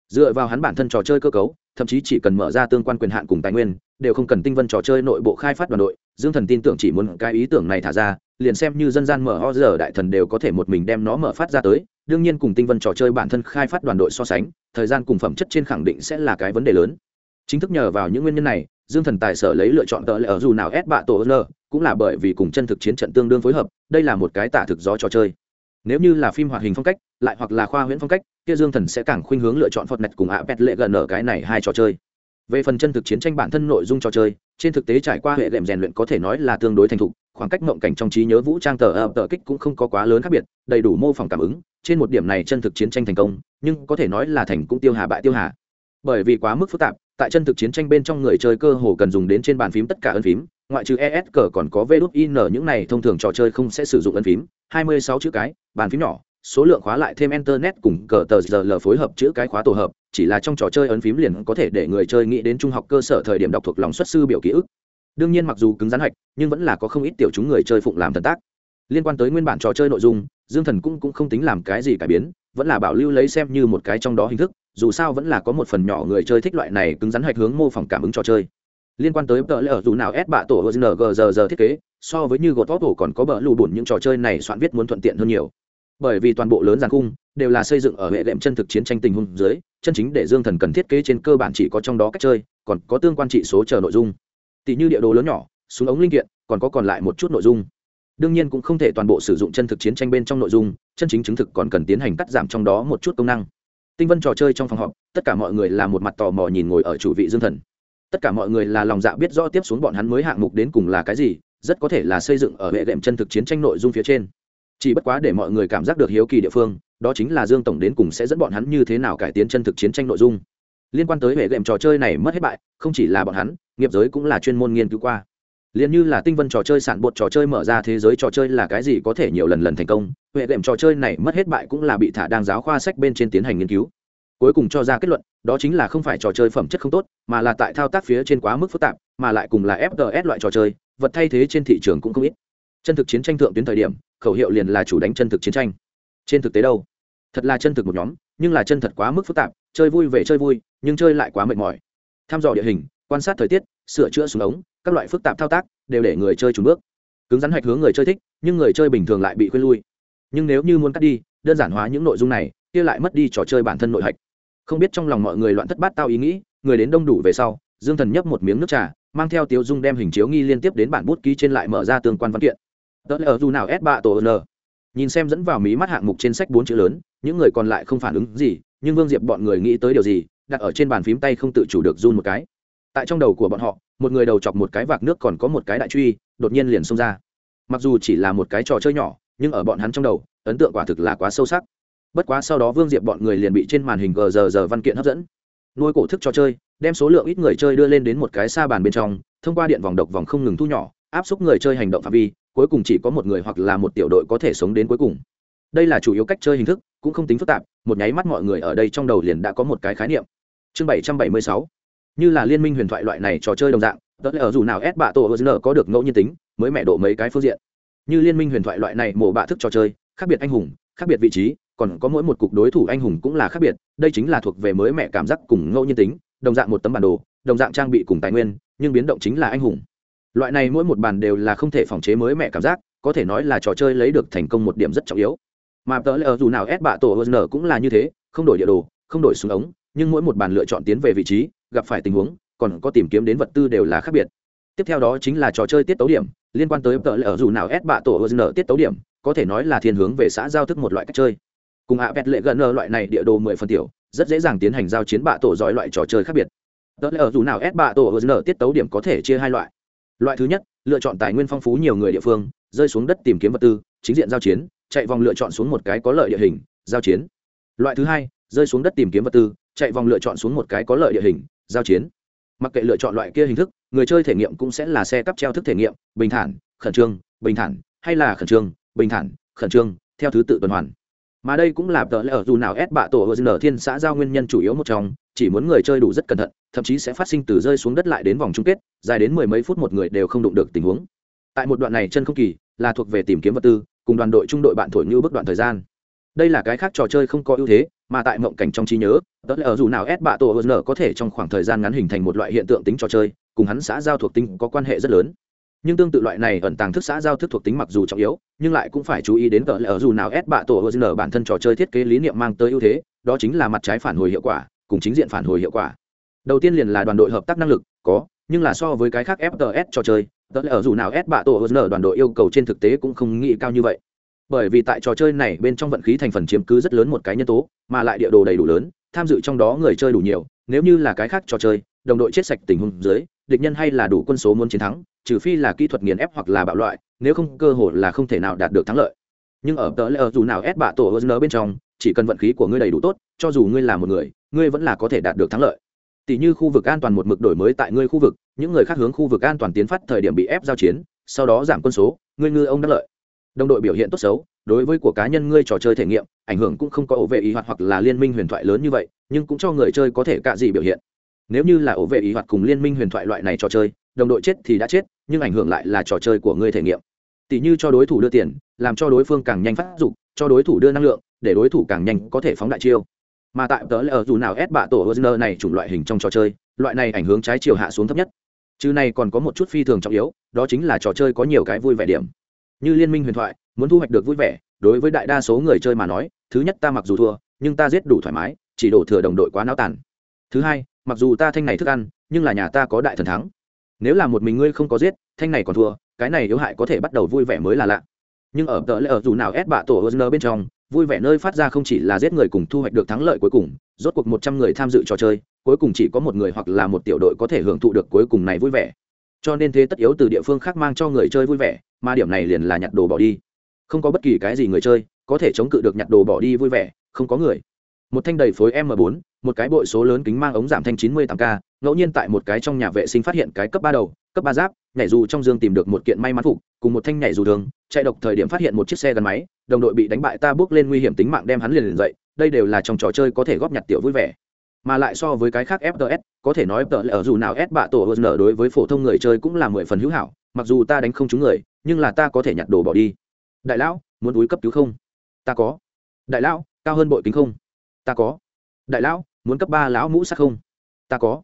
Dựa vào hắn bản thân trò chơi cơ cấu, thậm chí chỉ cần mở ra tương quan quyền hạn cùng tài nguyên, đều không cần tinh vân trò chơi nội bộ khai phát đoàn đội, dương thần tin tưởng chỉ muốn cái ý tưởng này thả ra, liền xem như dân gian mở ho giờ đại thần đều có thể một mình đem nó mở phát ra tới đương nhiên cùng tinh vân trò chơi bản thân khai phát đoàn đội so sánh, thời gian cùng phẩm chất trên khẳng định sẽ là cái vấn đề lớn. Chính thức nhờ vào những nguyên nhân này, dương thần tài sở lấy lựa chọn tờ lệ ở dù nào ép bạ tổ n, cũng là bởi vì cùng chân thực chiến trận tương đương phối hợp, đây là một cái tả thực gió trò chơi. Nếu như là phim hoạt hình phong cách, lại hoặc là khoa huyễn phong cách, kia dương thần sẽ càng khuynh hướng lựa chọn phật nạch cùng ạ pet lệ gần ở cái này hai trò chơi. Về phần chân thực chiến tranh bản thân nội dung trò chơi trên thực tế trải qua hệ lệm rèn luyện có thể nói là tương đối thành thục, khoảng cách mộng cảnh trong trí nhớ vũ trang tờ ập tờ kích cũng không có quá lớn khác biệt, đầy đủ mô phỏng cảm ứng, trên một điểm này chân thực chiến tranh thành công, nhưng có thể nói là thành cũng tiêu hà bại tiêu hà. Bởi vì quá mức phức tạp, tại chân thực chiến tranh bên trong người chơi cơ hồ cần dùng đến trên bàn phím tất cả ân phím, ngoại trừ es cờ còn có v đút in những này thông thường trò chơi không sẽ sử dụng ân phím 26 chữ cái, bàn phím nhỏ, số lượng khóa lại thêm internet cùng cờ tờ giờ l phối hợp chữ cái khóa tổ hợp chỉ là trong trò chơi ấn phím liền có thể để người chơi nghĩ đến trung học cơ sở thời điểm đọc thuộc lòng xuất sư biểu ký ức. Đương nhiên mặc dù cứng rắn hạch nhưng vẫn là có không ít tiểu chúng người chơi phụng làm thần tác. Liên quan tới nguyên bản trò chơi nội dung dương thần cũng, cũng không tính làm cái gì cải biến vẫn là bảo lưu lấy xem như một cái trong đó hình thức dù sao vẫn là có một phần nhỏ người chơi thích loại này cứng rắn hạch hướng mô phỏng cảm ứng trò chơi. Liên quan tới tờ lễ ở dù nào ép bạ tổ ngờ thiết kế so với như gột vót tổ còn có bờ lù bùn những trò chơi này soạn viết muốn thuận tiện hơn nhiều. Bởi vì toàn bộ lớn giàn cung đều là xây dựng ở hệ đệm chân thực chiến tranh tình huống dưới, chân chính để dương thần cần thiết kế trên cơ bản chỉ có trong đó cách chơi, còn có tương quan trị số chờ nội dung. Tỷ như địa đồ lớn nhỏ, súng ống linh kiện, còn có còn lại một chút nội dung. Đương nhiên cũng không thể toàn bộ sử dụng chân thực chiến tranh bên trong nội dung, chân chính chứng thực còn cần tiến hành cắt giảm trong đó một chút công năng. Tinh vân trò chơi trong phòng họp, tất cả mọi người là một mặt tò mò nhìn ngồi ở chủ vị dương thần. Tất cả mọi người là lòng dạ biết rõ tiếp xuống bọn hắn mới hạng mục đến cùng là cái gì, rất có thể là xây dựng ở hệ đệm chân thực chiến tranh nội dung phía trên chỉ bất quá để mọi người cảm giác được hiếu kỳ địa phương, đó chính là dương tổng đến cùng sẽ dẫn bọn hắn như thế nào cải tiến chân thực chiến tranh nội dung. Liên quan tới hệ đệm trò chơi này mất hết bại, không chỉ là bọn hắn, nghiệp giới cũng là chuyên môn nghiên cứu qua. Liền như là tinh vân trò chơi sản bột trò chơi mở ra thế giới trò chơi là cái gì có thể nhiều lần lần thành công huệ đệm trò chơi này mất hết bại cũng là bị thả đang giáo khoa sách bên trên tiến hành nghiên cứu. Cuối cùng cho ra kết luận, đó chính là không phải trò chơi phẩm chất không tốt, mà là tại thao tác phía trên quá mức phức tạp, mà lại cùng là fts loại trò chơi, vật thay thế trên thị trường cũng không ít chân thực chiến tranh thượng tuyến thời điểm, khẩu hiệu liền là chủ đánh chân thực chiến tranh. Trên thực tế đâu? Thật là chân thực một nhóm, nhưng là chân thật quá mức phức tạp, chơi vui về chơi vui, nhưng chơi lại quá mệt mỏi. Tham dò địa hình, quan sát thời tiết, sửa chữa súng ống, các loại phức tạp thao tác, đều để người chơi trùng bước. Cứng rắn hạch hướng người chơi thích, nhưng người chơi bình thường lại bị khuyên lui. Nhưng nếu như muốn cắt đi, đơn giản hóa những nội dung này, kia lại mất đi trò chơi bản thân nội hạch. Không biết trong lòng mọi người loạn thất bát tao ý nghĩ, người đến đông đủ về sau, dương thần nhấp một miếng nước trà, mang theo tiếu dung đem hình chiếu nghi liên tiếp đến bản bút ký trên lại mở ra tương quan văn kiện tớ lờ dù nào s ba tổ n. Nhìn xem dẫn vào mí mắt hạng mục trên sách bốn chữ lớn, những người còn lại không phản ứng gì, nhưng vương diệp bọn người nghĩ tới điều gì, đặt ở trên bàn phím tay không tự chủ được run một cái. Tại trong đầu của bọn họ, một người đầu chọc một cái vạc nước còn có một cái đại truy, đột nhiên liền xông ra. Mặc dù chỉ là một cái trò chơi nhỏ, nhưng ở bọn hắn trong đầu, ấn tượng quả thực là quá sâu sắc. Bất quá sau đó vương diệp bọn người liền bị trên màn hình gờ giờ giờ văn kiện hấp dẫn. Nuôi cổ thức trò chơi, đem số lượng ít người chơi đưa lên đến một cái xa bàn bên trong, thông qua điện vòng độc vòng không ngừng thu nhỏ, áp xúc người chơi hành động phạm vi cuối cùng chỉ có một người hoặc là một tiểu đội có thể sống đến cuối cùng. Đây là chủ yếu cách chơi hình thức, cũng không tính phức tạp, một nháy mắt mọi người ở đây trong đầu liền đã có một cái khái niệm. Chương bảy trăm bảy mươi sáu. Như là liên minh huyền thoại loại này trò chơi đồng dạng tất ở dù nào ép bạ tổ hờ có được ngẫu nhiên tính, mới mẹ độ mấy cái phương diện. Như liên minh huyền thoại loại này mổ bạ thức trò chơi, khác biệt anh hùng, khác biệt vị trí, còn có mỗi một cục đối thủ anh hùng cũng là khác biệt, đây chính là thuộc về mới mẹ cảm giác cùng ngẫu nhiên tính, đồng dạng một tấm bản đồ, đồng dạng trang bị cùng tài nguyên, nhưng biến động chính là anh hùng loại này mỗi một bàn đều là không thể phòng chế mới mẹ cảm giác, có thể nói là trò chơi lấy được thành công một điểm rất trọng yếu. Mà tớ lờ dù nào ép bạ tổ hờ cũng là như thế, không đổi địa đồ, không đổi súng ống, nhưng mỗi một bàn lựa chọn tiến về vị trí, gặp phải tình huống, còn có tìm kiếm đến vật tư đều là khác biệt. Tiếp theo đó chính là trò chơi tiết tấu điểm, liên quan tới tờ lờ dù nào ép bạ tổ hờ tiết tấu điểm, có thể nói là thiên hướng về xã giao thức một loại cách chơi. Cùng ạ vẹt lệ gần loại này địa đồ mười phần tiểu, rất dễ dàng tiến hành giao chiến bạ tổ giỏi loại trò chơi khác biệt. Tờ lờ dù nào ép bạ tổ hờ tiết tấu điểm có thể chia hai loại loại thứ nhất, lựa chọn tài nguyên phong phú nhiều người địa phương, rơi xuống đất tìm kiếm vật tư, chính diện giao chiến, chạy vòng lựa chọn xuống một cái có lợi địa hình, giao chiến. Loại thứ hai, rơi xuống đất tìm kiếm vật tư, chạy vòng lựa chọn xuống một cái có lợi địa hình, giao chiến. Mặc kệ lựa chọn loại kia hình thức, người chơi thể nghiệm cũng sẽ là xe cắp treo thức thể nghiệm, bình thản, khẩn trương, bình thản, hay là khẩn trương, bình thản, khẩn trương, theo thứ tự tuần hoàn mà đây cũng là tờ lẽ ở dù nào ép bạ tổ hờ thiên xã giao nguyên nhân chủ yếu một trong, chỉ muốn người chơi đủ rất cẩn thận, thậm chí sẽ phát sinh từ rơi xuống đất lại đến vòng chung kết, dài đến mười mấy phút một người đều không đụng được tình huống. Tại một đoạn này chân không kỳ, là thuộc về tìm kiếm vật tư, cùng đoàn đội trung đội bạn thổi như bước đoạn thời gian. Đây là cái khác trò chơi không có ưu thế, mà tại mộng cảnh trong trí nhớ tớ ở dù nào ép bạ tổ hờ có thể trong khoảng thời gian ngắn hình thành một loại hiện tượng tính trò chơi, cùng hắn xã giao thuộc tính có quan hệ rất lớn nhưng tương tự loại này ẩn tàng thức xã giao thức thuộc tính mặc dù trọng yếu, nhưng lại cũng phải chú ý đến cỡ ở dù nào ép bạ tổ hờ bản thân trò chơi thiết kế lý niệm mang tới ưu thế, đó chính là mặt trái phản hồi hiệu quả, cùng chính diện phản hồi hiệu quả. Đầu tiên liền là đoàn đội hợp tác năng lực, có, nhưng là so với cái khác fts trò chơi tớ ở dù nào ép bạ tổ hờ đoàn đội yêu cầu trên thực tế cũng không nghĩ cao như vậy. Bởi vì tại trò chơi này bên trong vận khí thành phần chiếm cứ rất lớn một cái nhân tố, mà lại địa đồ đầy đủ lớn, tham dự trong đó người chơi đủ nhiều, nếu như là cái khác trò chơi, đồng đội chết sạch tình huống dưới địch nhân hay là đủ quân số muốn chiến thắng, trừ phi là kỹ thuật nghiền ép hoặc là bạo loại, nếu không cơ hội là không thể nào đạt được thắng lợi. Nhưng ở tờ lỡ dù nào ép bạ tổ hơn bên trong, chỉ cần vận khí của ngươi đầy đủ tốt, cho dù ngươi là một người, ngươi vẫn là có thể đạt được thắng lợi. Tỷ như khu vực an toàn một mực đổi mới tại ngươi khu vực, những người khác hướng khu vực an toàn tiến phát thời điểm bị ép giao chiến, sau đó giảm quân số, ngươi ngư ông đắc lợi. Đồng đội biểu hiện tốt xấu, đối với của cá nhân ngươi trò chơi thể nghiệm, ảnh hưởng cũng không có ổ vệ ý hoạt hoặc là liên minh huyền thoại lớn như vậy, nhưng cũng cho người chơi có thể cạ gì biểu hiện nếu như là ổ vệ ý hoạt cùng liên minh huyền thoại loại này trò chơi, đồng đội chết thì đã chết, nhưng ảnh hưởng lại là trò chơi của ngươi thể nghiệm. Tỷ như cho đối thủ đưa tiền, làm cho đối phương càng nhanh phát dục, cho đối thủ đưa năng lượng, để đối thủ càng nhanh có thể phóng đại chiêu. Mà tại tớ là ở dù nào ép bạ tổ hosner này chủng loại hình trong trò chơi, loại này ảnh hưởng trái chiều hạ xuống thấp nhất. Chứ này còn có một chút phi thường trọng yếu, đó chính là trò chơi có nhiều cái vui vẻ điểm. Như liên minh huyền thoại, muốn thu hoạch được vui vẻ, đối với đại đa số người chơi mà nói, thứ nhất ta mặc dù thua, nhưng ta giết đủ thoải mái, chỉ đổ thừa đồng đội quá náo tàn. Thứ hai mặc dù ta thanh này thức ăn, nhưng là nhà ta có đại thần thắng. Nếu là một mình ngươi không có giết, thanh này còn thua, cái này yếu hại có thể bắt đầu vui vẻ mới là lạ. Nhưng ở tờ lễ ở dù nào ép bạ tổ nơ bên trong, vui vẻ nơi phát ra không chỉ là giết người cùng thu hoạch được thắng lợi cuối cùng, rốt cuộc một trăm người tham dự trò chơi, cuối cùng chỉ có một người hoặc là một tiểu đội có thể hưởng thụ được cuối cùng này vui vẻ. Cho nên thế tất yếu từ địa phương khác mang cho người chơi vui vẻ, mà điểm này liền là nhặt đồ bỏ đi. Không có bất kỳ cái gì người chơi có thể chống cự được nhặt đồ bỏ đi vui vẻ, không có người một thanh đầy phối m 4 một cái bội số lớn kính mang ống giảm thanh 98 k ngẫu nhiên tại một cái trong nhà vệ sinh phát hiện cái cấp ba đầu cấp ba giáp nhảy dù trong dương tìm được một kiện may mắn phục cùng một thanh nhảy dù đường, chạy độc thời điểm phát hiện một chiếc xe gắn máy đồng đội bị đánh bại ta bước lên nguy hiểm tính mạng đem hắn liền liền dậy đây đều là trong trò chơi có thể góp nhặt tiểu vui vẻ. Mà lại so với cái khác fts có thể nói tờ ở dù nào s bạ tổ hơn nở đối với phổ thông người chơi cũng là mười phần hữu hảo mặc dù ta đánh không trúng người nhưng là ta có thể nhặt đồ bỏ đi. Đại lão muốn túi cấp cứu không? Ta có. Đại lão cao hơn bội kính không? Ta có. Đại lão, muốn cấp ba lão mũ sắc không? Ta có.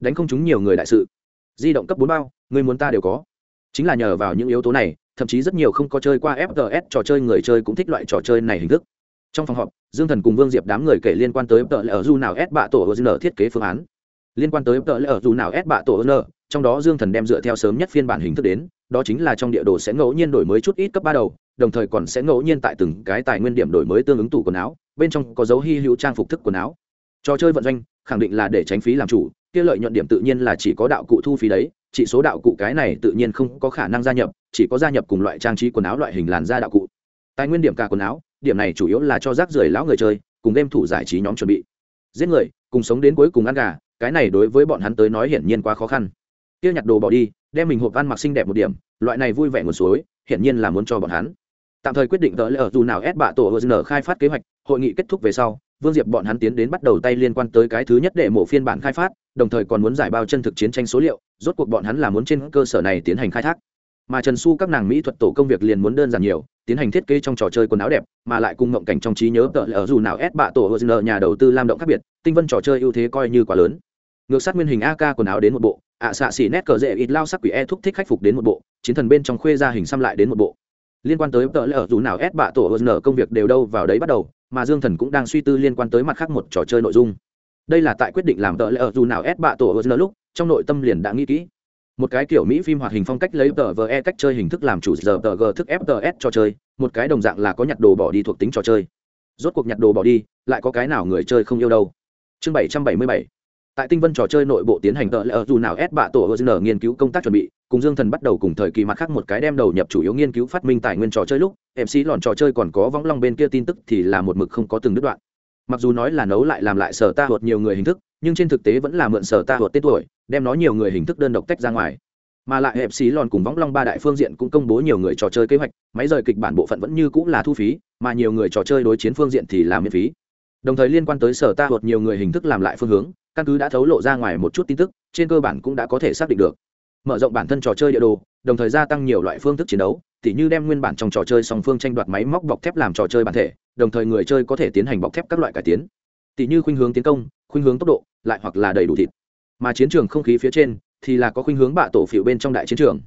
Đánh không chúng nhiều người đại sự. Di động cấp bốn bao, người muốn ta đều có. Chính là nhờ vào những yếu tố này, thậm chí rất nhiều không có chơi qua fts trò chơi người chơi cũng thích loại trò chơi này hình thức. Trong phòng họp, dương thần cùng vương diệp đám người kể liên quan tới tờ ở du nào s bạ tổ n thiết kế phương án. Liên quan tới tờ ở du nào s bạ tổ n, trong đó dương thần đem dựa theo sớm nhất phiên bản hình thức đến đó chính là trong địa đồ sẽ ngẫu nhiên đổi mới chút ít cấp ba đầu, đồng thời còn sẽ ngẫu nhiên tại từng cái tài nguyên điểm đổi mới tương ứng tủ quần áo, bên trong có dấu hy hữu trang phục thức quần áo. Trò chơi vận doanh, khẳng định là để tránh phí làm chủ, kia lợi nhuận điểm tự nhiên là chỉ có đạo cụ thu phí đấy, chỉ số đạo cụ cái này tự nhiên không có khả năng gia nhập, chỉ có gia nhập cùng loại trang trí quần áo loại hình làn da đạo cụ. Tài nguyên điểm cả quần áo, điểm này chủ yếu là cho rác rưởi lão người chơi, cùng game thủ giải trí nhóm chuẩn bị. Giết người, cùng sống đến cuối cùng ăn gà, cái này đối với bọn hắn tới nói hiển nhiên quá khó khăn tiêu nhặt đồ bỏ đi, đem mình hộp ăn mặc xinh đẹp một điểm, loại này vui vẻ nguồn suối, hiển nhiên là muốn cho bọn hắn. Tạm thời quyết định tờ lỡ dù nào ép bạ tổ hờ khai phát kế hoạch, hội nghị kết thúc về sau, vương diệp bọn hắn tiến đến bắt đầu tay liên quan tới cái thứ nhất để mổ phiên bản khai phát, đồng thời còn muốn giải bao chân thực chiến tranh số liệu, rốt cuộc bọn hắn là muốn trên cơ sở này tiến hành khai thác. Mà trần su các nàng mỹ thuật tổ công việc liền muốn đơn giản nhiều, tiến hành thiết kế trong trò chơi quần áo đẹp, mà lại cùng ngộng cảnh trong trí nhớ tờ lỡ dù nào ép bạ tổ hờ nhà đầu tư lam động khác biệt, tinh vân trò chơi ưu thế coi như quá lớn ngược sát nguyên hình ak quần áo đến một bộ, ạ xạ xỉ nét cờ rễ ít lao sắc quỷ e thúc thích khắc phục đến một bộ, chiến thần bên trong khuê ra hình xăm lại đến một bộ. Liên quan tới tờ lỡ dù nào ép bạ tổ nở công việc đều đâu vào đấy bắt đầu, mà dương thần cũng đang suy tư liên quan tới mặt khác một trò chơi nội dung. Đây là tại quyết định làm tờ lỡ dù nào ép bạ tổ nở lúc, trong nội tâm liền đã nghĩ kỹ. Một cái kiểu mỹ phim hoạt hình phong cách lấy tờ vờ e cách chơi hình thức làm chủ giờ tờ g thức fts trò chơi, một cái đồng dạng là có nhặt đồ bỏ đi thuộc tính trò chơi. Rốt cuộc nhặt đồ bỏ đi, lại có cái nào người chơi không yêu đâu? Chương bảy trăm bảy mươi bảy tại tinh vân trò chơi nội bộ tiến hành tờ lờ dù nào ép bạ tổ hờ nghiên cứu công tác chuẩn bị, cùng dương thần bắt đầu cùng thời kỳ mặt khác một cái đem đầu nhập chủ yếu nghiên cứu phát minh tài nguyên trò chơi lúc mc lòn trò chơi còn có võng long bên kia tin tức thì là một mực không có từng đứt đoạn. Mặc dù nói là nấu lại làm lại sở ta hột nhiều người hình thức, nhưng trên thực tế vẫn là mượn sở ta hột tên tuổi, đem nó nhiều người hình thức đơn độc tách ra ngoài. Mà lại hẹp xí lòn cùng võng long ba đại phương diện cũng công bố nhiều người trò chơi kế hoạch, máy rời kịch bản bộ phận vẫn như cũng là thu phí, mà nhiều người trò chơi đối chiến phương diện thì là miễn phí. Đồng thời liên quan tới sở ta hột nhiều người hình thức làm lại phương hướng căn cứ đã thấu lộ ra ngoài một chút tin tức, trên cơ bản cũng đã có thể xác định được. Mở rộng bản thân trò chơi địa đồ, đồng thời gia tăng nhiều loại phương thức chiến đấu, tỉ như đem nguyên bản trong trò chơi song phương tranh đoạt máy móc bọc thép làm trò chơi bản thể, đồng thời người chơi có thể tiến hành bọc thép các loại cải tiến. Tỉ như khuynh hướng tiến công, khuynh hướng tốc độ, lại hoặc là đầy đủ thịt. Mà chiến trường không khí phía trên, thì là có khuynh hướng bạ tổ phiệu bên trong đại chiến trường.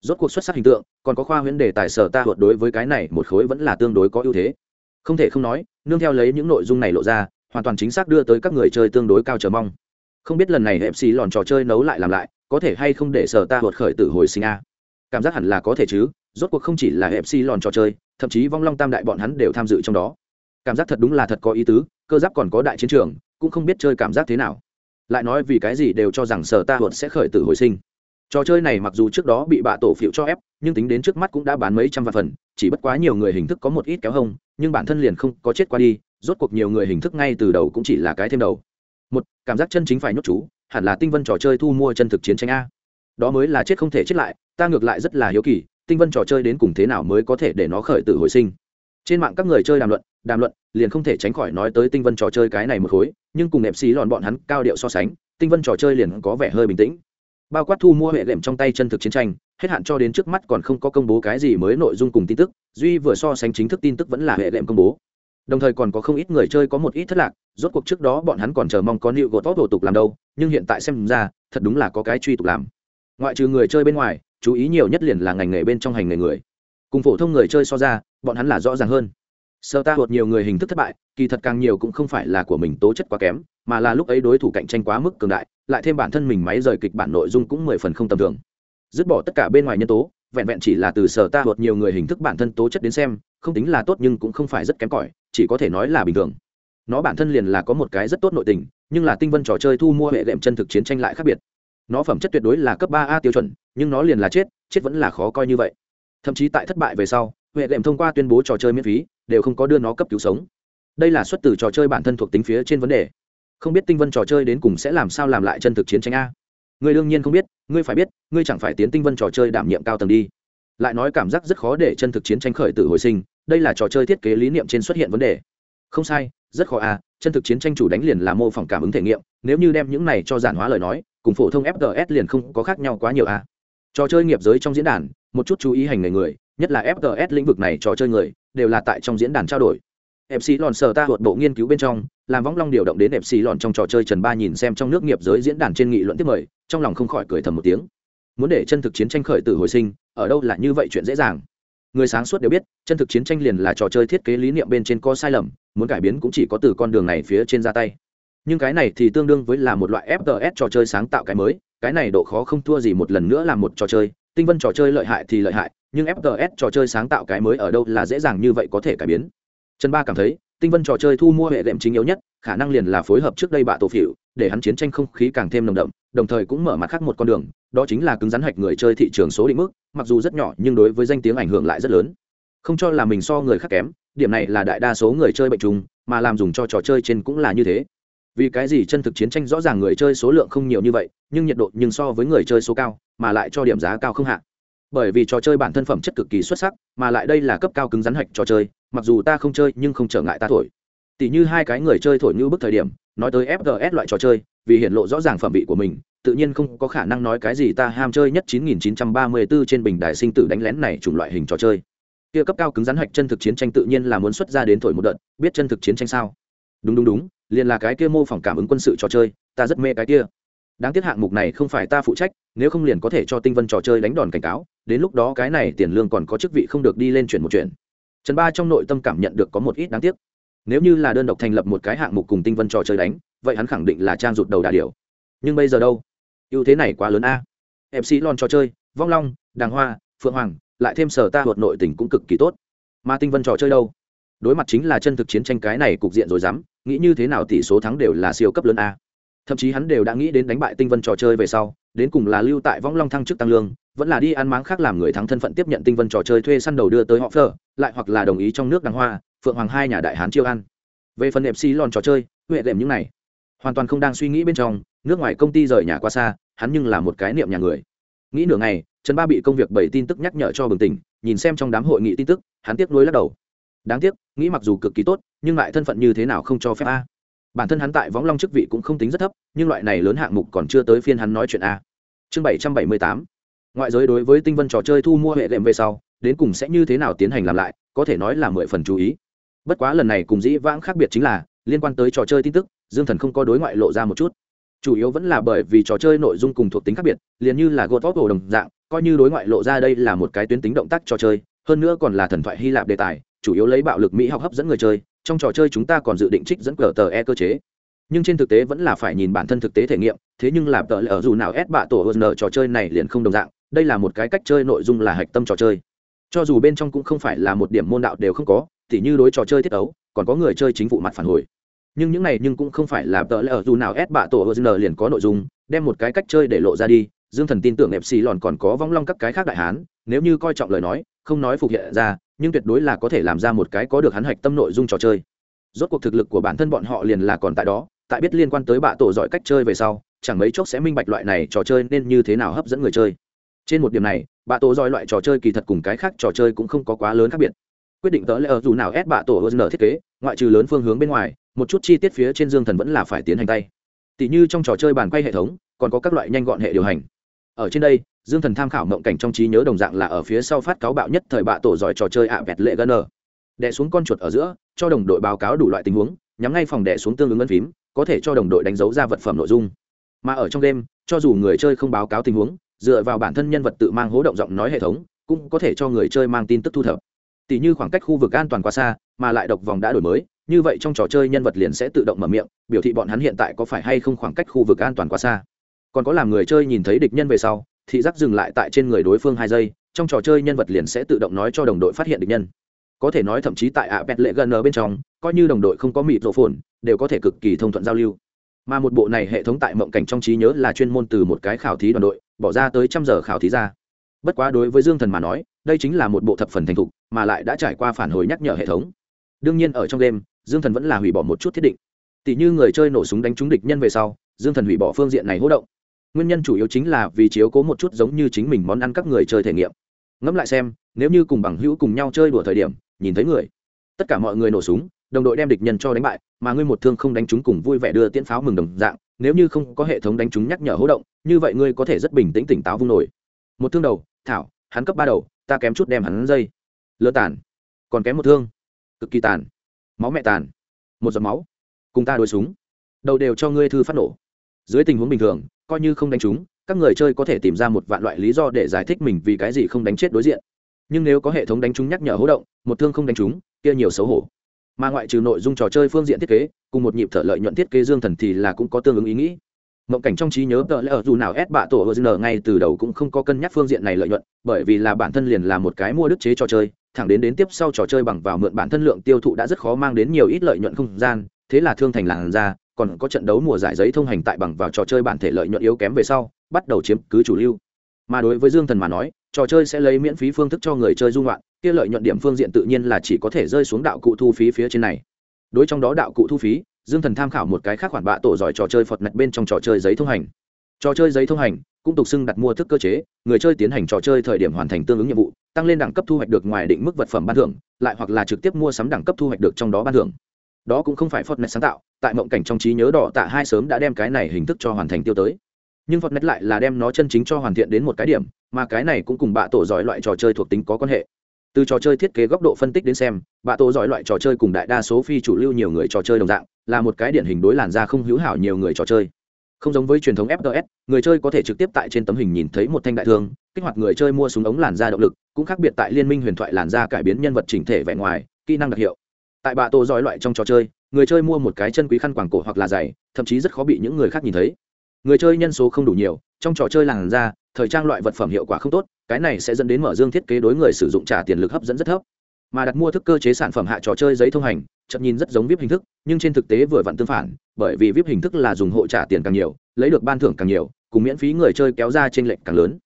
Rốt cuộc xuất sắc hình tượng, còn có khoa huyễn đề tài sở ta vượt đối với cái này một khối vẫn là tương đối có ưu thế. Không thể không nói, nương theo lấy những nội dung này lộ ra hoàn toàn chính xác đưa tới các người chơi tương đối cao chờ mong. Không biết lần này hẹp xì lòn trò chơi nấu lại làm lại, có thể hay không để sở ta hụt khởi tử hồi sinh a? Cảm giác hẳn là có thể chứ, rốt cuộc không chỉ là hẹp xì lòn trò chơi, thậm chí vong long tam đại bọn hắn đều tham dự trong đó. Cảm giác thật đúng là thật có ý tứ, cơ giáp còn có đại chiến trường, cũng không biết chơi cảm giác thế nào. Lại nói vì cái gì đều cho rằng sở ta hụt sẽ khởi tử hồi sinh. Trò chơi này mặc dù trước đó bị bạ tổ phiệu cho ép, nhưng tính đến trước mắt cũng đã bán mấy trăm vạn phần, chỉ bất quá nhiều người hình thức có một ít kéo hông, nhưng bản thân liền không có chết qua đi rốt cuộc nhiều người hình thức ngay từ đầu cũng chỉ là cái thêm đầu. Một, cảm giác chân chính phải nhốt chú, hẳn là tinh vân trò chơi thu mua chân thực chiến tranh a. Đó mới là chết không thể chết lại, ta ngược lại rất là hiếu kỳ, tinh vân trò chơi đến cùng thế nào mới có thể để nó khởi tử hồi sinh. Trên mạng các người chơi đàm luận đàm luận, liền không thể tránh khỏi nói tới tinh vân trò chơi cái này một khối, nhưng cùng nẹp xí lòn bọn hắn cao điệu so sánh, tinh vân trò chơi liền có vẻ hơi bình tĩnh. Bao quát thu mua hệ lệm trong tay chân thực chiến tranh, hết hạn cho đến trước mắt còn không có công bố cái gì mới nội dung cùng tin tức, duy vừa so sánh chính thức tin tức vẫn là hệ lệm công bố đồng thời còn có không ít người chơi có một ít thất lạc, rốt cuộc trước đó bọn hắn còn chờ mong có nịu gột tốt thủ tục làm đâu, nhưng hiện tại xem ra, thật đúng là có cái truy tục làm. Ngoại trừ người chơi bên ngoài, chú ý nhiều nhất liền là ngành nghề bên trong hành nghề người. Cùng phổ thông người chơi so ra, bọn hắn là rõ ràng hơn. Sơ ta hột nhiều người hình thức thất bại, kỳ thật càng nhiều cũng không phải là của mình tố chất quá kém, mà là lúc ấy đối thủ cạnh tranh quá mức cường đại, lại thêm bản thân mình máy rời kịch bản nội dung cũng mười phần không tầm thường. Dứt bỏ tất cả bên ngoài nhân tố vẹn vẹn chỉ là từ sở ta vượt nhiều người hình thức bản thân tố chất đến xem, không tính là tốt nhưng cũng không phải rất kém cỏi, chỉ có thể nói là bình thường. Nó bản thân liền là có một cái rất tốt nội tình, nhưng là tinh vân trò chơi thu mua hệ đệm chân thực chiến tranh lại khác biệt. Nó phẩm chất tuyệt đối là cấp ba a tiêu chuẩn, nhưng nó liền là chết chết vẫn là khó coi như vậy. Thậm chí tại thất bại về sau, hệ đệm thông qua tuyên bố trò chơi miễn phí, đều không có đưa nó cấp cứu sống. Đây là xuất từ trò chơi bản thân thuộc tính phía trên vấn đề. Không biết tinh vân trò chơi đến cùng sẽ làm sao làm lại chân thực chiến tranh a? Ngươi đương nhiên không biết, ngươi phải biết, ngươi chẳng phải tiến tinh vân trò chơi đảm nhiệm cao tầng đi. Lại nói cảm giác rất khó để chân thực chiến tranh khởi tử hồi sinh, đây là trò chơi thiết kế lý niệm trên xuất hiện vấn đề. Không sai, rất khó à chân thực chiến tranh chủ đánh liền là mô phỏng cảm ứng thể nghiệm, nếu như đem những này cho giản hóa lời nói, cùng phổ thông fts liền không có khác nhau quá nhiều à. Trò chơi nghiệp giới trong diễn đàn, một chút chú ý hành nghề người, nhất là fts lĩnh vực này trò chơi người, đều là tại trong diễn đàn trao đổi fc lòn sờ ta hột bộ nghiên cứu bên trong, làm võng long điều động đến fc lòn trong trò chơi trần ba nhìn xem trong nước nghiệp giới diễn đàn trên nghị luận tiếp mời, trong lòng không khỏi cười thầm một tiếng. Muốn để chân thực chiến tranh khởi tử hồi sinh, ở đâu là như vậy chuyện dễ dàng? Người sáng suốt đều biết, chân thực chiến tranh liền là trò chơi thiết kế lý niệm bên trên có sai lầm, muốn cải biến cũng chỉ có từ con đường này phía trên ra tay. Nhưng cái này thì tương đương với là một loại fts trò chơi sáng tạo cái mới, cái này độ khó không thua gì một lần nữa là một trò chơi, tinh vân trò chơi lợi hại thì lợi hại, nhưng fts trò chơi sáng tạo cái mới ở đâu là dễ dàng như vậy có thể cải biến? Trần ba cảm thấy, tinh vân trò chơi thu mua hệ đệm chính yếu nhất, khả năng liền là phối hợp trước đây bạ tổ phỉu, để hắn chiến tranh không khí càng thêm nồng đậm, đồng thời cũng mở mặt khác một con đường, đó chính là cứng rắn hạch người chơi thị trường số định mức, mặc dù rất nhỏ nhưng đối với danh tiếng ảnh hưởng lại rất lớn. Không cho là mình so người khác kém, điểm này là đại đa số người chơi bệnh trùng, mà làm dùng cho trò chơi trên cũng là như thế. Vì cái gì chân thực chiến tranh rõ ràng người chơi số lượng không nhiều như vậy, nhưng nhiệt độ nhưng so với người chơi số cao, mà lại cho điểm giá cao không hạ bởi vì trò chơi bản thân phẩm chất cực kỳ xuất sắc, mà lại đây là cấp cao cứng rắn hạch trò chơi, mặc dù ta không chơi nhưng không trở ngại ta thổi. Tỷ như hai cái người chơi thổi như bức thời điểm, nói tới fgs loại trò chơi, vì hiện lộ rõ ràng phẩm vị của mình, tự nhiên không có khả năng nói cái gì ta ham chơi nhất 9934 trên bình đài sinh tử đánh lén này chủng loại hình trò chơi. Kia cấp cao cứng rắn hạch chân thực chiến tranh tự nhiên là muốn xuất ra đến thổi một đợt, biết chân thực chiến tranh sao? Đúng đúng đúng, liền là cái kia mô phỏng cảm ứng quân sự trò chơi, ta rất mê cái kia. Đáng tiếc hạng mục này không phải ta phụ trách, nếu không liền có thể cho tinh vân trò chơi đánh đòn cảnh cáo đến lúc đó cái này tiền lương còn có chức vị không được đi lên chuyển một chuyện. Trần ba trong nội tâm cảm nhận được có một ít đáng tiếc. Nếu như là đơn độc thành lập một cái hạng mục cùng tinh vân trò chơi đánh, vậy hắn khẳng định là trang rụt đầu đà điều nhưng bây giờ đâu? Ưu thế này quá lớn a. Mc lon trò chơi, vong long, đàng hoa, phượng hoàng, lại thêm sở ta luật nội tình cũng cực kỳ tốt. Mà tinh vân trò chơi đâu? Đối mặt chính là chân thực chiến tranh cái này cục diện rồi dám, nghĩ như thế nào tỷ số thắng đều là siêu cấp lớn a. Thậm chí hắn đều đã nghĩ đến đánh bại tinh vân trò chơi về sau đến cùng là lưu tại võng long thăng chức tăng lương, vẫn là đi ăn máng khác làm người thắng thân phận tiếp nhận tinh vân trò chơi thuê săn đầu đưa tới họ phở lại hoặc là đồng ý trong nước đàng hoa, phượng hoàng hai nhà đại hán chiêu ăn. Về phần đẹp xi lòn trò chơi, huệ đệm những này, hoàn toàn không đang suy nghĩ bên trong, nước ngoài công ty rời nhà qua xa, hắn nhưng là một cái niệm nhà người. Nghĩ nửa ngày, trần ba bị công việc bảy tin tức nhắc nhở cho bừng tỉnh, nhìn xem trong đám hội nghị tin tức, hắn tiếc nuối lắc đầu. Đáng tiếc, nghĩ mặc dù cực kỳ tốt, nhưng lại thân phận như thế nào không cho phép a bản thân hắn tại võng long chức vị cũng không tính rất thấp, nhưng loại này lớn hạng mục còn chưa tới phiên hắn nói chuyện a. Chương bảy trăm bảy mươi tám. Ngoại giới đối với tinh vân trò chơi thu mua hệ đệm về sau, đến cùng sẽ như thế nào tiến hành làm lại, có thể nói là mười phần chú ý. Bất quá lần này cùng dĩ vãng khác biệt chính là, liên quan tới trò chơi tin tức, dương thần không có đối ngoại lộ ra một chút. Chủ yếu vẫn là bởi vì trò chơi nội dung cùng thuộc tính khác biệt, liền như là gột vóc đồng dạng, coi như đối ngoại lộ ra đây là một cái tuyến tính động tác trò chơi, hơn nữa còn là thần thoại hy lạp đề tài, chủ yếu lấy bạo lực mỹ học hấp dẫn người chơi trong trò chơi chúng ta còn dự định trích dẫn cờ tờ e cơ chế. Nhưng trên thực tế vẫn là phải nhìn bản thân thực tế thể nghiệm, thế nhưng là tờ lờ dù nào ép bạ tổ hơn trò chơi này liền không đồng dạng, đây là một cái cách chơi nội dung là hạch tâm trò chơi. Cho dù bên trong cũng không phải là một điểm môn đạo đều không có thì như đối trò chơi thiết ấu, còn có người chơi chính vụ mặt phản hồi. Nhưng những này nhưng cũng không phải là tờ lờ dù nào ép bạ tổ hơn liền có nội dung, đem một cái cách chơi để lộ ra đi, dương thần tin tưởng ép xì lòn còn có vong long các cái khác đại hán, nếu như coi trọng lời nói không nói phục hiện ra, nhưng tuyệt đối là có thể làm ra một cái có được hắn hạch tâm nội dung trò chơi. Rốt cuộc thực lực của bản thân bọn họ liền là còn tại đó, tại biết liên quan tới bạ tổ giỏi cách chơi về sau, chẳng mấy chốc sẽ minh bạch loại này trò chơi nên như thế nào hấp dẫn người chơi. Trên một điểm này, bạ tổ giỏi loại trò chơi kỳ thật cùng cái khác trò chơi cũng không có quá lớn khác biệt. Quyết định tới lẽ ở dù nào ép bạ tổ hơn thiết kế, ngoại trừ lớn phương hướng bên ngoài, một chút chi tiết phía trên dương thần vẫn là phải tiến hành tay. Tỷ như trong trò chơi bàn quay hệ thống, còn có các loại nhanh gọn hệ điều hành. Ở trên đây dương thần tham khảo mộng cảnh trong trí nhớ đồng dạng là ở phía sau phát cáo bạo nhất thời bạ tổ giỏi trò chơi ạ vẹt lệ gân nờ. Xuống con chuột ở giữa, cho đồng đội báo cáo đủ loại tình huống, nhắm ngay phòng đẻ xuống tương ứng ân phím, có thể cho đồng đội đánh dấu ra vật phẩm nội dung. Mà ở trong đêm, cho dù người chơi không báo cáo tình huống, dựa vào bản thân nhân vật tự mang hố động giọng nói hệ thống, cũng có thể cho người chơi mang tin tức thu thập. Tỷ như khoảng cách khu vực an toàn quá xa, mà lại độc vòng đã đổi mới, như vậy trong trò chơi nhân vật liền sẽ tự động mở miệng, biểu thị bọn hắn hiện tại có phải hay không khoảng cách khu vực an toàn quá xa. Còn có làm người chơi nhìn thấy địch nhân về sau thị giác dừng lại tại trên người đối phương hai giây trong trò chơi nhân vật liền sẽ tự động nói cho đồng đội phát hiện địch nhân. Có thể nói thậm chí tại ạ bẹt lệ gần ở bên trong coi như đồng đội không có mịt rộ phồn đều có thể cực kỳ thông thuận giao lưu. Mà một bộ này hệ thống tại mộng cảnh trong trí nhớ là chuyên môn từ một cái khảo thí đoàn đội bỏ ra tới trăm giờ khảo thí ra. Bất quá đối với dương thần mà nói đây chính là một bộ thập phần thành thục mà lại đã trải qua phản hồi nhắc nhở hệ thống. Đương nhiên ở trong game, dương thần vẫn là hủy bỏ một chút thiết định. Tỷ như người chơi nổ súng đánh trúng địch nhân về sau dương thần hủy bỏ phương diện này hỗ động nguyên nhân chủ yếu chính là vì chiếu cố một chút giống như chính mình món ăn các người chơi thể nghiệm. Ngẫm lại xem, nếu như cùng bằng hữu cùng nhau chơi đùa thời điểm, nhìn thấy người, tất cả mọi người nổ súng, đồng đội đem địch nhân cho đánh bại, mà ngươi một thương không đánh chúng cùng vui vẻ đưa tiễn pháo mừng đồng dạng, nếu như không có hệ thống đánh chúng nhắc nhở hỗ động, như vậy ngươi có thể rất bình tĩnh tỉnh táo vung nổi. Một thương đầu, thảo, hắn cấp ba đầu, ta kém chút đem hắn dây. Lơ tàn, còn kém một thương, cực kỳ tàn. Máu mẹ tàn, một giọt máu, cùng ta đối súng. Đầu đều cho ngươi thư phát nổ. Dưới tình huống bình thường coi như không đánh chúng, các người chơi có thể tìm ra một vạn loại lý do để giải thích mình vì cái gì không đánh chết đối diện. Nhưng nếu có hệ thống đánh chúng nhắc nhở hỗ động, một thương không đánh chúng, kia nhiều xấu hổ. Mà ngoại trừ nội dung trò chơi phương diện thiết kế, cùng một nhịp thở lợi nhuận thiết kế dương thần thì là cũng có tương ứng ý nghĩ. Mộng cảnh trong trí nhớ tờ lỡ ở dù nào ép bạ tổ hờ ngay từ đầu cũng không có cân nhắc phương diện này lợi nhuận, bởi vì là bản thân liền là một cái mua đức chế trò chơi, thẳng đến đến tiếp sau trò chơi bằng vào mượn bản thân lượng tiêu thụ đã rất khó mang đến nhiều ít lợi nhuận không gian, thế là thương thành làn ra còn có trận đấu mùa giải giấy thông hành tại bằng vào trò chơi bản thể lợi nhuận yếu kém về sau, bắt đầu chiếm cứ chủ lưu. Mà đối với dương thần mà nói, trò chơi sẽ lấy miễn phí phương thức cho người chơi dung loạn, kia lợi nhuận điểm phương diện tự nhiên là chỉ có thể rơi xuống đạo cụ thu phí phía trên này. Đối trong đó đạo cụ thu phí, dương thần tham khảo một cái khác khoản bạ tổ giỏi trò chơi phật mạch bên trong trò chơi giấy thông hành. Trò chơi giấy thông hành cũng tục xưng đặt mua thức cơ chế, người chơi tiến hành trò chơi thời điểm hoàn thành tương ứng nhiệm vụ, tăng lên đẳng cấp thu hoạch được ngoài định mức vật phẩm ban thưởng, lại hoặc là trực tiếp mua sắm đẳng cấp thu hoạch được trong đó ban thưởng đó cũng không phải Fortnite sáng tạo tại mộng cảnh trong trí nhớ đỏ tạ hai sớm đã đem cái này hình thức cho hoàn thành tiêu tới. Nhưng Fortnite lại là đem nó chân chính cho hoàn thiện đến một cái điểm mà cái này cũng cùng bạ tổ giỏi loại trò chơi thuộc tính có quan hệ. Từ trò chơi thiết kế góc độ phân tích đến xem bạ tổ giỏi loại trò chơi cùng đại đa số phi chủ lưu nhiều người trò chơi đồng dạng là một cái điển hình đối làn da không hữu hảo nhiều người trò chơi. Không giống với truyền thống FPS, người chơi có thể trực tiếp tại trên tấm hình nhìn thấy một thanh đại thương kích hoạt người chơi mua súng ống làn da động lực cũng khác biệt tại liên minh huyền thoại làn da cải biến nhân vật chỉnh thể vẻ ngoài kỹ năng đặc hiệu tại bạ tổ giỏi loại trong trò chơi, người chơi mua một cái chân quý khăn quàng cổ hoặc là giày, thậm chí rất khó bị những người khác nhìn thấy. Người chơi nhân số không đủ nhiều, trong trò chơi làn da, thời trang loại vật phẩm hiệu quả không tốt, cái này sẽ dẫn đến mở dương thiết kế đối người sử dụng trả tiền lực hấp dẫn rất thấp. Mà đặt mua thức cơ chế sản phẩm hạ trò chơi giấy thông hành, chậm nhìn rất giống vip hình thức, nhưng trên thực tế vừa vặn tương phản, bởi vì vip hình thức là dùng hộ trả tiền càng nhiều, lấy được ban thưởng càng nhiều, cùng miễn phí người chơi kéo ra trên lệnh càng lớn.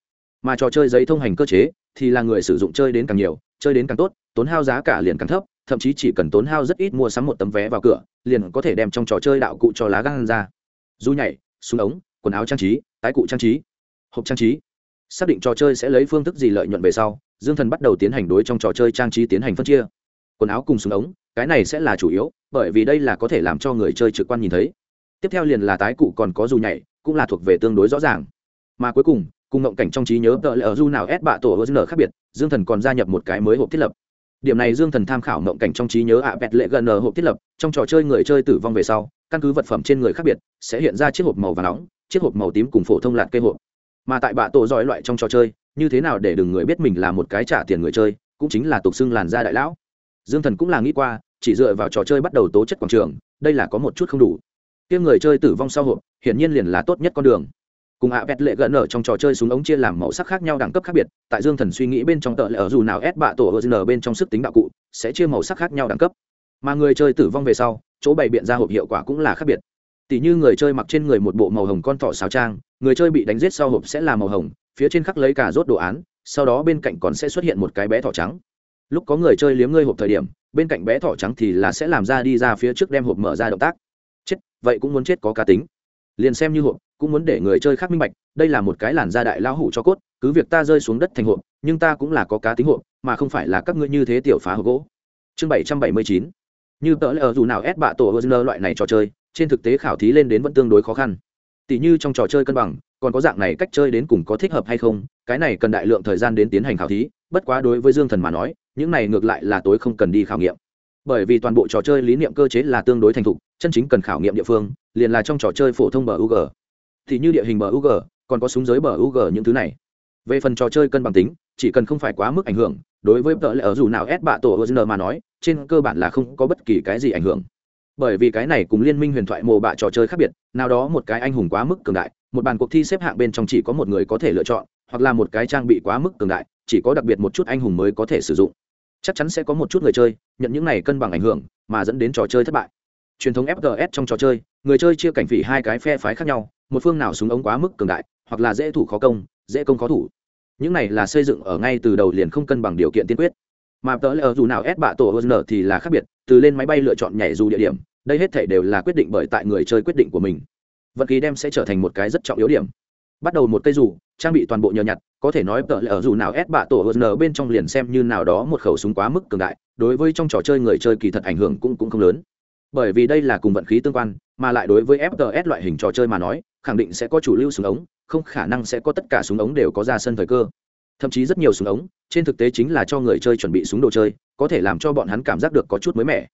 Mà trò chơi giấy thông hành cơ chế thì là người sử dụng chơi đến càng nhiều, chơi đến càng tốt, tốn hao giá cả liền càng thấp thậm chí chỉ cần tốn hao rất ít mua sắm một tấm vé vào cửa, liền có thể đem trong trò chơi đạo cụ cho lá gan ra. Du nhảy, súng ống, quần áo trang trí, tái cụ trang trí, hộp trang trí. Xác định trò chơi sẽ lấy phương thức gì lợi nhuận về sau, dương thần bắt đầu tiến hành đối trong trò chơi trang trí tiến hành phân chia. Quần áo cùng súng ống, cái này sẽ là chủ yếu, bởi vì đây là có thể làm cho người chơi trực quan nhìn thấy. Tiếp theo liền là tái cụ còn có dù nhảy, cũng là thuộc về tương đối rõ ràng. Mà cuối cùng cùng ngộng cảnh trong trí nhớ tợ lờ du nào ép bạ tổ hờ khác biệt, dương thần còn gia nhập một cái mới hộp thiết lập điểm này dương thần tham khảo mộng cảnh trong trí nhớ ạ bẹt lệ gần hộp thiết lập, trong trò chơi người chơi tử vong về sau, căn cứ vật phẩm trên người khác biệt, sẽ hiện ra chiếc hộp màu và nóng, chiếc hộp màu tím cùng phổ thông lạt cây hộp. Mà tại bạ tổ giỏi loại trong trò chơi, như thế nào để đừng người biết mình là một cái trả tiền người chơi, cũng chính là tục xưng làn da đại lão. Dương thần cũng là nghĩ qua, chỉ dựa vào trò chơi bắt đầu tố chất quảng trường, đây là có một chút không đủ. Tiêm người chơi tử vong sau hộp, hiển nhiên liền là tốt nhất con đường cùng ạ vẹt lệ gần ở trong trò chơi súng ống chia làm màu sắc khác nhau đẳng cấp khác biệt, tại dương thần suy nghĩ bên trong tợ lệ ở dù nào ép bạ tổ ở bên trong sức tính đạo cụ, sẽ chia màu sắc khác nhau đẳng cấp. Mà người chơi tử vong về sau, chỗ bày biện ra hộp hiệu quả cũng là khác biệt. Tỷ như người chơi mặc trên người một bộ màu hồng con thỏ sáo trang, người chơi bị đánh giết sau hộp sẽ là màu hồng, phía trên khắc lấy cả rốt đồ án, sau đó bên cạnh còn sẽ xuất hiện một cái bé thỏ trắng. Lúc có người chơi liếm ngươi hộp thời điểm, bên cạnh bé thỏ trắng thì là sẽ làm ra đi ra phía trước đem hộp mở ra động tác. Chết, vậy cũng muốn chết có cá tính liền xem như hộp, cũng muốn để người chơi khác minh bạch, đây là một cái làn da đại lão hủ cho cốt, cứ việc ta rơi xuống đất thành hộp, nhưng ta cũng là có cá tính hộp, mà không phải là các ngươi như thế tiểu phá hộp gỗ. Chương bảy trăm bảy mươi chín. Như tớ lờ dù nào ép bạ tổ hơ loại này trò chơi, trên thực tế khảo thí lên đến vẫn tương đối khó khăn. Tỷ như trong trò chơi cân bằng, còn có dạng này cách chơi đến cùng có thích hợp hay không, cái này cần đại lượng thời gian đến tiến hành khảo thí, bất quá đối với dương thần mà nói, những này ngược lại là tối không cần đi khảo nghiệm. Bởi vì toàn bộ trò chơi lý niệm cơ chế là tương đối thành thục chân chính cần khảo nghiệm địa phương, liền là trong trò chơi phổ thông bờ UG thì như địa hình bờ UG còn có súng giới bờ UG những thứ này. Về phần trò chơi cân bằng tính, chỉ cần không phải quá mức ảnh hưởng, đối với tờ lệ ở dù nào ép bạ tổ ozn mà nói, trên cơ bản là không có bất kỳ cái gì ảnh hưởng. Bởi vì cái này cùng liên minh huyền thoại mồ bạ trò chơi khác biệt, nào đó một cái anh hùng quá mức cường đại, một bàn cuộc thi xếp hạng bên trong chỉ có một người có thể lựa chọn, hoặc là một cái trang bị quá mức cường đại, chỉ có đặc biệt một chút anh hùng mới có thể sử dụng. Chắc chắn sẽ có một chút người chơi nhận những này cân bằng ảnh hưởng, mà dẫn đến trò chơi thất bại truyền thống fts trong trò chơi, người chơi chia cảnh vị hai cái phe phái khác nhau, một phương nào súng ống quá mức cường đại, hoặc là dễ thủ khó công, dễ công khó thủ. Những này là xây dựng ở ngay từ đầu liền không cân bằng điều kiện tiên quyết. Mà tớ lỡ dù nào ép bạ tổ hơn nở thì là khác biệt, từ lên máy bay lựa chọn nhảy dù địa điểm, đây hết thể đều là quyết định bởi tại người chơi quyết định của mình. Vật khí đem sẽ trở thành một cái rất trọng yếu điểm. Bắt đầu một cây dù, trang bị toàn bộ nhờ nhặt, có thể nói tợ lỡ dù nào ép bạ tổ hơn bên trong liền xem như nào đó một khẩu súng quá mức cường đại, đối với trong trò chơi người chơi kỳ thật ảnh hưởng cũng cũng không lớn bởi vì đây là cùng vận khí tương quan, mà lại đối với fts loại hình trò chơi mà nói, khẳng định sẽ có chủ lưu súng ống, không khả năng sẽ có tất cả súng ống đều có ra sân thời cơ. Thậm chí rất nhiều súng ống, trên thực tế chính là cho người chơi chuẩn bị súng đồ chơi, có thể làm cho bọn hắn cảm giác được có chút mới mẻ.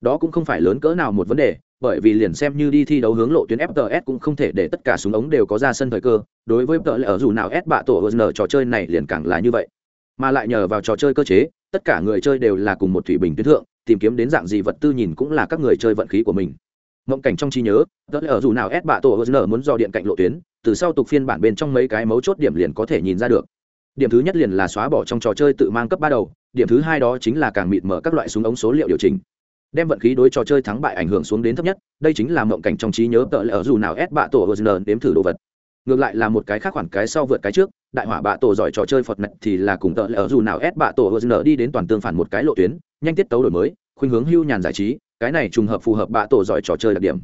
Đó cũng không phải lớn cỡ nào một vấn đề, bởi vì liền xem như đi thi đấu hướng lộ tuyến fts cũng không thể để tất cả súng ống đều có ra sân thời cơ, đối với tờ lệ ở dù nào s bạ tổ n trò chơi này liền càng là như vậy. Mà lại nhờ vào trò chơi cơ chế tất cả người chơi đều là cùng một thủy bình tuyến thượng, tìm kiếm đến dạng gì vật tư nhìn cũng là các người chơi vận khí của mình. Mộng cảnh trong trí nhớ, tớ ở dù nào ép bạ tổ n muốn dò điện cạnh lộ tuyến, từ sau tục phiên bản bên trong mấy cái mấu chốt điểm liền có thể nhìn ra được. Điểm thứ nhất liền là xóa bỏ trong trò chơi tự mang cấp ba đầu, điểm thứ hai đó chính là càng mịt mở các loại súng ống số liệu điều chỉnh. Đem vận khí đối trò chơi thắng bại ảnh hưởng xuống đến thấp nhất, đây chính là mộng cảnh trong trí nhớ tợ lệ ở dù nào ép bạ tổ hờ đếm thử đồ vật ngược lại là một cái khác khoản cái sau vượt cái trước, đại hỏa bạ tổ giỏi trò chơi phật nạch thì là cùng tợ lỡ dù nào ép bạ tổ hờ đi đến toàn tương phản một cái lộ tuyến, nhanh tiết tấu đổi mới, khuynh hướng hưu nhàn giải trí, cái này trùng hợp phù hợp bạ tổ giỏi trò chơi đặc điểm.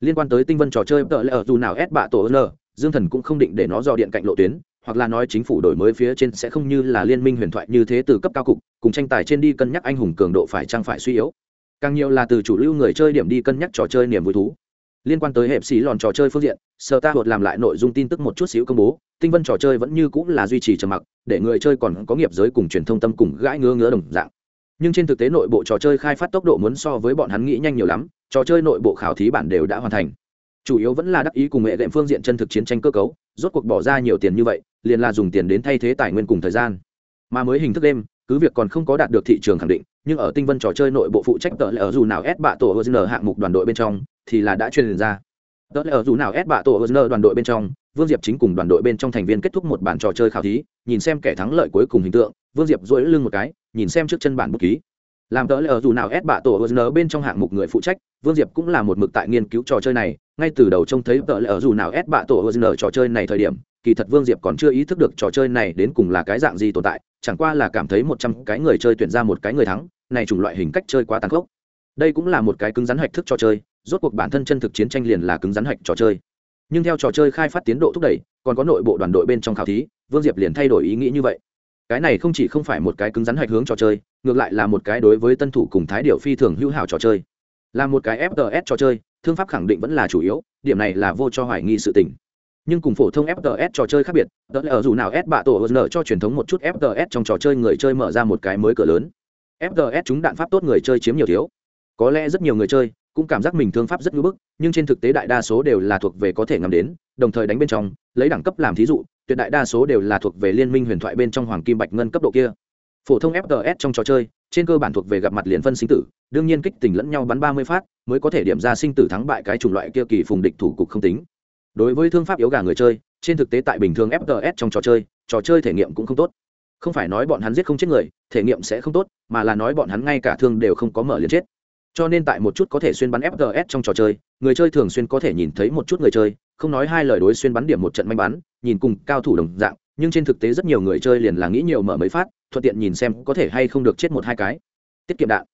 Liên quan tới tinh vân trò chơi tợ lỡ dù nào ép bạ tổ hờ dương thần cũng không định để nó dò điện cạnh lộ tuyến, hoặc là nói chính phủ đổi mới phía trên sẽ không như là liên minh huyền thoại như thế từ cấp cao cục, cùng tranh tài trên đi cân nhắc anh hùng cường độ phải trang phải suy yếu. Càng nhiều là từ chủ lưu người chơi điểm đi cân nhắc trò chơi niềm vui thú liên quan tới hệ xí lòn trò chơi phương diện, sở ta hột làm lại nội dung tin tức một chút xíu công bố, tinh vân trò chơi vẫn như cũng là duy trì trầm mặc, để người chơi còn có nghiệp giới cùng truyền thông tâm cùng gãi ngứa ngứa đồng dạng. Nhưng trên thực tế nội bộ trò chơi khai phát tốc độ muốn so với bọn hắn nghĩ nhanh nhiều lắm, trò chơi nội bộ khảo thí bản đều đã hoàn thành. Chủ yếu vẫn là đắc ý cùng hệ đệm phương diện chân thực chiến tranh cơ cấu, rốt cuộc bỏ ra nhiều tiền như vậy, liền là dùng tiền đến thay thế tài nguyên cùng thời gian. Mà mới hình thức đêm, cứ việc còn không có đạt được thị trường khẳng định nhưng ở tinh vân trò chơi nội bộ phụ trách tờ lệ ở dù nào ép bạ tổ hờ hạng mục đoàn đội bên trong, thì là đã truyền ra. Tờ lệ ở dù nào ép bạ tổ hờ đoàn đội bên trong, vương diệp chính cùng đoàn đội bên trong thành viên kết thúc một bản trò chơi khảo thí, nhìn xem kẻ thắng lợi cuối cùng hình tượng, vương diệp dỗi lưng một cái, nhìn xem trước chân bản bút ký. Làm tờ lẽ ở dù nào ép bạ tổ hờ bên trong hạng mục người phụ trách, vương diệp cũng là một mực tại nghiên cứu trò chơi này, ngay từ đầu trông thấy tờ lẽ ở dù nào ép bạ tổ hờ trò chơi này thời điểm, kỳ thật vương diệp còn chưa ý thức được trò chơi này đến cùng là cái dạng gì tồn tại, chẳng qua là cảm thấy một trăm cái người chơi tuyển ra một cái người thắng này chủng loại hình cách chơi quá tàn khốc. Đây cũng là một cái cứng rắn hạch thức trò chơi, rốt cuộc bản thân chân thực chiến tranh liền là cứng rắn hạch trò chơi. Nhưng theo trò chơi khai phát tiến độ thúc đẩy, còn có nội bộ đoàn đội bên trong khảo thí, vương diệp liền thay đổi ý nghĩ như vậy. Cái này không chỉ không phải một cái cứng rắn hạch hướng trò chơi, ngược lại là một cái đối với tân thủ cùng thái điệu phi thường hữu hảo trò chơi. Là một cái fts trò chơi, thương pháp khẳng định vẫn là chủ yếu, điểm này là vô cho hoài nghi sự tình. Nhưng cùng phổ thông fts trò chơi khác biệt đó là ở dù nào s bạ tổ nở cho truyền thống một chút fts trong trò chơi người chơi mở ra một cái mới cửa lớn fts chúng đạn pháp tốt người chơi chiếm nhiều thiếu. Có lẽ rất nhiều người chơi cũng cảm giác mình thương pháp rất ngưỡng bức, nhưng trên thực tế đại đa số đều là thuộc về có thể ngắm đến, đồng thời đánh bên trong, lấy đẳng cấp làm thí dụ, tuyệt đại đa số đều là thuộc về liên minh huyền thoại bên trong hoàng kim bạch ngân cấp độ kia. Phổ thông fts trong trò chơi, trên cơ bản thuộc về gặp mặt liền phân sinh tử, đương nhiên kích tình lẫn nhau bắn ba mươi phát mới có thể điểm ra sinh tử thắng bại cái chủng loại kia kỳ phùng địch thủ cục không tính. Đối với thương pháp yếu gà người chơi, trên thực tế tại bình thường fts trong trò chơi trò chơi thể nghiệm cũng không tốt không phải nói bọn hắn giết không chết người, thể nghiệm sẽ không tốt, mà là nói bọn hắn ngay cả thương đều không có mở liền chết. Cho nên tại một chút có thể xuyên bắn fgs trong trò chơi, người chơi thường xuyên có thể nhìn thấy một chút người chơi, không nói hai lời đối xuyên bắn điểm một trận may bắn, nhìn cùng cao thủ đồng dạng, nhưng trên thực tế rất nhiều người chơi liền là nghĩ nhiều mở mấy phát, thuận tiện nhìn xem có thể hay không được chết một hai cái. Tiết kiệm đạn.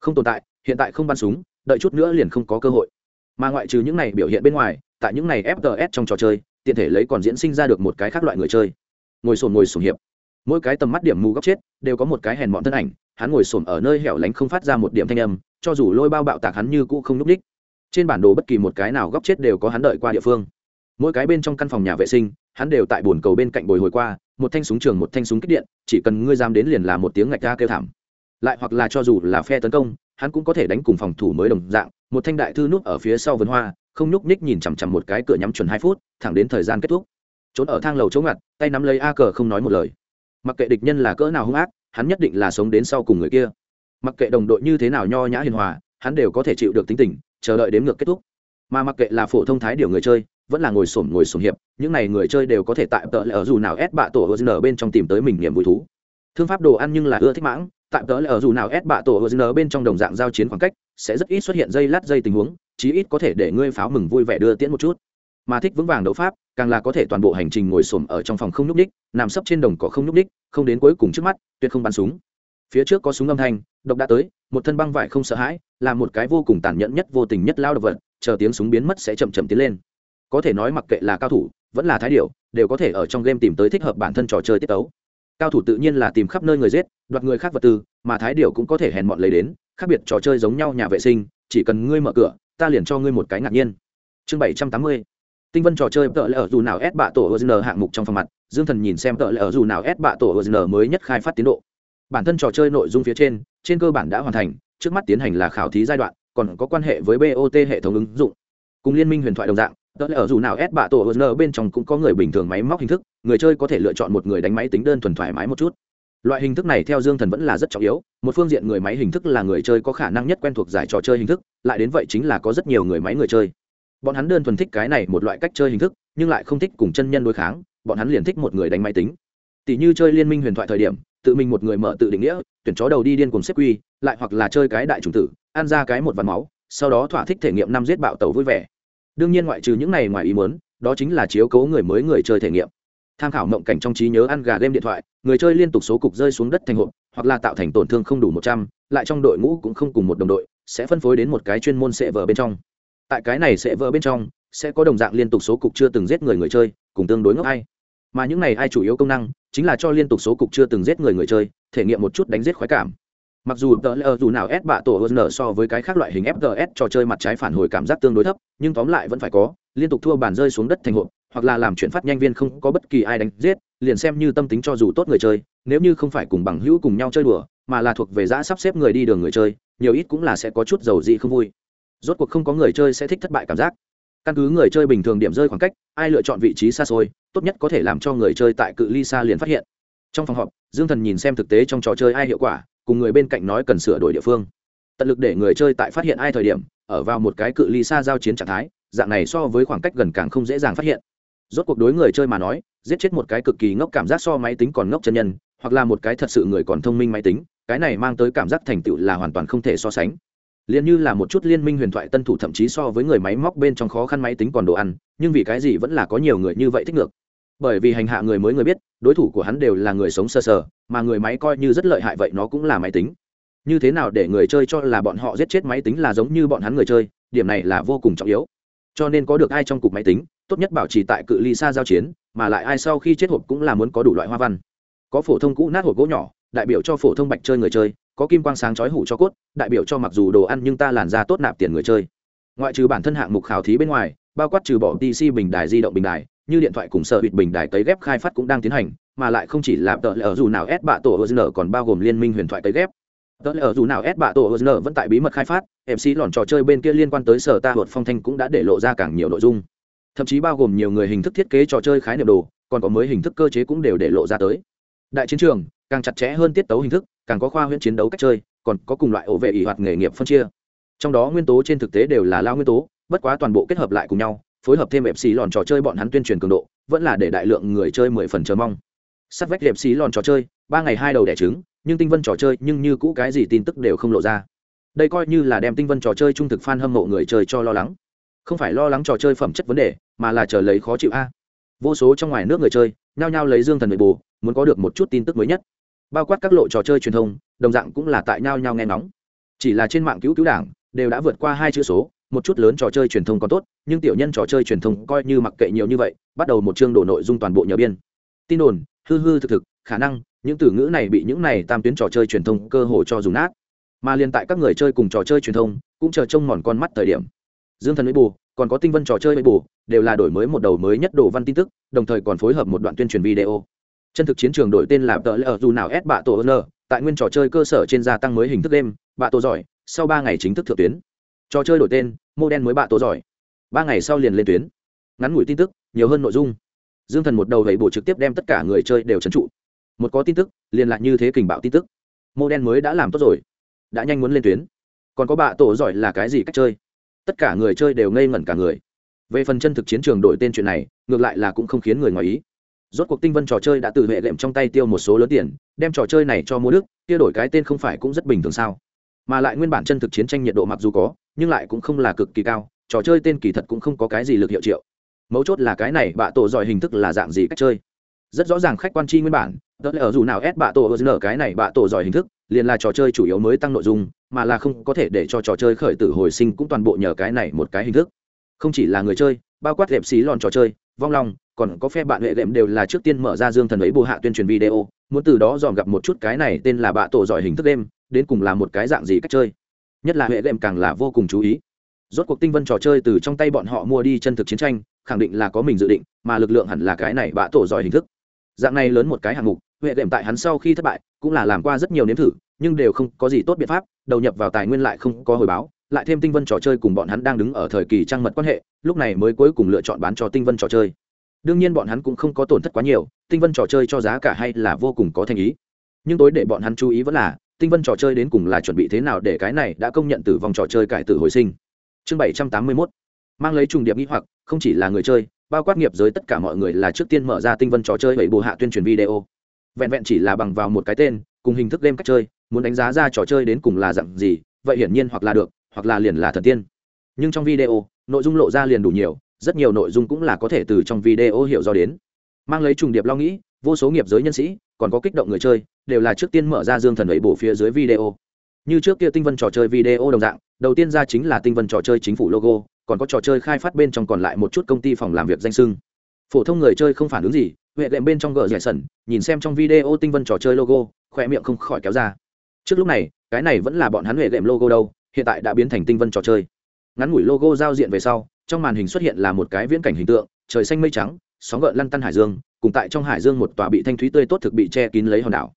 Không tồn tại, hiện tại không bắn súng, đợi chút nữa liền không có cơ hội. Mà ngoại trừ những này biểu hiện bên ngoài, tại những này fgs trong trò chơi, tiện thể lấy còn diễn sinh ra được một cái khác loại người chơi. Ngồi sồn ngồi sồn hiệp mỗi cái tầm mắt điểm mù góc chết đều có một cái hèn mọn thân ảnh, hắn ngồi sồn ở nơi hẻo lánh không phát ra một điểm thanh âm, cho dù lôi bao bạo tạc hắn như cũ không núp đích trên bản đồ bất kỳ một cái nào góc chết đều có hắn đợi qua địa phương. Mỗi cái bên trong căn phòng nhà vệ sinh, hắn đều tại bồn cầu bên cạnh bồi hồi qua, một thanh súng trường, một thanh súng kích điện, chỉ cần ngươi dám đến liền là một tiếng ngạch ra kêu thảm. Lại hoặc là cho dù là phe tấn công, hắn cũng có thể đánh cùng phòng thủ mới đồng dạng, một thanh đại thư núp ở phía sau vườn hoa, không nhúc nhích nhìn chằm chằm một cái cửa nhắm chuẩn hai phút, thẳng đến thời gian kết thúc. Trốn ở thang lầu chống ngặt, tay nắm lấy a cờ không nói một lời mặc kệ địch nhân là cỡ nào hung ác, hắn nhất định là sống đến sau cùng người kia. Mặc kệ đồng đội như thế nào nho nhã hiền hòa, hắn đều có thể chịu được tính tình, chờ đợi đến ngược kết thúc. Mà mặc kệ là phổ thông thái điều người chơi, vẫn là ngồi sổm ngồi sổm hiệp, những n à y người chơi đều có thể tại tợ lỡ ở dù nào ép bạ tổ hờ dn bên trong tìm tới mình niềm vui thú. Thương pháp đồ ăn nhưng là ưa thích mãng, tại tợ lỡ ở dù nào ép bạ tổ hờ dn bên trong đồng dạng giao chiến khoảng cách, sẽ rất ít xuất hiện dây lát dây tình huống, chí ít có thể để ngươi pháo mừng vui vẻ đưa tiễn một chút mà thích vững vàng đấu pháp, càng là có thể toàn bộ hành trình ngồi xổm ở trong phòng không nhúc đích nằm sấp trên đồng cỏ không nhúc đích không đến cuối cùng trước mắt, tuyệt không bắn súng. Phía trước có súng âm thanh, độc đã tới, một thân băng vải không sợ hãi, là một cái vô cùng tàn nhẫn nhất vô tình nhất lao đ vật, chờ tiếng súng biến mất sẽ chậm chậm tiến lên. Có thể nói mặc kệ là cao thủ, vẫn là thái điệu đều có thể ở trong game tìm tới thích hợp bản thân trò chơi tiết tấu. Cao thủ tự nhiên là tìm khắp nơi người giết, đoạt người khác vật tư, mà thái điệu cũng có thể hèn mọn lấy đến, khác biệt trò chơi giống nhau nhà vệ sinh, chỉ cần ngươi mở cửa, ta liền cho ngươi một cái ngạc nhiên. Chương bảy trăm tám mươi tinh vân trò chơi tợ lỡ ở dù nào ép bạ tổ hờ hạng mục trong phòng mặt, dương thần nhìn xem tợ lỡ ở dù nào ép bạ tổ hờ mới nhất khai phát tiến độ. Bản thân trò chơi nội dung phía trên trên cơ bản đã hoàn thành, trước mắt tiến hành là khảo thí giai đoạn, còn có quan hệ với bot hệ thống ứng dụng. Cùng liên minh huyền thoại đồng dạng, tợ lỡ ở dù nào ép bạ tổ hờ bên trong cũng có người bình thường máy móc hình thức, người chơi có thể lựa chọn một người đánh máy tính đơn thuần thoải mái một chút. Loại hình thức này theo dương thần vẫn là rất trọng yếu, một phương diện người máy hình thức là người chơi có khả năng nhất quen thuộc giải trò chơi hình thức, lại đến vậy chính là có rất nhiều người máy người chơi bọn hắn đơn thuần thích cái này một loại cách chơi hình thức, nhưng lại không thích cùng chân nhân đối kháng, bọn hắn liền thích một người đánh máy tính. Tỷ như chơi liên minh huyền thoại thời điểm, tự mình một người mở tự định nghĩa, tuyển chó đầu đi điên cùng xếp quy, lại hoặc là chơi cái đại trùng tử, ăn ra cái một vạt máu, sau đó thỏa thích thể nghiệm năm giết bạo tàu vui vẻ. Đương nhiên ngoại trừ những này ngoài ý muốn, đó chính là chiếu cố người mới người chơi thể nghiệm. Tham khảo mộng cảnh trong trí nhớ ăn gà game điện thoại, người chơi liên tục số cục rơi xuống đất thành hộp, hoặc là tạo thành tổn thương không đủ một trăm, lại trong đội ngũ cũng không cùng một đồng đội, sẽ phân phối đến một cái chuyên môn sệ vở bên trong tại cái này sẽ vỡ bên trong, sẽ có đồng dạng liên tục số cục chưa từng giết người người chơi, cùng tương đối ngốc hay. mà những này ai chủ yếu công năng, chính là cho liên tục số cục chưa từng giết người người chơi, thể nghiệm một chút đánh giết khoái cảm mặc dù tờ lờ dù nào ép bạ tổ hơn so với cái khác loại hình fts trò chơi mặt trái phản hồi cảm giác tương đối thấp, nhưng tóm lại vẫn phải có, liên tục thua bàn rơi xuống đất thành hộp, hoặc là làm chuyển phát nhanh viên không có bất kỳ ai đánh giết, liền xem như tâm tính cho dù tốt người chơi, nếu như không phải cùng bằng hữu cùng nhau chơi đùa, mà là thuộc về giã sắp xếp người đi đường người chơi, nhiều ít cũng là sẽ có chút dầu dị không vui rốt cuộc không có người chơi sẽ thích thất bại cảm giác. Căn cứ người chơi bình thường điểm rơi khoảng cách, ai lựa chọn vị trí xa xôi, tốt nhất có thể làm cho người chơi tại cự ly xa liền phát hiện. Trong phòng họp, dương thần nhìn xem thực tế trong trò chơi ai hiệu quả, cùng người bên cạnh nói cần sửa đổi địa phương. Tận lực để người chơi tại phát hiện ai thời điểm, ở vào một cái cự ly xa giao chiến trạng thái, dạng này so với khoảng cách gần càng không dễ dàng phát hiện. Rốt cuộc đối người chơi mà nói, giết chết một cái cực kỳ ngốc cảm giác so máy tính còn ngốc chân nhân, hoặc là một cái thật sự người còn thông minh máy tính, cái này mang tới cảm giác thành tựu là hoàn toàn không thể so sánh liền như là một chút liên minh huyền thoại tân thủ thậm chí so với người máy móc bên trong khó khăn máy tính còn đồ ăn nhưng vì cái gì vẫn là có nhiều người như vậy thích ngược? Bởi vì hành hạ người mới người biết đối thủ của hắn đều là người sống sơ sờ, sờ mà người máy coi như rất lợi hại vậy nó cũng là máy tính. Như thế nào để người chơi cho là bọn họ giết chết máy tính là giống như bọn hắn người chơi điểm này là vô cùng trọng yếu. Cho nên có được ai trong cục máy tính tốt nhất bảo trì tại cự ly xa giao chiến mà lại ai sau khi chết hộp cũng là muốn có đủ loại hoa văn. Có phổ thông cũ nát hộp gỗ nhỏ đại biểu cho phổ thông bạch chơi người chơi có kim quang sáng chói hủ cho cốt, đại biểu cho mặc dù đồ ăn nhưng ta làn ra tốt nạp tiền người chơi. Ngoại trừ bản thân hạng mục khảo thí bên ngoài, bao quát trừ bỏ tc bình đài, di động bình đài, như điện thoại cùng sở hữu bình đài cấy ghép khai phát cũng đang tiến hành, mà lại không chỉ là tờ lỡ dù nào s bạ tổ hờ còn bao gồm liên minh huyền thoại cấy ghép. Tờ lỡ dù nào s bạ tổ hờ vẫn tại bí mật khai phát mc lòn trò chơi bên kia liên quan tới sở ta hột phong thanh cũng đã để lộ ra càng nhiều nội dung. Thậm chí bao gồm nhiều người hình thức thiết kế trò chơi khái niệm đồ, còn có mới hình thức cơ chế cũng đều để lộ ra tới. Đại chiến trường, càng chặt chẽ hơn tiết tấu hình thức càng có khoa huyễn chiến đấu cách chơi, còn có cùng loại ổ vệ ỷ hoạt nghề nghiệp phân chia. Trong đó nguyên tố trên thực tế đều là lao nguyên tố, bất quá toàn bộ kết hợp lại cùng nhau, phối hợp thêm ép xì lòn trò chơi bọn hắn tuyên truyền cường độ, vẫn là để đại lượng người chơi mười phần chờ mong. Sắt vách đẹp xì lòn trò chơi, ba ngày hai đầu đẻ trứng, nhưng tinh vân trò chơi, nhưng như cũ cái gì tin tức đều không lộ ra. Đây coi như là đem tinh vân trò chơi trung thực f a n hâm mộ người chơi cho lo lắng. Không phải lo lắng trò chơi phẩm chất vấn đề, mà là chờ lấy khó chịu a. Vô số trong ngoài nước người chơi, nhao nhao lấy dương thần nội bù muốn có được một chút tin tức mới nhất bao quát các lộ trò chơi truyền thông, đồng dạng cũng là tại nhao nhao nghe nóng chỉ là trên mạng cứu cứu đảng, đều đã vượt qua hai chữ số, một chút lớn trò chơi truyền thông còn tốt, nhưng tiểu nhân trò chơi truyền thông coi như mặc kệ nhiều như vậy, bắt đầu một chương đổ nội dung toàn bộ nhờ biên. Tin đồn, hư hư thực thực, khả năng, những từ ngữ này bị những này tam tuyến trò chơi truyền thông cơ hồ cho dùng nát. Mà liên tại các người chơi cùng trò chơi truyền thông, cũng chờ trông mòn con mắt thời điểm. Dương thần với bù, còn có tinh vân trò chơi với bù, đều là đổi mới một đầu mới nhất đồ văn tin tức, đồng thời còn phối hợp một đoạn tuyên truyền video chân thực chiến trường đổi tên là tờ lễ ở dù nào s bạ tổ n, tại nguyên trò chơi cơ sở trên gia tăng mới hình thức đêm bạ tổ giỏi, sau ba ngày chính thức thượng tuyến. Trò chơi đổi tên mô đen mới bạ tổ giỏi. Ba ngày sau liền lên tuyến. Ngắn ngủi tin tức, nhiều hơn nội dung. Dương thần một đầu gậy bộ trực tiếp đem tất cả người chơi đều trấn trụ. Một có tin tức, liền lại như thế kình bạo tin tức. Mô đen mới đã làm tốt rồi. Đã nhanh muốn lên tuyến. Còn có bạ tổ giỏi là cái gì cách chơi? Tất cả người chơi đều ngây ngẩn cả người. Về phần chân thực chiến trường đổi tên chuyện này, ngược lại là cũng không khiến người ngoài ý rốt cuộc tinh vân trò chơi đã tự hệ lệm trong tay tiêu một số lớn tiền, đem trò chơi này cho mua đức, kia đổi cái tên không phải cũng rất bình thường sao? Mà lại nguyên bản chân thực chiến tranh nhiệt độ mặc dù có, nhưng lại cũng không là cực kỳ cao, trò chơi tên kỳ thật cũng không có cái gì lực hiệu triệu. Mấu chốt là cái này, bạ tổ giỏi hình thức là dạng gì cách chơi? Rất rõ ràng khách quan chi nguyên bản đó là ở dù nào ép bạ tổ ở cái này bạ tổ giỏi hình thức, liền là trò chơi chủ yếu mới tăng nội dung, mà là không có thể để cho trò chơi khởi tử hồi sinh cũng toàn bộ nhờ cái này một cái hình thức. Không chỉ là người chơi, bao quát đẹp xí lòn trò chơi, vong long còn có phe bạn hệ đệm đều là trước tiên mở ra dương thần ấy bù hạ tuyên truyền video, muốn từ đó dòm gặp một chút cái này tên là bạ tổ giỏi hình thức đêm, đến cùng là một cái dạng gì cách chơi. Nhất là hệ đệm càng là vô cùng chú ý. Rốt cuộc tinh vân trò chơi từ trong tay bọn họ mua đi chân thực chiến tranh, khẳng định là có mình dự định, mà lực lượng hẳn là cái này bạ tổ giỏi hình thức. Dạng này lớn một cái hạng mục huệ đệm tại hắn sau khi thất bại, cũng là làm qua rất nhiều nếm thử, nhưng đều không có gì tốt biện pháp, đầu nhập vào tài nguyên lại không có hồi báo, lại thêm tinh vân trò chơi cùng bọn hắn đang đứng ở thời kỳ trang mật quan hệ, lúc này mới cuối cùng lựa chọn bán cho tinh vân trò chơi đương nhiên bọn hắn cũng không có tổn thất quá nhiều, tinh vân trò chơi cho giá cả hay là vô cùng có thành ý. Nhưng tối để bọn hắn chú ý vẫn là, tinh vân trò chơi đến cùng là chuẩn bị thế nào để cái này đã công nhận từ vòng trò chơi cải tử hồi sinh. Chương bảy trăm tám mươi mốt. Mang lấy trùng điệp nghĩ hoặc, không chỉ là người chơi, bao quát nghiệp giới tất cả mọi người là trước tiên mở ra tinh vân trò chơi bảy bộ hạ tuyên truyền video. Vẹn vẹn chỉ là bằng vào một cái tên, cùng hình thức game cách chơi, muốn đánh giá ra trò chơi đến cùng là dặn gì, vậy hiển nhiên hoặc là được, hoặc là liền là thần tiên. Nhưng trong video, nội dung lộ ra liền đủ nhiều rất nhiều nội dung cũng là có thể từ trong video hiểu do đến. Mang lấy trùng điệp lo nghĩ, vô số nghiệp giới nhân sĩ, còn có kích động người chơi, đều là trước tiên mở ra dương thần ấy bổ phía dưới video. Như trước kia tinh vân trò chơi video đồng dạng, đầu tiên ra chính là tinh vân trò chơi chính phủ logo, còn có trò chơi khai phát bên trong còn lại một chút công ty phòng làm việc danh sưng phổ thông người chơi không phản ứng gì, huệ đệm bên trong gờ giải sẩn, nhìn xem trong video tinh vân trò chơi logo khoe miệng không khỏi kéo ra. Trước lúc này, cái này vẫn là bọn hắn huệ đệm logo đâu, hiện tại đã biến thành tinh vân trò chơi. Ngắn ngủi logo giao diện về sau trong màn hình xuất hiện là một cái viễn cảnh hình tượng, trời xanh mây trắng, sóng gợn lăn tăn hải dương, cùng tại trong hải dương một tòa bị thanh thúy tươi tốt thực bị che kín lấy hòn đảo.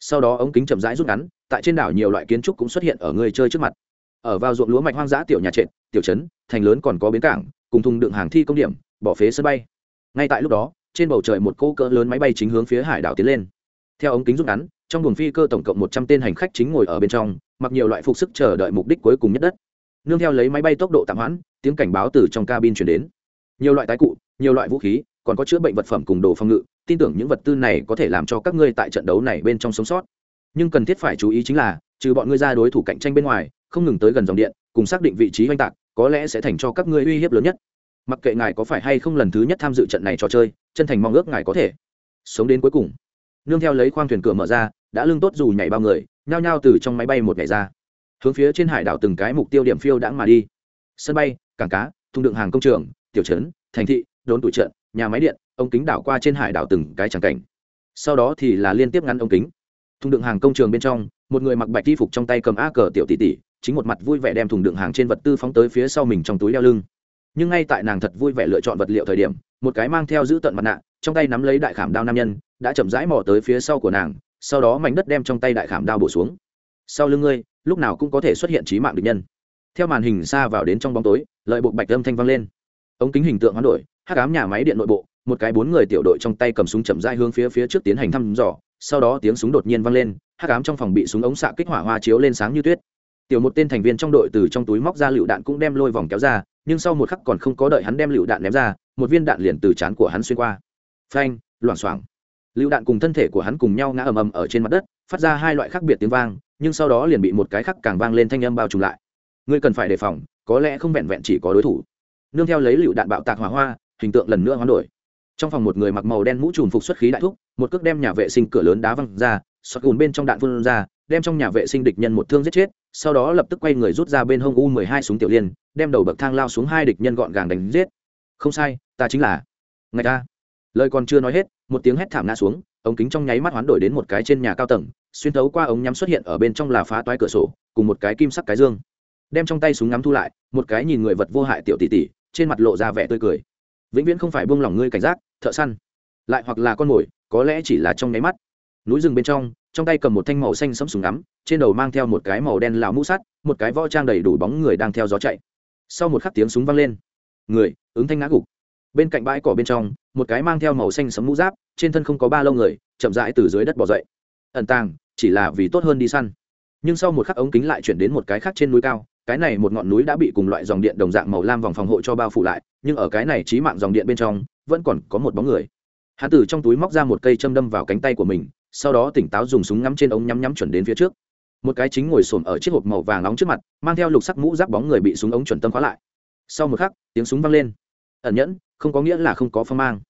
Sau đó ống kính chậm rãi rút ngắn, tại trên đảo nhiều loại kiến trúc cũng xuất hiện ở người chơi trước mặt. Ở vào ruộng lúa mạch hoang dã tiểu nhà trệt, tiểu trấn, thành lớn còn có bến cảng, cùng thùng đựng hàng thi công điểm, bỏ phế sân bay. Ngay tại lúc đó, trên bầu trời một cô cỡ lớn máy bay chính hướng phía hải đảo tiến lên. Theo ống kính rút ngắn, trong buồng phi cơ tổng cộng một trăm tên hành khách chính ngồi ở bên trong, mặc nhiều loại phục sức chờ đợi mục đích cuối cùng nhất đất nương theo lấy máy bay tốc độ tạm hoãn, tiếng cảnh báo từ trong cabin chuyển đến. Nhiều loại tái cụ, nhiều loại vũ khí, còn có chữa bệnh vật phẩm cùng đồ phòng ngự, tin tưởng những vật tư này có thể làm cho các ngươi tại trận đấu này bên trong sống sót. Nhưng cần thiết phải chú ý chính là, trừ bọn ngươi ra đối thủ cạnh tranh bên ngoài, không ngừng tới gần dòng điện, cùng xác định vị trí oanh tạc, có lẽ sẽ thành cho các ngươi uy hiếp lớn nhất. Mặc kệ ngài có phải hay không lần thứ nhất tham dự trận này trò chơi, chân thành mong ước ngài có thể sống đến cuối cùng. Nương theo lấy khoang thuyền cửa mở ra, đã lưng tốt dù nhảy bao người, nhao nhao từ trong máy bay một ngày ra hướng phía trên hải đảo từng cái mục tiêu điểm phiêu đãng mà đi. Sân bay, cảng cá thùng đựng hàng công trường, tiểu trấn, thành thị đốn tụi trận, nhà máy điện, ống kính đảo qua trên hải đảo từng cái tràng cảnh. Sau đó thì là liên tiếp ngăn ống kính. Thùng đựng hàng công trường bên trong, một người mặc bạch y phục trong tay cầm a cờ tiểu tỷ tỷ, chính một mặt vui vẻ đem thùng đựng hàng trên vật tư phóng tới phía sau mình trong túi đeo lưng. Nhưng ngay tại nàng thật vui vẻ lựa chọn vật liệu thời điểm, một cái mang theo giữ tận mặt nạ, trong tay nắm lấy đại khảm đao nam nhân, đã chậm rãi mò tới phía sau của nàng, sau đó mảnh đất đem trong tay đại khảm đao bổ xuống. Sau lưng ngươi lúc nào cũng có thể xuất hiện trí mạng địch nhân. Theo màn hình xa vào đến trong bóng tối, lợi bộ bạch âm thanh vang lên. Ống kính hình tượng hoán đổi, hắc ám nhà máy điện nội bộ, một cái bốn người tiểu đội trong tay cầm súng chậm rãi hướng phía phía trước tiến hành thăm dò, sau đó tiếng súng đột nhiên vang lên, hắc ám trong phòng bị súng ống xạ kích hỏa hoa chiếu lên sáng như tuyết. Tiểu một tên thành viên trong đội từ trong túi móc ra lựu đạn cũng đem lôi vòng kéo ra, nhưng sau một khắc còn không có đợi hắn đem lựu đạn ném ra, một viên đạn liền từ trán của hắn xuyên qua. Phanh, loảng xoảng. Lựu đạn cùng thân thể của hắn cùng nhau ngã ầm ầm ở trên mặt đất, phát ra hai loại khác biệt tiếng vang nhưng sau đó liền bị một cái khắc càng vang lên thanh âm bao trùm lại. Ngươi cần phải đề phòng, có lẽ không vẹn vẹn chỉ có đối thủ. Nương theo lấy lựu đạn bạo tạc hỏa hoa, hình tượng lần nữa hoán đổi. Trong phòng một người mặc màu đen mũ trùm phục xuất khí đại thúc, một cước đem nhà vệ sinh cửa lớn đá văng ra sọt gùn bên trong đạn phun ra, đem trong nhà vệ sinh địch nhân một thương giết chết, sau đó lập tức quay người rút ra bên hông u mười hai súng tiểu liên, đem đầu bậc thang lao xuống hai địch nhân gọn gàng đánh giết. Không sai, ta chính là. Ngày ta lời còn chưa nói hết, một tiếng hét thảm ngã xuống, ống kính trong nháy mắt hoán đổi đến một cái trên nhà cao tầng xuyên thấu qua ống nhắm xuất hiện ở bên trong là phá toái cửa sổ, cùng một cái kim sắc cái dương. Đem trong tay súng ngắm thu lại, một cái nhìn người vật vô hại tiểu tỷ tỷ, trên mặt lộ ra vẻ tươi cười. Vĩnh viễn không phải buông lỏng ngươi cảnh giác, thợ săn. Lại hoặc là con mồi, có lẽ chỉ là trong nháy mắt. Núi rừng bên trong trong tay cầm một thanh màu xanh sẫm súng ngắm, trên đầu mang theo một cái màu đen lão mũ sắt, một cái võ trang đầy đủ bóng người đang theo gió chạy. Sau một khắc tiếng súng vang lên. Người, ứng thanh ngã gục. Bên cạnh bãi cỏ bên trong, một cái mang theo màu xanh sẫm mũ giáp, trên thân không có ba lâu người, chậm rãi từ dưới đất bỏ dậy. Ẩn tàng chỉ là vì tốt hơn đi săn. Nhưng sau một khắc ống kính lại chuyển đến một cái khác trên núi cao, cái này một ngọn núi đã bị cùng loại dòng điện đồng dạng màu lam vòng phòng hộ cho bao phủ lại, nhưng ở cái này trí mạng dòng điện bên trong, vẫn còn có một bóng người. Hắn từ trong túi móc ra một cây châm đâm vào cánh tay của mình, sau đó tỉnh táo dùng súng ngắm trên ống nhắm nhắm chuẩn đến phía trước. Một cái chính ngồi xổm ở chiếc hộp màu vàng nóng trước mặt, mang theo lục sắc mũ giáp bóng người bị súng ống chuẩn tâm khóa lại. Sau một khắc, tiếng súng vang lên. Ẩn nhẫn, không có nghĩa là không có phong mang.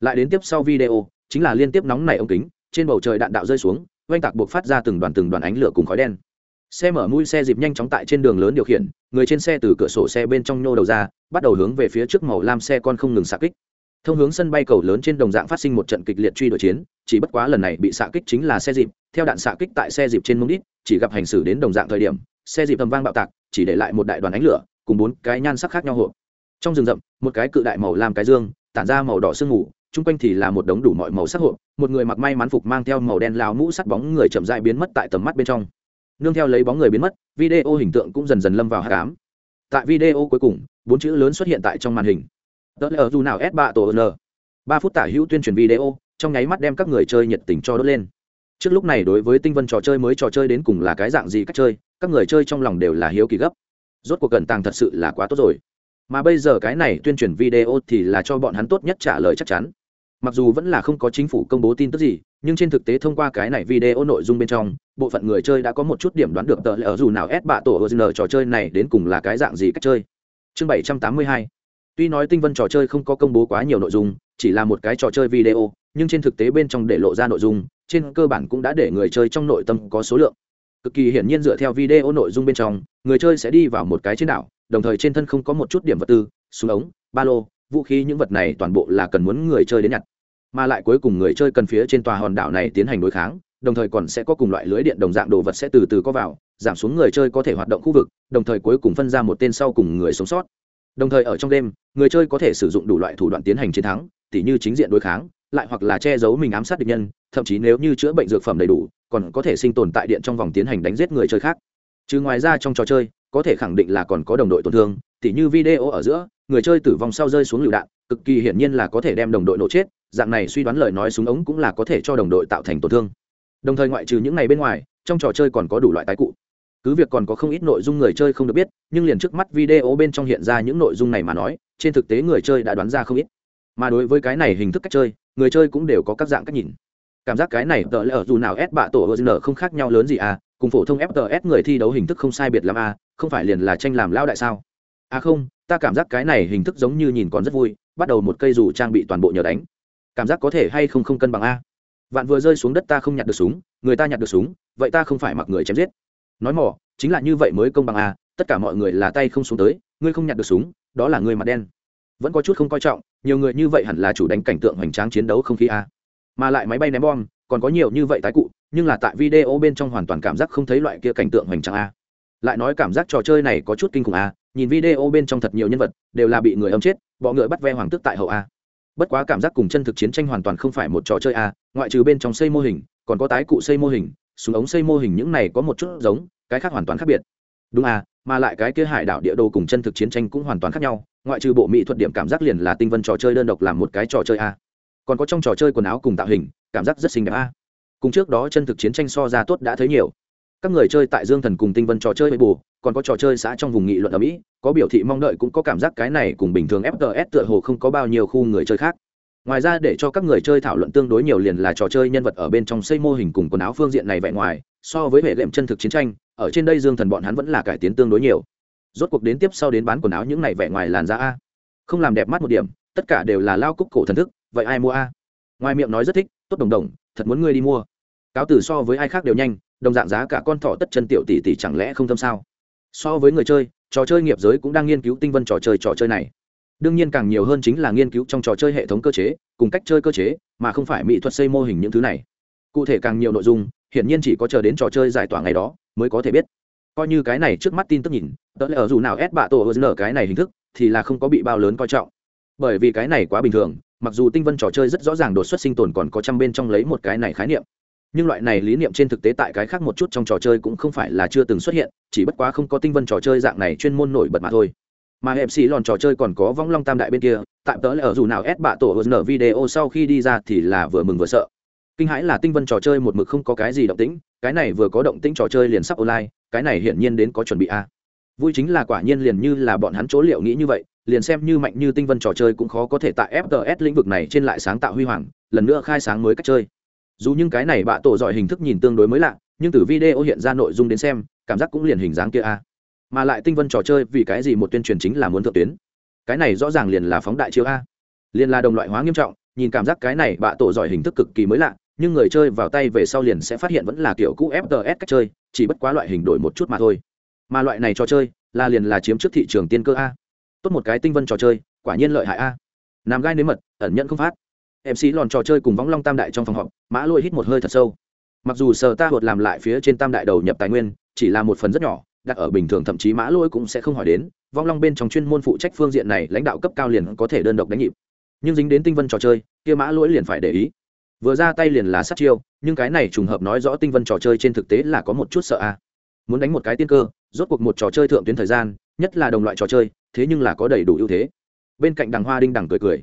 Lại đến tiếp sau video, chính là liên tiếp nóng nảy ống kính, trên bầu trời đạn đạo rơi xuống oanh tạc buộc phát ra từng đoàn từng đoàn ánh lửa cùng khói đen. Xe mở mui xe dịp nhanh chóng tại trên đường lớn điều khiển, người trên xe từ cửa sổ xe bên trong nhô đầu ra, bắt đầu hướng về phía trước màu lam xe con không ngừng xạ kích. Thông hướng sân bay cầu lớn trên đồng dạng phát sinh một trận kịch liệt truy đuổi chiến, chỉ bất quá lần này bị xạ kích chính là xe dịp, theo đạn xạ kích tại xe dịp trên mông đít, chỉ gặp hành xử đến đồng dạng thời điểm, xe dịp tầm vang bạo tạc, chỉ để lại một đại đoàn ánh lửa, cùng bốn cái nhan sắc khác nhau hộp trong rừng rậm, một cái cự đại màu lam cái dương, tản ra màu đỏ sương mù chung quanh thì là một đống đủ mọi màu sắc hộp, một người mặc may mắn phục mang theo màu đen lao mũ sắt bóng người chậm dại biến mất tại tầm mắt bên trong. Nương theo lấy bóng người biến mất, video hình tượng cũng dần dần lâm vào hạ cám tại video cuối cùng, bốn chữ lớn xuất hiện tại trong màn hình. Tớ lờ dù nào s ba tổ n ba phút tả hữu tuyên truyền video, trong nháy mắt đem các người chơi nhiệt tình cho đốt lên. Trước lúc này đối với tinh vân trò chơi mới trò chơi đến cùng là cái dạng gì cách chơi, các người chơi trong lòng đều là hiếu kỳ gấp. Rốt cuộc cẩn tàng thật sự là quá tốt rồi. Mà bây giờ cái này tuyên truyền video thì là cho bọn hắn tốt nhất trả lời chắc chắn mặc dù vẫn là không có chính phủ công bố tin tức gì, nhưng trên thực tế thông qua cái này video nội dung bên trong, bộ phận người chơi đã có một chút điểm đoán được tờ lỡ dù nào ép bạ tổ ở trò chơi này đến cùng là cái dạng gì cách chơi. Chương bảy trăm tám mươi hai. Tuy nói tinh vân trò chơi không có công bố quá nhiều nội dung, chỉ là một cái trò chơi video, nhưng trên thực tế bên trong để lộ ra nội dung, trên cơ bản cũng đã để người chơi trong nội tâm có số lượng. Cực kỳ hiển nhiên dựa theo video nội dung bên trong, người chơi sẽ đi vào một cái trên đảo, đồng thời trên thân không có một chút điểm vật tư, súng ống, ba lô vũ khí những vật này toàn bộ là cần muốn người chơi đến nhặt. Mà lại cuối cùng người chơi cần phía trên tòa hòn đảo này tiến hành đối kháng, đồng thời còn sẽ có cùng loại lưới điện đồng dạng đồ vật sẽ từ từ có vào, giảm xuống người chơi có thể hoạt động khu vực, đồng thời cuối cùng phân ra một tên sau cùng người sống sót. Đồng thời ở trong đêm, người chơi có thể sử dụng đủ loại thủ đoạn tiến hành chiến thắng, tỉ như chính diện đối kháng, lại hoặc là che giấu mình ám sát địch nhân, thậm chí nếu như chữa bệnh dược phẩm đầy đủ, còn có thể sinh tồn tại điện trong vòng tiến hành đánh giết người chơi khác. Chứ ngoài ra trong trò chơi, có thể khẳng định là còn có đồng đội tổn thương tỉ như video ở giữa, người chơi tử vong sau rơi xuống lựu đạn, cực kỳ hiển nhiên là có thể đem đồng đội nổ chết, dạng này suy đoán lời nói súng ống cũng là có thể cho đồng đội tạo thành tổn thương. Đồng thời ngoại trừ những này bên ngoài, trong trò chơi còn có đủ loại tái cụ. Cứ việc còn có không ít nội dung người chơi không được biết, nhưng liền trước mắt video bên trong hiện ra những nội dung này mà nói, trên thực tế người chơi đã đoán ra không ít. Mà đối với cái này hình thức cách chơi, người chơi cũng đều có các dạng cách nhìn. Cảm giác cái này tờ lỡ dù nào ép bạ tổ hờ không khác nhau lớn gì à cùng phổ thông fts người thi đấu hình thức không sai biệt lắm à không phải liền là tranh làm lao đại sao? À không, ta cảm giác cái này hình thức giống như nhìn còn rất vui, bắt đầu một cây dù trang bị toàn bộ nhờ đánh. Cảm giác có thể hay không không cân bằng a. Vạn vừa rơi xuống đất ta không nhặt được súng, người ta nhặt được súng, vậy ta không phải mặc người chém giết. Nói mỏ, chính là như vậy mới công bằng a, tất cả mọi người là tay không xuống tới, ngươi không nhặt được súng, đó là người mặt đen. Vẫn có chút không coi trọng, nhiều người như vậy hẳn là chủ đánh cảnh tượng hoành tráng chiến đấu không khí a. Mà lại máy bay ném bom, còn có nhiều như vậy tái cụ, nhưng là tại video bên trong hoàn toàn cảm giác không thấy loại kia cảnh tượng hoành tráng a. Lại nói cảm giác trò chơi này có chút kinh khủng a nhìn video bên trong thật nhiều nhân vật, đều là bị người âm chết, bọ ngựa bắt ve hoàng tước tại hậu a. Bất quá cảm giác cùng chân thực chiến tranh hoàn toàn không phải một trò chơi a, ngoại trừ bên trong xây mô hình, còn có tái cụ xây mô hình, súng ống xây mô hình những này có một chút giống, cái khác hoàn toàn khác biệt. Đúng à mà lại cái kia hải đảo địa đồ cùng chân thực chiến tranh cũng hoàn toàn khác nhau, ngoại trừ bộ mỹ thuật điểm cảm giác liền là tinh vân trò chơi đơn độc làm một cái trò chơi a. Còn có trong trò chơi quần áo cùng tạo hình, cảm giác rất xinh đẹp a. Cùng trước đó chân thực chiến tranh so ra tốt đã thấy nhiều các người chơi tại dương thần cùng tinh vân trò chơi với bù, còn có trò chơi xã trong vùng nghị luận ở mỹ, có biểu thị mong đợi cũng có cảm giác cái này cùng bình thường fts tựa hồ không có bao nhiêu khu người chơi khác. Ngoài ra để cho các người chơi thảo luận tương đối nhiều liền là trò chơi nhân vật ở bên trong xây mô hình cùng quần áo phương diện này vẽ ngoài, so với hệ lệm chân thực chiến tranh, ở trên đây dương thần bọn hắn vẫn là cải tiến tương đối nhiều. Rốt cuộc đến tiếp sau đến bán quần áo những này vẽ ngoài làn da a. Không làm đẹp mắt một điểm, tất cả đều là lao cúc cổ thần thức, vậy ai mua a? Ngoài miệng nói rất thích, tốt đồng đồng, thật muốn ngươi đi mua. Cáo từ so với ai khác đều nhanh đồng dạng giá cả con thỏ tất chân tiểu tỷ tỷ chẳng lẽ không thâm sao? So với người chơi, trò chơi nghiệp giới cũng đang nghiên cứu tinh vân trò chơi trò chơi này. Đương nhiên càng nhiều hơn chính là nghiên cứu trong trò chơi hệ thống cơ chế, cùng cách chơi cơ chế, mà không phải mỹ thuật xây mô hình những thứ này. Cụ thể càng nhiều nội dung, hiển nhiên chỉ có chờ đến trò chơi giải tỏa ngày đó mới có thể biết. Coi như cái này trước mắt tin tức nhìn, tớ lẽ ở dù nào ép bạ tổ hơn nở cái này hình thức, thì là không có bị bao lớn coi trọng. Bởi vì cái này quá bình thường, mặc dù tinh vân trò chơi rất rõ ràng đột xuất sinh tồn còn có trăm bên trong lấy một cái này khái niệm nhưng loại này lý niệm trên thực tế tại cái khác một chút trong trò chơi cũng không phải là chưa từng xuất hiện, chỉ bất quá không có tinh vân trò chơi dạng này chuyên môn nổi bật mà thôi. Mà mc lòn trò chơi còn có vong long tam đại bên kia tạm tớ là ở dù nào ép bạ tổ nở video sau khi đi ra thì là vừa mừng vừa sợ. Kinh hãi là tinh vân trò chơi một mực không có cái gì động tĩnh, cái này vừa có động tĩnh trò chơi liền sắp online, cái này hiển nhiên đến có chuẩn bị a. Vui chính là quả nhiên liền như là bọn hắn chỗ liệu nghĩ như vậy, liền xem như mạnh như tinh vân trò chơi cũng khó có thể tại fts lĩnh vực này trên lại sáng tạo huy hoàng, lần nữa khai sáng mới cách chơi dù những cái này bạ tổ giỏi hình thức nhìn tương đối mới lạ, nhưng từ video hiện ra nội dung đến xem, cảm giác cũng liền hình dáng kia a. Mà lại tinh vân trò chơi vì cái gì một tuyên truyền chính là muốn thượng tuyến? Cái này rõ ràng liền là phóng đại chiếu a. Liền là đồng loại hóa nghiêm trọng, nhìn cảm giác cái này bạ tổ giỏi hình thức cực kỳ mới lạ, nhưng người chơi vào tay về sau liền sẽ phát hiện vẫn là kiểu cũ fts cách chơi, chỉ bất quá loại hình đổi một chút mà thôi. Mà loại này trò chơi, là liền là chiếm trước thị trường tiên cơ a. Tốt một cái tinh vân trò chơi, quả nhiên lợi hại a. Làm gai nếm mật, ẩn nhận không phát mc lòn trò chơi cùng võng long tam đại trong phòng họp, mã lôi hít một hơi thật sâu. Mặc dù sở ta hột làm lại phía trên tam đại đầu nhập tài nguyên, chỉ là một phần rất nhỏ, đặt ở bình thường thậm chí mã lôi cũng sẽ không hỏi đến vong long bên trong chuyên môn phụ trách phương diện này lãnh đạo cấp cao liền có thể đơn độc đánh nhịp. Nhưng dính đến tinh vân trò chơi, kia mã lỗi liền phải để ý. Vừa ra tay liền là sát chiêu, nhưng cái này trùng hợp nói rõ tinh vân trò chơi trên thực tế là có một chút sợ a. Muốn đánh một cái tiên cơ, rốt cuộc một trò chơi thượng tuyến thời gian, nhất là đồng loại trò chơi, thế nhưng là có đầy đủ ưu thế. Bên cạnh đằng hoa đinh đằng cười cười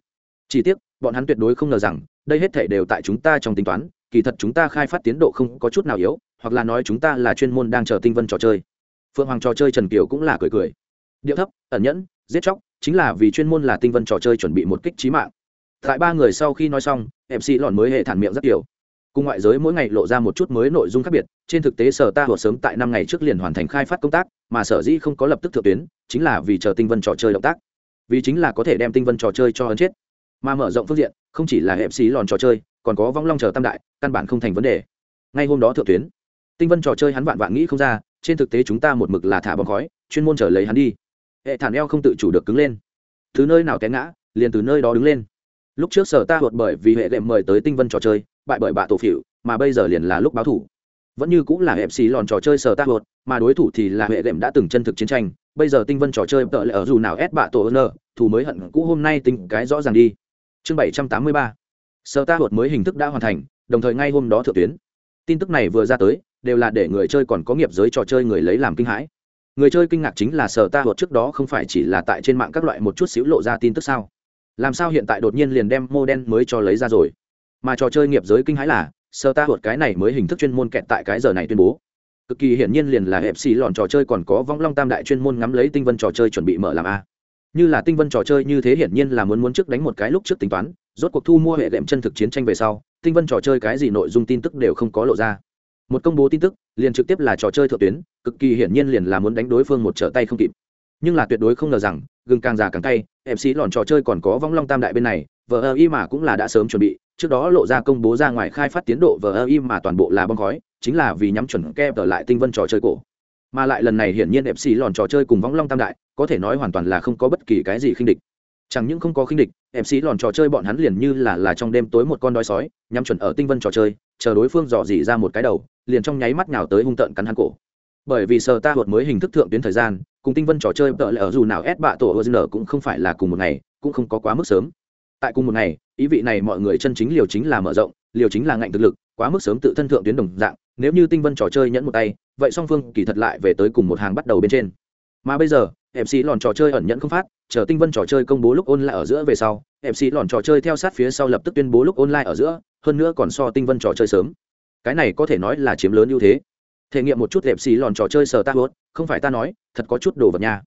chỉ tiếc, bọn hắn tuyệt đối không ngờ rằng, đây hết thể đều tại chúng ta trong tính toán, kỳ thật chúng ta khai phát tiến độ không có chút nào yếu, hoặc là nói chúng ta là chuyên môn đang chờ tinh vân trò chơi. Phượng hoàng trò chơi trần kiều cũng là cười cười. Điệu thấp, ẩn nhẫn, giết chóc, chính là vì chuyên môn là tinh vân trò chơi chuẩn bị một kích trí mạng. Tại ba người sau khi nói xong mc lọn mới hệ thản miệng rất kiểu cùng ngoại giới mỗi ngày lộ ra một chút mới nội dung khác biệt, trên thực tế sở ta hồ sớm tại năm ngày trước liền hoàn thành khai phát công tác, mà sở dĩ không có lập tức thượng tuyến, chính là vì chờ tinh vân trò chơi động tác. Vì chính là có thể đem tinh vân trò chơi cho ấn chết mà mở rộng phương diện, không chỉ là hẹp xí lòn trò chơi, còn có vong long chờ tam đại, căn bản không thành vấn đề. Ngay hôm đó thượng tuyến, tinh vân trò chơi hắn vạn vạn nghĩ không ra, trên thực tế chúng ta một mực là thả bóng khói, chuyên môn trở lấy hắn đi. Hệ thản eo không tự chủ được cứng lên. Thứ nơi nào té ngã, liền từ nơi đó đứng lên. Lúc trước sở ta hụt bởi vì hệ lệm mời tới tinh vân trò chơi, bại bởi bạ tổ phỉu, mà bây giờ liền là lúc báo thủ. Vẫn như cũng là hẹp xì lòn trò chơi sở ta hụt, mà đối thủ thì là hệ lệm đã từng chân thực chiến tranh. Bây giờ tinh vân trò chơi tợ lệ ở dù nào ép bạ tổ n thủ mới hận cũ hôm nay tính cái rõ ràng đi chương bảy trăm tám mươi ba. Sở ta hụt mới hình thức đã hoàn thành, đồng thời ngay hôm đó thượng tuyến. Tin tức này vừa ra tới, đều là để người chơi còn có nghiệp giới trò chơi người lấy làm kinh hãi. Người chơi kinh ngạc chính là sở ta hụt trước đó không phải chỉ là tại trên mạng các loại một chút xíu lộ ra tin tức sao? Làm sao hiện tại đột nhiên liền đem mô đen mới cho lấy ra rồi? Mà trò chơi nghiệp giới kinh hãi là, sở ta hụt cái này mới hình thức chuyên môn kẹt tại cái giờ này tuyên bố. Cực kỳ hiển nhiên liền là hẹp xì lòn trò chơi còn có vong long tam đại chuyên môn ngắm lấy tinh vân trò chơi chuẩn bị mở làm a như là tinh vân trò chơi như thế hiển nhiên là muốn muốn trước đánh một cái lúc trước tính toán, rốt cuộc thu mua hệ đệm chân thực chiến tranh về sau, tinh vân trò chơi cái gì nội dung tin tức đều không có lộ ra. Một công bố tin tức, liền trực tiếp là trò chơi thượng tuyến, cực kỳ hiển nhiên liền là muốn đánh đối phương một trở tay không kịp. Nhưng là tuyệt đối không ngờ rằng, gừng càng già càng tay mc lòn trò chơi còn có vong long tam đại bên này, vờ ơ y mà cũng là đã sớm chuẩn bị, trước đó lộ ra công bố ra ngoài khai phát tiến độ vờ ơ y mà toàn bộ là bong khói, chính là vì nhắm chuẩn kép ở lại tinh vân trò chơi cổ mà lại lần này hiển nhiên đẹp xì lòn trò chơi cùng vong long tam đại, có thể nói hoàn toàn là không có bất kỳ cái gì khinh địch. Chẳng những không có khinh địch mc lòn trò chơi bọn hắn liền như là là trong đêm tối một con đói sói, nhắm chuẩn ở tinh vân trò chơi, chờ đối phương dò dỉ ra một cái đầu, liền trong nháy mắt nào tới hung tợn cắn hắn cổ. Bởi vì sờ ta thuật mới hình thức thượng tuyến thời gian, cùng tinh vân trò chơi tợ lỡ ở dù nào ép bạ tổ ozn cũng không phải là cùng một ngày, cũng không có quá mức sớm. Tại cùng một ngày, ý vị này mọi người chân chính liều chính là mở rộng, liều chính là ngạnh thực lực, quá mức sớm tự thân thượng tuyến đồng dạng, nếu như tinh vân trò chơi nhẫn một tay vậy song phương kỳ thật lại về tới cùng một hàng bắt đầu bên trên. Mà bây giờ mc lòn trò chơi ẩn nhẫn không phát, chờ tinh vân trò chơi công bố lúc online ở giữa về sau mc lòn trò chơi theo sát phía sau lập tức tuyên bố lúc online ở giữa, hơn nữa còn so tinh vân trò chơi sớm. Cái này có thể nói là chiếm lớn ưu thế. Thể nghiệm một chút mc lòn trò chơi sờ ta hốt, không phải ta nói, thật có chút đồ vật nha.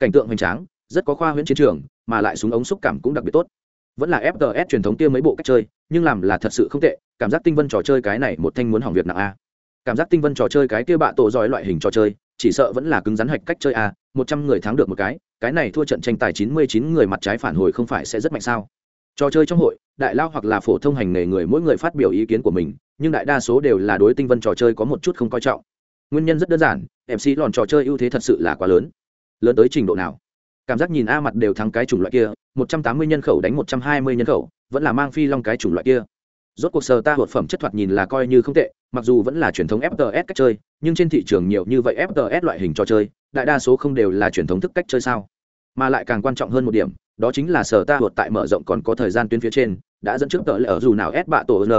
Cảnh tượng hoành tráng, rất có khoa huyễn chiến trường, mà lại súng ống xúc cảm cũng đặc biệt tốt. Vẫn là fts truyền thống kia mấy bộ cách chơi, nhưng làm là thật sự không tệ, cảm giác tinh vân trò chơi cái này một thanh muốn hỏng việc nặng a cảm giác tinh vân trò chơi cái kia bạ tổ giỏi loại hình trò chơi, chỉ sợ vẫn là cứng rắn hạch cách chơi a, một trăm người thắng được một cái cái này thua trận tranh tài chín mươi chín người mặt trái phản hồi không phải sẽ rất mạnh sao? Trò chơi trong hội, đại lao hoặc là phổ thông hành nghề người mỗi người phát biểu ý kiến của mình, nhưng đại đa số đều là đối tinh vân trò chơi có một chút không coi trọng. Nguyên nhân rất đơn giản mc lòn trò chơi ưu thế thật sự là quá lớn. Lớn tới trình độ nào? Cảm giác nhìn a mặt đều thắng cái chủng loại kia, một trăm tám mươi nhân khẩu đánh một trăm hai mươi nhân khẩu, vẫn là mang phi long cái chủng loại kia rốt cuộc sờ ta hột phẩm chất thoạt nhìn là coi như không tệ, mặc dù vẫn là truyền thống fts cách chơi, nhưng trên thị trường nhiều như vậy fts loại hình trò chơi, đại đa số không đều là truyền thống thức cách chơi sao. Mà lại càng quan trọng hơn một điểm, đó chính là sở ta hột tại mở rộng còn có thời gian tuyến phía trên, đã dẫn trước tờ lệ ở dù nào ép bạ tổ n.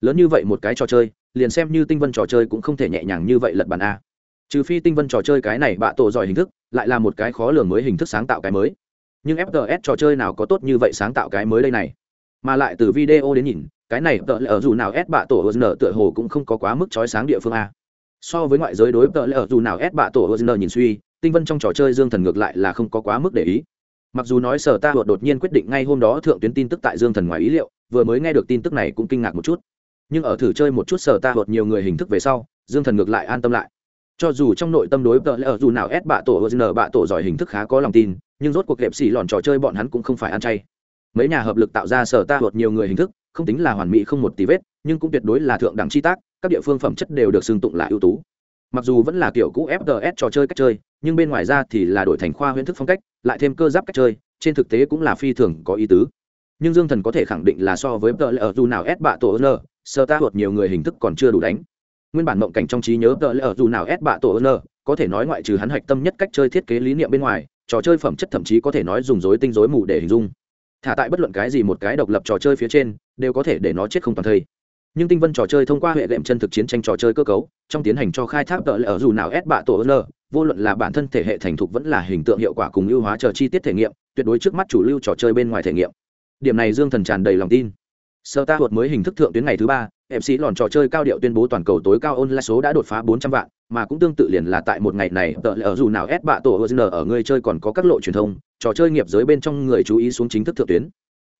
Lớn như vậy một cái trò chơi, liền xem như tinh vân trò chơi cũng không thể nhẹ nhàng như vậy lật bàn a. Trừ phi tinh vân trò chơi cái này bạ tổ giỏi hình thức, lại là một cái khó lường mới hình thức sáng tạo cái mới. Nhưng fts trò chơi nào có tốt như vậy sáng tạo cái mới đây này? Mà lại từ video đến nhìn cái này tợ lỡ dù nào ép bạ tổ n tựa hồ cũng không có quá mức trói sáng địa phương a. So với ngoại giới đối tợ lỡ dù nào ép bạ tổ n nhìn suy, tinh vân trong trò chơi dương thần ngược lại là không có quá mức để ý. Mặc dù nói sở ta hột đột nhiên quyết định ngay hôm đó thượng tuyến tin tức tại dương thần ngoài ý liệu, vừa mới nghe được tin tức này cũng kinh ngạc một chút. Nhưng ở thử chơi một chút sở ta hột nhiều người hình thức về sau, dương thần ngược lại an tâm lại. Cho dù trong nội tâm đối tợ lỡ dù nào ép bạ tổ n bạ tổ giỏi hình thức khá có lòng tin, nhưng rốt cuộc đẹp xỉ lòn trò chơi bọn hắn cũng không phải ăn chay. Mấy nhà hợp lực tạo ra sở ta hột nhiều người hình thức không tính là hoàn mỹ không một tí vết, nhưng cũng tuyệt đối là thượng đẳng chi tác, các địa phương phẩm chất đều được xưng tụng là ưu tú. Mặc dù vẫn là kiểu cũ fts trò chơi cách chơi, nhưng bên ngoài ra thì là đổi thành khoa huyễn thức phong cách, lại thêm cơ giáp cách chơi, trên thực tế cũng là phi thường có ý tứ. Nhưng dương thần có thể khẳng định là so với tờ lỡ dù nào ép bạ tổ n, sơ ta thuật nhiều người hình thức còn chưa đủ đánh. Nguyên bản mộng cảnh trong trí nhớ tờ lỡ dù nào ép bạ tổ n, có thể nói ngoại trừ hắn hạch tâm nhất cách chơi thiết kế lý niệm bên ngoài, trò chơi phẩm chất thậm chí có thể nói dùng dối tinh dối mù để hình dung. Thả tại bất luận cái gì một cái độc lập trò chơi phía trên đều có thể để nó chết không toàn thây. Nhưng tinh vân trò chơi thông qua hệ đệm chân thực chiến tranh trò chơi cơ cấu, trong tiến hành cho khai thác tợ lỡ dù nào ép bạ tổ n, vô luận là bản thân thể hệ thành thục vẫn là hình tượng hiệu quả cùng ưu hóa chờ chi tiết thể nghiệm, tuyệt đối trước mắt chủ lưu trò chơi bên ngoài thể nghiệm. Điểm này dương thần tràn đầy lòng tin. Sơ ta thuật mới hình thức thượng tuyến ngày thứ ba mc lòn trò chơi cao điệu tuyên bố toàn cầu tối cao online số đã đột phá bốn trăm vạn, mà cũng tương tự liền là tại một ngày này, tợ lỡ dù nào ép bạ tổ n ở người chơi còn có các lộ truyền thông, trò chơi nghiệp giới bên trong người chú ý xuống chính thức thượng tuyến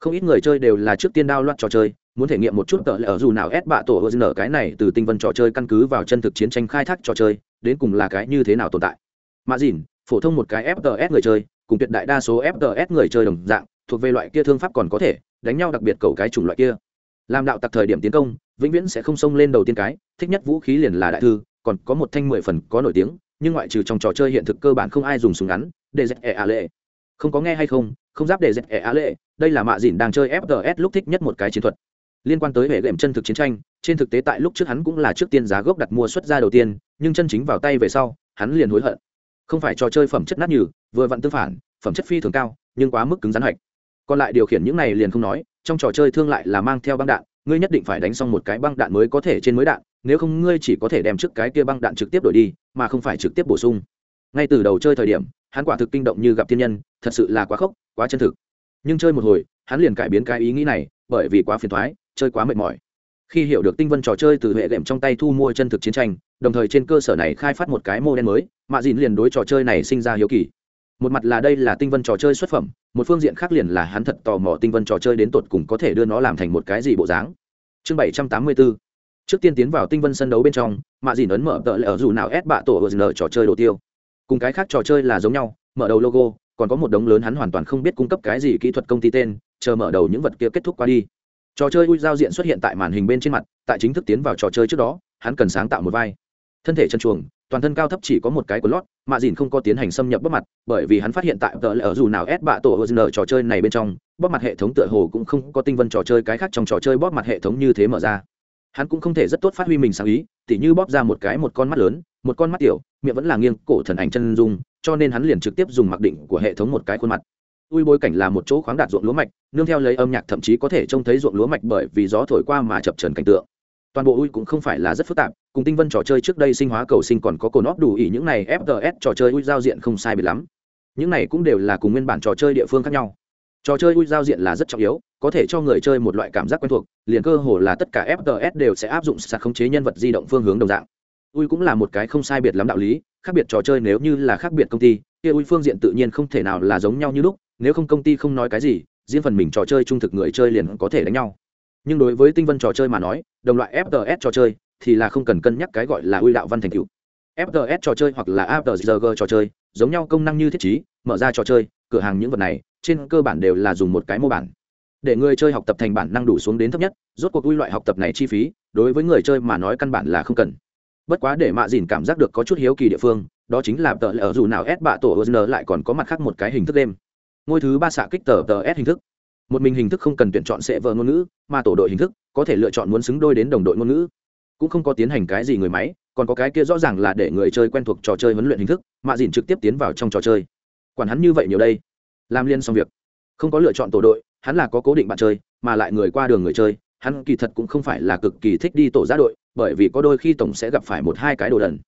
không ít người chơi đều là trước tiên đao loạt trò chơi, muốn thể nghiệm một chút tợ lệ ở dù nào ép bạ tổ hờ cái này từ tinh vân trò chơi căn cứ vào chân thực chiến tranh khai thác trò chơi, đến cùng là cái như thế nào tồn tại. Mà dìn, phổ thông một cái fts người chơi, cùng tuyệt đại đa số fts người chơi đồng dạng, thuộc về loại kia thương pháp còn có thể, đánh nhau đặc biệt cầu cái chủng loại kia. Làm đạo tặc thời điểm tiến công, vĩnh viễn sẽ không xông lên đầu tiên cái, thích nhất vũ khí liền là đại thư, còn có một thanh mười phần có nổi tiếng, nhưng ngoại trừ trong trò chơi hiện thực cơ bản không ai dùng súng ngắn, để dẹp ẻ ạ lệ. Không có nghe hay không không giáp để dẹp ẻ ạ lệ đây là mạ dìn đang chơi fts lúc thích nhất một cái chiến thuật. Liên quan tới hệ đệm chân thực chiến tranh, trên thực tế tại lúc trước hắn cũng là trước tiên giá gốc đặt mua xuất ra đầu tiên, nhưng chân chính vào tay về sau, hắn liền hối hận. Không phải trò chơi phẩm chất nát nhừ, vừa vặn tương phản, phẩm chất phi thường cao, nhưng quá mức cứng rắn hạch còn lại điều khiển những này liền không nói, trong trò chơi thương lại là mang theo băng đạn, ngươi nhất định phải đánh xong một cái băng đạn mới có thể trên mới đạn, nếu không ngươi chỉ có thể đem trước cái kia băng đạn trực tiếp đổi đi, mà không phải trực tiếp bổ sung. Ngay từ đầu chơi thời điểm, hắn quả thực kinh động như gặp thiên nhân, thật sự là quá khốc, quá chân thực nhưng chơi một hồi, hắn liền cải biến cái ý nghĩ này, bởi vì quá phiền thoái, chơi quá mệt mỏi. Khi hiểu được tinh vân trò chơi từ hệ đệm trong tay thu mua chân thực chiến tranh, đồng thời trên cơ sở này khai phát một cái mô đen mới, mạ dìn liền đối trò chơi này sinh ra hiếu kỳ. Một mặt là đây là tinh vân trò chơi xuất phẩm, một phương diện khác liền là hắn thật tò mò tinh vân trò chơi đến tột cùng có thể đưa nó làm thành một cái gì bộ dáng. Chương bảy trăm tám mươi bốn trước tiên tiến vào tinh vân sân đấu bên trong, mạ dìn ấn mở tợ lệ ở dù nào ép bạ tổ ở nở trò chơi đồ tiêu. Cùng cái khác trò chơi là giống nhau, mở đầu logo còn có một đống lớn hắn hoàn toàn không biết cung cấp cái gì kỹ thuật công ty tên, chờ mở đầu những vật kia kết thúc qua đi. Trò chơi ui giao diện xuất hiện tại màn hình bên trên mặt, tại chính thức tiến vào trò chơi trước đó, hắn cần sáng tạo một vai. Thân thể chân chuồng, toàn thân cao thấp chỉ có một cái của lót, mà dìn không có tiến hành xâm nhập bóp mặt, bởi vì hắn phát hiện tại tờ lờ dù nào ép bạ tổ ở trò chơi này bên trong, bóp mặt hệ thống tựa hồ cũng không có tinh vân trò chơi cái khác trong trò chơi bóp mặt hệ thống như thế mở ra. Hắn cũng không thể rất tốt phát huy mình sáng ý, tỉ như bóp ra một cái một con mắt lớn, một con mắt tiểu miệng vẫn là nghiêng cổ thần ảnh chân dung, cho nên hắn liền trực tiếp dùng mặc định của hệ thống một cái khuôn mặt. Ui bối cảnh là một chỗ khoáng đạt ruộng lúa mạch, nương theo lấy âm nhạc thậm chí có thể trông thấy ruộng lúa mạch bởi vì gió thổi qua mà chập trần cảnh tượng. Toàn bộ ui cũng không phải là rất phức tạp, cùng tinh vân trò chơi trước đây sinh hóa cầu sinh còn có cồn nóp đủ ỉ những này fts trò chơi ui giao diện không sai bị lắm. Những này cũng đều là cùng nguyên bản trò chơi địa phương khác nhau. Trò chơi ui giao diện là rất trọng yếu, có thể cho người chơi một loại cảm giác quen thuộc, liền cơ hồ là tất cả fts đều sẽ áp dụng sạc khống chế nhân vật di động phương hướng đồng dạng ui cũng là một cái không sai biệt lắm đạo lý, khác biệt trò chơi nếu như là khác biệt công ty, kia ui phương diện tự nhiên không thể nào là giống nhau như lúc, nếu không công ty không nói cái gì, riêng phần mình trò chơi trung thực người chơi liền có thể đánh nhau. Nhưng đối với tinh vân trò chơi mà nói, đồng loại fts trò chơi thì là không cần cân nhắc cái gọi là uy đạo văn thành cựu fts trò chơi hoặc là afterg trò chơi, giống nhau công năng như thiết chí mở ra trò chơi, cửa hàng những vật này, trên cơ bản đều là dùng một cái mô bản. Để người chơi học tập thành bản năng đủ xuống đến thấp nhất, rốt cuộc uy loại học tập này chi phí, đối với người chơi mà nói căn bản là không cần bất quá để mạ dìn cảm giác được có chút hiếu kỳ địa phương, đó chính là tờ lờ dù nào s bạ tổ n lại còn có mặt khác một cái hình thức đêm. Ngôi thứ ba xạ kích tờ tờ s hình thức. Một mình hình thức không cần tuyển chọn sẽ vờ ngôn ngữ, mà tổ đội hình thức, có thể lựa chọn muốn xứng đôi đến đồng đội ngôn ngữ. Cũng không có tiến hành cái gì người máy, còn có cái kia rõ ràng là để người chơi quen thuộc trò chơi huấn luyện hình thức, mạ dìn trực tiếp tiến vào trong trò chơi. Quản hắn như vậy nhiều đây. Làm liên xong việc. Không có lựa chọn tổ đội, hắn là có cố định bạn chơi, mà lại người qua đường người chơi, hắn kỳ thật cũng không phải là cực kỳ thích đi tổ gia đội bởi vì có đôi khi tổng sẽ gặp phải một hai cái đồ đần.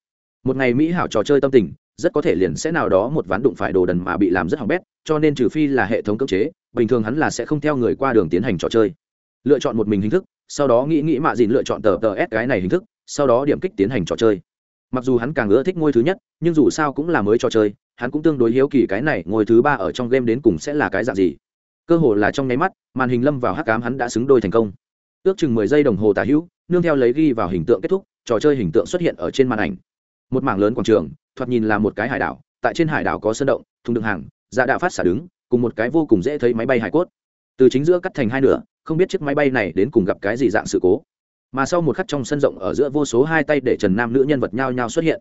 Một ngày mỹ hảo trò chơi tâm tình, rất có thể liền sẽ nào đó một ván đụng phải đồ đần mà bị làm rất hỏng bét, cho nên trừ phi là hệ thống cưỡng chế, bình thường hắn là sẽ không theo người qua đường tiến hành trò chơi. Lựa chọn một mình hình thức, sau đó nghĩ nghĩ mạ dìn lựa chọn tờ tờ s cái này hình thức, sau đó điểm kích tiến hành trò chơi. Mặc dù hắn càng ưa thích ngôi thứ nhất, nhưng dù sao cũng là mới trò chơi, hắn cũng tương đối hiếu kỳ cái này ngôi thứ ba ở trong game đến cùng sẽ là cái dạng gì. Cơ hồ là trong nháy mắt, màn hình lâm vào hắc cám hắn đã xứng đôi thành công ước chừng mười giây đồng hồ tà hữu, nương theo lấy ghi vào hình tượng kết thúc, trò chơi hình tượng xuất hiện ở trên màn ảnh. Một mảng lớn quảng trường, thoạt nhìn là một cái hải đảo, tại trên hải đảo có sơn động, thùng đường hàng dạ đạo phát xả đứng, cùng một cái vô cùng dễ thấy máy bay hải cốt. Từ chính giữa cắt thành hai nửa, không biết chiếc máy bay này đến cùng gặp cái gì dạng sự cố. Mà sau một khắc trong sân rộng ở giữa vô số hai tay để trần nam nữ nhân vật nhao nhao xuất hiện.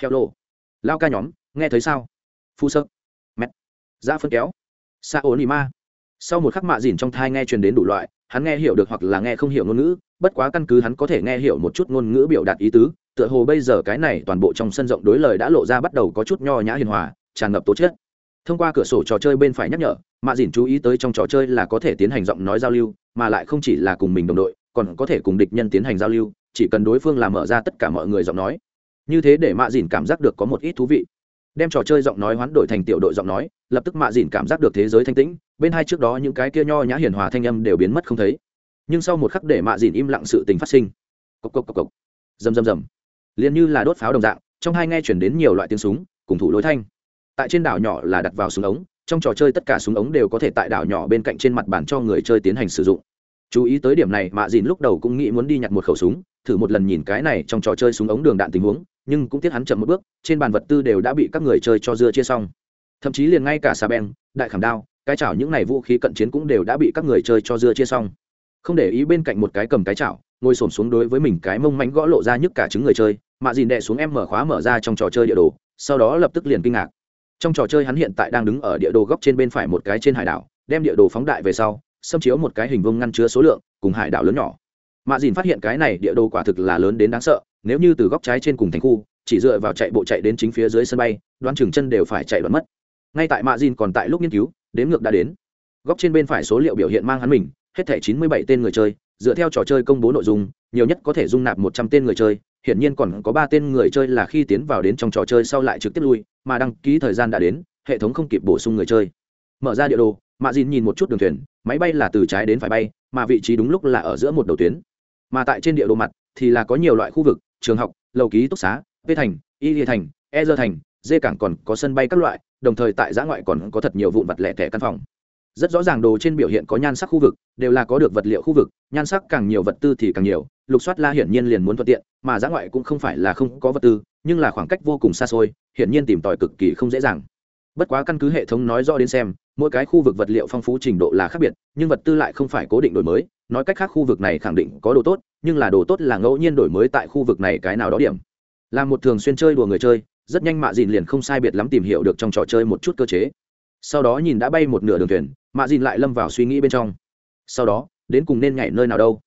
Heo lô lao ca nhóm, nghe thấy sao? Phu sơ. Mét da dạ phân kéo. Xa ổn nỉ ma. Sau một khắc mạ dìn trong thai nghe truyền đến đủ loại hắn nghe hiểu được hoặc là nghe không hiểu ngôn ngữ, bất quá căn cứ hắn có thể nghe hiểu một chút ngôn ngữ biểu đạt ý tứ, tựa hồ bây giờ cái này toàn bộ trong sân rộng đối lời đã lộ ra bắt đầu có chút nho nhã hiền hòa, tràn ngập tố chất. Thông qua cửa sổ trò chơi bên phải nhắc nhở, mạ dìn chú ý tới trong trò chơi là có thể tiến hành giọng nói giao lưu, mà lại không chỉ là cùng mình đồng đội, còn có thể cùng địch nhân tiến hành giao lưu, chỉ cần đối phương làm mở ra tất cả mọi người giọng nói. Như thế để mạ dìn cảm giác được có một ít thú vị đem trò chơi giọng nói hoán đổi thành tiểu đội giọng nói, lập tức mạ dìn cảm giác được thế giới thanh tĩnh, bên hai trước đó những cái kia nho nhã hiền hòa thanh âm đều biến mất không thấy. Nhưng sau một khắc để mạ dìn im lặng sự tình phát sinh. Cộc cộc cộc cộc. Rầm rầm rầm. Liền như là đốt pháo đồng dạng, trong hai nghe chuyển đến nhiều loại tiếng súng, cùng thủ đối thanh. Tại trên đảo nhỏ là đặt vào súng ống, trong trò chơi tất cả súng ống đều có thể tại đảo nhỏ bên cạnh trên mặt bàn cho người chơi tiến hành sử dụng. Chú ý tới điểm này, mạ dìn lúc đầu cũng nghĩ muốn đi nhặt một khẩu súng, thử một lần nhìn cái này trong trò chơi súng ống đường đạn tình huống nhưng cũng tiếc hắn chậm một bước, trên bàn vật tư đều đã bị các người chơi cho dưa chia xong. Thậm chí liền ngay cả xà beng, đại khảm đao, cái chảo những này vũ khí cận chiến cũng đều đã bị các người chơi cho dưa chia xong. Không để ý bên cạnh một cái cầm cái chảo, ngồi xổm xuống đối với mình cái mông mánh gõ lộ ra nhức cả trứng người chơi, mạ dìn đệ xuống em mở khóa mở ra trong trò chơi địa đồ, sau đó lập tức liền kinh ngạc. Trong trò chơi hắn hiện tại đang đứng ở địa đồ góc trên bên phải một cái trên hải đảo, đem địa đồ phóng đại về sau, xâm chiếu một cái hình vuông ngăn chứa số lượng, cùng hải đảo lớn nhỏ. Mạ dìn phát hiện cái này địa đồ quả thực là lớn đến đáng sợ nếu như từ góc trái trên cùng thành khu, chỉ dựa vào chạy bộ chạy đến chính phía dưới sân bay, đoán chừng chân đều phải chạy đoạn mất. Ngay tại mạ dìn còn tại lúc nghiên cứu, đếm ngược đã đến. Góc trên bên phải số liệu biểu hiện mang hắn mình, hết thẻ chín mươi bảy tên người chơi, dựa theo trò chơi công bố nội dung, nhiều nhất có thể dung nạp một trăm tên người chơi, hiển nhiên còn có ba tên người chơi là khi tiến vào đến trong trò chơi sau lại trực tiếp lui, mà đăng ký thời gian đã đến, hệ thống không kịp bổ sung người chơi. Mở ra địa đồ, mạ dìn nhìn một chút đường thuyền, máy bay là từ trái đến phải bay, mà vị trí đúng lúc là ở giữa một đầu tuyến. Mà tại trên địa đồ mặt thì là có nhiều loại khu vực trường học, lầu ký túc xá, p thành, y địa thành e dơ thành dê cảng còn có sân bay các loại, đồng thời tại giã ngoại còn có thật nhiều vụn vặt lẻ tẻ căn phòng. Rất rõ ràng đồ trên biểu hiện có nhan sắc khu vực, đều là có được vật liệu khu vực, nhan sắc càng nhiều vật tư thì càng nhiều, lục soát la hiển nhiên liền muốn thuận tiện, mà giã ngoại cũng không phải là không có vật tư, nhưng là khoảng cách vô cùng xa xôi, hiển nhiên tìm tòi cực kỳ không dễ dàng. Bất quá căn cứ hệ thống nói rõ đến xem mỗi cái khu vực vật liệu phong phú trình độ là khác biệt, nhưng vật tư lại không phải cố định đổi mới. Nói cách khác, khu vực này khẳng định có đồ tốt, nhưng là đồ tốt là ngẫu nhiên đổi mới tại khu vực này cái nào đó điểm. Là một thường xuyên chơi đùa người chơi, rất nhanh mạ dìn liền không sai biệt lắm tìm hiểu được trong trò chơi một chút cơ chế. Sau đó nhìn đã bay một nửa đường thuyền, mạ dìn lại lâm vào suy nghĩ bên trong. Sau đó, đến cùng nên nhảy nơi nào đâu.